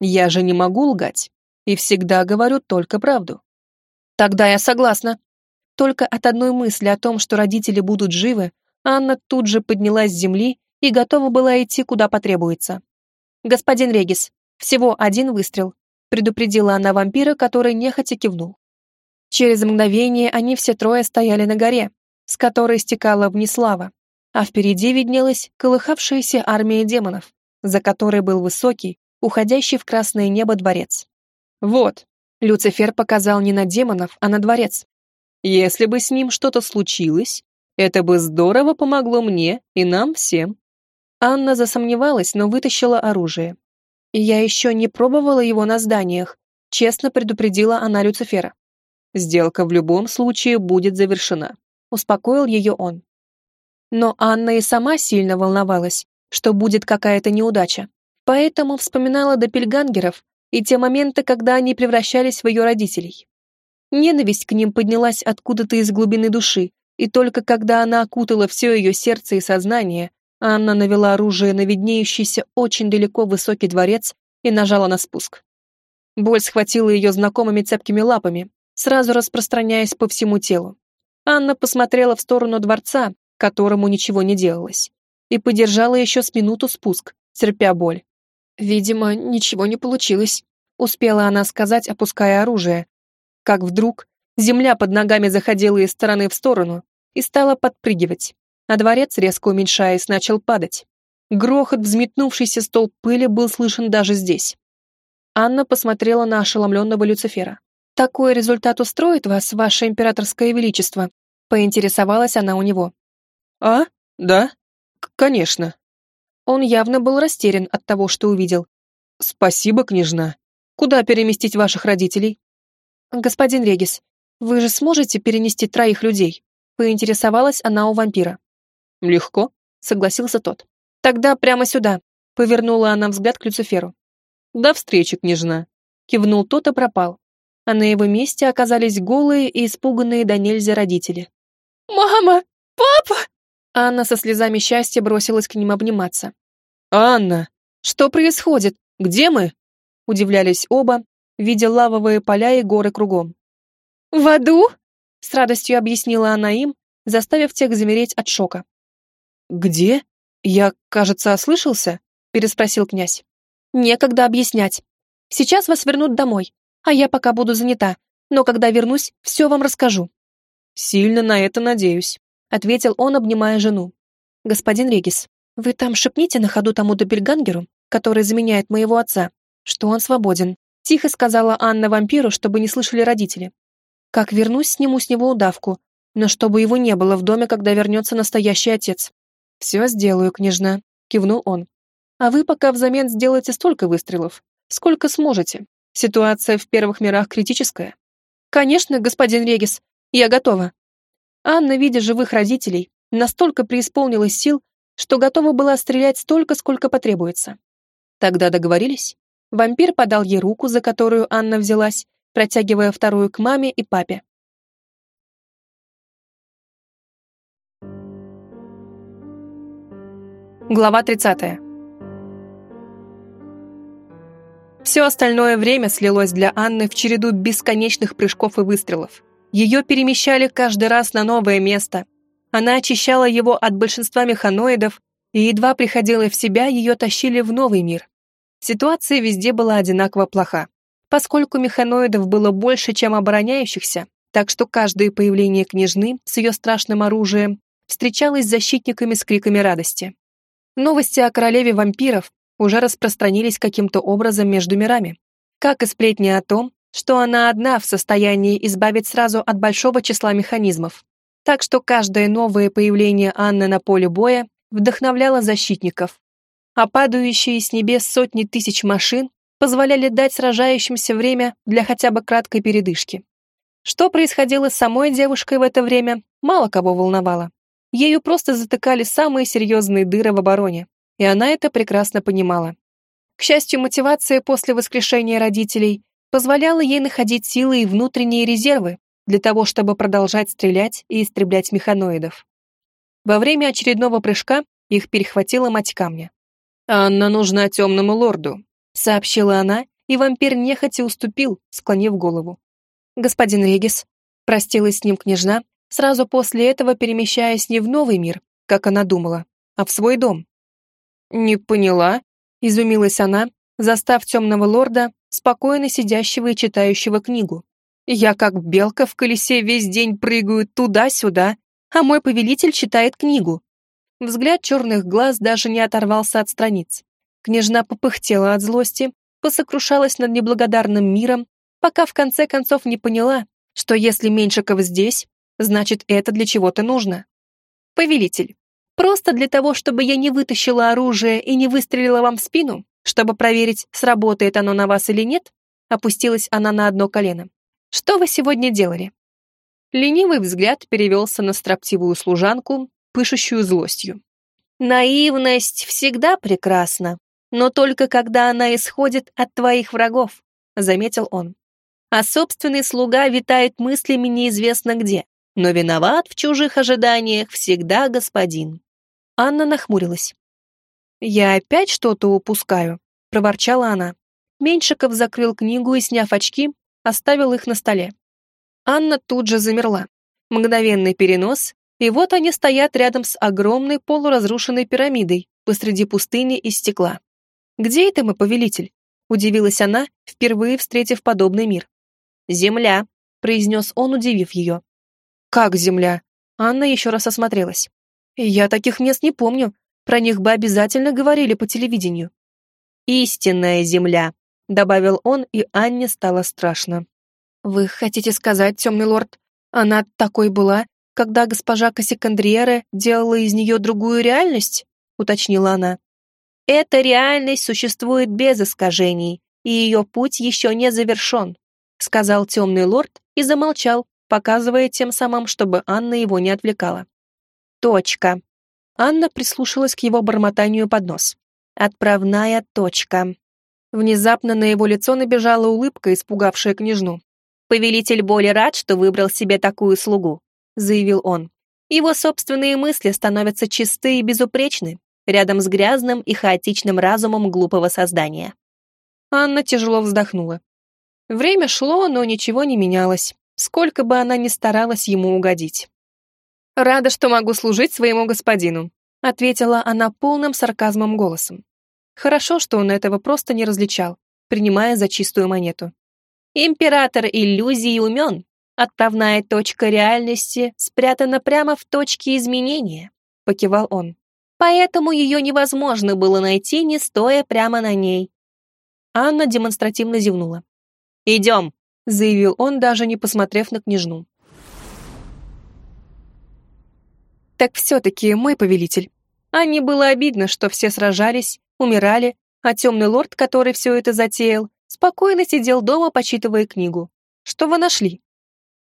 Я же не могу лгать и всегда говорю только правду». «Тогда я согласна», только от одной мысли о том, что родители будут живы, Анна тут же поднялась с земли и готова была идти, куда потребуется. «Господин Регис, всего один выстрел», предупредила она вампира, который нехотя кивнул. Через мгновение они все трое стояли на горе, с которой стекала вниз лава, а впереди виднелась колыхавшаяся армия демонов, за которой был высокий, уходящий в красное небо дворец. «Вот», — Люцифер показал не на демонов, а на дворец. «Если бы с ним что-то случилось, это бы здорово помогло мне и нам всем. Анна засомневалась, но вытащила оружие. «Я еще не пробовала его на зданиях», честно предупредила она Люцифера. «Сделка в любом случае будет завершена», успокоил ее он. Но Анна и сама сильно волновалась, что будет какая-то неудача, поэтому вспоминала допельгангеров и те моменты, когда они превращались в ее родителей. Ненависть к ним поднялась откуда-то из глубины души, и только когда она окутала все ее сердце и сознание, Анна навела оружие на виднеющийся очень далеко высокий дворец и нажала на спуск. Боль схватила ее знакомыми цепкими лапами, сразу распространяясь по всему телу. Анна посмотрела в сторону дворца, которому ничего не делалось, и подержала еще с минуту спуск, терпя боль. Видимо, ничего не получилось, успела она сказать, опуская оружие, как вдруг Земля под ногами заходила из стороны в сторону и стала подпрыгивать, а дворец, резко уменьшаясь, начал падать. Грохот, взметнувшийся столб пыли, был слышен даже здесь. Анна посмотрела на ошеломленного Люцифера. «Такой результат устроит вас, ваше императорское величество?» Поинтересовалась она у него. «А? Да? К конечно». Он явно был растерян от того, что увидел. «Спасибо, княжна. Куда переместить ваших родителей?» «Господин Регис, вы же сможете перенести троих людей?» Поинтересовалась она у вампира. «Легко», — согласился тот. «Тогда прямо сюда», — повернула она взгляд к Люциферу. «До встречи, княжна», — кивнул тот и пропал. А на его месте оказались голые и испуганные до нельзя родители. «Мама! Папа!» Анна со слезами счастья бросилась к ним обниматься. «Анна! Что происходит? Где мы?» Удивлялись оба, видя лавовые поля и горы кругом. «В аду?» С радостью объяснила она им, заставив тех замереть от шока. «Где? Я, кажется, ослышался?» переспросил князь. «Некогда объяснять. Сейчас вас вернут домой, а я пока буду занята, но когда вернусь, все вам расскажу». «Сильно на это надеюсь», — ответил он, обнимая жену. «Господин Регис, вы там шепните на ходу тому Добельгангеру, который заменяет моего отца, что он свободен», — тихо сказала Анна вампиру, чтобы не слышали родители. «Как вернусь, сниму с него удавку, но чтобы его не было в доме, когда вернется настоящий отец». «Все сделаю, княжна», — кивнул он. «А вы пока взамен сделайте столько выстрелов, сколько сможете. Ситуация в первых мирах критическая». «Конечно, господин Регис, я готова». Анна, видя живых родителей, настолько преисполнилась сил, что готова была стрелять столько, сколько потребуется. Тогда договорились. Вампир подал ей руку, за которую Анна взялась, протягивая вторую к маме и папе. Глава 30. Все остальное время слилось для Анны в череду бесконечных прыжков и выстрелов. Ее перемещали каждый раз на новое место. Она очищала его от большинства механоидов, и едва приходила в себя, ее тащили в новый мир. Ситуация везде была одинаково плоха. Поскольку механоидов было больше, чем обороняющихся, так что каждое появление княжны с ее страшным оружием встречалось с защитниками с криками радости. Новости о королеве вампиров уже распространились каким-то образом между мирами, как и сплетни о том, что она одна в состоянии избавить сразу от большого числа механизмов. Так что каждое новое появление Анны на поле боя вдохновляло защитников, а падающие с небес сотни тысяч машин позволяли дать сражающимся время для хотя бы краткой передышки. Что происходило с самой девушкой в это время, мало кого волновало. Ею просто затыкали самые серьезные дыры в обороне, и она это прекрасно понимала. К счастью, мотивация после воскрешения родителей позволяло ей находить силы и внутренние резервы для того, чтобы продолжать стрелять и истреблять механоидов. Во время очередного прыжка их перехватила мать камня. «Анна нужна темному лорду», — сообщила она, и вампир нехотя уступил, склонив голову. «Господин Регис», — простилась с ним княжна, сразу после этого перемещаясь не в новый мир, как она думала, а в свой дом. «Не поняла», — изумилась она, застав темного лорда спокойно сидящего и читающего книгу. Я как белка в колесе весь день прыгаю туда-сюда, а мой повелитель читает книгу. Взгляд черных глаз даже не оторвался от страниц. Княжна попыхтела от злости, посокрушалась над неблагодарным миром, пока в конце концов не поняла, что если Меньшиков здесь, значит, это для чего-то нужно. Повелитель, просто для того, чтобы я не вытащила оружие и не выстрелила вам в спину, чтобы проверить, сработает оно на вас или нет, опустилась она на одно колено. «Что вы сегодня делали?» Ленивый взгляд перевелся на строптивую служанку, пышущую злостью. «Наивность всегда прекрасна, но только когда она исходит от твоих врагов», — заметил он. «А собственный слуга витает мыслями неизвестно где, но виноват в чужих ожиданиях всегда господин». Анна нахмурилась. «Я опять что-то упускаю», — проворчала она. Меньшиков закрыл книгу и, сняв очки, оставил их на столе. Анна тут же замерла. Мгновенный перенос, и вот они стоят рядом с огромной полуразрушенной пирамидой посреди пустыни из стекла. «Где это мы, повелитель?» — удивилась она, впервые встретив подобный мир. «Земля», — произнес он, удивив ее. «Как земля?» Анна еще раз осмотрелась. «Я таких мест не помню. Про них бы обязательно говорили по телевидению. «Истинная земля», добавил он, и Анне стало страшно. «Вы хотите сказать, темный лорд, она такой была, когда госпожа Кассикандриера делала из нее другую реальность?» уточнила она. «Эта реальность существует без искажений, и ее путь еще не завершен», сказал темный лорд и замолчал, показывая тем самым, чтобы Анна его не отвлекала. «Точка». Анна прислушалась к его бормотанию под нос. «Отправная точка». Внезапно на его лицо набежала улыбка, испугавшая княжну. «Повелитель боли рад, что выбрал себе такую слугу», заявил он. «Его собственные мысли становятся чисты и безупречны, рядом с грязным и хаотичным разумом глупого создания». Анна тяжело вздохнула. Время шло, но ничего не менялось, сколько бы она ни старалась ему угодить. «Рада, что могу служить своему господину», ответила она полным сарказмом голосом. Хорошо, что он этого просто не различал, принимая за чистую монету. Император иллюзий умен. Отправная точка реальности спрятана прямо в точке изменения, покивал он. Поэтому ее невозможно было найти, не стоя прямо на ней. Анна демонстративно зевнула. «Идем», — заявил он, даже не посмотрев на княжну. Так все-таки мой повелитель. Анне было обидно, что все сражались, умирали, а темный лорд, который все это затеял, спокойно сидел дома, почитывая книгу. «Что вы нашли?»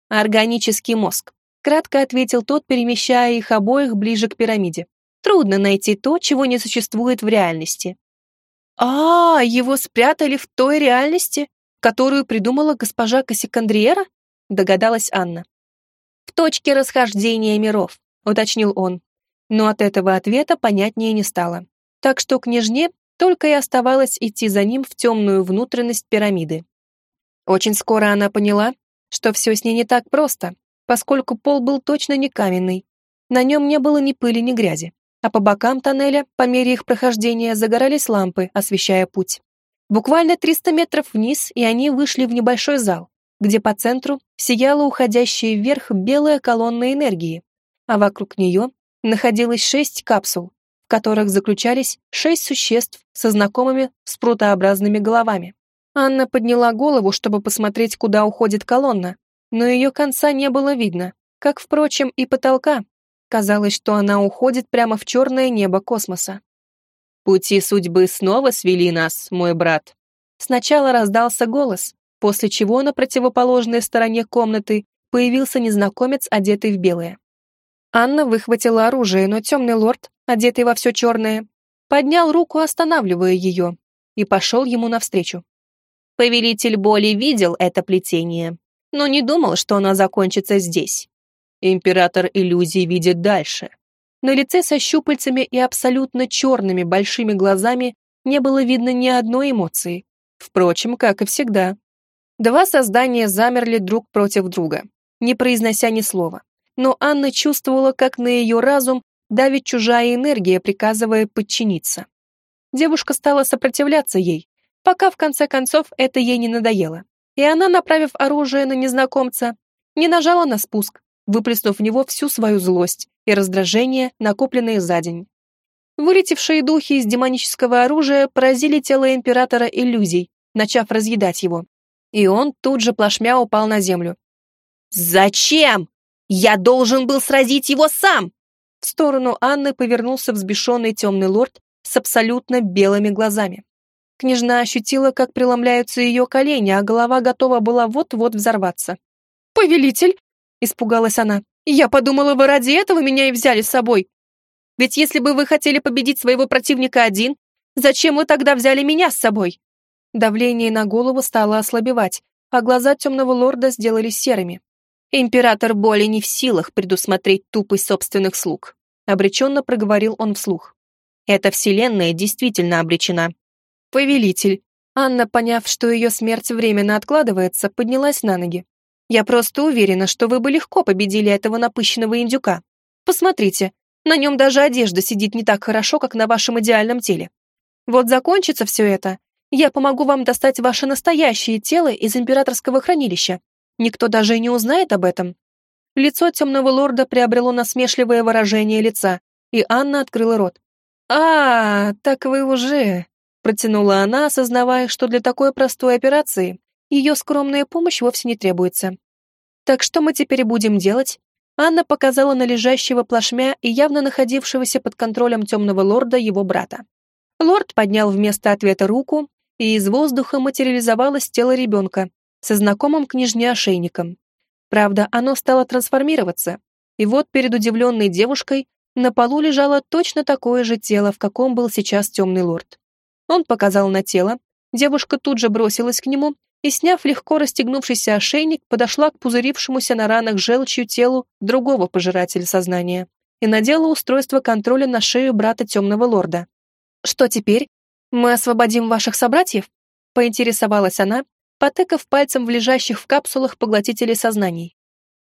«Органический мозг», — кратко ответил тот, перемещая их обоих ближе к пирамиде. «Трудно найти то, чего не существует в реальности». «А, его спрятали в той реальности, которую придумала госпожа Кассикандриера?» — догадалась Анна. «В точке расхождения миров», — уточнил он. Но от этого ответа понятнее не стало. Так что княжне только и оставалось идти за ним в темную внутренность пирамиды. Очень скоро она поняла, что все с ней не так просто, поскольку пол был точно не каменный. На нем не было ни пыли, ни грязи, а по бокам тоннеля, по мере их прохождения, загорались лампы, освещая путь. Буквально 300 метров вниз, и они вышли в небольшой зал, где по центру сияла уходящая вверх белая колонна энергии, а вокруг нее находилось шесть капсул, которых заключались шесть существ со знакомыми спрутообразными головами. Анна подняла голову, чтобы посмотреть, куда уходит колонна, но ее конца не было видно, как, впрочем, и потолка. Казалось, что она уходит прямо в черное небо космоса. «Пути судьбы снова свели нас, мой брат». Сначала раздался голос, после чего на противоположной стороне комнаты появился незнакомец, одетый в белое. Анна выхватила оружие, но темный лорд одетый во все черное, поднял руку, останавливая ее, и пошел ему навстречу. Повелитель боли видел это плетение, но не думал, что оно закончится здесь. Император иллюзий видит дальше. На лице со щупальцами и абсолютно черными большими глазами не было видно ни одной эмоции. Впрочем, как и всегда. Два создания замерли друг против друга, не произнося ни слова. Но Анна чувствовала, как на ее разум давит чужая энергия, приказывая подчиниться. Девушка стала сопротивляться ей, пока в конце концов это ей не надоело. И она, направив оружие на незнакомца, не нажала на спуск, выплеснув в него всю свою злость и раздражение, накопленные за день. Вылетевшие духи из демонического оружия поразили тело императора иллюзий, начав разъедать его. И он тут же плашмя упал на землю. «Зачем? Я должен был сразить его сам!» В сторону Анны повернулся взбешенный темный лорд с абсолютно белыми глазами. Княжна ощутила, как преломляются ее колени, а голова готова была вот-вот взорваться. «Повелитель!» — испугалась она. «Я подумала, вы ради этого меня и взяли с собой. Ведь если бы вы хотели победить своего противника один, зачем вы тогда взяли меня с собой?» Давление на голову стало ослабевать, а глаза темного лорда сделались серыми. Император боли не в силах предусмотреть тупость собственных слуг. Обреченно проговорил он вслух. Эта вселенная действительно обречена. Повелитель. Анна, поняв, что ее смерть временно откладывается, поднялась на ноги. Я просто уверена, что вы бы легко победили этого напыщенного индюка. Посмотрите, на нем даже одежда сидит не так хорошо, как на вашем идеальном теле. Вот закончится все это, я помогу вам достать ваше настоящее тело из императорского хранилища, Никто даже и не узнает об этом. Лицо темного лорда приобрело насмешливое выражение лица, и Анна открыла рот. «А, так вы уже...» Протянула она, осознавая, что для такой простой операции ее скромная помощь вовсе не требуется. «Так что мы теперь будем делать?» Анна показала на лежащего плашмя и явно находившегося под контролем темного лорда его брата. Лорд поднял вместо ответа руку, и из воздуха материализовалось тело ребенка со знакомым княжне ошейником. Правда, оно стало трансформироваться, и вот перед удивленной девушкой на полу лежало точно такое же тело, в каком был сейчас темный лорд. Он показал на тело, девушка тут же бросилась к нему и, сняв легко расстегнувшийся ошейник, подошла к пузырившемуся на ранах желчью телу другого пожирателя сознания и надела устройство контроля на шею брата темного лорда. «Что теперь? Мы освободим ваших собратьев?» — поинтересовалась она, потыкав пальцем в лежащих в капсулах поглотителей сознаний.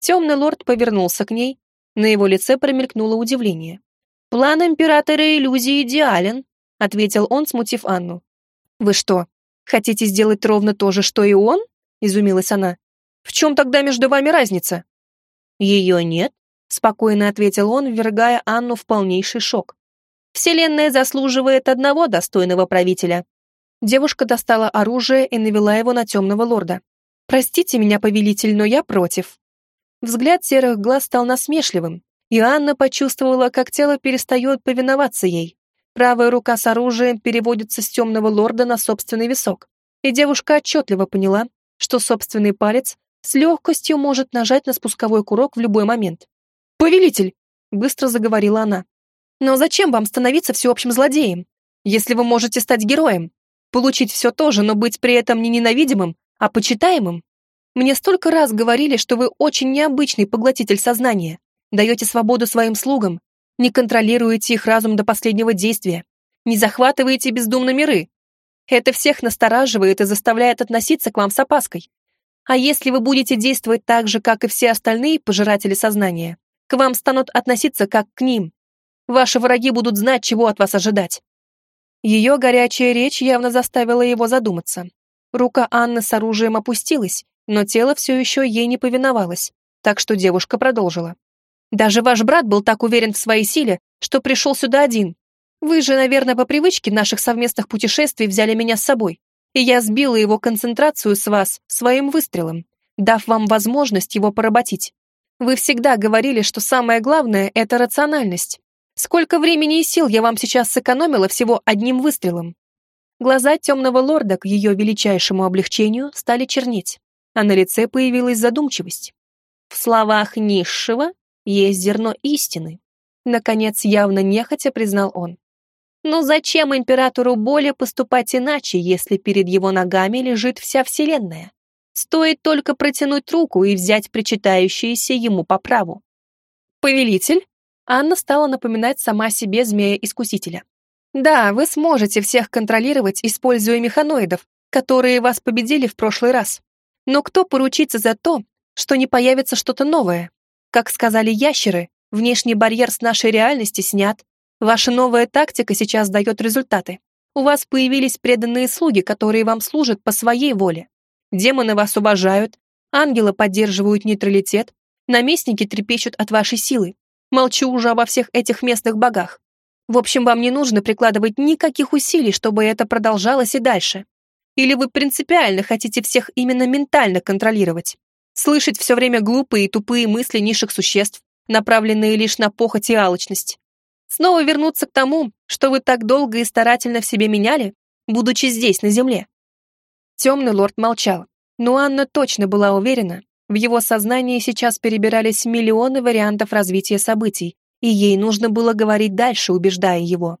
Темный лорд повернулся к ней, на его лице промелькнуло удивление. «План императора иллюзии идеален», — ответил он, смутив Анну. «Вы что, Хотите сделать ровно то же, что и он?» — изумилась она. «В чем тогда между вами разница?» «Ее нет», — спокойно ответил он, ввергая Анну в полнейший шок. «Вселенная заслуживает одного достойного правителя». Девушка достала оружие и навела его на темного лорда. «Простите меня, повелитель, но я против». Взгляд серых глаз стал насмешливым, и Анна почувствовала, как тело перестает повиноваться ей. Правая рука с оружием переводится с темного лорда на собственный висок, и девушка отчетливо поняла, что собственный палец с легкостью может нажать на спусковой курок в любой момент. «Повелитель!» — быстро заговорила она. «Но зачем вам становиться всеобщим злодеем, если вы можете стать героем? Получить все то же, но быть при этом не ненавидимым, а почитаемым? Мне столько раз говорили, что вы очень необычный поглотитель сознания, даете свободу своим слугам, не контролируете их разум до последнего действия, не захватываете бездумно миры. Это всех настораживает и заставляет относиться к вам с опаской. А если вы будете действовать так же, как и все остальные пожиратели сознания, к вам станут относиться как к ним. Ваши враги будут знать, чего от вас ожидать. Ее горячая речь явно заставила его задуматься. Рука Анны с оружием опустилась, но тело все еще ей не повиновалось, так что девушка продолжила. Даже ваш брат был так уверен в своей силе, что пришел сюда один. Вы же, наверное, по привычке наших совместных путешествий взяли меня с собой, и я сбила его концентрацию с вас своим выстрелом, дав вам возможность его поработить. Вы всегда говорили, что самое главное — это рациональность. Сколько времени и сил я вам сейчас сэкономила всего одним выстрелом?» Глаза темного лорда к ее величайшему облегчению стали чернеть, а на лице появилась задумчивость. В словах низшего есть зерно истины. Наконец, явно нехотя признал он. Но зачем императору более поступать иначе, если перед его ногами лежит вся Вселенная? Стоит только протянуть руку и взять причитающееся ему по праву. «Повелитель?» Анна стала напоминать сама себе змея-искусителя. «Да, вы сможете всех контролировать, используя механоидов, которые вас победили в прошлый раз. Но кто поручится за то, что не появится что-то новое? Как сказали ящеры, внешний барьер с нашей реальности снят. Ваша новая тактика сейчас дает результаты. У вас появились преданные слуги, которые вам служат по своей воле. Демоны вас уважают, ангелы поддерживают нейтралитет, наместники трепещут от вашей силы. Молчу уже обо всех этих местных богах. В общем, вам не нужно прикладывать никаких усилий, чтобы это продолжалось и дальше. Или вы принципиально хотите всех именно ментально контролировать? Слышать все время глупые и тупые мысли низших существ, направленные лишь на похоть и алчность. Снова вернуться к тому, что вы так долго и старательно в себе меняли, будучи здесь, на земле. Темный лорд молчал, но Анна точно была уверена, в его сознании сейчас перебирались миллионы вариантов развития событий, и ей нужно было говорить дальше, убеждая его.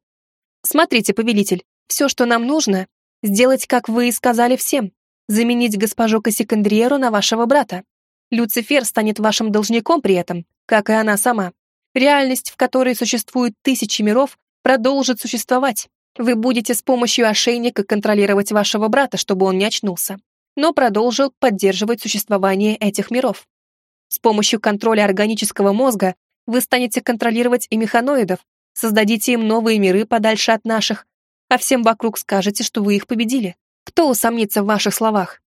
«Смотрите, повелитель, все, что нам нужно, сделать, как вы и сказали всем, заменить госпожу Кассикандриеру на вашего брата. Люцифер станет вашим должником при этом, как и она сама. Реальность, в которой существует тысячи миров, продолжит существовать. Вы будете с помощью ошейника контролировать вашего брата, чтобы он не очнулся, но продолжил поддерживать существование этих миров. С помощью контроля органического мозга вы станете контролировать и механоидов, создадите им новые миры подальше от наших, а всем вокруг скажете, что вы их победили. Кто усомнится в ваших словах?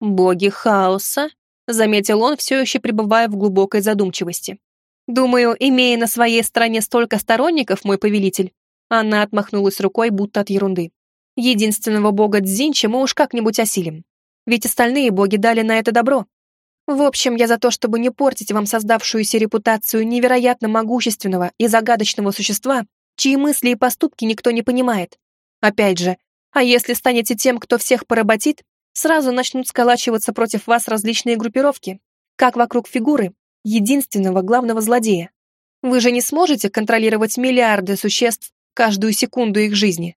Боги хаоса, заметил он, все еще пребывая в глубокой задумчивости. Думаю, имея на своей стороне столько сторонников, мой повелитель, она отмахнулась рукой, будто от ерунды. Единственного бога Дзинча мы уж как-нибудь осилим. Ведь остальные боги дали на это добро. В общем, я за то, чтобы не портить вам создавшуюся репутацию невероятно могущественного и загадочного существа, чьи мысли и поступки никто не понимает. Опять же, а если станете тем, кто всех поработит, сразу начнут сколачиваться против вас различные группировки, как вокруг фигуры единственного главного злодея. Вы же не сможете контролировать миллиарды существ каждую секунду их жизни.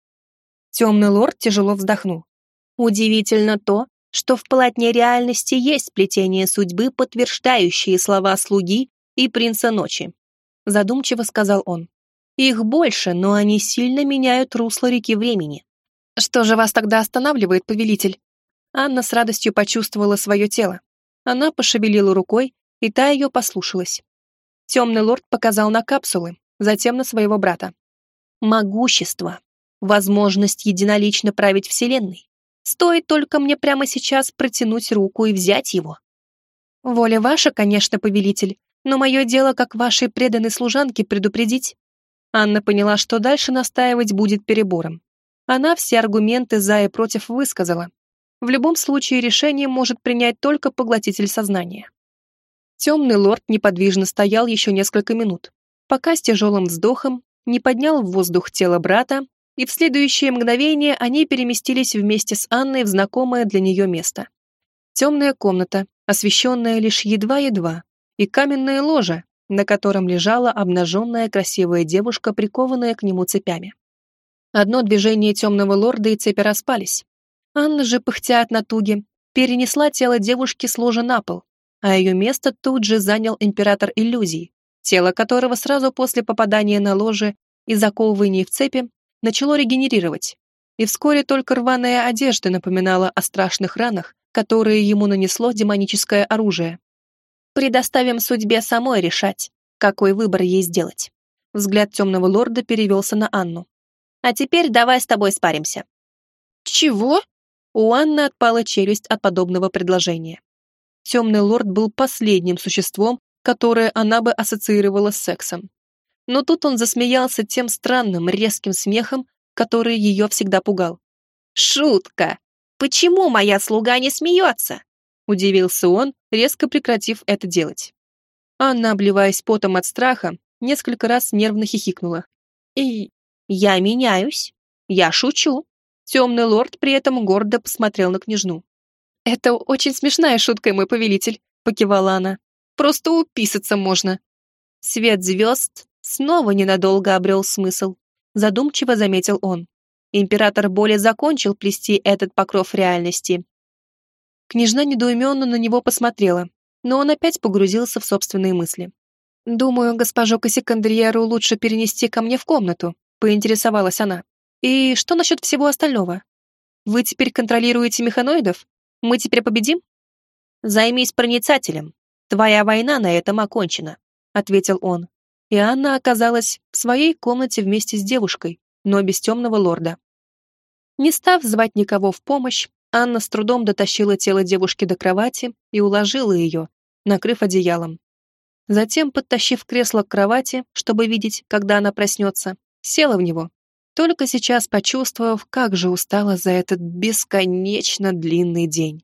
Темный лорд тяжело вздохнул. Удивительно то, что в полотне реальности есть сплетение судьбы, подтверждающие слова слуги и принца ночи. Задумчиво сказал он. Их больше, но они сильно меняют русло реки времени. Что же вас тогда останавливает, повелитель? Анна с радостью почувствовала свое тело. Она пошевелила рукой, и та ее послушалась. Темный лорд показал на капсулы, затем на своего брата. Могущество. Возможность единолично править Вселенной. Стоит только мне прямо сейчас протянуть руку и взять его. Воля ваша, конечно, повелитель, но мое дело, как вашей преданной служанке, предупредить. Анна поняла, что дальше настаивать будет перебором. Она все аргументы за и против высказала. В любом случае решение может принять только поглотитель сознания. Темный лорд неподвижно стоял еще несколько минут, пока с тяжелым вздохом не поднял в воздух тело брата и в следующее мгновение они переместились вместе с Анной в знакомое для нее место. Темная комната, освещенная лишь едва-едва, и каменное ложе, на котором лежала обнаженная красивая девушка, прикованная к нему цепями. Одно движение темного лорда и цепи распались. Анна же, пыхтя от натуги, перенесла тело девушки с ложа на пол, а ее место тут же занял император иллюзий, тело которого сразу после попадания на ложе и заковывания в цепи начало регенерировать, и вскоре только рваная одежда напоминала о страшных ранах, которые ему нанесло демоническое оружие. «Предоставим судьбе самой решать, какой выбор ей сделать». Взгляд темного лорда перевелся на Анну. «А теперь давай с тобой спаримся». «Чего?» У Анны отпала челюсть от подобного предложения. Темный лорд был последним существом, которое она бы ассоциировала с сексом но тут он засмеялся тем странным резким смехом, который ее всегда пугал. «Шутка! Почему моя слуга не смеется?» Удивился он, резко прекратив это делать. Анна, обливаясь потом от страха, несколько раз нервно хихикнула. «И я меняюсь. Я шучу». Темный лорд при этом гордо посмотрел на княжну. «Это очень смешная шутка, мой повелитель», — покивала она. «Просто уписаться можно». Свет звезд снова ненадолго обрел смысл, задумчиво заметил он. Император более закончил плести этот покров реальности. Княжна недоуменно на него посмотрела, но он опять погрузился в собственные мысли. «Думаю, госпожу Кассикандриеру лучше перенести ко мне в комнату», поинтересовалась она. «И что насчет всего остального? Вы теперь контролируете механоидов? Мы теперь победим?» «Займись проницателем. Твоя война на этом окончена», — ответил он и Анна оказалась в своей комнате вместе с девушкой, но без темного лорда. Не став звать никого в помощь, Анна с трудом дотащила тело девушки до кровати и уложила ее, накрыв одеялом. Затем, подтащив кресло к кровати, чтобы видеть, когда она проснется, села в него, только сейчас почувствовав, как же устала за этот бесконечно длинный день.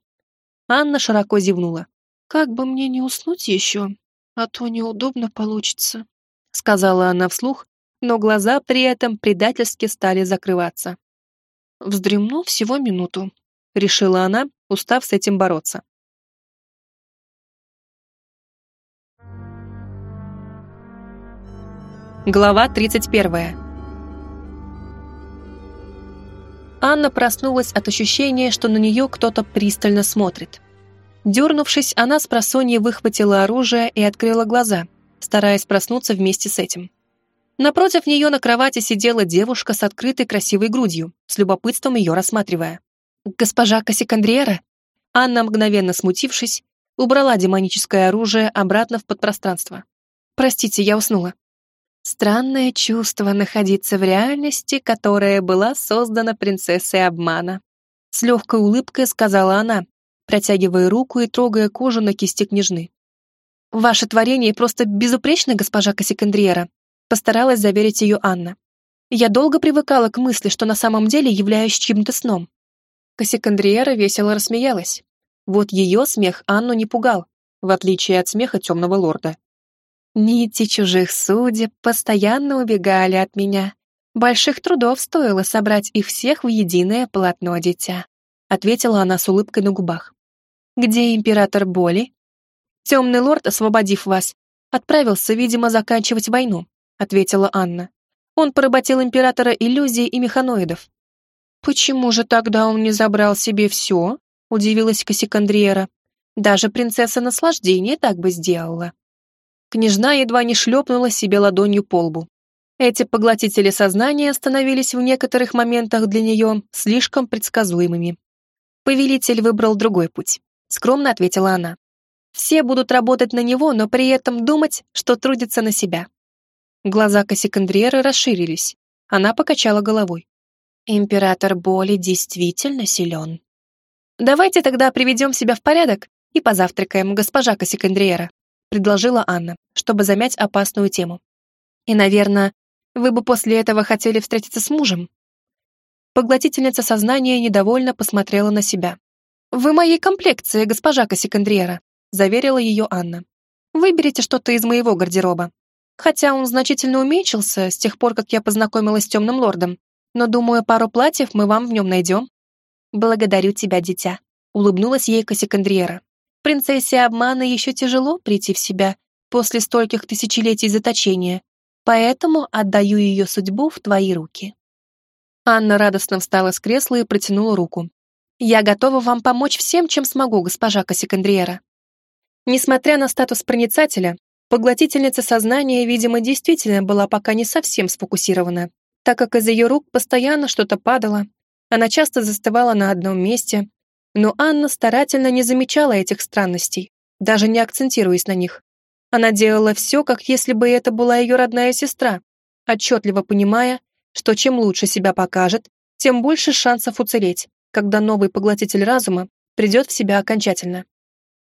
Анна широко зевнула. «Как бы мне не уснуть еще, а то неудобно получится», сказала она вслух, но глаза при этом предательски стали закрываться. «Вздремну всего минуту», — решила она, устав с этим бороться. Глава 31. Анна проснулась от ощущения, что на нее кто-то пристально смотрит. Дернувшись, она с просонья выхватила оружие и открыла глаза — стараясь проснуться вместе с этим. Напротив нее на кровати сидела девушка с открытой красивой грудью, с любопытством ее рассматривая. «Госпожа Кассикандриера?» Анна, мгновенно смутившись, убрала демоническое оружие обратно в подпространство. «Простите, я уснула». Странное чувство находиться в реальности, которая была создана принцессой обмана. С легкой улыбкой сказала она, протягивая руку и трогая кожу на кисти княжны. «Ваше творение просто безупречно, госпожа Кассикандриера», постаралась заверить ее Анна. Я долго привыкала к мысли, что на самом деле являюсь чьим-то сном. Кассикандриера весело рассмеялась. Вот ее смех Анну не пугал, в отличие от смеха темного лорда. Нити чужих судеб постоянно убегали от меня. Больших трудов стоило собрать их всех в единое полотно дитя, ответила она с улыбкой на губах. Где император Боли? Темный лорд, освободив вас, отправился, видимо, заканчивать войну, ответила Анна. Он поработил императора иллюзий и механоидов. «Почему же тогда он не забрал себе все?» — удивилась Кассикандриера. «Даже принцесса наслаждения так бы сделала». Княжна едва не шлепнула себе ладонью по лбу. Эти поглотители сознания становились в некоторых моментах для нее слишком предсказуемыми. Повелитель выбрал другой путь, скромно ответила она. Все будут работать на него, но при этом думать, что трудятся на себя. Глаза Кассикандриеры расширились. Она покачала головой. Император боли действительно силен. Давайте тогда приведем себя в порядок и позавтракаем, госпожа Кассикандриера, предложила Анна, чтобы замять опасную тему. И, наверное, вы бы после этого хотели встретиться с мужем. Поглотительница сознания недовольно посмотрела на себя. «Вы моей комплекции, госпожа Кассикандриера», заверила ее Анна. «Выберите что-то из моего гардероба. Хотя он значительно уменьшился с тех пор, как я познакомилась с темным лордом, но, думаю, пару платьев мы вам в нем найдем». «Благодарю тебя, дитя», — улыбнулась ей Кассикандриера. «Принцессе обмана еще тяжело прийти в себя после стольких тысячелетий заточения, поэтому отдаю ее судьбу в твои руки». Анна радостно встала с кресла и протянула руку. «Я готова вам помочь всем, чем смогу, госпожа Кассикандриера». Несмотря на статус проницателя, Поглотительница сознания, видимо, действительно была пока не совсем сфокусирована, так как из ее рук постоянно что-то падало. Она часто застывала на одном месте, но Анна старательно не замечала этих странностей, даже не акцентируясь на них. Она делала все, как если бы это была ее родная сестра, отчетливо понимая, что чем лучше себя покажет, тем больше шансов уцелеть, когда новый поглотитель разума придет в себя окончательно.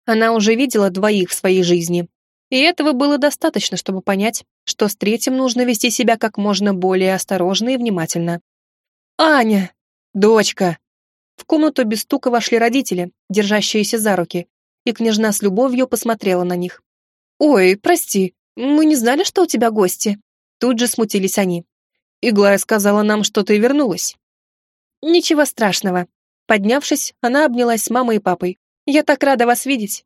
Она уже видела двоих в своей жизни, и этого было достаточно, чтобы понять, что с третьим нужно вести себя как можно более осторожно и внимательно. «Аня! Дочка!» В комнату без стука вошли родители, держащиеся за руки, и княжна с любовью посмотрела на них. «Ой, прости, мы не знали, что у тебя гости». Тут же смутились они. Иглая сказала нам, что ты вернулась. «Ничего страшного». Поднявшись, она обнялась с мамой и папой. «Я так рада вас видеть».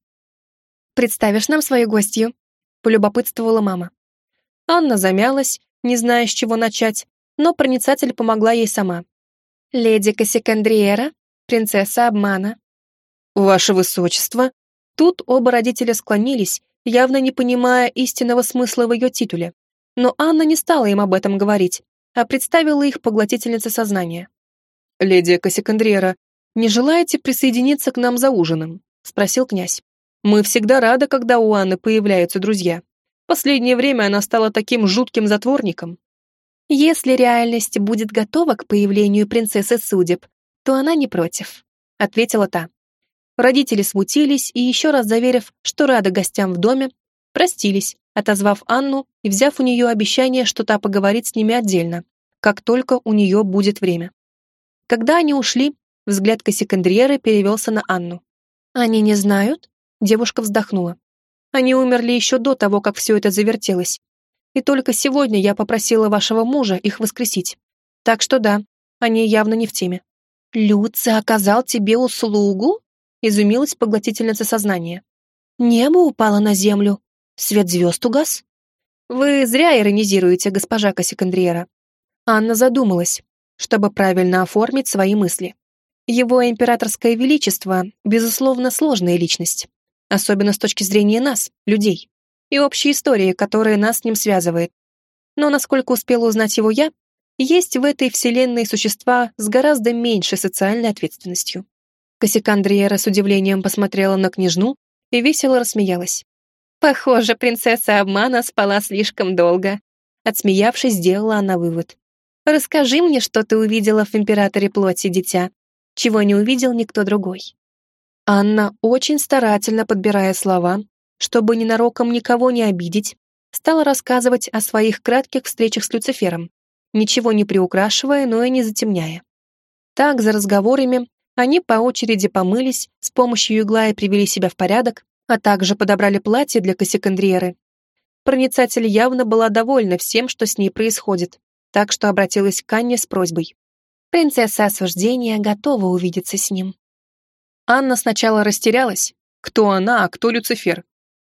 «Представишь нам свою гостью?» — полюбопытствовала мама. Анна замялась, не зная, с чего начать, но проницатель помогла ей сама. «Леди Кассикандриера, принцесса обмана». «Ваше высочество!» Тут оба родителя склонились, явно не понимая истинного смысла в ее титуле. Но Анна не стала им об этом говорить, а представила их поглотительнице сознания. «Леди Кассикандриера, не желаете присоединиться к нам за ужином?» — спросил князь. Мы всегда рады, когда у Анны появляются друзья. Последнее время она стала таким жутким затворником. Если реальность будет готова к появлению принцессы судеб, то она не против, ответила та. Родители смутились и еще раз заверив, что рады гостям в доме, простились, отозвав Анну и взяв у нее обещание, что та поговорит с ними отдельно, как только у нее будет время. Когда они ушли, взгляд Кассикандриеры перевелся на Анну. «Они не знают?» Девушка вздохнула. Они умерли еще до того, как все это завертелось. И только сегодня я попросила вашего мужа их воскресить. Так что да, они явно не в теме. «Люци оказал тебе услугу?» — изумилась поглотительница сознания. «Небо упало на землю. Свет звезд угас?» «Вы зря иронизируете, госпожа Кассикандриера». Анна задумалась, чтобы правильно оформить свои мысли. Его императорское величество, безусловно, сложная личность особенно с точки зрения нас, людей, и общей истории, которая нас с ним связывает. Но, насколько успела узнать его я, есть в этой вселенной существа с гораздо меньшей социальной ответственностью. Кассикандриера с удивлением посмотрела на княжну и весело рассмеялась. «Похоже, принцесса обмана спала слишком долго». Отсмеявшись, сделала она вывод. «Расскажи мне, что ты увидела в императоре плоти, дитя, чего не увидел никто другой». Анна, очень старательно подбирая слова, чтобы ненароком никого не обидеть, стала рассказывать о своих кратких встречах с Люцифером ничего не приукрашивая, но и не затемняя. Так, за разговорами, они по очереди помылись, с помощью игла и привели себя в порядок, а также подобрали платье для Кассикандриеры. Проницатель явно была довольна всем, что с ней происходит, так что обратилась к Анне с просьбой. Принцесса осуждения готова увидеться с ним. Анна сначала растерялась, кто она, а кто Люцифер.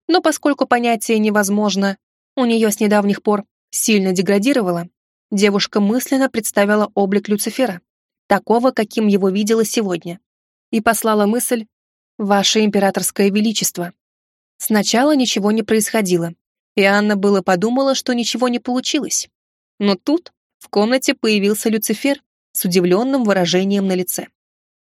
Но поскольку понятие невозможно, у нее с недавних пор сильно деградировало, девушка мысленно представила облик Люцифера такого, каким его видела сегодня, и послала мысль «Ваше императорское величество». Сначала ничего не происходило, и Анна было подумала, что ничего не получилось. Но тут в комнате появился Люцифер с удивленным выражением на лице.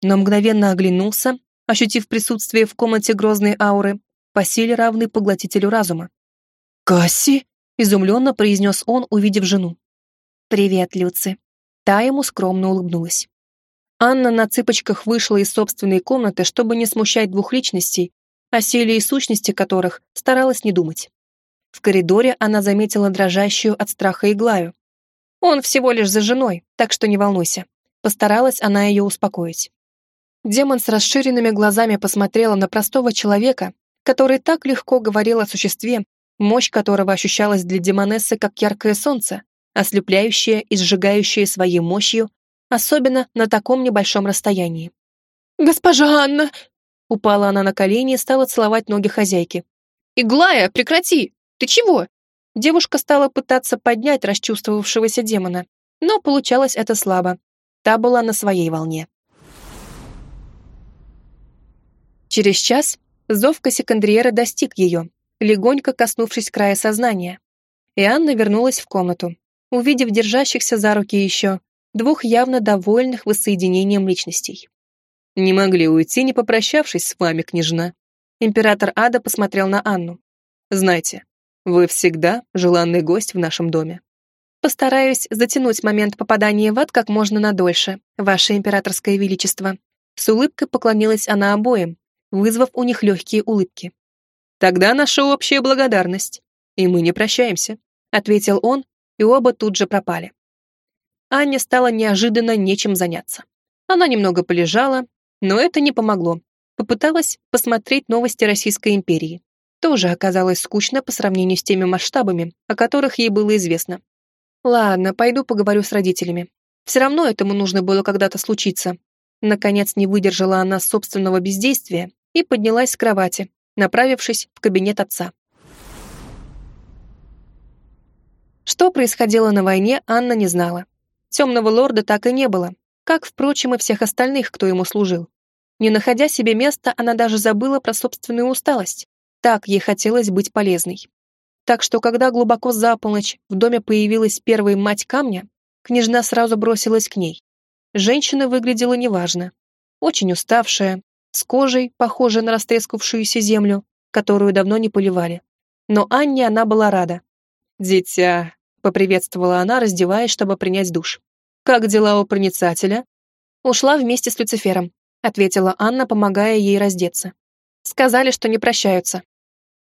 Но мгновенно оглянулся, ощутив присутствие в комнате грозной ауры, по силе равной поглотителю разума. «Касси?» — изумленно произнес он, увидев жену. «Привет, Люци», Та ему скромно улыбнулась. Анна на цыпочках вышла из собственной комнаты, чтобы не смущать двух личностей, о силе и сущности которых старалась не думать. В коридоре она заметила дрожащую от страха Иглаю. Он всего лишь за женой, так что не волнуйся. Постаралась она ее успокоить. Демон с расширенными глазами посмотрела на простого человека, который так легко говорил о существе, мощь которого ощущалась для демонессы как яркое солнце, ослепляющая и сжигающая своей мощью, особенно на таком небольшом расстоянии. «Госпожа Анна!» Упала она на колени и стала целовать ноги хозяйки. «Иглая, прекрати! Ты чего?» Девушка стала пытаться поднять расчувствовавшегося демона, но получалось это слабо. Та была на своей волне. Через час зов Кассикандриера достиг ее, легонько коснувшись края сознания, и Анна вернулась в комнату, увидев держащихся за руки еще двух явно довольных воссоединением личностей. «Не могли уйти, не попрощавшись с вами, княжна». Император Ада посмотрел на Анну. «Знайте, вы всегда желанный гость в нашем доме». «Постараюсь затянуть момент попадания в ад как можно надольше, ваше императорское величество». С улыбкой поклонилась она обоим, вызвав у них легкие улыбки. «Тогда наша общая благодарность, и мы не прощаемся», ответил он, и оба тут же пропали. Анне стало неожиданно нечем заняться. Она немного полежала, но это не помогло. Попыталась посмотреть новости Российской империи. Тоже оказалось скучно по сравнению с теми масштабами, о которых ей было известно. Ладно, пойду поговорю с родителями. Все равно этому нужно было когда-то случиться. Наконец не выдержала она собственного бездействия и поднялась с кровати, направившись в кабинет отца. Что происходило на войне, Анна не знала. Темного лорда так и не было, как, впрочем, и всех остальных, кто ему служил. Не находя себе места, она даже забыла про собственную усталость. Так ей хотелось быть полезной. Так что, когда глубоко за полночь в доме появилась первая мать камня, княжна сразу бросилась к ней. Женщина выглядела неважно. Очень уставшая, с кожей, похожей на растрескавшуюся землю, которую давно не поливали. Но Анне она была рада. «Дитя», — поприветствовала она, раздеваясь, чтобы принять душ. «Как дела у проницателя?» «Ушла вместе с Люцифером», — ответила Анна, помогая ей раздеться. «Сказали, что не прощаются».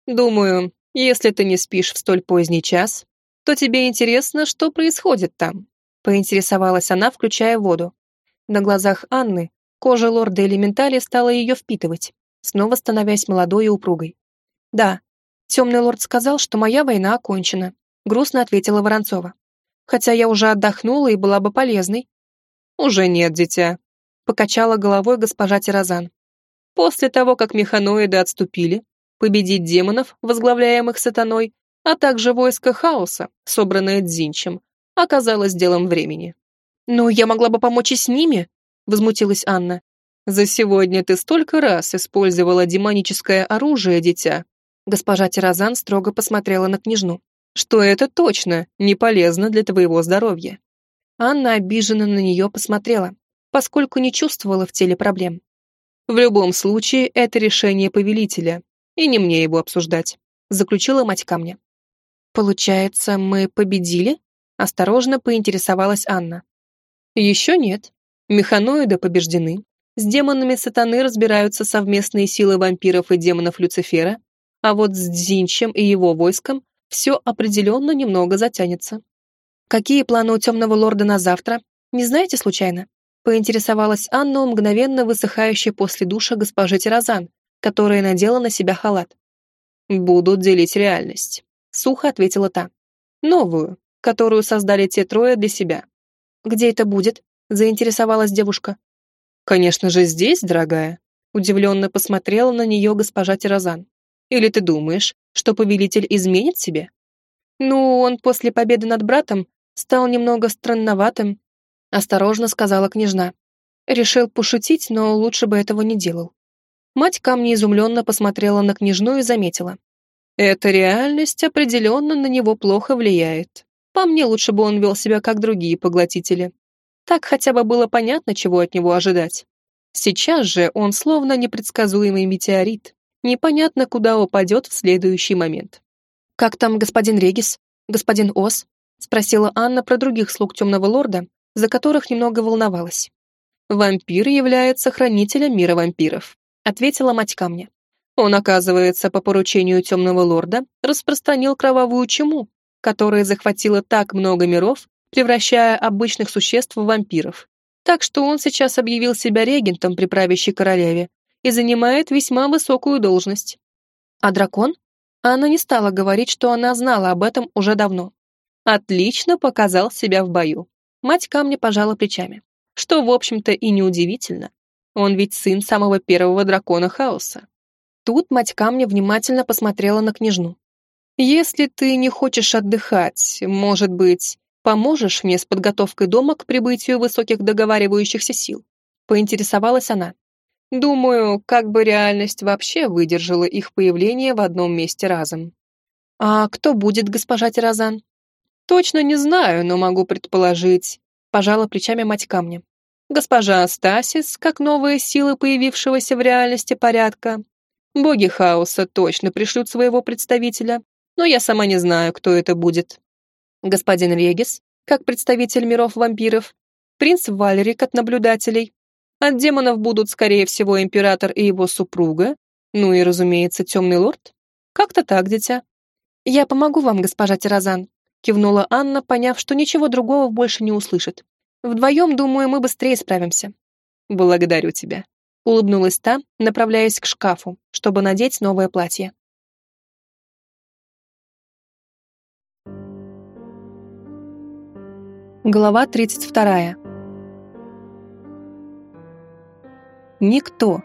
«Думаю, если ты не спишь в столь поздний час, то тебе интересно, что происходит там», — поинтересовалась она, включая воду. На глазах Анны кожа лорда Элементали стала ее впитывать, снова становясь молодой и упругой. «Да, темный лорд сказал, что моя война окончена, грустно ответила Воронцова. Хотя я уже отдохнула и была бы полезной. Уже нет, дитя, покачала головой госпожа Тирозан. После того, как механоиды отступили, победить демонов, возглавляемых сатаной, а также войско хаоса, собранное Дзинчем, оказалось делом времени. «Ну, я могла бы помочь и с ними», — возмутилась Анна. «За сегодня ты столько раз использовала демоническое оружие, дитя». Госпожа Тирозан строго посмотрела на княжну что это точно не полезно для твоего здоровья. Анна обиженно на нее посмотрела, поскольку не чувствовала в теле проблем. В любом случае, это решение повелителя, и не мне его обсуждать, заключила мать камня. Получается, мы победили? Осторожно поинтересовалась Анна. Еще нет. Механоиды побеждены. С демонами сатаны разбираются совместные силы вампиров и демонов Люцифера, а вот с Дзинчем и его войском все определенно немного затянется. Какие планы у темного лорда на завтра? Не знаете случайно? Поинтересовалась Анна мгновенно высыхающей после душа госпожи Тирозан, которая надела на себя халат. «Будут делить реальность», — сухо ответила та. «Новую, которую создали те трое для себя». «Где это будет?» — заинтересовалась девушка. «Конечно же здесь, дорогая», — удивленно посмотрела на нее госпожа Тирозан. «Или ты думаешь, что повелитель изменит себе?» «Ну, он после победы над братом стал немного странноватым», — осторожно сказала княжна. Решил пошутить, но лучше бы этого не делал. Мать камня изумленно посмотрела на княжну и заметила. «Эта реальность определенно на него плохо влияет. По мне, лучше бы он вел себя как другие поглотители. Так хотя бы было понятно, чего от него ожидать. Сейчас же он словно непредсказуемый метеорит. Непонятно, куда упадет в следующий момент. «Как там господин Регис? Господин Ос?» — спросила Анна про других слуг темного лорда, за которых немного волновалась. «Вампир является хранителем мира вампиров», — ответила мать камня. Он, оказывается, по поручению темного лорда распространил кровавую чуму, которая захватила так много миров, превращая обычных существ в вампиров. Так что он сейчас объявил себя регентом при правящей королеве и занимает весьма высокую должность. А дракон? Она не стала говорить, что она знала об этом уже давно. Отлично показал себя в бою. Мать камня пожала плечами. Что, в общем-то, и неудивительно. Он ведь сын самого первого дракона хаоса. Тут мать камня внимательно посмотрела на княжну. «Если ты не хочешь отдыхать, может быть, Поможешь мне с подготовкой дома к прибытию высоких договаривающихся сил?» Поинтересовалась она. Думаю, как бы реальность вообще выдержала их появление в одном месте разом. «А кто будет госпожа Тирозан?» «Точно не знаю, но могу предположить», — пожала плечами мать камня. «Госпожа Астасис, как новые силы появившегося в реальности порядка. Боги хаоса точно пришлют своего представителя, но я сама не знаю, кто это будет господин Регис, как представитель миров вампиров, принц Валерик от наблюдателей. От демонов будут, скорее всего, император и его супруга, ну и, разумеется, темный лорд. Как-то так, дитя. «Я помогу вам, госпожа Тирозан», — кивнула Анна, поняв, что ничего другого больше не услышит. «Вдвоем, думаю, мы быстрее справимся». «Благодарю тебя», — улыбнулась та, направляясь к шкафу, чтобы надеть новое платье. Глава 32. Никто,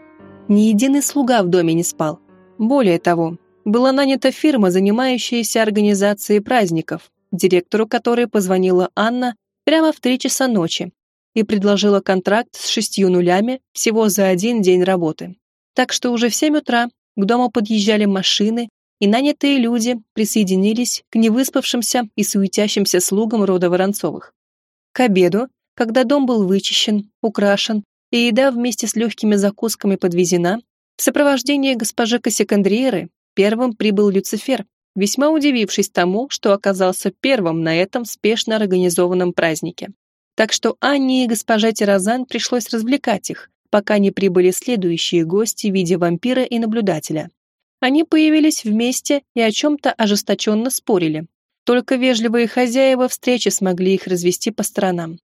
ни единый слуга в доме не спал. Более того, была нанята фирма, занимающаяся организацией праздников, директору которой позвонила Анна прямо в три часа ночи и предложила контракт с шестью нулями всего за один день работы. Так что уже в семь утра к дому подъезжали машины, и нанятые люди присоединились к невыспавшимся и суетящимся слугам рода Воронцовых. К обеду, когда дом был вычищен, украшен, и еда вместе с легкими закусками подвезена, в сопровождении госпожи Кассикандриеры первым прибыл Люцифер, весьма удивившись тому, что оказался первым на этом спешно организованном празднике. Так что Анне и госпоже Тирозан пришлось развлекать их, пока не прибыли следующие гости в виде вампира и наблюдателя. Они появились вместе и о чем-то ожесточенно спорили, только вежливые хозяева встречи смогли их развести по сторонам.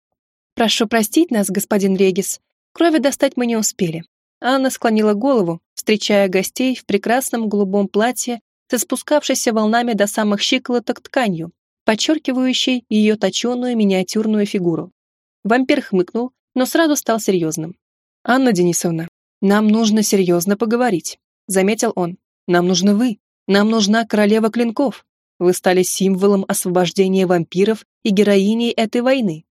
«Прошу простить нас, господин Регис. Крови достать мы не успели». Анна склонила голову, встречая гостей в прекрасном голубом платье со спускавшейся волнами до самых щиколоток тканью, подчеркивающей ее точеную миниатюрную фигуру. Вампир хмыкнул, но сразу стал серьезным. «Анна Денисовна, нам нужно серьезно поговорить», — заметил он. «Нам нужны вы. Нам нужна королева клинков. Вы стали символом освобождения вампиров и героиней этой войны.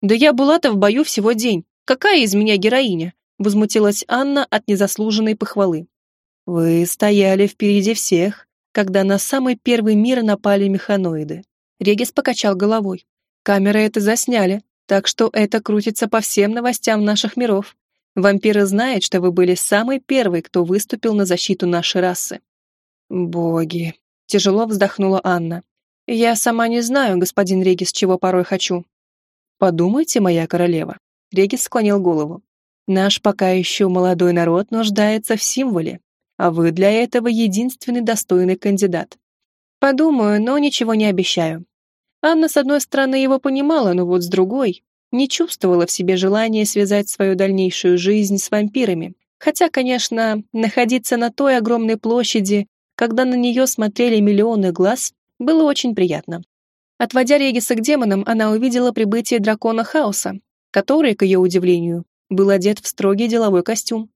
Да я была-то в бою всего день. Какая из меня героиня? Возмутилась Анна от незаслуженной похвалы. Вы стояли впереди всех, когда на самый первый мир напали механоиды. Регис покачал головой. Камеры это засняли, так что это крутится по всем новостям наших миров. Вампиры знают, что вы были самый первый, кто выступил на защиту нашей расы. Боги, Тяжело вздохнула Анна. «Я сама не знаю, господин Регис, чего порой хочу». «Подумайте, моя королева». Регис склонил голову. «Наш пока еще молодой народ нуждается в символе, а вы для этого единственный достойный кандидат. Подумаю, но ничего не обещаю. Анна, с одной стороны, его понимала, но вот с другой не чувствовала в себе желания связать свою дальнейшую жизнь с вампирами. Хотя, конечно, находиться на той огромной площади, когда на нее смотрели миллионы глаз, было очень приятно. Отводя Региса к демонам, она увидела прибытие дракона Хаоса, который, к ее удивлению, был одет в строгий деловой костюм.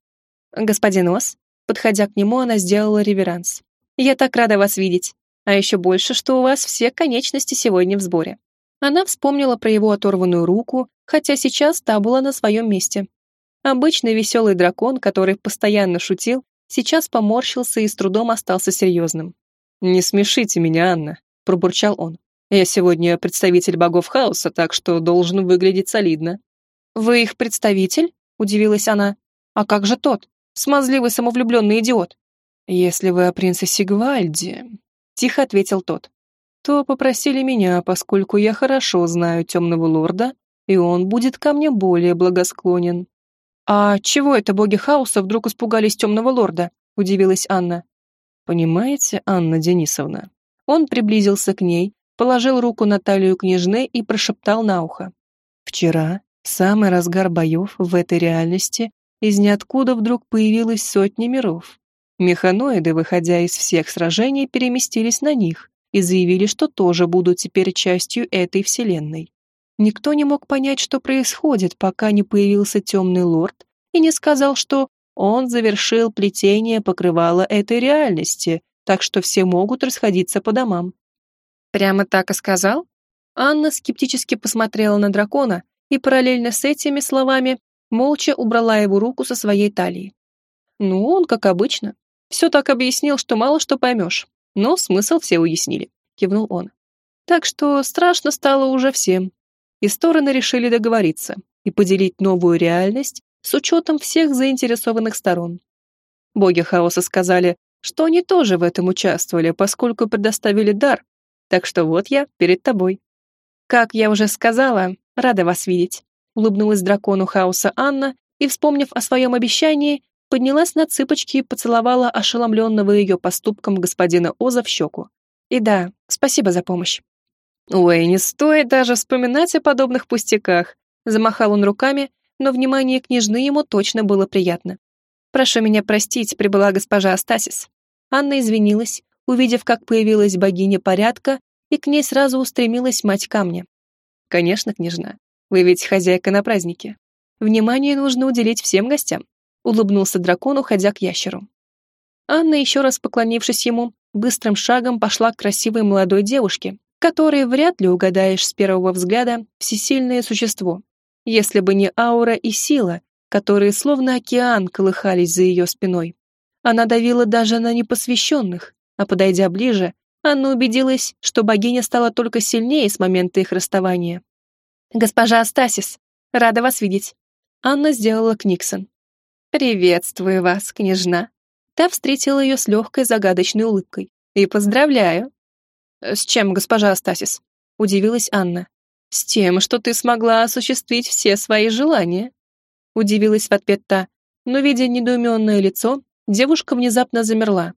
«Господин Ос», подходя к нему, она сделала реверанс. «Я так рада вас видеть. А еще больше, что у вас все конечности сегодня в сборе». Она вспомнила про его оторванную руку, хотя сейчас та была на своем месте. Обычный веселый дракон, который постоянно шутил, сейчас поморщился и с трудом остался серьезным. «Не смешите меня, Анна», — пробурчал он. «Я сегодня представитель богов хаоса, так что должен выглядеть солидно». «Вы их представитель?» — удивилась она. «А как же тот? Смазливый самовлюбленный идиот». «Если вы о принцессе Гвальде», — тихо ответил тот, то попросили меня, поскольку я хорошо знаю темного лорда, и он будет ко мне более благосклонен. «А чего это боги хаоса вдруг испугались темного лорда?» – удивилась Анна. «Понимаете, Анна Денисовна?» Он приблизился к ней, положил руку на талию княжны и прошептал на ухо. «Вчера, самый разгар боев в этой реальности, из ниоткуда вдруг появилось сотни миров. Механоиды, выходя из всех сражений, переместились на них, и заявили, что тоже будут теперь частью этой вселенной. Никто не мог понять, что происходит, пока не появился темный лорд и не сказал, что он завершил плетение покрывала этой реальности, так что все могут расходиться по домам. Прямо так и сказал? Анна скептически посмотрела на дракона и параллельно с этими словами молча убрала его руку со своей талии. Ну, он, как обычно, все так объяснил, что мало что поймешь. Но смысл все уяснили, кивнул он. Так что страшно стало уже всем. И стороны решили договориться и поделить новую реальность с учетом всех заинтересованных сторон. Боги хаоса сказали, что они тоже в этом участвовали, поскольку предоставили дар, так что вот я перед тобой. Как я уже сказала, рада вас видеть, улыбнулась дракону хаоса Анна и, вспомнив о своем обещании, поднялась на цыпочки и поцеловала ошеломленного ее поступком господина Оза в щеку. И да, спасибо за помощь. Ой, не стоит даже вспоминать о подобных пустяках. Замахал он руками, но внимание княжны ему точно было приятно. Прошу меня простить, прибыла госпожа Астасис. Анна извинилась, увидев, как появилась богиня порядка, и к ней сразу устремилась мать камня. Конечно, княжна, вы ведь хозяйка на празднике. Внимание нужно уделить всем гостям улыбнулся дракон, уходя к ящеру. Анна, еще раз поклонившись ему, быстрым шагом пошла к красивой молодой девушке, которой вряд ли угадаешь с первого взгляда всесильное существо, если бы не аура и сила, которые словно океан колыхались за ее спиной. Она давила даже на непосвященных, а подойдя ближе, Анна убедилась, что богиня стала только сильнее с момента их расставания. «Госпожа Астасис, рада вас видеть». Анна сделала Книксон. «Приветствую вас, княжна!» Та встретила ее с легкой загадочной улыбкой. «И поздравляю!» «С чем, госпожа Астасис?» — удивилась Анна. «С тем, что ты смогла осуществить все свои желания!» Удивилась в ответ та, но, видя недоуменное лицо, девушка внезапно замерла.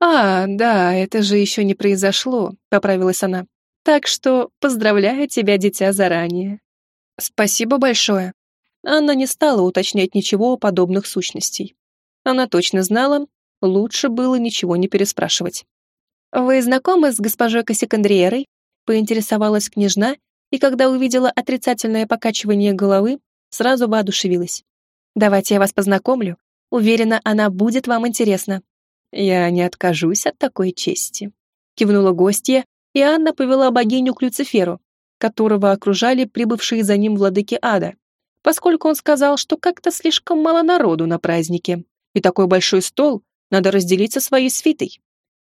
«А, да, это же еще не произошло», — поправилась она. «Так что поздравляю тебя, дитя, заранее». «Спасибо большое», Анна не стала уточнять ничего о подобных сущностей. Она точно знала, лучше было ничего не переспрашивать. «Вы знакомы с госпожой Кассикандриерой?» поинтересовалась княжна, и когда увидела отрицательное покачивание головы, сразу воодушевилась. «Давайте я вас познакомлю. Уверена, она будет вам интересна». «Я не откажусь от такой чести», — кивнула гостья, и Анна повела богиню к Люциферу, которого окружали прибывшие за ним владыки ада, поскольку он сказал, что как-то слишком мало народу на празднике, и такой большой стол надо разделить со своей свитой.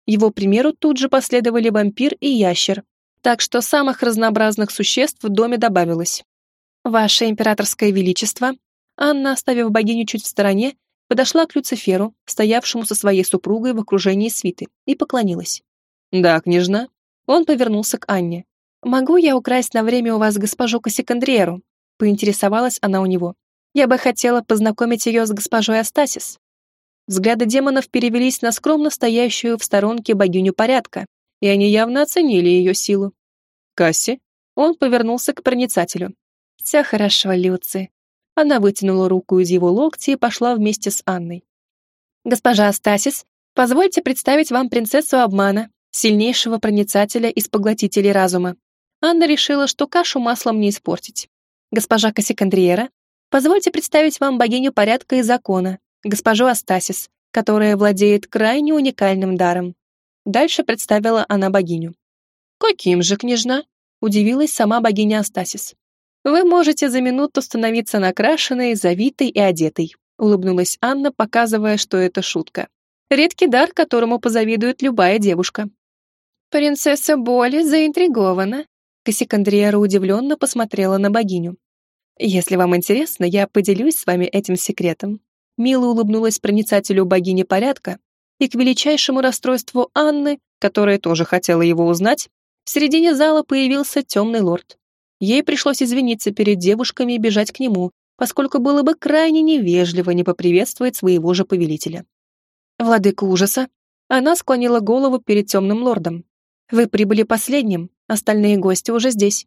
Его примеру тут же последовали вампир и ящер, так что самых разнообразных существ в доме добавилось. «Ваше императорское величество», Анна, оставив богиню чуть в стороне, подошла к Люциферу, стоявшему со своей супругой в окружении свиты, и поклонилась. «Да, княжна». Он повернулся к Анне. «Могу я украсть на время у вас госпожу Кассикандриеру?» поинтересовалась она у него. «Я бы хотела познакомить ее с госпожой Астасис». Взгляды демонов перевелись на скромно стоящую в сторонке богиню порядка, и они явно оценили ее силу. Касси?» Он повернулся к проницателю. «Все хорошо, Люци». Она вытянула руку из его локтя и пошла вместе с Анной. «Госпожа Астасис, позвольте представить вам принцессу обмана, сильнейшего проницателя из поглотителей разума. Анна решила, что кашу маслом не испортить. Госпожа Кассикандриера, позвольте представить вам богиню порядка и закона, госпожу Астасис, которая владеет крайне уникальным даром. Дальше представила она богиню. «Каким же, княжна?» — удивилась сама богиня Астасис. «Вы можете за минуту становиться накрашенной, завитой и одетой», — улыбнулась Анна, показывая, что это шутка. «Редкий дар, которому позавидует любая девушка». «Принцесса Боли заинтригована», — Кассикандриера удивленно посмотрела на богиню. «Если вам интересно, я поделюсь с вами этим секретом». Мило улыбнулась проницателю богини порядка, и к величайшему расстройству Анны, которая тоже хотела его узнать, в середине зала появился темный лорд. Ей пришлось извиниться перед девушками и бежать к нему, поскольку было бы крайне невежливо не поприветствовать своего же повелителя. «Владыка ужаса!» Она склонила голову перед темным лордом. «Вы прибыли последним, остальные гости уже здесь».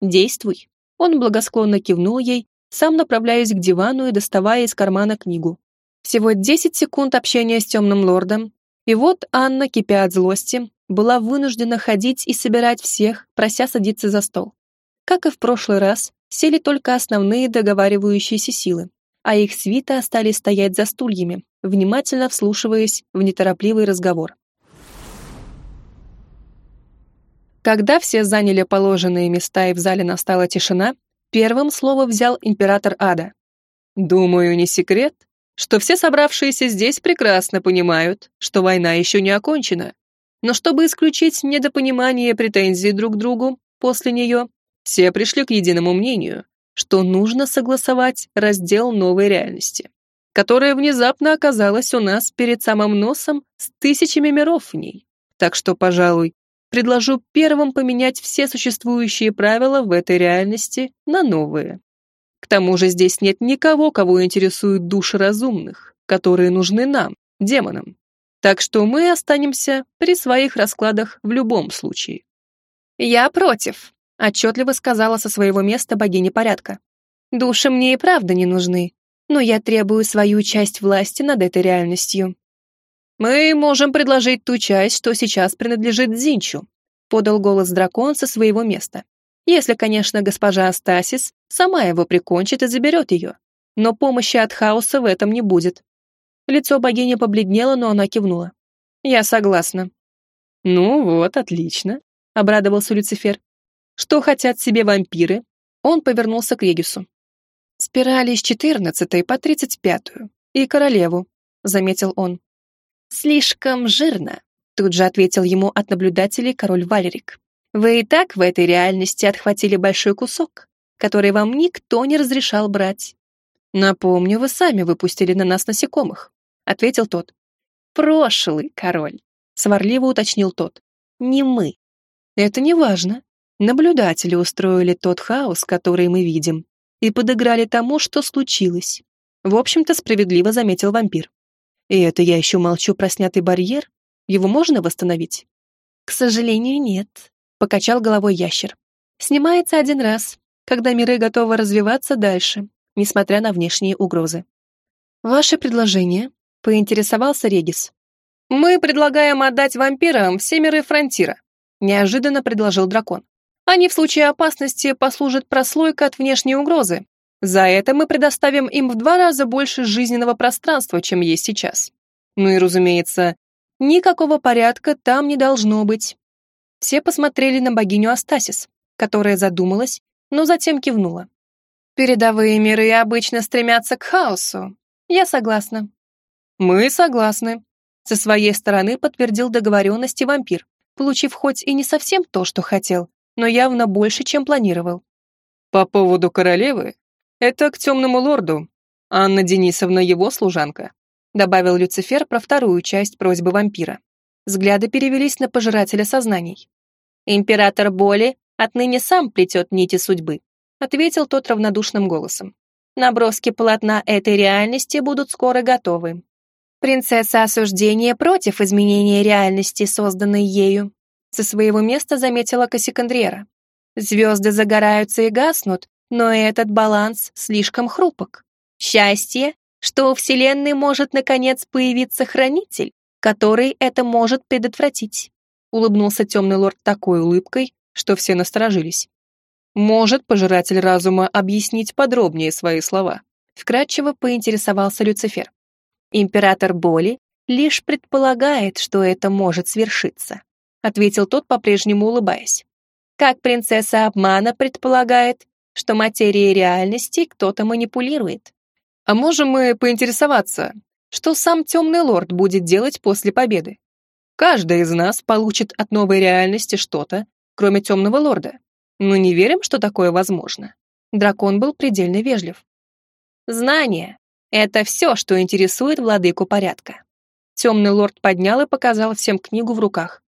«Действуй!» Он благосклонно кивнул ей, сам направляясь к дивану и доставая из кармана книгу. Всего 10 секунд общения с темным лордом, и вот Анна, кипя от злости, была вынуждена ходить и собирать всех, прося садиться за стол. Как и в прошлый раз, сели только основные договаривающиеся силы, а их свита остались стоять за стульями, внимательно вслушиваясь в неторопливый разговор. Когда все заняли положенные места и в зале настала тишина, первым слово взял император Ада. «Думаю, не секрет, что все собравшиеся здесь прекрасно понимают, что война еще не окончена. Но чтобы исключить недопонимание и претензии друг к другу после нее, все пришли к единому мнению, что нужно согласовать раздел новой реальности, которая внезапно оказалась у нас перед самым носом с тысячами миров в ней. Так что, пожалуй, предложу первым поменять все существующие правила в этой реальности на новые. К тому же здесь нет никого, кого интересуют души разумных, которые нужны нам, демонам. Так что мы останемся при своих раскладах в любом случае. «Я против», отчетливо сказала со своего места богиня порядка. «Души мне и правда не нужны, но я требую свою часть власти над этой реальностью». «Мы можем предложить ту часть, что сейчас принадлежит Зинчу», подал голос дракон со своего места. «Если, конечно, госпожа Астасис сама его прикончит и заберет ее. Но помощи от хаоса в этом не будет». Лицо богини побледнело, но она кивнула. «Я согласна». «Ну вот, отлично», — обрадовался Люцифер. Что хотят себе вампиры? Он повернулся к Регису. Спирали с 14 по 35 и королеву, заметил он. Слишком жирно, тут же ответил ему от наблюдателей король Валерик. Вы и так в этой реальности отхватили большой кусок, который вам никто не разрешал брать. Напомню, вы сами выпустили на нас насекомых, ответил тот. Прошлый король, сварливо уточнил тот. Не мы. Это не важно. Наблюдатели устроили тот хаос, который мы видим, и подыграли тому, что случилось. В общем-то, справедливо заметил вампир. И это я еще молчу про снятый барьер? Его можно восстановить? К сожалению, нет, покачал головой ящер. Снимается один раз, когда миры готовы развиваться дальше, несмотря на внешние угрозы. Ваше предложение? Поинтересовался Регис. Мы предлагаем отдать вампирам все миры фронтира, неожиданно предложил дракон. Они в случае опасности послужат прослойкой от внешней угрозы. За это мы предоставим им в два раза больше жизненного пространства, чем есть сейчас. Ну и, разумеется, никакого порядка там не должно быть. Все посмотрели на богиню Астасис, которая задумалась, но затем кивнула. Передовые миры обычно стремятся к хаосу. Я согласна. Мы согласны. Со своей стороны подтвердил договоренности вампир, получив хоть и не совсем то, что хотел, но явно больше, чем планировал. По поводу королевы, это к темному лорду. Анна Денисовна его служанка, добавил Люцифер про вторую часть просьбы вампира. Взгляды перевелись на пожирателя сознаний. Император Боли отныне сам плетет нити судьбы, ответил тот равнодушным голосом. Наброски полотна этой реальности будут скоро готовы. Принцесса осуждения против изменения реальности, созданной ею. Со своего места заметила Кассикандриера. Звезды загораются и гаснут, но этот баланс слишком хрупок. Счастье, что у Вселенной может наконец появиться хранитель, который это может предотвратить. Улыбнулся темный лорд такой улыбкой, что все насторожились. Может пожиратель разума объяснить подробнее свои слова? Вкратчиво поинтересовался Люцифер. Император боли лишь предполагает, что это может свершиться, ответил тот, по-прежнему улыбаясь. Как принцесса обмана предполагает, что материей реальности кто-то манипулирует. А можем мы поинтересоваться, что сам темный лорд будет делать после победы? Каждый из нас получит от новой реальности что-то, кроме темного лорда. Но не верим, что такое возможно. Дракон был предельно вежлив. Знание — это все, что интересует владыку порядка. Темный лорд поднял и показал всем книгу в руках.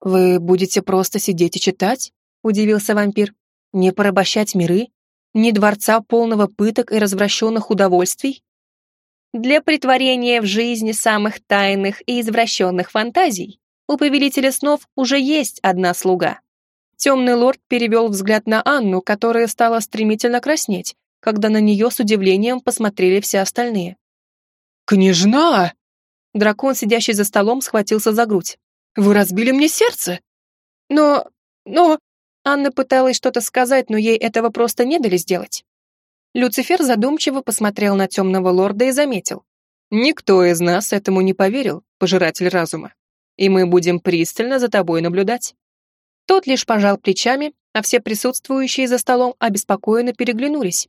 «Вы будете просто сидеть и читать?» — удивился вампир. «Не порабощать миры? Ни дворца полного пыток и развращенных удовольствий?» Для притворения в жизни самых тайных и извращенных фантазий у повелителя снов уже есть одна слуга. Темный лорд перевел взгляд на Анну, которая стала стремительно краснеть, когда на нее с удивлением посмотрели все остальные. «Княжна!» Дракон, сидящий за столом, схватился за грудь. «Вы разбили мне сердце!» «Но... но...» Анна пыталась что-то сказать, но ей этого просто не дали сделать. Люцифер задумчиво посмотрел на темного лорда и заметил. «Никто из нас этому не поверил, пожиратель разума, и мы будем пристально за тобой наблюдать». Тот лишь пожал плечами, а все присутствующие за столом обеспокоенно переглянулись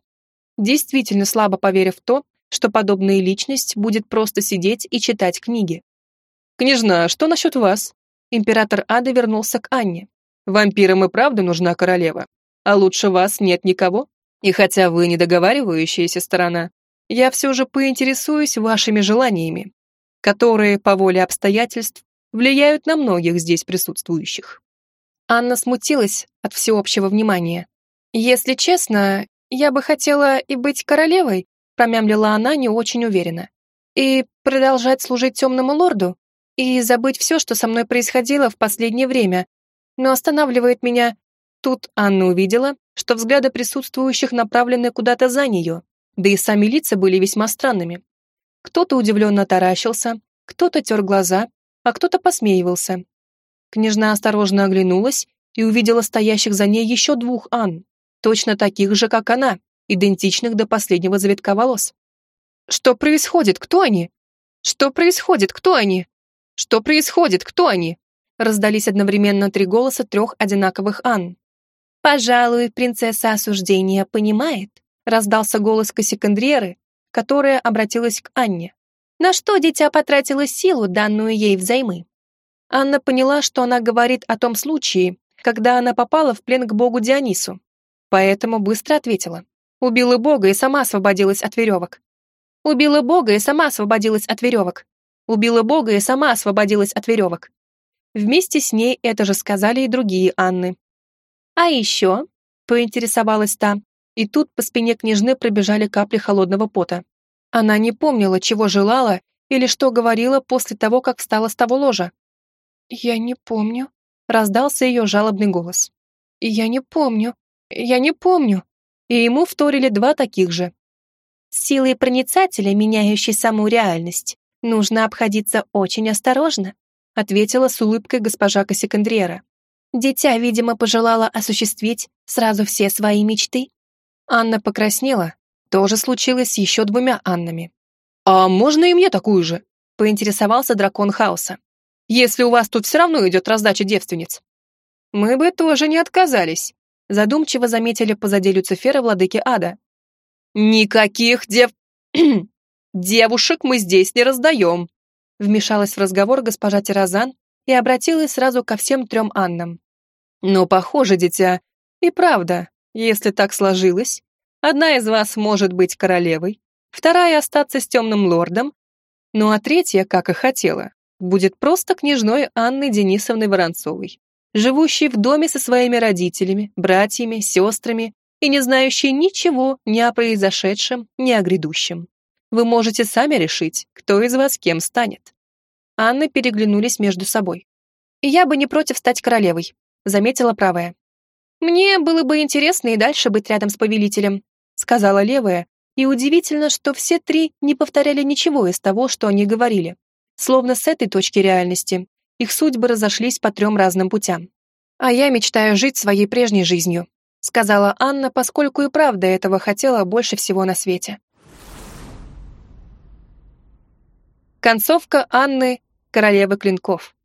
действительно слабо поверив в то, что подобная личность будет просто сидеть и читать книги. «Княжна, что насчет вас?» Император Ада вернулся к Анне. «Вампирам и правда нужна королева, а лучше вас нет никого. И хотя вы не договаривающаяся сторона, я все же поинтересуюсь вашими желаниями, которые, по воле обстоятельств, влияют на многих здесь присутствующих». Анна смутилась от всеобщего внимания. «Если честно, «Я бы хотела и быть королевой», промямлила она не очень уверенно. «И продолжать служить темному лорду, и забыть все, что со мной происходило в последнее время. Но останавливает меня...» Тут Анна увидела, что взгляды присутствующих направлены куда-то за нее, да и сами лица были весьма странными. Кто-то удивленно таращился, кто-то тер глаза, а кто-то посмеивался. Княжна осторожно оглянулась и увидела стоящих за ней еще двух Ан точно таких же, как она, идентичных до последнего завитка волос. «Что происходит? Кто они? Что происходит? Кто они? Что происходит? Кто они?» Раздались одновременно три голоса трех одинаковых Ан. «Пожалуй, принцесса осуждения понимает», раздался голос Кассикандреры, которая обратилась к Анне. «На что дитя потратило силу, данную ей взаймы?» Анна поняла, что она говорит о том случае, когда она попала в плен к богу Дионису, поэтому быстро ответила. Убила Бога и сама освободилась от веревок. Убила Бога и сама освободилась от веревок. Убила Бога и сама освободилась от веревок. Вместе с ней это же сказали и другие Анны. А еще, поинтересовалась та, и тут по спине княжны пробежали капли холодного пота. Она не помнила, чего желала или что говорила после того, как встала с того ложа. «Я не помню», — раздался ее жалобный голос. «Я не помню. Я не помню. И ему вторили два таких же. Силой проницателя, меняющей саму реальность, нужно обходиться очень осторожно, ответила с улыбкой госпожа Кассикандриера. Дитя, видимо, пожелала осуществить сразу все свои мечты. Анна покраснела. То же случилось с еще двумя Аннами. «А можно и мне такую же?» — поинтересовался дракон хаоса. «Если у вас тут все равно идет раздача девственниц». «Мы бы тоже не отказались», задумчиво заметили позади Люцифера владыки ада. «Никаких дев... девушек мы здесь не раздаем», вмешалась в разговор госпожа Тирозан и обратилась сразу ко всем трем Аннам. «Но, похоже, дитя, и правда, если так сложилось, одна из вас может быть королевой, вторая остаться с темным лордом, ну а третья, как и хотела, будет просто княжной Анны Денисовны Воронцовой живущий в доме со своими родителями, братьями, сестрами и не знающий ничего ни о произошедшем, ни о грядущем. Вы можете сами решить, кто из вас кем станет. Анны переглянулись между собой. «И я бы не против стать королевой», — заметила правая. «Мне было бы интересно и дальше быть рядом с повелителем», сказала левая, и удивительно, что все три не повторяли ничего из того, что они говорили. Словно с этой точки реальности их судьбы разошлись по трем разным путям. «А я мечтаю жить своей прежней жизнью», сказала Анна, поскольку и правда этого хотела больше всего на свете. Концовка Анны, королевы клинков.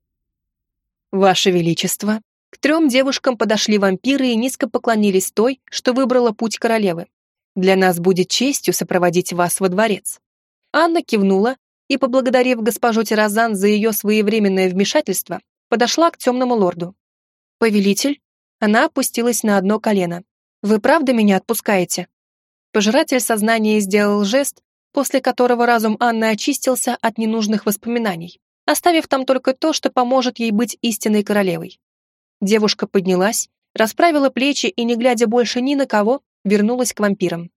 «Ваше Величество!» К трем девушкам подошли вампиры и низко поклонились той, что выбрала путь королевы. «Для нас будет честью сопроводить вас во дворец». Анна кивнула и, поблагодарив госпожу Тирозан за ее своевременное вмешательство, подошла к темному лорду. «Повелитель?» Она опустилась на одно колено. «Вы правда меня отпускаете?» Пожиратель сознания сделал жест, после которого разум Анны очистился от ненужных воспоминаний, оставив там только то, что поможет ей быть истинной королевой. Девушка поднялась, расправила плечи и, не глядя больше ни на кого, вернулась к вампирам.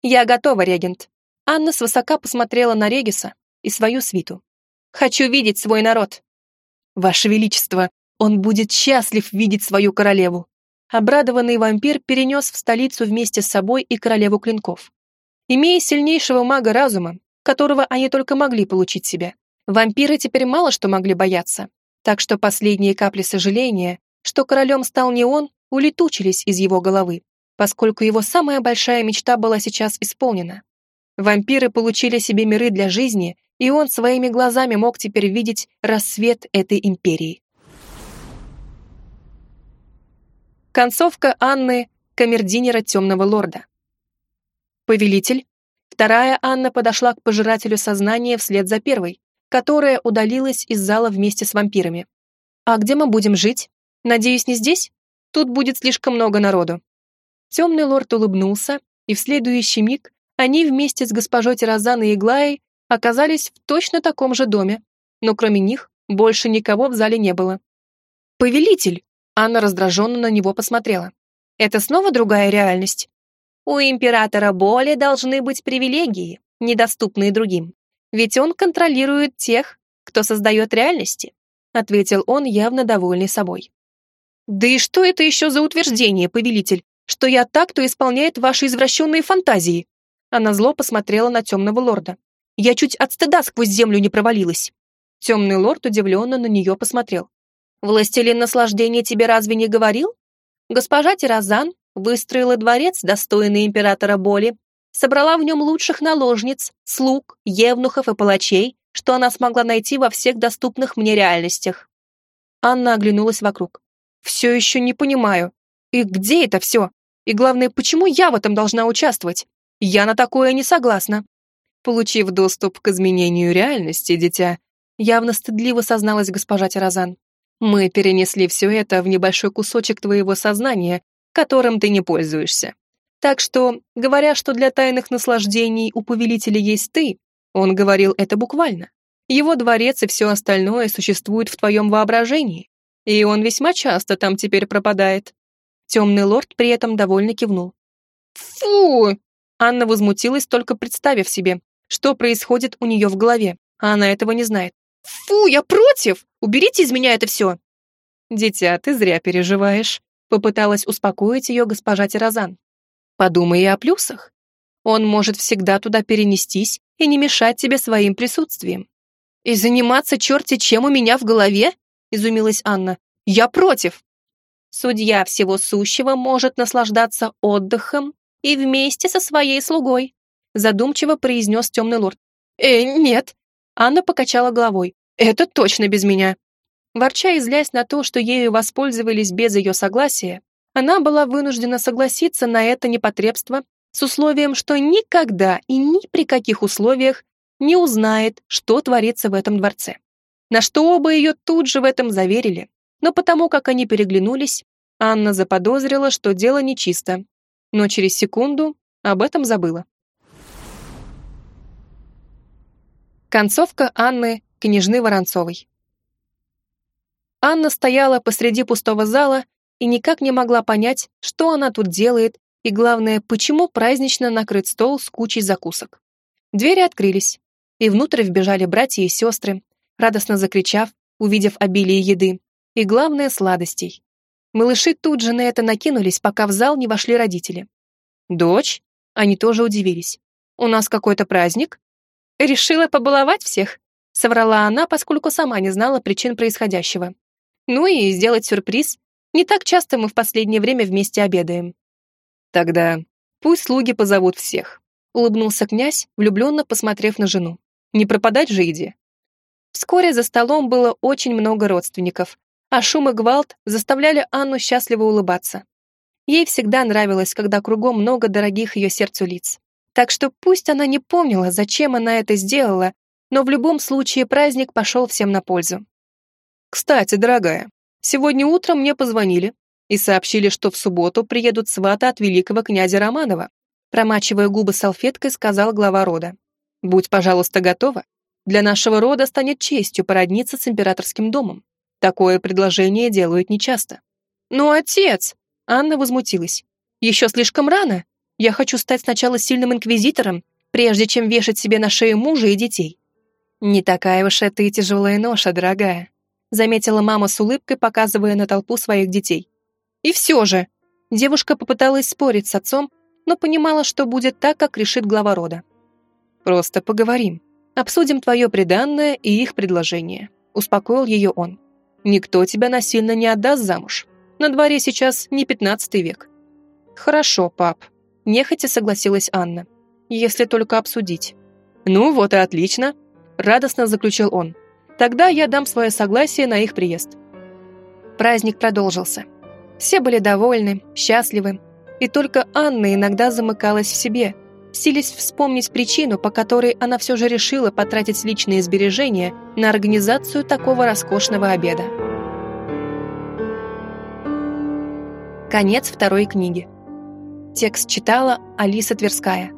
«Я готова, регент». Анна свысока посмотрела на Региса и свою свиту. «Хочу видеть свой народ». «Ваше Величество, он будет счастлив видеть свою королеву». Обрадованный вампир перенес в столицу вместе с собой и королеву клинков. Имея сильнейшего мага разума, которого они только могли получить себе, вампиры теперь мало что могли бояться. Так что последние капли сожаления, что королем стал не он, улетучились из его головы, поскольку его самая большая мечта была сейчас исполнена. Вампиры получили себе миры для жизни, и он своими глазами мог теперь видеть рассвет этой империи. Концовка Анны, камердинера Темного Лорда. «Повелитель». Вторая Анна подошла к пожирателю сознания вслед за первой, которая удалилась из зала вместе с вампирами. «А где мы будем жить? Надеюсь, не здесь? Тут будет слишком много народу». Темный лорд улыбнулся, и в следующий миг они вместе с госпожой Тирозаной и Глаей оказались в точно таком же доме, но кроме них больше никого в зале не было. «Повелитель!» Анна раздраженно на него посмотрела. «Это снова другая реальность?» У императора Боли должны быть привилегии, недоступные другим. Ведь он контролирует тех, кто создает реальности», ответил он, явно довольный собой. «Да и что это еще за утверждение, повелитель, что я так, кто исполняет ваши извращенные фантазии?» Она зло посмотрела на темного лорда. «Я чуть от стыда сквозь землю не провалилась». Темный лорд удивленно на нее посмотрел. «Властелин наслаждения тебе разве не говорил? Госпожа Тирозан выстроила дворец, достойный императора Боли, собрала в нем лучших наложниц, слуг, евнухов и палачей, что она смогла найти во всех доступных мне реальностях. Анна оглянулась вокруг. «Все еще не понимаю. И где это все? И главное, почему я в этом должна участвовать? Я на такое не согласна». Получив доступ к изменению реальности, дитя, явно стыдливо созналась госпожа Тирозан. «Мы перенесли все это в небольшой кусочек твоего сознания, которым ты не пользуешься. Так что, говоря, что для тайных наслаждений у повелителя есть ты, он говорил это буквально. Его дворец и все остальное существует в твоем воображении, и он весьма часто там теперь пропадает. Темный лорд при этом довольно кивнул. «Фу!» Анна возмутилась, только представив себе, что происходит у нее в голове, а она этого не знает. «Фу, я против! Уберите из меня это все!» «Дитя, ты зря переживаешь. Попыталась успокоить ее госпожа Тирозан. Подумай и о плюсах. Он может всегда туда перенестись и не мешать тебе своим присутствием. И заниматься черти чем у меня в голове? Изумилась Анна. Я против. Судья всего сущего может наслаждаться отдыхом и вместе со своей слугой, задумчиво произнес темный лорд. Э, нет. Анна покачала головой. Это точно без меня. Ворча и злясь на то, что ею воспользовались без ее согласия, она была вынуждена согласиться на это непотребство с условием, что никогда и ни при каких условиях не узнает, что творится в этом дворце. На что оба ее тут же в этом заверили, но потому как они переглянулись, Анна заподозрила, что дело нечисто, но через секунду об этом забыла. Концовка Анны княжны Воронцовой. Анна стояла посреди пустого зала и никак не могла понять, что она тут делает и, главное, почему празднично накрыт стол с кучей закусок. Двери открылись, и внутрь вбежали братья и сестры, радостно закричав, увидев обилие еды, и, главное, сладостей. Малыши тут же на это накинулись, пока в зал не вошли родители. «Дочь?» Они тоже удивились. «У нас какой-то праздник?» «Решила побаловать всех?» Соврала она, поскольку сама не знала причин происходящего. «Ну и сделать сюрприз. Не так часто мы в последнее время вместе обедаем». «Тогда пусть слуги позовут всех», — улыбнулся князь, влюбленно посмотрев на жену. «Не пропадать же иди». Вскоре за столом было очень много родственников, а шум и гвалт заставляли Анну счастливо улыбаться. Ей всегда нравилось, когда кругом много дорогих ее сердцу лиц. Так что пусть она не помнила, зачем она это сделала, но в любом случае праздник пошел всем на пользу. «Кстати, дорогая, сегодня утром мне позвонили и сообщили, что в субботу приедут сваты от великого князя Романова», промачивая губы салфеткой, сказал глава рода. «Будь, пожалуйста, готова. Для нашего рода станет честью породниться с императорским домом. Такое предложение делают нечасто. «Ну, отец!» Анна возмутилась. «Еще слишком рано. Я хочу стать сначала сильным инквизитором, прежде чем вешать себе на шею мужа и детей». «Не такая уж это и тяжелая ноша, дорогая», заметила мама с улыбкой, показывая на толпу своих детей. «И все же!» Девушка попыталась спорить с отцом, но понимала, что будет так, как решит глава рода. «Просто поговорим. Обсудим твое преданное и их предложение», успокоил ее он. Никто тебя насильно не отдаст замуж. На дворе сейчас не пятнадцатый век». «Хорошо, пап», — нехотя согласилась Анна. «Если только обсудить». «Ну вот и отлично», — радостно заключил он. «Тогда я дам свое согласие на их приезд». Праздник продолжился. Все были довольны, счастливы, и только Анна иногда замыкалась в себе, силясь вспомнить причину, по которой она все же решила потратить личные сбережения на организацию такого роскошного обеда. Конец второй книги. Текст читала Алиса Тверская.